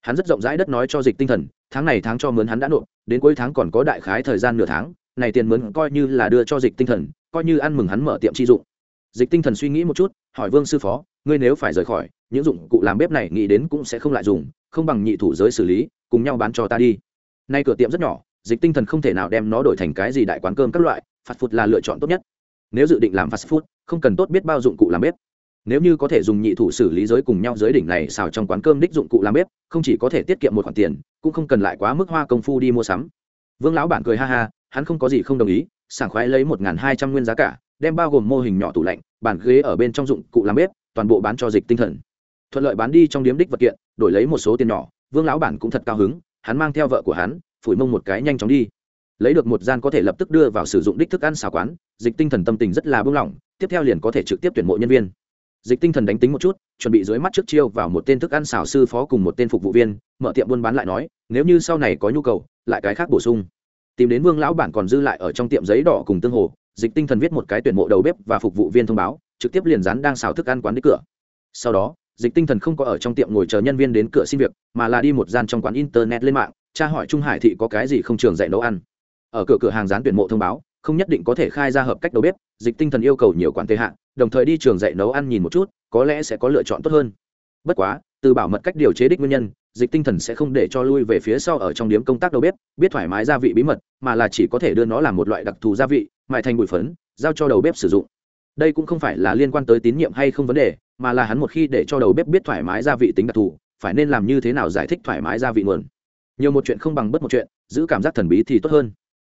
Hắn rất rộng rãi đất nói cho dịch tinh thần, tháng này tháng cho mướn hắn đã nộp, đến cuối tháng còn có đại khái thời gian nửa tháng, này tiền mướn coi như là đưa cho dịch tinh thần, coi như ăn mừng hắn mở tiệm chi dụng. Dịch tinh thần suy nghĩ một chút, hỏi vương sư phó, ngươi nếu phải rời khỏi, những dụng cụ làm bếp này nghĩ đến cũng sẽ không lại dùng, không bằng nhị thủ giới xử lý, cùng nhau bán cho ta đi. Nay cửa tiệm rất nhỏ dịch tinh thần không thể nào đem nó đổi thành cái gì đại quán cơm các loại phạt phụt là lựa chọn tốt nhất. Nếu dự định làm fast food, không cần tốt biết bao dụng cụ làm bếp. Nếu như có thể dùng nhị thủ xử lý giới cùng nhau giới đỉnh này xào trong quán cơm đích dụng cụ làm bếp, không chỉ có thể tiết kiệm một khoản tiền, cũng không cần lại quá mức hoa công phu đi mua sắm. Vương lão bản cười ha ha, hắn không có gì không đồng ý, sảng khoái lấy một hai trăm nguyên giá cả, đem bao gồm mô hình nhỏ tủ lạnh, bàn ghế ở bên trong dụng cụ làm bếp, toàn bộ bán cho dịch tinh thần. Thuận lợi bán đi trong điếm đích vật kiện, đổi lấy một số tiền nhỏ, vương lão bản cũng thật cao hứng, hắn mang theo vợ của hắn phủi mông một cái nhanh chóng đi. Lấy được một gian có thể lập tức đưa vào sử dụng đích thức ăn xào quán, dịch tinh thần tâm tình rất là bưng lỏng tiếp theo liền có thể trực tiếp tuyển mộ nhân viên. Dịch tinh thần đánh tính một chút, chuẩn bị dưới mắt trước chiêu vào một tên thức ăn xào sư phó cùng một tên phục vụ viên, mở tiệm buôn bán lại nói, nếu như sau này có nhu cầu, lại cái khác bổ sung. Tìm đến vương lão bản còn dư lại ở trong tiệm giấy đỏ cùng tương hồ, dịch tinh thần viết một cái tuyển mộ đầu bếp và phục vụ viên thông báo, trực tiếp liền dán đang xào thức ăn quán đích cửa. Sau đó, dịch tinh thần không có ở trong tiệm ngồi chờ nhân viên đến cửa xin việc, mà là đi một gian trong quán internet lên mạng tra hỏi trung hải thị có cái gì không trường dạy nấu ăn. Ở cửa cửa hàng gián tuyển mộ thông báo, không nhất định có thể khai ra hợp cách đầu bếp, dịch tinh thần yêu cầu nhiều quản tệ hạ, đồng thời đi trường dạy nấu ăn nhìn một chút, có lẽ sẽ có lựa chọn tốt hơn. Bất quá, từ bảo mật cách điều chế đích nguyên nhân, dịch tinh thần sẽ không để cho lui về phía sau ở trong điếm công tác đầu bếp, biết thoải mái gia vị bí mật, mà là chỉ có thể đưa nó làm một loại đặc thù gia vị mại thành bụi phấn, giao cho đầu bếp sử dụng. Đây cũng không phải là liên quan tới tín nhiệm hay không vấn đề, mà là hắn một khi để cho đầu bếp biết thoải mái gia vị tính đặc thù, phải nên làm như thế nào giải thích thoải mái gia vị nguồn nhiều một chuyện không bằng bất một chuyện, giữ cảm giác thần bí thì tốt hơn.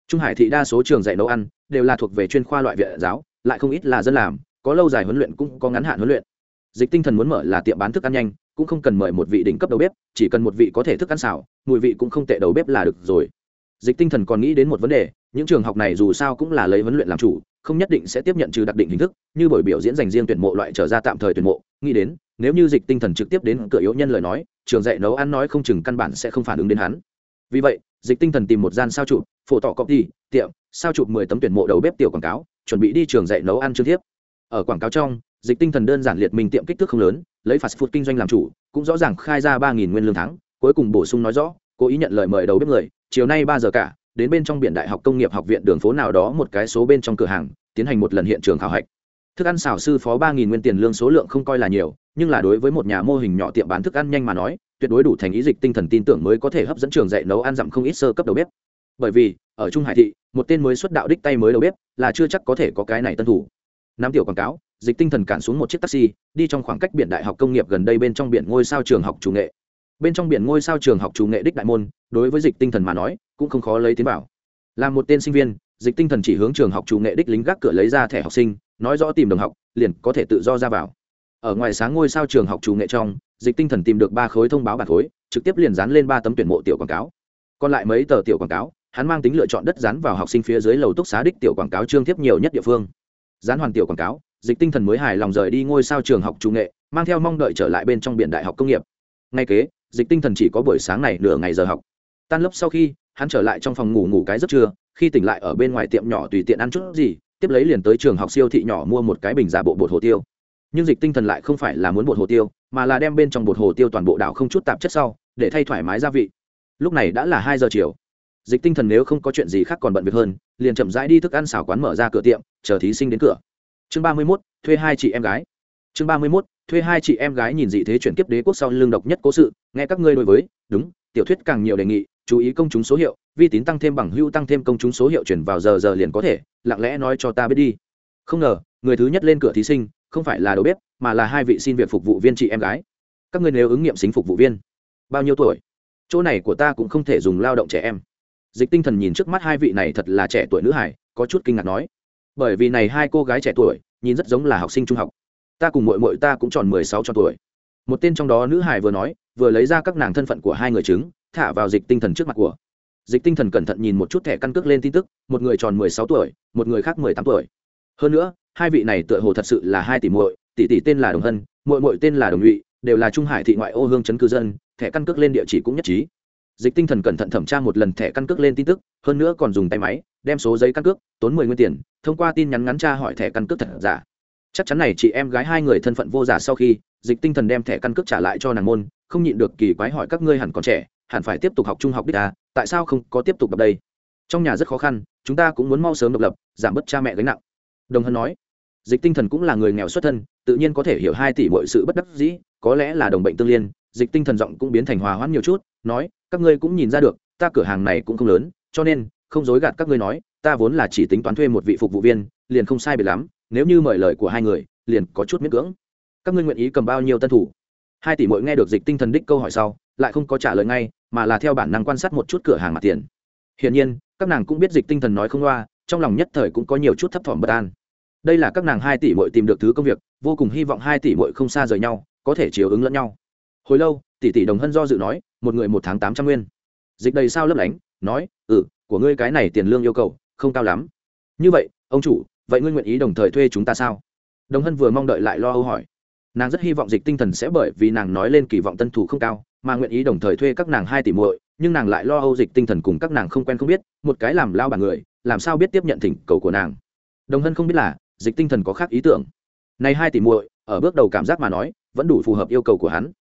Trung hải thị đa số trường dạy nấu ăn đều là thuộc về chuyên khoa loại viện giáo, lại không ít là dân làm, có lâu dài huấn luyện cũng có ngắn hạn huấn luyện. Dịch tinh thần muốn mở là tiệm bán thức ăn nhanh, cũng không cần mời một vị đỉnh cấp đầu bếp, chỉ cần một vị có thể thức ăn xào mùi vị cũng không tệ đầu bếp là được rồi. Dịch tinh thần còn nghĩ đến một vấn đề những trường học này dù sao cũng là lấy huấn luyện làm chủ, không nhất định sẽ tiếp nhận trừ đặc định hình thức, như buổi biểu diễn dành riêng tuyển mộ loại trở ra tạm thời tuyển mộ. Nghĩ đến, nếu như dịch tinh thần trực tiếp đến cửa yếu nhân lời nói, trường dạy nấu ăn nói không chừng căn bản sẽ không phản ứng đến hắn. Vì vậy, dịch tinh thần tìm một gian sao chụp, phổ tọ copy tiệm, sao chụp mười tấm tuyển mộ đầu bếp tiểu quảng cáo, chuẩn bị đi trường dạy nấu ăn trực tiếp. Ở quảng cáo trong, dịch tinh thần đơn giản liệt mình tiệm kích thước không lớn, lấy fast food kinh doanh làm chủ, cũng rõ ràng khai ra ba nghìn nguyên lương tháng, cuối cùng bổ sung nói rõ, cố ý nhận lời mời đầu bếp người, chiều nay ba giờ cả đến bên trong biển đại học công nghiệp học viện đường phố nào đó một cái số bên trong cửa hàng, tiến hành một lần hiện trường khảo hạch. Thức ăn xào sư phó ba nghìn nguyên tiền lương số lượng không coi là nhiều, nhưng là đối với một nhà mô hình nhỏ tiệm bán thức ăn nhanh mà nói, tuyệt đối đủ thành ý dịch tinh thần tin tưởng mới có thể hấp dẫn trường dạy nấu ăn dặm không ít sơ cấp đầu bếp. Bởi vì, ở trung hải thị, một tên mới xuất đạo đích tay mới đầu bếp là chưa chắc có thể có cái này tân thủ. Năm tiểu quảng cáo, dịch tinh thần cản xuống một chiếc taxi, đi trong khoảng cách biển đại học công nghiệp gần đây bên trong biển ngôi sao trường học chủ nghệ bên trong biển ngôi sao trường học chủ nghệ đích đại môn, đối với dịch tinh thần mà nói, cũng không khó lấy tiến bảo là một tên sinh viên, dịch tinh thần chỉ hướng trường học chủ nghệ đích lính gác cửa lấy ra thẻ học sinh, nói rõ tìm đồng học, liền có thể tự do ra vào. Ở ngoài sáng ngôi sao trường học chủ nghệ trong, dịch tinh thần tìm được ba khối thông báo bản khối, trực tiếp liền dán lên ba tấm tuyển mộ tiểu quảng cáo. Còn lại mấy tờ tiểu quảng cáo, hắn mang tính lựa chọn đất dán vào học sinh phía dưới lầu túc xá đích tiểu quảng cáo trương tiếp nhiều nhất địa phương. Dán hoàn tiểu quảng cáo, dịch tinh thần mới hài lòng rời đi ngôi sao trường học chủ nghệ, mang theo mong đợi trở lại bên trong biển đại học công nghiệp. Ngay kế dịch tinh thần chỉ có buổi sáng này nửa ngày giờ học. Tan lớp sau khi, hắn trở lại trong phòng ngủ ngủ cái giấc trưa, khi tỉnh lại ở bên ngoài tiệm nhỏ tùy tiện ăn chút gì, tiếp lấy liền tới trường học siêu thị nhỏ mua một cái bình giả bộ bột hồ tiêu. Nhưng dịch tinh thần lại không phải là muốn bột hồ tiêu, mà là đem bên trong bột hồ tiêu toàn bộ đảo không chút tạp chất sau, để thay thoải mái gia vị. Lúc này đã là hai giờ chiều. Dịch tinh thần nếu không có chuyện gì khác còn bận việc hơn, liền chậm rãi đi thức ăn xào quán mở ra cửa tiệm, chờ thí sinh đến cửa. Chương ba mươi mốt, thuê hai chị em gái chương ba mươi mốt, thuê hai chị em gái nhìn dị thế chuyển kiếp đế quốc sau lương độc nhất cố sự. Nghe các ngươi đối với, đúng, tiểu thuyết càng nhiều đề nghị, chú ý công chúng số hiệu, vi tín tăng thêm bằng hưu tăng thêm công chúng số hiệu chuyển vào giờ giờ liền có thể, lặng lẽ nói cho ta biết đi. Không ngờ, người thứ nhất lên cửa thí sinh, không phải là đầu bếp, mà là hai vị xin việc phục vụ viên chị em gái. Các ngươi nếu ứng nghiệm xính phục vụ viên, bao nhiêu tuổi? Chỗ này của ta cũng không thể dùng lao động trẻ em. Dịch tinh thần nhìn trước mắt hai vị này thật là trẻ tuổi nữ hải, có chút kinh ngạc nói. Bởi vì này hai cô gái trẻ tuổi, nhìn rất giống là học sinh trung học ta cùng mội mội ta cũng tròn mười sáu tròn tuổi. Một tên trong đó nữ hải vừa nói, vừa lấy ra các nàng thân phận của hai người chứng, thả vào dịch tinh thần trước mặt của. Dịch tinh thần cẩn thận nhìn một chút thẻ căn cước lên tin tức, một người tròn mười sáu tuổi, một người khác mười tám tuổi. Hơn nữa, hai vị này tựa hồ thật sự là hai tỷ muội, tỷ tỷ tên là đồng hân, muội muội tên là đồng nhụy, đều là trung hải thị ngoại ô hương chấn cư dân, thẻ căn cước lên địa chỉ cũng nhất trí. Dịch tinh thần cẩn thận thẩm tra một lần thẻ căn cước lên tin tức, hơn nữa còn dùng tay máy, đem số giấy căn cước, tốn mười nguyên tiền, thông qua tin nhắn ngắn tra hỏi thẻ căn cước thật giả chắc chắn này chị em gái hai người thân phận vô giả sau khi, dịch tinh thần đem thẻ căn cước trả lại cho nàng môn, không nhịn được kỳ quái hỏi các ngươi hẳn còn trẻ, hẳn phải tiếp tục học trung học đích à tại sao không có tiếp tục đọc đây? Trong nhà rất khó khăn, chúng ta cũng muốn mau sớm độc lập, giảm bớt cha mẹ gánh nặng. Đồng hân nói, dịch tinh thần cũng là người nghèo xuất thân, tự nhiên có thể hiểu hai tỷ mọi sự bất đắc dĩ, có lẽ là đồng bệnh tương liên, dịch tinh thần giọng cũng biến thành hòa hoãn nhiều chút, nói, các ngươi cũng nhìn ra được, ta cửa hàng này cũng không lớn, cho nên, không dối gạt các ngươi nói, ta vốn là chỉ tính toán thuê một vị phục vụ viên, liền không sai biệt lắm nếu như mời lời của hai người, liền có chút miễn cưỡng. Các ngươi nguyện ý cầm bao nhiêu tân thủ? Hai tỷ mội nghe được dịch tinh thần đích câu hỏi sau, lại không có trả lời ngay, mà là theo bản năng quan sát một chút cửa hàng mặt tiền. Hiển nhiên, các nàng cũng biết dịch tinh thần nói không loa, trong lòng nhất thời cũng có nhiều chút thấp thỏm bất an. Đây là các nàng hai tỷ muội tìm được thứ công việc, vô cùng hy vọng hai tỷ muội không xa rời nhau, có thể chiều ứng lẫn nhau. Hồi lâu, tỷ tỷ đồng hân do dự nói, một người một tháng tám trăm nguyên. Dịch đầy sao lấp lánh, nói ừ của ngươi cái này tiền lương yêu cầu, không cao lắm. Như vậy, ông chủ vậy ngươi nguyện ý đồng thời thuê chúng ta sao? Đồng hân vừa mong đợi lại lo âu hỏi. Nàng rất hy vọng dịch tinh thần sẽ bởi vì nàng nói lên kỳ vọng tân thủ không cao, mà nguyện ý đồng thời thuê các nàng hai tỷ muội, nhưng nàng lại lo âu dịch tinh thần cùng các nàng không quen không biết, một cái làm lao bà người, làm sao biết tiếp nhận thỉnh cầu của nàng? Đồng hân không biết là, dịch tinh thần có khác ý tưởng. Này hai tỷ muội, ở bước đầu cảm giác mà nói, vẫn đủ phù hợp yêu cầu của hắn.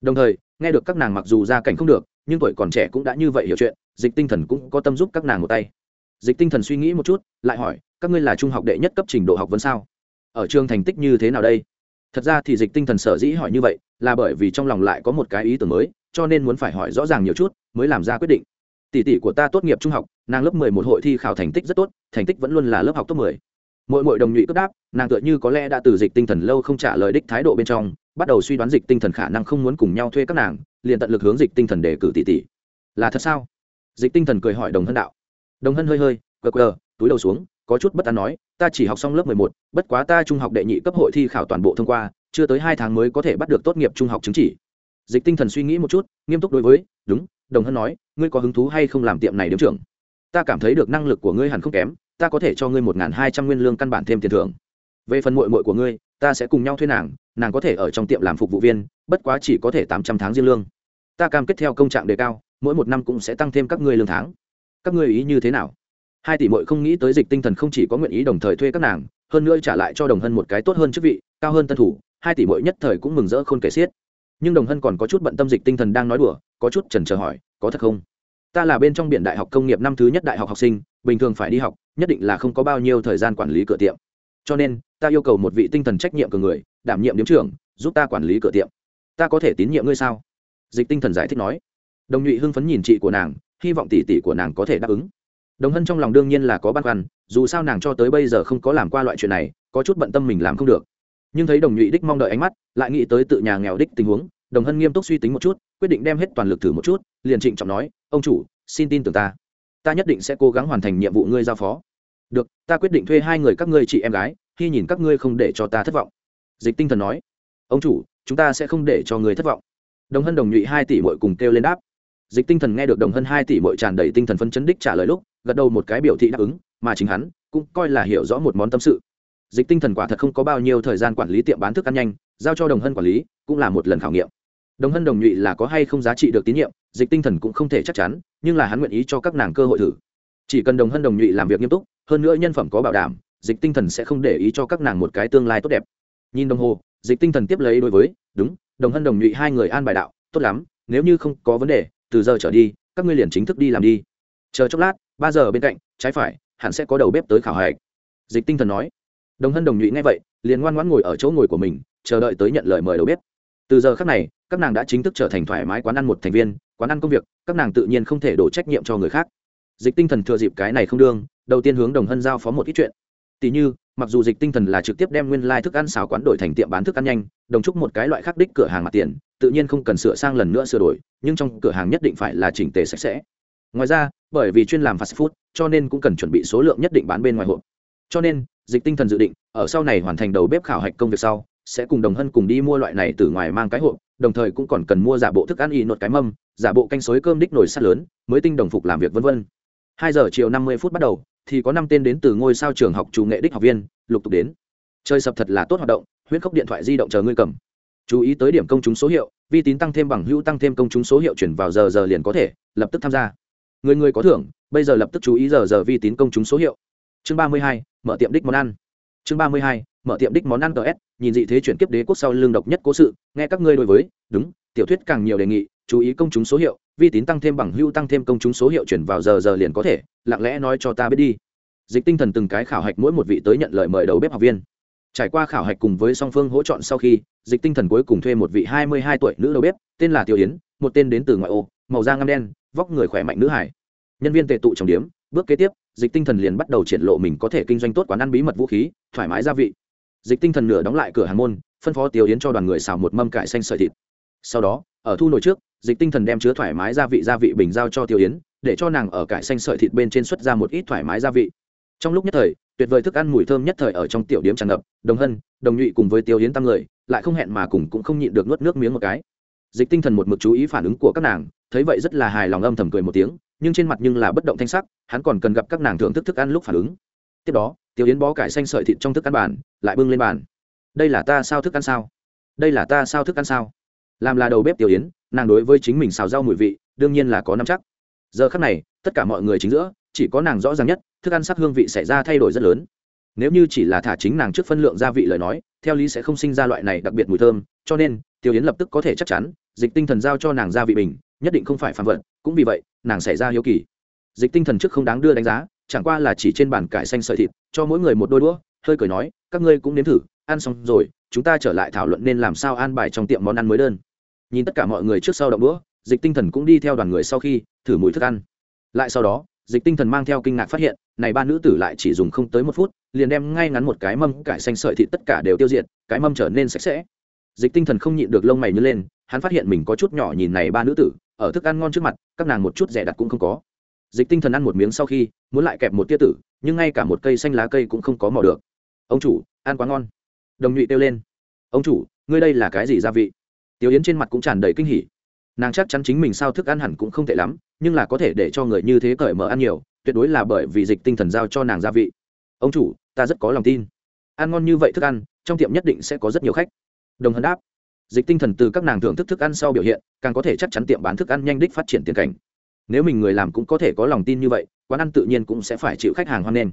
Đồng thời, nghe được các nàng mặc dù gia cảnh không được, nhưng tuổi còn trẻ cũng đã như vậy hiểu chuyện, dịch tinh thần cũng có tâm giúp các nàng một tay dịch tinh thần suy nghĩ một chút, lại hỏi, các ngươi là trung học đệ nhất cấp trình độ học vấn sao? Ở trường thành tích như thế nào đây? Thật ra thì dịch tinh thần sở dĩ hỏi như vậy là bởi vì trong lòng lại có một cái ý tưởng mới, cho nên muốn phải hỏi rõ ràng nhiều chút mới làm ra quyết định. Tỷ tỷ của ta tốt nghiệp trung học, nàng lớp mười một hội thi khảo thành tích rất tốt, thành tích vẫn luôn là lớp học top mười. Mỗi mỗi đồng nhụy cướp đáp, nàng tựa như có lẽ đã từ dịch tinh thần lâu không trả lời đích thái độ bên trong, bắt đầu suy đoán dịch tinh thần khả năng không muốn cùng nhau thuê các nàng, liền tận lực hướng dịch tinh thần để cử tỷ tỷ. Là thật sao? Dịch tinh thần cười hỏi đồng thân đạo đồng hân hơi hơi cờ cờ túi đầu xuống, có chút bất an nói, ta chỉ học xong lớp mười một, bất quá ta trung học đệ nhị cấp hội thi khảo toàn bộ thông qua, chưa tới hai tháng mới có thể bắt được tốt nghiệp trung học chứng chỉ. Dịch tinh thần suy nghĩ một chút, nghiêm túc đối với, đúng, đồng hân nói, ngươi có hứng thú hay không làm tiệm này đếm trưởng? Ta cảm thấy được năng lực của ngươi hẳn không kém, ta có thể cho ngươi một n g h n hai trăm nguyên lương căn bản thêm tiền thưởng. Về phần mội mội của ngươi, ta sẽ cùng nhau thuê nàng nàng có thể ở trong tiệm làm phục vụ viên, bất quá chỉ có thể tám trăm tháng riêng lương. Ta cam kết theo công trạng đề cao, mỗi một năm cũng sẽ tăng thêm các ngươi lương tháng các ngươi ý như thế nào? Hai tỷ mội không nghĩ tới dịch tinh thần không chỉ có nguyện ý đồng thời thuê các nàng, hơn nữa trả lại cho đồng hân một cái tốt hơn chức vị, cao hơn tân thủ, hai tỷ mội nhất thời cũng mừng rỡ không kể xiết. Nhưng đồng hân còn có chút bận tâm dịch tinh thần đang nói đùa, có chút trần trờ hỏi, có thật không? Ta là bên trong biển đại học công nghiệp năm thứ nhất đại học học sinh, bình thường phải đi học, nhất định là không có bao nhiêu thời gian quản lý cửa tiệm. Cho nên, ta yêu cầu một vị tinh thần trách nhiệm của người, đảm nhiệm điếm trưởng, giúp ta quản lý cửa tiệm. Ta có thể tín nhiệm ngươi sao? Dịch tinh thần giải thích nói. Đồng nhụy hưng phấn nhìn chị của nàng hy vọng tỷ tỷ của nàng có thể đáp ứng. Đồng hân trong lòng đương nhiên là có băn khoăn, dù sao nàng cho tới bây giờ không có làm qua loại chuyện này, có chút bận tâm mình làm không được. Nhưng thấy đồng nhụy đích mong đợi ánh mắt, lại nghĩ tới tự nhà nghèo đích tình huống, đồng hân nghiêm túc suy tính một chút, quyết định đem hết toàn lực thử một chút, liền trịnh trọng nói, ông chủ, xin tin tưởng ta. Ta nhất định sẽ cố gắng hoàn thành nhiệm vụ ngươi giao phó. Được, ta quyết định thuê hai người các ngươi chị em gái, khi nhìn các ngươi không để cho ta thất vọng. Dịch tinh thần nói. Ông chủ, chúng ta sẽ không để cho người thất vọng. Đồng hân đồng nhụy hai tỷ muội cùng kêu lên đáp dịch tinh thần nghe được đồng hơn hai tỷ mội tràn đầy tinh thần phấn chấn đích trả lời lúc, gật đầu một cái biểu thị đáp ứng, mà chính hắn cũng coi là hiểu rõ một món tâm sự. Dịch tinh thần quả thật không có bao nhiêu thời gian quản lý tiệm bán thức ăn nhanh, giao cho đồng hân quản lý cũng là một lần khảo nghiệm. Đồng hân đồng nhụy là có hay không giá trị được tín nhiệm, dịch tinh thần cũng không thể chắc chắn, nhưng là hắn nguyện ý cho các nàng cơ hội thử. Chỉ cần đồng hân đồng nhụy làm việc nghiêm túc, hơn nữa nhân phẩm có bảo đảm, dịch tinh thần sẽ không để ý cho các nàng một cái tương lai tốt đẹp. Nhìn đồng hồ, dịch tinh thần tiếp lấy đối với, đúng, đồng hân đồng nhụy hai người an bài đạo, tốt lắm, nếu như không có vấn đề từ giờ trở đi, các ngươi liền chính thức đi làm đi. Chờ chốc lát, ba giờ bên cạnh, trái phải, hẳn sẽ có đầu bếp tới khảo hạch. Dịch tinh thần nói. Đồng hân đồng nhụy nghe vậy, liền ngoan ngoãn ngồi ở chỗ ngồi của mình, chờ đợi tới nhận lời mời đầu bếp. Từ giờ khác này, các nàng đã chính thức trở thành thoải mái quán ăn một thành viên, quán ăn công việc, các nàng tự nhiên không thể đổ trách nhiệm cho người khác. Dịch tinh thần thừa dịp cái này không đương, đầu tiên hướng đồng hân giao phó một ít chuyện. Tỷ như, mặc dù dịch tinh thần là trực tiếp đem nguyên lai thức ăn xào quán đổi thành tiệm bán thức ăn nhanh, đồng chúc một cái loại khác đích cửa hàng mặt tiền tự nhiên không cần sửa sang lần nữa sửa đổi, nhưng trong cửa hàng nhất định phải là chỉnh tề sạch sẽ. Ngoài ra, bởi vì chuyên làm fast food, cho nên cũng cần chuẩn bị số lượng nhất định bán bên ngoài hộp. Cho nên, dịch tinh thần dự định, ở sau này hoàn thành đầu bếp khảo hạch công việc sau, sẽ cùng đồng hân cùng đi mua loại này từ ngoài mang cái hộp, đồng thời cũng còn cần mua giả bộ thức ăn y nột cái mâm, giả bộ canh xối cơm đích nồi sắt lớn, mới tinh đồng phục làm việc vân vân. Hai giờ chiều năm mươi phút bắt đầu, thì có năm tên đến từ ngôi sao trường học chủ nghệ đích học viên, lục tục đến. Chơi sập thật là tốt hoạt động huyết khốc điện thoại di động chờ ngươi cầm chú ý tới điểm công chúng số hiệu, vi tín tăng thêm bằng hữu tăng thêm công chúng số hiệu chuyển vào giờ giờ liền có thể, lập tức tham gia. Người người có thưởng, bây giờ lập tức chú ý giờ giờ vi tín công chúng số hiệu. Chương ba mươi hai, mở tiệm đích món ăn. Chương ba mươi hai, mở tiệm đích món ăn ts nhìn dị thế chuyển kiếp đế quốc sau lương độc nhất cố sự, nghe các ngươi đối với, đúng, tiểu thuyết càng nhiều đề nghị, chú ý công chúng số hiệu, vi tín tăng thêm bằng hưu tăng thêm công chúng số hiệu chuyển vào giờ giờ liền có thể, lặng lẽ nói cho ta biết đi. Dịch tinh thần từng cái khảo hạch mỗi một vị tới nhận lời mời đầu bếp học viên trải qua khảo hạch cùng với song phương hỗ trợ sau khi, dịch tinh thần cuối cùng thuê một vị hai mươi hai tuổi nữ đầu bếp, tên là tiểu yến, một tên đến từ ngoại ô, màu da ngăm đen, vóc người khỏe mạnh nữ hải. Nhân viên tệ tụ trong điếm bước kế tiếp, dịch tinh thần liền bắt đầu triển lộ mình có thể kinh doanh tốt quán ăn bí mật vũ khí, thoải mái gia vị. Dịch tinh thần nửa đóng lại cửa hàng môn, phân phó tiểu yến cho đoàn người xào một mâm cải xanh sợi thịt. Sau đó, ở thu nồi trước, dịch tinh thần đem chứa thoải mái gia vị gia vị bình giao cho tiểu yến, để cho nàng ở cải xanh sợi thịt bên trên xuất ra một ít thoải mái gia vị trong lúc nhất thời, tuyệt vời thức ăn mùi thơm nhất thời ở trong tiểu điếm tràn ngập, đồng hân, đồng nhụy cùng với tiêu yến tăng người, lại không hẹn mà cùng cũng không nhịn được nuốt nước miếng một cái. Dịch tinh thần một mực chú ý phản ứng của các nàng, thấy vậy rất là hài lòng âm thầm cười một tiếng, nhưng trên mặt nhưng là bất động thanh sắc, hắn còn cần gặp các nàng thưởng thức thức ăn lúc phản ứng. Tiếp đó, tiêu yến bó cải xanh sợi thịt trong thức ăn bàn, lại bưng lên bàn. Đây là ta sao thức ăn sao? Đây là ta sao thức ăn sao? Làm là đầu bếp tiểu yến, nàng đối với chính mình xào rau mùi vị, đương nhiên là có năm chắc. Giờ khắc này, tất cả mọi người chính giữa chỉ có nàng rõ ràng nhất, thức ăn sắc hương vị xảy ra thay đổi rất lớn. Nếu như chỉ là thả chính nàng trước phân lượng gia vị lời nói, theo lý sẽ không sinh ra loại này đặc biệt mùi thơm, cho nên, tiêu yến lập tức có thể chắc chắn, dịch tinh thần giao cho nàng gia vị bình, nhất định không phải phản vận cũng vì vậy, nàng xảy ra hiếu kỳ. Dịch tinh thần trước không đáng đưa đánh giá, chẳng qua là chỉ trên bàn cải xanh sợi thịt, cho mỗi người một đôi đũa, hơi cười nói, các ngươi cũng nếm thử, ăn xong rồi, chúng ta trở lại thảo luận nên làm sao an bài trong tiệm món ăn mới đơn. Nhìn tất cả mọi người trước sau động đũa, dịch tinh thần cũng đi theo đoàn người sau khi, thử mùi thức ăn. Lại sau đó dịch tinh thần mang theo kinh ngạc phát hiện, này ba nữ tử lại chỉ dùng không tới một phút, liền đem ngay ngắn một cái mâm cải xanh sợi thịt tất cả đều tiêu diệt, cái mâm trở nên sạch sẽ. Dịch tinh thần không nhịn được lông mày nhớ lên, hắn phát hiện mình có chút nhỏ nhìn này ba nữ tử, ở thức ăn ngon trước mặt, các nàng một chút rẻ đặt cũng không có. Dịch tinh thần ăn một miếng sau khi, muốn lại kẹp một tia tử, nhưng ngay cả một cây xanh lá cây cũng không có mò được. Ông chủ, ăn quá ngon. Đồng nhụy kêu lên. Ông chủ, ngươi đây là cái gì gia vị? Tiểu yến trên mặt cũng tràn đầy kinh hỉ nàng chắc chắn chính mình sao thức ăn hẳn cũng không tệ lắm, nhưng là có thể để cho người như thế cởi mở ăn nhiều, tuyệt đối là bởi vì dịch tinh thần giao cho nàng gia vị. Ông chủ, ta rất có lòng tin. Ăn ngon như vậy thức ăn, trong tiệm nhất định sẽ có rất nhiều khách. Đồng hân đáp. Dịch tinh thần từ các nàng thưởng thức thức ăn sau biểu hiện, càng có thể chắc chắn tiệm bán thức ăn nhanh đích phát triển tiền cảnh. Nếu mình người làm cũng có thể có lòng tin như vậy, quán ăn tự nhiên cũng sẽ phải chịu khách hàng hoan nghênh.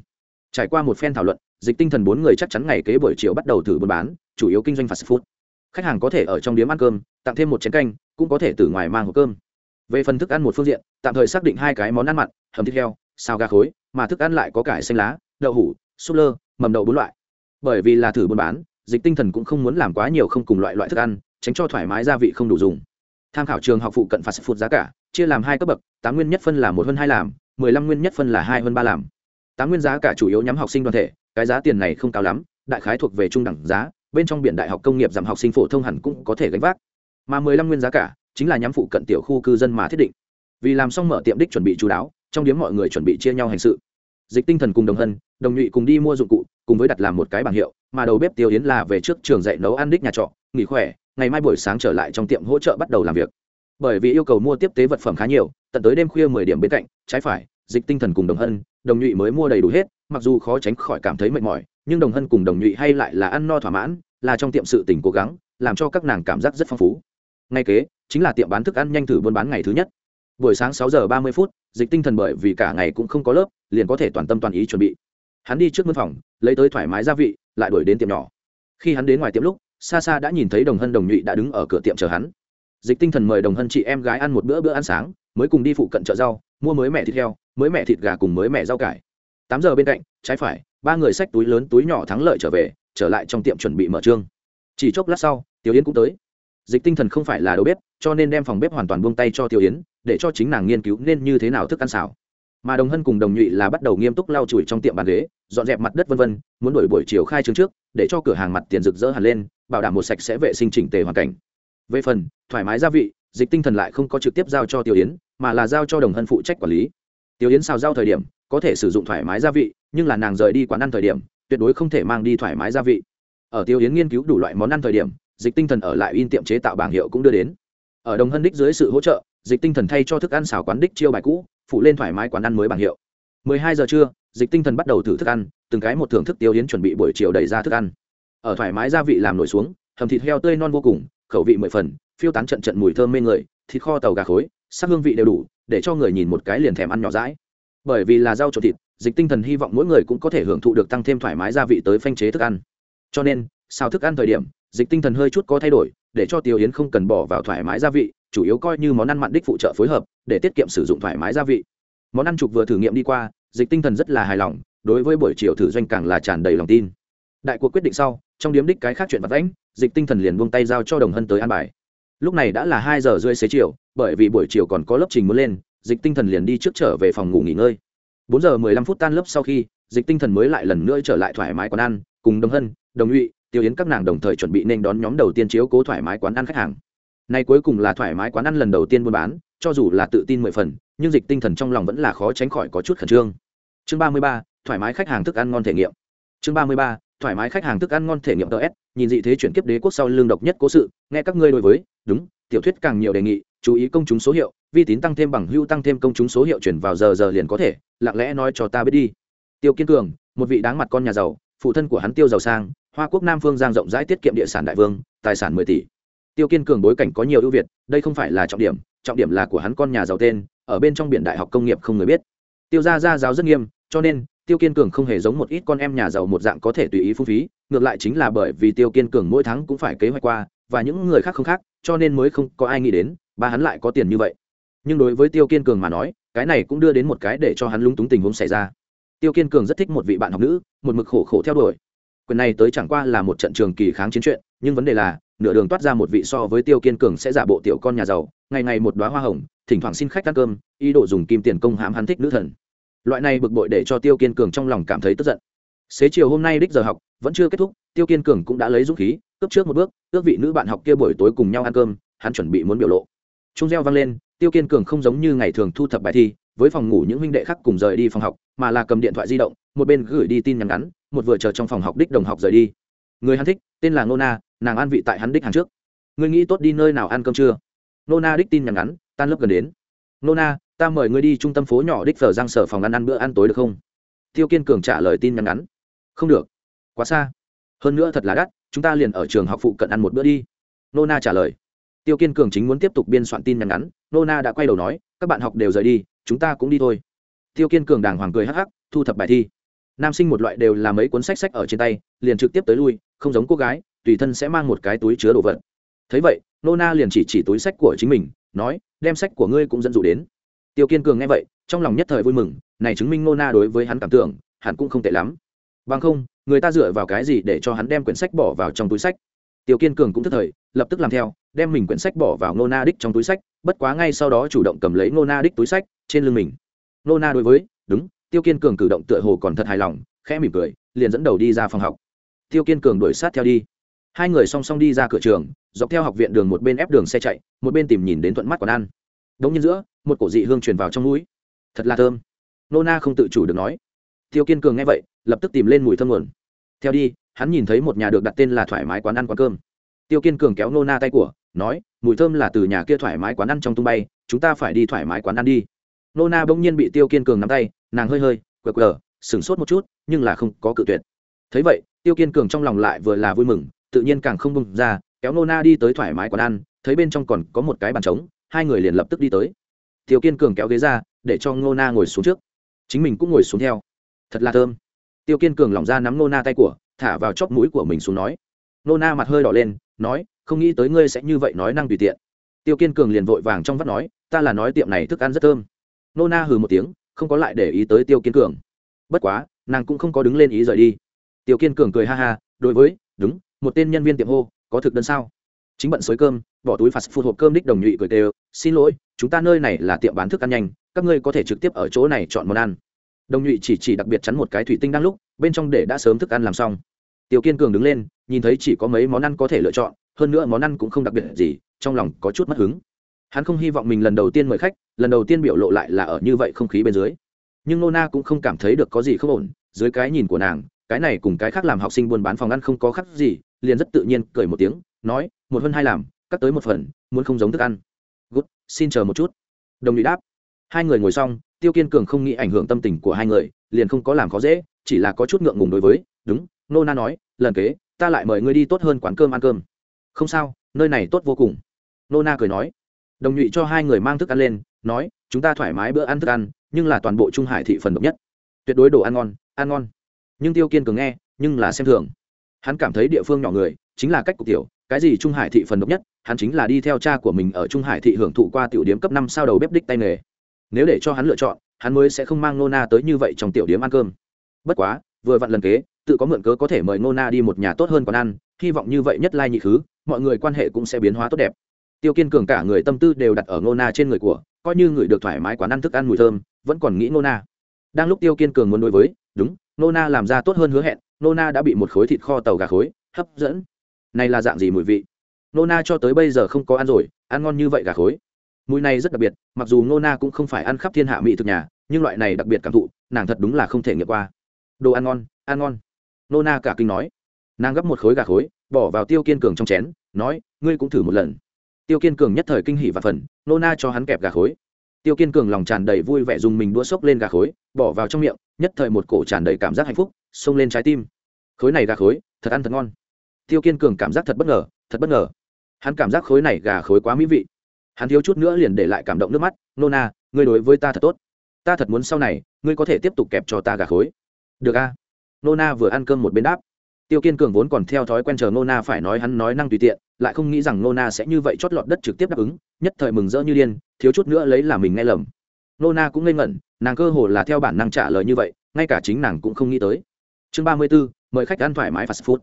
Trải qua một phen thảo luận, dịch tinh thần bốn người chắc chắn ngày kế buổi chiều bắt đầu thử buôn bán, chủ yếu kinh doanh fast food khách hàng có thể ở trong điếm ăn cơm, tặng thêm một chén canh, cũng có thể từ ngoài mang hộp cơm. Về phần thức ăn một phương diện, tạm thời xác định hai cái món ăn mặn, hầm thịt heo, xào gà khối, mà thức ăn lại có cải xanh lá, đậu hủ, súp lơ, mầm đậu bốn loại. Bởi vì là thử buôn bán, dịch tinh thần cũng không muốn làm quá nhiều không cùng loại loại thức ăn, tránh cho thoải mái gia vị không đủ dùng. Tham khảo trường học phụ cận phạt phụt giá cả, chia làm hai cấp bậc, tám nguyên nhất phân là một hơn hai làm, mười lăm nguyên nhất phân là hai hơn ba làm. Tám nguyên giá cả chủ yếu nhắm học sinh đoàn thể, cái giá tiền này không cao lắm, đại khái thuộc về trung đẳng giá bên trong biển đại học công nghiệp giảm học sinh phổ thông hẳn cũng có thể gánh vác. Mà mười lăm nguyên giá cả chính là nhắm phụ cận tiểu khu cư dân mà thiết định. Vì làm xong mở tiệm đích chuẩn bị chú đáo, trong điếm mọi người chuẩn bị chia nhau hành sự. Dịch tinh thần cùng đồng hân, đồng nhụy cùng đi mua dụng cụ, cùng với đặt làm một cái bảng hiệu, mà đầu bếp tiêu yến là về trước trường dạy nấu ăn đích nhà trọ, nghỉ khỏe, ngày mai buổi sáng trở lại trong tiệm hỗ trợ bắt đầu làm việc. Bởi vì yêu cầu mua tiếp tế vật phẩm khá nhiều, tận tới đêm khuya mười điểm bên cạnh, trái phải, dịch tinh thần cùng đồng hân, đồng nhụy mới mua đầy đủ hết, mặc dù khó tránh khỏi cảm thấy mệt mỏi nhưng đồng hân cùng đồng nhụy hay lại là ăn no thỏa mãn, là trong tiệm sự tình cố gắng, làm cho các nàng cảm giác rất phong phú. Ngay kế, chính là tiệm bán thức ăn nhanh thử buôn bán ngày thứ nhất. Buổi sáng sáu giờ ba mươi phút, dịch tinh thần bởi vì cả ngày cũng không có lớp, liền có thể toàn tâm toàn ý chuẩn bị. Hắn đi trước mân phòng, lấy tới thoải mái gia vị, lại đuổi đến tiệm nhỏ. Khi hắn đến ngoài tiệm lúc xa xa đã nhìn thấy đồng hân đồng nhụy đã đứng ở cửa tiệm chờ hắn. Dịch tinh thần mời đồng hân chị em gái ăn một bữa bữa ăn sáng, mới cùng đi phụ cận chợ rau, mua mới mẹ thịt heo, mới mẹ thịt gà cùng mới mẹ rau cải. Tám giờ bên cạnh, trái phải ba người xách túi lớn túi nhỏ thắng lợi trở về, trở lại trong tiệm chuẩn bị mở trương. Chỉ chốc lát sau, tiểu yến cũng tới. Dịch tinh thần không phải là đầu bếp, cho nên đem phòng bếp hoàn toàn buông tay cho tiểu yến, để cho chính nàng nghiên cứu nên như thế nào thức ăn xào. Mà đồng hân cùng đồng nhụy là bắt đầu nghiêm túc lau chùi trong tiệm bàn ghế, dọn dẹp mặt đất vân vân, muốn đổi buổi chiều khai trương trước, để cho cửa hàng mặt tiền rực rỡ hẳn lên, bảo đảm một sạch sẽ vệ sinh chỉnh tề hoàn cảnh. Về phần, thoải mái gia vị, dịch tinh thần lại không có trực tiếp giao cho tiểu yến, mà là giao cho đồng hân phụ trách quản lý. Tiểu yến xào giao thời điểm có thể sử dụng thoải mái gia vị, nhưng là nàng rời đi quán ăn thời điểm, tuyệt đối không thể mang đi thoải mái gia vị. Ở Tiêu yến nghiên cứu đủ loại món ăn thời điểm, dịch tinh thần ở lại in tiệm chế tạo bảng hiệu cũng đưa đến. Ở đồng hân đích dưới sự hỗ trợ, dịch tinh thần thay cho thức ăn xào quán đích chiêu bài cũ, phụ lên thoải mái quán ăn mới bảng hiệu. 12 giờ trưa, dịch tinh thần bắt đầu thử thức ăn, từng cái một thưởng thức tiêu yến chuẩn bị buổi chiều đẩy ra thức ăn. Ở thoải mái gia vị làm nổi xuống, hầm thịt heo tươi non vô cùng, khẩu vị mười phần, phiêu tán trận trận mùi thơm mê người, thịt kho tàu gà khối, sắc hương vị đều đủ, để cho người nhìn một cái liền thèm ăn nhỏ rãi bởi vì là rau trộn thịt, dịch tinh thần hy vọng mỗi người cũng có thể hưởng thụ được tăng thêm thoải mái gia vị tới phanh chế thức ăn. Cho nên, xào thức ăn thời điểm, dịch tinh thần hơi chút có thay đổi, để cho tiêu yến không cần bỏ vào thoải mái gia vị, chủ yếu coi như món ăn mặn đích phụ trợ phối hợp, để tiết kiệm sử dụng thoải mái gia vị. Món ăn trục vừa thử nghiệm đi qua, dịch tinh thần rất là hài lòng, đối với buổi chiều thử doanh càng là tràn đầy lòng tin. Đại cuộc quyết định sau, trong điếm đích cái khác chuyện vật lãnh dịch tinh thần liền buông tay giao cho đồng hân tới ăn bài. Lúc này đã là hai giờ rưỡi xế chiều, bởi vì buổi chiều còn có lớp trình muốn lên dịch tinh thần liền đi trước trở về phòng ngủ nghỉ ngơi. Bốn giờ mười lăm phút tan lớp sau khi, dịch tinh thần mới lại lần nữa trở lại thoải mái quán ăn, cùng đồng hân, đồng nhụy tiêu yến các nàng đồng thời chuẩn bị nên đón nhóm đầu tiên chiếu cố thoải mái quán ăn khách hàng. Nay cuối cùng là thoải mái quán ăn lần đầu tiên buôn bán, cho dù là tự tin mười phần, nhưng dịch tinh thần trong lòng vẫn là khó tránh khỏi có chút khẩn trương. Chương ba mươi ba, thoải mái khách hàng thức ăn ngon thể nghiệm. Chương ba mươi ba, thoải mái khách hàng thức ăn ngon thể nghiệm ts nhìn dị thế chuyển kiếp đế quốc sau lương độc nhất cố sự, nghe các ngươi đối với, đúng tiểu thuyết càng nhiều đề nghị, chú ý công chúng số hiệu, vi tín tăng thêm bằng hưu tăng thêm công chúng số hiệu chuyển vào giờ giờ liền có thể, lặng lẽ nói cho ta biết đi. Tiêu kiên cường, một vị đáng mặt con nhà giàu, phụ thân của hắn tiêu giàu sang, hoa quốc nam phương giang rộng rãi tiết kiệm địa sản đại vương, tài sản mười tỷ. Tiêu kiên cường bối cảnh có nhiều ưu việt, đây không phải là trọng điểm trọng điểm là của hắn con nhà giàu tên, ở bên trong biển đại học công nghiệp không người biết. Tiêu gia gia giáo rất nghiêm, cho nên, tiêu kiên cường không hề giống một ít con em nhà giàu một dạng có thể tùy ý phung phí, ngược lại chính là bởi vì tiêu kiên cường mỗi tháng cũng phải kế hoạch qua và những người khác không khác, cho nên mới không có ai nghĩ đến, ba hắn lại có tiền như vậy. Nhưng đối với tiêu kiên cường mà nói, cái này cũng đưa đến một cái để cho hắn lúng túng tình huống xảy ra. Tiêu kiên cường rất thích một vị bạn học nữ, một mực khổ khổ theo đuổi. Quyền này tới chẳng qua là một trận trường kỳ kháng chiến chuyện, nhưng vấn đề là, nửa đường toát ra một vị so với tiêu kiên cường sẽ giả bộ tiểu con nhà giàu, ngày ngày một đoá hoa hồng, thỉnh thoảng xin khách ăn cơm, ý đồ dùng kim tiền công hãm hắn thích nữ thần. Loại này bực bội để cho tiêu kiên cường trong lòng cảm thấy tức giận xế chiều hôm nay đích giờ học, vẫn chưa kết thúc, tiêu kiên cường cũng đã lấy dũng khí, cướp trước một bước ước vị nữ bạn học kia buổi tối cùng nhau ăn cơm, hắn chuẩn bị muốn biểu lộ. Trung reo vang lên, tiêu kiên cường không giống như ngày thường thu thập bài thi, với phòng ngủ những huynh đệ khác cùng rời đi phòng học, mà là cầm điện thoại di động, một bên gửi đi tin nhắn ngắn, một vừa chờ trong phòng học đích đồng học rời đi. Người hắn thích, tên là nona, nàng an vị tại hắn đích hàng trước. Người nghĩ tốt đi nơi nào ăn cơm trưa nona đích tin nhắn ngắn, tan lớp gần đến. Nona, ta mời ngươi đi trung tâm phố nhỏ đích phở giang sở phòng ăn ăn bữa ăn tối được không? Tiêu kiên cường trả lời tin nhắn ngắn không được. Quá xa. Hơn nữa thật là đắt, chúng ta liền ở trường học phụ cận ăn một bữa đi. Nona trả lời. Tiêu kiên cường chính muốn tiếp tục biên soạn tin nhắn ngắn. Nona đã quay đầu nói, các bạn học đều rời đi, chúng ta cũng đi thôi. Tiêu kiên cường đàng hoàng cười hắc hắc, thu thập bài thi. Nam sinh một loại đều là mấy cuốn sách sách ở trên tay, liền trực tiếp tới lui, không giống cô gái, tùy thân sẽ mang một cái túi chứa đồ vật. Thấy vậy, nona liền chỉ chỉ túi sách của chính mình, nói, đem sách của ngươi cũng dẫn dụ đến. Tiêu kiên cường nghe vậy, trong lòng nhất thời vui mừng, này chứng minh nona đối với hắn cảm tưởng, hẳn cũng không tệ lắm bằng không, người ta dựa vào cái gì để cho hắn đem quyển sách bỏ vào trong túi sách? Tiêu kiên cường cũng thức thời, lập tức làm theo, đem mình quyển sách bỏ vào nona đích trong túi sách, bất quá ngay sau đó chủ động cầm lấy nona đích túi sách trên lưng mình. Nona đối với, đúng, tiêu kiên cường cử động tựa hồ còn thật hài lòng, khẽ mỉm cười, liền dẫn đầu đi ra phòng học. Tiêu kiên cường đuổi sát theo đi. Hai người song song đi ra cửa trường, dọc theo học viện đường một bên ép đường xe chạy, một bên tìm nhìn đến thuận mắt còn ăn. Đống nhiên giữa, một cổ dị hương truyền vào trong mũi. Thật là thơm. Nona không tự chủ được nói. Tiêu kiên cường nghe vậy lập tức tìm lên mùi thơm nguồn. Theo đi, hắn nhìn thấy một nhà được đặt tên là thoải mái quán ăn quán cơm. Tiêu kiên cường kéo nona tay của, nói, mùi thơm là từ nhà kia thoải mái quán ăn trong tung bay, chúng ta phải đi thoải mái quán ăn đi. Nona bỗng nhiên bị tiêu kiên cường nắm tay, nàng hơi hơi, quờ quờ, sửng sốt một chút, nhưng là không có cự tuyệt. Thấy vậy, tiêu kiên cường trong lòng lại vừa là vui mừng, tự nhiên càng không bung ra, kéo nona đi tới thoải mái quán ăn, thấy bên trong còn có một cái bàn trống, hai người liền lập tức đi tới. Tiêu kiên cường kéo ghế ra, để cho nona ngồi xuống trước. Chính mình cũng ngồi xuống theo. Thật là thơm tiêu kiên cường lỏng ra nắm nona tay của, thả vào chóp mũi của mình xuống nói. Nona mặt hơi đỏ lên, nói, không nghĩ tới ngươi sẽ như vậy nói năng tùy tiện. Tiêu kiên cường liền vội vàng trong vắt nói, ta là nói tiệm này thức ăn rất thơm. Nona hừ một tiếng, không có lại để ý tới tiêu kiên cường. Bất quá, nàng cũng không có đứng lên ý rời đi. Tiêu kiên cường cười ha ha, đối với, đúng, một tên nhân viên tiệm hô, có thực đơn sao? Chính bận xới cơm, bỏ túi phạt phụt hộp cơm đích đồng nhụy cười tê xin lỗi, chúng ta nơi này là tiệm bán thức ăn nhanh, các ngươi có thể trực tiếp ở chỗ này chọn món ăn đồng nhụy chỉ chỉ đặc biệt chắn một cái thủy tinh đang lúc, bên trong để đã sớm thức ăn làm xong. Tiểu kiên cường đứng lên, nhìn thấy chỉ có mấy món ăn có thể lựa chọn, hơn nữa món ăn cũng không đặc biệt gì, trong lòng có chút mất hứng. Hắn không hy vọng mình lần đầu tiên mời khách, lần đầu tiên biểu lộ lại là ở như vậy không khí bên dưới. Nhưng nona cũng không cảm thấy được có gì không ổn, dưới cái nhìn của nàng, cái này cùng cái khác làm học sinh buôn bán phòng ăn không có khác gì, liền rất tự nhiên cười một tiếng, nói, một hơn hai làm, cắt tới một phần, muốn không giống thức ăn. Good, xin chờ một chút. Đồng nhị đáp. Hai người ngồi xong tiêu kiên cường không nghĩ ảnh hưởng tâm tình của hai người, liền không có làm khó dễ, chỉ là có chút ngượng ngùng đối với, đúng nona nói, lần kế, ta lại mời ngươi đi tốt hơn quán cơm ăn cơm. Không sao, nơi này tốt vô cùng. Nona cười nói. Đồng nhụy cho hai người mang thức ăn lên, nói, chúng ta thoải mái bữa ăn thức ăn, nhưng là toàn bộ trung hải thị phần độc nhất. Tuyệt đối đồ ăn ngon ăn ngon. Nhưng tiêu kiên cường nghe, nhưng là xem thường. Hắn cảm thấy địa phương nhỏ người, chính là cách cục tiểu, cái gì trung hải thị phần độc nhất, hắn chính là đi theo cha của mình ở trung hải thị hưởng thụ qua tiểu điếm cấp năm sao đầu bếp đích tay nghề nếu để cho hắn lựa chọn, hắn mới sẽ không mang nona tới như vậy trong tiểu điếm ăn cơm. Bất quá, vừa vặn lần kế, tự có mượn cớ có thể mời nona đi một nhà tốt hơn còn ăn, hy vọng như vậy nhất lai nhị khứ, mọi người quan hệ cũng sẽ biến hóa tốt đẹp. Tiêu kiên cường cả người tâm tư đều đặt ở nona trên người của, coi như người được thoải mái quán ăn thức ăn mùi thơm, vẫn còn nghĩ nona. Đang lúc tiêu kiên cường muốn đối với, đúng, nona làm ra tốt hơn hứa hẹn, nona đã bị một khối thịt kho tàu gà khối, hấp dẫn. Này là dạng gì mùi vị? Nona cho tới bây giờ không có ăn rồi, ăn ngon như vậy gà khối mùi này rất đặc biệt, mặc dù nona cũng không phải ăn khắp thiên hạ mỹ thực nhà, nhưng loại này đặc biệt cảm thụ, nàng thật đúng là không thể nghiệm qua. Đồ ăn ngon ăn ngon. Nona cả kinh nói. Nàng gấp một khối gà khối, bỏ vào tiêu kiên cường trong chén, nói, ngươi cũng thử một lần. Tiêu kiên cường nhất thời kinh hỉ và phần nona cho hắn kẹp gà khối. Tiêu kiên cường lòng tràn đầy vui vẻ dùng mình đũa xốc lên gà khối, bỏ vào trong miệng, nhất thời một cổ tràn đầy cảm giác hạnh phúc, xông lên trái tim. Khối này gà khối, thật ăn thật ngon. Tiêu kiên cường cảm giác thật bất ngờ, thật bất ngờ. Hắn cảm giác khối này gà khối quá mỹ vị hắn thiếu chút nữa liền để lại cảm động nước mắt, nona, ngươi đối với ta thật tốt. Ta thật muốn sau này, ngươi có thể tiếp tục kẹp cho ta gà khối. Được a. Nona vừa ăn cơm một bên đáp. Tiêu kiên cường vốn còn theo thói quen chờ nona phải nói hắn nói năng tùy tiện, lại không nghĩ rằng nona sẽ như vậy chót lọt đất trực tiếp đáp ứng, nhất thời mừng rỡ như điên, thiếu chút nữa lấy là mình nghe lầm. Nô na cũng ngây ngẩn, nàng cơ hồ là theo bản năng trả lời như vậy, ngay cả chính nàng cũng không nghĩ tới. Chương ba mươi b ố mời khách ăn thoải mái fast food.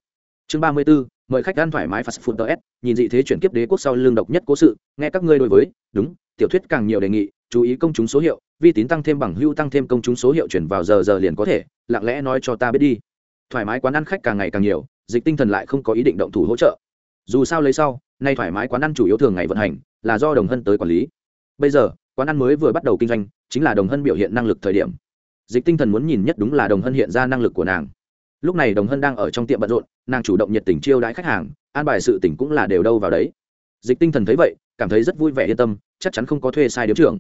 Chương ba mươi b ố mời khách ăn thoải mái fast food ts nhìn dị thế chuyển kiếp đế quốc sau lương độc nhất cố sự, nghe các ngươi đối với, đúng, tiểu thuyết càng nhiều đề nghị, chú ý công chúng số hiệu, vi tín tăng thêm bằng hưu tăng thêm công chúng số hiệu chuyển vào giờ giờ liền có thể, lặng lẽ nói cho ta biết đi. Thoải mái quán ăn khách càng ngày càng nhiều, dịch tinh thần lại không có ý định động thủ hỗ trợ. Dù sao lấy sau, nay thoải mái quán ăn chủ yếu thường ngày vận hành, là do đồng hân tới quản lý. Bây giờ, quán ăn mới vừa bắt đầu kinh doanh, chính là đồng hân biểu hiện năng lực thời điểm. Dịch tinh thần muốn nhìn nhất đúng là đồng hân hiện ra năng lực của nàng lúc này đồng hân đang ở trong tiệm bận rộn, nàng chủ động nhiệt tình chiêu đãi khách hàng, an bài sự tỉnh cũng là đều đâu vào đấy. Dịch tinh thần thấy vậy, cảm thấy rất vui vẻ yên tâm, chắc chắn không có thuê sai điếm trưởng.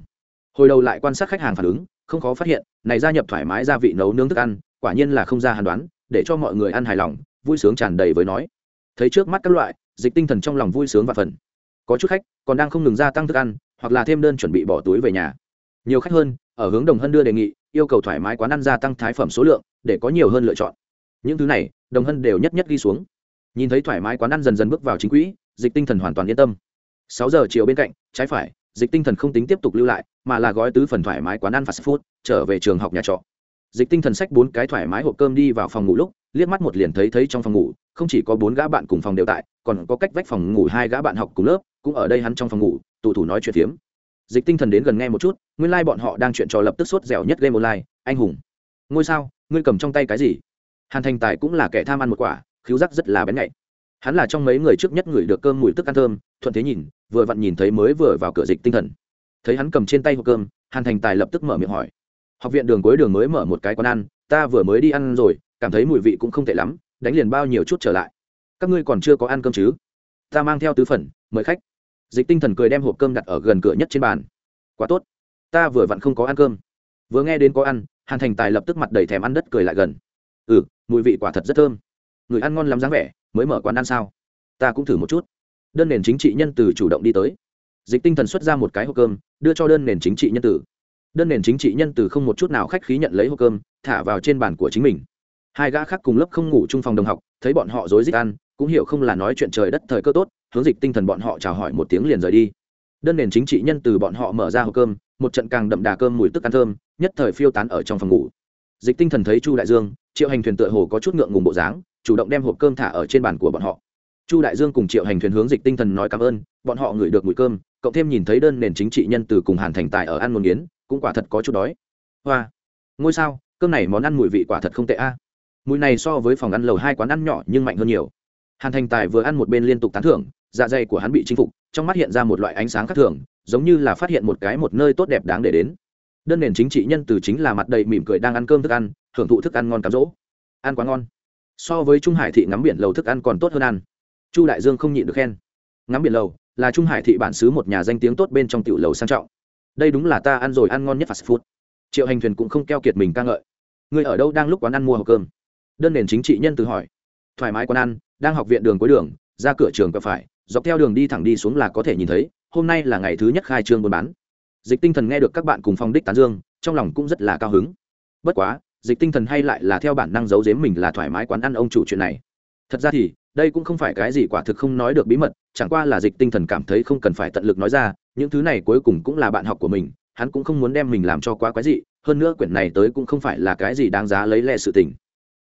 Hồi đầu lại quan sát khách hàng phản ứng, không khó phát hiện, này gia nhập thoải mái gia vị nấu nướng thức ăn, quả nhiên là không ra hàn đoán, để cho mọi người ăn hài lòng, vui sướng tràn đầy với nói. Thấy trước mắt các loại, dịch tinh thần trong lòng vui sướng và phần có chút khách còn đang không ngừng gia tăng thức ăn, hoặc là thêm đơn chuẩn bị bỏ túi về nhà. Nhiều khách hơn, ở hướng đồng hân đưa đề nghị, yêu cầu thoải mái quán ăn gia tăng thái phẩm số lượng, để có nhiều hơn lựa chọn những thứ này, đồng hân đều nhất nhất ghi xuống. Nhìn thấy thoải mái quán ăn dần dần bước vào chính quỹ, dịch tinh thần hoàn toàn yên tâm. Sáu giờ chiều bên cạnh, trái phải, dịch tinh thần không tính tiếp tục lưu lại, mà là gói tứ phần thoải mái quán ăn fast food, trở về trường học nhà trọ. Dịch tinh thần sách bốn cái thoải mái hộp cơm đi vào phòng ngủ lúc, liếc mắt một liền thấy thấy trong phòng ngủ, không chỉ có bốn gã bạn cùng phòng đều tại, còn có cách vách phòng ngủ hai gã bạn học cùng lớp, cũng ở đây hắn trong phòng ngủ, tụ thủ nói chuyện phiếm. Dịch tinh thần đến gần nghe một chút, nguyên lai、like、bọn họ đang chuyện trò lập tức sốt dẻo nhất game online, anh hùng. Ngôi sao, ngươi cầm trong tay cái gì? Hàn thành tài cũng là kẻ tham ăn một quả, khiếu rắc rất là bén nhạy. Hắn là trong mấy người trước nhất người được cơm mùi tức ăn thơm, thuận thế nhìn, vừa vặn nhìn thấy mới vừa vào cửa dịch tinh thần. Thấy hắn cầm trên tay hộp cơm, hàn thành tài lập tức mở miệng hỏi. Học viện đường cuối đường mới mở một cái quán ăn, ta vừa mới đi ăn rồi, cảm thấy mùi vị cũng không tệ lắm, đánh liền bao nhiêu chút trở lại. Các ngươi còn chưa có ăn cơm chứ? Ta mang theo tứ phần, mời khách. Dịch tinh thần cười đem hộp cơm đặt ở gần cửa nhất trên bàn. Quá tốt, ta vừa vặn không có ăn cơm. Vừa nghe đến có ăn, hàn thành tài lập tức mặt đầy thèm ăn đất cười lại gần. Ừ mùi vị quả thật rất thơm. Người ăn ngon lắm dáng vẻ, mới mở quán ăn sao? Ta cũng thử một chút. Đơn nền chính trị nhân từ chủ động đi tới. Dịch tinh thần xuất ra một cái hộp cơm, đưa cho đơn nền chính trị nhân tử đơn nền chính trị nhân tử không một chút nào khách khí nhận lấy hộp cơm, thả vào trên bàn của chính mình. Hai gã khác cùng lớp không ngủ chung phòng đồng học, thấy bọn họ dối dích ăn, cũng hiểu không là nói chuyện trời đất thời cơ tốt, hướng dịch tinh thần bọn họ chào hỏi một tiếng liền rời đi. Đơn nền chính trị nhân từ bọn họ mở ra hộp cơm, một trận càng đậm đà cơm mùi tức ăn thơm, nhất thời phiêu tán ở trong phòng ngủ. Dịch tinh thần thấy chu đại dương triệu hành thuyền tựa hồ có chút ngượng ngùng bộ dáng, chủ động đem hộp cơm thả ở trên bàn của bọn họ. Chu đại dương cùng triệu hành thuyền hướng dịch tinh thần nói cảm ơn, bọn họ ngửi được mùi cơm, cộng thêm nhìn thấy đơn nền chính trị nhân từ cùng hàn thành tài ở ăn một miến cũng quả thật có chút đói. Hoa, ngôi sao, cơm này món ăn mùi vị quả thật không tệ a. Mùi này so với phòng ăn lầu hai quán ăn nhỏ nhưng mạnh hơn nhiều. Hàn thành tài vừa ăn một bên liên tục tán thưởng dạ dày của hắn bị chinh phục, trong mắt hiện ra một loại ánh sáng khác thường, giống như là phát hiện một cái một nơi tốt đẹp đáng để đến. Đơn nền chính trị nhân từ chính là mặt đầy mỉm cười đang ăn cơm thức ăn hưởng thụ thức ăn ngon cám dỗ. Ăn quá ngon. So với trung hải thị ngắm biển lầu thức ăn còn tốt hơn ăn. Chu đại dương không nhịn được khen. Ngắm biển lầu là trung hải thị bản xứ một nhà danh tiếng tốt bên trong tiểu lầu sang trọng. Đây đúng là ta ăn rồi ăn ngon nhất fast food. Triệu hành thuyền cũng không keo kiệt mình ca ngợi. Người ở đâu đang lúc quán ăn mua hộp cơm? Đơn nền chính trị nhân từ hỏi. Thoải mái quán ăn, đang học viện đường cuối đường, ra cửa trường cập phải, dọc theo đường đi thẳng đi xuống là có thể nhìn thấy, hôm nay là ngày thứ nhất khai trương buôn bán. Dịch tinh thần nghe được các bạn cùng phong đích tán dương, trong lòng cũng rất là cao hứng. Bất quá dịch tinh thần hay lại là theo bản năng giấu giếm mình là thoải mái quán ăn ông chủ chuyện này. Thật ra thì, đây cũng không phải cái gì quả thực không nói được bí mật, chẳng qua là dịch tinh thần cảm thấy không cần phải tận lực nói ra, những thứ này cuối cùng cũng là bạn học của mình, hắn cũng không muốn đem mình làm cho quá quái dị, hơn nữa quyển này tới cũng không phải là cái gì đáng giá lấy lệ sự tình.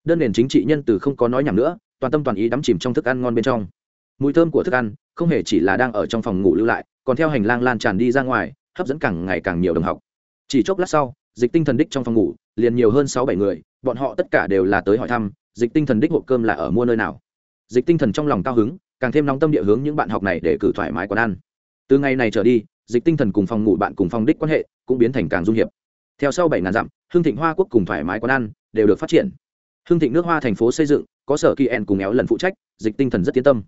Đơn nền chính trị nhân từ không có nói nhầm nữa, toàn tâm toàn ý đắm chìm trong thức ăn ngon bên trong. Mùi thơm của thức ăn không hề chỉ là đang ở trong phòng ngủ lưu lại, còn theo hành lang lan tràn đi ra ngoài, hấp dẫn càng ngày càng nhiều đồng học. Chỉ chốc lát sau dịch tinh thần đích trong phòng ngủ, liền nhiều hơn sáu bảy người, bọn họ tất cả đều là tới hỏi thăm, dịch tinh thần đích hộp cơm là ở mua nơi nào. Dịch tinh thần trong lòng cao hứng, càng thêm nóng tâm địa hướng những bạn học này để cử thoải mái quán ăn. Từ ngày này trở đi, dịch tinh thần cùng phòng ngủ bạn cùng phòng đích quan hệ cũng biến thành càng dung hiệp. Theo sau bảy ngàn dặm, hương thịnh hoa quốc cùng thoải mái quán ăn đều được phát triển. Hương thịnh nước hoa thành phố xây dựng, có sở kỳ ẹn cùng éo lần phụ trách, dịch tinh thần rất tiến tâm.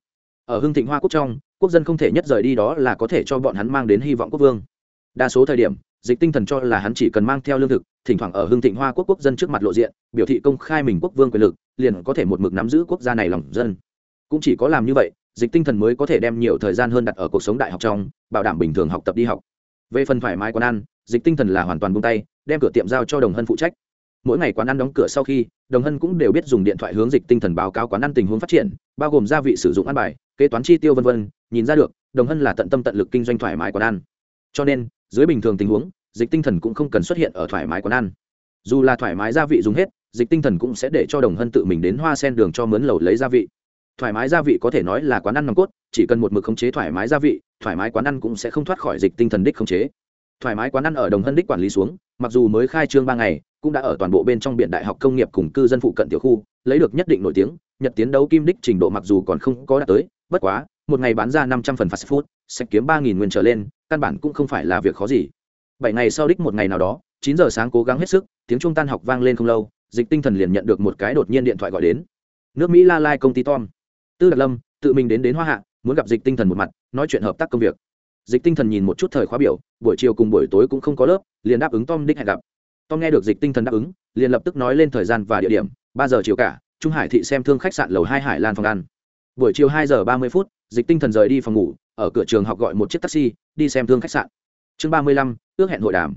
Ở hương thịnh hoa quốc trong, quốc dân không thể nhất rời đi đó là có thể cho bọn hắn mang đến hy vọng quốc vương. Đa số thời điểm dịch tinh thần cho là hắn chỉ cần mang theo lương thực, thỉnh thoảng ở hương thịnh hoa quốc quốc dân trước mặt lộ diện, biểu thị công khai mình quốc vương quyền lực, liền có thể một mực nắm giữ quốc gia này lòng dân. Cũng chỉ có làm như vậy, dịch tinh thần mới có thể đem nhiều thời gian hơn đặt ở cuộc sống đại học trong, bảo đảm bình thường học tập đi học. Về phần thoải mái quán ăn, dịch tinh thần là hoàn toàn buông tay, đem cửa tiệm giao cho đồng hân phụ trách. Mỗi ngày quán ăn đóng cửa sau khi, đồng hân cũng đều biết dùng điện thoại hướng dịch tinh thần báo cáo quán ăn tình huống phát triển, bao gồm gia vị sử dụng ăn bài, kế toán chi tiêu v v nhìn ra được, đồng hân là tận tâm tận lực kinh doanh thoải mái quán ăn. Cho nên dưới bình thường tình huống, dịch tinh thần cũng không cần xuất hiện ở thoải mái quán ăn. Dù là thoải mái gia vị dùng hết, dịch tinh thần cũng sẽ để cho đồng hân tự mình đến hoa sen đường cho mướn lầu lấy gia vị. Thoải mái gia vị có thể nói là quán ăn nòng cốt, chỉ cần một mực khống chế thoải mái gia vị, thoải mái quán ăn cũng sẽ không thoát khỏi dịch tinh thần đích khống chế. Thoải mái quán ăn ở đồng hân đích quản lý xuống, mặc dù mới khai trương ba ngày cũng đã ở toàn bộ bên trong biển đại học công nghiệp cùng cư dân phụ cận tiểu khu, lấy được nhất định nổi tiếng, nhật tiến đấu kim đích trình độ mặc dù còn không có đạt tới, bất quá, một ngày bán ra năm trăm phần fast food, sẽ kiếm ba nghìn nguyên trở lên, căn bản cũng không phải là việc khó gì. Bảy ngày sau đích một ngày nào đó, chín giờ sáng cố gắng hết sức, tiếng trung tan học vang lên không lâu, dịch tinh thần liền nhận được một cái đột nhiên điện thoại gọi đến. Nước mỹ la lai công ty tom. Tư đặc lâm, tự mình đến đến hoa hạ, muốn gặp dịch tinh thần một mặt, nói chuyện hợp tác công việc. Dịch tinh thần nhìn một chút thời khóa biểu, buổi chiều cùng buổi tối cũng không có lớp, liền đáp ứng tom đích hẹn gặp tom nghe được dịch tinh thần đáp ứng, liền lập tức nói lên thời gian và địa điểm, ba giờ chiều cả, trung hải thị xem thương khách sạn lầu hai hải lan phòng ăn. Buổi chiều hai giờ ba mươi phút, dịch tinh thần rời đi phòng ngủ, ở cửa trường học gọi một chiếc taxi, đi xem thương khách sạn. Chương ba mươi lăm, ước hẹn hội đàm.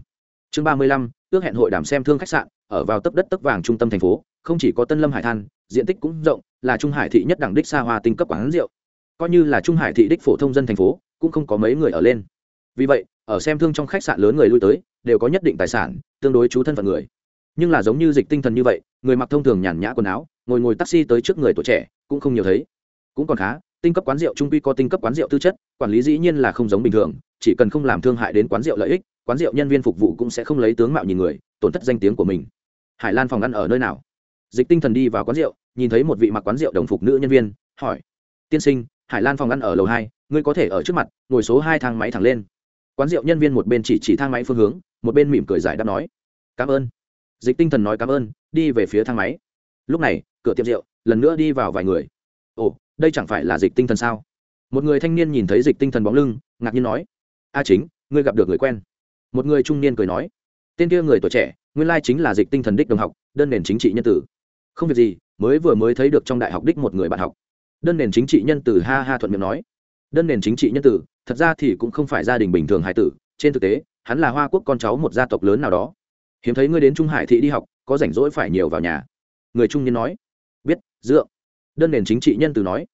Chương ba mươi lăm, ước hẹn hội đàm xem thương khách sạn, ở vào tấp đất tấp vàng trung tâm thành phố, không chỉ có tân lâm hải than, diện tích cũng rộng, là trung hải thị nhất đẳng đích xa hoa tinh cấp quán rượu. Coi như là trung hải thị đích phổ thông dân thành phố, cũng không có mấy người ở lên. Vì vậy ở xem thương trong khách sạn lớn người lui tới, đều có nhất định tài sản, tương đối chú thân phận người. Nhưng là giống như dịch tinh thần như vậy, người mặc thông thường nhàn nhã quần áo, ngồi ngồi taxi tới trước người tuổi trẻ, cũng không nhiều thấy. Cũng còn khá, tinh cấp quán rượu trung quy có tinh cấp quán rượu tư chất, quản lý dĩ nhiên là không giống bình thường, chỉ cần không làm thương hại đến quán rượu lợi ích, quán rượu nhân viên phục vụ cũng sẽ không lấy tướng mạo nhìn người, tổn thất danh tiếng của mình. Hải lan phòng ăn ở nơi nào? Dịch tinh thần đi vào quán rượu, nhìn thấy một vị mặc quán rượu đồng phục nữ nhân viên, hỏi. Tiên sinh, hải lan phòng ăn ở lầu hai, ngươi có thể ở trước mặt, ngồi số hai thang máy thẳng lên quán rượu nhân viên một bên chỉ chỉ thang máy phương hướng, một bên mỉm cười giải đáp nói, cảm ơn. Dịch tinh thần nói cảm ơn, đi về phía thang máy. Lúc này, cửa tiệm rượu lần nữa đi vào vài người. Ồ, đây chẳng phải là dịch tinh thần sao? Một người thanh niên nhìn thấy dịch tinh thần bóng lưng, ngạc nhiên nói, a chính, ngươi gặp được người quen. Một người trung niên cười nói, tên kia người tuổi trẻ, nguyên lai chính là dịch tinh thần đích đồng học, đơn nền chính trị nhân tử. Không việc gì, mới vừa mới thấy được trong đại học đích một người bạn học. Đơn nền chính trị nhân tử ha ha thuận miệng nói đơn nền chính trị nhân tử, thật ra thì cũng không phải gia đình bình thường hải tử, trên thực tế, hắn là hoa quốc con cháu một gia tộc lớn nào đó. Hiếm thấy ngươi đến trung hải thị đi học, có rảnh rỗi phải nhiều vào nhà. Người trung niên nói. Biết dựa đơn nền chính trị nhân từ nói.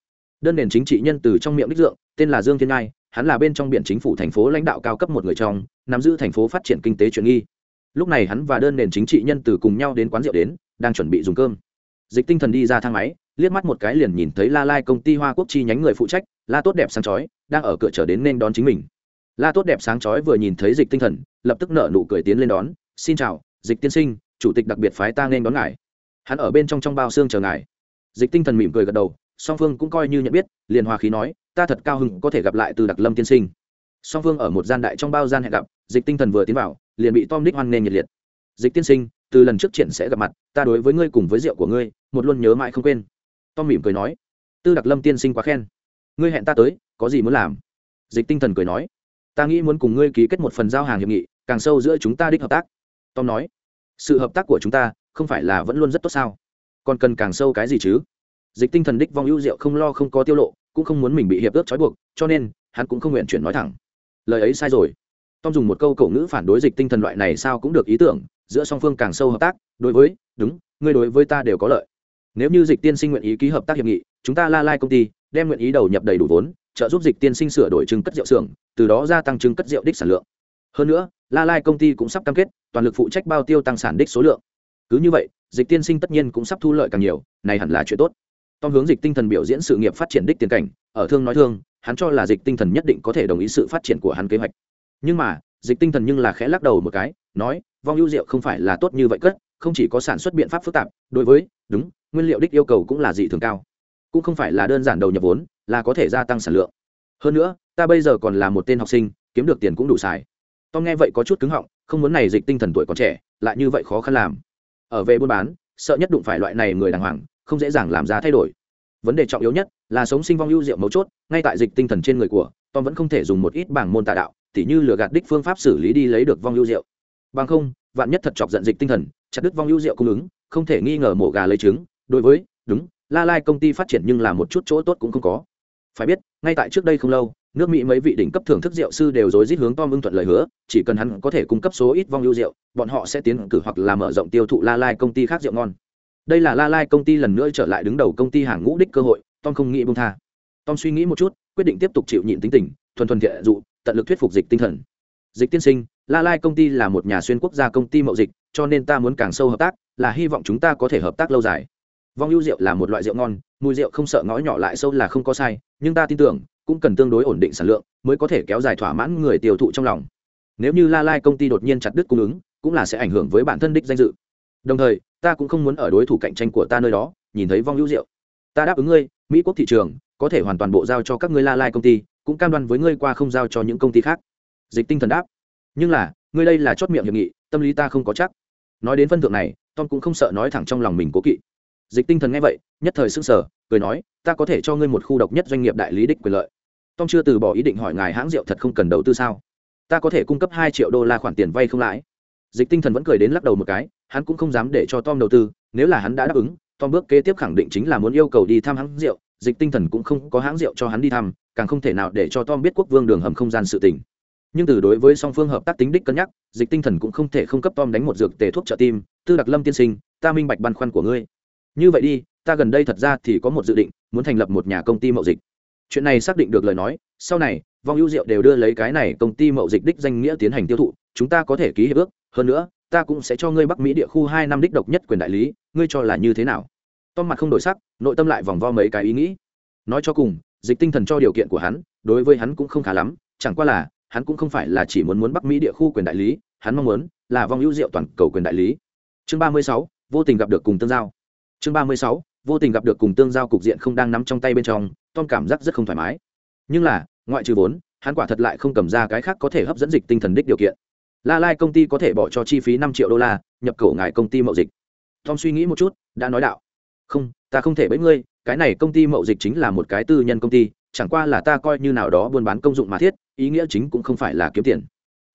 Đơn nền chính trị nhân từ trong miệng đích dượng, tên là dương thiên ngai, hắn là bên trong biển chính phủ thành phố lãnh đạo cao cấp một người trong, nắm giữ thành phố phát triển kinh tế chuyện nghi. Lúc này hắn và đơn nền chính trị nhân từ cùng nhau đến quán rượu đến, đang chuẩn bị dùng cơm. Dịch tinh thần đi ra thang máy liếc mắt một cái liền nhìn thấy la lai công ty hoa quốc chi nhánh người phụ trách, la tốt đẹp sáng chói, đang ở cửa trở đến nên đón chính mình. La tốt đẹp sáng chói vừa nhìn thấy dịch tinh thần, lập tức nở nụ cười tiến lên đón, xin chào, dịch tiên sinh, chủ tịch đặc biệt phái ta nên đón ngài. Hắn ở bên trong trong bao xương chờ ngài. Dịch tinh thần mỉm cười gật đầu, song phương cũng coi như nhận biết, liền hòa khí nói, ta thật cao hứng có thể gặp lại từ đặc lâm tiên sinh. Song phương ở một gian đại trong bao gian hẹn gặp, dịch tinh thần vừa tiến vào, liền bị tom đích hoan nghênh nhiệt liệt. Dịch tiên sinh, từ lần trước triển sẽ gặp mặt, ta đối với ngươi cùng với rượu của ngươi, một luôn nhớ mãi không quên tom mỉm cười nói, tư đặc lâm tiên sinh quá khen. Ngươi hẹn ta tới, có gì muốn làm? Dịch tinh thần cười nói, ta nghĩ muốn cùng ngươi ký kết một phần giao hàng hiệp nghị, càng sâu giữa chúng ta đích hợp tác. Tom nói, sự hợp tác của chúng ta không phải là vẫn luôn rất tốt sao? Còn cần càng sâu cái gì chứ? Dịch tinh thần đích vong ưu diệu không lo không có tiêu lộ, cũng không muốn mình bị hiệp ước trói buộc, cho nên hắn cũng không nguyện chuyển nói thẳng. Lời ấy sai rồi. Tom dùng một câu cổ ngữ phản đối dịch tinh thần loại này sao cũng được ý tưởng, giữa song phương càng sâu hợp tác, đối với, đúng, ngươi đối với ta đều có lợi nếu như dịch tiên sinh nguyện ý ký hợp tác hiệp nghị, chúng ta la lai công ty đem nguyện ý đầu nhập đầy đủ vốn, trợ giúp dịch tiên sinh sửa đổi trưng cất rượu xưởng, từ đó gia tăng trưng cất rượu đích sản lượng. Hơn nữa, la lai công ty cũng sắp cam kết toàn lực phụ trách bao tiêu tăng sản đích số lượng. Cứ như vậy, dịch tiên sinh tất nhiên cũng sắp thu lợi càng nhiều, này hẳn là chuyện tốt. Tom hướng dịch tinh thần biểu diễn sự nghiệp phát triển đích tiền cảnh, ở thương nói thương, hắn cho là dịch tinh thần nhất định có thể đồng ý sự phát triển của hắn kế hoạch. Nhưng mà, dịch tinh thần nhưng là khẽ lắc đầu một cái, nói, vong ưu rượu không phải là tốt như vậy cất, không chỉ có sản xuất biện pháp phức tạp, đối với, đúng nguyên liệu đích yêu cầu cũng là dị thường cao. Cũng không phải là đơn giản đầu nhập vốn, là có thể gia tăng sản lượng. Hơn nữa, ta bây giờ còn là một tên học sinh, kiếm được tiền cũng đủ xài. Tom nghe vậy có chút cứng họng, không muốn này dịch tinh thần tuổi còn trẻ, lại như vậy khó khăn làm. Ở về buôn bán, sợ nhất đụng phải loại này người đàng hoàng, không dễ dàng làm ra thay đổi. Vấn đề trọng yếu nhất là sống sinh vong ưu diệu mấu chốt, ngay tại dịch tinh thần trên người của tom vẫn không thể dùng một ít bảng môn tà đạo, tỉ như lừa gạt đích phương pháp xử lý đi lấy được vong ưu diệu. Bằng không, vạn nhất thật chọc giận dịch tinh thần, chặt đứt vong ưu diệu cung ứng, không thể nghi ngờ mổ gà lấy trứng đối với, đúng, la lai công ty phát triển nhưng là một chút chỗ tốt cũng không có. Phải biết, ngay tại trước đây không lâu, nước mỹ mấy vị đỉnh cấp thưởng thức rượu sư đều rối rít hướng tom ưng thuận lời hứa, chỉ cần hắn có thể cung cấp số ít vong lưu rượu, bọn họ sẽ tiến cử hoặc là mở rộng tiêu thụ la lai công ty khác rượu ngon. Đây là la lai công ty lần nữa trở lại đứng đầu công ty hàng ngũ đích cơ hội, tom không nghĩ bông tha. Tom suy nghĩ một chút, quyết định tiếp tục chịu nhịn tính tình, thuần thuần thiện dụ, tận lực thuyết phục dịch tinh thần. Dịch tiên sinh, la lai công ty là một nhà xuyên quốc gia công ty mậu dịch, cho nên ta muốn càng sâu hợp tác, là hy vọng chúng ta có thể hợp tác lâu dài vong ưu rượu là một loại rượu ngon, mùi rượu không sợ ngõ nhỏ lại sâu là không có sai, nhưng ta tin tưởng, cũng cần tương đối ổn định sản lượng mới có thể kéo dài thỏa mãn người tiêu thụ trong lòng. Nếu như la lai công ty đột nhiên chặt đứt cung ứng, cũng là sẽ ảnh hưởng với bản thân đích danh dự. Đồng thời, ta cũng không muốn ở đối thủ cạnh tranh của ta nơi đó, nhìn thấy vong hữu rượu. Ta đáp ứng ngươi, mỹ quốc thị trường có thể hoàn toàn bộ giao cho các ngươi la lai công ty, cũng cam đoan với ngươi qua không giao cho những công ty khác. Dịch tinh thần đáp. Nhưng là, ngươi đây là chót miệng hiệp nghị, tâm lý ta không có chắc. Nói đến phân thượng này, tom cũng không sợ nói thẳng trong lòng mình cố kỵ dịch tinh thần nghe vậy, nhất thời sững sờ, cười nói, ta có thể cho ngươi một khu độc nhất doanh nghiệp đại lý đích quyền lợi. Tom chưa từ bỏ ý định hỏi ngài hãng rượu thật không cần đầu tư sao? Ta có thể cung cấp hai triệu đô la khoản tiền vay không lãi. Dịch tinh thần vẫn cười đến lắc đầu một cái, hắn cũng không dám để cho tom đầu tư, nếu là hắn đã đáp ứng, tom bước kế tiếp khẳng định chính là muốn yêu cầu đi thăm hãng rượu, dịch tinh thần cũng không có hãng rượu cho hắn đi thăm, càng không thể nào để cho tom biết quốc vương đường hầm không gian sự tình. Nhưng từ đối với song phương hợp tác tính đích cân nhắc, dịch tinh thần cũng không thể không cấp tom đánh một dược tề thuốc trợ tim, tư đặc lâm tiên sinh, ta minh bạch băn khoăn của ngươi như vậy đi, ta gần đây thật ra thì có một dự định, muốn thành lập một nhà công ty mậu dịch. Chuyện này xác định được lời nói, sau này, vong ưu diệu đều đưa lấy cái này công ty mậu dịch đích danh nghĩa tiến hành tiêu thụ, chúng ta có thể ký hiệp ước, hơn nữa, ta cũng sẽ cho ngươi bắc mỹ địa khu hai năm đích độc nhất quyền đại lý, ngươi cho là như thế nào? Tom mặt không đổi sắc, nội tâm lại vòng vo mấy cái ý nghĩ. Nói cho cùng, dịch tinh thần cho điều kiện của hắn, đối với hắn cũng không khá lắm, chẳng qua là, hắn cũng không phải là chỉ muốn muốn bắc mỹ địa khu quyền đại lý, hắn mong muốn là vong ưu diệu toàn cầu quyền đại lý. Chương ba mươi sáu, vô tình gặp được cùng tương giao chương ba mươi sáu, vô tình gặp được cùng tương giao cục diện không đang nắm trong tay bên trong, tom cảm giác rất không thoải mái. Nhưng là, ngoại trừ vốn, hắn quả thật lại không cầm ra cái khác có thể hấp dẫn dịch tinh thần đích điều kiện. La lai công ty có thể bỏ cho chi phí năm triệu đô la, nhập cổ ngài công ty mậu dịch. Tom suy nghĩ một chút, đã nói đạo. Không, ta không thể bẫy ngươi, cái này công ty mậu dịch chính là một cái tư nhân công ty, chẳng qua là ta coi như nào đó buôn bán công dụng mà thiết, ý nghĩa chính cũng không phải là kiếm tiền.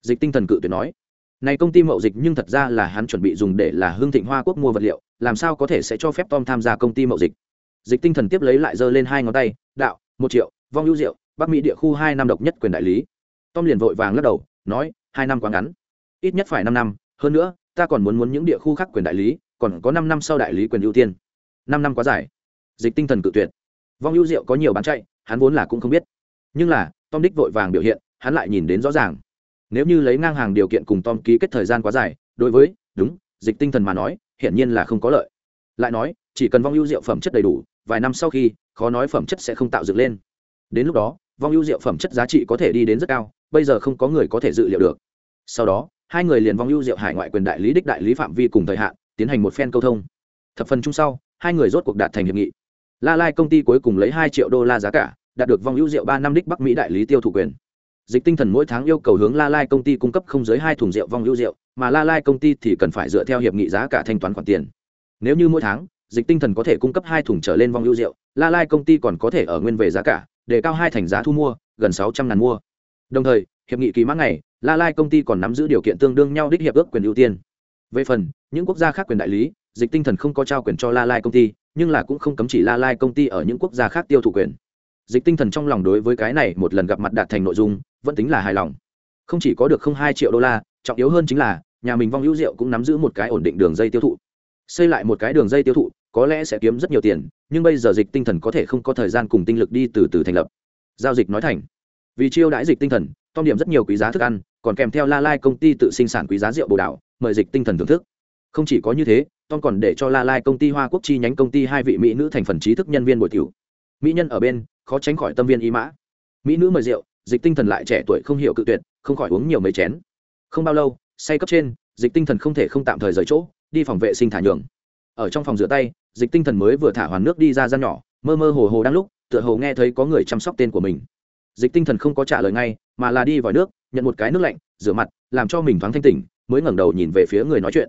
Dịch tinh thần cự tuyệt nói này công ty mậu dịch nhưng thật ra là hắn chuẩn bị dùng để là hương thịnh hoa quốc mua vật liệu, làm sao có thể sẽ cho phép tom tham gia công ty mậu dịch? Dịch tinh thần tiếp lấy lại giơ lên hai ngón tay, đạo, một triệu, vong hữu rượu bắc mỹ địa khu hai năm độc nhất quyền đại lý. Tom liền vội vàng lắc đầu, nói, hai năm quá ngắn, ít nhất phải năm năm, hơn nữa, ta còn muốn muốn những địa khu khác quyền đại lý, còn có năm năm sau đại lý quyền ưu tiên. Năm năm quá dài. Dịch tinh thần cự tuyệt. Vong hữu rượu có nhiều bán chạy, hắn vốn là cũng không biết. Nhưng là, tom đích vội vàng biểu hiện, hắn lại nhìn đến rõ ràng nếu như lấy ngang hàng điều kiện cùng tom ký kết thời gian quá dài, đối với, đúng, dịch tinh thần mà nói, hiển nhiên là không có lợi. Lại nói, chỉ cần vong ưu rượu phẩm chất đầy đủ, vài năm sau khi, khó nói phẩm chất sẽ không tạo dựng lên. Đến lúc đó, vong ưu rượu phẩm chất giá trị có thể đi đến rất cao, bây giờ không có người có thể dự liệu được. Sau đó, hai người liền vong ưu rượu hải ngoại quyền đại lý đích đại lý phạm vi cùng thời hạn, tiến hành một phen câu thông. Thập phần chung sau, hai người rốt cuộc đạt thành hiệp nghị. La lai công ty cuối cùng lấy hai triệu đô la giá cả, đạt được vong ưu rượu ba năm đích bắc mỹ đại lý tiêu thụ quyền dịch tinh thần mỗi tháng yêu cầu hướng la lai công ty cung cấp không dưới hai thùng rượu vong ưu rượu, mà la lai công ty thì cần phải dựa theo hiệp nghị giá cả thanh toán khoản tiền. Nếu như mỗi tháng, dịch tinh thần có thể cung cấp hai thùng trở lên vong ưu rượu, la lai công ty còn có thể ở nguyên về giá cả, để cao hai thành giá thu mua, gần sáu trăm ngàn mua. Đồng thời, hiệp nghị kỳ mã này la lai công ty còn nắm giữ điều kiện tương đương nhau đích hiệp ước quyền ưu tiên. Về phần, những quốc gia khác quyền đại lý, dịch tinh thần không có trao quyền cho la lai công ty, nhưng là cũng không cấm chỉ la lai công ty ở những quốc gia khác tiêu thụ quyền. Dịch tinh thần trong lòng đối với cái này một lần gặp mặt đạt thành nội dung vẫn tính là hài lòng. Không chỉ có được không hai triệu đô la, trọng yếu hơn chính là, nhà mình vong hữu rượu cũng nắm giữ một cái ổn định đường dây tiêu thụ. Xây lại một cái đường dây tiêu thụ, có lẽ sẽ kiếm rất nhiều tiền, nhưng bây giờ dịch tinh thần có thể không có thời gian cùng tinh lực đi từ từ thành lập. Giao dịch nói thành. Vì chiêu đãi dịch tinh thần, tom điểm rất nhiều quý giá thức ăn, còn kèm theo la lai công ty tự sinh sản quý giá rượu bồ đảo mời dịch tinh thần thưởng thức. Không chỉ có như thế, tom còn để cho la lai công ty hoa quốc chi nhánh công ty hai vị mỹ nữ thành phần trí thức nhân viên bồi tiểu. Mỹ nhân ở bên, khó tránh khỏi tâm viên ý mã. Mỹ nữ mời rượu dịch tinh thần lại trẻ tuổi không hiểu cự tuyệt, không khỏi uống nhiều mấy chén. Không bao lâu, say cấp trên, dịch tinh thần không thể không tạm thời rời chỗ, đi phòng vệ sinh thả nhường. Ở trong phòng rửa tay, dịch tinh thần mới vừa thả hoàn nước đi ra gian nhỏ, mơ mơ hồ hồ đang lúc, tựa hồ nghe thấy có người chăm sóc tên của mình. Dịch tinh thần không có trả lời ngay, mà là đi vào nước, nhận một cái nước lạnh, rửa mặt, làm cho mình thoáng thanh tỉnh, mới ngẩng đầu nhìn về phía người nói chuyện.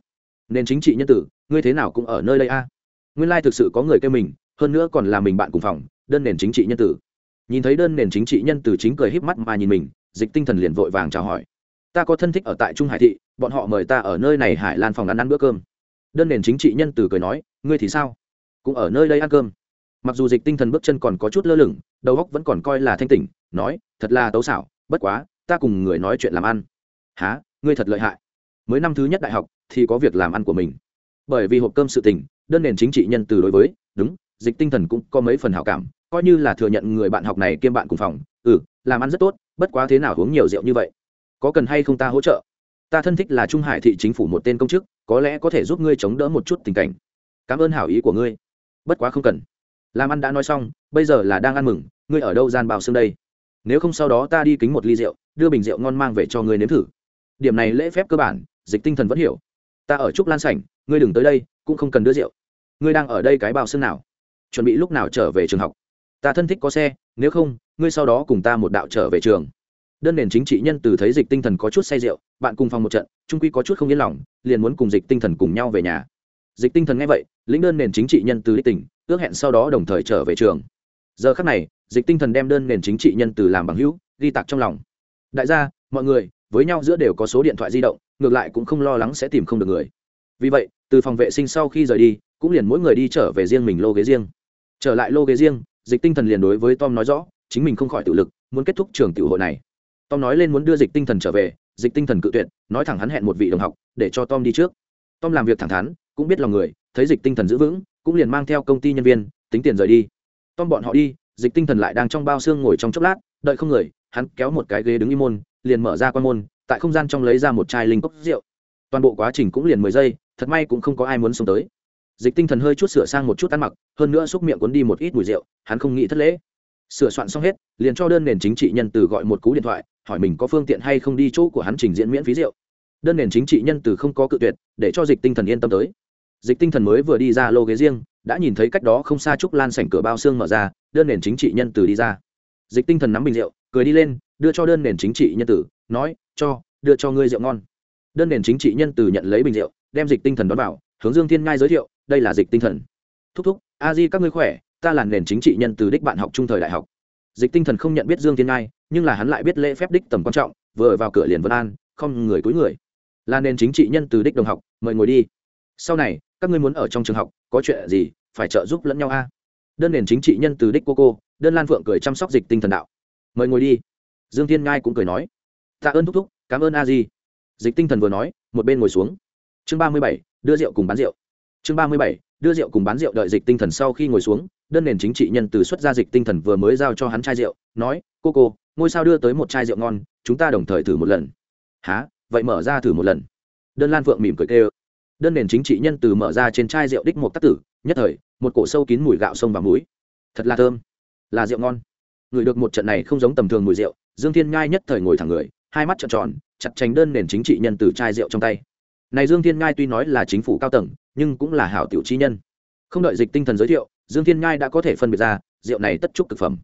Nên chính trị nhân tử, ngươi thế nào cũng ở nơi đây a? Nguyên lai thực sự có người kêu mình, hơn nữa còn là mình bạn cùng phòng, đơn nền chính trị nhân tử nhìn thấy đơn nền chính trị nhân từ chính cười híp mắt mà nhìn mình, dịch tinh thần liền vội vàng chào hỏi. Ta có thân thích ở tại trung hải thị, bọn họ mời ta ở nơi này hải lan phòng ăn ăn bữa cơm. Đơn nền chính trị nhân từ cười nói, ngươi thì sao? Cũng ở nơi đây ăn cơm. Mặc dù dịch tinh thần bước chân còn có chút lơ lửng, đầu óc vẫn còn coi là thanh tỉnh, nói, thật là tấu xảo, bất quá, ta cùng người nói chuyện làm ăn. Há ngươi thật lợi hại. Mới năm thứ nhất đại học, thì có việc làm ăn của mình. Bởi vì hộp cơm sự tình, đơn nền chính trị nhân từ đối với, đúng, dịch tinh thần cũng có mấy phần hảo cảm coi như là thừa nhận người bạn học này kiêm bạn cùng phòng ừ làm ăn rất tốt, bất quá thế nào uống nhiều rượu như vậy? Có cần hay không ta hỗ trợ? Ta thân thích là trung hải thị chính phủ một tên công chức, có lẽ có thể giúp ngươi chống đỡ một chút tình cảnh. Cảm ơn hảo ý của ngươi. Bất quá không cần. Làm ăn đã nói xong, bây giờ là đang ăn mừng, ngươi ở đâu gian bào xương đây? Nếu không sau đó ta đi kính một ly rượu, đưa bình rượu ngon mang về cho ngươi nếm thử. Điểm này lễ phép cơ bản, dịch tinh thần vẫn hiểu. Ta ở trúc lan sảnh, ngươi đừng tới đây, cũng không cần đưa rượu. Ngươi đang ở đây cái bào xương nào? Chuẩn bị lúc nào trở về trường học? Ta thân thích có xe, nếu không, ngươi sau đó cùng ta một đạo trở về trường. Đơn nền chính trị nhân từ thấy dịch tinh thần có chút say rượu, bạn cùng phòng một trận trung quy có chút không yên lòng, liền muốn cùng dịch tinh thần cùng nhau về nhà. Dịch tinh thần nghe vậy, lĩnh đơn nền chính trị nhân từ đích tỉnh ước hẹn sau đó đồng thời trở về trường. Giờ khắc này, dịch tinh thần đem đơn nền chính trị nhân từ làm bằng hữu, ghi tặc trong lòng. Đại gia, mọi người, với nhau giữa đều có số điện thoại di động, ngược lại cũng không lo lắng sẽ tìm không được người. Vì vậy, từ phòng vệ sinh sau khi rời đi, cũng liền mỗi người đi trở về riêng mình lô ghế riêng. Trở lại lô ghế riêng dịch tinh thần liền đối với tom nói rõ, chính mình không khỏi tự lực, muốn kết thúc trường tiểu hội này. Tom nói lên muốn đưa dịch tinh thần trở về, dịch tinh thần cự tuyệt, nói thẳng hắn hẹn một vị đồng học, để cho tom đi trước. Tom làm việc thẳng thắn, cũng biết lòng người, thấy dịch tinh thần giữ vững, cũng liền mang theo công ty nhân viên, tính tiền rời đi. Tom bọn họ đi, dịch tinh thần lại đang trong bao xương ngồi trong chốc lát, đợi không người, hắn kéo một cái ghế đứng im môn, liền mở ra quan môn, tại không gian trong lấy ra một chai linh cốc rượu. Toàn bộ quá trình cũng liền mười giây, thật may cũng không có ai muốn sống tới dịch tinh thần hơi chút sửa sang một chút ăn mặc, hơn nữa xúc miệng cuốn đi một ít mùi rượu, hắn không nghĩ thất lễ. Sửa soạn xong hết, liền cho đơn nền chính trị nhân từ gọi một cú điện thoại, hỏi mình có phương tiện hay không đi chỗ của hắn trình diễn miễn phí rượu. Đơn nền chính trị nhân từ không có cự tuyệt, để cho dịch tinh thần yên tâm tới. Dịch tinh thần mới vừa đi ra lô ghế riêng, đã nhìn thấy cách đó không xa trúc lan sảnh cửa bao xương mở ra, đơn nền chính trị nhân từ đi ra. Dịch tinh thần nắm bình rượu, cười đi lên, đưa cho đơn nền chính trị nhân tử nói, cho, đưa cho ngươi rượu ngon. Đơn nền chính trị nhân từ nhận lấy bình rượu, đem dịch tinh thần đón vào hướng dương thiên ngai giới thiệu, đây là dịch tinh thần. Thúc thúc, a di các ngươi khỏe, ta là nền chính trị nhân từ đích bạn học trung thời đại học. Dịch tinh thần không nhận biết dương thiên ngai, nhưng là hắn lại biết lễ phép đích tầm quan trọng, vừa vào cửa liền vân an, không người cúi người. Là nền chính trị nhân từ đích đồng học, mời ngồi đi. Sau này, các ngươi muốn ở trong trường học, có chuyện gì, phải trợ giúp lẫn nhau a? Đơn nền chính trị nhân từ đích cô cô, đơn lan phượng cười chăm sóc dịch tinh thần đạo. Mời ngồi đi. Dương thiên ngai cũng cười nói. Tạ ơn thúc thúc, cảm ơn a di. Dịch tinh thần vừa nói, một bên ngồi xuống. Chương ba mươi bảy đưa rượu cùng bán rượu. Chương ba mươi bảy, đưa rượu cùng bán rượu đợi dịch tinh thần sau khi ngồi xuống, đơn nền chính trị nhân từ xuất ra dịch tinh thần vừa mới giao cho hắn chai rượu, nói, cô cô, ngôi sao đưa tới một chai rượu ngon, chúng ta đồng thời thử một lần. Há vậy mở ra thử một lần. Đơn lan phượng mỉm cười kêu. Đơn nền chính trị nhân từ mở ra trên chai rượu đích một tắc tử, nhất thời, một cổ sâu kín mùi gạo sông và muối thật là thơm. Là rượu ngon. Người được một trận này không giống tầm thường mùi rượu, dương thiên ngai nhất thời ngồi thẳng người, hai mắt trợn tròn, chặt tránh đơn nền chính trị nhân từ chai rượu trong tay này dương thiên ngai tuy nói là chính phủ cao tầng, nhưng cũng là hảo tiểu chi nhân. Không đợi dịch tinh thần giới thiệu, dương thiên ngai đã có thể phân biệt ra, rượu này tất trúc thực phẩm.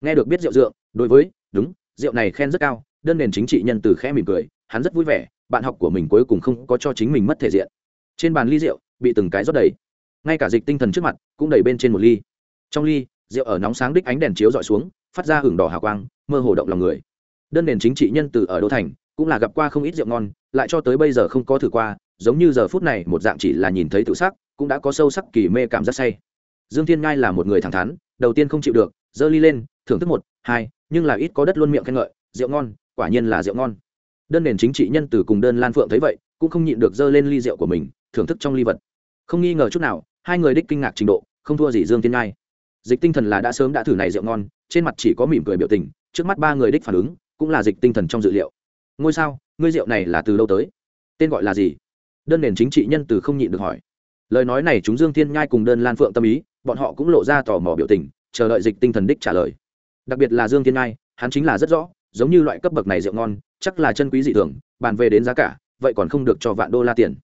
Nghe được biết rượu dượng, đối với, đúng, rượu này khen rất cao, đơn nền chính trị nhân từ khẽ mỉm cười, hắn rất vui vẻ, bạn học của mình cuối cùng không có cho chính mình mất thể diện. Trên bàn ly rượu, bị từng cái rót đầy. Ngay cả dịch tinh thần trước mặt, cũng đầy bên trên một ly. Trong ly, rượu ở nóng sáng đích ánh đèn chiếu dọi xuống, phát ra hưởng đỏ hào quang, mơ hồ động lòng người. Đơn nền chính trị nhân từ ở đô thành, cũng là gặp qua không ít rượu ngon lại cho tới bây giờ không có thử qua, giống như giờ phút này, một dạng chỉ là nhìn thấy tự sắc, cũng đã có sâu sắc kỳ mê cảm giác say. Dương thiên ngai là một người thẳng thắn, đầu tiên không chịu được dơ ly lên, thưởng thức một, hai, nhưng là ít có đất luôn miệng khen ngợi, rượu ngon, quả nhiên là rượu ngon. Đơn nền chính trị nhân từ cùng đơn lan phượng thấy vậy, cũng không nhịn được dơ lên ly rượu của mình, thưởng thức trong ly vật. Không nghi ngờ chút nào, hai người đích kinh ngạc trình độ, không thua gì dương thiên ngai. Dịch tinh thần là đã sớm đã thử này rượu ngon, trên mặt chỉ có mỉm cười biểu tình, trước mắt ba người đích phản ứng, cũng là dịch tinh thần trong dự liệu. Ngôi sao? Ngươi rượu này là từ đâu tới? Tên gọi là gì? Đơn nền chính trị nhân từ không nhịn được hỏi. Lời nói này chúng dương thiên nhai cùng đơn lan phượng tâm ý, bọn họ cũng lộ ra tò mò biểu tình, chờ đợi dịch tinh thần đích trả lời. Đặc biệt là dương thiên nhai, hắn chính là rất rõ, giống như loại cấp bậc này rượu ngon, chắc là chân quý dị thường, bàn về đến giá cả, vậy còn không được cho vạn đô la tiền.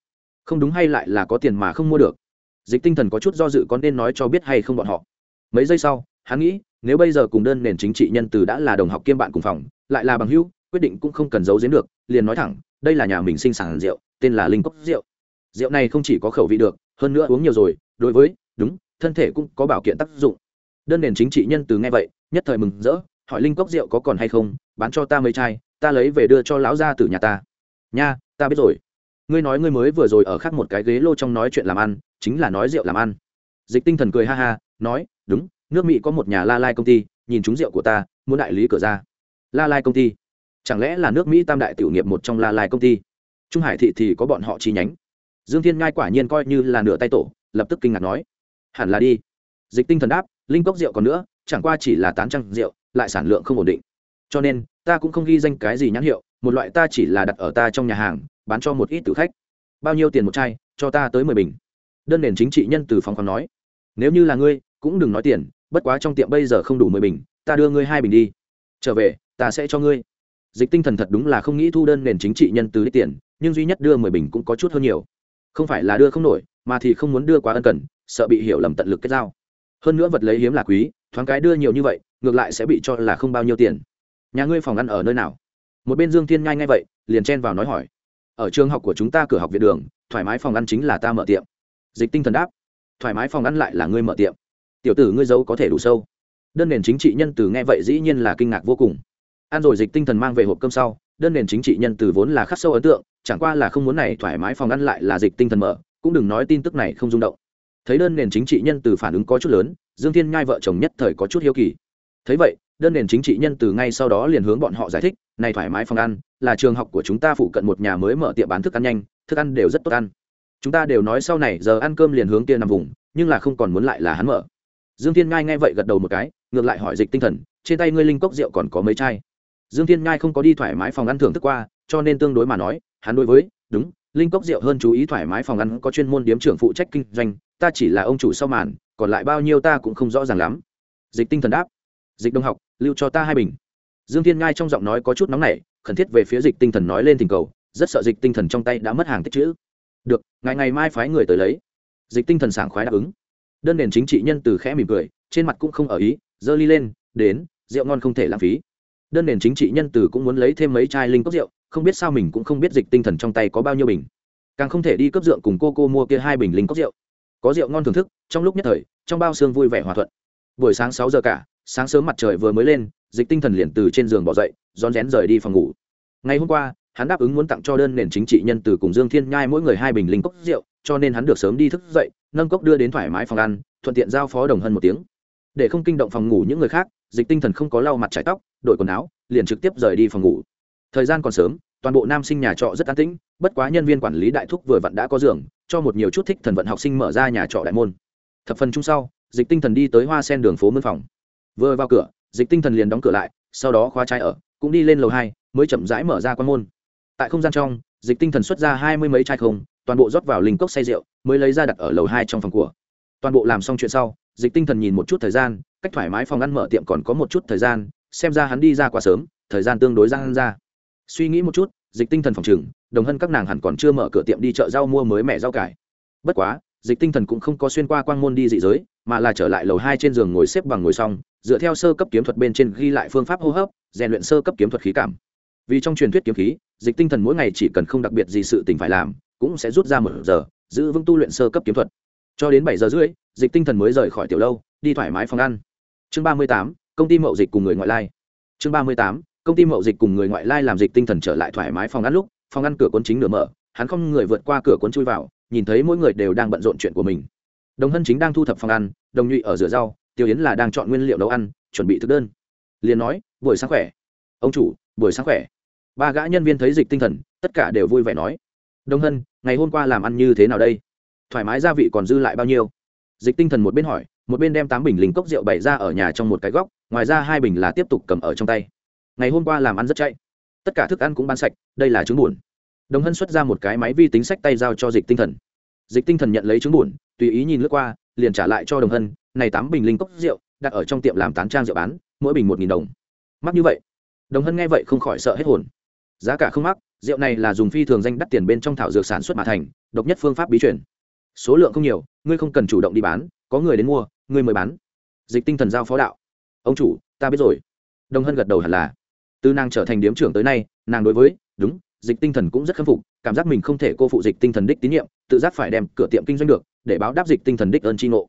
Không đúng hay lại là có tiền mà không mua được? Dịch tinh thần có chút do dự có nên nói cho biết hay không bọn họ. Mấy giây sau, hắn nghĩ, nếu bây giờ cùng đơn nền chính trị nhân từ đã là đồng học kiêm bạn cùng phòng, lại là bằng hữu quyết định cũng không cần giấu giếm được, liền nói thẳng, đây là nhà mình sinh sản rượu, tên là linh cốc rượu. Rượu này không chỉ có khẩu vị được, hơn nữa uống nhiều rồi, đối với, đúng, thân thể cũng có bảo kiện tác dụng. Đơn nền chính trị nhân từ nghe vậy, nhất thời mừng rỡ, hỏi linh cốc rượu có còn hay không, bán cho ta mấy chai, ta lấy về đưa cho lão gia từ nhà ta. Nha, ta biết rồi. Ngươi nói ngươi mới vừa rồi ở khác một cái ghế lô trong nói chuyện làm ăn, chính là nói rượu làm ăn. Dịch tinh thần cười ha ha, nói, đúng, nước mỹ có một nhà la lai công ty, nhìn chúng rượu của ta, muốn đại lý cửa ra. La lai công ty chẳng lẽ là nước mỹ tam đại tiểu nghiệp một trong la lai công ty? Trung hải thị thì có bọn họ chi nhánh. Dương thiên ngai quả nhiên coi như là nửa tay tổ, lập tức kinh ngạc nói. Hẳn là đi. Dịch tinh thần đáp, linh cốc rượu còn nữa, chẳng qua chỉ là tán trăng rượu, lại sản lượng không ổn định. Cho nên, ta cũng không ghi danh cái gì nhãn hiệu, một loại ta chỉ là đặt ở ta trong nhà hàng, bán cho một ít tử khách. Bao nhiêu tiền một chai, cho ta tới mười bình. Đơn nền chính trị nhân từ phòng khoáng nói. Nếu như là ngươi, cũng đừng nói tiền, bất quá trong tiệm bây giờ không đủ mười bình, ta đưa ngươi hai bình đi. Trở về, ta sẽ cho ngươi dịch tinh thần thật đúng là không nghĩ thu đơn nền chính trị nhân từ đích tiền, nhưng duy nhất đưa mười bình cũng có chút hơn nhiều. Không phải là đưa không nổi, mà thì không muốn đưa quá ân cần, sợ bị hiểu lầm tận lực kết giao. Hơn nữa vật lấy hiếm là quý, thoáng cái đưa nhiều như vậy, ngược lại sẽ bị cho là không bao nhiêu tiền. Nhà ngươi phòng ăn ở nơi nào? Một bên dương thiên nhai ngay vậy, liền chen vào nói hỏi. Ở trường học của chúng ta cửa học viện đường, thoải mái phòng ăn chính là ta mở tiệm. Dịch tinh thần đáp. Thoải mái phòng ăn lại là ngươi mở tiệm. Tiểu tử ngươi giấu có thể đủ sâu. Đơn nền chính trị nhân từ nghe vậy dĩ nhiên là kinh ngạc vô cùng ăn rồi dịch tinh thần mang về hộp cơm sau, đơn nền chính trị nhân từ vốn là khắc sâu ấn tượng, chẳng qua là không muốn này thoải mái phòng ăn lại là dịch tinh thần mở, cũng đừng nói tin tức này không rung động. Thấy đơn nền chính trị nhân từ phản ứng có chút lớn, dương thiên nhai vợ chồng nhất thời có chút hiếu kỳ. Thấy vậy, đơn nền chính trị nhân từ ngay sau đó liền hướng bọn họ giải thích, này thoải mái phòng ăn, là trường học của chúng ta phụ cận một nhà mới mở tiệm bán thức ăn nhanh, thức ăn đều rất tốt ăn. Chúng ta đều nói sau này giờ ăn cơm liền hướng kia nằm vùng, nhưng là không còn muốn lại là hắn mở. Dương thiên ngai nghe vậy gật đầu một cái, ngược lại hỏi dịch tinh thần, trên tay ngươi linh cốc rượu còn có mấy chai? Dương thiên Nhai không có đi thoải mái phòng ăn thưởng thức qua, cho nên tương đối mà nói, hắn đối với, đúng, linh cốc rượu hơn chú ý thoải mái phòng ăn có chuyên môn điếm trưởng phụ trách kinh doanh, ta chỉ là ông chủ sau màn, còn lại bao nhiêu ta cũng không rõ ràng lắm. Dịch tinh thần đáp, dịch đông học, lưu cho ta hai bình. Dương thiên ngai trong giọng nói có chút nóng nảy, khẩn thiết về phía dịch tinh thần nói lên thỉnh cầu, rất sợ dịch tinh thần trong tay đã mất hàng tích chữ. Được, ngày ngày mai phái người tới lấy. Dịch tinh thần sảng khoái đáp ứng. Đơn nền chính trị nhân từ khẽ mỉm cười, trên mặt cũng không ở ý, giơ ly lên, đến, rượu ngon không thể lãng phí đơn nền chính trị nhân từ cũng muốn lấy thêm mấy chai linh cốc rượu, không biết sao mình cũng không biết dịch tinh thần trong tay có bao nhiêu bình. Càng không thể đi cấp rượu cùng cô cô mua kia hai bình linh cốc rượu. Có rượu ngon thưởng thức, trong lúc nhất thời, trong bao xương vui vẻ hòa thuận. Buổi sáng sáu giờ cả, sáng sớm mặt trời vừa mới lên, dịch tinh thần liền từ trên giường bỏ dậy, rón rén rời đi phòng ngủ. Ngày hôm qua, hắn đáp ứng muốn tặng cho đơn nền chính trị nhân từ cùng dương thiên nhai mỗi người hai bình linh cốc rượu, cho nên hắn được sớm đi thức dậy, nâng cốc đưa đến thoải mái phòng ăn, thuận tiện giao phó đồng hơn một tiếng. Để không kinh động phòng ngủ những người khác, dịch tinh thần không có lau mặt trải tóc đổi quần áo, liền trực tiếp rời đi phòng ngủ. Thời gian còn sớm, toàn bộ nam sinh nhà trọ rất an tĩnh, bất quá nhân viên quản lý đại thúc vừa vặn đã có giường, cho một nhiều chút thích thần vận học sinh mở ra nhà trọ đại môn. Thập phần chung sau, dịch tinh thần đi tới hoa sen đường phố mân phòng. Vừa vào cửa, dịch tinh thần liền đóng cửa lại, sau đó khóa trái ở, cũng đi lên lầu hai, mới chậm rãi mở ra quan môn. Tại không gian trong, dịch tinh thần xuất ra hai mươi mấy chai không, toàn bộ rót vào linh cốc say rượu, mới lấy ra đặt ở lầu hai trong phòng của. Toàn bộ làm xong chuyện sau, dịch tinh thần nhìn một chút thời gian, cách thoải mái phòng ăn mở tiệm còn có một chút thời gian xem ra hắn đi ra quá sớm, thời gian tương đối gian ra. Suy nghĩ một chút, dịch tinh thần phòng trừng, đồng hân các nàng hẳn còn chưa mở cửa tiệm đi chợ rau mua mới mẻ rau cải. Bất quá, dịch tinh thần cũng không có xuyên qua quang môn đi dị giới, mà là trở lại lầu hai trên giường ngồi xếp bằng ngồi xong, dựa theo sơ cấp kiếm thuật bên trên ghi lại phương pháp hô hấp, rèn luyện sơ cấp kiếm thuật khí cảm. Vì trong truyền thuyết kiếm khí, dịch tinh thần mỗi ngày chỉ cần không đặc biệt gì sự tình phải làm, cũng sẽ rút ra một giờ, giữ vững tu luyện sơ cấp kiếm thuật. Cho đến bảy giờ rưỡi, dịch tinh thần mới rời khỏi tiểu lâu, đi thoải mái phòng ăn. Chương ba mươi tám công ty mậu dịch cùng người ngoại lai. Chương ba mươi tám, công ty mậu dịch cùng người ngoại lai làm dịch tinh thần trở lại thoải mái phòng ăn lúc, phòng ăn cửa cuốn chính nửa mở, hắn không người vượt qua cửa cuốn chui vào, nhìn thấy mỗi người đều đang bận rộn chuyện của mình. Đồng hân chính đang thu thập phòng ăn, đồng nhụy ở rửa rau, tiêu yến là đang chọn nguyên liệu nấu ăn, chuẩn bị thức đơn. Liền nói, buổi sáng khỏe. Ông chủ, buổi sáng khỏe. Ba gã nhân viên thấy dịch tinh thần, tất cả đều vui vẻ nói, đồng hân, ngày hôm qua làm ăn như thế nào đây? Thoải mái gia vị còn dư lại bao nhiêu? Dịch tinh thần một bên hỏi, một bên đem tám bình lính cốc rượu bày ra ở nhà trong một cái góc ngoài ra hai bình là tiếp tục cầm ở trong tay. Ngày hôm qua làm ăn rất chạy tất cả thức ăn cũng bán sạch, đây là trứng buồn. Đồng hân xuất ra một cái máy vi tính sách tay giao cho dịch tinh thần. Dịch tinh thần nhận lấy trứng buồn, tùy ý nhìn lướt qua, liền trả lại cho đồng hân, này tám bình linh cốc rượu, đặt ở trong tiệm làm tán trang rượu bán, mỗi bình một nghìn đồng. Mắc như vậy, đồng hân nghe vậy không khỏi sợ hết hồn. Giá cả không mắc, rượu này là dùng phi thường danh đắt tiền bên trong thảo dược sản xuất mà thành, độc nhất phương pháp bí truyền. Số lượng không nhiều, ngươi không cần chủ động đi bán, có người đến mua, ngươi mới bán. Dịch tinh thần giao phó đạo ông chủ, ta biết rồi. Đồng hân gật đầu hẳn là. Từ nàng trở thành điếm trưởng tới nay, nàng đối với, đúng, dịch tinh thần cũng rất khâm phục, cảm giác mình không thể cô phụ dịch tinh thần đích tín nhiệm, tự giác phải đem cửa tiệm kinh doanh được, để báo đáp dịch tinh thần đích ơn tri ngộ.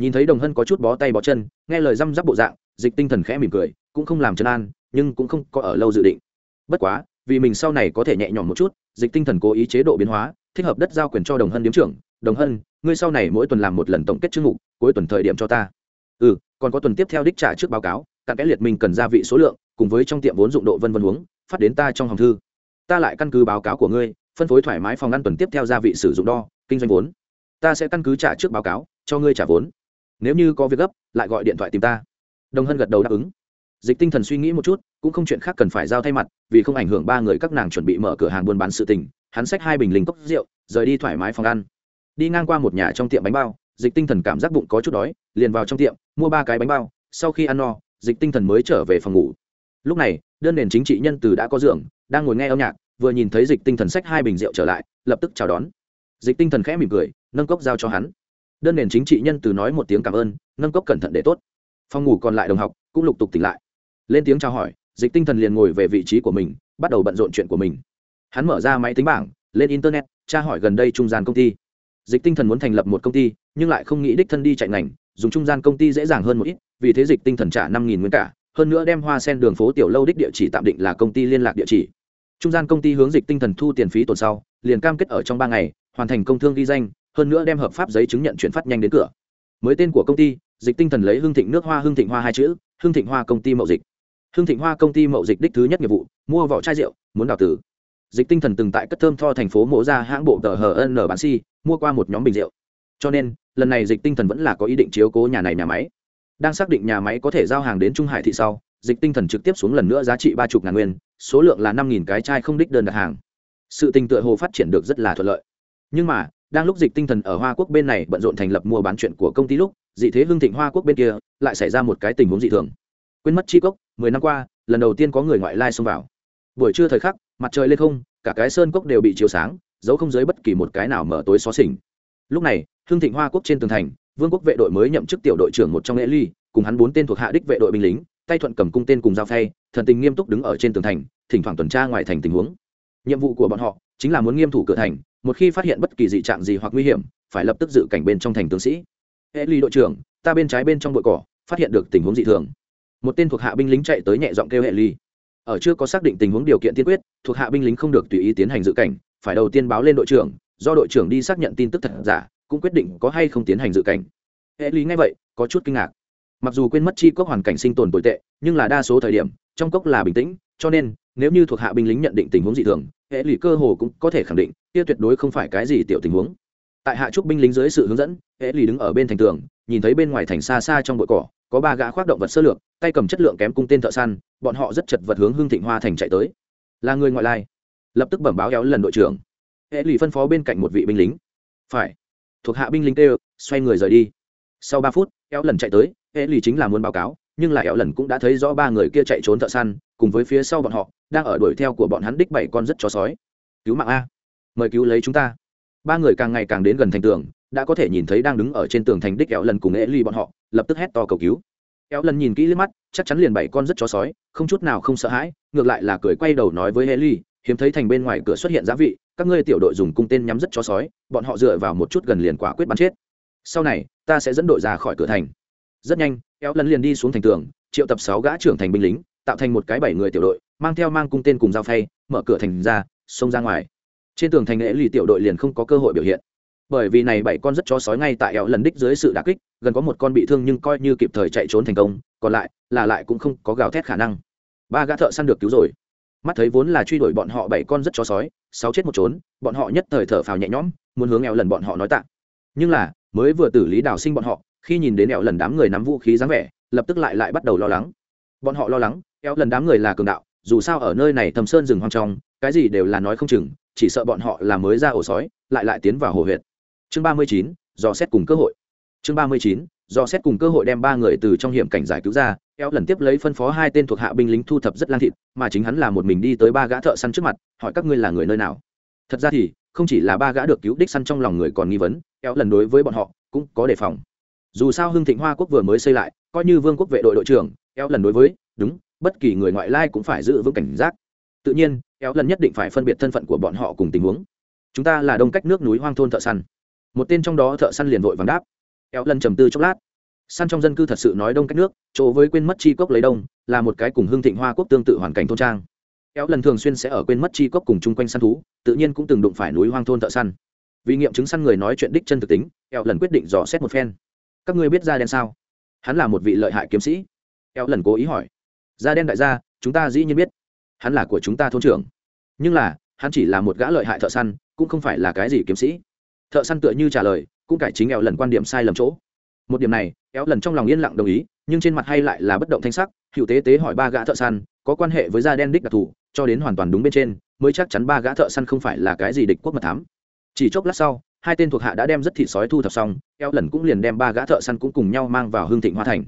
Nhìn thấy đồng hân có chút bó tay bó chân, nghe lời răm rắp bộ dạng, dịch tinh thần khẽ mỉm cười, cũng không làm chân an, nhưng cũng không có ở lâu dự định. Bất quá, vì mình sau này có thể nhẹ nhõm một chút, dịch tinh thần cố ý chế độ biến hóa, thích hợp đất giao quyền cho đồng hân điếm trưởng. Đồng hân, ngươi sau này mỗi tuần làm một lần tổng kết chương mục, cuối tuần thời điểm cho ta ừ còn có tuần tiếp theo đích trả trước báo cáo, cặn kẽ liệt mình cần gia vị số lượng, cùng với trong tiệm vốn dụng độ vân vân huống phát đến ta trong hòm thư. Ta lại căn cứ báo cáo của ngươi, phân phối thoải mái phòng ăn tuần tiếp theo gia vị sử dụng đo, kinh doanh vốn. Ta sẽ căn cứ trả trước báo cáo, cho ngươi trả vốn. Nếu như có việc gấp, lại gọi điện thoại tìm ta. Đồng hân gật đầu đáp ứng. Dịch tinh thần suy nghĩ một chút, cũng không chuyện khác cần phải giao thay mặt, vì không ảnh hưởng ba người các nàng chuẩn bị mở cửa hàng buôn bán sự tình, hắn xách hai bình lính cốc rượu, rời đi thoải mái phòng ăn. Đi ngang qua một nhà trong tiệm bánh bao dịch tinh thần cảm giác bụng có chút đói, liền vào trong tiệm, mua ba cái bánh bao, sau khi ăn no, dịch tinh thần mới trở về phòng ngủ. Lúc này, đơn nền chính trị nhân từ đã có giường, đang ngồi nghe âm nhạc, vừa nhìn thấy dịch tinh thần xách hai bình rượu trở lại, lập tức chào đón. Dịch tinh thần khẽ mỉm cười, nâng cốc giao cho hắn. Đơn nền chính trị nhân từ nói một tiếng cảm ơn, nâng cốc cẩn thận để tốt. Phòng ngủ còn lại đồng học cũng lục tục tỉnh lại. Lên tiếng chào hỏi, dịch tinh thần liền ngồi về vị trí của mình, bắt đầu bận rộn chuyện của mình. Hắn mở ra máy tính bảng, lên internet, tra hỏi gần đây trung gian công ty. Dịch tinh thần muốn thành lập một công ty nhưng lại không nghĩ đích thân đi chạy ngành, dùng trung gian công ty dễ dàng hơn một ít, vì thế dịch tinh thần trả năm nghìn nguyên cả, hơn nữa đem hoa sen đường phố tiểu lâu đích địa chỉ tạm định là công ty liên lạc địa chỉ. Trung gian công ty hướng dịch tinh thần thu tiền phí tuần sau, liền cam kết ở trong ba ngày, hoàn thành công thương ghi danh, hơn nữa đem hợp pháp giấy chứng nhận chuyển phát nhanh đến cửa. Mới tên của công ty, dịch tinh thần lấy hương thịnh nước hoa hương thịnh hoa hai chữ hương thịnh hoa công ty mậu dịch. Hương thịnh hoa công ty mậu dịch đích thứ nhất nghiệp vụ, mua vỏ chai rượu, muốn đào tử. Dịch tinh thần từng tại cất thơm tho thành phố mổ ra hãng bộ tờ hờ n bán si mua qua một nhóm bình rượu cho nên, lần này dịch tinh thần vẫn là có ý định chiếu cố nhà này nhà máy. Đang xác định nhà máy có thể giao hàng đến trung hải thị sau, dịch tinh thần trực tiếp xuống lần nữa giá trị ba chục ngàn nguyên, số lượng là năm nghìn cái chai không đích đơn đặt hàng. Sự tình tựa hồ phát triển được rất là thuận lợi. Nhưng mà, đang lúc dịch tinh thần ở hoa quốc bên này bận rộn thành lập mua bán chuyện của công ty lúc, dị thế hưng thịnh hoa quốc bên kia lại xảy ra một cái tình huống dị thường. Quên mất chi cốc, mười năm qua, lần đầu tiên có người ngoại lai xông vào. Buổi trưa thời khắc, mặt trời lên không, cả cái sơn cốc đều bị chiếu sáng giấu không dưới bất kỳ một cái nào mở tối xó xỉnh lúc này, hưng thịnh hoa quốc trên tường thành, vương quốc vệ đội mới nhậm chức tiểu đội trưởng một trong lễ ly, cùng hắn bốn tên thuộc hạ đích vệ đội binh lính, tay thuận cầm cung tên cùng dao phay, thần tình nghiêm túc đứng ở trên tường thành, thỉnh thoảng tuần tra ngoài thành tình huống. Nhiệm vụ của bọn họ chính là muốn nghiêm thủ cửa thành, một khi phát hiện bất kỳ dị trạng gì hoặc nguy hiểm, phải lập tức dự cảnh bên trong thành tướng sĩ. Hệ ly đội trưởng, ta bên trái bên trong bụi cỏ, phát hiện được tình huống dị thường. Một tên thuộc hạ binh lính chạy tới nhẹ giọng kêu hệ ly. Ở chưa có xác định tình huống điều kiện tiên quyết, thuộc hạ binh lính không được tùy ý tiến hành dự cảnh, phải đầu tiên báo lên đội trưởng do đội trưởng đi xác nhận tin tức thật giả, cũng quyết định có hay không tiến hành dự cảnh. Hệ lý ngay vậy, có chút kinh ngạc. Mặc dù quên mất chi cốc hoàn cảnh sinh tồn tồi tệ, nhưng là đa số thời điểm, trong cốc là bình tĩnh, cho nên, nếu như thuộc hạ binh lính nhận định tình huống dị thường, hệ lý cơ hồ cũng có thể khẳng định, kia tuyệt đối không phải cái gì tiểu tình huống. Tại hạ trúc binh lính dưới sự hướng dẫn, hệ lý đứng ở bên thành tường, nhìn thấy bên ngoài thành xa xa trong bụi cỏ, có ba gã khoác động vật sơ lược, tay cầm chất lượng kém cung tên thợ săn, bọn họ rất chật vật hướng hương thịnh hoa thành chạy tới. Là người ngoại lai? Lập tức bẩm báo kéo lần đội trưởng hệ lì phân phó bên cạnh một vị binh lính. Phải. Thuộc hạ binh lính tê xoay người rời đi. Sau ba phút éo lần chạy tới. Hệ lì chính là muốn báo cáo, nhưng lại éo lần cũng đã thấy rõ ba người kia chạy trốn thợ săn, cùng với phía sau bọn họ, đang ở đuổi theo của bọn hắn đích bảy con rất chó sói. Cứu mạng a. Mời cứu lấy chúng ta. Ba người càng ngày càng đến gần thành tường, đã có thể nhìn thấy đang đứng ở trên tường thành đích éo lần cùng hệ lì bọn họ, lập tức hét to cầu cứu. Éo lần nhìn kỹ liếc mắt, chắc chắn liền bảy con rất chó sói, không chút nào không sợ hãi, ngược lại là cười quay đầu nói với hệ lì hiếm thấy thành bên ngoài cửa xuất hiện giá vị, các ngươi tiểu đội dùng cung tên nhắm rất chó sói, bọn họ dựa vào một chút gần liền quả quyết bắn chết. Sau này, ta sẽ dẫn đội ra khỏi cửa thành. Rất nhanh, kéo lần liền đi xuống thành tường, triệu tập sáu gã trưởng thành binh lính, tạo thành một cái bảy người tiểu đội, mang theo mang cung tên cùng dao phay, mở cửa thành ra, xông ra ngoài. Trên tường thành lễ lì tiểu đội liền không có cơ hội biểu hiện. Bởi vì này bảy con rất chó sói ngay tại éo lần đích dưới sự đà kích, gần có một con bị thương nhưng coi như kịp thời chạy trốn thành công, còn lại, là lại cũng không có gào thét khả năng. Ba gã thợ săn được cứu rồi mắt thấy vốn là truy đuổi bọn họ bảy con rất chó sói, sáu chết một trốn bọn họ nhất thời thở phào nhẹ nhõm, muốn hướng nghèo lần bọn họ nói tạ. Nhưng là, mới vừa tử lý đào sinh bọn họ, khi nhìn đến nghèo lần đám người nắm vũ khí dáng vẻ, lập tức lại lại bắt đầu lo lắng. Bọn họ lo lắng nghèo lần đám người là cường đạo, dù sao ở nơi này thầm sơn rừng hoang trong, cái gì đều là nói không chừng, chỉ sợ bọn họ là mới ra ổ sói, lại lại tiến vào hồ huyệt. Chương ba mươi chín do xét cùng cơ hội. Chương ba mươi chín do xét cùng cơ hội đem ba người từ trong hiểm cảnh giải cứu ra eo lần tiếp lấy phân phó hai tên thuộc hạ binh lính thu thập rất lang thịt, mà chính hắn là một mình đi tới ba gã thợ săn trước mặt, hỏi các ngươi là người nơi nào. Thật ra thì, không chỉ là ba gã được cứu đích săn trong lòng người còn nghi vấn eo lần đối với bọn họ cũng có đề phòng. Dù sao hưng thịnh hoa quốc vừa mới xây lại, coi như vương quốc vệ đội đội trưởng eo lần đối với, đúng, bất kỳ người ngoại lai cũng phải giữ vững cảnh giác. Tự nhiên eo lần nhất định phải phân biệt thân phận của bọn họ cùng tình huống. Chúng ta là đông cách nước núi hoang thôn thợ săn. Một tên trong đó thợ săn liền vội vàng đáp eo lần trầm tư chốc lát. Săn trong dân cư thật sự nói đông cách nước, chỗ với quên mất chi cốc lấy đông, là một cái cùng hương thịnh hoa quốc tương tự hoàn cảnh thôn trang. Eo lần thường xuyên sẽ ở quên mất chi cốc cùng chung quanh săn thú, tự nhiên cũng từng đụng phải núi hoang thôn thợ săn. Vì nghiệm chứng săn người nói chuyện đích chân thực tính eo lần quyết định dò xét một phen. Các ngươi biết da đen sao? Hắn là một vị lợi hại kiếm sĩ. Eo lần cố ý hỏi. Da đen đại gia, chúng ta dĩ nhiên biết. Hắn là của chúng ta thôn trưởng. Nhưng là, hắn chỉ là một gã lợi hại thợ săn, cũng không phải là cái gì kiếm sĩ. Thợ săn tựa như trả lời cũng cải chính eo lần quan điểm sai lầm chỗ. Một điểm này éo lần trong lòng yên lặng đồng ý, nhưng trên mặt hay lại là bất động thanh sắc, hữu tế tế hỏi ba gã thợ săn, có quan hệ với da đen đích đặc thù, cho đến hoàn toàn đúng bên trên, mới chắc chắn ba gã thợ săn không phải là cái gì địch quốc mật thám. Chỉ chốc lát sau, hai tên thuộc hạ đã đem rất thị sói thu thập xong, eo lần cũng liền đem ba gã thợ săn cũng cùng nhau mang vào hương thịnh hoa thành.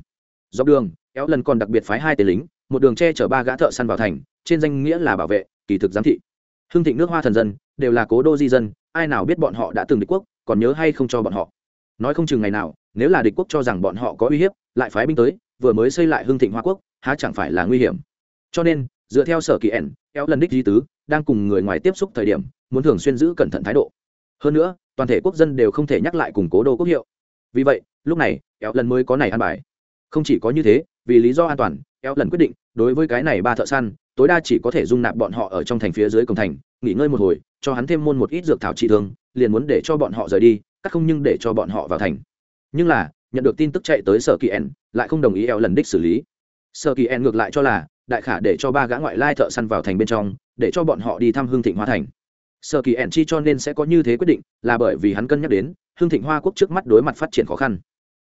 Dọc đường, eo lần còn đặc biệt phái hai tên lính, một đường che chở ba gã thợ săn vào thành, trên danh nghĩa là bảo vệ, kỳ thực giám thị. Hương thịnh nước hoa thần dân, đều là cố đô di dân ai nào biết bọn họ đã từng địch quốc, còn nhớ hay không cho bọn họ. Nói không chừng ngày nào, nếu là địch quốc cho rằng bọn họ có uy hiếp, lại phái binh tới, vừa mới xây lại hương thịnh hoa quốc, há chẳng phải là nguy hiểm. Cho nên, dựa theo sở kỳ ẻn eo lần đích di tứ, đang cùng người ngoài tiếp xúc thời điểm, muốn thường xuyên giữ cẩn thận thái độ. Hơn nữa, toàn thể quốc dân đều không thể nhắc lại củng cố đô quốc hiệu. Vì vậy, lúc này, eo lần mới có này an bài. Không chỉ có như thế, vì lý do an toàn, eo lần quyết định, đối với cái này ba thợ săn, tối đa chỉ có thể dung nạp bọn họ ở trong thành phía dưới cổng thành, nghỉ ngơi một hồi cho hắn thêm môn một ít dược thảo trị thương, liền muốn để cho bọn họ rời đi cắt không nhưng để cho bọn họ vào thành. Nhưng là, nhận được tin tức chạy tới sở kỳ ẻn lại không đồng ý eo lần đích xử lý. Sở kỳ ẻn ngược lại cho là, đại khả để cho ba gã ngoại lai thợ săn vào thành bên trong, để cho bọn họ đi thăm hương thịnh hoa thành. Sở kỳ ẻn chi cho nên sẽ có như thế quyết định, là bởi vì hắn cân nhắc đến hương thịnh hoa quốc trước mắt đối mặt phát triển khó khăn.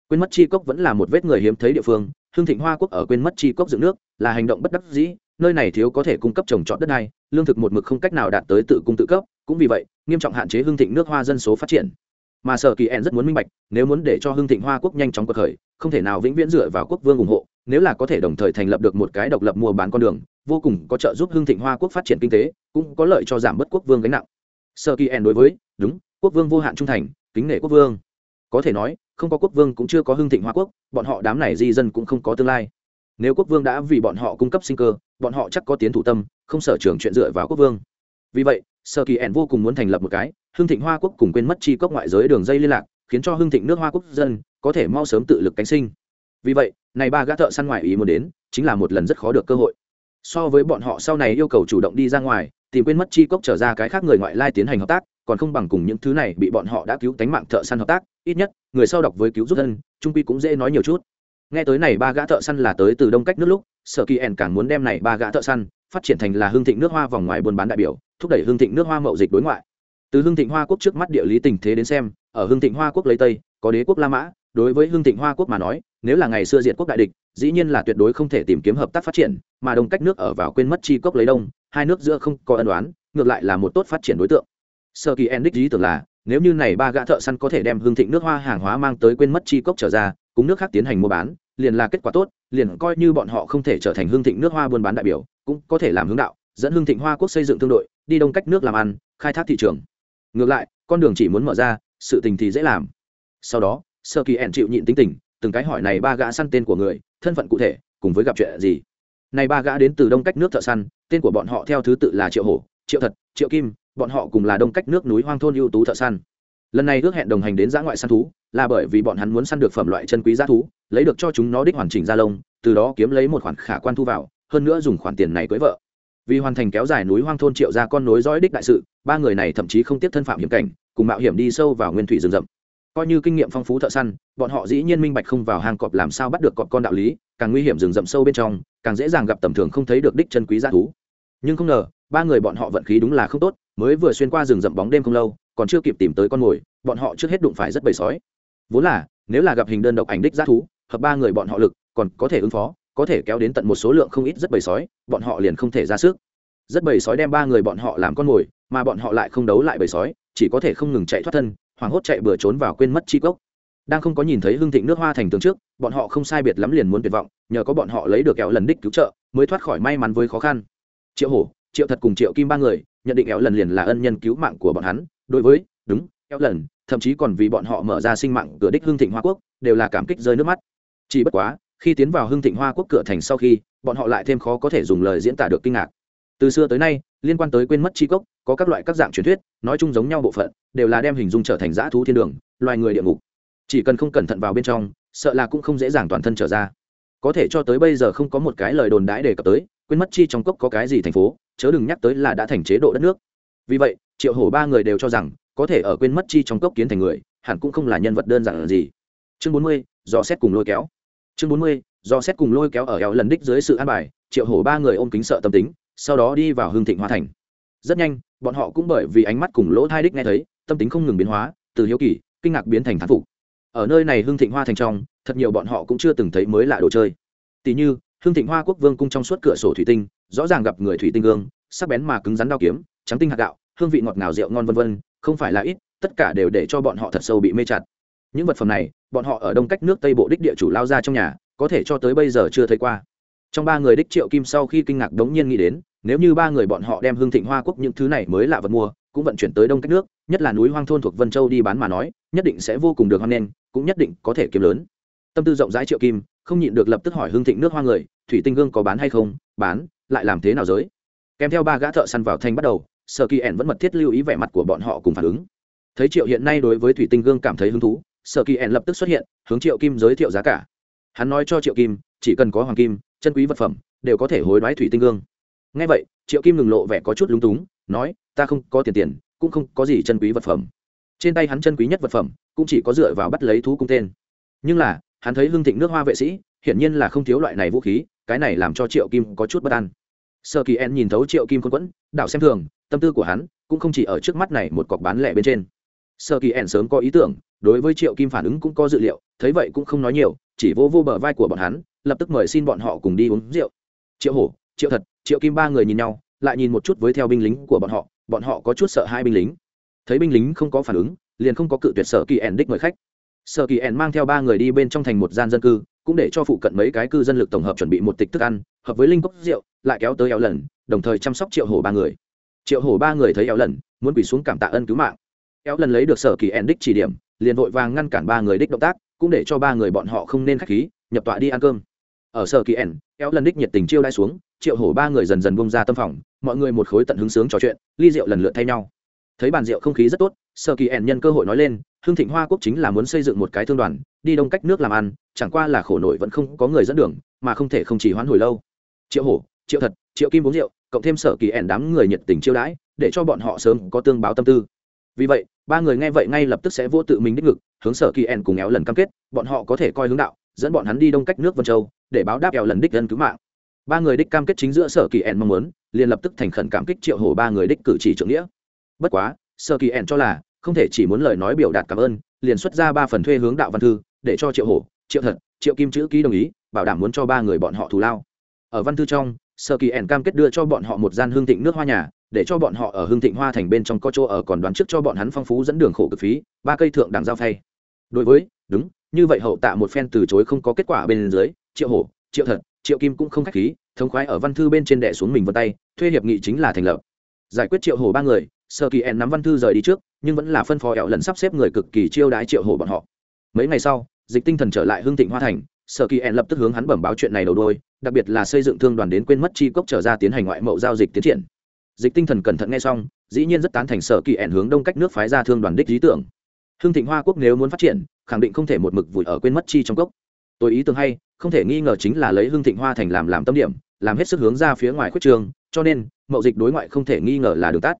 Quên mất chi cốc vẫn là một vết người hiếm thấy địa phương hương thịnh hoa quốc ở quên mất chi cốc dựng nước, là hành động bất đắc dĩ nơi này thiếu có thể cung cấp trồng trọt đất này lương thực một mực không cách nào đạt tới tự cung tự cấp, cũng vì vậy, nghiêm trọng hạn chế hương thịnh nước hoa dân số phát triển. Mà sở kỳ ẹn rất muốn minh bạch, nếu muốn để cho hương thịnh hoa quốc nhanh chóng cuộc khởi, không thể nào vĩnh viễn dựa vào quốc vương ủng hộ, nếu là có thể đồng thời thành lập được một cái độc lập mua bán con đường, vô cùng có trợ giúp hương thịnh hoa quốc phát triển kinh tế, cũng có lợi cho giảm bớt quốc vương gánh nặng. Sở kỳ ẹn đối với, đúng, quốc vương vô hạn trung thành, kính nể quốc vương. Có thể nói, không có quốc vương cũng chưa có hương thịnh hoa quốc, bọn họ đám này di dân cũng không có tương lai nếu quốc vương đã vì bọn họ cung cấp sinh cơ, bọn họ chắc có tiến thủ tâm, không sở trường chuyện dựa vào quốc vương. Vì vậy sở kỳ ẻn vô cùng muốn thành lập một cái, hưng thịnh hoa quốc cùng quên mất chi cốc ngoại giới đường dây liên lạc, khiến cho hưng thịnh nước hoa quốc dân có thể mau sớm tự lực cánh sinh. Vì vậy, này ba gã thợ săn ngoại ý muốn đến, chính là một lần rất khó được cơ hội. So với bọn họ sau này yêu cầu chủ động đi ra ngoài, tìm quên mất chi cốc trở ra cái khác người ngoại lai tiến hành hợp tác, còn không bằng cùng những thứ này bị bọn họ đã cứu tánh mạng thợ săn hợp tác, ít nhất, người sau đọc với cứu giúp dân, trung quy cũng dễ nói nhiều chút nghe tới này ba gã thợ săn là tới từ đông cách nước lúc, sở kỳ ẻn càng muốn đem này ba gã thợ săn phát triển thành là hương thịnh nước hoa vòng ngoài buôn bán đại biểu, thúc đẩy hương thịnh nước hoa mậu dịch đối ngoại. Từ hương thịnh hoa quốc trước mắt địa lý tình thế đến xem, ở hương thịnh hoa quốc lấy tây, có đế quốc la mã, đối với hương thịnh hoa quốc mà nói, nếu là ngày xưa diệt quốc đại địch, dĩ nhiên là tuyệt đối không thể tìm kiếm hợp tác phát triển, mà đông cách nước ở vào quên mất chi cốc lấy đông, hai nước giữa không có ân đoán ngược lại là một tốt phát triển đối tượng. Sơ kỳ endic lý tưởng là, nếu như này ba gã thợ săn có thể đem hương thịnh nước hoa hàng hóa mang tới quên mất chi cốc trở ra, cùng nước khác tiến hành mua bán liền là kết quả tốt, liền coi như bọn họ không thể trở thành hương thịnh nước hoa buôn bán đại biểu, cũng có thể làm hướng đạo, dẫn hương thịnh hoa quốc xây dựng thương đội, đi đông cách nước làm ăn, khai thác thị trường. Ngược lại, con đường chỉ muốn mở ra, sự tình thì dễ làm. Sau đó, sơ kỳ ẻn chịu nhịn tính tình, từng cái hỏi này ba gã săn tên của người, thân phận cụ thể, cùng với gặp chuyện gì. Này ba gã đến từ đông cách nước thợ săn, tên của bọn họ theo thứ tự là triệu hổ, triệu thật, triệu kim, bọn họ cùng là đông cách nước núi hoang thôn ưu tú thợ săn. Lần này ước hẹn đồng hành đến giã ngoại săn thú, là bởi vì bọn hắn muốn săn được phẩm loại chân quý giá thú lấy được cho chúng nó đích hoàn chỉnh ra lông, từ đó kiếm lấy một khoản khả quan thu vào, hơn nữa dùng khoản tiền này cưới vợ. Vì hoàn thành kéo dài núi hoang thôn triệu ra con nối dõi đích đại sự, ba người này thậm chí không tiếp thân phạm hiểm cảnh, cùng mạo hiểm đi sâu vào nguyên thủy rừng rậm. Coi như kinh nghiệm phong phú thợ săn, bọn họ dĩ nhiên minh bạch không vào hang cọp làm sao bắt được cọp con đạo lý, càng nguy hiểm rừng rậm sâu bên trong, càng dễ dàng gặp tầm thường không thấy được đích chân quý g thú. Nhưng không ngờ, ba người bọn họ vận khí đúng là không tốt, mới vừa xuyên qua rừng rậm bóng đêm không lâu, còn chưa kịp tìm tới con mồi, bọn họ trước hết đụng phải rất bầy sói. Vốn là, nếu là gặp hình đơn độc ảnh đích g thú hợp ba người bọn họ lực, còn có thể ứng phó, có thể kéo đến tận một số lượng không ít rất bầy sói, bọn họ liền không thể ra sức. Rất bầy sói đem ba người bọn họ làm con mồi, mà bọn họ lại không đấu lại bầy sói, chỉ có thể không ngừng chạy thoát thân, hoảng hốt chạy bừa trốn vào quên mất chi cốc. Đang không có nhìn thấy hương thịnh nước hoa thành tường trước, bọn họ không sai biệt lắm liền muốn tuyệt vọng, nhờ có bọn họ lấy được kẹo lần đích cứu trợ, mới thoát khỏi may mắn với khó khăn. Triệu hổ, triệu thật cùng triệu kim ba người, nhận định kẹo lần liền là ân nhân cứu mạng của bọn hắn, đối với, đúng kẹo lần, thậm chí còn vì bọn họ mở ra sinh mạng cửa đích hương thịnh hoa quốc, đều là cảm kích rơi nước mắt chỉ bất quá, khi tiến vào hưng thịnh hoa quốc cửa thành sau khi, bọn họ lại thêm khó có thể dùng lời diễn tả được kinh ngạc. Từ xưa tới nay, liên quan tới quên mất chi cốc, có các loại các dạng truyền thuyết, nói chung giống nhau bộ phận, đều là đem hình dung trở thành dã thú thiên đường, loài người địa ngục. Chỉ cần không cẩn thận vào bên trong, sợ là cũng không dễ dàng toàn thân trở ra. Có thể cho tới bây giờ không có một cái lời đồn đãi đề cập tới, quên mất chi trong cốc có cái gì thành phố, chớ đừng nhắc tới là đã thành chế độ đất nước. Vì vậy, triệu hổ ba người đều cho rằng, có thể ở quên mất chi trong cốc kiến thành người, hẳn cũng không là nhân vật đơn giản là gì. Chương bốn mươi do xét cùng lôi kéo. Chương bốn mươi, do xét cùng lôi kéo ở eo lần đích dưới sự an bài, triệu hổ ba người ôm kính sợ tâm tính, sau đó đi vào hương thịnh hoa thành. Rất nhanh, bọn họ cũng bởi vì ánh mắt cùng lỗ thai đích nghe thấy, tâm tính không ngừng biến hóa, từ hiếu kỳ, kinh ngạc biến thành thán phục. Ở nơi này hương thịnh hoa thành trong, thật nhiều bọn họ cũng chưa từng thấy mới lạ đồ chơi. Tỷ như hương thịnh hoa quốc vương cung trong suốt cửa sổ thủy tinh, rõ ràng gặp người thủy tinh gương, sắc bén mà cứng rắn đao kiếm, trắng tinh hạt gạo, hương vị ngọt ngào rượu ngon vân vân, không phải là ít, tất cả đều để cho bọn họ thật sâu bị mê chặt. Những vật phẩm này bọn họ ở đông cách nước tây bộ đích địa chủ lao ra trong nhà, có thể cho tới bây giờ chưa thấy qua. Trong ba người đích triệu kim sau khi kinh ngạc đống nhiên nghĩ đến, nếu như ba người bọn họ đem hương thịnh hoa quốc những thứ này mới lạ vật mua, cũng vận chuyển tới đông cách nước, nhất là núi hoang thôn thuộc vân châu đi bán mà nói, nhất định sẽ vô cùng được hoan nghênh, cũng nhất định có thể kiếm lớn. Tâm tư rộng rãi triệu kim, không nhịn được lập tức hỏi hương thịnh nước hoa người, thủy tinh gương có bán hay không? Bán, lại làm thế nào giới? Kèm theo ba gã thợ săn vào thanh bắt đầu, sở kỳ ẻn vẫn mật thiết lưu ý vẻ mặt của bọn họ cùng phản ứng. Thấy triệu hiện nay đối với thủy tinh gương cảm thấy hứng thú sở kỳ ẻn lập tức xuất hiện, hướng triệu kim giới thiệu giá cả. Hắn nói cho triệu kim, chỉ cần có hoàng kim, chân quý vật phẩm, đều có thể hối đoái thủy tinh gương. Ngay vậy, triệu kim ngừng lộ vẻ có chút lúng túng, nói, ta không có tiền tiền, cũng không có gì chân quý vật phẩm. Trên tay hắn chân quý nhất vật phẩm, cũng chỉ có dựa vào bắt lấy thú cung tên. Nhưng là, hắn thấy hương thịnh nước hoa vệ sĩ, hiển nhiên là không thiếu loại này vũ khí, cái này làm cho triệu kim có chút bất an. Sơ kỳ en nhìn thấu triệu kim quân quẫn, đảo xem thường, tâm tư của hắn cũng không chỉ ở trước mắt này một cọc bán lẻ bên trên sơ kỳ ẻn sớm có ý tưởng, đối với triệu kim phản ứng cũng có dự liệu, thấy vậy cũng không nói nhiều, chỉ vô vô bờ vai của bọn hắn, lập tức mời xin bọn họ cùng đi uống rượu. Triệu hổ, triệu thật, triệu kim ba người nhìn nhau, lại nhìn một chút với theo binh lính của bọn họ bọn họ có chút sợ hai binh lính. Thấy binh lính không có phản ứng, liền không có cự tuyệt sở kỳ ẻn đích mời khách. Sở kỳ ẻn mang theo ba người đi bên trong thành một gian dân cư, cũng để cho phụ cận mấy cái cư dân lực tổng hợp chuẩn bị một tịch thức ăn, hợp với linh cốc rượu, lại kéo tới éo lần, đồng thời chăm sóc triệu hổ ba người. Triệu hổ ba người thấy éo lần, muốn quỳ xuống cảm tạ ân cứu mạng éo lần lấy được sở kỳ ẻn đích chỉ điểm, liền vội vàng ngăn cản ba người đích động tác, cũng để cho ba người bọn họ không nên khách khí, nhập tọa đi ăn cơm. Ở sở kỳ ẻn éo lần đích nhiệt tình chiêu đai xuống, triệu hổ ba người dần dần bông ra tâm phòng, mọi người một khối tận hứng sướng trò chuyện, ly rượu lần lượt thay nhau. Thấy bàn rượu không khí rất tốt, sở kỳ ẻn nhân cơ hội nói lên hương thịnh hoa quốc chính là muốn xây dựng một cái thương đoàn, đi đông cách nước làm ăn, chẳng qua là khổ nổi vẫn không có người dẫn đường, mà không thể không chỉ hoãn hồi lâu. Triệu hổ, triệu thật, triệu kim uống rượu, cộng thêm sở kỳ ẻn đám người nhiệt tình chiêu đãi, để cho bọn họ sớm có tương báo tâm tư vì vậy, ba người nghe vậy ngay lập tức sẽ vô tự mình đích ngực, hướng sở kỳ ẻn cùng éo lần cam kết, bọn họ có thể coi hướng đạo, dẫn bọn hắn đi đông cách nước vân châu, để báo đáp éo lần đích dân cứu mạng. Ba người đích cam kết chính giữa sở kỳ ẻn mong muốn, liền lập tức thành khẩn cảm kích triệu hổ ba người đích cử chỉ trưởng nghĩa. Bất quá, sở kỳ ẻn cho là, không thể chỉ muốn lời nói biểu đạt cảm ơn, liền xuất ra ba phần thuê hướng đạo văn thư, để cho triệu hổ triệu thật, triệu kim chữ ký đồng ý, bảo đảm muốn cho ba người bọn họ thù lao. Ở văn thư trong, sở kỳ ẻn cam kết đưa cho bọn họ một gian hương thịnh nước hoa nhà để cho bọn họ ở hương thịnh hoa thành bên trong có chỗ ở còn đoán trước cho bọn hắn phong phú dẫn đường khổ cực phí, ba cây thượng đẳng giao phay. Đối với, đúng, như vậy hậu tạ một phen từ chối không có kết quả bên dưới, triệu hổ, triệu thật, triệu kim cũng không khách khí, thống khoái ở văn thư bên trên đệ xuống mình vân tay, thuê hiệp nghị chính là thành lập. Giải quyết triệu hổ ba người sơ kỳ en nắm văn thư rời đi trước, nhưng vẫn là phân phó ẹo lần sắp xếp người cực kỳ chiêu đái triệu hổ bọn họ. Mấy ngày sau, dịch tinh thần trở lại hương thịnh hoa thành, sở kỳ en lập tức hướng hắn bẩm báo chuyện này đầu đôi, đặc biệt là xây dựng thương đoàn đến quên mất chi cốc trở ra tiến hành ngoại mậu giao dịch tiến triển dịch tinh thần cẩn thận nghe xong, dĩ nhiên rất tán thành sở kỳ ẻn hướng đông cách nước phái ra thương đoàn đích lý tưởng. Hương thịnh hoa quốc nếu muốn phát triển, khẳng định không thể một mực vùi ở quên mất chi trong cốc. Tôi ý tưởng hay, không thể nghi ngờ chính là lấy hương thịnh hoa thành làm làm tâm điểm, làm hết sức hướng ra phía ngoài khuyết trường, cho nên, mậu dịch đối ngoại không thể nghi ngờ là đường tắt.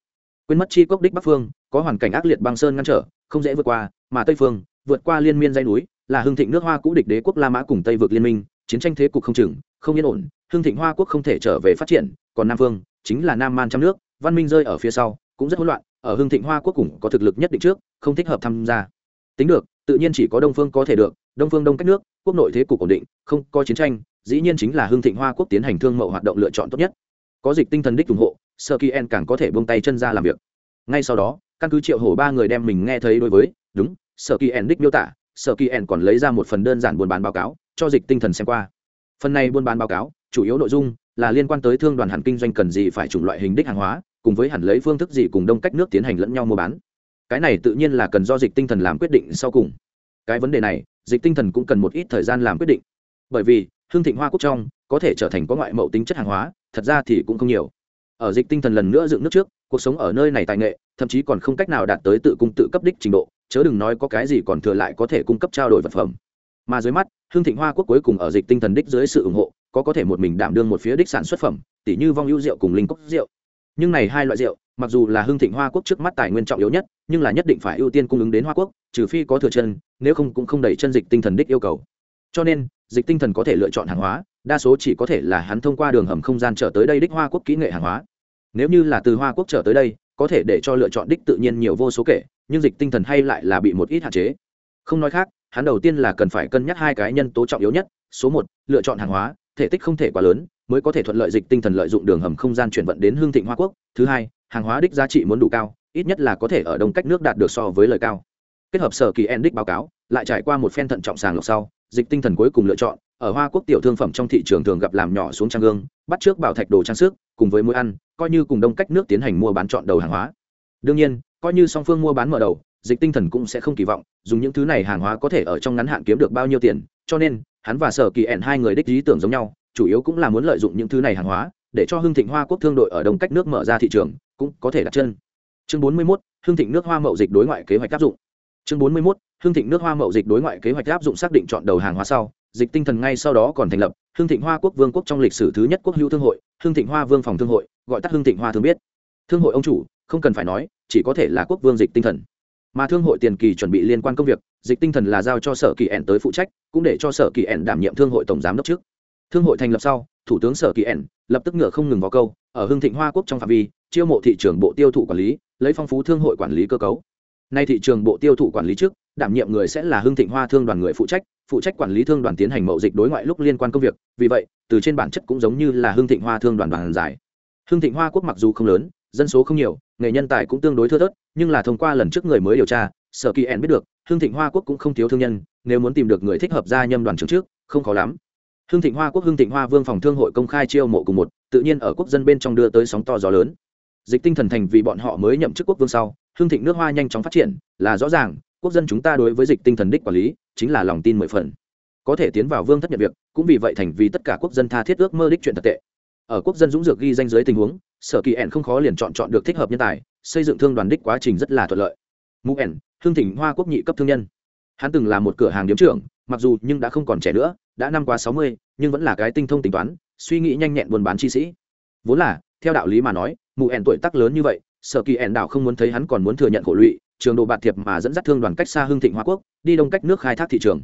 Quên mất chi cốc đích bắc phương, có hoàn cảnh ác liệt băng sơn ngăn trở, không dễ vượt qua, mà tây phương, vượt qua liên miên dây núi, là hương thịnh nước hoa cũ địch đế quốc la mã cùng tây vượt liên minh, chiến tranh thế cục không chừng, không yên ổn hương thịnh hoa quốc không thể trở về phát triển, còn nam phương chính là nam man trong nước, văn minh rơi ở phía sau, cũng rất hỗn loạn, ở hưng thịnh hoa quốc cũng có thực lực nhất định trước, không thích hợp tham gia. Tính được, tự nhiên chỉ có đông phương có thể được, đông phương đông cách nước, quốc nội thế cục ổn định, không có chiến tranh, dĩ nhiên chính là hưng thịnh hoa quốc tiến hành thương mậu hoạt động lựa chọn tốt nhất. Có dịch tinh thần đích ủng hộ, sơ kỳ en càng có thể buông tay chân ra làm việc. Ngay sau đó, căn cứ triệu hổ ba người đem mình nghe thấy đối với, đúng sở kỳ en đích miêu tả sở kỳ en còn lấy ra một phần đơn giản buôn bán báo cáo, cho dịch tinh thần xem qua. Phần này buôn bán báo cáo, chủ yếu nội dung là liên quan tới thương đoàn hẳn kinh doanh cần gì phải chủng loại hình đích hàng hóa, cùng với hẳn lấy phương thức gì cùng đông cách nước tiến hành lẫn nhau mua bán. Cái này tự nhiên là cần do dịch tinh thần làm quyết định sau cùng. Cái vấn đề này, dịch tinh thần cũng cần một ít thời gian làm quyết định. Bởi vì, hương thịnh hoa quốc trong, có thể trở thành có ngoại mậu tính chất hàng hóa, thật ra thì cũng không nhiều. Ở dịch tinh thần lần nữa dựng nước trước, cuộc sống ở nơi này tài nghệ, thậm chí còn không cách nào đạt tới tự cung tự cấp đích trình độ, chớ đừng nói có cái gì còn thừa lại có thể cung cấp trao đổi vật phẩm. Mà dưới mắt, hương thịnh hoa quốc cuối cùng ở dịch tinh thần đích dưới sự ủng hộ có có thể một mình đảm đương một phía đích sản xuất phẩm tỷ như vong ưu rượu cùng linh cốc rượu. Nhưng này hai loại rượu, mặc dù là hương thịnh hoa quốc trước mắt tài nguyên trọng yếu nhất, nhưng là nhất định phải ưu tiên cung ứng đến hoa quốc, trừ phi có thừa chân, nếu không cũng không đẩy chân dịch tinh thần đích yêu cầu. Cho nên, dịch tinh thần có thể lựa chọn hàng hóa, đa số chỉ có thể là hắn thông qua đường hầm không gian trở tới đây đích hoa quốc kỹ nghệ hàng hóa. Nếu như là từ hoa quốc trở tới đây, có thể để cho lựa chọn đích tự nhiên nhiều vô số kể, nhưng dịch tinh thần hay lại là bị một ít hạn chế. Không nói khác, hắn đầu tiên là cần phải cân nhắc hai cái nhân tố trọng yếu nhất, số một, lựa chọn hàng hóa thể tích không thể quá lớn, mới có thể thuận lợi dịch tinh thần lợi dụng đường hầm không gian chuyển vận đến hương thịnh hoa quốc. Thứ hai, hàng hóa đích giá trị muốn đủ cao, ít nhất là có thể ở đông cách nước đạt được so với lời cao. Kết hợp sở kỳ en đích báo cáo, lại trải qua một phen thận trọng sàng lọc sau, dịch tinh thần cuối cùng lựa chọn, ở hoa quốc tiểu thương phẩm trong thị trường thường gặp làm nhỏ xuống trang gương, bắt trước bảo thạch đồ trang sức, cùng với mũi ăn, coi như cùng đông cách nước tiến hành mua bán chọn đầu hàng hóa. Đương nhiên, coi như song phương mua bán mở đầu, dịch tinh thần cũng sẽ không kỳ vọng, dùng những thứ này hàng hóa có thể ở trong ngắn hạn kiếm được bao nhiêu tiền, cho nên hắn và sở kỳ ẹn hai người đích lý tưởng giống nhau chủ yếu cũng là muốn lợi dụng những thứ này hàng hóa để cho hưng thịnh hoa quốc thương đội ở đông cách nước mở ra thị trường cũng có thể đặt chân. Chương bốn mươi 41, hưng thịnh nước hoa mậu dịch đối ngoại kế hoạch áp dụng. Chương bốn mươi 41, hưng thịnh nước hoa mậu dịch đối ngoại kế hoạch áp dụng xác định chọn đầu hàng hóa sau dịch tinh thần ngay sau đó còn thành lập hưng thịnh hoa quốc vương quốc trong lịch sử thứ nhất quốc hữu thương hội hưng thịnh hoa vương phòng thương hội gọi tắt hưng thịnh hoa thương biết. Thương hội ông chủ không cần phải nói chỉ có thể là quốc vương dịch tinh thần mà thương hội tiền kỳ chuẩn bị liên quan công việc, dịch tinh thần là giao cho sở kỳ ẻn tới phụ trách, cũng để cho sở kỳ ẻn đảm nhiệm thương hội tổng giám đốc trước. Thương hội thành lập sau, thủ tướng sở kỳ ẻn lập tức ngựa không ngừng vào câu, ở hưng thịnh hoa quốc trong phạm vi, chiêu mộ thị trường bộ tiêu thụ quản lý, lấy phong phú thương hội quản lý cơ cấu. Nay thị trường bộ tiêu thụ quản lý trước, đảm nhiệm người sẽ là hưng thịnh hoa thương đoàn người phụ trách phụ trách quản lý thương đoàn tiến hành mậu dịch đối ngoại lúc liên quan công việc, vì vậy, từ trên bản chất cũng giống như là hưng thịnh hoa thương đoàn đoàn giải. Hưng thịnh hoa quốc mặc dù không lớn dân số không nhiều, nghề nhân tài cũng tương đối thưa thớt, nhưng là thông qua lần trước người mới điều tra, sở kỳ ẻn biết được hương thịnh hoa quốc cũng không thiếu thương nhân, nếu muốn tìm được người thích hợp gia nhâm đoàn trưởng trước, không khó lắm. Hương thịnh hoa quốc hương thịnh hoa vương phòng thương hội công khai chiêu mộ cùng một, tự nhiên ở quốc dân bên trong đưa tới sóng to gió lớn. Dịch tinh thần thành vì bọn họ mới nhậm chức quốc vương sau hương thịnh nước hoa nhanh chóng phát triển, là rõ ràng, quốc dân chúng ta đối với dịch tinh thần đích quản lý, chính là lòng tin mười phần. Có thể tiến vào vương thất nhận việc, cũng vì vậy thành vì tất cả quốc dân tha thiết ước mơ đích chuyện thật tệ. Ở quốc dân dũng dược ghi danh giới tình huống sở kỳ ẻn không khó liền chọn chọn được thích hợp nhân tài, xây dựng thương đoàn đích quá trình rất là thuận lợi. Mũ ẻn, hương thịnh hoa quốc nhị cấp thương nhân. Hắn từng là một cửa hàng điếm trưởng, mặc dù nhưng đã không còn trẻ nữa, đã năm qua sáu mươi, nhưng vẫn là cái tinh thông tính toán, suy nghĩ nhanh nhẹn buôn bán chi sĩ. Vốn là, theo đạo lý mà nói mụ ẻn tuổi tác lớn như vậy, sở kỳ ẻn đạo không muốn thấy hắn còn muốn thừa nhận khổ lụy, trường độ bạt thiệp mà dẫn dắt thương đoàn cách xa hương thịnh hoa quốc, đi đông cách nước khai thác thị trường.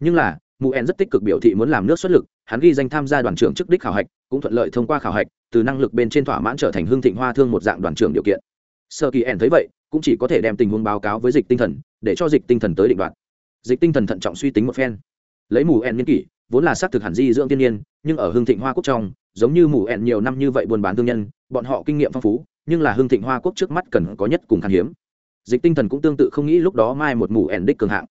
Nhưng là mụ rất tích cực biểu thị muốn làm nước xuất lực, hắn ghi danh tham gia đoàn trưởng chức đích khảo hạch, cũng thuận lợi thông qua khảo hạch, từ năng lực bên trên thỏa mãn trở thành hương thịnh hoa thương một dạng đoàn trưởng điều kiện. Sở kỳ ẻn thấy vậy, cũng chỉ có thể đem tình huống báo cáo với dịch tinh thần, để cho dịch tinh thần tới định đoạt. Dịch tinh thần thận trọng suy tính một phen. Lấy mù ẹn niên kỷ, vốn là xác thực hẳn di dưỡng tiên nhiên, nhưng ở hương thịnh hoa quốc trong, giống như mù ẹn nhiều năm như vậy buôn bán thương nhân, bọn họ kinh nghiệm phong phú, nhưng là hương thịnh hoa quốc trước mắt cần có nhất cùng khan hiếm. Dịch tinh thần cũng tương tự không nghĩ lúc đó mai một mù ẹn đích cường hạng.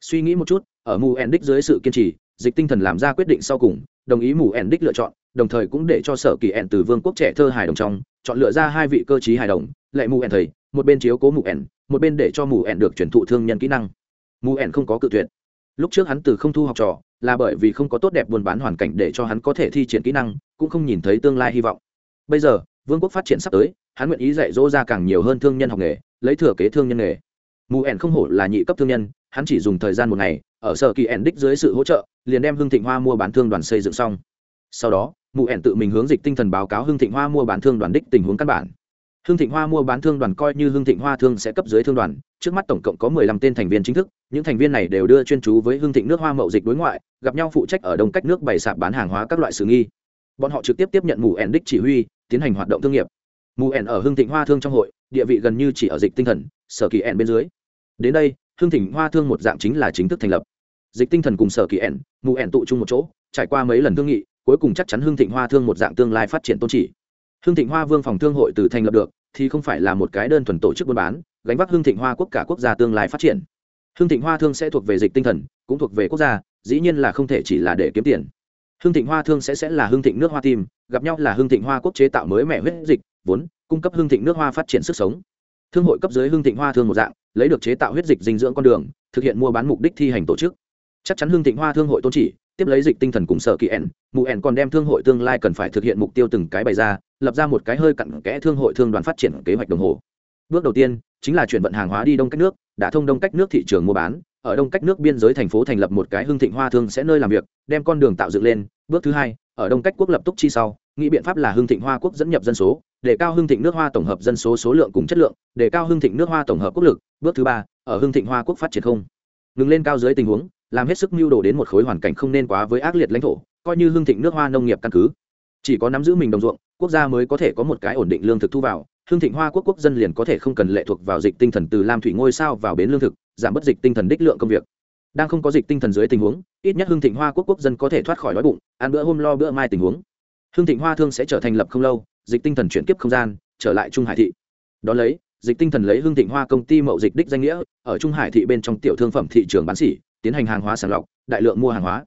Suy nghĩ một chút ở mù ẹn đích dưới sự kiên trì, dịch tinh thần làm ra quyết định sau cùng, đồng ý mù ẹn đích lựa chọn, đồng thời cũng để cho sở kỳ ẹn từ vương quốc trẻ thơ hài đồng trong, chọn lựa ra hai vị cơ chí hài đồng lệ mù ẹn thầy, một bên chiếu cố mù ẹn một bên để cho mù ẹn được truyền thụ thương nhân kỹ năng. Mù ẹn không có cự tuyệt. Lúc trước hắn từ không thu học trò, là bởi vì không có tốt đẹp buôn bán hoàn cảnh để cho hắn có thể thi triển kỹ năng, cũng không nhìn thấy tương lai hy vọng. Bây giờ, vương quốc phát triển sắp tới, hắn nguyện ý dạy dỗ ra càng nhiều hơn thương nhân học nghề, lấy thừa kế thương nhân nghề. Mù ẻn không hổ là nhị cấp thương nhân, hắn chỉ dùng thời gian một ngày ở sở kỳ ẻn đích dưới sự hỗ trợ, liền đem hưng thịnh hoa mua bán thương đoàn xây dựng xong. Sau đó mù ẻn tự mình hướng dịch tinh thần báo cáo hưng thịnh hoa mua bán thương đoàn đích tình huống căn bản. Hưng thịnh hoa mua bán thương đoàn coi như hưng thịnh hoa thương sẽ cấp dưới thương đoàn, trước mắt tổng cộng có mười lăm tên thành viên chính thức, những thành viên này đều đưa chuyên chú với hưng thịnh nước hoa mậu dịch đối ngoại, gặp nhau phụ trách ở đông cách nước bày sạp bán hàng hóa các loại sự nghi. Bọn họ trực tiếp tiếp nhận mù ẻn đích chỉ huy, tiến hành hoạt động thương nghiệp. Mù ẻn ở hưng thịnh hoa thương trong hội, địa vị gần như chỉ ở dịch tinh thần, sở kỳ ẻn bên dưới. Đến đây, hưng thịnh hoa thương một dạng chính là chính thức thành lập dịch tinh thần cùng sở kỳ ẻn, mù ẻn tụ chung một chỗ, trải qua mấy lần thương nghị, cuối cùng chắc chắn Hương thịnh hoa thương một dạng tương lai phát triển tôn chỉ. Hương thịnh hoa vương phòng thương hội từ thành lập được, thì không phải là một cái đơn thuần tổ chức buôn bán, gánh vác Hương thịnh hoa quốc cả quốc gia tương lai phát triển. Hương thịnh hoa thương sẽ thuộc về dịch tinh thần, cũng thuộc về quốc gia, dĩ nhiên là không thể chỉ là để kiếm tiền. Hương thịnh hoa thương sẽ sẽ là Hương thịnh nước hoa tim, gặp nhau là Hương thịnh hoa quốc chế tạo mới mẻ huyết dịch, vốn, cung cấp Hương thịnh nước hoa phát triển sức sống. Thương hội cấp dưới Hương thịnh hoa thương một dạng, lấy được chế tạo huyết dịch dinh dưỡng con đường, thực hiện mua bán mục đích thi hành tổ chức chắc chắn Hương thịnh hoa thương hội tôn chỉ, tiếp lấy dịch tinh thần cùng sở kỳ ẻn mụ ẻn còn đem thương hội tương lai cần phải thực hiện mục tiêu từng cái bày ra, lập ra một cái hơi cặn kẽ thương hội thương đoàn phát triển kế hoạch đồng hồ. Bước đầu tiên, chính là chuyển vận hàng hóa đi đông cách nước, đã thông đông cách nước thị trường mua bán. Ở đông cách nước biên giới thành phố thành lập một cái hưng thịnh hoa thương sẽ nơi làm việc, đem con đường tạo dựng lên. Bước thứ hai, ở đông cách quốc lập túc chi sau, nghĩ biện pháp là hưng thịnh hoa quốc dẫn nhập dân số, để cao hưng thịnh nước hoa tổng hợp dân số số lượng cùng chất lượng, để cao hưng thịnh nước hoa tổng hợp quốc lực. Bước thứ ba, ở hưng thịnh hoa quốc phát triển không. Ngừng lên cao dưới tình huống làm hết sức mưu đồ đến một khối hoàn cảnh không nên quá với ác liệt lãnh thổ, coi như hương thịnh nước hoa nông nghiệp căn cứ. Chỉ có nắm giữ mình đồng ruộng, quốc gia mới có thể có một cái ổn định lương thực thu vào, hương thịnh hoa quốc quốc dân liền có thể không cần lệ thuộc vào dịch tinh thần từ lam thủy ngôi sao vào bến lương thực, giảm bất dịch tinh thần đích lượng công việc. Đang không có dịch tinh thần dưới tình huống, ít nhất hương thịnh hoa quốc quốc dân có thể thoát khỏi đói bụng, ăn bữa hôm lo bữa mai tình huống. Hương thịnh hoa thương sẽ trở thành lập không lâu, dịch tinh thần chuyển kiếp không gian, trở lại trung hải thị. Đó lấy, dịch tinh thần lấy hương thịnh hoa công ty mậu dịch đích danh nghĩa, ở trung hải thị bên trong tiểu thương phẩm thị trường bán xỉ tiến hành hàng hóa sàng lọc, đại lượng mua hàng hóa.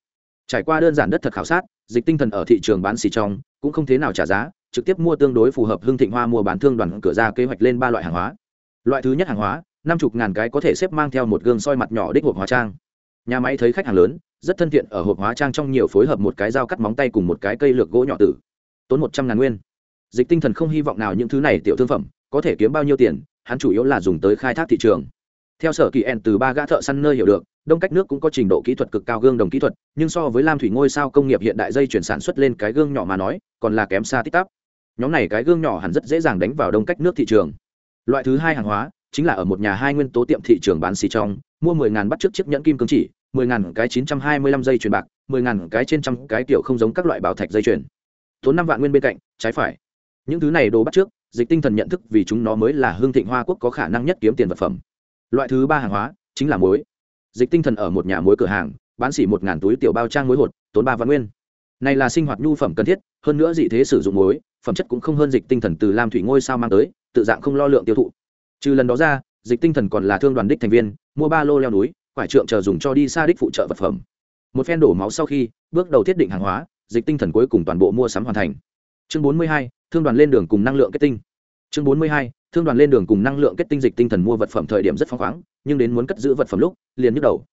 Trải qua đơn giản đất thật khảo sát, dịch tinh thần ở thị trường bán xì trong cũng không thế nào trả giá, trực tiếp mua tương đối phù hợp hương thịnh hoa mua bán thương đoàn cửa ra kế hoạch lên ba loại hàng hóa. Loại thứ nhất hàng hóa, năm chục ngàn cái có thể xếp mang theo một gương soi mặt nhỏ đích hộp hóa trang. Nhà máy thấy khách hàng lớn, rất thân thiện ở hộp hóa trang trong nhiều phối hợp một cái dao cắt móng tay cùng một cái cây lược gỗ nhỏ tử. Tốn một trăm ngàn nguyên. Dịch tinh thần không hy vọng nào những thứ này tiểu thương phẩm có thể kiếm bao nhiêu tiền, hắn chủ yếu là dùng tới khai thác thị trường theo sở kỳ en từ ba gã thợ săn nơi hiểu được, đông cách nước cũng có trình độ kỹ thuật cực cao gương đồng kỹ thuật, nhưng so với lam thủy ngôi sao công nghiệp hiện đại dây chuyển sản xuất lên cái gương nhỏ mà nói, còn là kém xa tích tắp. Nhóm này cái gương nhỏ hẳn rất dễ dàng đánh vào đông cách nước thị trường. Loại thứ hai hàng hóa, chính là ở một nhà hai nguyên tố tiệm thị trường bán xì trong, mua mười ngàn bắt trước chiếc nhẫn kim cương chỉ, mười ngàn cái chín trăm hai mươi lăm dây chuyền bạc, mười ngàn cái trên trăm cái kiểu không giống các loại bảo thạch dây chuyền. Tốn năm vạn nguyên bên cạnh, trái phải. Những thứ này đồ bắt trước dịch tinh thần nhận thức vì chúng nó mới là hương thịnh hoa quốc có khả năng nhất kiếm tiền vật phẩm loại thứ ba hàng hóa chính là muối. Dịch tinh thần ở một nhà muối cửa hàng, bán xỉ một ngàn túi tiểu bao trang muối hột, tốn ba vạn nguyên. Này là sinh hoạt nhu phẩm cần thiết, hơn nữa dị thế sử dụng muối, phẩm chất cũng không hơn dịch tinh thần từ lam thủy ngôi sao mang tới, tự dạng không lo lượng tiêu thụ. Trừ lần đó ra, dịch tinh thần còn là thương đoàn đích thành viên, mua ba lô leo núi, quải trượng chờ dùng cho đi xa đích phụ trợ vật phẩm. Một phen đổ máu sau khi, bước đầu thiết định hàng hóa, dịch tinh thần cuối cùng toàn bộ mua sắm hoàn thành. Chương bốn mươi hai, thương đoàn lên đường cùng năng lượng kết tinh chương bốn mươi hai, thương đoàn lên đường cùng năng lượng kết tinh dịch tinh thần mua vật phẩm thời điểm rất phăng khoáng, nhưng đến muốn cất giữ vật phẩm lúc, liền nhức đầu.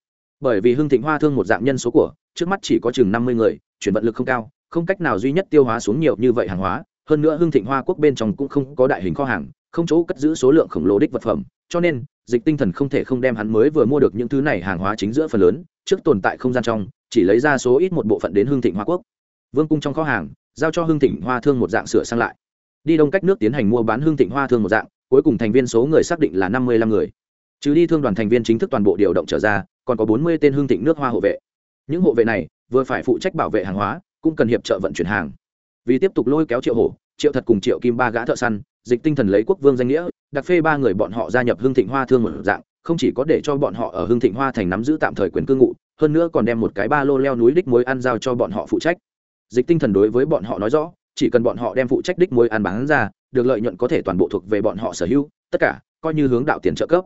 Bởi vì hưng thịnh hoa thương một dạng nhân số của, trước mắt chỉ có chừng năm mươi người, chuyển vận lực không cao, không cách nào duy nhất tiêu hóa xuống nhiều như vậy hàng hóa. Hơn nữa hưng thịnh hoa quốc bên trong cũng không có đại hình kho hàng, không chỗ cất giữ số lượng khổng lồ đích vật phẩm, cho nên, dịch tinh thần không thể không đem hắn mới vừa mua được những thứ này hàng hóa chính giữa phần lớn, trước tồn tại không gian trong, chỉ lấy ra số ít một bộ phận đến hưng thịnh hoa quốc. Vương cung trong kho hàng, giao cho hưng thịnh hoa thương một dạng sửa sang lại đi đông cách nước tiến hành mua bán hương thịnh hoa thương một dạng, cuối cùng thành viên số người xác định là năm mươi lăm người. Trừ đi thương đoàn thành viên chính thức toàn bộ điều động trở ra, còn có bốn mươi tên hương thịnh nước hoa hộ vệ. Những hộ vệ này, vừa phải phụ trách bảo vệ hàng hóa, cũng cần hiệp trợ vận chuyển hàng. Vì tiếp tục lôi kéo triệu hổ, triệu thật cùng triệu kim ba gã thợ săn, dịch tinh thần lấy quốc vương danh nghĩa, đặc phê ba người bọn họ gia nhập hương thịnh hoa thương một dạng, không chỉ có để cho bọn họ ở hương thịnh hoa thành nắm giữ tạm thời quyền cư ngụ, hơn nữa còn đem một cái ba lô leo núi đích muối ăn giao cho bọn họ phụ trách. Dịch tinh thần đối với bọn họ nói rõ chỉ cần bọn họ đem phụ trách đích muối ăn bán ra, được lợi nhuận có thể toàn bộ thuộc về bọn họ sở hữu, tất cả, coi như hướng đạo tiền trợ cấp.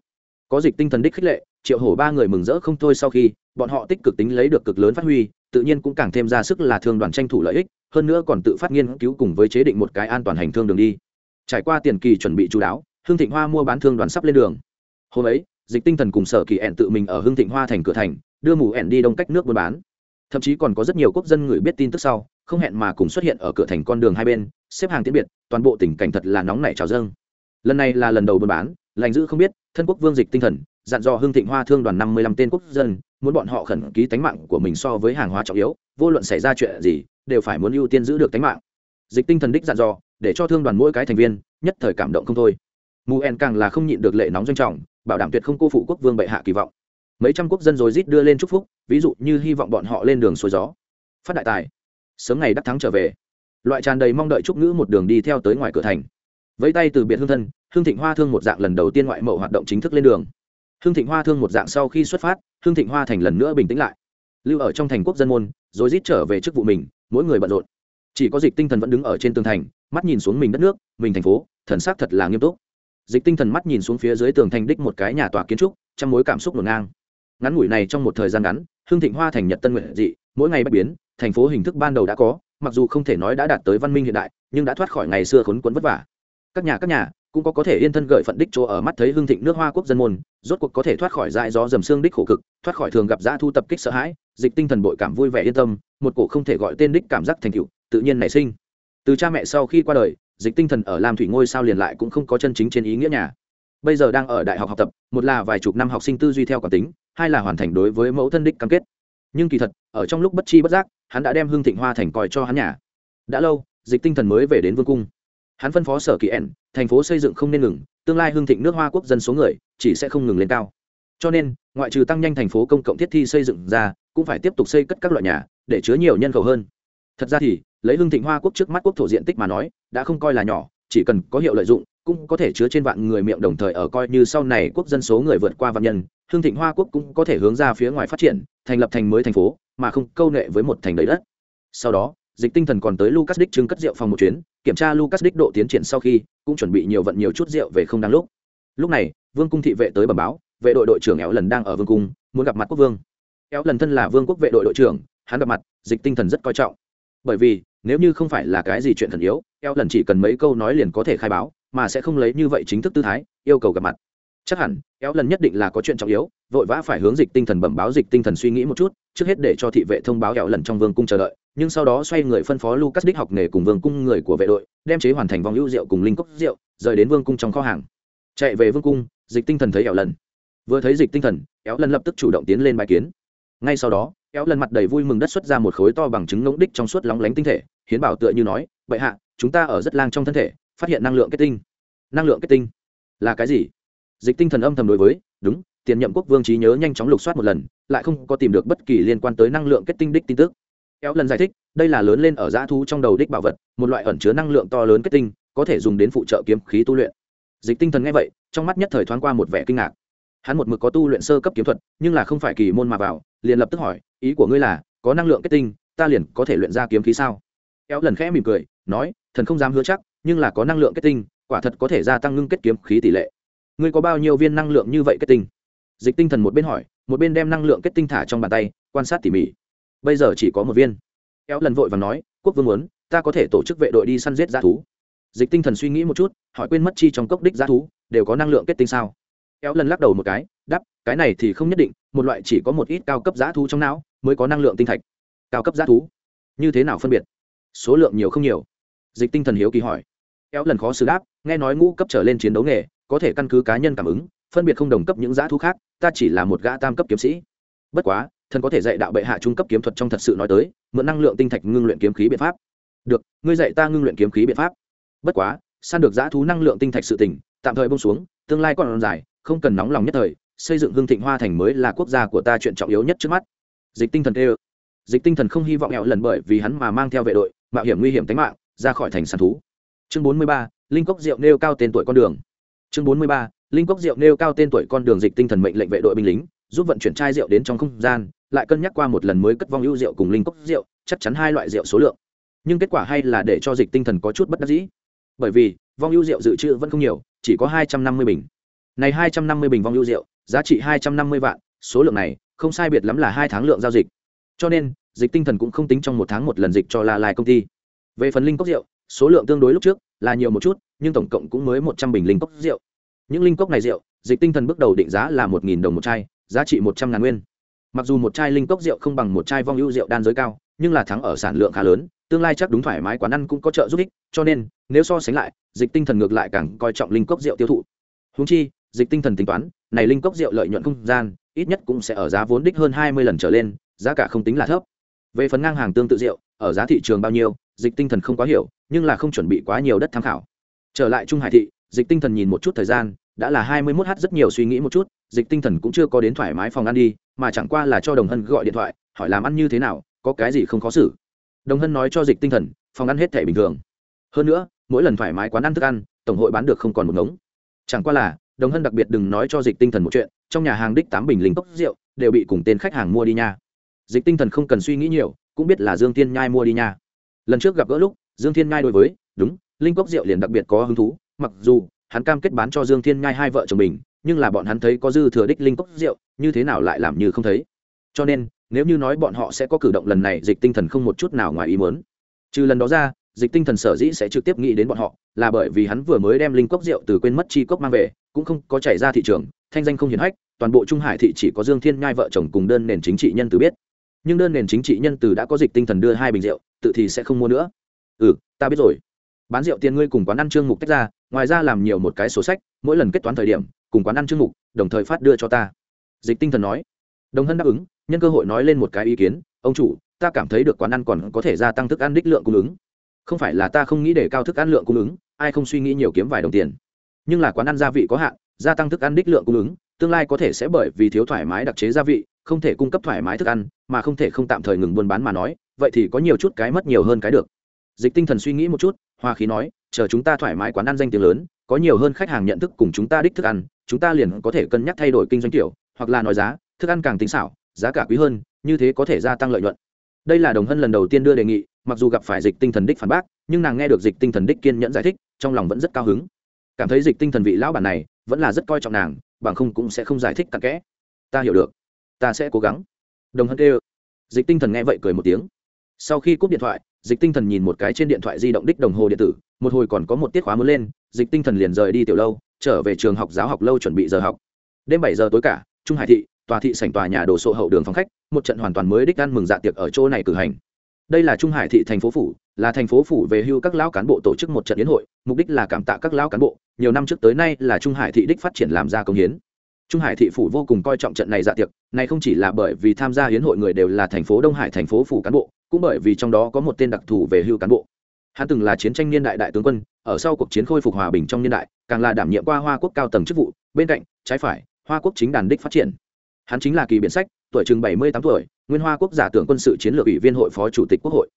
Có dịch tinh thần đích khích lệ, triệu hổ ba người mừng rỡ không thôi sau khi, bọn họ tích cực tính lấy được cực lớn phát huy, tự nhiên cũng càng thêm ra sức là thương đoàn tranh thủ lợi ích, hơn nữa còn tự phát nghiên cứu cùng với chế định một cái an toàn hành thương đường đi. Trải qua tiền kỳ chuẩn bị chú đáo hương thịnh hoa mua bán thương đoàn sắp lên đường. Hôm ấy, dịch tinh thần cùng sở kỳ ẹn tự mình ở hương thịnh hoa thành cửa thành, đưa mù ẹn đi đông cách nước buôn bán. Thậm chí còn có rất nhiều quốc dân người biết tin tức sau không hẹn mà cùng xuất hiện ở cửa thành con đường hai bên, xếp hàng tiễn biệt, toàn bộ tình cảnh thật là nóng nảy trào dâng. Lần này là lần đầu buôn bán, lành dữ không biết, thân quốc vương dịch tinh thần, dặn dò hương thịnh hoa thương đoàn năm mươi lăm tên quốc dân, muốn bọn họ khẩn ký tánh mạng của mình so với hàng hóa trọng yếu, vô luận xảy ra chuyện gì, đều phải muốn ưu tiên giữ được tánh mạng. Dịch tinh thần đích dặn dò, để cho thương đoàn mỗi cái thành viên, nhất thời cảm động không thôi. Mù en càng là không nhịn được lệ nóng doanh trọng, bảo đảm tuyệt không cô phụ quốc vương bệ hạ kỳ vọng. Mấy trăm quốc dân rồi rít đưa lên chúc phúc, ví dụ như hy vọng bọn họ lên đường xuôi gió. Phát đại tài sớm ngày đắc thắng trở về. Loại tràn đầy mong đợi trúc ngữ một đường đi theo tới ngoài cửa thành. Vẫy tay từ biệt hương thân, hương thịnh hoa thương một dạng lần đầu tiên ngoại mậu hoạt động chính thức lên đường. Hương thịnh hoa thương một dạng sau khi xuất phát, hương thịnh hoa thành lần nữa bình tĩnh lại. Lưu ở trong thành quốc dân môn, rồi rít trở về chức vụ mình, mỗi người bận rộn. Chỉ có dịch tinh thần vẫn đứng ở trên tường thành, mắt nhìn xuống mình đất nước, mình thành phố, thần sắc thật là nghiêm túc. Dịch tinh thần mắt nhìn xuống phía dưới tường thành đích một cái nhà tòa kiến trúc trong mối cảm xúc ngổn ngang. Ngắn ngủi này trong một thời gian ngắn, hương thịnh hoa thành nhật tân nguyện dị, mỗi ngày bất biến thành phố hình thức ban đầu đã có, mặc dù không thể nói đã đạt tới văn minh hiện đại, nhưng đã thoát khỏi ngày xưa khốn quẫn vất vả. Các nhà các nhà, cũng có có thể yên thân gợi phận đích chỗ ở mắt thấy hương thịnh nước hoa quốc dân môn, rốt cuộc có thể thoát khỏi dại gió dầm xương đích khổ cực, thoát khỏi thường gặp giã thu tập kích sợ hãi, dịch tinh thần bội cảm vui vẻ yên tâm, một cổ không thể gọi tên đích cảm giác thành cựu tự nhiên nảy sinh. Từ cha mẹ sau khi qua đời, dịch tinh thần ở lam thủy ngôi sao liền lại cũng không có chân chính trên ý nghĩa nhà. Bây giờ đang ở đại học học tập, một là vài chục năm học sinh tư duy theo cảm tính, hai là hoàn thành đối với mẫu thân đích cam kết nhưng kỳ thật, ở trong lúc bất chi bất giác, hắn đã đem hương thịnh hoa thành còi cho hắn nhà. Đã lâu, dịch tinh thần mới về đến vương cung. Hắn phân phó sở kỳ ẻn, thành phố xây dựng không nên ngừng, tương lai hương thịnh nước hoa quốc dân số người, chỉ sẽ không ngừng lên cao. Cho nên, ngoại trừ tăng nhanh thành phố công cộng thiết thi xây dựng ra, cũng phải tiếp tục xây cất các loại nhà, để chứa nhiều nhân khẩu hơn. Thật ra thì, lấy hương thịnh hoa quốc trước mắt quốc thổ diện tích mà nói, đã không coi là nhỏ, chỉ cần có hiệu lợi dụng cũng có thể chứa trên vạn người miệng đồng thời ở coi như sau này quốc dân số người vượt qua vạn nhân, hương thịnh hoa quốc cũng có thể hướng ra phía ngoài phát triển, thành lập thành mới thành phố, mà không câu nệ với một thành đầy đất. Sau đó, dịch tinh thần còn tới lucas đích trưng cất rượu phòng một chuyến, kiểm tra lucas đích độ tiến triển sau khi, cũng chuẩn bị nhiều vận nhiều chút rượu về không đáng lúc. Lúc này, vương cung thị vệ tới bẩm báo, vệ đội đội trưởng éo lần đang ở vương cung, muốn gặp mặt quốc vương. Éo lần thân là vương quốc vệ đội đội trưởng, hắn gặp mặt, dịch tinh thần rất coi trọng. Bởi vì, nếu như không phải là cái gì chuyện thần yếu éo lần chỉ cần mấy câu nói liền có thể khai báo mà sẽ không lấy như vậy chính thức tư thái, yêu cầu gặp mặt. Chắc hẳn éo lần nhất định là có chuyện trọng yếu, vội vã phải hướng dịch tinh thần bẩm báo dịch tinh thần suy nghĩ một chút, trước hết để cho thị vệ thông báo éo lần trong vương cung chờ đợi, nhưng sau đó xoay người phân phó lucas đích học nghề cùng vương cung người của vệ đội, đem chế hoàn thành vòng hữu rượu cùng linh cốc rượu, rời đến vương cung trong kho hàng. Chạy về vương cung, dịch tinh thần thấy éo lần. Vừa thấy dịch tinh thần éo lần lập tức chủ động tiến lên bài kiến. Ngay sau đó éo lần mặt đầy vui mừng đất xuất ra một khối to bằng chứng ngỗng đích trong suốt lóng lánh tinh thể, hiến bảo tựa như nói vậy hạ, chúng ta ở rất lang trong thân thể phát hiện năng lượng kết tinh. Năng lượng kết tinh? Là cái gì? Dịch tinh thần âm thầm đối với, đúng, tiền nhậm quốc vương trí nhớ nhanh chóng lục soát một lần, lại không có tìm được bất kỳ liên quan tới năng lượng kết tinh đích tin tức. Kéo lần giải thích, đây là lớn lên ở dã thú trong đầu đích bảo vật, một loại ẩn chứa năng lượng to lớn kết tinh, có thể dùng đến phụ trợ kiếm khí tu luyện. Dịch tinh thần nghe vậy, trong mắt nhất thời thoáng qua một vẻ kinh ngạc. Hắn một mực có tu luyện sơ cấp kiếm thuật, nhưng là không phải kỳ môn mà vào, liền lập tức hỏi, ý của ngươi là, có năng lượng kết tinh, ta liền có thể luyện ra kiếm khí sao? Kéo lần khẽ mỉm cười, nói, thần không dám hứa chắc nhưng là có năng lượng kết tinh, quả thật có thể gia tăng ngưng kết kiếm khí tỷ lệ. Ngươi có bao nhiêu viên năng lượng như vậy kết tinh? Dịch tinh thần một bên hỏi, một bên đem năng lượng kết tinh thả trong bàn tay, quan sát tỉ mỉ. Bây giờ chỉ có một viên. Éo lần vội và nói, quốc vương muốn, ta có thể tổ chức vệ đội đi săn giết g thú. Dịch tinh thần suy nghĩ một chút, hỏi quên mất chi trong cốc đích g thú, đều có năng lượng kết tinh sao? Éo lần lắc đầu một cái đắp cái này thì không nhất định, một loại chỉ có một ít cao cấp g thú trong não mới có năng lượng tinh thạch. Cao cấp g thú? Như thế nào phân biệt? Số lượng nhiều không nhiều? Dịch tinh thần hiếu kỳ hỏi éo lần khó xử đáp, nghe nói ngũ cấp trở lên chiến đấu nghề, có thể căn cứ cá nhân cảm ứng, phân biệt không đồng cấp những giã thú khác, ta chỉ là một gã tam cấp kiếm sĩ. Bất quá, thần có thể dạy đạo bệ hạ trung cấp kiếm thuật trong thật sự nói tới, mượn năng lượng tinh thạch ngưng luyện kiếm khí biện pháp. Được, ngươi dạy ta ngưng luyện kiếm khí biện pháp. Bất quá, san được giã thú năng lượng tinh thạch sự tỉnh tạm thời bông xuống, tương lai còn dài, không cần nóng lòng nhất thời, xây dựng hương thịnh hoa thành mới là quốc gia của ta chuyện trọng yếu nhất trước mắt. Dịch tinh thần tê dịch tinh thần không hy vọng ẹo lần bởi vì hắn mà mang theo vệ đội, mạo hiểm nguy hiểm tính mạng, ra khỏi thành sàn thú chương bốn mươi ba, linh cốc rượu nêu cao tên tuổi con đường. Chương bốn mươi ba, linh cốc rượu nêu cao tên tuổi con đường dịch tinh thần mệnh lệnh vệ đội binh lính, giúp vận chuyển chai rượu đến trong không gian, lại cân nhắc qua một lần mới cất vong ưu rượu cùng linh cốc rượu chắc chắn hai loại rượu số lượng. Nhưng kết quả hay là để cho dịch tinh thần có chút bất đắc dĩ. Bởi vì, vong ưu rượu dự trữ vẫn không nhiều, chỉ có hai trăm năm mươi bình. Này hai trăm năm mươi bình vong ưu rượu, giá trị hai trăm năm mươi vạn, số lượng này, không sai biệt lắm là hai tháng lượng giao dịch. Cho nên, dịch tinh thần cũng không tính trong một tháng một lần dịch cho la lai công ty. Về phần linh cốc rượu số lượng tương đối lúc trước là nhiều một chút, nhưng tổng cộng cũng mới một trăm bình linh cốc rượu. Những linh cốc này rượu, dịch tinh thần bước đầu định giá là một nghìn đồng một chai, giá trị một trăm ngàn nguyên. Mặc dù một chai linh cốc rượu không bằng một chai vong ưu rượu đan giới cao, nhưng là thắng ở sản lượng khá lớn, tương lai chắc đúng thoải mái quán ăn cũng có trợ giúp ích, cho nên, nếu so sánh lại, dịch tinh thần ngược lại càng coi trọng linh cốc rượu tiêu thụ. Húng chi, dịch tinh thần tính toán, này linh cốc rượu lợi nhuận không gian, ít nhất cũng sẽ ở giá vốn đích hơn hai mươi lần trở lên, giá cả không tính là thấp. Về phần ngang hàng tương tự rượu, ở giá thị trường bao nhiêu dịch tinh thần không quá hiểu, nhưng là không chuẩn bị quá nhiều đất tham khảo. Trở lại trung hải thị, dịch tinh thần nhìn một chút thời gian, đã là hai mươi mốt h rất nhiều suy nghĩ một chút, dịch tinh thần cũng chưa có đến thoải mái phòng ăn đi, mà chẳng qua là cho đồng hân gọi điện thoại, hỏi làm ăn như thế nào, có cái gì không khó xử. Đồng hân nói cho dịch tinh thần, phòng ăn hết thể bình thường. Hơn nữa, mỗi lần thoải mái quán ăn thức ăn, tổng hội bán được không còn một ngống. Chẳng qua là, đồng hân đặc biệt đừng nói cho dịch tinh thần một chuyện, trong nhà hàng đích tám bình lính cốc rượu, đều bị cùng tên khách hàng mua đi nha. Dịch tinh thần không cần suy nghĩ nhiều, cũng biết là dương tiên nhai mua đi nha lần trước gặp gỡ lúc, dương thiên Ngai đối với, đúng, linh cốc rượu liền đặc biệt có hứng thú, mặc dù hắn cam kết bán cho dương thiên Ngai hai vợ chồng mình, nhưng là bọn hắn thấy có dư thừa đích linh cốc rượu như thế nào lại làm như không thấy. Cho nên, nếu như nói bọn họ sẽ có cử động lần này, dịch tinh thần không một chút nào ngoài ý muốn. Trừ lần đó ra, dịch tinh thần sở dĩ sẽ trực tiếp nghĩ đến bọn họ, là bởi vì hắn vừa mới đem linh cốc rượu từ quên mất chi cốc mang về, cũng không có chảy ra thị trường, thanh danh không hiển hách, toàn bộ trung hải thị chỉ có dương thiên nhai vợ chồng cùng đơn nền chính trị nhân từ biết. Nhưng đơn nền chính trị nhân từ đã có dịch tinh thần đưa hai bình rượu tự thì sẽ không mua nữa. Ừ ta biết rồi. Bán rượu tiền ngươi cùng quán ăn chương mục tách ra, ngoài ra làm nhiều một cái sổ sách, mỗi lần kết toán thời điểm, cùng quán ăn chương mục, đồng thời phát đưa cho ta. Dịch tinh thần nói. Đồng hân đáp ứng, nhân cơ hội nói lên một cái ý kiến, ông chủ, ta cảm thấy được quán ăn còn có thể gia tăng thức ăn đích lượng cung ứng. Không phải là ta không nghĩ để cao thức ăn lượng cung ứng, ai không suy nghĩ nhiều kiếm vài đồng tiền. Nhưng là quán ăn gia vị có hạn, gia tăng thức ăn đích lượng cung ứng, tương lai có thể sẽ bởi vì thiếu thoải mái đặc chế gia vị không thể cung cấp thoải mái thức ăn, mà không thể không tạm thời ngừng buôn bán mà nói, vậy thì có nhiều chút cái mất nhiều hơn cái được. Dịch tinh thần suy nghĩ một chút, hoa khí nói, chờ chúng ta thoải mái quán ăn danh tiếng lớn, có nhiều hơn khách hàng nhận thức cùng chúng ta đích thức ăn, chúng ta liền có thể cân nhắc thay đổi kinh doanh kiểu, hoặc là nói giá, thức ăn càng tính xảo, giá cả quý hơn, như thế có thể gia tăng lợi nhuận. Đây là đồng hân lần đầu tiên đưa đề nghị, mặc dù gặp phải dịch tinh thần đích phản bác, nhưng nàng nghe được dịch tinh thần đích kiên nhẫn giải thích, trong lòng vẫn rất cao hứng. Cảm thấy dịch tinh thần vị lão bản này vẫn là rất coi trọng nàng, bằng không cũng sẽ không giải thích cặn kẽ. Ta hiểu được ta sẽ cố gắng. Đồng hân kêu. Dịch tinh thần nghe vậy cười một tiếng. Sau khi cúp điện thoại, dịch tinh thần nhìn một cái trên điện thoại di động đích đồng hồ điện tử, một hồi còn có một tiết khóa mới lên, dịch tinh thần liền rời đi tiểu lâu, trở về trường học giáo học lâu chuẩn bị giờ học. Đêm bảy giờ tối cả, trung hải thị, tòa thị sảnh tòa nhà đồ sộ hậu đường phòng khách, một trận hoàn toàn mới đích ăn mừng dạ tiệc ở chỗ này cử hành. Đây là trung hải thị thành phố phủ, là thành phố phủ về hưu các lão cán bộ tổ chức một trận yến hội, mục đích là cảm tạ các lão cán bộ, nhiều năm trước tới nay là trung hải thị đích phát triển làm ra công hiến trung hải thị phủ vô cùng coi trọng trận này dạ tiệc, này không chỉ là bởi vì tham gia hiến hội người đều là thành phố đông hải, thành phố phủ cán bộ, cũng bởi vì trong đó có một tên đặc thù về hưu cán bộ. Hắn từng là chiến tranh niên đại đại tướng quân, ở sau cuộc chiến khôi phục hòa bình trong niên đại, càng là đảm nhiệm qua hoa quốc cao tầng chức vụ, bên cạnh, trái phải, hoa quốc chính đàn đích phát triển. Hắn chính là kỳ biện sách, tuổi chừng bảy mươi tám tuổi, nguyên hoa quốc giả tưởng quân sự chiến lược ủy viên hội phó chủ tịch quốc hội.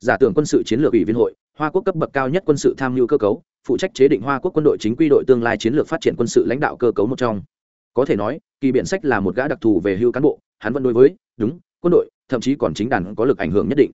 Giả tưởng quân sự chiến lược ủy viên hội, hoa quốc cấp bậc cao nhất quân sự tham mưu cơ cấu, phụ trách chế định hoa quốc quân đội chính quy đội tương lai chiến lược phát triển quân sự lãnh đạo cơ cấu một trong có thể nói, kỳ biện sách là một gã đặc thù về hưu cán bộ, hắn vẫn đối với, đúng, quân đội, thậm chí còn chính đàn có lực ảnh hưởng nhất định.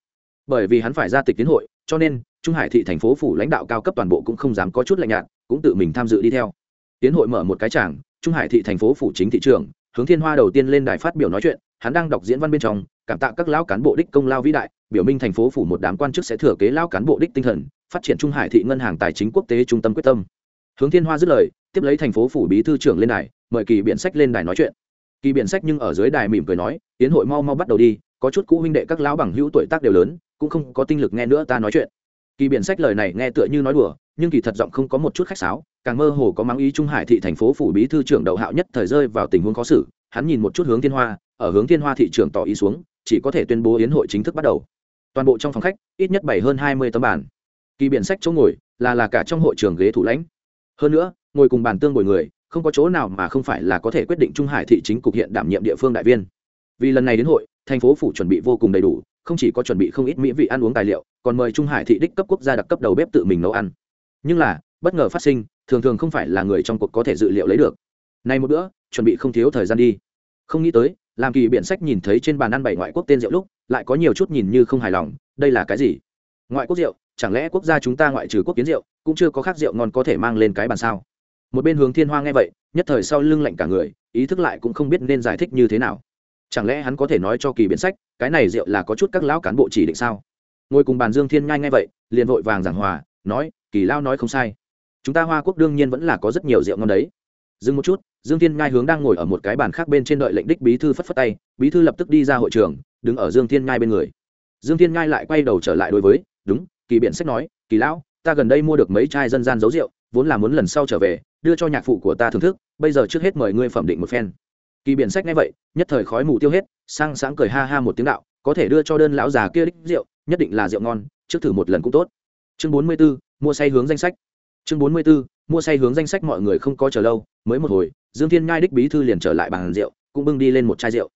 Bởi vì hắn phải ra tịch tiến hội, cho nên, trung hải thị thành phố phủ lãnh đạo cao cấp toàn bộ cũng không dám có chút lạnh nhạt, cũng tự mình tham dự đi theo. Tiến hội mở một cái tràng, trung hải thị thành phố phủ chính thị trường, hướng thiên hoa đầu tiên lên đài phát biểu nói chuyện, hắn đang đọc diễn văn bên trong, cảm tạ các lão cán bộ đích công lao vĩ đại, biểu minh thành phố phủ một đám quan chức sẽ thừa kế lao cán bộ đích tinh thần, phát triển trung hải thị ngân hàng tài chính quốc tế trung tâm quyết tâm. Hướng thiên hoa dứt lời tiếp lấy thành phố phủ bí thư trưởng lên đài, mời kỳ biện sách lên đài nói chuyện. Kỳ biện sách nhưng ở dưới đài mỉm cười nói tiến hội mau mau bắt đầu đi, có chút cũ huynh đệ các lão bằng hữu tuổi tác đều lớn, cũng không có tinh lực nghe nữa ta nói chuyện. Kỳ biện sách lời này nghe tựa như nói đùa, nhưng kỳ thật giọng không có một chút khách sáo, càng mơ hồ có mắng ý trung hải thị thành phố phủ bí thư trưởng đầu hạo nhất thời rơi vào tình huống khó xử, hắn nhìn một chút hướng thiên hoa, ở hướng thiên hoa thị trường tỏ ý xuống, chỉ có thể tuyên bố yến hội chính thức bắt đầu. Toàn bộ trong phòng khách, ít nhất bảy hơn hai mươi tấm bản kỳ biện sách chỗ ngồi, là là cả trong hội trường ghế thủ lãnh hơn nữa, ngồi cùng bàn tương ngồi người, không có chỗ nào mà không phải là có thể quyết định trung hải thị chính cục hiện đảm nhiệm địa phương đại viên. Vì lần này đến hội, thành phố phủ chuẩn bị vô cùng đầy đủ, không chỉ có chuẩn bị không ít mỹ vị ăn uống tài liệu, còn mời trung hải thị đích cấp quốc gia đặc cấp đầu bếp tự mình nấu ăn. Nhưng là, bất ngờ phát sinh, thường thường không phải là người trong cuộc có thể dự liệu lấy được. Nay một bữa, chuẩn bị không thiếu thời gian đi. Không nghĩ tới, làm kỳ biện sách nhìn thấy trên bàn ăn bảy ngoại quốc tên rượu lúc, lại có nhiều chút nhìn như không hài lòng, đây là cái gì? Ngoại quốc rượu chẳng lẽ quốc gia chúng ta ngoại trừ quốc kiến rượu, cũng chưa có khác rượu ngon có thể mang lên cái bàn sao? Một bên hướng thiên hoa nghe vậy, nhất thời sau lưng lạnh cả người, ý thức lại cũng không biết nên giải thích như thế nào. Chẳng lẽ hắn có thể nói cho kỳ biến sách, cái này rượu là có chút các lão cán bộ chỉ định sao? Ngồi cùng bàn dương thiên nhai nghe vậy, liền vội vàng giảng hòa, nói, kỳ lao nói không sai. Chúng ta hoa quốc đương nhiên vẫn là có rất nhiều rượu ngon đấy. Dừng một chút, dương thiên nhai hướng đang ngồi ở một cái bàn khác bên trên đợi lệnh đích bí thư phất phất tay, bí thư lập tức đi ra hội trường, đứng ở dương thiên nhai bên người. Dương thiên nhai lại quay đầu trở lại đối với, đúng kỳ biện sách nói kỳ lão ta gần đây mua được mấy chai dân gian giấu rượu vốn là muốn lần sau trở về đưa cho nhạc phụ của ta thưởng thức bây giờ trước hết mời ngươi phẩm định một phen. Kỳ biện sách nghe vậy nhất thời khói mù tiêu hết sang sáng cười ha ha một tiếng đạo có thể đưa cho đơn lão già kia đích rượu nhất định là rượu ngon trước thử một lần cũng tốt. Chương bốn mươi 44, mua say hướng danh sách. Chương bốn mươi 44, mua say hướng danh sách mọi người không có chờ lâu mới một hồi dương thiên nhai đích bí thư liền trở lại bàn rượu cũng bưng đi lên một chai rượu.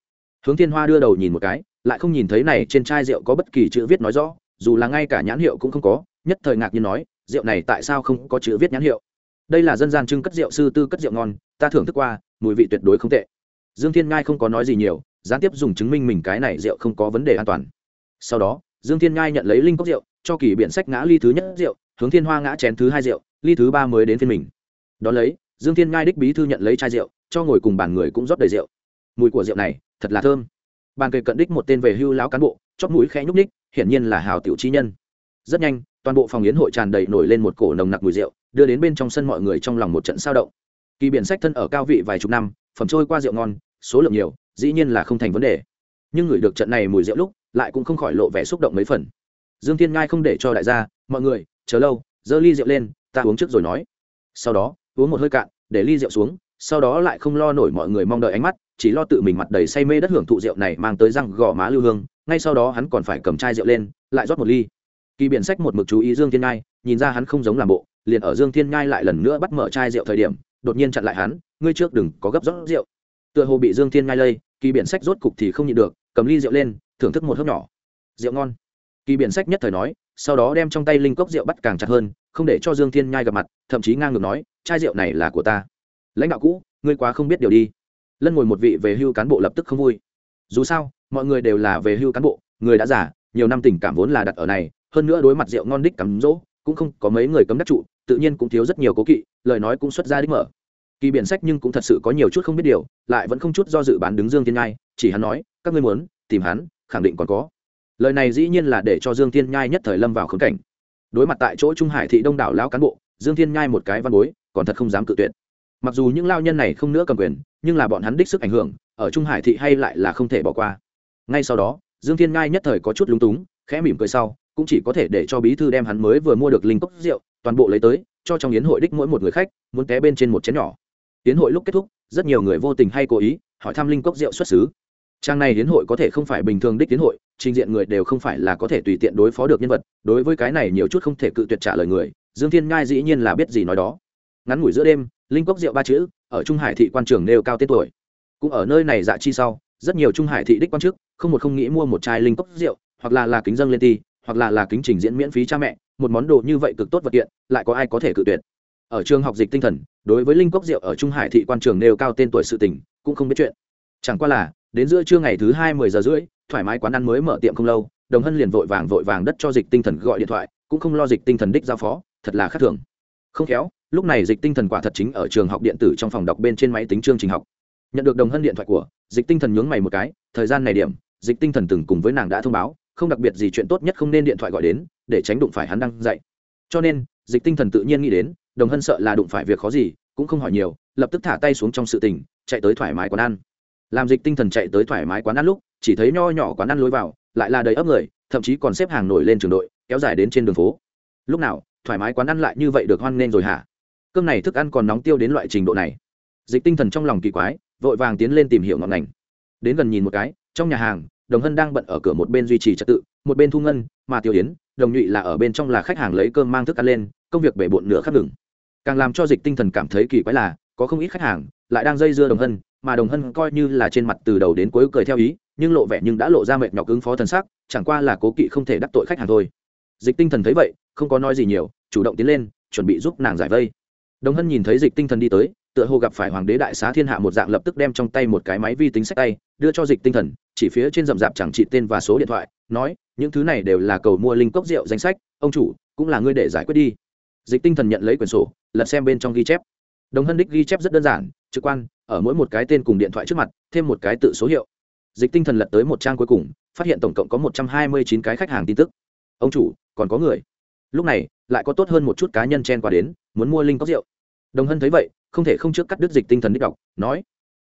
Hướng thiên hoa đưa đầu nhìn một cái lại không nhìn thấy này trên chai rượu có bất kỳ chữ viết nói rõ dù là ngay cả nhãn hiệu cũng không có, nhất thời ngạc nhiên nói, rượu này tại sao không có chữ viết nhãn hiệu? Đây là dân gian trưng cất rượu sư tư cất rượu ngon, ta thưởng thức qua, mùi vị tuyệt đối không tệ. Dương thiên ngai không có nói gì nhiều, gián tiếp dùng chứng minh mình cái này rượu không có vấn đề an toàn. Sau đó, dương thiên ngai nhận lấy linh cốc rượu, cho kỳ biện sách ngã ly thứ nhất rượu, hướng thiên hoa ngã chén thứ hai rượu, ly thứ ba mới đến phiên mình. Đón lấy, dương thiên ngai đích bí thư nhận lấy chai rượu, cho ngồi cùng bàn người cũng rót đầy rượu. Mùi của rượu này, thật là thơm. Bàn kề cận đích một tên về hưu lão cán bộ chóp mũi khẽ nhúc ních hiển nhiên là hào tiểu chi nhân. Rất nhanh, toàn bộ phòng yến hội tràn đầy nổi lên một cổ nồng nặc mùi rượu, đưa đến bên trong sân mọi người trong lòng một trận sao động. Kỳ biển sách thân ở cao vị vài chục năm, phẩm trôi qua rượu ngon, số lượng nhiều, dĩ nhiên là không thành vấn đề. Nhưng người được trận này mùi rượu lúc, lại cũng không khỏi lộ vẻ xúc động mấy phần. Dương thiên ngai không để cho đại gia, mọi người, chờ lâu, giơ ly rượu lên, ta uống trước rồi nói. Sau đó, uống một hơi cạn, để ly rượu xuống, sau đó lại không lo nổi mọi người mong đợi ánh mắt, chỉ lo tự mình mặt đầy say mê đất hưởng thụ rượu này mang tới răng gò má lưu hương ngay sau đó hắn còn phải cầm chai rượu lên, lại rót một ly. Kỳ biển sách một mực chú ý dương thiên ngai, nhìn ra hắn không giống làm bộ, liền ở dương thiên ngai lại lần nữa bắt mở chai rượu thời điểm, đột nhiên chặn lại hắn, ngươi trước đừng có gấp rót rượu. Tựa hồ bị dương thiên ngai lây, kỳ biển sách rốt cục thì không nhịn được, cầm ly rượu lên, thưởng thức một hớp nhỏ. Rượu ngon. Kỳ biển sách nhất thời nói, sau đó đem trong tay linh cốc rượu bắt càng chặt hơn, không để cho dương thiên nhai gặp mặt, thậm chí ngang ngược nói, chai rượu này là của ta. Lãnh đạo cũ, ngươi quá không biết điều đi. Lân ngồi một vị về hưu cán bộ lập tức không vui. Dù sao mọi người đều là về hưu cán bộ, người đã giả nhiều năm tình cảm vốn là đặt ở này, hơn nữa đối mặt rượu ngon đích cắm rỗ cũng không có mấy người cấm đắc trụ, tự nhiên cũng thiếu rất nhiều cố kỵ, lời nói cũng xuất ra đích mở. Kỳ biện sách nhưng cũng thật sự có nhiều chút không biết điều, lại vẫn không chút do dự bán đứng dương thiên nhai, chỉ hắn nói, các ngươi muốn tìm hắn, khẳng định còn có. Lời này dĩ nhiên là để cho dương thiên nhai nhất thời lâm vào khống cảnh. Đối mặt tại chỗ trung hải thị đông đảo lão cán bộ, dương thiên nhai một cái văn bối, còn thật không dám cự tuyệt. Mặc dù những lao nhân này không nữa cầm quyền, nhưng là bọn hắn đích sức ảnh hưởng, ở trung hải thị hay lại là không thể bỏ qua ngay sau đó, dương thiên Ngai nhất thời có chút lúng túng, khẽ mỉm cười sau, cũng chỉ có thể để cho bí thư đem hắn mới vừa mua được linh cốc rượu, toàn bộ lấy tới, cho trong yến hội đích mỗi một người khách, muốn té bên trên một chén nhỏ. Yến hội lúc kết thúc, rất nhiều người vô tình hay cố ý, hỏi thăm linh cốc rượu xuất xứ. Trang này yến hội có thể không phải bình thường đích yến hội, trình diện người đều không phải là có thể tùy tiện đối phó được nhân vật, đối với cái này nhiều chút không thể cự tuyệt trả lời người, dương thiên ngai dĩ nhiên là biết gì nói đó. Ngắn ngủi giữa đêm, linh cốc rượu ba chữ, ở trung hải thị quan trường nêu cao tên tuổi. Cũng ở nơi này dạ chi sau rất nhiều trung hải thị đích quan chức không một không nghĩ mua một chai linh cốc rượu, hoặc là là kính dâng lên ti hoặc là là kính trình diễn miễn phí cha mẹ, một món đồ như vậy cực tốt vật kiện, lại có ai có thể cự tuyệt. Ở trường học dịch tinh thần, đối với linh cốc rượu ở trung hải thị quan trường nêu cao tên tuổi sự tình, cũng không biết chuyện. Chẳng qua là, đến giữa trưa ngày thứ hai mười giờ rưỡi, thoải mái quán ăn mới mở tiệm không lâu, đồng hân liền vội vàng vội vàng đất cho dịch tinh thần gọi điện thoại, cũng không lo dịch tinh thần đích giao phó, thật là khác thường. Không khéo, lúc này dịch tinh thần quả thật chính ở trường học điện tử trong phòng đọc bên trên máy tính chương trình học nhận được đồng hân điện thoại của, dịch tinh thần nhướng mày một cái, thời gian này điểm, dịch tinh thần từng cùng với nàng đã thông báo, không đặc biệt gì chuyện tốt nhất không nên điện thoại gọi đến, để tránh đụng phải hắn đang dạy cho nên, dịch tinh thần tự nhiên nghĩ đến, đồng hân sợ là đụng phải việc khó gì, cũng không hỏi nhiều, lập tức thả tay xuống trong sự tình, chạy tới thoải mái quán ăn. Làm dịch tinh thần chạy tới thoải mái quán ăn lúc, chỉ thấy nho nhỏ quán ăn lối vào, lại là đầy ấp người, thậm chí còn xếp hàng nổi lên trường đội, kéo dài đến trên đường phố. Lúc nào, thoải mái quán ăn lại như vậy được hoan nghênh rồi hả? Cơm này thức ăn còn nóng tiêu đến loại trình độ này. Dịch tinh thần trong lòng kỳ quái vội vàng tiến lên tìm hiểu ngọn ngành. Đến gần nhìn một cái, trong nhà hàng, đồng hân đang bận ở cửa một bên duy trì trật tự, một bên thu ngân, mà tiêu yến, đồng nhụy là ở bên trong là khách hàng lấy cơm mang thức ăn lên, công việc bể bộn nửa khắc ngừng. Càng làm cho dịch tinh thần cảm thấy kỳ quái là, có không ít khách hàng lại đang dây dưa đồng hân, mà đồng hân coi như là trên mặt từ đầu đến cuối cười theo ý, nhưng lộ vẻ nhưng đã lộ ra mệt nhọc ứng phó thần sắc, chẳng qua là cố kỵ không thể đắc tội khách hàng thôi. Dịch tinh thần thấy vậy, không có nói gì nhiều, chủ động tiến lên, chuẩn bị giúp nàng giải vây. Đồng hân nhìn thấy dịch tinh thần đi tới tựa hồ gặp phải hoàng đế đại xá thiên hạ một dạng lập tức đem trong tay một cái máy vi tính sách tay, đưa cho dịch tinh thần, chỉ phía trên rậm rạp chẳng trị tên và số điện thoại, nói, những thứ này đều là cầu mua linh cốc rượu danh sách, ông chủ, cũng là ngươi để giải quyết đi. Dịch tinh thần nhận lấy quyển sổ, lật xem bên trong ghi chép. Đồng hân đích ghi chép rất đơn giản, trực quan, ở mỗi một cái tên cùng điện thoại trước mặt, thêm một cái tự số hiệu. Dịch tinh thần lật tới một trang cuối cùng, phát hiện tổng cộng có một trăm hai mươi chín cái khách hàng tin tức. Ông chủ, còn có người. Lúc này, lại có tốt hơn một chút cá nhân chen qua đến, muốn mua linh cốc rượu. Đồng hân thấy vậy không thể không trước cắt đứt dịch tinh thần đích đọc, nói,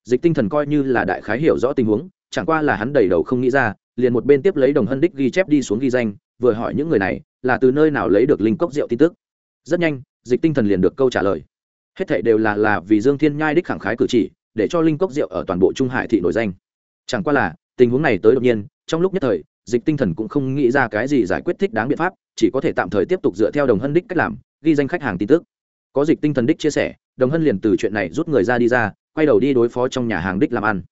dịch tinh thần coi như là đại khái hiểu rõ tình huống, chẳng qua là hắn đầy đầu không nghĩ ra, liền một bên tiếp lấy đồng hân đích ghi chép đi xuống ghi danh, vừa hỏi những người này, là từ nơi nào lấy được linh cốc rượu tin tức? Rất nhanh, dịch tinh thần liền được câu trả lời. Hết thảy đều là là vì dương thiên nhai đích khẳng khái cử chỉ, để cho linh cốc rượu ở toàn bộ trung hải thị nổi danh. Chẳng qua là, tình huống này tới đột nhiên, trong lúc nhất thời, dịch tinh thần cũng không nghĩ ra cái gì giải quyết thích đáng biện pháp, chỉ có thể tạm thời tiếp tục dựa theo đồng hân đích cách làm, ghi danh khách hàng tin tức. Có dịch tinh thần đích chia sẻ đồng hân liền từ chuyện này rút người ra đi ra, quay đầu đi đối phó trong nhà hàng đích làm ăn.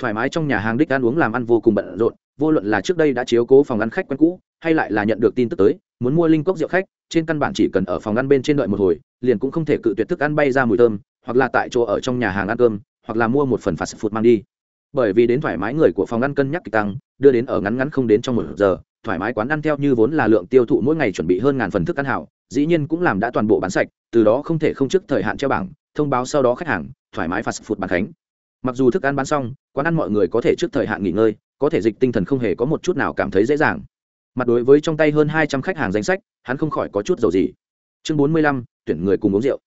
Thoải mái trong nhà hàng đích ăn uống làm ăn vô cùng bận rộn, vô luận là trước đây đã chiếu cố phòng ăn khách quen cũ, hay lại là nhận được tin tức tới, muốn mua linh cốc rượu khách, trên căn bản chỉ cần ở phòng ăn bên trên đợi một hồi, liền cũng không thể cự tuyệt thức ăn bay ra mùi thơm, hoặc là tại chỗ ở trong nhà hàng ăn cơm, hoặc là mua một phần phạt phụt mang đi. Bởi vì đến thoải mái người của phòng ăn cân nhắc kịch tăng, đưa đến ở ngắn ngắn không đến trong một giờ, thoải mái quán ăn theo như vốn là lượng tiêu thụ mỗi ngày chuẩn bị hơn ngàn phần thức ăn hảo dĩ nhiên cũng làm đã toàn bộ bán sạch, từ đó không thể không trước thời hạn treo bảng, thông báo sau đó khách hàng, thoải mái phạt phụt bàn khánh. Mặc dù thức ăn bán xong, quán ăn mọi người có thể trước thời hạn nghỉ ngơi, có thể dịch tinh thần không hề có một chút nào cảm thấy dễ dàng. Mặt đối với trong tay hơn hai trăm khách hàng danh sách, hắn không khỏi có chút dầu gì. Chương bốn mươi lăm, tuyển người cùng uống rượu.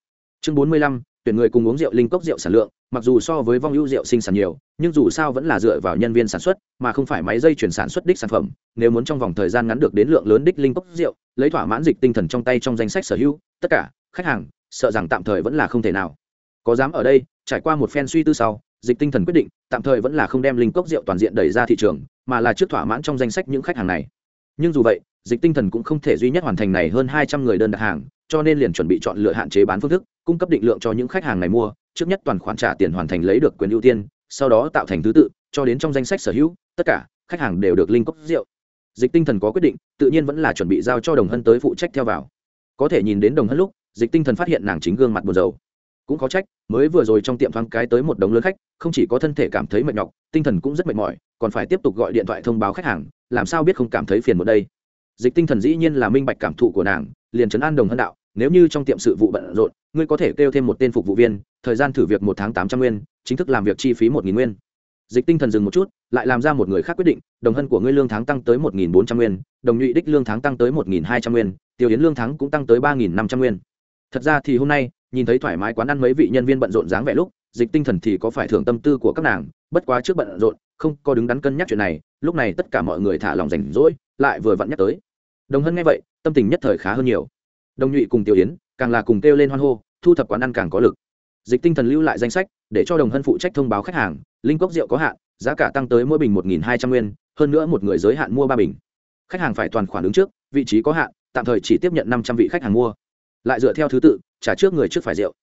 Chương bốn mươi lăm tuyển người cùng uống rượu linh cốc rượu sản lượng, mặc dù so với vong ưu rượu sinh sản nhiều, nhưng dù sao vẫn là dựa vào nhân viên sản xuất, mà không phải máy dây chuyển sản xuất đích sản phẩm. Nếu muốn trong vòng thời gian ngắn được đến lượng lớn đích linh cốc rượu, lấy thỏa mãn dịch tinh thần trong tay trong danh sách sở hữu, tất cả, khách hàng, sợ rằng tạm thời vẫn là không thể nào. Có dám ở đây, trải qua một phen suy tư sau, dịch tinh thần quyết định, tạm thời vẫn là không đem linh cốc rượu toàn diện đẩy ra thị trường, mà là trước thỏa mãn trong danh sách những khách hàng này. Nhưng dù vậy, dịch tinh thần cũng không thể duy nhất hoàn thành này hơn hai trăm người đơn đặt hàng cho nên liền chuẩn bị chọn lựa hạn chế bán phương thức, cung cấp định lượng cho những khách hàng này mua, trước nhất toàn khoản trả tiền hoàn thành lấy được quyền ưu tiên, sau đó tạo thành thứ tự, cho đến trong danh sách sở hữu, tất cả khách hàng đều được linh cốc rượu. Dịch tinh thần có quyết định, tự nhiên vẫn là chuẩn bị giao cho đồng hân tới phụ trách theo vào. Có thể nhìn đến đồng hân lúc, dịch tinh thần phát hiện nàng chính gương mặt buồn rầu. Cũng có trách, mới vừa rồi trong tiệm thoáng cái tới một đống lớn khách, không chỉ có thân thể cảm thấy mệt nhọc, tinh thần cũng rất mệt mỏi, còn phải tiếp tục gọi điện thoại thông báo khách hàng, làm sao biết không cảm thấy phiền một đây. Dịch tinh thần dĩ nhiên là minh bạch cảm thụ của nàng liền trấn an đồng hân đạo, nếu như trong tiệm sự vụ bận rộn, ngươi có thể kêu thêm một tên phục vụ viên, thời gian thử việc một tháng tám trăm nguyên, chính thức làm việc chi phí một nghìn nguyên. Dịch tinh thần dừng một chút, lại làm ra một người khác quyết định, đồng hân của ngươi lương tháng tăng tới một nghìn bốn trăm nguyên, đồng nhụy đích lương tháng tăng tới một nghìn hai trăm nguyên tiêu yến lương tháng cũng tăng tới ba nghìn năm trăm nguyên. Thật ra thì hôm nay, nhìn thấy thoải mái quán ăn mấy vị nhân viên bận rộn dáng vẻ lúc, dịch tinh thần thì có phải thưởng tâm tư của các nàng, bất quá trước bận rộn, không có đứng đắn cân nhắc chuyện này, lúc này tất cả mọi người thả lòng rảnh rỗi, lại vừa vặn nhắc tới đồng hân nghe vậy, tâm tình nhất thời khá hơn nhiều. Đồng nhụy cùng tiểu yến, càng là cùng kêu lên hoan hô, thu thập quán ăn càng có lực. Dịch tinh thần lưu lại danh sách, để cho đồng hân phụ trách thông báo khách hàng, linh cốc rượu có hạn, giá cả tăng tới mỗi bình một hai trăm nguyên, hơn nữa một người giới hạn mua ba bình. Khách hàng phải toàn khoản ứng trước, vị trí có hạn, tạm thời chỉ tiếp nhận năm trăm vị khách hàng mua. Lại dựa theo thứ tự, trả trước người trước phải rượu.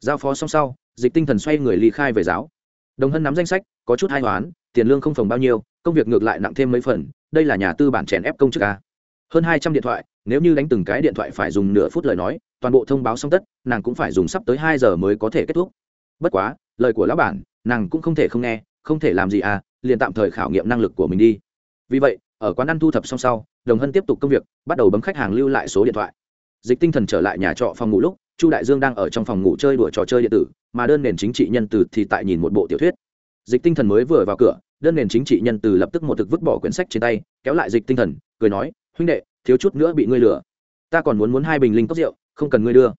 Giao phó xong sau, dịch tinh thần xoay người ly khai về giáo. Đồng hân nắm danh sách, có chút hai hoán, tiền lương không phòng bao nhiêu, công việc ngược lại nặng thêm mấy phần, đây là nhà tư bản chèn ép công chức ca hơn hai trăm điện thoại, nếu như đánh từng cái điện thoại phải dùng nửa phút lời nói, toàn bộ thông báo xong tất, nàng cũng phải dùng sắp tới hai giờ mới có thể kết thúc. Bất quá, lời của lão bản, nàng cũng không thể không nghe, không thể làm gì à liền tạm thời khảo nghiệm năng lực của mình đi. Vì vậy, ở quán ăn thu thập xong sau, đồng hân tiếp tục công việc, bắt đầu bấm khách hàng lưu lại số điện thoại. Dịch tinh thần trở lại nhà trọ phòng ngủ lúc, chu đại dương đang ở trong phòng ngủ chơi đùa trò chơi điện tử, mà đơn nền chính trị nhân từ thì tại nhìn một bộ tiểu thuyết. Dịch tinh thần mới vừa vào cửa, đơn nền chính trị nhân từ lập tức một thực vứt bỏ quyển sách trên tay, kéo lại dịch tinh thần, cười nói huynh đệ, thiếu chút nữa bị ngươi lừa. Ta còn muốn muốn hai bình linh cốc rượu, không cần ngươi đưa.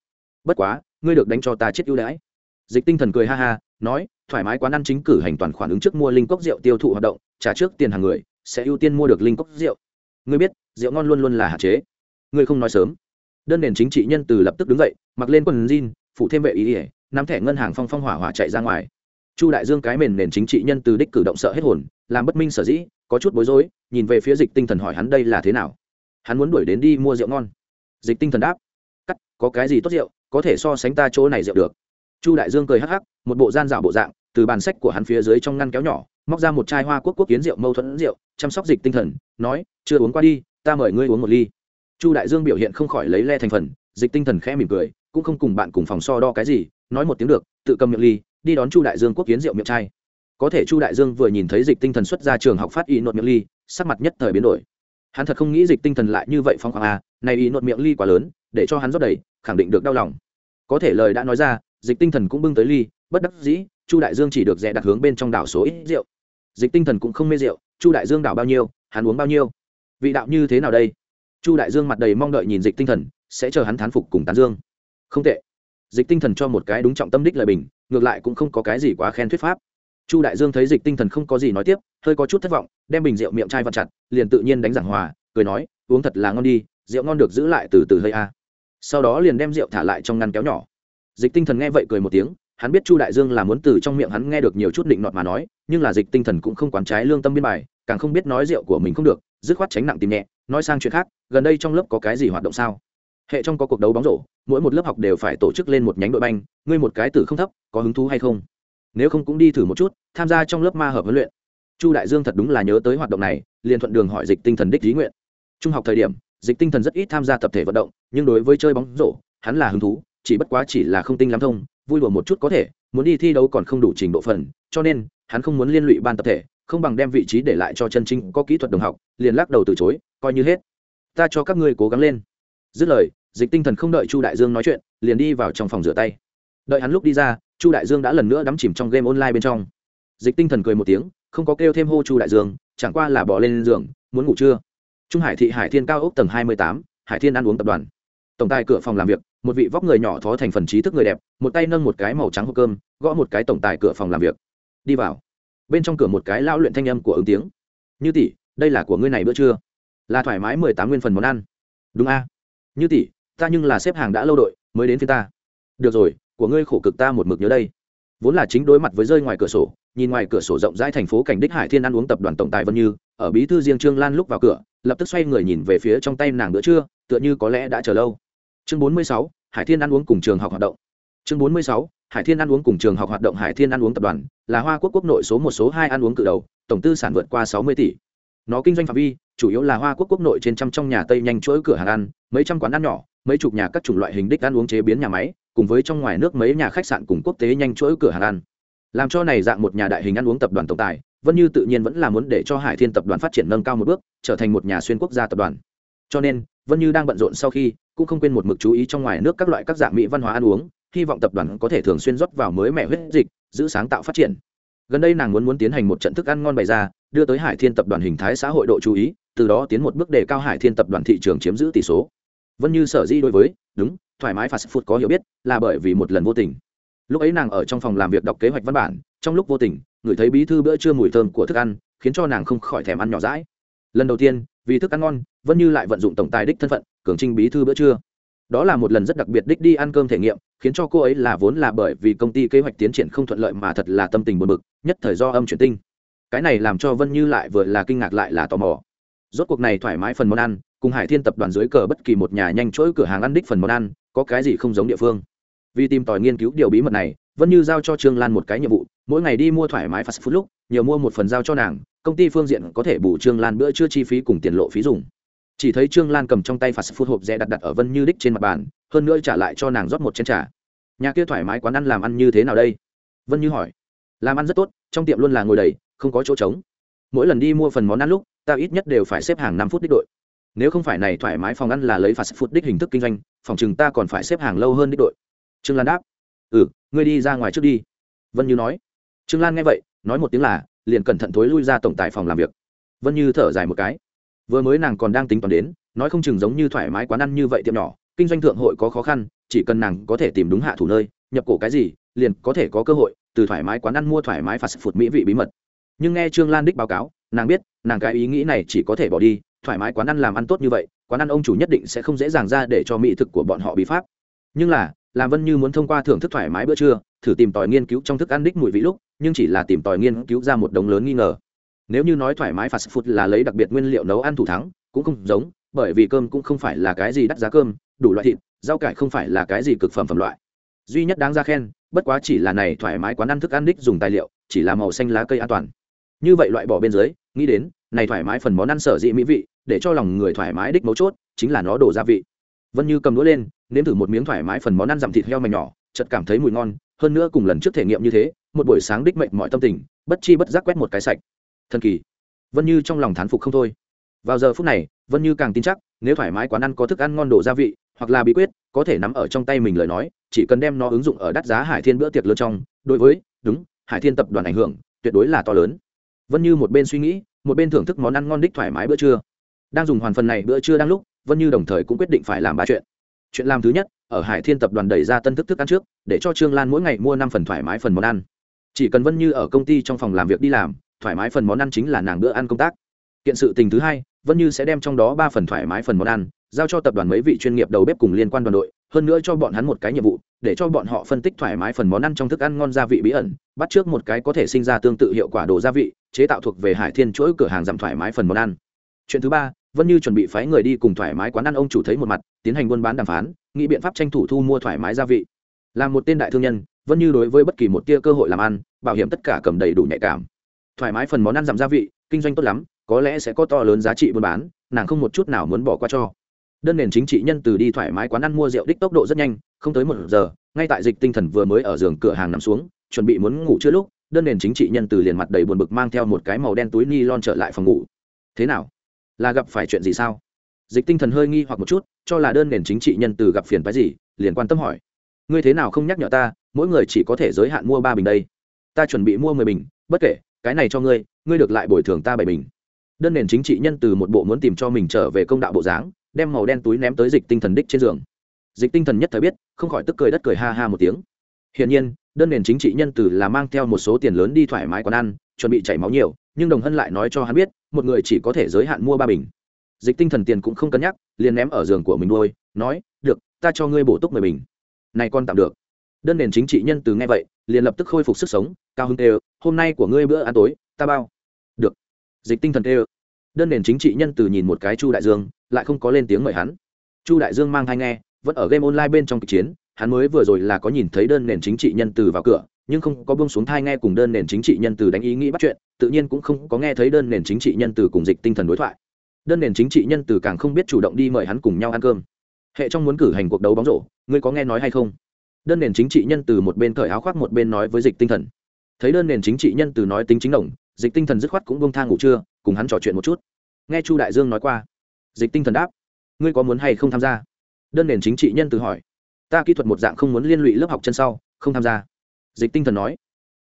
Bất quá, ngươi được đánh cho ta chết ưu đãi. Dịch tinh thần cười ha ha, nói, thoải mái quán ăn chính cử hành toàn khoản ứng trước mua linh cốc rượu tiêu thụ hoạt động, trả trước tiền hàng người, sẽ ưu tiên mua được linh cốc rượu. Ngươi biết, rượu ngon luôn luôn là hạn chế. Ngươi không nói sớm. Đơn nền chính trị nhân từ lập tức đứng dậy, mặc lên quần jean phụ thêm vệ ý ỉa nắm thẻ ngân hàng phong phong hỏa hỏa chạy ra ngoài. Chu đại dương cái mền nền chính trị nhân từ đích cử động sợ hết hồn, làm bất minh sở dĩ, có chút bối rối, nhìn về phía dịch tinh thần hỏi hắn đây là thế nào hắn muốn đuổi đến đi mua rượu ngon. Dịch tinh thần đáp, cắt, có cái gì tốt rượu, có thể so sánh ta chỗ này rượu được. Chu đại dương cười hắc hắc, một bộ gian dạo bộ dạng, từ bàn sách của hắn phía dưới trong ngăn kéo nhỏ, móc ra một chai hoa quốc quốc kiến rượu mâu thuẫn rượu, chăm sóc dịch tinh thần, nói, chưa uống qua đi, ta mời ngươi uống một ly. Chu đại dương biểu hiện không khỏi lấy le thành phần, dịch tinh thần khẽ mỉm cười, cũng không cùng bạn cùng phòng so đo cái gì, nói một tiếng được, tự cầm miệng ly, đi đón chu đại dương quốc kiến rượu miệng chai. Có thể chu đại dương vừa nhìn thấy dịch tinh thần xuất ra trường học phát y nộp miệng ly, sắc mặt nhất thời biến đổi hắn thật không nghĩ dịch tinh thần lại như vậy phong khoáng à này ý nột miệng ly quá lớn, để cho hắn rót đầy, khẳng định được đau lòng. Có thể lời đã nói ra, dịch tinh thần cũng bưng tới ly, bất đắc dĩ, chu đại dương chỉ được rẽ đặt hướng bên trong đảo số ít rượu. Dịch tinh thần cũng không mê rượu, chu đại dương đảo bao nhiêu, hắn uống bao nhiêu? Vị đạo như thế nào đây? Chu đại dương mặt đầy mong đợi nhìn dịch tinh thần, sẽ chờ hắn thán phục cùng tán dương. Không tệ. Dịch tinh thần cho một cái đúng trọng tâm đích lời bình, ngược lại cũng không có cái gì quá khen thuyết pháp chu đại dương thấy dịch tinh thần không có gì nói tiếp, hơi có chút thất vọng, đem bình rượu miệng chai vặn chặt, liền tự nhiên đánh giảng hòa, cười nói, uống thật là ngon đi, rượu ngon được giữ lại từ từ hơi a. Sau đó liền đem rượu thả lại trong ngăn kéo nhỏ. Dịch tinh thần nghe vậy cười một tiếng, hắn biết chu đại dương là muốn từ trong miệng hắn nghe được nhiều chút định nọt mà nói, nhưng là dịch tinh thần cũng không quán trái lương tâm biên bài, càng không biết nói rượu của mình không được, dứt khoát tránh nặng tìm nhẹ, nói sang chuyện khác, gần đây trong lớp có cái gì hoạt động sao? Hệ trong có cuộc đấu bóng rổ, mỗi một lớp học đều phải tổ chức lên một nhánh đội banh, ngươi một cái từ không thấp, có hứng thú hay không? Nếu không cũng đi thử một chút, tham gia trong lớp ma hợp huấn luyện. Chu đại dương thật đúng là nhớ tới hoạt động này, liền thuận đường hỏi dịch tinh thần đích lý nguyện. Trung học thời điểm, dịch tinh thần rất ít tham gia tập thể vận động, nhưng đối với chơi bóng rổ, hắn là hứng thú, chỉ bất quá chỉ là không tinh lắm thông, vui đùa một chút có thể, muốn đi thi đấu còn không đủ trình độ phần, cho nên, hắn không muốn liên lụy ban tập thể, không bằng đem vị trí để lại cho chân chính có kỹ thuật đồng học, liền lắc đầu từ chối, coi như hết. Ta cho các ngươi cố gắng lên. Dứt lời, dịch tinh thần không đợi chu đại dương nói chuyện, liền đi vào trong phòng rửa tay. Đợi hắn lúc đi ra chu đại dương đã lần nữa đắm chìm trong game online bên trong. Dịch tinh thần cười một tiếng, không có kêu thêm hô chu đại dương, chẳng qua là bỏ lên giường, muốn ngủ chưa trung hải thị hải thiên cao ốc tầng hai mươi tám, hải thiên ăn uống tập đoàn. Tổng tài cửa phòng làm việc, một vị vóc người nhỏ thó thành phần trí thức người đẹp, một tay nâng một cái màu trắng hộp cơm, gõ một cái tổng tài cửa phòng làm việc. Đi vào. Bên trong cửa một cái lão luyện thanh âm của ứng tiếng. Như tỷ, đây là của ngươi này bữa trưa. Là thoải mái mười tám nguyên phần món ăn. Đúng a. Như tỷ, ta nhưng là xếp hàng đã lâu đội, mới đến phía ta. Được rồi của ngươi khổ cực ta một mực nhớ đây. Vốn là chính đối mặt với rơi ngoài cửa sổ, nhìn ngoài cửa sổ rộng rãi thành phố cảnh đích hải thiên ăn uống tập đoàn tổng tài vân như, ở bí thư riêng trương lan lúc vào cửa, lập tức xoay người nhìn về phía trong tay nàng bữa trưa, tựa như có lẽ đã chờ lâu. Chương bốn mươi sáu, hải thiên ăn uống cùng trường học hoạt động. Chương bốn mươi sáu, hải thiên ăn uống cùng trường học hoạt động hải thiên ăn uống tập đoàn, là hoa quốc quốc nội số một số hai ăn uống cự đầu, tổng tư sản vượt qua sáu mươi tỷ. Nó kinh doanh phạm vi, chủ yếu là hoa quốc quốc nội trên trăm trong nhà tây nhanh chuỗi cửa hàng ăn, mấy trăm quán ăn nhỏ mấy chục nhà các chủng loại hình đích ăn uống chế biến nhà máy, cùng với trong ngoài nước mấy nhà khách sạn cùng quốc tế nhanh chuỗi cửa hàng ăn. Làm cho này dạng một nhà đại hình ăn uống tập đoàn tổng tài, vân như tự nhiên vẫn là muốn để cho hải thiên tập đoàn phát triển nâng cao một bước, trở thành một nhà xuyên quốc gia tập đoàn. Cho nên, vân như đang bận rộn sau khi, cũng không quên một mực chú ý trong ngoài nước các loại các dạng mỹ văn hóa ăn uống, hy vọng tập đoàn có thể thường xuyên rót vào mới mẻ huyết dịch, giữ sáng tạo phát triển. Gần đây nàng muốn muốn tiến hành một trận thức ăn ngon bày ra, đưa tới hải thiên tập đoàn hình thái xã hội độ chú ý, từ đó tiến một bước đề cao hải thiên tập đoàn thị trường chiếm giữ tỷ số vân như sở di đối với, đúng, thoải mái fast food có hiểu biết, là bởi vì một lần vô tình. Lúc ấy nàng ở trong phòng làm việc đọc kế hoạch văn bản, trong lúc vô tình, ngửi thấy bí thư bữa trưa mùi thơm của thức ăn, khiến cho nàng không khỏi thèm ăn nhỏ rãi lần đầu tiên, vì thức ăn ngon, vân như lại vận dụng tổng tài đích thân phận, cường trinh bí thư bữa trưa. Đó là một lần rất đặc biệt đích đi ăn cơm thể nghiệm, khiến cho cô ấy là vốn là bởi vì công ty kế hoạch tiến triển không thuận lợi mà thật là tâm tình buồn bực, nhất thời do âm chuyển tinh. Cái này làm cho vân như lại vừa là kinh ngạc lại là tò mò. Rốt cuộc này thoải mái phần món ăn cùng hải thiên tập đoàn dưới cờ bất kỳ một nhà nhanh chuỗi cửa hàng ăn đích phần món ăn, có cái gì không giống địa phương. Vì tìm tòi nghiên cứu điều bí mật này, vân như giao cho trương lan một cái nhiệm vụ, mỗi ngày đi mua thoải mái fast food lúc, nhiều mua một phần giao cho nàng, công ty phương diện có thể bù trương lan bữa trưa chi phí cùng tiền lộ phí dùng. Chỉ thấy trương lan cầm trong tay fast food hộp rẻ đặt đặt ở vân như đích trên mặt bàn, hơn nữa trả lại cho nàng rót một chén trà. Nhà kia thoải mái quán ăn làm ăn như thế nào đây? Vân như hỏi. Làm ăn rất tốt, trong tiệm luôn là ngồi đầy, không có chỗ trống. Mỗi lần đi mua phần món ăn lúc ta ít nhất đều phải xếp hàng năm phút đích đội nếu không phải này thoải mái phòng ăn là lấy fast food đích hình thức kinh doanh, phòng chừng ta còn phải xếp hàng lâu hơn đích đội. Trương lan đáp. Ừ ngươi đi ra ngoài trước đi. Vân như nói. Trương lan nghe vậy, nói một tiếng là, liền cẩn thận thối lui ra tổng tài phòng làm việc. Vân như thở dài một cái. Vừa mới nàng còn đang tính toán đến, nói không chừng giống như thoải mái quán ăn như vậy tiệm nhỏ, kinh doanh thượng hội có khó khăn, chỉ cần nàng có thể tìm đúng hạ thủ nơi, nhập cổ cái gì, liền có thể có cơ hội, từ thoải mái quán ăn mua thoải mái phạt phụt mỹ vị bí mật. Nhưng nghe trương lan đích báo cáo, nàng biết, nàng cái ý nghĩ này chỉ có thể bỏ đi thoải mái quán ăn làm ăn tốt như vậy, quán ăn ông chủ nhất định sẽ không dễ dàng ra để cho mỹ thực của bọn họ bị pháp nhưng là, làm vân như muốn thông qua thưởng thức thoải mái bữa trưa, thử tìm tòi nghiên cứu trong thức ăn đích mùi vị lúc, nhưng chỉ là tìm tòi nghiên cứu ra một đống lớn nghi ngờ. Nếu như nói thoải mái fast food là lấy đặc biệt nguyên liệu nấu ăn thủ thắng, cũng không giống, bởi vì cơm cũng không phải là cái gì đắt giá cơm, đủ loại thịt, rau cải không phải là cái gì cực phẩm phẩm loại. Duy nhất đáng ra khen, bất quá chỉ là này thoải mái quán ăn thức ăn đích dùng tài liệu, chỉ là màu xanh lá cây an toàn. Như vậy loại bỏ bên dưới, nghĩ đến này thoải mái phần món ăn sở dị mỹ vị, để cho lòng người thoải mái đích mấu chốt, chính là nó đổ gia vị. Vân như cầm đũa lên, nếm thử một miếng thoải mái phần món ăn dặm thịt heo mảnh nhỏ, chợt cảm thấy mùi ngon, hơn nữa cùng lần trước thể nghiệm như thế, một buổi sáng đích mệnh mọi tâm tình, bất chi bất giác quét một cái sạch. Thần kỳ. Vân như trong lòng thán phục không thôi. Vào giờ phút này, vân như càng tin chắc, nếu thoải mái quán ăn có thức ăn ngon đổ gia vị, hoặc là bí quyết, có thể nắm ở trong tay mình lời nói, chỉ cần đem nó ứng dụng ở đắt giá hải thiên bữa tiệc lớn trong. Đối với, đúng, hải thiên tập đoàn ảnh hưởng, tuyệt đối là to lớn. Vân như một bên suy nghĩ một bên thưởng thức món ăn ngon đích thoải mái bữa trưa. Đang dùng hoàn phần này bữa trưa đang lúc, vân như đồng thời cũng quyết định phải làm ba chuyện. Chuyện làm thứ nhất, ở hải thiên tập đoàn đẩy ra tân thức thức ăn trước, để cho trương lan mỗi ngày mua năm phần thoải mái phần món ăn. Chỉ cần vân như ở công ty trong phòng làm việc đi làm, thoải mái phần món ăn chính là nàng bữa ăn công tác. Kiện sự tình thứ hai, vân như sẽ đem trong đó ba phần thoải mái phần món ăn giao cho tập đoàn mấy vị chuyên nghiệp đầu bếp cùng liên quan đoàn đội, hơn nữa cho bọn hắn một cái nhiệm vụ, để cho bọn họ phân tích thoải mái phần món ăn trong thức ăn ngon gia vị bí ẩn, bắt trước một cái có thể sinh ra tương tự hiệu quả đồ gia vị, chế tạo thuộc về hải thiên chuỗi cửa hàng giảm thoải mái phần món ăn. Chuyện thứ ba vẫn như chuẩn bị phái người đi cùng thoải mái quán ăn ông chủ thấy một mặt, tiến hành buôn bán đàm phán, nghĩ biện pháp tranh thủ thu mua thoải mái gia vị. Là một tên đại thương nhân vẫn như đối với bất kỳ một tia cơ hội làm ăn, bảo hiểm tất cả cầm đầy đủ nhạy cảm. Thoải mái phần món ăn giảm gia vị, kinh doanh tốt lắm, có lẽ sẽ có to lớn giá trị buôn bán, nàng không một chút nào muốn bỏ qua cho đơn nền chính trị nhân từ đi thoải mái quán ăn mua rượu đích tốc độ rất nhanh, không tới một giờ, ngay tại dịch tinh thần vừa mới ở giường cửa hàng nằm xuống, chuẩn bị muốn ngủ chưa lúc, đơn nền chính trị nhân từ liền mặt đầy buồn bực mang theo một cái màu đen túi ni lon trở lại phòng ngủ. Thế nào? Là gặp phải chuyện gì sao? Dịch tinh thần hơi nghi hoặc một chút, cho là đơn nền chính trị nhân từ gặp phiền phái gì, liền quan tâm hỏi. Ngươi thế nào không nhắc nhở ta, mỗi người chỉ có thể giới hạn mua ba bình đây. Ta chuẩn bị mua mười bình, bất kể, cái này cho ngươi ngươi được lại bồi thường ta bảy bình. Đơn nền chính trị nhân từ một bộ muốn tìm cho mình trở về công đạo bộ dáng đem màu đen túi ném tới dịch tinh thần đích trên giường. Dịch tinh thần nhất thời biết, không khỏi tức cười đất cười ha ha một tiếng. Hiển nhiên, đơn nền chính trị nhân từ là mang theo một số tiền lớn đi thoải mái quán ăn, chuẩn bị chảy máu nhiều, nhưng đồng hân lại nói cho hắn biết, một người chỉ có thể giới hạn mua ba bình. Dịch tinh thần tiền cũng không cân nhắc, liền ném ở giường của mình đôi nói, được, ta cho ngươi bổ túc mười bình. Này con tạm được. Đơn nền chính trị nhân từ nghe vậy, liền lập tức khôi phục sức sống, cao hưng tê hôm nay của ngươi bữa ăn tối, ta bao. Được. Dịch tinh thần tê đơn nền chính trị nhân từ nhìn một cái chu đại dương lại không có lên tiếng mời hắn. Chu đại dương mang thai nghe, vẫn ở game online bên trong kịch chiến, hắn mới vừa rồi là có nhìn thấy đơn nền chính trị nhân từ vào cửa, nhưng không có buông xuống thai nghe cùng đơn nền chính trị nhân từ đánh ý nghĩ bắt chuyện, tự nhiên cũng không có nghe thấy đơn nền chính trị nhân từ cùng dịch tinh thần đối thoại. Đơn nền chính trị nhân từ càng không biết chủ động đi mời hắn cùng nhau ăn cơm. Hệ trong muốn cử hành cuộc đấu bóng rổ, ngươi có nghe nói hay không? Đơn nền chính trị nhân từ một bên cởi áo khoác một bên nói với dịch tinh thần. Thấy đơn nền chính trị nhân từ nói tính chính đồng, dịch tinh thần dứt khoát cũng bông thang ngủ trưa, cùng hắn trò chuyện một chút. Nghe chu đại dương nói qua dịch tinh thần đáp. Ngươi có muốn hay không tham gia? Đơn nền chính trị nhân từ hỏi. Ta kỹ thuật một dạng không muốn liên lụy lớp học chân sau, không tham gia. Dịch tinh thần nói.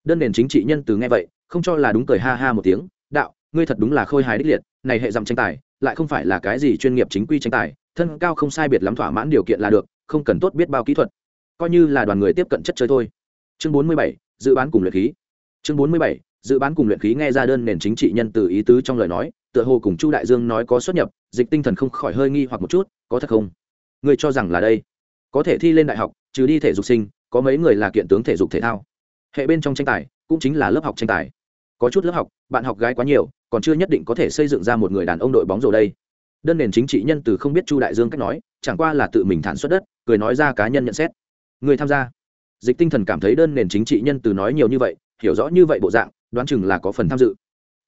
Đơn nền chính trị nhân từ nghe vậy, không cho là đúng cười ha ha một tiếng. Đạo, ngươi thật đúng là khôi hài đích liệt, này hệ dặm tranh tài, lại không phải là cái gì chuyên nghiệp chính quy tranh tài, thân cao không sai biệt lắm thỏa mãn điều kiện là được, không cần tốt biết bao kỹ thuật. Coi như là đoàn người tiếp cận chất chơi thôi. Chương bốn mươi bảy, dự bán cùng luyện khí. Chương bốn mươi bảy, dự bán cùng luyện khí nghe ra đơn nền chính trị nhân từ ý tứ trong lời nói tựa hồ cùng chu đại dương nói có xuất nhập, dịch tinh thần không khỏi hơi nghi hoặc một chút, có thật không? Người cho rằng là đây? Có thể thi lên đại học, trừ đi thể dục sinh, có mấy người là kiện tướng thể dục thể thao. Hệ bên trong tranh tài, cũng chính là lớp học tranh tài. Có chút lớp học, bạn học gái quá nhiều, còn chưa nhất định có thể xây dựng ra một người đàn ông đội bóng rổ đây. Đơn nền chính trị nhân từ không biết chu đại dương cách nói, chẳng qua là tự mình thản xuất đất, cười nói ra cá nhân nhận xét. Người tham gia. Dịch tinh thần cảm thấy đơn nền chính trị nhân từ nói nhiều như vậy, hiểu rõ như vậy bộ dạng, đoán chừng là có phần tham dự.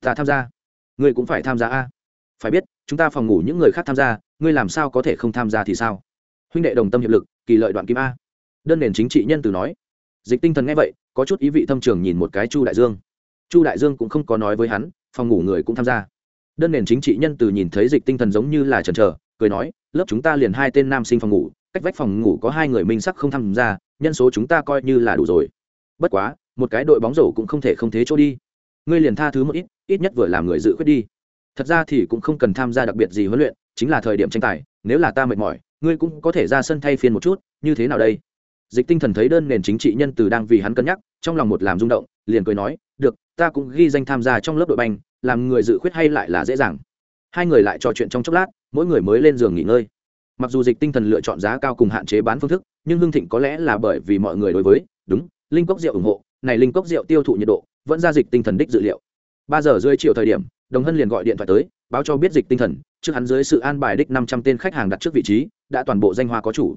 Ta tham gia ngươi cũng phải tham gia a. Phải biết, chúng ta phòng ngủ những người khác tham gia, ngươi làm sao có thể không tham gia thì sao? Huynh đệ đồng tâm hiệp lực, kỳ lợi đoạn kim a. Đơn nền chính trị nhân từ nói. Dịch tinh thần nghe vậy, có chút ý vị thâm trường nhìn một cái chu đại dương. Chu đại dương cũng không có nói với hắn, phòng ngủ người cũng tham gia. Đơn nền chính trị nhân từ nhìn thấy dịch tinh thần giống như là trần trờ cười nói, lớp chúng ta liền hai tên nam sinh phòng ngủ, cách vách phòng ngủ có hai người minh sắc không tham gia, nhân số chúng ta coi như là đủ rồi. Bất quá, một cái đội bóng rổ cũng không thể không thế chỗ đi. Ngươi liền tha thứ một ít ít nhất vừa làm người dự khuyết đi. Thật ra thì cũng không cần tham gia đặc biệt gì huấn luyện, chính là thời điểm tranh tài, nếu là ta mệt mỏi, ngươi cũng có thể ra sân thay phiên một chút, như thế nào đây? Dịch tinh thần thấy đơn nền chính trị nhân từ đang vì hắn cân nhắc, trong lòng một làm rung động, liền cười nói, được, ta cũng ghi danh tham gia trong lớp đội banh, làm người dự khuyết hay lại là dễ dàng. Hai người lại trò chuyện trong chốc lát, mỗi người mới lên giường nghỉ ngơi. Mặc dù dịch tinh thần lựa chọn giá cao cùng hạn chế bán phương thức, nhưng hưng thịnh có lẽ là bởi vì mọi người đối với, đúng, linh cốc rượu ủng hộ, này linh cốc rượu tiêu thụ nhiệt độ, vẫn ra dịch tinh thần đích dự liệu ba giờ rưỡi chiều thời điểm, đồng hân liền gọi điện thoại tới, báo cho biết dịch tinh thần, trước hắn dưới sự an bài đích năm trăm tên khách hàng đặt trước vị trí, đã toàn bộ danh hoa có chủ.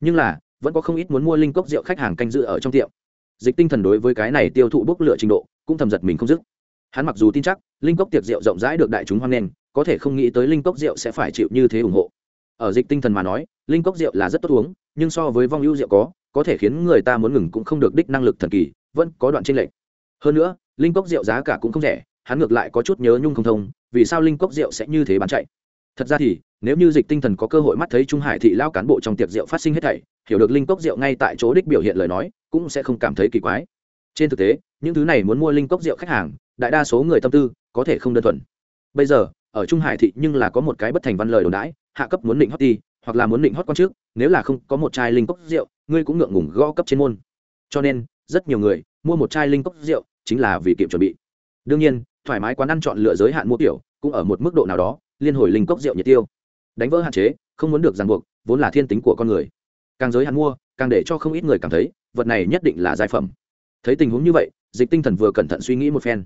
Nhưng là, vẫn có không ít muốn mua linh cốc rượu khách hàng canh dự ở trong tiệm. Dịch tinh thần đối với cái này tiêu thụ bốc lửa trình độ, cũng thầm giật mình không dứt. Hắn mặc dù tin chắc, linh cốc tiệc rượu rộng rãi được đại chúng hoan nghênh, có thể không nghĩ tới linh cốc rượu sẽ phải chịu như thế ủng hộ. Ở dịch tinh thần mà nói, linh cốc rượu là rất tốt uống, nhưng so với vong ưu rượu có có thể khiến người ta muốn ngừng cũng không được đích năng lực thần kỳ, vẫn có đoạn tranh lệch. Hơn nữa, linh cốc rượu giá cả cũng không rẻ hắn ngược lại có chút nhớ nhung không thông, vì sao linh cốc rượu sẽ như thế bán chạy? Thật ra thì, nếu như dịch tinh thần có cơ hội mắt thấy trung hải thị lao cán bộ trong tiệc rượu phát sinh hết thảy, hiểu được linh cốc rượu ngay tại chỗ đích biểu hiện lời nói, cũng sẽ không cảm thấy kỳ quái. Trên thực tế, những thứ này muốn mua linh cốc rượu khách hàng, đại đa số người tâm tư, có thể không đơn thuần. Bây giờ, ở trung hải thị nhưng là có một cái bất thành văn lời đồn đãi, hạ cấp muốn định hót đi, hoặc là muốn định hót con trước, nếu là không có một chai linh cốc rượu ngươi cũng ngượng ngùng gõ cấp trên môn. Cho nên, rất nhiều người mua một chai linh cốc rượu chính là vì kiệm chuẩn bị. Đương nhiên thoải mái quán ăn chọn lựa giới hạn mua tiểu, cũng ở một mức độ nào đó, liên hồi linh cốc rượu nhiệt tiêu. Đánh vỡ hạn chế, không muốn được ràng buộc, vốn là thiên tính của con người. Càng giới hạn mua, càng để cho không ít người cảm thấy, vật này nhất định là giai phẩm. Thấy tình huống như vậy, dịch tinh thần vừa cẩn thận suy nghĩ một phen.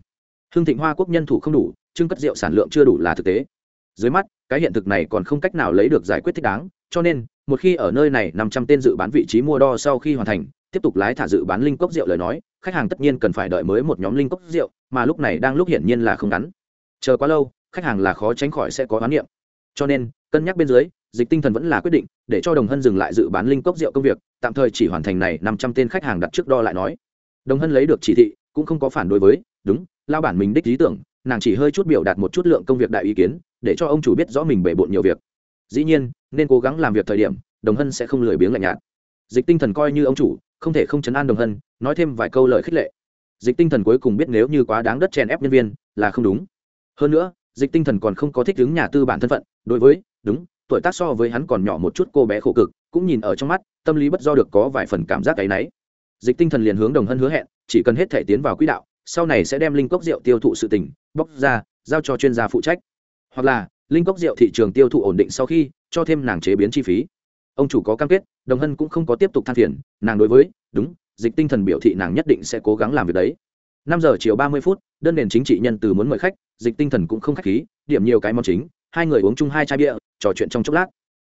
Hương thịnh hoa quốc nhân thủ không đủ, trưng cất rượu sản lượng chưa đủ là thực tế. Dưới mắt, cái hiện thực này còn không cách nào lấy được giải quyết thích đáng, cho nên, một khi ở nơi này năm trăm tên dự bán vị trí mua đo sau khi hoàn thành tiếp tục lái thả dự bán linh cốc rượu lời nói, khách hàng tất nhiên cần phải đợi mới một nhóm linh cốc rượu, mà lúc này đang lúc hiển nhiên là không ngắn. Chờ quá lâu, khách hàng là khó tránh khỏi sẽ có oán niệm. Cho nên, cân nhắc bên dưới, dịch tinh thần vẫn là quyết định, để cho đồng hân dừng lại dự bán linh cốc rượu công việc, tạm thời chỉ hoàn thành này năm trăm tên khách hàng đặt trước đo lại nói. Đồng hân lấy được chỉ thị, cũng không có phản đối với, đúng lao bản mình đích lý tưởng, nàng chỉ hơi chút biểu đạt một chút lượng công việc đại ý kiến, để cho ông chủ biết rõ mình bể bộn nhiều việc. Dĩ nhiên, nên cố gắng làm việc thời điểm, đồng hân sẽ không lười biếng lạnh nhạt. Dịch tinh thần coi như ông chủ không thể không chấn an đồng hân, nói thêm vài câu lời khích lệ. Dịch tinh thần cuối cùng biết nếu như quá đáng đất chèn ép nhân viên, là không đúng. Hơn nữa, dịch tinh thần còn không có thích ứng nhà tư bản thân phận, đối với, đúng, tuổi tác so với hắn còn nhỏ một chút cô bé khổ cực, cũng nhìn ở trong mắt, tâm lý bất do được có vài phần cảm giác cái náy. Dịch tinh thần liền hướng đồng hân hứa hẹn, chỉ cần hết thể tiến vào quỹ đạo, sau này sẽ đem linh cốc rượu tiêu thụ sự tỉnh bóc ra, giao cho chuyên gia phụ trách. Hoặc là, linh cốc rượu thị trường tiêu thụ ổn định sau khi, cho thêm nàng chế biến chi phí ông chủ có cam kết, đồng hân cũng không có tiếp tục than phiền, nàng đối với, đúng, dịch tinh thần biểu thị nàng nhất định sẽ cố gắng làm việc đấy. Năm giờ chiều ba mươi phút, đơn nền chính trị nhân từ muốn mời khách, dịch tinh thần cũng không khách khí, điểm nhiều cái món chính, hai người uống chung hai chai bia, trò chuyện trong chốc lát.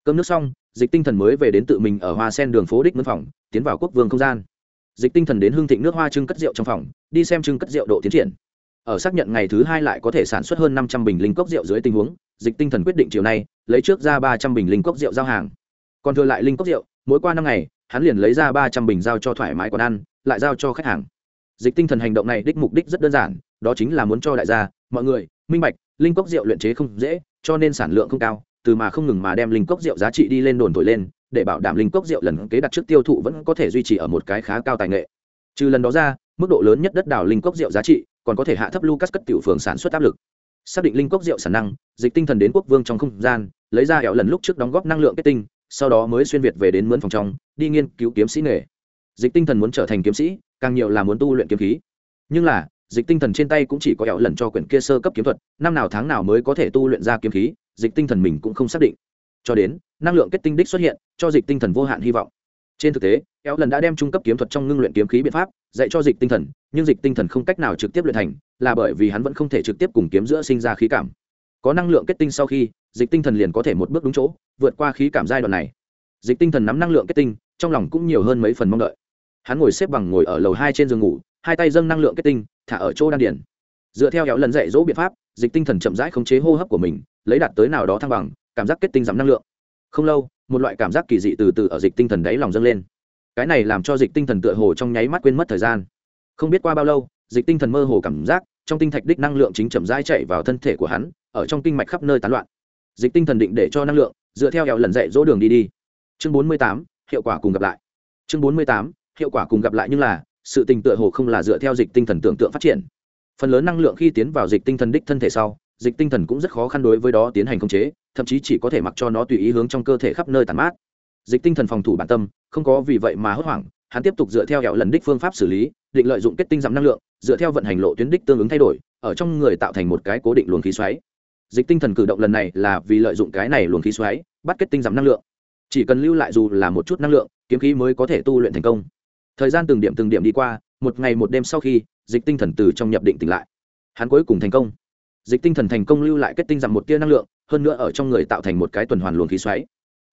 Cơm nước xong, dịch tinh thần mới về đến tự mình ở hoa sen đường phố đích mân phòng, tiến vào quốc vương không gian. Dịch tinh thần đến hương thịnh nước hoa trưng cất rượu trong phòng, đi xem trưng cất rượu độ tiến triển. Ở xác nhận ngày thứ hai lại có thể sản xuất hơn năm trăm bình linh cốc rượu dưới tình huống, dịch tinh thần quyết định chiều nay, lấy trước ra ba trăm bình linh cốc rượu giao hàng còn thừa lại linh cốc rượu, mỗi qua năm ngày, hắn liền lấy ra ba trăm bình giao cho thoải mái quán ăn, lại giao cho khách hàng. Dịch tinh thần hành động này đích mục đích rất đơn giản, đó chính là muốn cho đại gia, mọi người, minh bạch, linh cốc rượu luyện chế không dễ, cho nên sản lượng không cao, từ mà không ngừng mà đem linh cốc rượu giá trị đi lên đồn thổi lên, để bảo đảm linh cốc rượu lần kế đặt trước tiêu thụ vẫn có thể duy trì ở một cái khá cao tài nghệ. Trừ lần đó ra, mức độ lớn nhất đất đảo linh cốc rượu giá trị còn có thể hạ thấp lucas cất tiểu phường sản xuất áp lực. Xác định linh cốc rượu sản năng, dịch tinh thần đến quốc vương trong không gian, lấy ra hẹo lần lúc trước đóng góp năng lượng kết tinh sau đó mới xuyên việt về đến mướn phòng trong, đi nghiên cứu kiếm sĩ nghề. Dịch tinh thần muốn trở thành kiếm sĩ, càng nhiều là muốn tu luyện kiếm khí. Nhưng là, dịch tinh thần trên tay cũng chỉ có hẹo lần cho quyển kia sơ cấp kiếm thuật, năm nào tháng nào mới có thể tu luyện ra kiếm khí, dịch tinh thần mình cũng không xác định. Cho đến, năng lượng kết tinh đích xuất hiện, cho dịch tinh thần vô hạn hy vọng. Trên thực tế eo lần đã đem trung cấp kiếm thuật trong ngưng luyện kiếm khí biện pháp dạy cho dịch tinh thần, nhưng dịch tinh thần không cách nào trực tiếp luyện thành, là bởi vì hắn vẫn không thể trực tiếp cùng kiếm giữa sinh ra khí cảm có năng lượng kết tinh sau khi, dịch tinh thần liền có thể một bước đúng chỗ, vượt qua khí cảm giai đoạn này. Dịch tinh thần nắm năng lượng kết tinh, trong lòng cũng nhiều hơn mấy phần mong đợi. Hắn ngồi xếp bằng ngồi ở lầu hai trên giường ngủ, hai tay dâng năng lượng kết tinh, thả ở chỗ đan điển dựa theo kéo lần dạy dỗ biện pháp, dịch tinh thần chậm rãi khống chế hô hấp của mình, lấy đạt tới nào đó thăng bằng, cảm giác kết tinh giảm năng lượng. Không lâu, một loại cảm giác kỳ dị từ từ ở dịch tinh thần đáy lòng dâng lên. Cái này làm cho dịch tinh thần tựa hồ trong nháy mắt quên mất thời gian. Không biết qua bao lâu, dịch tinh thần mơ hồ cảm giác, trong tinh thạch đích năng lượng chính chậm rãi chạy vào thân thể của hắn ở trong kinh mạch khắp nơi tán loạn. Dịch tinh thần định để cho năng lượng, dựa theo hẹo lần dạy dỗ đường đi đi. Chương bốn mươi tám, hiệu quả cùng gặp lại. Chương bốn mươi tám, hiệu quả cùng gặp lại nhưng là, sự tình tựa hồ không là dựa theo dịch tinh thần tưởng tượng phát triển. Phần lớn năng lượng khi tiến vào dịch tinh thần đích thân thể sau, dịch tinh thần cũng rất khó khăn đối với đó tiến hành khống chế, thậm chí chỉ có thể mặc cho nó tùy ý hướng trong cơ thể khắp nơi tàn mát. Dịch tinh thần phòng thủ bản tâm, không có vì vậy mà hốt hoảng, hắn tiếp tục dựa theo hẹo lần đích phương pháp xử lý, định lợi dụng kết tinh giảm năng lượng, dựa theo vận hành lộ tuyến đích tương ứng thay đổi, ở trong người tạo thành một cái cố định luồng khí xoáy dịch tinh thần cử động lần này là vì lợi dụng cái này luồng khí xoáy, bắt kết tinh giảm năng lượng. Chỉ cần lưu lại dù là một chút năng lượng, kiếm khí mới có thể tu luyện thành công. Thời gian từng điểm từng điểm đi qua, một ngày một đêm sau khi, dịch tinh thần từ trong nhập định tỉnh lại. Hắn cuối cùng thành công. Dịch tinh thần thành công lưu lại kết tinh giảm một tia năng lượng, hơn nữa ở trong người tạo thành một cái tuần hoàn luồng khí xoáy.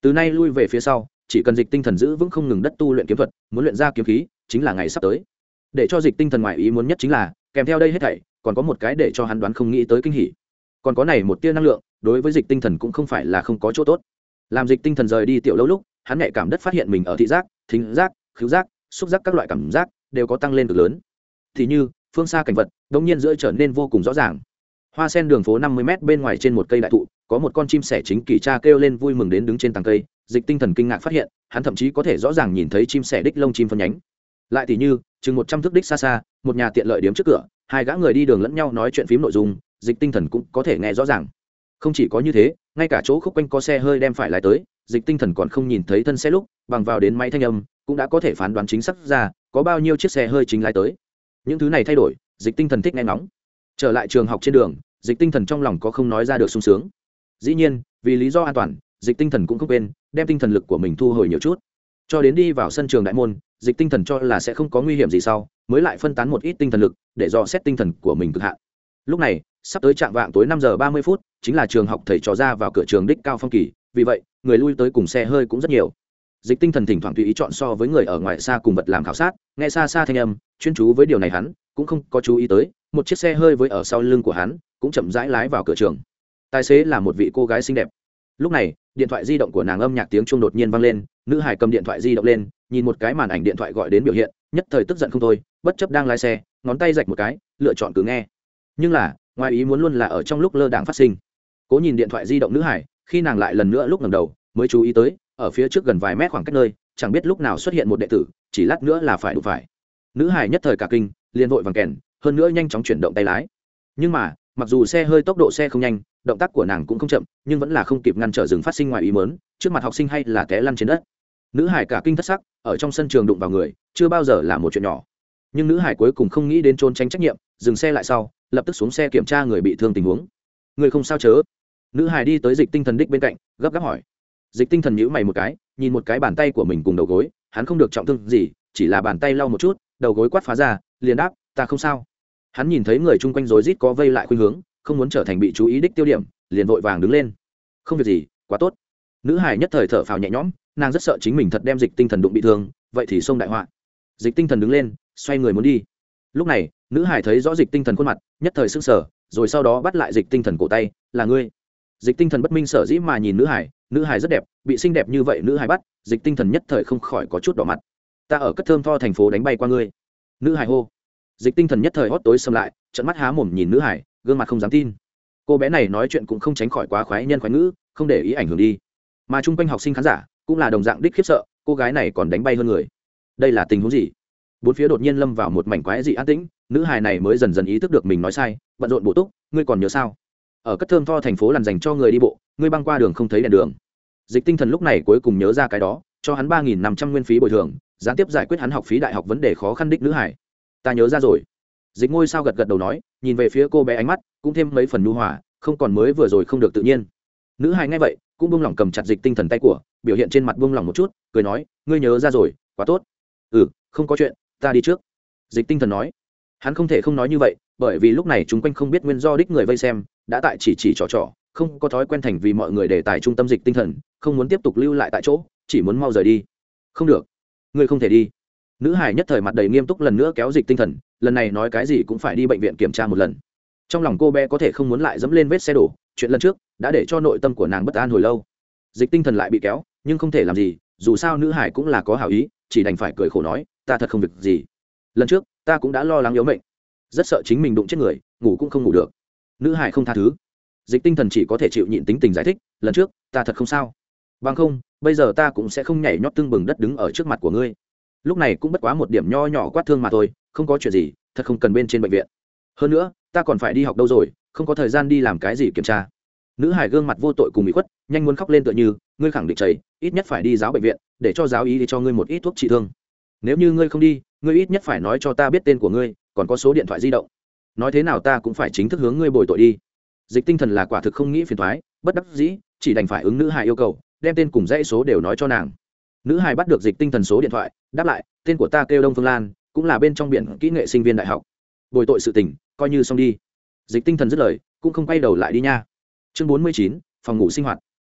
Từ nay lui về phía sau, chỉ cần dịch tinh thần giữ vững không ngừng đất tu luyện kiếm thuật, muốn luyện ra kiếm khí, chính là ngày sắp tới. Để cho dịch tinh thần ngoại ý muốn nhất chính là, kèm theo đây hết thảy, còn có một cái để cho hắn đoán không nghĩ tới kinh hỉ còn có này một tia năng lượng, đối với dịch tinh thần cũng không phải là không có chỗ tốt. Làm dịch tinh thần rời đi tiểu lâu lúc, hắn nhạy cảm đất phát hiện mình ở thị giác, thính giác, khứu giác, xúc giác các loại cảm giác đều có tăng lên cực lớn. Thì như, phương xa cảnh vật đ nhiên giữa trở nên vô cùng rõ ràng. Hoa sen đường phố năm mươi m bên ngoài trên một cây đại thụ, có một con chim sẻ chính kỳ cha kêu lên vui mừng đến đứng trên tàng cây. Dịch tinh thần kinh ngạc phát hiện, hắn thậm chí có thể rõ ràng nhìn thấy chim sẻ đích lông chim phân nhánh. Lại thì như, chừng một trăm thước đích xa xa, một nhà tiện lợi điếm trước cửa, hai gã người đi đường lẫn nhau nói chuyện phím nội dung dịch tinh thần cũng có thể nghe rõ ràng. Không chỉ có như thế, ngay cả chỗ khúc quanh có xe hơi đem phải lái tới, dịch tinh thần còn không nhìn thấy thân xe lúc, bằng vào đến máy thanh âm, cũng đã có thể phán đoán chính xác ra, có bao nhiêu chiếc xe hơi chính lái tới. Những thứ này thay đổi, dịch tinh thần thích nghe ngóng. Trở lại trường học trên đường, dịch tinh thần trong lòng có không nói ra được sung sướng. Dĩ nhiên, vì lý do an toàn, dịch tinh thần cũng không quên, đem tinh thần lực của mình thu hồi nhiều chút. Cho đến đi vào sân trường đại môn, dịch tinh thần cho là sẽ không có nguy hiểm gì sau, mới lại phân tán một ít tinh thần lực, để dò xét tinh thần của mình cực hạn. Lúc này sắp tới trạm vạng tối năm giờ ba mươi phút, chính là trường học thầy trò ra vào cửa trường đích cao phong kỳ, vì vậy, người lui tới cùng xe hơi cũng rất nhiều. Dịch tinh thần thỉnh thoảng tùy ý chọn so với người ở ngoài xa cùng vật làm khảo sát, nghe xa xa thanh âm, chuyên chú với điều này hắn, cũng không có chú ý tới, một chiếc xe hơi với ở sau lưng của hắn, cũng chậm rãi lái vào cửa trường. Tài xế là một vị cô gái xinh đẹp. Lúc này, điện thoại di động của nàng âm nhạc tiếng chuông đột nhiên vang lên, nữ hải cầm điện thoại di động lên, nhìn một cái màn ảnh điện thoại gọi đến biểu hiện, nhất thời tức giận không thôi, bất chấp đang lái xe, ngón tay rạch một cái, lựa chọn cứ nghe. Nhưng là ngoài ý muốn luôn là ở trong lúc lơ đảng phát sinh. Cố nhìn điện thoại di động nữ hải, khi nàng lại lần nữa lúc ngầm đầu, mới chú ý tới, ở phía trước gần vài mét khoảng cách nơi, chẳng biết lúc nào xuất hiện một đệ tử, chỉ lát nữa là phải đủ phải. Nữ hải nhất thời cả kinh, liền vội vàng kèn, hơn nữa nhanh chóng chuyển động tay lái. Nhưng mà, mặc dù xe hơi tốc độ xe không nhanh, động tác của nàng cũng không chậm, nhưng vẫn là không kịp ngăn trở rừng phát sinh ngoài ý mớn trước mặt học sinh hay là té lăn trên đất. Nữ hải cả kinh thất sắc, ở trong sân trường đụng vào người, chưa bao giờ là một chuyện nhỏ nhưng nữ hải cuối cùng không nghĩ đến trốn tránh trách nhiệm, dừng xe lại sau, lập tức xuống xe kiểm tra người bị thương tình huống. Người không sao chớ? Nữ hải đi tới dịch tinh thần đích bên cạnh, gấp gáp hỏi. Dịch tinh thần nhíu mày một cái, nhìn một cái bàn tay của mình cùng đầu gối, hắn không được trọng thương gì, chỉ là bàn tay lau một chút, đầu gối quát phá ra, liền đáp, ta không sao. Hắn nhìn thấy người chung quanh rối rít có vây lại khuynh hướng, không muốn trở thành bị chú ý đích tiêu điểm, liền vội vàng đứng lên. Không việc gì, quá tốt. Nữ hải nhất thời thở phào nhẹ nhõm, nàng rất sợ chính mình thật đem dịch tinh thần đụng bị thương, vậy thì xông đại họa. Dịch tinh thần đứng lên xoay người muốn đi. Lúc này, nữ hải thấy rõ dịch tinh thần khuôn mặt, nhất thời s ư n g sở rồi sau đó bắt lại dịch tinh thần cổ tay, là ngươi. Dịch tinh thần bất minh sở dĩ mà nhìn nữ hải nữ hải rất đẹp, bị xinh đẹp như vậy nữ hải bắt, dịch tinh thần nhất thời không khỏi có chút đỏ mặt. Ta ở cất thơm tho thành phố đánh bay qua ngươi. Nữ hải hô. Dịch tinh thần nhất thời hót tối xâm lại trận mắt há mồm nhìn nữ hải, gương mặt không dám tin. Cô bé này nói chuyện cũng không tránh khỏi quá khoái nhân khoái ngữ, không để ý ảnh hưởng đi. Mà chung quanh học sinh khán giả cũng là đồng dạng đích khiếp sợ, cô gái này còn đánh bay hơn người. Đây là tình huống gì? Bốn phía đột nhiên lâm vào một mảnh quái dị an tĩnh, nữ hài này mới dần dần ý thức được mình nói sai, bận rộn bổ túc, ngươi còn nhớ sao? Ở cất thơm tho thành phố làm dành cho người đi bộ, ngươi băng qua đường không thấy đèn đường. Dịch tinh thần lúc này cuối cùng nhớ ra cái đó, cho hắn ba nghìn năm trăm nguyên phí bồi thường, gián tiếp giải quyết hắn học phí đại học vấn đề khó khăn đích nữ hải ta nhớ ra rồi. Dịch ngôi sao gật gật đầu nói, nhìn về phía cô bé ánh mắt, cũng thêm mấy phần nhu hòa, không còn mới vừa rồi không được tự nhiên. Nữ hải ngay vậy, cũng buông lỏng cầm chặt dịch tinh thần tay của, biểu hiện trên mặt buông lỏng một chút, cười nói, ngươi nhớ ra rồi, quá tốt. Ừ không có chuyện ta đi trước. Dịch tinh thần nói. Hắn không thể không nói như vậy, bởi vì lúc này chúng quanh không biết nguyên do đích người vây xem, đã tại chỉ chỉ trò trò, không có thói quen thành vì mọi người để tài trung tâm dịch tinh thần, không muốn tiếp tục lưu lại tại chỗ, chỉ muốn mau rời đi. Không được. Ngươi không thể đi. Nữ hải nhất thời mặt đầy nghiêm túc lần nữa kéo dịch tinh thần, lần này nói cái gì cũng phải đi bệnh viện kiểm tra một lần. Trong lòng cô bé có thể không muốn lại dẫm lên vết xe đổ, chuyện lần trước đã để cho nội tâm của nàng bất an hồi lâu. Dịch tinh thần lại bị kéo, nhưng không thể làm gì, dù sao nữ hải cũng là có hảo ý chỉ đành phải cười khổ nói, ta thật không việc gì. Lần trước, ta cũng đã lo lắng yếu mệnh. Rất sợ chính mình đụng chết người, ngủ cũng không ngủ được. Nữ hải không tha thứ. Dịch tinh thần chỉ có thể chịu nhịn tính tình giải thích, lần trước, ta thật không sao. Bằng không, bây giờ ta cũng sẽ không nhảy nhót tưng bừng đất đứng ở trước mặt của ngươi. Lúc này cũng bất quá một điểm nho nhỏ quát thương mà thôi, không có chuyện gì, thật không cần bên trên bệnh viện. Hơn nữa, ta còn phải đi học đâu rồi, không có thời gian đi làm cái gì kiểm tra. Nữ hải gương mặt vô tội cùng bị khuất, nhanh muốn khóc lên tựa như ngươi khẳng định chảy, ít nhất phải đi giáo bệnh viện, để cho giáo ý đi cho ngươi một ít thuốc trị thương. Nếu như ngươi không đi, ngươi ít nhất phải nói cho ta biết tên của ngươi, còn có số điện thoại di động. Nói thế nào ta cũng phải chính thức hướng ngươi bồi tội đi. Dịch tinh thần là quả thực không nghĩ phiền thoái bất đắc dĩ, chỉ đành phải ứng nữ hài yêu cầu, đem tên cùng dãy số đều nói cho nàng. Nữ hài bắt được dịch tinh thần số điện thoại, đáp lại, tên của ta kêu đông phương lan, cũng là bên trong biển kỹ nghệ sinh viên đại học. Bồi tội sự tình, coi như xong đi. Dịch tinh thần dứt lời, cũng không quay đầu lại đi nha. Chương bốn mươi chín, phòng ngủ sinh hoạt.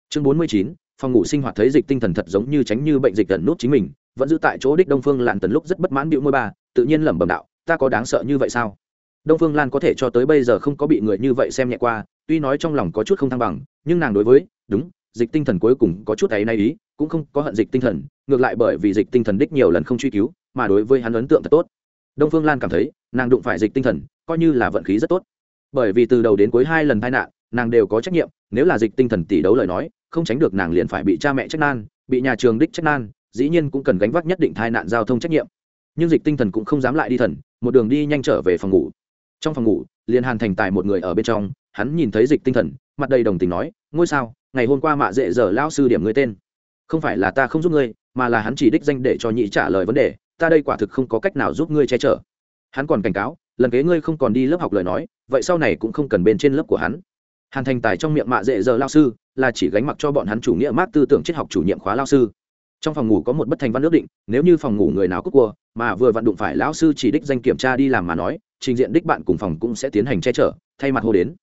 Chương bốn mươi chín phòng ngủ sinh hoạt thấy dịch tinh thần thật giống như tránh như bệnh dịch gần nút chính mình, vẫn giữ tại chỗ đích đông phương Lan tần lúc rất bất mãn bịu môi ba tự nhiên lẩm bẩm đạo, ta có đáng sợ như vậy sao? Đông phương lan có thể cho tới bây giờ không có bị người như vậy xem nhẹ qua, tuy nói trong lòng có chút không thăng bằng, nhưng nàng đối với, đúng, dịch tinh thần cuối cùng có chút ấy nay ý, cũng không có hận dịch tinh thần, ngược lại bởi vì dịch tinh thần đích nhiều lần không truy cứu, mà đối với hắn ấn tượng thật tốt. Đông phương lan cảm thấy, nàng đụng phải dịch tinh thần, coi như là vận khí rất tốt. Bởi vì từ đầu đến cuối hai lần tai nạn, nàng đều có trách nhiệm, nếu là dịch tinh thần tỷ đấu lời nói không tránh được nàng liền phải bị cha mẹ trách nan, bị nhà trường đích trách nan, dĩ nhiên cũng cần gánh vác nhất định tai nạn giao thông trách nhiệm. Nhưng dịch tinh thần cũng không dám lại đi thần, một đường đi nhanh trở về phòng ngủ. Trong phòng ngủ liền hàn thành tài một người ở bên trong, hắn nhìn thấy dịch tinh thần, mặt đầy đồng tình nói, ngôi sao, ngày hôm qua mạ dễ giờ lao sư điểm ngươi tên. Không phải là ta không giúp ngươi, mà là hắn chỉ đích danh để cho nhị trả lời vấn đề, ta đây quả thực không có cách nào giúp ngươi che chở. Hắn còn cảnh cáo, lần kế ngươi không còn đi lớp học lời nói, vậy sau này cũng không cần bên trên lớp của hắn hàn thành tài trong miệng mạ dễ giờ lao sư là chỉ gánh mặc cho bọn hắn chủ nghĩa mát tư tưởng triết học chủ nhiệm khóa lao sư. Trong phòng ngủ có một bất thành văn ước định, nếu như phòng ngủ người nào cúc cua, mà vừa vặn đụng phải lão sư chỉ đích danh kiểm tra đi làm mà nói, trình diện đích bạn cùng phòng cũng sẽ tiến hành che chở, thay mặt hô đến.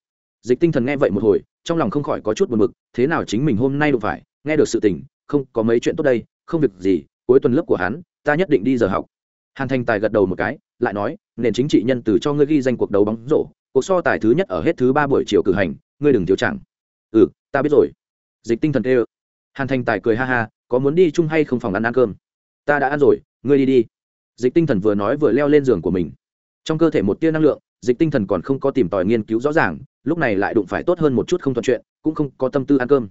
Dịch tinh thần nghe vậy một hồi, trong lòng không khỏi có chút buồn bực, thế nào chính mình hôm nay đụng phải, nghe được sự tình, không có mấy chuyện tốt đây, không việc gì, cuối tuần lớp của hắn, ta nhất định đi giờ học. Hàn thành tài gật đầu một cái, lại nói, nền chính trị nhân từ cho ngươi ghi danh cuộc đấu bóng rổ, cuộc so tài thứ nhất ở hết thứ ba buổi chiều cử hành ngươi đừng thiếu chẳng ừ ta biết rồi. Dịch tinh thần tê ơ hàn thành tài cười ha ha, có muốn đi chung hay không phòng ăn ăn cơm? Ta đã ăn rồi, ngươi đi đi. Dịch tinh thần vừa nói vừa leo lên giường của mình. Trong cơ thể một tia năng lượng, dịch tinh thần còn không có tìm tòi nghiên cứu rõ ràng, lúc này lại đụng phải tốt hơn một chút không thuận chuyện, cũng không có tâm tư ăn cơm.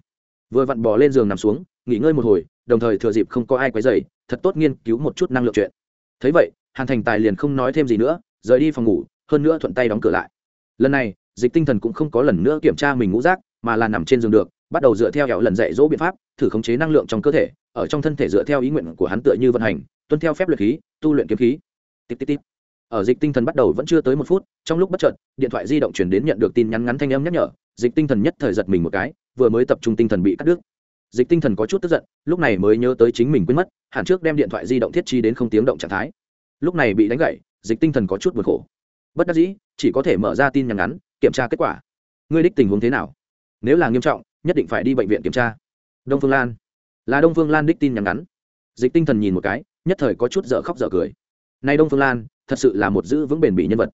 Vừa vặn bò lên giường nằm xuống, nghỉ ngơi một hồi, đồng thời thừa dịp không có ai quấy dày thật tốt nghiên cứu một chút năng lượng chuyện. Thấy vậy, hàn thành tài liền không nói thêm gì nữa, rời đi phòng ngủ, hơn nữa thuận tay đóng cửa lại. Lần này dịch tinh thần cũng không có lần nữa kiểm tra mình ngũ rác mà là nằm trên giường được bắt đầu dựa theo hẹo lần dạy dỗ biện pháp thử khống chế năng lượng trong cơ thể ở trong thân thể dựa theo ý nguyện của hắn tựa như vận hành tuân theo phép luyện khí tu luyện kiếm khí. Tít tít tít, ở dịch tinh thần bắt đầu vẫn chưa tới một phút trong lúc bất chợt điện thoại di động chuyển đến nhận được tin nhắn ngắn thanh âm nhắc nhở dịch tinh thần nhất thời giật mình một cái vừa mới tập trung tinh thần bị cắt đứt. Dịch tinh thần có chút tức giận lúc này mới nhớ tới chính mình quên mất hẳn trước đem điện thoại di động thiết chi đến không tiếng động trạng thái. Lúc này bị đánh gậy dịch tinh thần có chút buồn khổ. Bất đắc dĩ chỉ có thể mở ra tin nhắn ngắn kiểm tra kết quả. Ngươi đích tình huống thế nào? Nếu là nghiêm trọng, nhất định phải đi bệnh viện kiểm tra. Đông phương lan. Là đông phương lan đích tin nhắn ngắn. Dịch tinh thần nhìn một cái, nhất thời có chút dở khóc dở cười. Nay đông phương lan, thật sự là một giữ vững bền bỉ nhân vật.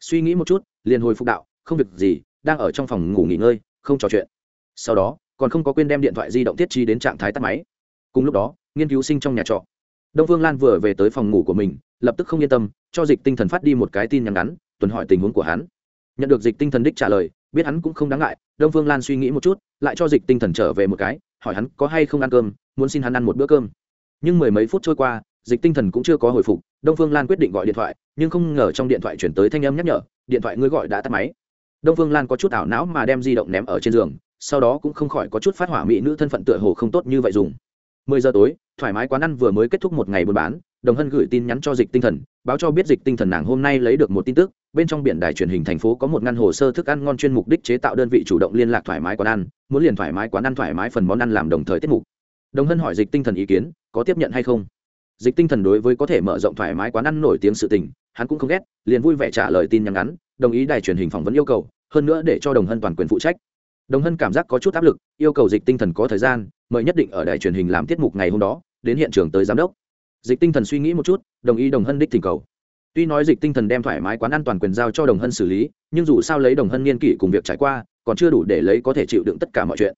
Suy nghĩ một chút, liền hồi phục đạo, không việc gì, đang ở trong phòng ngủ nghỉ ngơi, không trò chuyện. Sau đó, còn không có quên đem điện thoại di động thiết trí đến trạng thái tắt máy. Cùng lúc đó, nghiên cứu sinh trong nhà trọ. Đông phương lan vừa về tới phòng ngủ của mình, lập tức không yên tâm, cho dịch tinh thần phát đi một cái tin nhắn ngắn, tuần hỏi tình huống của hắn nhận được dịch tinh thần đích trả lời, biết hắn cũng không đáng ngại, đông phương lan suy nghĩ một chút, lại cho dịch tinh thần trở về một cái, hỏi hắn có hay không ăn cơm, muốn xin hắn ăn một bữa cơm. Nhưng mười mấy phút trôi qua, dịch tinh thần cũng chưa có hồi phục, đông phương lan quyết định gọi điện thoại, nhưng không ngờ trong điện thoại chuyển tới thanh âm nhắc nhở, điện thoại ngươi gọi đã tắt máy. Đông phương lan có chút ảo não mà đem di động ném ở trên giường, sau đó cũng không khỏi có chút phát hỏa mỹ nữ thân phận tựa hồ không tốt như vậy dùng. Mười giờ tối, thoải mái quán ăn vừa mới kết thúc một ngày buôn bán, đồng hân gửi tin nhắn cho dịch tinh thần, báo cho biết dịch tinh thần nàng hôm nay lấy được một tin tức bên trong biển đài truyền hình thành phố có một ngăn hồ sơ thức ăn ngon chuyên mục đích chế tạo đơn vị chủ động liên lạc thoải mái quán ăn, muốn liền thoải mái quán ăn thoải mái phần món ăn làm đồng thời tiết mục. Đồng hân hỏi dịch tinh thần ý kiến, có tiếp nhận hay không? Dịch tinh thần đối với có thể mở rộng thoải mái quán ăn nổi tiếng sự tình, hắn cũng không ghét, liền vui vẻ trả lời tin nhắn ngắn, đồng ý đài truyền hình phỏng vấn yêu cầu, hơn nữa để cho đồng hân toàn quyền phụ trách. Đồng hân cảm giác có chút áp lực, yêu cầu dịch tinh thần có thời gian, mời nhất định ở đài truyền hình làm tiết mục ngày hôm đó, đến hiện trường tới giám đốc. Dịch tinh thần suy nghĩ một chút, đồng ý đồng hân đích thỉnh cầu tuy nói dịch tinh thần đem thoải mái quán ăn toàn quyền giao cho đồng hân xử lý, nhưng dù sao lấy đồng hân niên kỷ cùng việc trải qua, còn chưa đủ để lấy có thể chịu đựng tất cả mọi chuyện.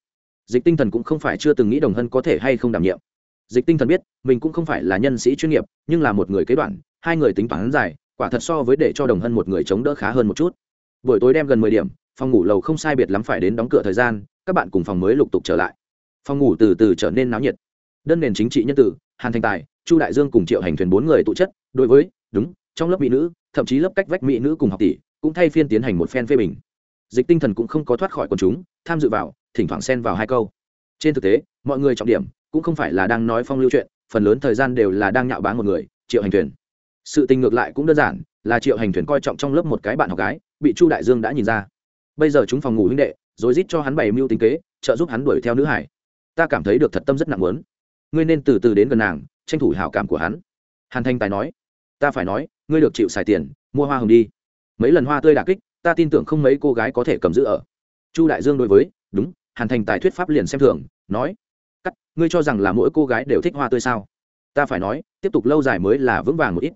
Dịch tinh thần cũng không phải chưa từng nghĩ đồng hân có thể hay không đảm nhiệm. Dịch tinh thần biết, mình cũng không phải là nhân sĩ chuyên nghiệp, nhưng là một người kế đoạn, hai người tính toán dài, quả thật so với để cho đồng hân một người chống đỡ khá hơn một chút. Buổi tối đem gần mười điểm, phòng ngủ lầu không sai biệt lắm phải đến đóng cửa thời gian, các bạn cùng phòng mới lục tục trở lại. Phòng ngủ từ từ trở nên náo nhiệt. Đơn nền chính trị nhân tử, hàn thành tài, chu đại dương cùng triệu hành thuyền bốn người tụ chất, đối với, đúng trong lớp mỹ nữ, thậm chí lớp cách vách mỹ nữ cùng học tỷ cũng thay phiên tiến hành một phen phê bình. Dịch tinh thần cũng không có thoát khỏi quần chúng, tham dự vào, thỉnh thoảng xen vào hai câu. Trên thực tế, mọi người trọng điểm cũng không phải là đang nói phong lưu chuyện, phần lớn thời gian đều là đang nhạo báng một người, triệu hành thuyền. Sự tình ngược lại cũng đơn giản, là triệu hành thuyền coi trọng trong lớp một cái bạn học gái, bị chu đại dương đã nhìn ra. Bây giờ chúng phòng ngủ huynh đệ, rồi rít cho hắn bày mưu tính kế, trợ giúp hắn đuổi theo nữ hải. Ta cảm thấy được thật tâm rất nặng lớn ngươi nên từ từ đến gần nàng, tranh thủ hảo cảm của hắn. Hàn thanh tài nói. Ta phải nói ngươi được chịu xài tiền, mua hoa hồng đi. Mấy lần hoa tươi đà kích, ta tin tưởng không mấy cô gái có thể cầm giữ ở. Chu đại dương đối với, đúng, hàn thành tài thuyết pháp liền xem thường, nói, cắt, ngươi cho rằng là mỗi cô gái đều thích hoa tươi sao? Ta phải nói, tiếp tục lâu dài mới là vững vàng một ít.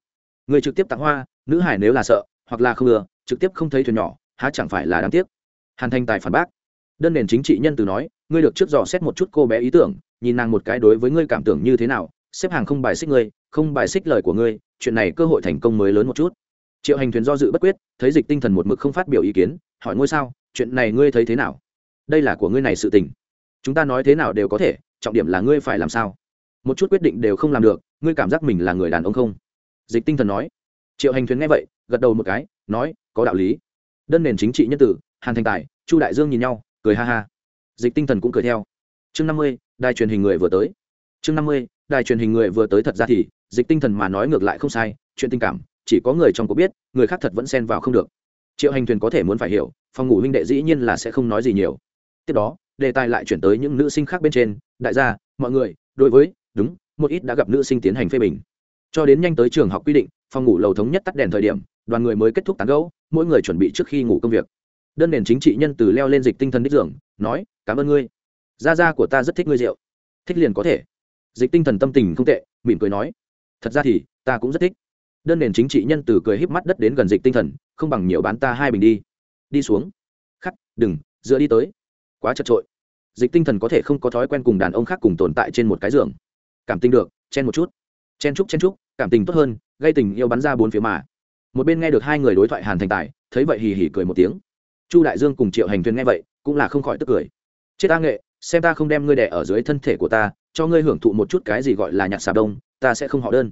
Người trực tiếp tặng hoa, nữ hải nếu là sợ, hoặc là không ngừa trực tiếp không thấy thuyền nhỏ, há chẳng phải là đáng tiếc? Hàn thành tài phản bác, đơn nền chính trị nhân từ nói, ngươi được trước dò xét một chút cô bé ý tưởng, nhìn nàng một cái đối với ngươi cảm tưởng như thế nào xếp hàng không bài xích ngươi, không bài xích lời của ngươi, chuyện này cơ hội thành công mới lớn một chút. Triệu hành thuyền do dự bất quyết, thấy dịch tinh thần một mực không phát biểu ý kiến, hỏi ngôi sao, chuyện này ngươi thấy thế nào? Đây là của ngươi này sự tình. Chúng ta nói thế nào đều có thể, trọng điểm là ngươi phải làm sao? Một chút quyết định đều không làm được, ngươi cảm giác mình là người đàn ông không? Dịch tinh thần nói. Triệu hành thuyền nghe vậy, gật đầu một cái, nói, có đạo lý. Đơn nền chính trị nhân tử, hàn thành tài, chu đại dương nhìn nhau, cười ha ha. Dịch tinh thần cũng cười theo. Chương năm mươi, đài truyền hình người vừa tới. Chương năm mươi đài truyền hình người vừa tới thật ra thì, dịch tinh thần mà nói ngược lại không sai, chuyện tình cảm, chỉ có người trong cuộc biết, người khác thật vẫn xen vào không được. Triệu hành thuyền có thể muốn phải hiểu, phòng ngủ huynh đệ dĩ nhiên là sẽ không nói gì nhiều. Tiếp đó, đề tài lại chuyển tới những nữ sinh khác bên trên, đại gia, mọi người, đối với, đúng, một ít đã gặp nữ sinh tiến hành phê bình. Cho đến nhanh tới trường học quy định, phòng ngủ lầu thống nhất tắt đèn thời điểm, đoàn người mới kết thúc tán gẫu, mỗi người chuẩn bị trước khi ngủ công việc. Đơn nền chính trị nhân từ leo lên dịch tinh thần đích dưỡng nói, cảm ơn ngươi. Gia gia của ta rất thích ngươi rượu. Thích liền có thể dịch tinh thần tâm tình không tệ, mỉm cười nói, thật ra thì, ta cũng rất thích. Đơn nền chính trị nhân từ cười híp mắt đất đến gần dịch tinh thần, không bằng nhiều bán ta hai bình đi. Đi xuống. Khắc, đừng, dựa đi tới. Quá chật trội. Dịch tinh thần có thể không có thói quen cùng đàn ông khác cùng tồn tại trên một cái giường. Cảm tình được, chen một chút. Chen chúc chen chúc, cảm tình tốt hơn, gây tình yêu bắn ra bốn phía mà. Một bên nghe được hai người đối thoại hàn thành tài, thấy vậy hì hì cười một tiếng. Chu đại dương cùng triệu hành thuyền nghe vậy, cũng là không khỏi tức cười. Chết ta nghệ xem ta không đem ngươi đẻ ở dưới thân thể của ta, cho ngươi hưởng thụ một chút cái gì gọi là nhạc xà đông, ta sẽ không họ đơn.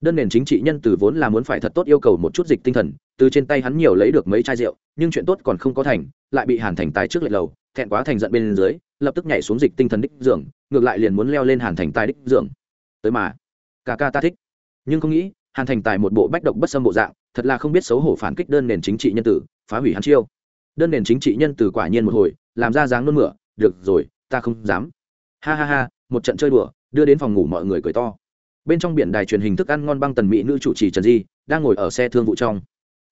Đơn nền chính trị nhân từ vốn là muốn phải thật tốt yêu cầu một chút dịch tinh thần, từ trên tay hắn nhiều lấy được mấy chai rượu, nhưng chuyện tốt còn không có thành, lại bị hàn thành tài trước lệ lầu, thẹn quá thành giận bên dưới, lập tức nhảy xuống dịch tinh thần đích dưỡng ngược lại liền muốn leo lên hàn thành tài đích dưỡng tới mà cả ca ta thích. Nhưng không nghĩ, hàn thành tài một bộ bách độc bất xâm bộ dạng, thật là không biết xấu hổ phản kích đơn nền chính trị nhân tử, phá hủy hắn chiêu. Đơn nền chính trị nhân tử quả nhiên một hồi, làm ra dáng nôn mửa, được rồi ta không dám. Ha ha ha, một trận chơi đùa, đưa đến phòng ngủ mọi người cười to. Bên trong biển đài truyền hình thức ăn ngon băng tần mỹ nữ chủ trì trần di, đang ngồi ở xe thương vụ trong.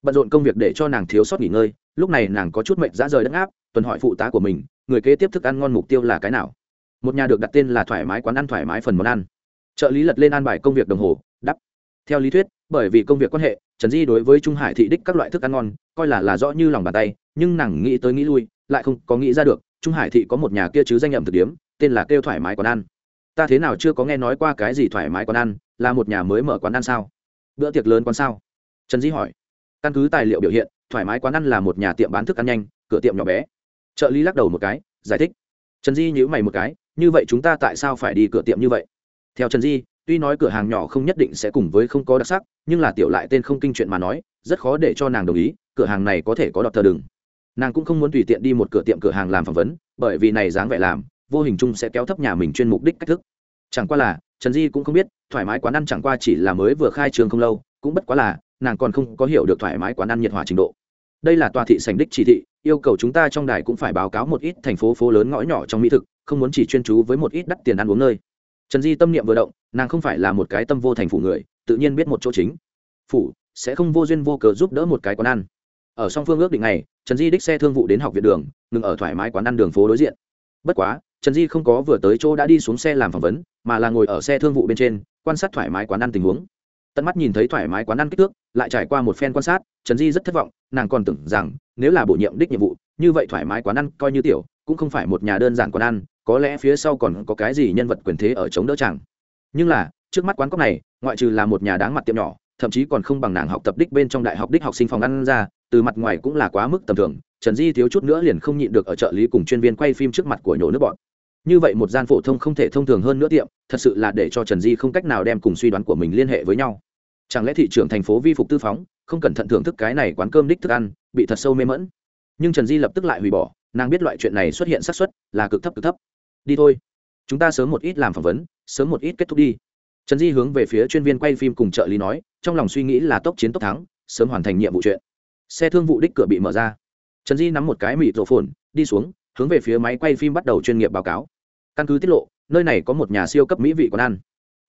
Bận rộn công việc để cho nàng thiếu sót nghỉ ngơi, lúc này nàng có chút mệnh dã rời đất áp tuần hỏi phụ tá của mình, người kế tiếp thức ăn ngon mục tiêu là cái nào? Một nhà được đặt tên là thoải mái quán ăn thoải mái phần món ăn. Trợ lý lật lên an bài công việc đồng hồ, đắp. Theo lý thuyết, bởi vì công việc quan hệ, trần di đối với trung hải thị đích các loại thức ăn ngon, coi là là rõ như lòng bàn tay, nhưng nàng nghĩ tới nghĩ lui, lại không có nghĩ ra được trung hải thị có một nhà kia chứ danh nhậm thực điếm, tên là kêu thoải mái quán ăn. Ta thế nào chưa có nghe nói qua cái gì thoải mái quán ăn, là một nhà mới mở quán ăn sao? Bữa tiệc lớn quán sao? Trần di hỏi. Căn cứ tài liệu biểu hiện, thoải mái quán ăn là một nhà tiệm bán thức ăn nhanh, cửa tiệm nhỏ bé. Trợ lý lắc đầu một cái, giải thích. Trần di nhữ mày một cái, như vậy chúng ta tại sao phải đi cửa tiệm như vậy? Theo trần di tuy nói cửa hàng nhỏ không nhất định sẽ cùng với không có đặc sắc, nhưng là tiểu lại tên không kinh chuyện mà nói, rất khó để cho nàng đồng ý, cửa hàng này có thể có đọt thờ đừng nàng cũng không muốn tùy tiện đi một cửa tiệm cửa hàng làm phỏng vấn, bởi vì này dáng vẻ làm, vô hình chung sẽ kéo thấp nhà mình chuyên mục đích cách thức. Chẳng qua là, trần di cũng không biết, thoải mái quán ăn chẳng qua chỉ là mới vừa khai trường không lâu, cũng bất quá là, nàng còn không có hiểu được thoải mái quán ăn nhiệt hòa trình độ. Đây là tòa thị sành đích chỉ thị, yêu cầu chúng ta trong đài cũng phải báo cáo một ít thành phố phố lớn ngõ nhỏ trong mỹ thực, không muốn chỉ chuyên chú với một ít đắt tiền ăn uống nơi. Trần di tâm niệm vừa động, nàng không phải là một cái tâm vô thành phủ người, tự nhiên biết một chỗ chính. Phủ, sẽ không vô duyên vô cớ giúp đỡ một cái quán ăn ở song phương ước định này trần di đích xe thương vụ đến học viện đường, ngừng ở thoải mái quán ăn đường phố đối diện. Bất quá, trần di không có vừa tới chỗ đã đi xuống xe làm phỏng vấn, mà là ngồi ở xe thương vụ bên trên, quan sát thoải mái quán ăn tình huống. Tận mắt nhìn thấy thoải mái quán ăn kích thước, lại trải qua một phen quan sát, trần di rất thất vọng, nàng còn tưởng rằng, nếu là bổ nhiệm đích nhiệm vụ, như vậy thoải mái quán ăn coi như tiểu, cũng không phải một nhà đơn giản quán ăn, có lẽ phía sau còn có cái gì nhân vật quyền thế ở chống đỡ chàng nhưng là, trước mắt quán cốc này, ngoại trừ là một nhà đáng mặt tiệm nhỏ, thậm chí còn không bằng nàng học tập đích bên trong đại học đích học sinh phòng ăn ra từ mặt ngoài cũng là quá mức tầm thường, trần di thiếu chút nữa liền không nhịn được ở trợ lý cùng chuyên viên quay phim trước mặt của nhổ nước bọn. Như vậy một gian phổ thông không thể thông thường hơn nữa tiệm, thật sự là để cho trần di không cách nào đem cùng suy đoán của mình liên hệ với nhau. Chẳng lẽ thị trường thành phố vi phục tư phóng, không cẩn thận thưởng thức cái này quán cơm đích thức ăn, bị thật sâu mê mẫn nhưng trần di lập tức lại hủy bỏ, nàng biết loại chuyện này xuất hiện xác suất là cực thấp cực thấp. Đi thôi. Chúng ta sớm một ít làm phỏng vấn, sớm một ít kết thúc đi. Trần di hướng về phía chuyên viên quay phim cùng trợ lý nói, trong lòng suy nghĩ là tốc chiến tốc thắng, sớm hoàn thành nhiệm vụ chuyện xe thương vụ đích cửa bị mở ra. Trần di nắm một cái mịt rổ phồn, đi xuống, hướng về phía máy quay phim bắt đầu chuyên nghiệp báo cáo. Căn cứ tiết lộ, nơi này có một nhà siêu cấp mỹ vị quán ăn.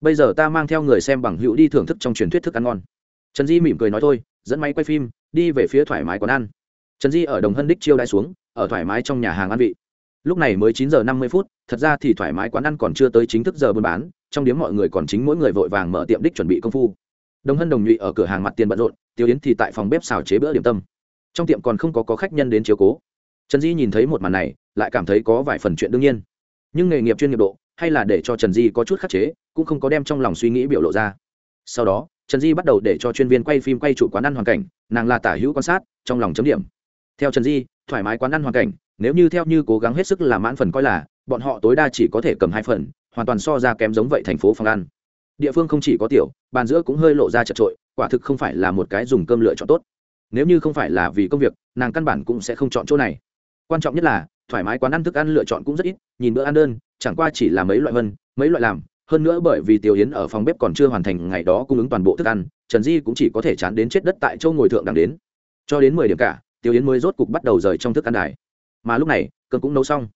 Bây giờ ta mang theo người xem bằng hữu đi thưởng thức trong truyền thuyết thức ăn ngon. Trần di mỉm cười nói thôi, dẫn máy quay phim, đi về phía thoải mái quán ăn. Trần di ở đồng hân đích chiêu đãi xuống, ở thoải mái trong nhà hàng ăn vị. Lúc này mới chín giờ năm mươi phút, thật ra thì thoải mái quán ăn còn chưa tới chính thức giờ buôn bán, trong điếm mọi người còn chính mỗi người vội vàng mở tiệm đích chuẩn bị công phu đồng hân đồng nhụy ở cửa hàng mặt tiền bận rộn tiêu yến thì tại phòng bếp xào chế bữa điểm tâm. Trong tiệm còn không có, có khách nhân đến chiếu cố. Trần di nhìn thấy một màn này lại cảm thấy có vài phần chuyện đương nhiên. Nhưng nghề nghiệp chuyên nghiệp độ hay là để cho trần di có chút khắc chế cũng không có đem trong lòng suy nghĩ biểu lộ ra. Sau đó trần di bắt đầu để cho chuyên viên quay phim quay trụ quán ăn hoàn cảnh nàng là tả hữu quan sát trong lòng chấm điểm. Theo trần di thoải mái quán ăn hoàn cảnh nếu như theo như cố gắng hết sức làm mãn phần coi là bọn họ tối đa chỉ có thể cầm hai phần hoàn toàn so ra kém giống vậy thành phố phòng ăn địa phương không chỉ có tiểu, bàn giữa cũng hơi lộ ra chật trội, quả thực không phải là một cái dùng cơm lựa chọn tốt. Nếu như không phải là vì công việc, nàng căn bản cũng sẽ không chọn chỗ này. Quan trọng nhất là, thoải mái quán ăn thức ăn lựa chọn cũng rất ít, nhìn bữa ăn đơn, chẳng qua chỉ là mấy loại vân mấy loại làm. Hơn nữa bởi vì tiểu yến ở phòng bếp còn chưa hoàn thành ngày đó cung ứng toàn bộ thức ăn, trần di cũng chỉ có thể chán đến chết đất tại châu ngồi thượng đằng đến. Cho đến mười điểm cả, tiểu yến mới rốt cục bắt đầu rời trong thức ăn đài. Mà lúc này, cơm cũng nấu xong.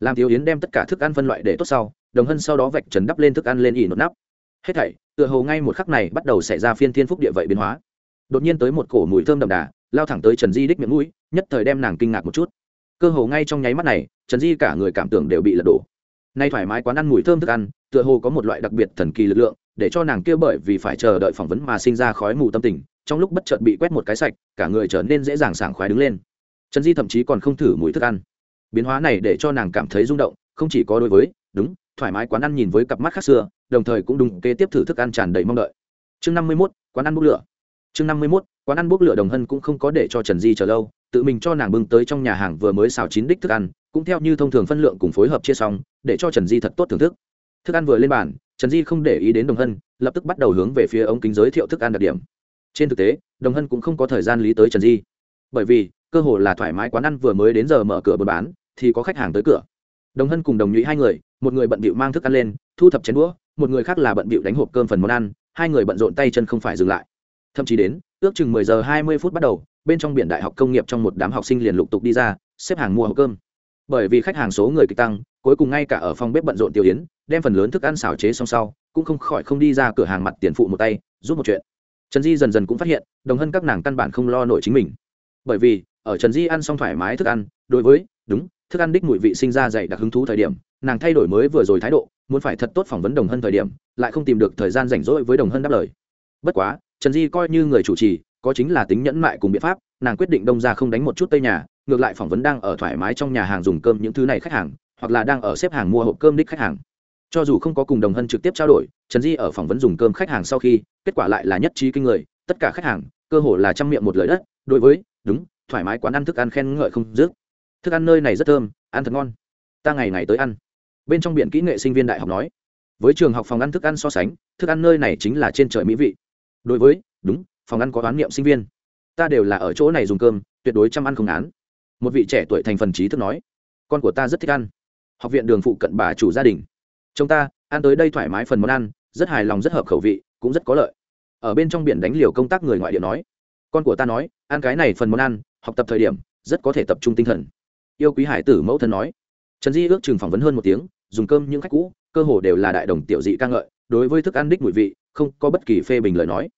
Làm tiểu yến đem tất cả thức ăn phân loại để tốt sau, đồng hân sau đó vạch trần đắp lên thức ăn lên ỉ nốt nắp hết thảy, tựa hồ ngay một khắc này bắt đầu xảy ra phiên thiên phúc địa vậy biến hóa. Đột nhiên tới một cổ mùi thơm đậm đà, lao thẳng tới trần di đích miệng mũi, nhất thời đem nàng kinh ngạc một chút. Cơ hồ ngay trong nháy mắt này, trần di cả người cảm tưởng đều bị lật đổ. Nay thoải mái quán ăn mùi thơm thức ăn, tựa hồ có một loại đặc biệt thần kỳ lực lượng, để cho nàng kia bởi vì phải chờ đợi phỏng vấn mà sinh ra khói mù tâm tình, trong lúc bất chợt bị quét một cái sạch, cả người trở nên dễ dàng sảng khoái đứng lên. Trần di thậm chí còn không thử mùi thức ăn. Biến hóa này để cho nàng cảm thấy rung động, không chỉ có đối với, đúng thoải mái quán ăn nhìn với cặp mắt khác xưa, đồng thời cũng đúng kế tiếp thử thức ăn tràn đầy mong đợi. Chương năm mươi mốt, quán ăn bốc lửa. Chương năm mươi mốt, quán ăn bốc lửa đồng hân cũng không có để cho trần di chờ lâu, tự mình cho nàng bưng tới trong nhà hàng vừa mới xào chín đích thức ăn, cũng theo như thông thường phân lượng cùng phối hợp chia xong, để cho trần di thật tốt thưởng thức. Thức ăn vừa lên bàn, trần di không để ý đến đồng hân, lập tức bắt đầu hướng về phía ống kính giới thiệu thức ăn đặc điểm. Trên thực tế, đồng hân cũng không có thời gian lý tới trần di. Bởi vì, cơ hồ là thoải mái quán ăn vừa mới đến giờ mở cửa buôn bán, thì có khách hàng tới cửa. Đồng hân cùng đồng nhụy hai người một người bận bịu mang thức ăn lên, thu thập chén đũa, một người khác là bận bịu đánh hộp cơm phần món ăn, hai người bận rộn tay chân không phải dừng lại. Thậm chí đến, ước chừng mười giờ hai mươi phút bắt đầu, bên trong biển đại học công nghiệp trong một đám học sinh liền lục tục đi ra, xếp hàng mua hộp cơm. Bởi vì khách hàng số người kịch tăng, cuối cùng ngay cả ở phòng bếp bận rộn tiêu yến, đem phần lớn thức ăn xào chế xong sau, cũng không khỏi không đi ra cửa hàng mặt tiền phụ một tay, giúp một chuyện. Trần di dần dần cũng phát hiện, đồng hơn các nàng căn bản không lo nổi chính mình. Bởi vì, ở trần di ăn xong thoải mái thức ăn, đối với, đúng, thức ăn đích mùi vị sinh ra dày đặc hứng thú thời điểm nàng thay đổi mới vừa rồi thái độ, muốn phải thật tốt phỏng vấn đồng hân thời điểm, lại không tìm được thời gian rảnh rỗi với đồng hân đáp lời. Bất quá, trần di coi như người chủ trì, có chính là tính nhẫn mại cùng biện pháp, nàng quyết định đông ra không đánh một chút tây nhà, ngược lại phỏng vấn đang ở thoải mái trong nhà hàng dùng cơm những thứ này khách hàng, hoặc là đang ở xếp hàng mua hộp cơm đích khách hàng. Cho dù không có cùng đồng hân trực tiếp trao đổi, trần di ở phỏng vấn dùng cơm khách hàng sau khi, kết quả lại là nhất trí kinh người, tất cả khách hàng, cơ hồ là trăm miệng một lời đất, đối với, đúng, thoải mái quán ăn thức ăn khen ngợi không dứt. Thức ăn nơi này rất thơm, ăn thật ngon. Ta ngày ngày tới ăn bên trong biển kỹ nghệ sinh viên đại học nói, với trường học phòng ăn thức ăn so sánh, thức ăn nơi này chính là trên trời mỹ vị. Đối với, đúng, phòng ăn có toán niệm sinh viên. Ta đều là ở chỗ này dùng cơm, tuyệt đối chăm ăn không án một vị trẻ tuổi thành phần trí thức nói, con của ta rất thích ăn. Học viện đường phụ cận bà chủ gia đình. Chúng ta, ăn tới đây thoải mái phần món ăn, rất hài lòng, rất hợp khẩu vị, cũng rất có lợi. Ở bên trong biển đánh liều công tác người ngoại địa nói, con của ta nói, ăn cái này phần món ăn, học tập thời điểm, rất có thể tập trung tinh thần. Yêu quý hải tử mẫu thân nói, trần di ước chừng phỏng vấn hơn một tiếng dùng cơm những khách cũ, cơ hồ đều là đại đồng tiểu dị ca ngợi, đối với thức ăn đích mùi vị, không có bất kỳ phê bình lời nói.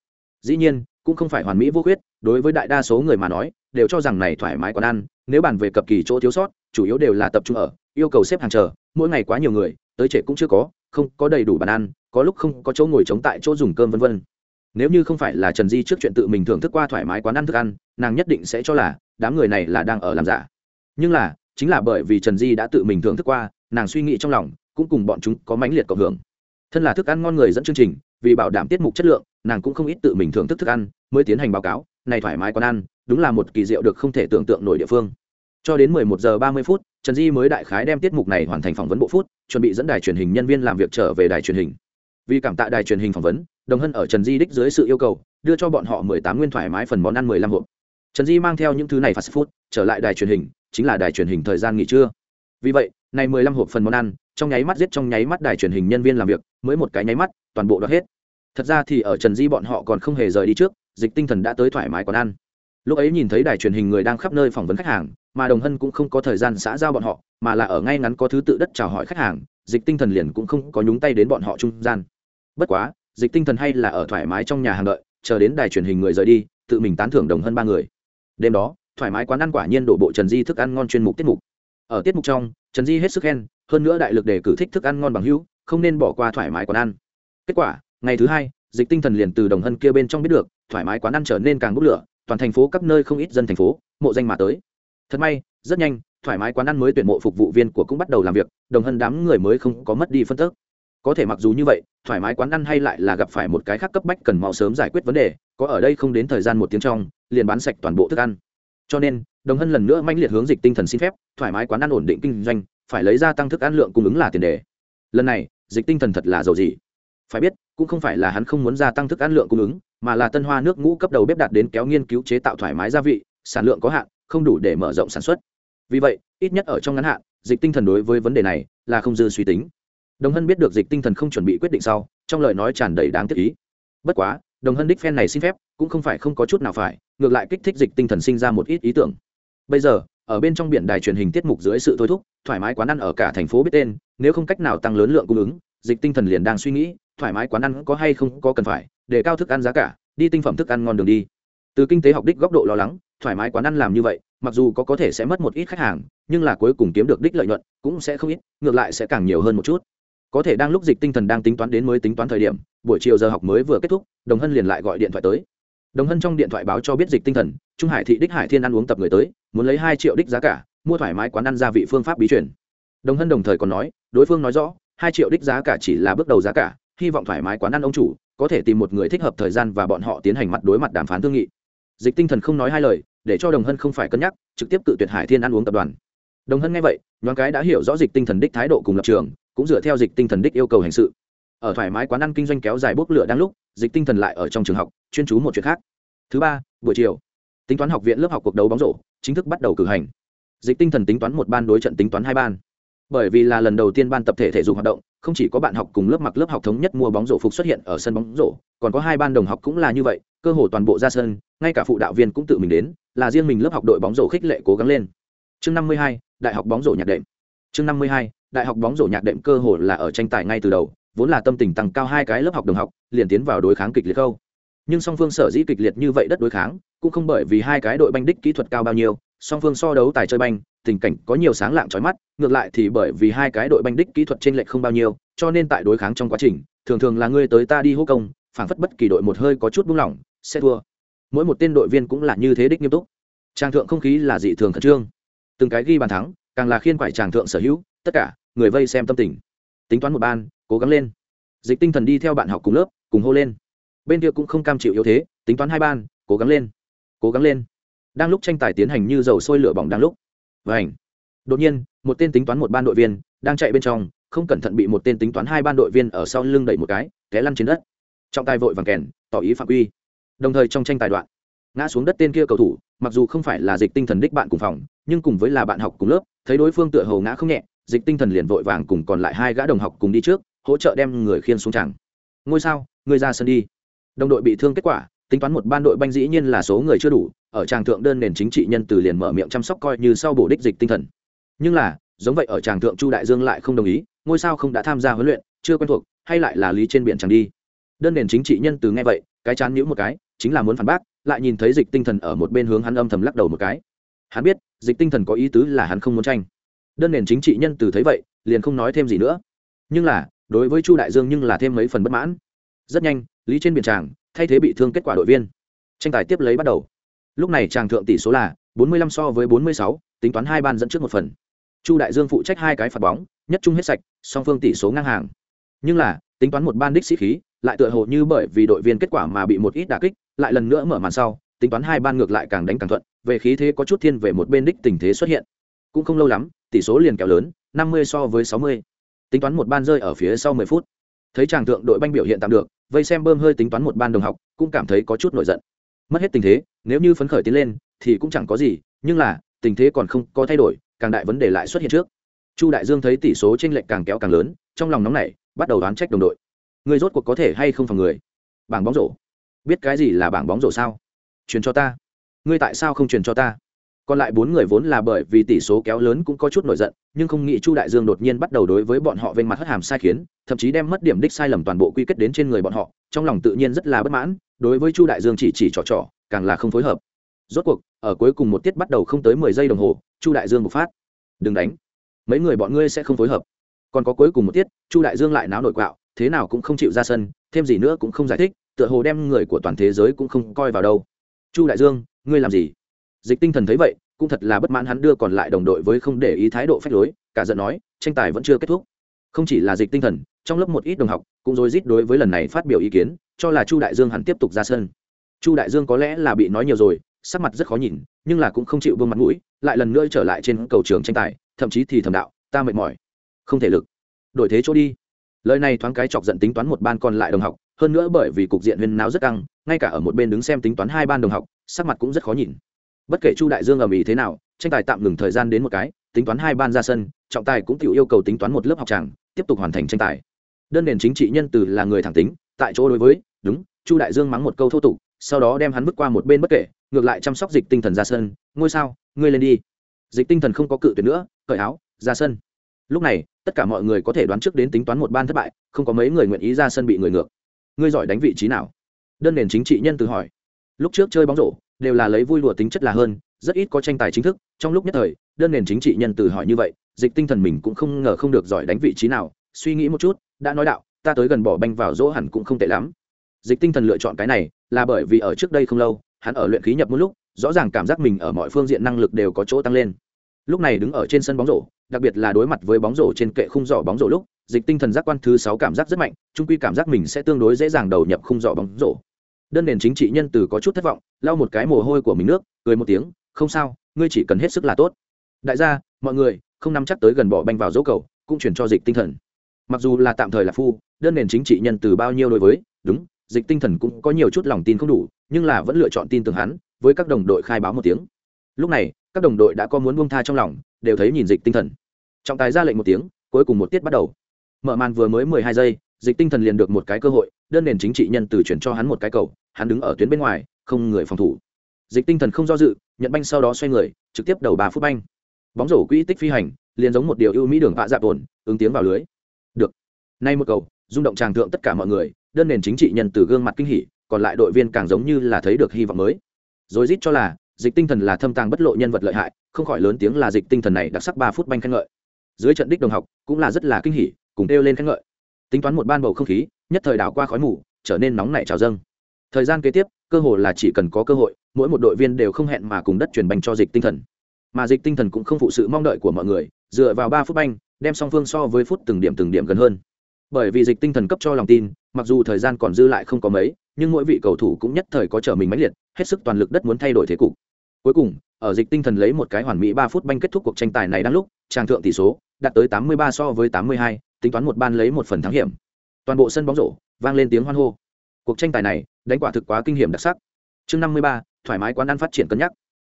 Dĩ nhiên, cũng không phải hoàn mỹ vô khuyết, đối với đại đa số người mà nói, đều cho rằng này thoải mái còn ăn, nếu bàn về cập kỳ chỗ thiếu sót, chủ yếu đều là tập trung ở, yêu cầu xếp hàng chờ, mỗi ngày quá nhiều người, tới trễ cũng chưa có, không có đầy đủ bàn ăn, có lúc không có chỗ ngồi chống tại chỗ dùng cơm vân vân. Nếu như không phải là trần di trước chuyện tự mình thưởng thức qua thoải mái quán ăn thức ăn, nàng nhất định sẽ cho là đám người này là đang ở làm giả. Nhưng là, chính là bởi vì trần di đã tự mình thưởng thức qua nàng suy nghĩ trong lòng, cũng cùng bọn chúng có mãnh liệt cộng hưởng. Thân là thức ăn ngon người dẫn chương trình, vì bảo đảm tiết mục chất lượng, nàng cũng không ít tự mình thưởng thức thức ăn, mới tiến hành báo cáo, này thoải mái còn ăn, đúng là một kỳ diệu được không thể tưởng tượng nổi địa phương. Cho đến 11 giờ 30 phút, trần di mới đại khái đem tiết mục này hoàn thành phỏng vấn bộ phút, chuẩn bị dẫn đài truyền hình nhân viên làm việc trở về đài truyền hình. Vì cảm tạ đài truyền hình phỏng vấn, đồng hân ở trần di đích dưới sự yêu cầu, đưa cho bọn họ 18 nguyên thoải mái phần món ăn 15 hộp. Trần di mang theo những thứ này fast food, trở lại đài truyền hình, chính là đài truyền hình thời gian nghỉ trưa. Vì vậy này 15 hộp phần món ăn, trong nháy mắt giết trong nháy mắt đài truyền hình nhân viên làm việc, mới một cái nháy mắt, toàn bộ đoạt hết. Thật ra thì ở trần di bọn họ còn không hề rời đi trước, dịch tinh thần đã tới thoải mái quán ăn. Lúc ấy nhìn thấy đài truyền hình người đang khắp nơi phỏng vấn khách hàng, mà đồng hân cũng không có thời gian xã giao bọn họ, mà là ở ngay ngắn có thứ tự đất chào hỏi khách hàng, dịch tinh thần liền cũng không có nhúng tay đến bọn họ trung gian. Bất quá, dịch tinh thần hay là ở thoải mái trong nhà hàng đợi, chờ đến đài truyền hình người rời đi, tự mình tán thưởng đồng hơn ba người. Đêm đó, thoải mái quán ăn quả nhiên đổ bộ trần di thức ăn ngon chuyên mục tiết mục ở tiết mục trong, trần di hết sức khen, hơn nữa đại lực để cử thích thức ăn ngon bằng hữu, không nên bỏ qua thoải mái quán ăn. Kết quả, ngày thứ hai, dịch tinh thần liền từ đồng hân kia bên trong biết được, thoải mái quán ăn trở nên càng bốc lửa, toàn thành phố các nơi không ít dân thành phố, mộ danh mà tới. Thật may, rất nhanh, thoải mái quán ăn mới tuyển mộ phục vụ viên của cũng bắt đầu làm việc, đồng hân đám người mới không có mất đi phân tức. Có thể mặc dù như vậy, thoải mái quán ăn hay lại là gặp phải một cái khác cấp bách cần mau sớm giải quyết vấn đề, có ở đây không đến thời gian một tiếng trong, liền bán sạch toàn bộ thức ăn cho nên, đồng hân lần nữa manh liệt hướng dịch tinh thần xin phép, thoải mái quán ăn ổn định kinh doanh, phải lấy ra tăng thức ăn lượng cung ứng là tiền đề. Lần này, dịch tinh thần thật là giàu gì? Phải biết, cũng không phải là hắn không muốn gia tăng thức ăn lượng cung ứng, mà là tân hoa nước ngũ cấp đầu bếp đạt đến kéo nghiên cứu chế tạo thoải mái gia vị, sản lượng có hạn, không đủ để mở rộng sản xuất. Vì vậy, ít nhất ở trong ngắn hạn, dịch tinh thần đối với vấn đề này là không dư suy tính. Đồng hân biết được dịch tinh thần không chuẩn bị quyết định sau, trong lời nói tràn đầy đáng tiếc ý. Bất quá, đồng hân đích phen này xin phép cũng không phải không có chút nào phải, ngược lại kích thích dịch tinh thần sinh ra một ít ý tưởng. Bây giờ, ở bên trong biển đài truyền hình tiết mục dưới sự thôi thúc, thoải mái quán ăn ở cả thành phố biết tên, nếu không cách nào tăng lớn lượng cung ứng, dịch tinh thần liền đang suy nghĩ, thoải mái quán ăn có hay không có cần phải, để cao thức ăn giá cả, đi tinh phẩm thức ăn ngon đường đi. Từ kinh tế học đích góc độ lo lắng, thoải mái quán ăn làm như vậy, mặc dù có có thể sẽ mất một ít khách hàng, nhưng là cuối cùng kiếm được đích lợi nhuận cũng sẽ không ít, ngược lại sẽ càng nhiều hơn một chút. Có thể đang lúc dịch tinh thần đang tính toán đến mới tính toán thời điểm, buổi chiều giờ học mới vừa kết thúc, đồng hân liền lại gọi điện thoại tới đồng hân trong điện thoại báo cho biết dịch tinh thần, trung hải thị đích hải thiên ăn uống tập người tới, muốn lấy hai triệu đích giá cả, mua thoải mái quán ăn gia vị phương pháp bí truyền. Đồng hân đồng thời còn nói, đối phương nói rõ, hai triệu đích giá cả chỉ là bước đầu giá cả, hy vọng thoải mái quán ăn ông chủ, có thể tìm một người thích hợp thời gian và bọn họ tiến hành mặt đối mặt đàm phán thương nghị. Dịch tinh thần không nói hai lời, để cho đồng hân không phải cân nhắc, trực tiếp cự tuyệt hải thiên ăn uống tập đoàn. Đồng hân nghe vậy, nhoáng cái đã hiểu rõ dịch tinh thần đích thái độ cùng lập trường, cũng dựa theo dịch tinh thần đích yêu cầu hành sự ở thoải mái quán ăn kinh doanh kéo dài bốc lửa đang lúc, dịch tinh thần lại ở trong trường học, chuyên chú một chuyện khác. Thứ ba, buổi chiều, tính toán học viện lớp học cuộc đấu bóng rổ, chính thức bắt đầu cử hành. Dịch tinh thần tính toán một ban đối trận tính toán hai ban. Bởi vì là lần đầu tiên ban tập thể thể dục hoạt động, không chỉ có bạn học cùng lớp mặc lớp học thống nhất mua bóng rổ phục xuất hiện ở sân bóng rổ, còn có hai ban đồng học cũng là như vậy, cơ hồ toàn bộ ra sân, ngay cả phụ đạo viên cũng tự mình đến, là riêng mình lớp học đội bóng rổ khích lệ cố gắng lên. Chương năm mươi hai, đại học bóng rổ nhạc đệm. Chương năm mươi hai, đại học bóng rổ nhạc đệm cơ hồ là ở tranh tài ngay từ đầu vốn là tâm tình tăng cao hai cái lớp học đồng học, liền tiến vào đối kháng kịch liệt khâu. Nhưng song phương sở dĩ kịch liệt như vậy đất đối kháng, cũng không bởi vì hai cái đội banh đích kỹ thuật cao bao nhiêu, song phương so đấu tài chơi banh, tình cảnh có nhiều sáng lạng trói mắt, ngược lại thì bởi vì hai cái đội banh đích kỹ thuật trên lệch không bao nhiêu, cho nên tại đối kháng trong quá trình, thường thường là ngươi tới ta đi hô công, phảng phất bất kỳ đội một hơi có chút buông lỏng, sẽ thua. Mỗi một tên đội viên cũng là như thế đích nghiêm túc. Trang thượng không khí là dị thường khẩn trương. Từng cái ghi bàn thắng, càng là khiên quải tràng thượng sở hữu, tất cả người vây xem tâm tình. Tính toán một ban cố gắng lên. Dịch tinh thần đi theo bạn học cùng lớp, cùng hô lên. Bên kia cũng không cam chịu yếu thế, tính toán hai ban, cố gắng lên. Cố gắng lên. Đang lúc tranh tài tiến hành như dầu sôi lửa bỏng đang lúc. Và ảnh đột nhiên, một tên tính toán một ban đội viên đang chạy bên trong, không cẩn thận bị một tên tính toán hai ban đội viên ở sau lưng đẩy một cái, té lăn trên đất. Trọng tài vội vàng kèn, tỏ ý phạm quy. Đồng thời trong tranh tài đoạn, ngã xuống đất tên kia cầu thủ, mặc dù không phải là dịch tinh thần đích bạn cùng phòng, nhưng cùng với là bạn học cùng lớp, thấy đối phương tựa hầu ngã không nhẹ, dịch tinh thần liền vội vàng cùng còn lại hai gã đồng học cùng đi trước hỗ trợ đem người khiên xuống chẳng ngôi sao, người ra sân đi. Đồng đội bị thương kết quả, tính toán một ban đội banh dĩ nhiên là số người chưa đủ, ở tràng thượng đơn nền chính trị nhân từ liền mở miệng chăm sóc coi như sau bổ đích dịch tinh thần. Nhưng là, giống vậy ở tràng thượng chu đại dương lại không đồng ý, ngôi sao không đã tham gia huấn luyện, chưa quen thuộc, hay lại là lý trên biển chẳng đi. Đơn nền chính trị nhân từ nghe vậy, cái chán nhữ một cái, chính là muốn phản bác, lại nhìn thấy dịch tinh thần ở một bên hướng hắn âm thầm lắc đầu một cái. Hắn biết, dịch tinh thần có ý tứ là hắn không muốn tranh. Đơn nền chính trị nhân từ thấy vậy, liền không nói thêm gì nữa. Nhưng là đối với chu đại dương nhưng là thêm mấy phần bất mãn. Rất nhanh lý trên biển tràng thay thế bị thương kết quả đội viên. Tranh tài tiếp lấy bắt đầu. Lúc này tràng thượng tỷ số là 45 so với 46, tính toán hai ban dẫn trước một phần. Chu đại dương phụ trách hai cái phạt bóng nhất trung hết sạch song phương tỷ số ngang hàng. Nhưng là tính toán một ban đích sĩ khí lại tựa hồ như bởi vì đội viên kết quả mà bị một ít đả kích lại lần nữa mở màn sau tính toán hai ban ngược lại càng đánh càng thuận về khí thế có chút thiên về một bên đích tình thế xuất hiện. Cũng không lâu lắm tỷ số liền kéo lớn 50 so với 60 tính toán một ban rơi ở phía sau 10 phút. Thấy chàng thượng đội banh biểu hiện tạm được, vây xem bơm hơi tính toán một ban đồng học, cũng cảm thấy có chút nổi giận. Mất hết tình thế, nếu như phấn khởi tiến lên, thì cũng chẳng có gì, nhưng là, tình thế còn không có thay đổi, càng đại vấn đề lại xuất hiện trước. Chu đại dương thấy tỷ số t r ê n lệch càng kéo càng lớn, trong lòng nóng này bắt đầu đoán trách đồng đội. Người rốt cuộc có thể hay không phòng người? Bảng bóng rổ. Biết cái gì là bảng bóng rổ sao? Truyền cho ta. Ngươi tại sao không truyền cho ta? Còn lại bốn người vốn là bởi vì tỷ số kéo lớn cũng có chút nổi giận, nhưng không nghĩ chu đại dương đột nhiên bắt đầu đối với bọn họ vênh mặt hất hàm sai khiến, thậm chí đem mất điểm đích sai lầm toàn bộ quy kết đến trên người bọn họ, trong lòng tự nhiên rất là bất mãn, đối với chu đại dương chỉ chỉ trò trò, càng là không phối hợp. Rốt cuộc, ở cuối cùng một tiết bắt đầu không tới mười giây đồng hồ, chu đại dương bộc phát. Đừng đánh. Mấy người bọn ngươi sẽ không phối hợp. Còn có cuối cùng một tiết, chu đại dương lại náo nổi quạo, thế nào cũng không chịu ra sân, thêm gì nữa cũng không giải thích, tựa hồ đem người của toàn thế giới cũng không coi vào đâu. Chu đại dương, ngươi làm gì? Dịch tinh thần thấy vậy, cũng thật là bất mãn hắn đưa còn lại đồng đội với không để ý thái độ phách lối, cả giận nói, tranh tài vẫn chưa kết thúc. Không chỉ là dịch tinh thần, trong lớp một ít đồng học cũng rối rít đối với lần này phát biểu ý kiến, cho là chu đại dương hẳn tiếp tục ra sân. Chu đại dương có lẽ là bị nói nhiều rồi, sắc mặt rất khó nhìn, nhưng là cũng không chịu vương mặt mũi, lại lần nữa trở lại trên cầu trường tranh tài, thậm chí thì thầm đạo, ta mệt mỏi, không thể lực. Đổi thế chỗ đi. Lời này thoáng cái chọc giận tính toán một ban còn lại đồng học, hơn nữa bởi vì cục diện huyên náo rất căng, ngay cả ở một bên đứng xem tính toán hai ban đồng học, sắc mặt cũng rất khó nhìn bất kể chu đại dương ầm ĩ thế nào, tranh tài tạm ngừng thời gian đến một cái, tính toán hai ban ra sân, trọng tài cũng tự yêu cầu tính toán một lớp học tràng, tiếp tục hoàn thành tranh tài. Đơn nền chính trị nhân từ là người thẳng tính, tại chỗ đối với, đúng, chu đại dương mắng một câu thô tục, sau đó đem hắn vứt qua một bên bất kể, ngược lại chăm sóc dịch tinh thần ra sân, ngôi sao, ngươi lên đi. Dịch tinh thần không có cự tuyệt nữa, cởi áo, ra sân. Lúc này, tất cả mọi người có thể đoán trước đến tính toán một ban thất bại, không có mấy người nguyện ý ra sân bị người ngược. Ngươi giỏi đánh vị trí nào? Đơn nền chính trị nhân từ hỏi. Lúc trước chơi bóng rổ đều là lấy vui lụa tính chất là hơn, rất ít có tranh tài chính thức, trong lúc nhất thời, đơn nền chính trị nhân từ hỏi như vậy, dịch tinh thần mình cũng không ngờ không được giỏi đánh vị trí nào, suy nghĩ một chút, đã nói đạo, ta tới gần bỏ banh vào dỗ hẳn cũng không tệ lắm. Dịch tinh thần lựa chọn cái này, là bởi vì ở trước đây không lâu, hắn ở luyện khí nhập một lúc, rõ ràng cảm giác mình ở mọi phương diện năng lực đều có chỗ tăng lên. Lúc này đứng ở trên sân bóng rổ, đặc biệt là đối mặt với bóng rổ trên kệ khung giỏ bóng rổ lúc, dịch tinh thần giác quan thứ sáu cảm giác rất mạnh, trung quy cảm giác mình sẽ tương đối dễ dàng đầu nhập khung giỏ bóng rổ đơn nền chính trị nhân từ có chút thất vọng, lau một cái mồ hôi của mình nước, cười một tiếng, không sao, ngươi chỉ cần hết sức là tốt. Đại gia, mọi người, không nắm chắc tới gần bỏ banh vào dỗ cầu, cũng chuyển cho dịch tinh thần. Mặc dù là tạm thời là phu, đơn nền chính trị nhân từ bao nhiêu đối với, đúng, dịch tinh thần cũng có nhiều chút lòng tin không đủ, nhưng là vẫn lựa chọn tin tưởng hắn, với các đồng đội khai báo một tiếng. Lúc này, các đồng đội đã có muốn buông tha trong lòng, đều thấy nhìn dịch tinh thần. Trọng tài ra lệnh một tiếng, cuối cùng một tiết bắt đầu. Mở màn vừa mới mười hai giây dịch tinh thần liền được một cái cơ hội, đơn nền chính trị nhân từ chuyển cho hắn một cái cầu, hắn đứng ở tuyến bên ngoài, không người phòng thủ. Dịch tinh thần không do dự, nhận banh sau đó xoay người, trực tiếp đầu ba phút banh. Bóng rổ quỹ tích phi hành, liền giống một điều ưu mỹ đường vạ dạp ổn, ứng tiếng vào lưới. Được. Nay một cầu, rung động tràng thượng tất cả mọi người, đơn nền chính trị nhân từ gương mặt kinh hỉ, còn lại đội viên càng giống như là thấy được hy vọng mới. Rồi rít cho là, dịch tinh thần là thâm tàng bất lộ nhân vật lợi hại, không khỏi lớn tiếng là dịch tinh thần này đặc sắc ba phút banh khen ngợi. Dưới trận đích đồng học, cũng là rất là kinh hỉ, cùng kêu lên khen ngợi tính toán một ban bầu không khí, nhất thời đảo qua khói mù, trở nên nóng nảy trào dâng. Thời gian kế tiếp, cơ hội là chỉ cần có cơ hội, mỗi một đội viên đều không hẹn mà cùng đất chuyển banh cho dịch tinh thần. Mà dịch tinh thần cũng không phụ sự mong đợi của mọi người, dựa vào ba phút banh, đem song phương so với phút từng điểm từng điểm gần hơn. Bởi vì dịch tinh thần cấp cho lòng tin, mặc dù thời gian còn dư lại không có mấy, nhưng mỗi vị cầu thủ cũng nhất thời có trở mình mãnh liệt, hết sức toàn lực đất muốn thay đổi thế cục. Cuối cùng, ở dịch tinh thần lấy một cái hoàn mỹ ba phút banh kết thúc cuộc tranh tài này đang lúc, tràng thượng tỷ số đạt tới 83 so với 82, tính toán một ban lấy một phần thắng hiểm. Toàn bộ sân bóng rổ vang lên tiếng hoan hô. Cuộc tranh tài này đánh quả thực quá kinh hiểm đặc sắc. Chương 53, thoải mái quán ăn phát triển cân nhắc.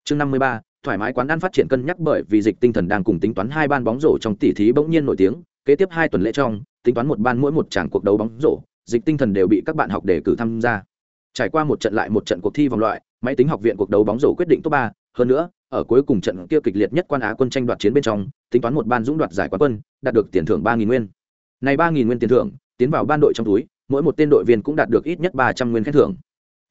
Chương 53, thoải mái quán ăn phát triển cân nhắc bởi vì dịch tinh thần đang cùng tính toán hai ban bóng rổ trong tỷ thí bỗng nhiên nổi tiếng kế tiếp hai tuần lễ trong tính toán một ban mỗi một tràng cuộc đấu bóng rổ dịch tinh thần đều bị các bạn học đề cử tham gia. Trải qua một trận lại một trận cuộc thi vòng loại máy tính học viện cuộc đấu bóng rổ quyết định top ba hơn nữa, ở cuối cùng trận kia kịch liệt nhất quan á quân tranh đoạt chiến bên trong, tính toán một ban dũng đoạt giải quán quân, đạt được tiền thưởng ba nghìn nguyên. Này ba nghìn nguyên tiền thưởng, tiến vào ban đội trong túi, mỗi một tên đội viên cũng đạt được ít nhất ba trăm nguyên khen thưởng.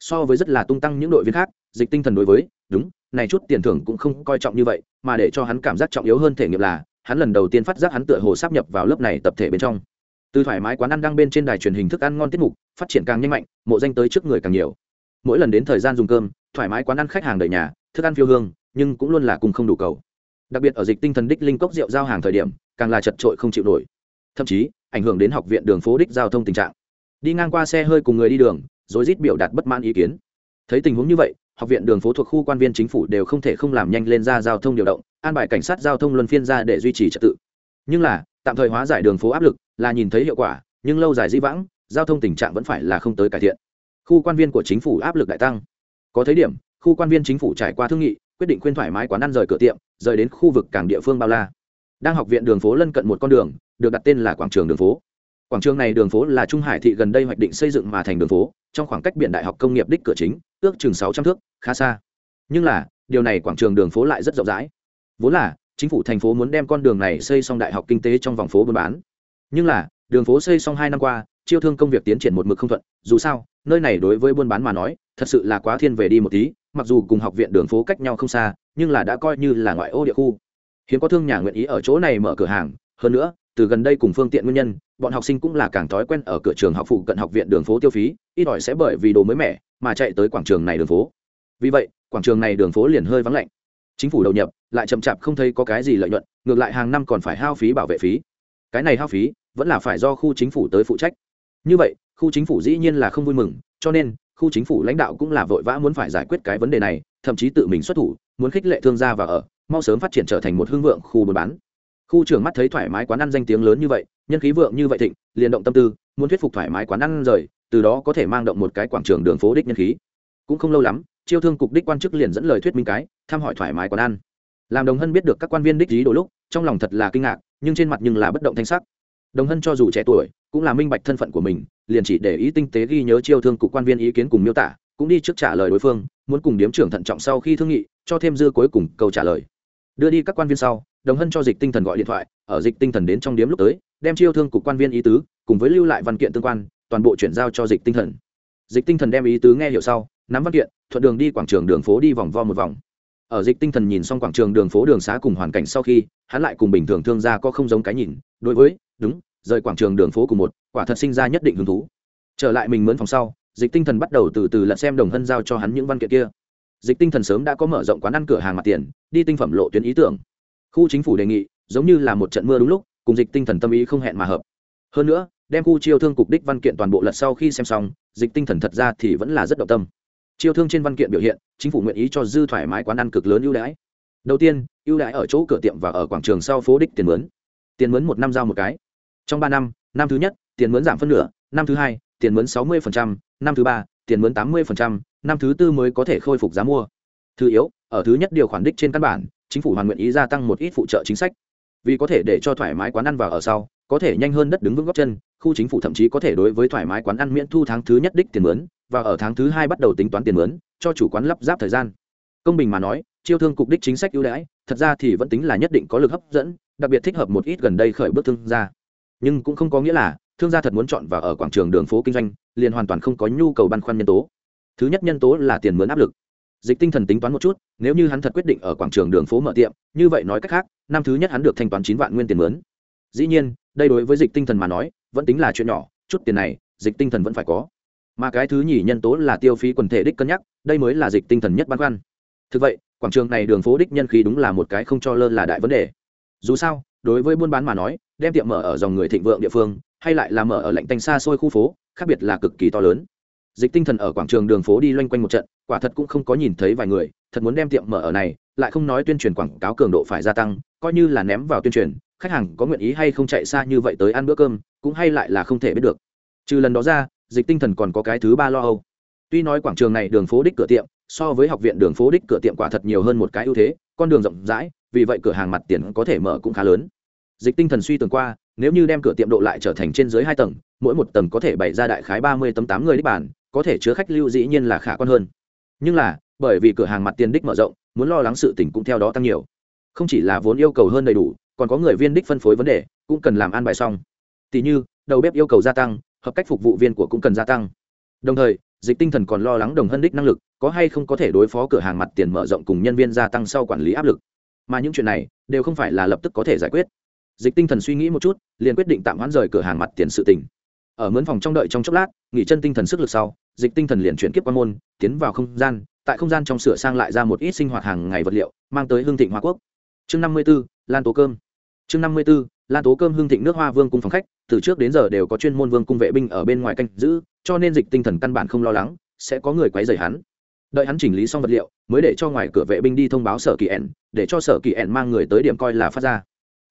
So với rất là tung tăng những đội viên khác, dịch tinh thần đối với, đúng, này chút tiền thưởng cũng không coi trọng như vậy, mà để cho hắn cảm giác trọng yếu hơn thể nghiệm là, hắn lần đầu tiên phát giác hắn tựa hồ sắp nhập vào lớp này tập thể bên trong. Từ thoải mái quán ăn đang bên trên đài truyền hình thức ăn ngon tiết mục, phát triển càng nhanh mạnh, mộ danh tới trước người càng nhiều. Mỗi lần đến thời gian dùng cơm, thoải mái quán ăn khách hàng đầy nhà thức ăn phiêu hương, nhưng cũng luôn là cùng không đủ cầu. Đặc biệt ở dịch tinh thần đích linh cốc rượu giao hàng thời điểm, càng là chật trội không chịu nổi. Thậm chí, ảnh hưởng đến học viện đường phố đích giao thông tình trạng. Đi ngang qua xe hơi cùng người đi đường rồi rít biểu đạt bất mãn ý kiến. Thấy tình huống như vậy, học viện đường phố thuộc khu quan viên chính phủ đều không thể không làm nhanh lên ra giao thông điều động, an bài cảnh sát giao thông luân phiên ra để duy trì trật tự. Nhưng là, tạm thời hóa giải đường phố áp lực là nhìn thấy hiệu quả, nhưng lâu dài di vãng, giao thông tình trạng vẫn phải là không tới cải thiện. Khu quan viên của chính phủ áp lực đại tăng. Có thấy điểm khu quan viên chính phủ trải qua thương nghị, quyết định khuyên thoải mái quán ăn rời cửa tiệm, rời đến khu vực cảng địa phương bao la. Đang học viện đường phố lân cận một con đường, được đặt tên là quảng trường đường phố. Quảng trường này đường phố là trung hải thị gần đây hoạch định xây dựng mà thành đường phố, trong khoảng cách biển đại học công nghiệp đích cửa chính, ước chừng sáu trăm thước, khá xa. Nhưng là, điều này quảng trường đường phố lại rất rộng rãi. Vốn là, chính phủ thành phố muốn đem con đường này xây xong đại học kinh tế trong vòng phố buôn bán. Nhưng là, đường phố xây xong hai năm qua, chiêu thương công việc tiến triển một mực không thuận, dù sao nơi này đối với buôn bán mà nói, thật sự là quá thiên về đi một tí, mặc dù cùng học viện đường phố cách nhau không xa, nhưng là đã coi như là ngoại ô địa khu. Hiếm có thương nhà nguyện ý ở chỗ này mở cửa hàng, hơn nữa, từ gần đây cùng phương tiện nguyên nhân, bọn học sinh cũng là càng thói quen ở cửa trường học phụ cận học viện đường phố tiêu phí, ít ỏi sẽ bởi vì đồ mới mẻ mà chạy tới quảng trường này đường phố. Vì vậy, quảng trường này đường phố liền hơi vắng lạnh. Chính phủ đầu nhập, lại chậm chạp không thấy có cái gì lợi nhuận, ngược lại hàng năm còn phải hao phí bảo vệ phí. Cái này hao phí, vẫn là phải do khu chính phủ tới phụ trách. Như vậy khu chính phủ dĩ nhiên là không vui mừng, cho nên, khu chính phủ lãnh đạo cũng là vội vã muốn phải giải quyết cái vấn đề này, thậm chí tự mình xuất thủ, muốn khích lệ thương gia và ở, mau sớm phát triển trở thành một hương vượng khu buôn bán. Khu trưởng mắt thấy thoải mái quán ăn danh tiếng lớn như vậy, nhân khí vượng như vậy thịnh, liền động tâm tư, muốn thuyết phục thoải mái quán ăn rời, từ đó có thể mang động một cái quảng trường đường phố đích nhân khí. Cũng không lâu lắm, chiêu thương cục đích quan chức liền dẫn lời thuyết minh cái, thăm hỏi thoải mái quán ăn. Làm đồng hân biết được các quan viên đích lý đôi lúc, trong lòng thật là kinh ngạc, nhưng trên mặt nhưng là bất động thanh sắc. Đồng hân cho dù trẻ tuổi cũng là minh bạch thân phận của mình, liền chỉ để ý tinh tế ghi nhớ chiêu thương cục quan viên ý kiến cùng miêu tả, cũng đi trước trả lời đối phương, muốn cùng điếm trưởng thận trọng sau khi thương nghị, cho thêm dư cuối cùng câu trả lời. Đưa đi các quan viên sau, đồng hân cho dịch tinh thần gọi điện thoại, ở dịch tinh thần đến trong điếm lúc tới, đem chiêu thương cục quan viên ý tứ, cùng với lưu lại văn kiện tương quan, toàn bộ chuyển giao cho dịch tinh thần. Dịch tinh thần đem ý tứ nghe hiểu sau, nắm văn kiện, thuận đường đi quảng trường đường phố đi vòng vo một vòng. Ở dịch tinh thần nhìn xong quảng trường đường phố đường xá cùng hoàn cảnh sau khi, hắn lại cùng bình thường thương gia có không giống cái nhìn, đối với, đúng rời quảng trường đường phố cùng một, quả thật sinh ra nhất định hứng thú. Trở lại mình mướn phòng sau, dịch tinh thần bắt đầu từ từ lật xem đồng hân giao cho hắn những văn kiện kia. Dịch tinh thần sớm đã có mở rộng quán ăn cửa hàng mặt tiền, đi tinh phẩm lộ tuyến ý tưởng. Khu chính phủ đề nghị, giống như là một trận mưa đúng lúc, cùng dịch tinh thần tâm ý không hẹn mà hợp. Hơn nữa, đem khu chiêu thương cục đích văn kiện toàn bộ lật sau khi xem xong, dịch tinh thần thật ra thì vẫn là rất động tâm. Chiêu thương trên văn kiện biểu hiện, chính phủ nguyện ý cho dư thoải mái quán ăn cực lớn ưu đãi. Đầu tiên, ưu đãi ở chỗ cửa tiệm và ở quảng trường sau phố đích tiền mướn. Tiền mướn một năm giao một cái trong ba năm năm thứ nhất, tiền mướn giảm phân nửa, năm thứ hai, tiền mướn sáu mươi năm thứ ba, tiền mướn tám mươi năm thứ tư mới có thể khôi phục giá mua. Thứ yếu, ở thứ nhất điều khoản đích trên căn bản, chính phủ hoàn nguyện ý gia tăng một ít phụ trợ chính sách. Vì có thể để cho thoải mái quán ăn vào ở sau, có thể nhanh hơn đất đứng vững góc chân, khu chính phủ thậm chí có thể đối với thoải mái quán ăn miễn thu tháng thứ nhất đích tiền mướn, và ở tháng thứ hai bắt đầu tính toán tiền mướn, cho chủ quán lắp ráp thời gian. Công bình mà nói, chiêu thương cục đích chính sách ưu đãi, thật ra thì vẫn tính là nhất định có lực hấp dẫn, đặc biệt thích hợp một ít gần đây khởi bước thương gia nhưng cũng không có nghĩa là thương gia thật muốn chọn và ở quảng trường đường phố kinh doanh, liền hoàn toàn không có nhu cầu băn khoăn nhân tố. Thứ nhất nhân tố là tiền mướn áp lực. Dịch tinh thần tính toán một chút, nếu như hắn thật quyết định ở quảng trường đường phố mở tiệm, như vậy nói cách khác, năm thứ nhất hắn được thanh toán chín vạn nguyên tiền mướn. Dĩ nhiên, đây đối với dịch tinh thần mà nói, vẫn tính là chuyện nhỏ, chút tiền này, dịch tinh thần vẫn phải có. Mà cái thứ nhì nhân tố là tiêu phí quần thể đích cân nhắc, đây mới là dịch tinh thần nhất băn khoăn. Thực vậy, quảng trường này đường phố đích nhân khí đúng là một cái không cho lơ là đại vấn đề. Dù sao, đối với buôn bán mà nói đem tiệm mở ở dòng người thịnh vượng địa phương, hay lại là mở ở lạnh tanh xa xôi khu phố, khác biệt là cực kỳ to lớn. Dịch tinh thần ở quảng trường đường phố đi loanh quanh một trận, quả thật cũng không có nhìn thấy vài người, thật muốn đem tiệm mở ở này, lại không nói tuyên truyền quảng cáo cường độ phải gia tăng, coi như là ném vào tuyên truyền, khách hàng có nguyện ý hay không chạy xa như vậy tới ăn bữa cơm, cũng hay lại là không thể biết được. Trừ lần đó ra, dịch tinh thần còn có cái thứ ba lo âu. Tuy nói quảng trường này đường phố đích cửa tiệm, so với học viện đường phố đích cửa tiệm quả thật nhiều hơn một cái ưu thế, con đường rộng rãi, vì vậy cửa hàng mặt tiền có thể mở cũng khá lớn dịch tinh thần suy tưởng qua, nếu như đem cửa tiệm độ lại trở thành trên dưới hai tầng, mỗi một tầng có thể bày ra đại khái ba mươi tấm tám người đích bàn, có thể chứa khách lưu dĩ nhiên là khả quan hơn. Nhưng là, bởi vì cửa hàng mặt tiền đích mở rộng, muốn lo lắng sự tỉnh cũng theo đó tăng nhiều. Không chỉ là vốn yêu cầu hơn đầy đủ, còn có người viên đích phân phối vấn đề, cũng cần làm an bài xong. Tỷ như, đầu bếp yêu cầu gia tăng, hợp cách phục vụ viên của cũng cần gia tăng. Đồng thời, dịch tinh thần còn lo lắng đồng hân đích năng lực, có hay không có thể đối phó cửa hàng mặt tiền mở rộng cùng nhân viên gia tăng sau quản lý áp lực. Mà những chuyện này, đều không phải là lập tức có thể giải quyết dịch tinh thần suy nghĩ một chút, liền quyết định tạm hoãn rời cửa hàng mặt tiền sự tỉnh ở mướn phòng trong đợi trong chốc lát, nghỉ chân tinh thần sức lực sau, dịch tinh thần liền chuyển kiếp quan môn, tiến vào không gian, tại không gian trong sửa sang lại ra một ít sinh hoạt hàng ngày vật liệu, mang tới hương thịnh hoa quốc. Chương năm mươi b ố lan tố cơm. Chương năm mươi b ố lan tố cơm hương thịnh nước hoa vương cung phòng khách, từ trước đến giờ đều có chuyên môn vương cung vệ binh ở bên ngoài canh giữ, cho nên dịch tinh thần căn bản không lo lắng, sẽ có người quấy rầy hắn. Đợi hắn chỉnh lý xong vật liệu, mới để cho ngoài cửa vệ binh đi thông báo sở kỳ ẻn để cho sở kỳ ẻn mang người tới điểm coi là phát ra.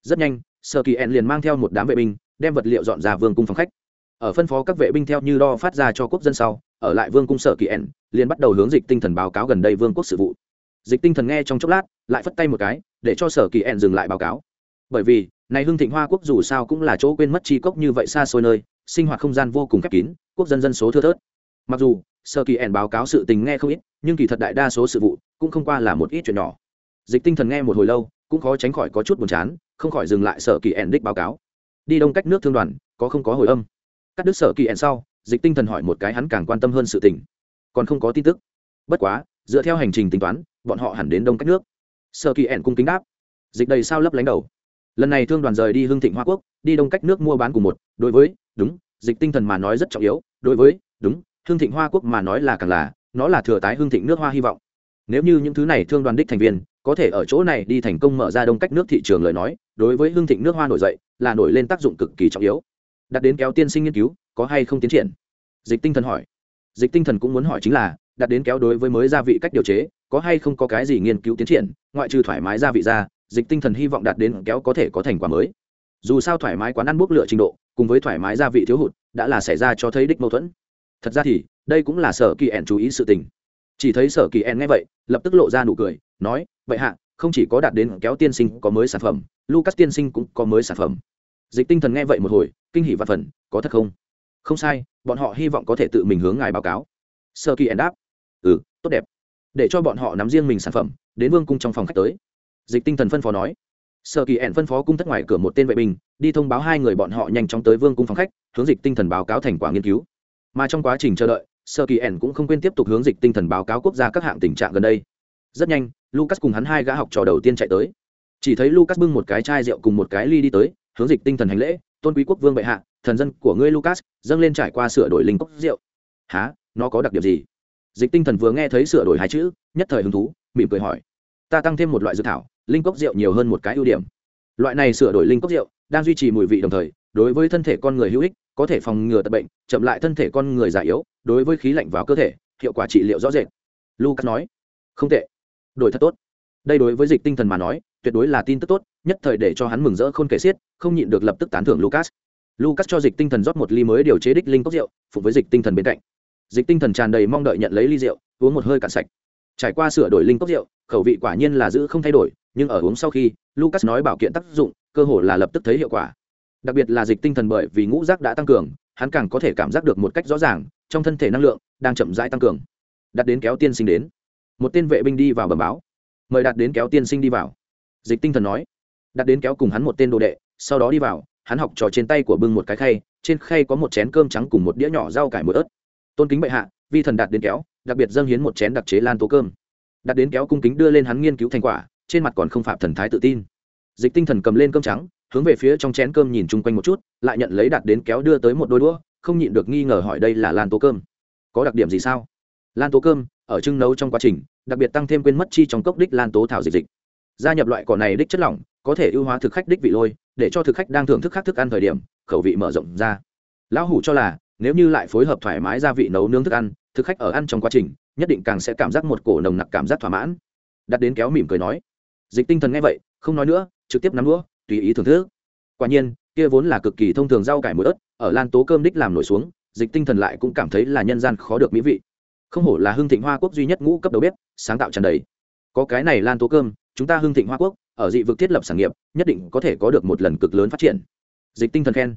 Rất nhanh sở kỳ ẹn liền mang theo một đám vệ binh, đem vật liệu dọn ra vương cung phòng khách. Ở phân phó các vệ binh theo như đo phát ra cho quốc dân sau, ở lại vương cung sở kỳ ẹn liền bắt đầu hướng dịch tinh thần báo cáo gần đây vương quốc sự vụ. Dịch tinh thần nghe trong chốc lát, lại phất tay một cái, để cho sở kỳ ẹn dừng lại báo cáo. Bởi vì, này hưng thịnh hoa quốc dù sao cũng là chỗ quên mất chi cốc như vậy xa xôi nơi, sinh hoạt không gian vô cùng khép kín, quốc dân dân số thưa thớt. Mặc dù, sở kỳ ẹn báo cáo sự tình nghe không ít, nhưng kỳ thật đại đa số sự vụ cũng không qua là một ít chuyện nhỏ. Dịch tinh thần nghe một hồi lâu, cũng khó tránh khỏi có chút buồn chán không khỏi dừng lại sở kỳ ẻn đích báo cáo. Đi đông cách nước thương đoàn, có không có hồi âm? Cắt đứt sở kỳ ẻn sau, dịch tinh thần hỏi một cái hắn càng quan tâm hơn sự tình. Còn không có tin tức. Bất quá, dựa theo hành trình tính toán, bọn họ hẳn đến đông cách nước. Sở kỳ ẻn cung kính đáp. Dịch đầy sao lấp lánh đầu. Lần này thương đoàn rời đi hương thịnh hoa quốc, đi đông cách nước mua bán cùng một, đối với, đúng, dịch tinh thần mà nói rất trọng yếu, đối với, đúng hương thịnh hoa quốc mà nói là càng là, nó là thừa tái hương thịnh nước hoa hy vọng. Nếu như những thứ này thương đoàn đích thành viên có thể ở chỗ này đi thành công mở ra đông cách nước thị trường lời nói, đối với hương thịnh nước hoa nổi dậy là nổi lên tác dụng cực kỳ trọng yếu. Đặt đến kéo tiên sinh nghiên cứu, có hay không tiến triển? Dịch tinh thần hỏi. Dịch tinh thần cũng muốn hỏi chính là, đặt đến kéo đối với mới gia vị cách điều chế, có hay không có cái gì nghiên cứu tiến triển, ngoại trừ thoải mái gia vị ra, dịch tinh thần hy vọng đạt đến kéo có thể có thành quả mới. Dù sao thoải mái quán ăn bốc lựa trình độ, cùng với thoải mái gia vị thiếu hụt, đã là xảy ra cho thấy đích mâu thuẫn. Thật ra thì, đây cũng là sở kỳ ẻn chú ý sự tình. Chỉ thấy sở kỳ ẻn nghe vậy, lập tức lộ ra nụ cười, nói vậy hạ, không chỉ có đạt đến kéo tiên sinh có mới sản phẩm, lucas tiên sinh cũng có mới sản phẩm. Dịch tinh thần nghe vậy một hồi, kinh hỷ và phần, có thật không? Không sai, bọn họ hy vọng có thể tự mình hướng ngài báo cáo. Sơ kỳ ẩn đáp. Ừ tốt đẹp. Để cho bọn họ nắm riêng mình sản phẩm, đến vương cung trong phòng khách tới. Dịch tinh thần phân phó nói. Sơ kỳ ẩn phân phó cung thất ngoài cửa một tên vệ binh, đi thông báo hai người bọn họ nhanh chóng tới vương cung phòng khách, hướng dịch tinh thần báo cáo thành quả nghiên cứu. Mà trong quá trình chờ đợi sơ kỳ ẩn cũng không quên tiếp tục hướng dịch tinh thần báo cáo quốc gia các hạng tình trạng gần đây rất nhanh, lucas cùng hắn hai gã học trò đầu tiên chạy tới. Chỉ thấy lucas bưng một cái chai rượu cùng một cái ly đi tới, hướng dịch tinh thần hành lễ, tôn quý quốc vương bệ hạ, thần dân của ngươi lucas, dâng lên trải qua sửa đổi linh cốc rượu. Há nó có đặc điểm gì? Dịch tinh thần vừa nghe thấy sửa đổi hai chữ, nhất thời hứng thú, mỉm cười hỏi, ta tăng thêm một loại dược thảo, linh cốc rượu nhiều hơn một cái ưu điểm. Loại này sửa đổi linh cốc rượu, đang duy trì mùi vị đồng thời, đối với thân thể con người hữu ích, có thể phòng ngừa tật bệnh, chậm lại thân thể con người già yếu, đối với khí lạnh vào cơ thể, hiệu quả trị liệu rõ rệt. Lucas nói, không tệ đổi thật tốt. Đây đối với dịch tinh thần mà nói, tuyệt đối là tin tức tốt, nhất thời để cho hắn mừng rỡ khôn kể xiết, không nhịn được lập tức tán thưởng lucas. Lucas cho dịch tinh thần rót một ly mới điều chế đích linh cốc rượu, phục với dịch tinh thần bên cạnh. Dịch tinh thần tràn đầy mong đợi nhận lấy ly rượu, uống một hơi cạn sạch. Trải qua sửa đổi linh cốc rượu, khẩu vị quả nhiên là giữ không thay đổi, nhưng ở uống sau khi, lucas nói bảo kiện tác dụng, cơ hồ là lập tức thấy hiệu quả. Đặc biệt là dịch tinh thần bởi vì ngũ rác đã tăng cường, hắn càng có thể cảm giác được một cách rõ ràng, trong thân thể năng lượng đang chậm rãi tăng cường. Đặt đến kéo tiên sinh đến một tên vệ binh đi vào bẩm báo. Mời đặt đến kéo tiên sinh đi vào. Dịch tinh thần nói. Đặt đến kéo cùng hắn một tên đồ đệ, sau đó đi vào, hắn học trò trên tay của bưng một cái khay, trên khay có một chén cơm trắng cùng một đĩa nhỏ rau cải mỡ ớt. Tôn kính bệ hạ, vi thần đạt đến kéo, đặc biệt dâng hiến một chén đặc chế lan tố cơm. Đặt đến kéo cung kính đưa lên hắn nghiên cứu thành quả, trên mặt còn không phạm thần thái tự tin. Dịch tinh thần cầm lên cơm trắng, hướng về phía trong chén cơm nhìn chung quanh một chút, lại nhận lấy đặt đến kéo đưa tới một đôi đũa, không nhịn được nghi ngờ hỏi đây là lan tố cơm. Có đặc điểm gì sao? Lan tố cơm ở trưng nấu trong quá trình, đặc biệt tăng thêm quên mất chi trong cốc đích lan tố thảo dịch dịch. Gia nhập loại cỏ này đích chất lỏng, có thể ưu hóa thực khách đích vị lôi, để cho thực khách đang thưởng thức khác thức ăn thời điểm, khẩu vị mở rộng ra. Lão hủ cho là, nếu như lại phối hợp thoải mái gia vị nấu nướng thức ăn, thực khách ở ăn trong quá trình, nhất định càng sẽ cảm giác một cổ nồng nặc cảm giác thỏa mãn. Đặt đến kéo mỉm cười nói. Dịch tinh thần nghe vậy, không nói nữa, trực tiếp nắm đũa, tùy ý thưởng thức. Quả nhiên, kia vốn là cực kỳ thông thường rau cải muối ớt, ở lan tố cơm đích làm nổi xuống, dịch tinh thần lại cũng cảm thấy là nhân gian khó được mỹ vị không hổ là hưng thịnh hoa quốc duy nhất ngũ cấp đầu bếp, sáng tạo tràn đầy. Có cái này lan tố cơm, chúng ta hưng thịnh hoa quốc, ở dị vực thiết lập sản nghiệp, nhất định có thể có được một lần cực lớn phát triển. Dịch tinh thần khen.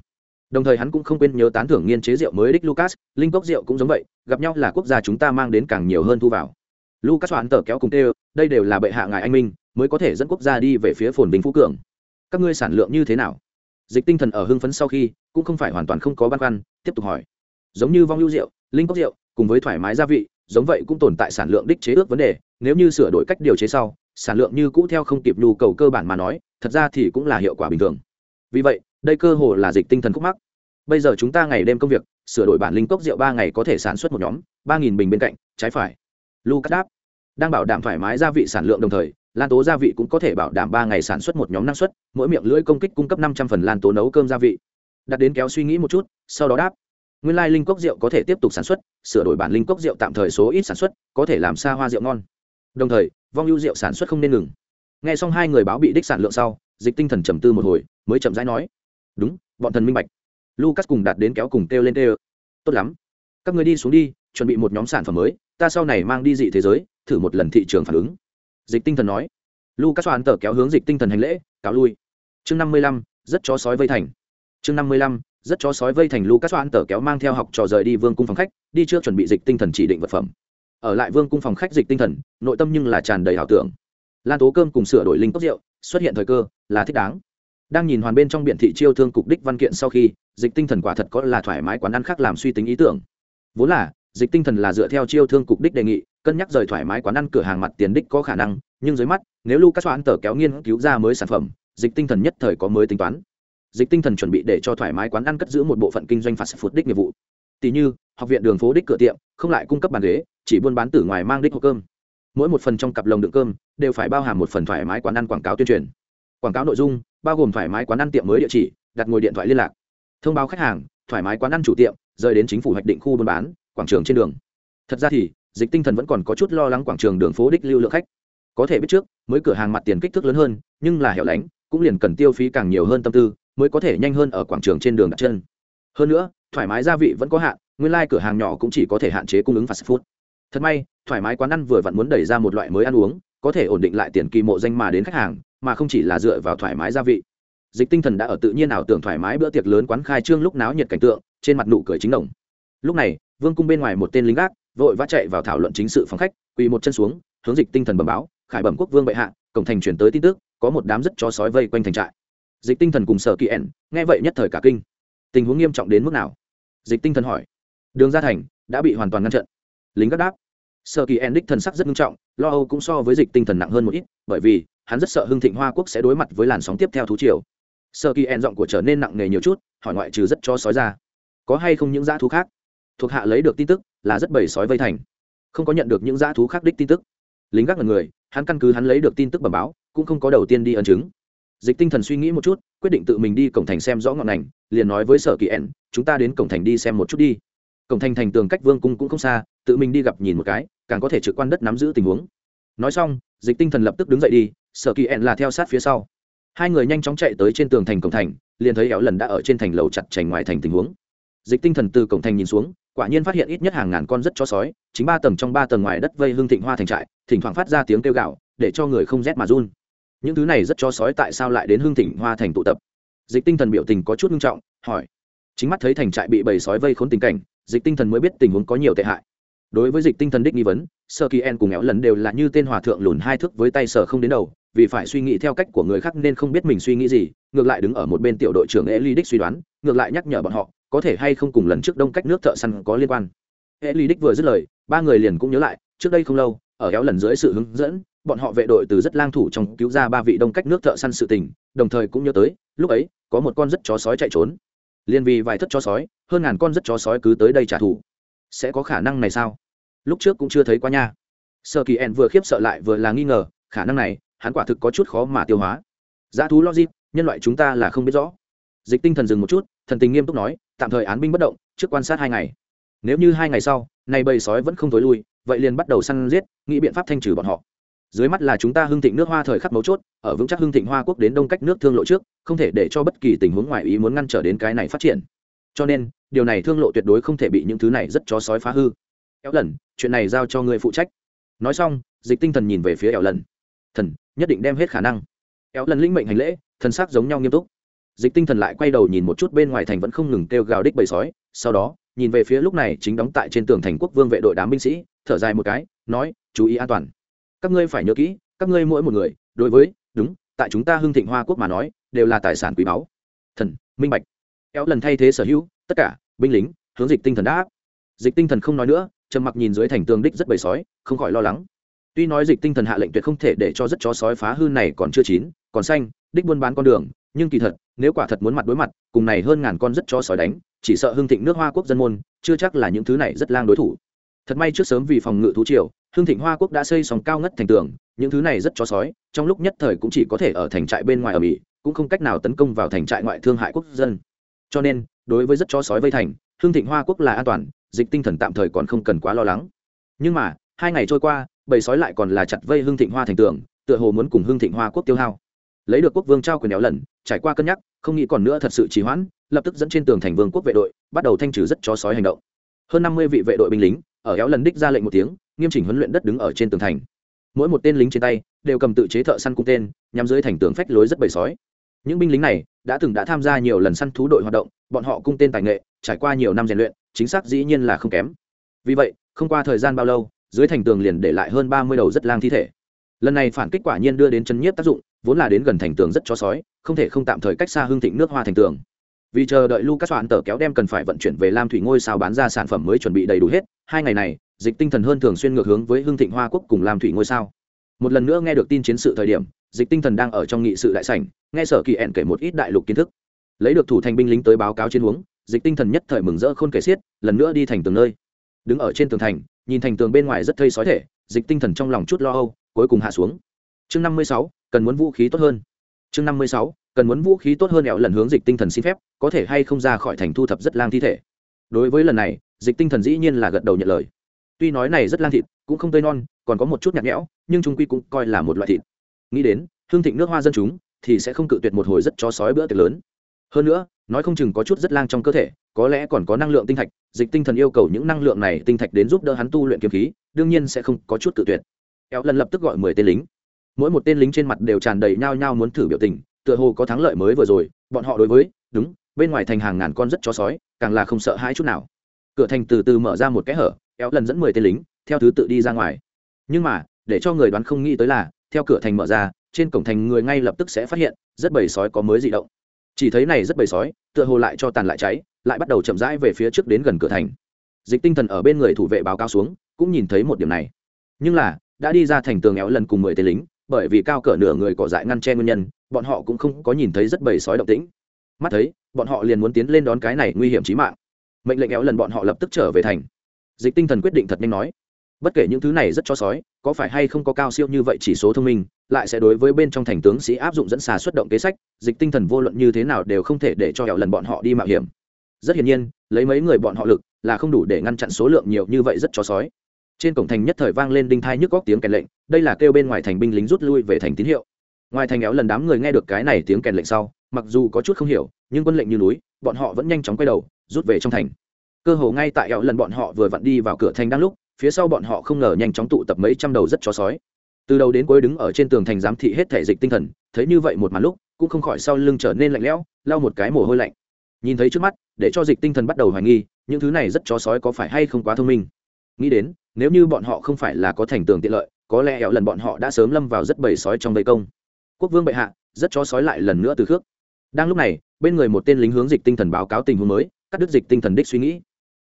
Đồng thời hắn cũng không quên nhớ tán thưởng nghiên chế rượu mới đích lucas, linh cốc rượu cũng giống vậy, gặp nhau là quốc gia chúng ta mang đến càng nhiều hơn thu vào. Lucas hoãn tờ kéo cùng tê, đây đều là bệ hạ ngài anh minh, mới có thể dẫn quốc gia đi về phía phồn vinh phú cường. Các ngươi sản lượng như thế nào? Dịch tinh thần ở hưng phấn sau khi, cũng không phải hoàn toàn không có băn khoăn, tiếp tục hỏi. Giống như vong lưu rượu, linh cốc rượu cùng với thoải mái gia vị, giống vậy cũng tồn tại sản lượng đích chế ước vấn đề, nếu như sửa đổi cách điều chế sau, sản lượng như cũ theo không kịp nhu cầu cơ bản mà nói, thật ra thì cũng là hiệu quả bình thường. Vì vậy, đây cơ hồ là dịch tinh thần khúc mắc. Bây giờ chúng ta ngày đêm công việc, sửa đổi bản linh cốc rượu ba ngày có thể sản xuất một nhóm, ba nghìn bình bên cạnh, trái phải. Lucas đáp. Đang bảo đảm thoải mái gia vị sản lượng đồng thời, lan tố gia vị cũng có thể bảo đảm ba ngày sản xuất một nhóm năng suất, mỗi miệng lưỡi công kích cung cấp năm trăm phần lan tố nấu cơm gia vị. Đặt đến kéo suy nghĩ một chút, sau đó đáp nguyên lai linh cốc rượu có thể tiếp tục sản xuất, sửa đổi bản linh cốc rượu tạm thời số ít sản xuất, có thể làm xa hoa rượu ngon. Đồng thời, vong ưu rượu sản xuất không nên ngừng. N g h e xong hai người báo bị đích sản lượng sau, dịch tinh thần trầm tư một hồi, mới chậm rãi nói, đúng, bọn thần minh bạch. Lucas cùng đạt đến kéo cùng kêu lên kêu. Tốt lắm. Các người đi xuống đi, chuẩn bị một nhóm sản phẩm mới, ta sau này mang đi dị thế giới, thử một lần thị trường phản ứng. Dịch tinh thần nói. Lucas hoàn tờ kéo hướng dịch tinh thần hành lễ, cáo lui. Chương năm mươi lăm, rất chó sói vây thành. Chương năm mươi lăm rất chó sói vây thành lucas hoàn tờ kéo mang theo học trò rời đi vương cung phòng khách, đi trước chuẩn bị dịch tinh thần chỉ định vật phẩm. Ở lại vương cung phòng khách dịch tinh thần, nội tâm nhưng là tràn đầy ảo tưởng. Lan tố cơm cùng sửa đổi linh cốc rượu, xuất hiện thời cơ, là thích đáng. Đang nhìn hoàn bên trong biện thị chiêu thương cục đích văn kiện sau khi, dịch tinh thần quả thật có là thoải mái quán ăn khác làm suy tính ý tưởng. Vốn là, dịch tinh thần là dựa theo chiêu thương cục đích đề nghị, cân nhắc rời thoải mái quán ăn cửa hàng mặt tiền đích có khả năng, nhưng dưới mắt, nếu lucas toán tờ kéo nghiên cứu ra mới sản phẩm, dịch tinh thần nhất thời có mới tính toán dịch tinh thần chuẩn bị để cho thoải mái quán ăn cất giữ một bộ phận kinh doanh phạt phút đích nghiệp vụ. Tỷ như, học viện đường phố đích cửa tiệm, không lại cung cấp bàn ghế, chỉ buôn bán từ ngoài mang đích hộp cơm. Mỗi một phần trong cặp lồng đựng cơm đều phải bao hàm một phần thoải mái quán ăn quảng cáo tuyên truyền. Quảng cáo nội dung bao gồm thoải mái quán ăn tiệm mới địa chỉ, đặt ngồi điện thoại liên lạc. Thông báo khách hàng, thoải mái quán ăn chủ tiệm, rời đến chính phủ hoạch định khu buôn bán, quảng trường trên đường. Thật ra thì, dịch tinh thần vẫn còn có chút lo lắng quảng trường đường phố đích lưu lượng khách. Có thể biết trước, mới cửa hàng mặt tiền kích thước lớn hơn, nhưng là hẻo lánh, cũng liền cần tiêu phí càng nhiều hơn tâm tư mới có thể nhanh hơn ở quảng trường trên đường đặt chân. Hơn nữa, thoải mái gia vị vẫn có hạn, nguyên lai cửa hàng nhỏ cũng chỉ có thể hạn chế cung ứng fast food. Thật may, thoải mái quán ăn vừa vặn muốn đẩy ra một loại mới ăn uống, có thể ổn định lại tiền kỳ mộ danh mà đến khách hàng, mà không chỉ là dựa vào thoải mái gia vị. Dịch tinh thần đã ở tự nhiên ảo tưởng thoải mái bữa tiệc lớn quán khai trương lúc náo nhiệt cảnh tượng, trên mặt nụ cười chính đồng. Lúc này, vương cung bên ngoài một tên lính gác, vội vã chạy vào thảo luận chính sự phòng khách, quỳ một chân xuống, hướng dịch tinh thần bẩm báo, khải bẩm quốc vương bệ hạ, cổng thành chuyển tới tin tức, có một đám rất chó sói vây quanh thành trại dịch tinh thần cùng sở kỳ ẻn, nghe vậy nhất thời cả kinh. Tình huống nghiêm trọng đến mức nào? Dịch tinh thần hỏi. Đường ra thành đã bị hoàn toàn ngăn chặn. Lính gác đáp. Sở kỳ ẻn đích thần sắc rất nghiêm trọng, lo âu cũng so với dịch tinh thần nặng hơn một ít, bởi vì hắn rất sợ hưng thịnh hoa quốc sẽ đối mặt với làn sóng tiếp theo thú triều. Sở kỳ ẻn giọng của trở nên nặng nề nhiều chút, hỏi ngoại trừ rất cho sói ra. Có hay không những dã thú khác? Thuộc hạ lấy được tin tức là rất bầy sói vây thành. Không có nhận được những dã thú khác đích tin tức. Lính gác là người, hắn căn cứ hắn lấy được tin tức bẩm báo, cũng không có đầu tiên đi ấn chứng dịch tinh thần suy nghĩ một chút, quyết định tự mình đi cổng thành xem rõ ngọn ảnh, liền nói với sở kỳ ẻn chúng ta đến cổng thành đi xem một chút đi. Cổng thành thành tường cách vương cung cũng không xa, tự mình đi gặp nhìn một cái, càng có thể trực quan đất nắm giữ tình huống. Nói xong, dịch tinh thần lập tức đứng dậy đi, sở kỳ Ẩn là theo sát phía sau. Hai người nhanh chóng chạy tới trên tường thành cổng thành, liền thấy éo lần đã ở trên thành lầu chặt chành ngoài thành tình huống. Dịch tinh thần từ cổng thành nhìn xuống, quả nhiên phát hiện ít nhất hàng ngàn con rất chó sói, chính ba tầng trong ba tầng ngoài đất vây hương thịnh hoa thành trại, thỉnh thoảng phát ra tiếng kêu gạo để cho người không rét mà run những thứ này rất cho sói tại sao lại đến hương thịnh hoa thành tụ tập? Dịch tinh thần biểu tình có chút nghiêm trọng, hỏi. Chính mắt thấy thành trại bị bầy sói vây khốn tình cảnh, dịch tinh thần mới biết tình huống có nhiều tệ hại. Đối với dịch tinh thần đích nghi vấn, sơ kỳ en cùng éo lần đều là như tên hòa thượng lùn hai thước với tay sờ không đến đầu, vì phải suy nghĩ theo cách của người khác nên không biết mình suy nghĩ gì, ngược lại đứng ở một bên tiểu đội trưởng e ly đích suy đoán, ngược lại nhắc nhở bọn họ, có thể hay không cùng lần trước đông cách nước thợ săn có liên quan. E ly đích vừa dứt lời, ba người liền cũng nhớ lại, trước đây không lâu, ở éo lần dưới sự hướng dẫn bọn họ vệ đội từ rất lang thủ trong cứu ra ba vị đông cách nước thợ săn sự tình, đồng thời cũng nhớ tới, lúc ấy, có một con rất chó sói chạy trốn. Liền vì vài thất chó sói, hơn ngàn con rất chó sói cứ tới đây trả thù. Sẽ có khả năng này sao? Lúc trước cũng chưa thấy qua nha. Sơ kỳ en vừa khiếp sợ lại vừa là nghi ngờ, khả năng này, hắn quả thực có chút khó mà tiêu hóa. Giá thú logic, nhân loại chúng ta là không biết rõ. Dịch tinh thần dừng một chút, thần tình nghiêm túc nói, tạm thời án binh bất động, trước quan sát hai ngày. Nếu như hai ngày sau, nay bầy sói vẫn không tối lui, vậy liền bắt đầu săn giết, nghĩ biện pháp thanh trừ bọn họ dưới mắt là chúng ta hưng thịnh nước hoa thời khắc mấu chốt, ở vững chắc hưng thịnh hoa quốc đến đông cách nước thương lộ trước, không thể để cho bất kỳ tình huống ngoại ý muốn ngăn trở đến cái này phát triển. Cho nên, điều này thương lộ tuyệt đối không thể bị những thứ này rất chó sói phá hư. Éo lần, chuyện này giao cho người phụ trách. Nói xong, dịch tinh thần nhìn về phía éo lần. Thần, nhất định đem hết khả năng. Éo lần linh mệnh hành lễ, thần sắc giống nhau nghiêm túc. Dịch tinh thần lại quay đầu nhìn một chút bên ngoài thành vẫn không ngừng kêu gào đích bầy sói, sau đó, nhìn về phía lúc này chính đóng tại trên tường thành quốc vương vệ đội đám binh sĩ, thở dài một cái, nói, chú ý an toàn các ngươi phải nhớ kỹ, các ngươi mỗi một người, đối với, đúng, tại chúng ta hưng thịnh hoa quốc mà nói, đều là tài sản quý báu. Thần, minh bạch. Kéo lần thay thế sở hữu, tất cả, binh lính, hướng dịch tinh thần đã dịch tinh thần không nói nữa, trầm mặc nhìn dưới thành tường đích rất bầy sói, không khỏi lo lắng. Tuy nói dịch tinh thần hạ lệnh tuyệt không thể để cho rất chó sói phá hư này còn chưa chín, còn xanh, đích buôn bán con đường, nhưng kỳ thật, nếu quả thật muốn mặt đối mặt, cùng này hơn ngàn con rất chó sói đánh, chỉ sợ hưng thịnh nước hoa quốc dân môn, chưa chắc là những thứ này rất lang đối thủ thật may trước sớm vì phòng ngự thú triều, hương thịnh hoa quốc đã xây sòng cao ngất thành tường, những thứ này rất chó sói, trong lúc nhất thời cũng chỉ có thể ở thành trại bên ngoài ở mỹ, cũng không cách nào tấn công vào thành trại ngoại thương hại quốc dân. Cho nên, đối với rất chó sói vây thành, hương thịnh hoa quốc là an toàn, dịch tinh thần tạm thời còn không cần quá lo lắng. Nhưng mà, hai ngày trôi qua, bầy sói lại còn là chặt vây Hương thịnh hoa thành tường, tựa hồ muốn cùng Hương thịnh hoa quốc tiêu hao. Lấy được quốc vương trao quyền éo lần, trải qua cân nhắc, không nghĩ còn nữa thật sự trì hoãn, lập tức dẫn trên tường thành vương quốc vệ đội, bắt đầu thanh trừ rất chó sói hành động. Hơn năm mươi vị vệ đội binh lính ở éo lần đích ra lệnh một tiếng, nghiêm chỉnh huấn luyện đất đứng ở trên tường thành. Mỗi một tên lính trên tay đều cầm tự chế thợ săn cung tên, nhắm dưới thành tường phách lối rất bầy sói. Những binh lính này đã từng đã tham gia nhiều lần săn thú đội hoạt động, bọn họ cung tên tài nghệ, trải qua nhiều năm rèn luyện, chính xác dĩ nhiên là không kém. Vì vậy, không qua thời gian bao lâu, dưới thành tường liền để lại hơn ba mươi đầu rất lang thi thể. Lần này phản kích quả nhiên đưa đến chân nhiếp tác dụng, vốn là đến gần thành tường rất chó sói, không thể không tạm thời cách xa hương thịnh nước hoa thành tường vì chờ đợi lucas soạn tờ kéo đem cần phải vận chuyển về lam thủy ngôi sao bán ra sản phẩm mới chuẩn bị đầy đủ hết, hai ngày này, dịch tinh thần hơn thường xuyên ngược hướng với hương thịnh hoa quốc cùng lam thủy ngôi sao. Một lần nữa nghe được tin chiến sự thời điểm, dịch tinh thần đang ở trong nghị sự đại sảnh, nghe sở kỳ ẹn kể một ít đại lục kiến thức. Lấy được thủ thành binh lính tới báo cáo chiến huống, dịch tinh thần nhất thời mừng rỡ khôn kể xiết, lần nữa đi thành từng nơi. Đứng ở trên tường thành, nhìn thành tường bên ngoài rất thây sói thể, dịch tinh thần trong lòng chút lo âu, cuối cùng hạ xuống. Chương năm mươi sáu, cần muốn vũ khí tốt hơn. Chương năm mươi sáu cần muốn vũ khí tốt hơn ẹo lần hướng dịch tinh thần xin phép, có thể hay không ra khỏi thành thu thập rất lang thi thể. Đối với lần này, dịch tinh thần dĩ nhiên là gật đầu nhận lời. Tuy nói này rất lang thịt, cũng không tươi non, còn có một chút nhạt nhẽo, nhưng trung quy cũng coi là một loại thịt. Nghĩ đến, hương thịnh nước hoa dân chúng, thì sẽ không cự tuyệt một hồi rất chó sói bữa tiệc lớn. Hơn nữa, nói không chừng có chút rất lang trong cơ thể, có lẽ còn có năng lượng tinh thạch, dịch tinh thần yêu cầu những năng lượng này tinh thạch đến giúp đỡ hắn tu luyện kiếm khí, đương nhiên sẽ không có chút cự tuyệt. Éo lần lập tức gọi mười tên lính. Mỗi một tên lính trên mặt đều tràn đầy nhao nhao muốn thử biểu tình tựa hồ có thắng lợi mới vừa rồi, bọn họ đối với, đúng, bên ngoài thành hàng ngàn con rất chó sói, càng là không sợ hãi chút nào. Cửa thành từ từ mở ra một cái hở éo lần dẫn mười tên lính, theo thứ tự đi ra ngoài. Nhưng mà, để cho người đoán không nghĩ tới là, theo cửa thành mở ra, trên cổng thành người ngay lập tức sẽ phát hiện, rất bầy sói có mới dị động. Chỉ thấy này rất bầy sói, tựa hồ lại cho tàn lại cháy, lại bắt đầu chậm rãi về phía trước đến gần cửa thành. Dịch tinh thần ở bên người thủ vệ báo cáo xuống, cũng nhìn thấy một điểm này. Nhưng là, đã đi ra thành tường éo lần cùng mười tên lính bởi vì cao cỡ nửa người cỏ dại ngăn che nguyên nhân, bọn họ cũng không có nhìn thấy rất bầy sói động tĩnh. Mắt thấy, bọn họ liền muốn tiến lên đón cái này nguy hiểm chí mạng. Mệnh lệnh éo lần bọn họ lập tức trở về thành. Dịch tinh thần quyết định thật nhanh nói, bất kể những thứ này rất cho sói, có phải hay không có cao siêu như vậy chỉ số thông minh, lại sẽ đối với bên trong thành tướng sĩ áp dụng dẫn xà xuất động kế sách, dịch tinh thần vô luận như thế nào đều không thể để cho hẹo lần bọn họ đi mạo hiểm. Rất hiển nhiên, lấy mấy người bọn họ lực là không đủ để ngăn chặn số lượng nhiều như vậy rất cho sói trên cổng thành nhất thời vang lên đinh thai nhức góc tiếng kèn lệnh, đây là kêu bên ngoài thành binh lính rút lui về thành tín hiệu. Ngoài thành éo lần đám người nghe được cái này tiếng kèn lệnh sau, mặc dù có chút không hiểu, nhưng quân lệnh như núi, bọn họ vẫn nhanh chóng quay đầu, rút về trong thành. Cơ hồ ngay tại éo lần bọn họ vừa vặn đi vào cửa thành đang lúc, phía sau bọn họ không ngờ nhanh chóng tụ tập mấy trăm đầu rất chó sói. Từ đầu đến cuối đứng ở trên tường thành giám thị hết thể dịch tinh thần, thấy như vậy một màn lúc, cũng không khỏi sau lưng trở nên lạnh lẽo, lau một cái mồ hôi lạnh. Nhìn thấy trước mắt, để cho dịch tinh thần bắt đầu hoài nghi, những thứ này rất chó sói có phải hay không quá thông minh. Nghĩ đến nếu như bọn họ không phải là có thành tường tiện lợi, có lẽ hẹo lần bọn họ đã sớm lâm vào rất bầy sói trong bầy công. Quốc vương bệ hạ, rất chó sói lại lần nữa từ khước. Đang lúc này, bên người một tên lính hướng dịch tinh thần báo cáo tình huống mới, cắt đứt dịch tinh thần đích suy nghĩ.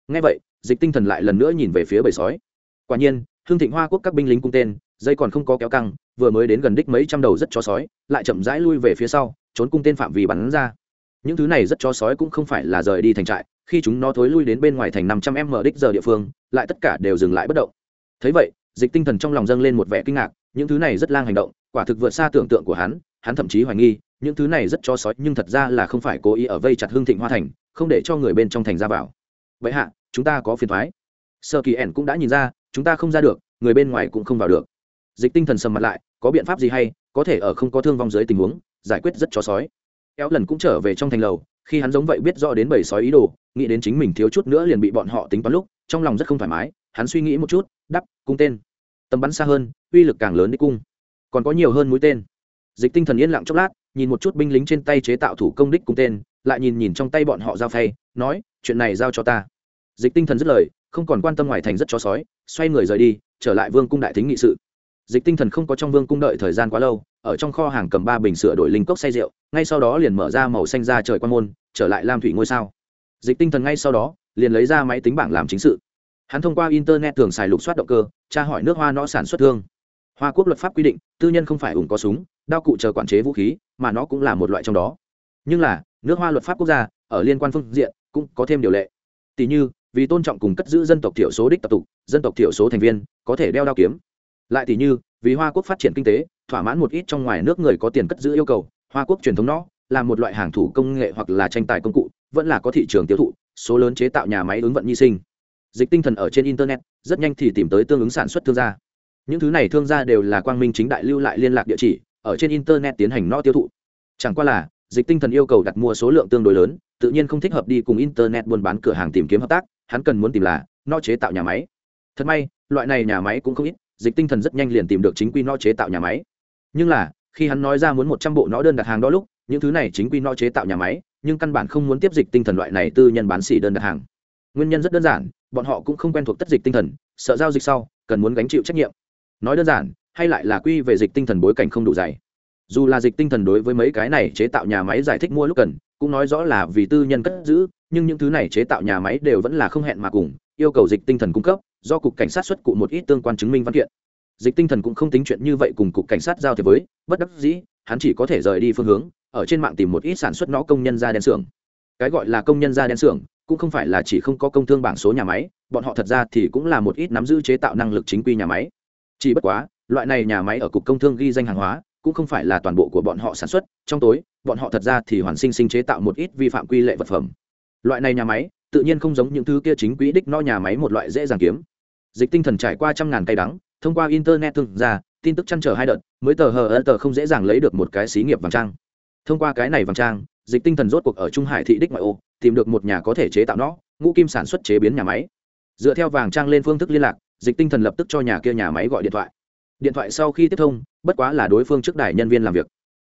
Ngay vậy, dịch tinh thần lại lần nữa nhìn về phía bầy sói. Quả nhiên hương thịnh hoa quốc các binh lính cung tên, dây còn không có kéo căng, vừa mới đến gần đích mấy trăm đầu rất chó sói, lại chậm rãi lui về phía sau, trốn cung tên phạm vi bắn ra. Những thứ này rất chó sói cũng không phải là rời đi thành trại, khi chúng nó thối lui đến bên ngoài thành năm trăm m đích giờ địa phương lại tất cả đều dừng lại bất động. Thấy vậy, dịch tinh thần trong lòng dâng lên một vẻ kinh ngạc, những thứ này rất lang hành động, quả thực vượt xa tưởng tượng của hắn hắn thậm chí hoài nghi, những thứ này rất cho sói, nhưng thật ra là không phải cố ý ở vây chặt hương thịnh hoa thành, không để cho người bên trong thành ra vào. Vậy hạ, chúng ta có phiền thoái. Sơ kỳ ẻn cũng đã nhìn ra, chúng ta không ra được, người bên ngoài cũng không vào được. Dịch tinh thần sầm mặt lại, có biện pháp gì hay, có thể ở không có thương vong dưới tình huống, giải quyết rất cho sói. Kéo lần cũng trở về trong thành lầu khi hắn giống vậy biết rõ đến bầy sói ý đồ, nghĩ đến chính mình thiếu chút nữa liền bị bọn họ tính toán lúc, trong lòng rất không thoải mái, hắn suy nghĩ một chút, đắp, cung tên. Tầm bắn xa hơn, uy lực càng lớn đi cung. Còn có nhiều hơn mũi tên. Dịch tinh thần yên lặng chốc lát, nhìn một chút binh lính trên tay chế tạo thủ công đích cung tên, lại nhìn nhìn trong tay bọn họ giao phay, nói, chuyện này giao cho ta. Dịch tinh thần dứt lời, không còn quan tâm ngoài thành rất chó sói, xoay người rời đi, trở lại vương cung đại thính nghị sự. Dịch tinh thần không có trong vương cung đợi thời gian quá lâu ở trong kho hàng cầm ba bình sửa đổi linh cốc say rượu, ngay sau đó liền mở ra màu xanh ra trời quan môn, trở lại lam thủy ngôi sao. Dịch tinh thần ngay sau đó, liền lấy ra máy tính bảng làm chính sự. Hắn thông qua internet thường xài lục soát động cơ, tra hỏi nước hoa nó sản xuất thương. Hoa quốc luật pháp quy định, tư nhân không phải ủng có súng, đao cụ chờ quản chế vũ khí, mà nó cũng là một loại trong đó. Nhưng là, nước hoa luật pháp quốc gia, ở liên quan phương diện, cũng có thêm điều lệ. Tỷ như, vì tôn trọng cùng cất giữ dân tộc thiểu số đích tập tục, dân tộc thiểu số thành viên, có thể đeo đao kiếm. Lại tỷ như, vì hoa quốc phát triển kinh tế thỏa mãn một ít trong ngoài nước người có tiền cất giữ yêu cầu, hoa quốc truyền thống nó là một loại hàng thủ công nghệ hoặc là tranh tài công cụ, vẫn là có thị trường tiêu thụ, số lớn chế tạo nhà máy ứng vận nhi sinh. Dịch tinh thần ở trên internet, rất nhanh thì tìm tới tương ứng sản xuất thương gia. Những thứ này thương gia đều là quang minh chính đại lưu lại liên lạc địa chỉ, ở trên internet tiến hành no tiêu thụ. Chẳng qua là, dịch tinh thần yêu cầu đặt mua số lượng tương đối lớn, tự nhiên không thích hợp đi cùng internet buôn bán cửa hàng tìm kiếm hợp tác, hắn cần muốn tìm là no chế tạo nhà máy. Thật may, loại này nhà máy cũng không ít, dịch tinh thần rất nhanh liền tìm được chính quy no chế tạo nhà máy nhưng là, khi hắn nói ra muốn một trăm bộ nó đơn đặt hàng đó lúc, những thứ này chính quy nó chế tạo nhà máy, nhưng căn bản không muốn tiếp dịch tinh thần loại này tư nhân bán xỉ đơn đặt hàng. Nguyên nhân rất đơn giản, bọn họ cũng không quen thuộc tất dịch tinh thần, sợ giao dịch sau, cần muốn gánh chịu trách nhiệm. Nói đơn giản, hay lại là quy về dịch tinh thần bối cảnh không đủ dày. Dù là dịch tinh thần đối với mấy cái này chế tạo nhà máy giải thích mua lúc cần, cũng nói rõ là vì tư nhân cất giữ, nhưng những thứ này chế tạo nhà máy đều vẫn là không hẹn mà cùng, yêu cầu dịch tinh thần cung cấp, do cục cảnh sát xuất cụ một ít tương quan chứng minh văn kiện dịch tinh thần cũng không tính chuyện như vậy cùng cục cảnh sát giao thiệp với, bất đắc dĩ, hắn chỉ có thể rời đi phương hướng, ở trên mạng tìm một ít sản xuất nó công nhân ra đen xưởng. Cái gọi là công nhân ra đen xưởng, cũng không phải là chỉ không có công thương bảng số nhà máy, bọn họ thật ra thì cũng là một ít nắm giữ chế tạo năng lực chính quy nhà máy. Chỉ bất quá, loại này nhà máy ở cục công thương ghi danh hàng hóa, cũng không phải là toàn bộ của bọn họ sản xuất, trong tối, bọn họ thật ra thì hoàn sinh sinh chế tạo một ít vi phạm quy lệ vật phẩm. Loại này nhà máy, tự nhiên không giống những thứ kia chính quỹ đích no nhà máy một loại dễ dàng kiếm. Dịch tinh thần trải qua trăm ngàn cây đắng thông qua internet thương ra, tin tức chăn trở hai đợt, mới tờ hờ ân tờ không dễ dàng lấy được một cái xí nghiệp vàng trang. Thông qua cái này vàng trang, dịch tinh thần rốt cuộc ở trung hải thị đích ngoại ô, tìm được một nhà có thể chế tạo nó, ngũ kim sản xuất chế biến nhà máy. Dựa theo vàng trang lên phương thức liên lạc, dịch tinh thần lập tức cho nhà kia nhà máy gọi điện thoại. Điện thoại sau khi tiếp thông, bất quá là đối phương trước đài nhân viên làm việc.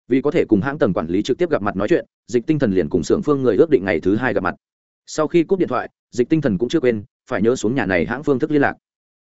Vì có thể cùng hãng tầng quản lý trực tiếp gặp mặt nói chuyện, dịch tinh thần liền cùng xưởng phương người ước định ngày thứ hai gặp mặt. Sau khi cúp điện thoại, dịch tinh thần cũng chưa quên, phải nhớ xuống nhà này hãng phương thức liên lạc.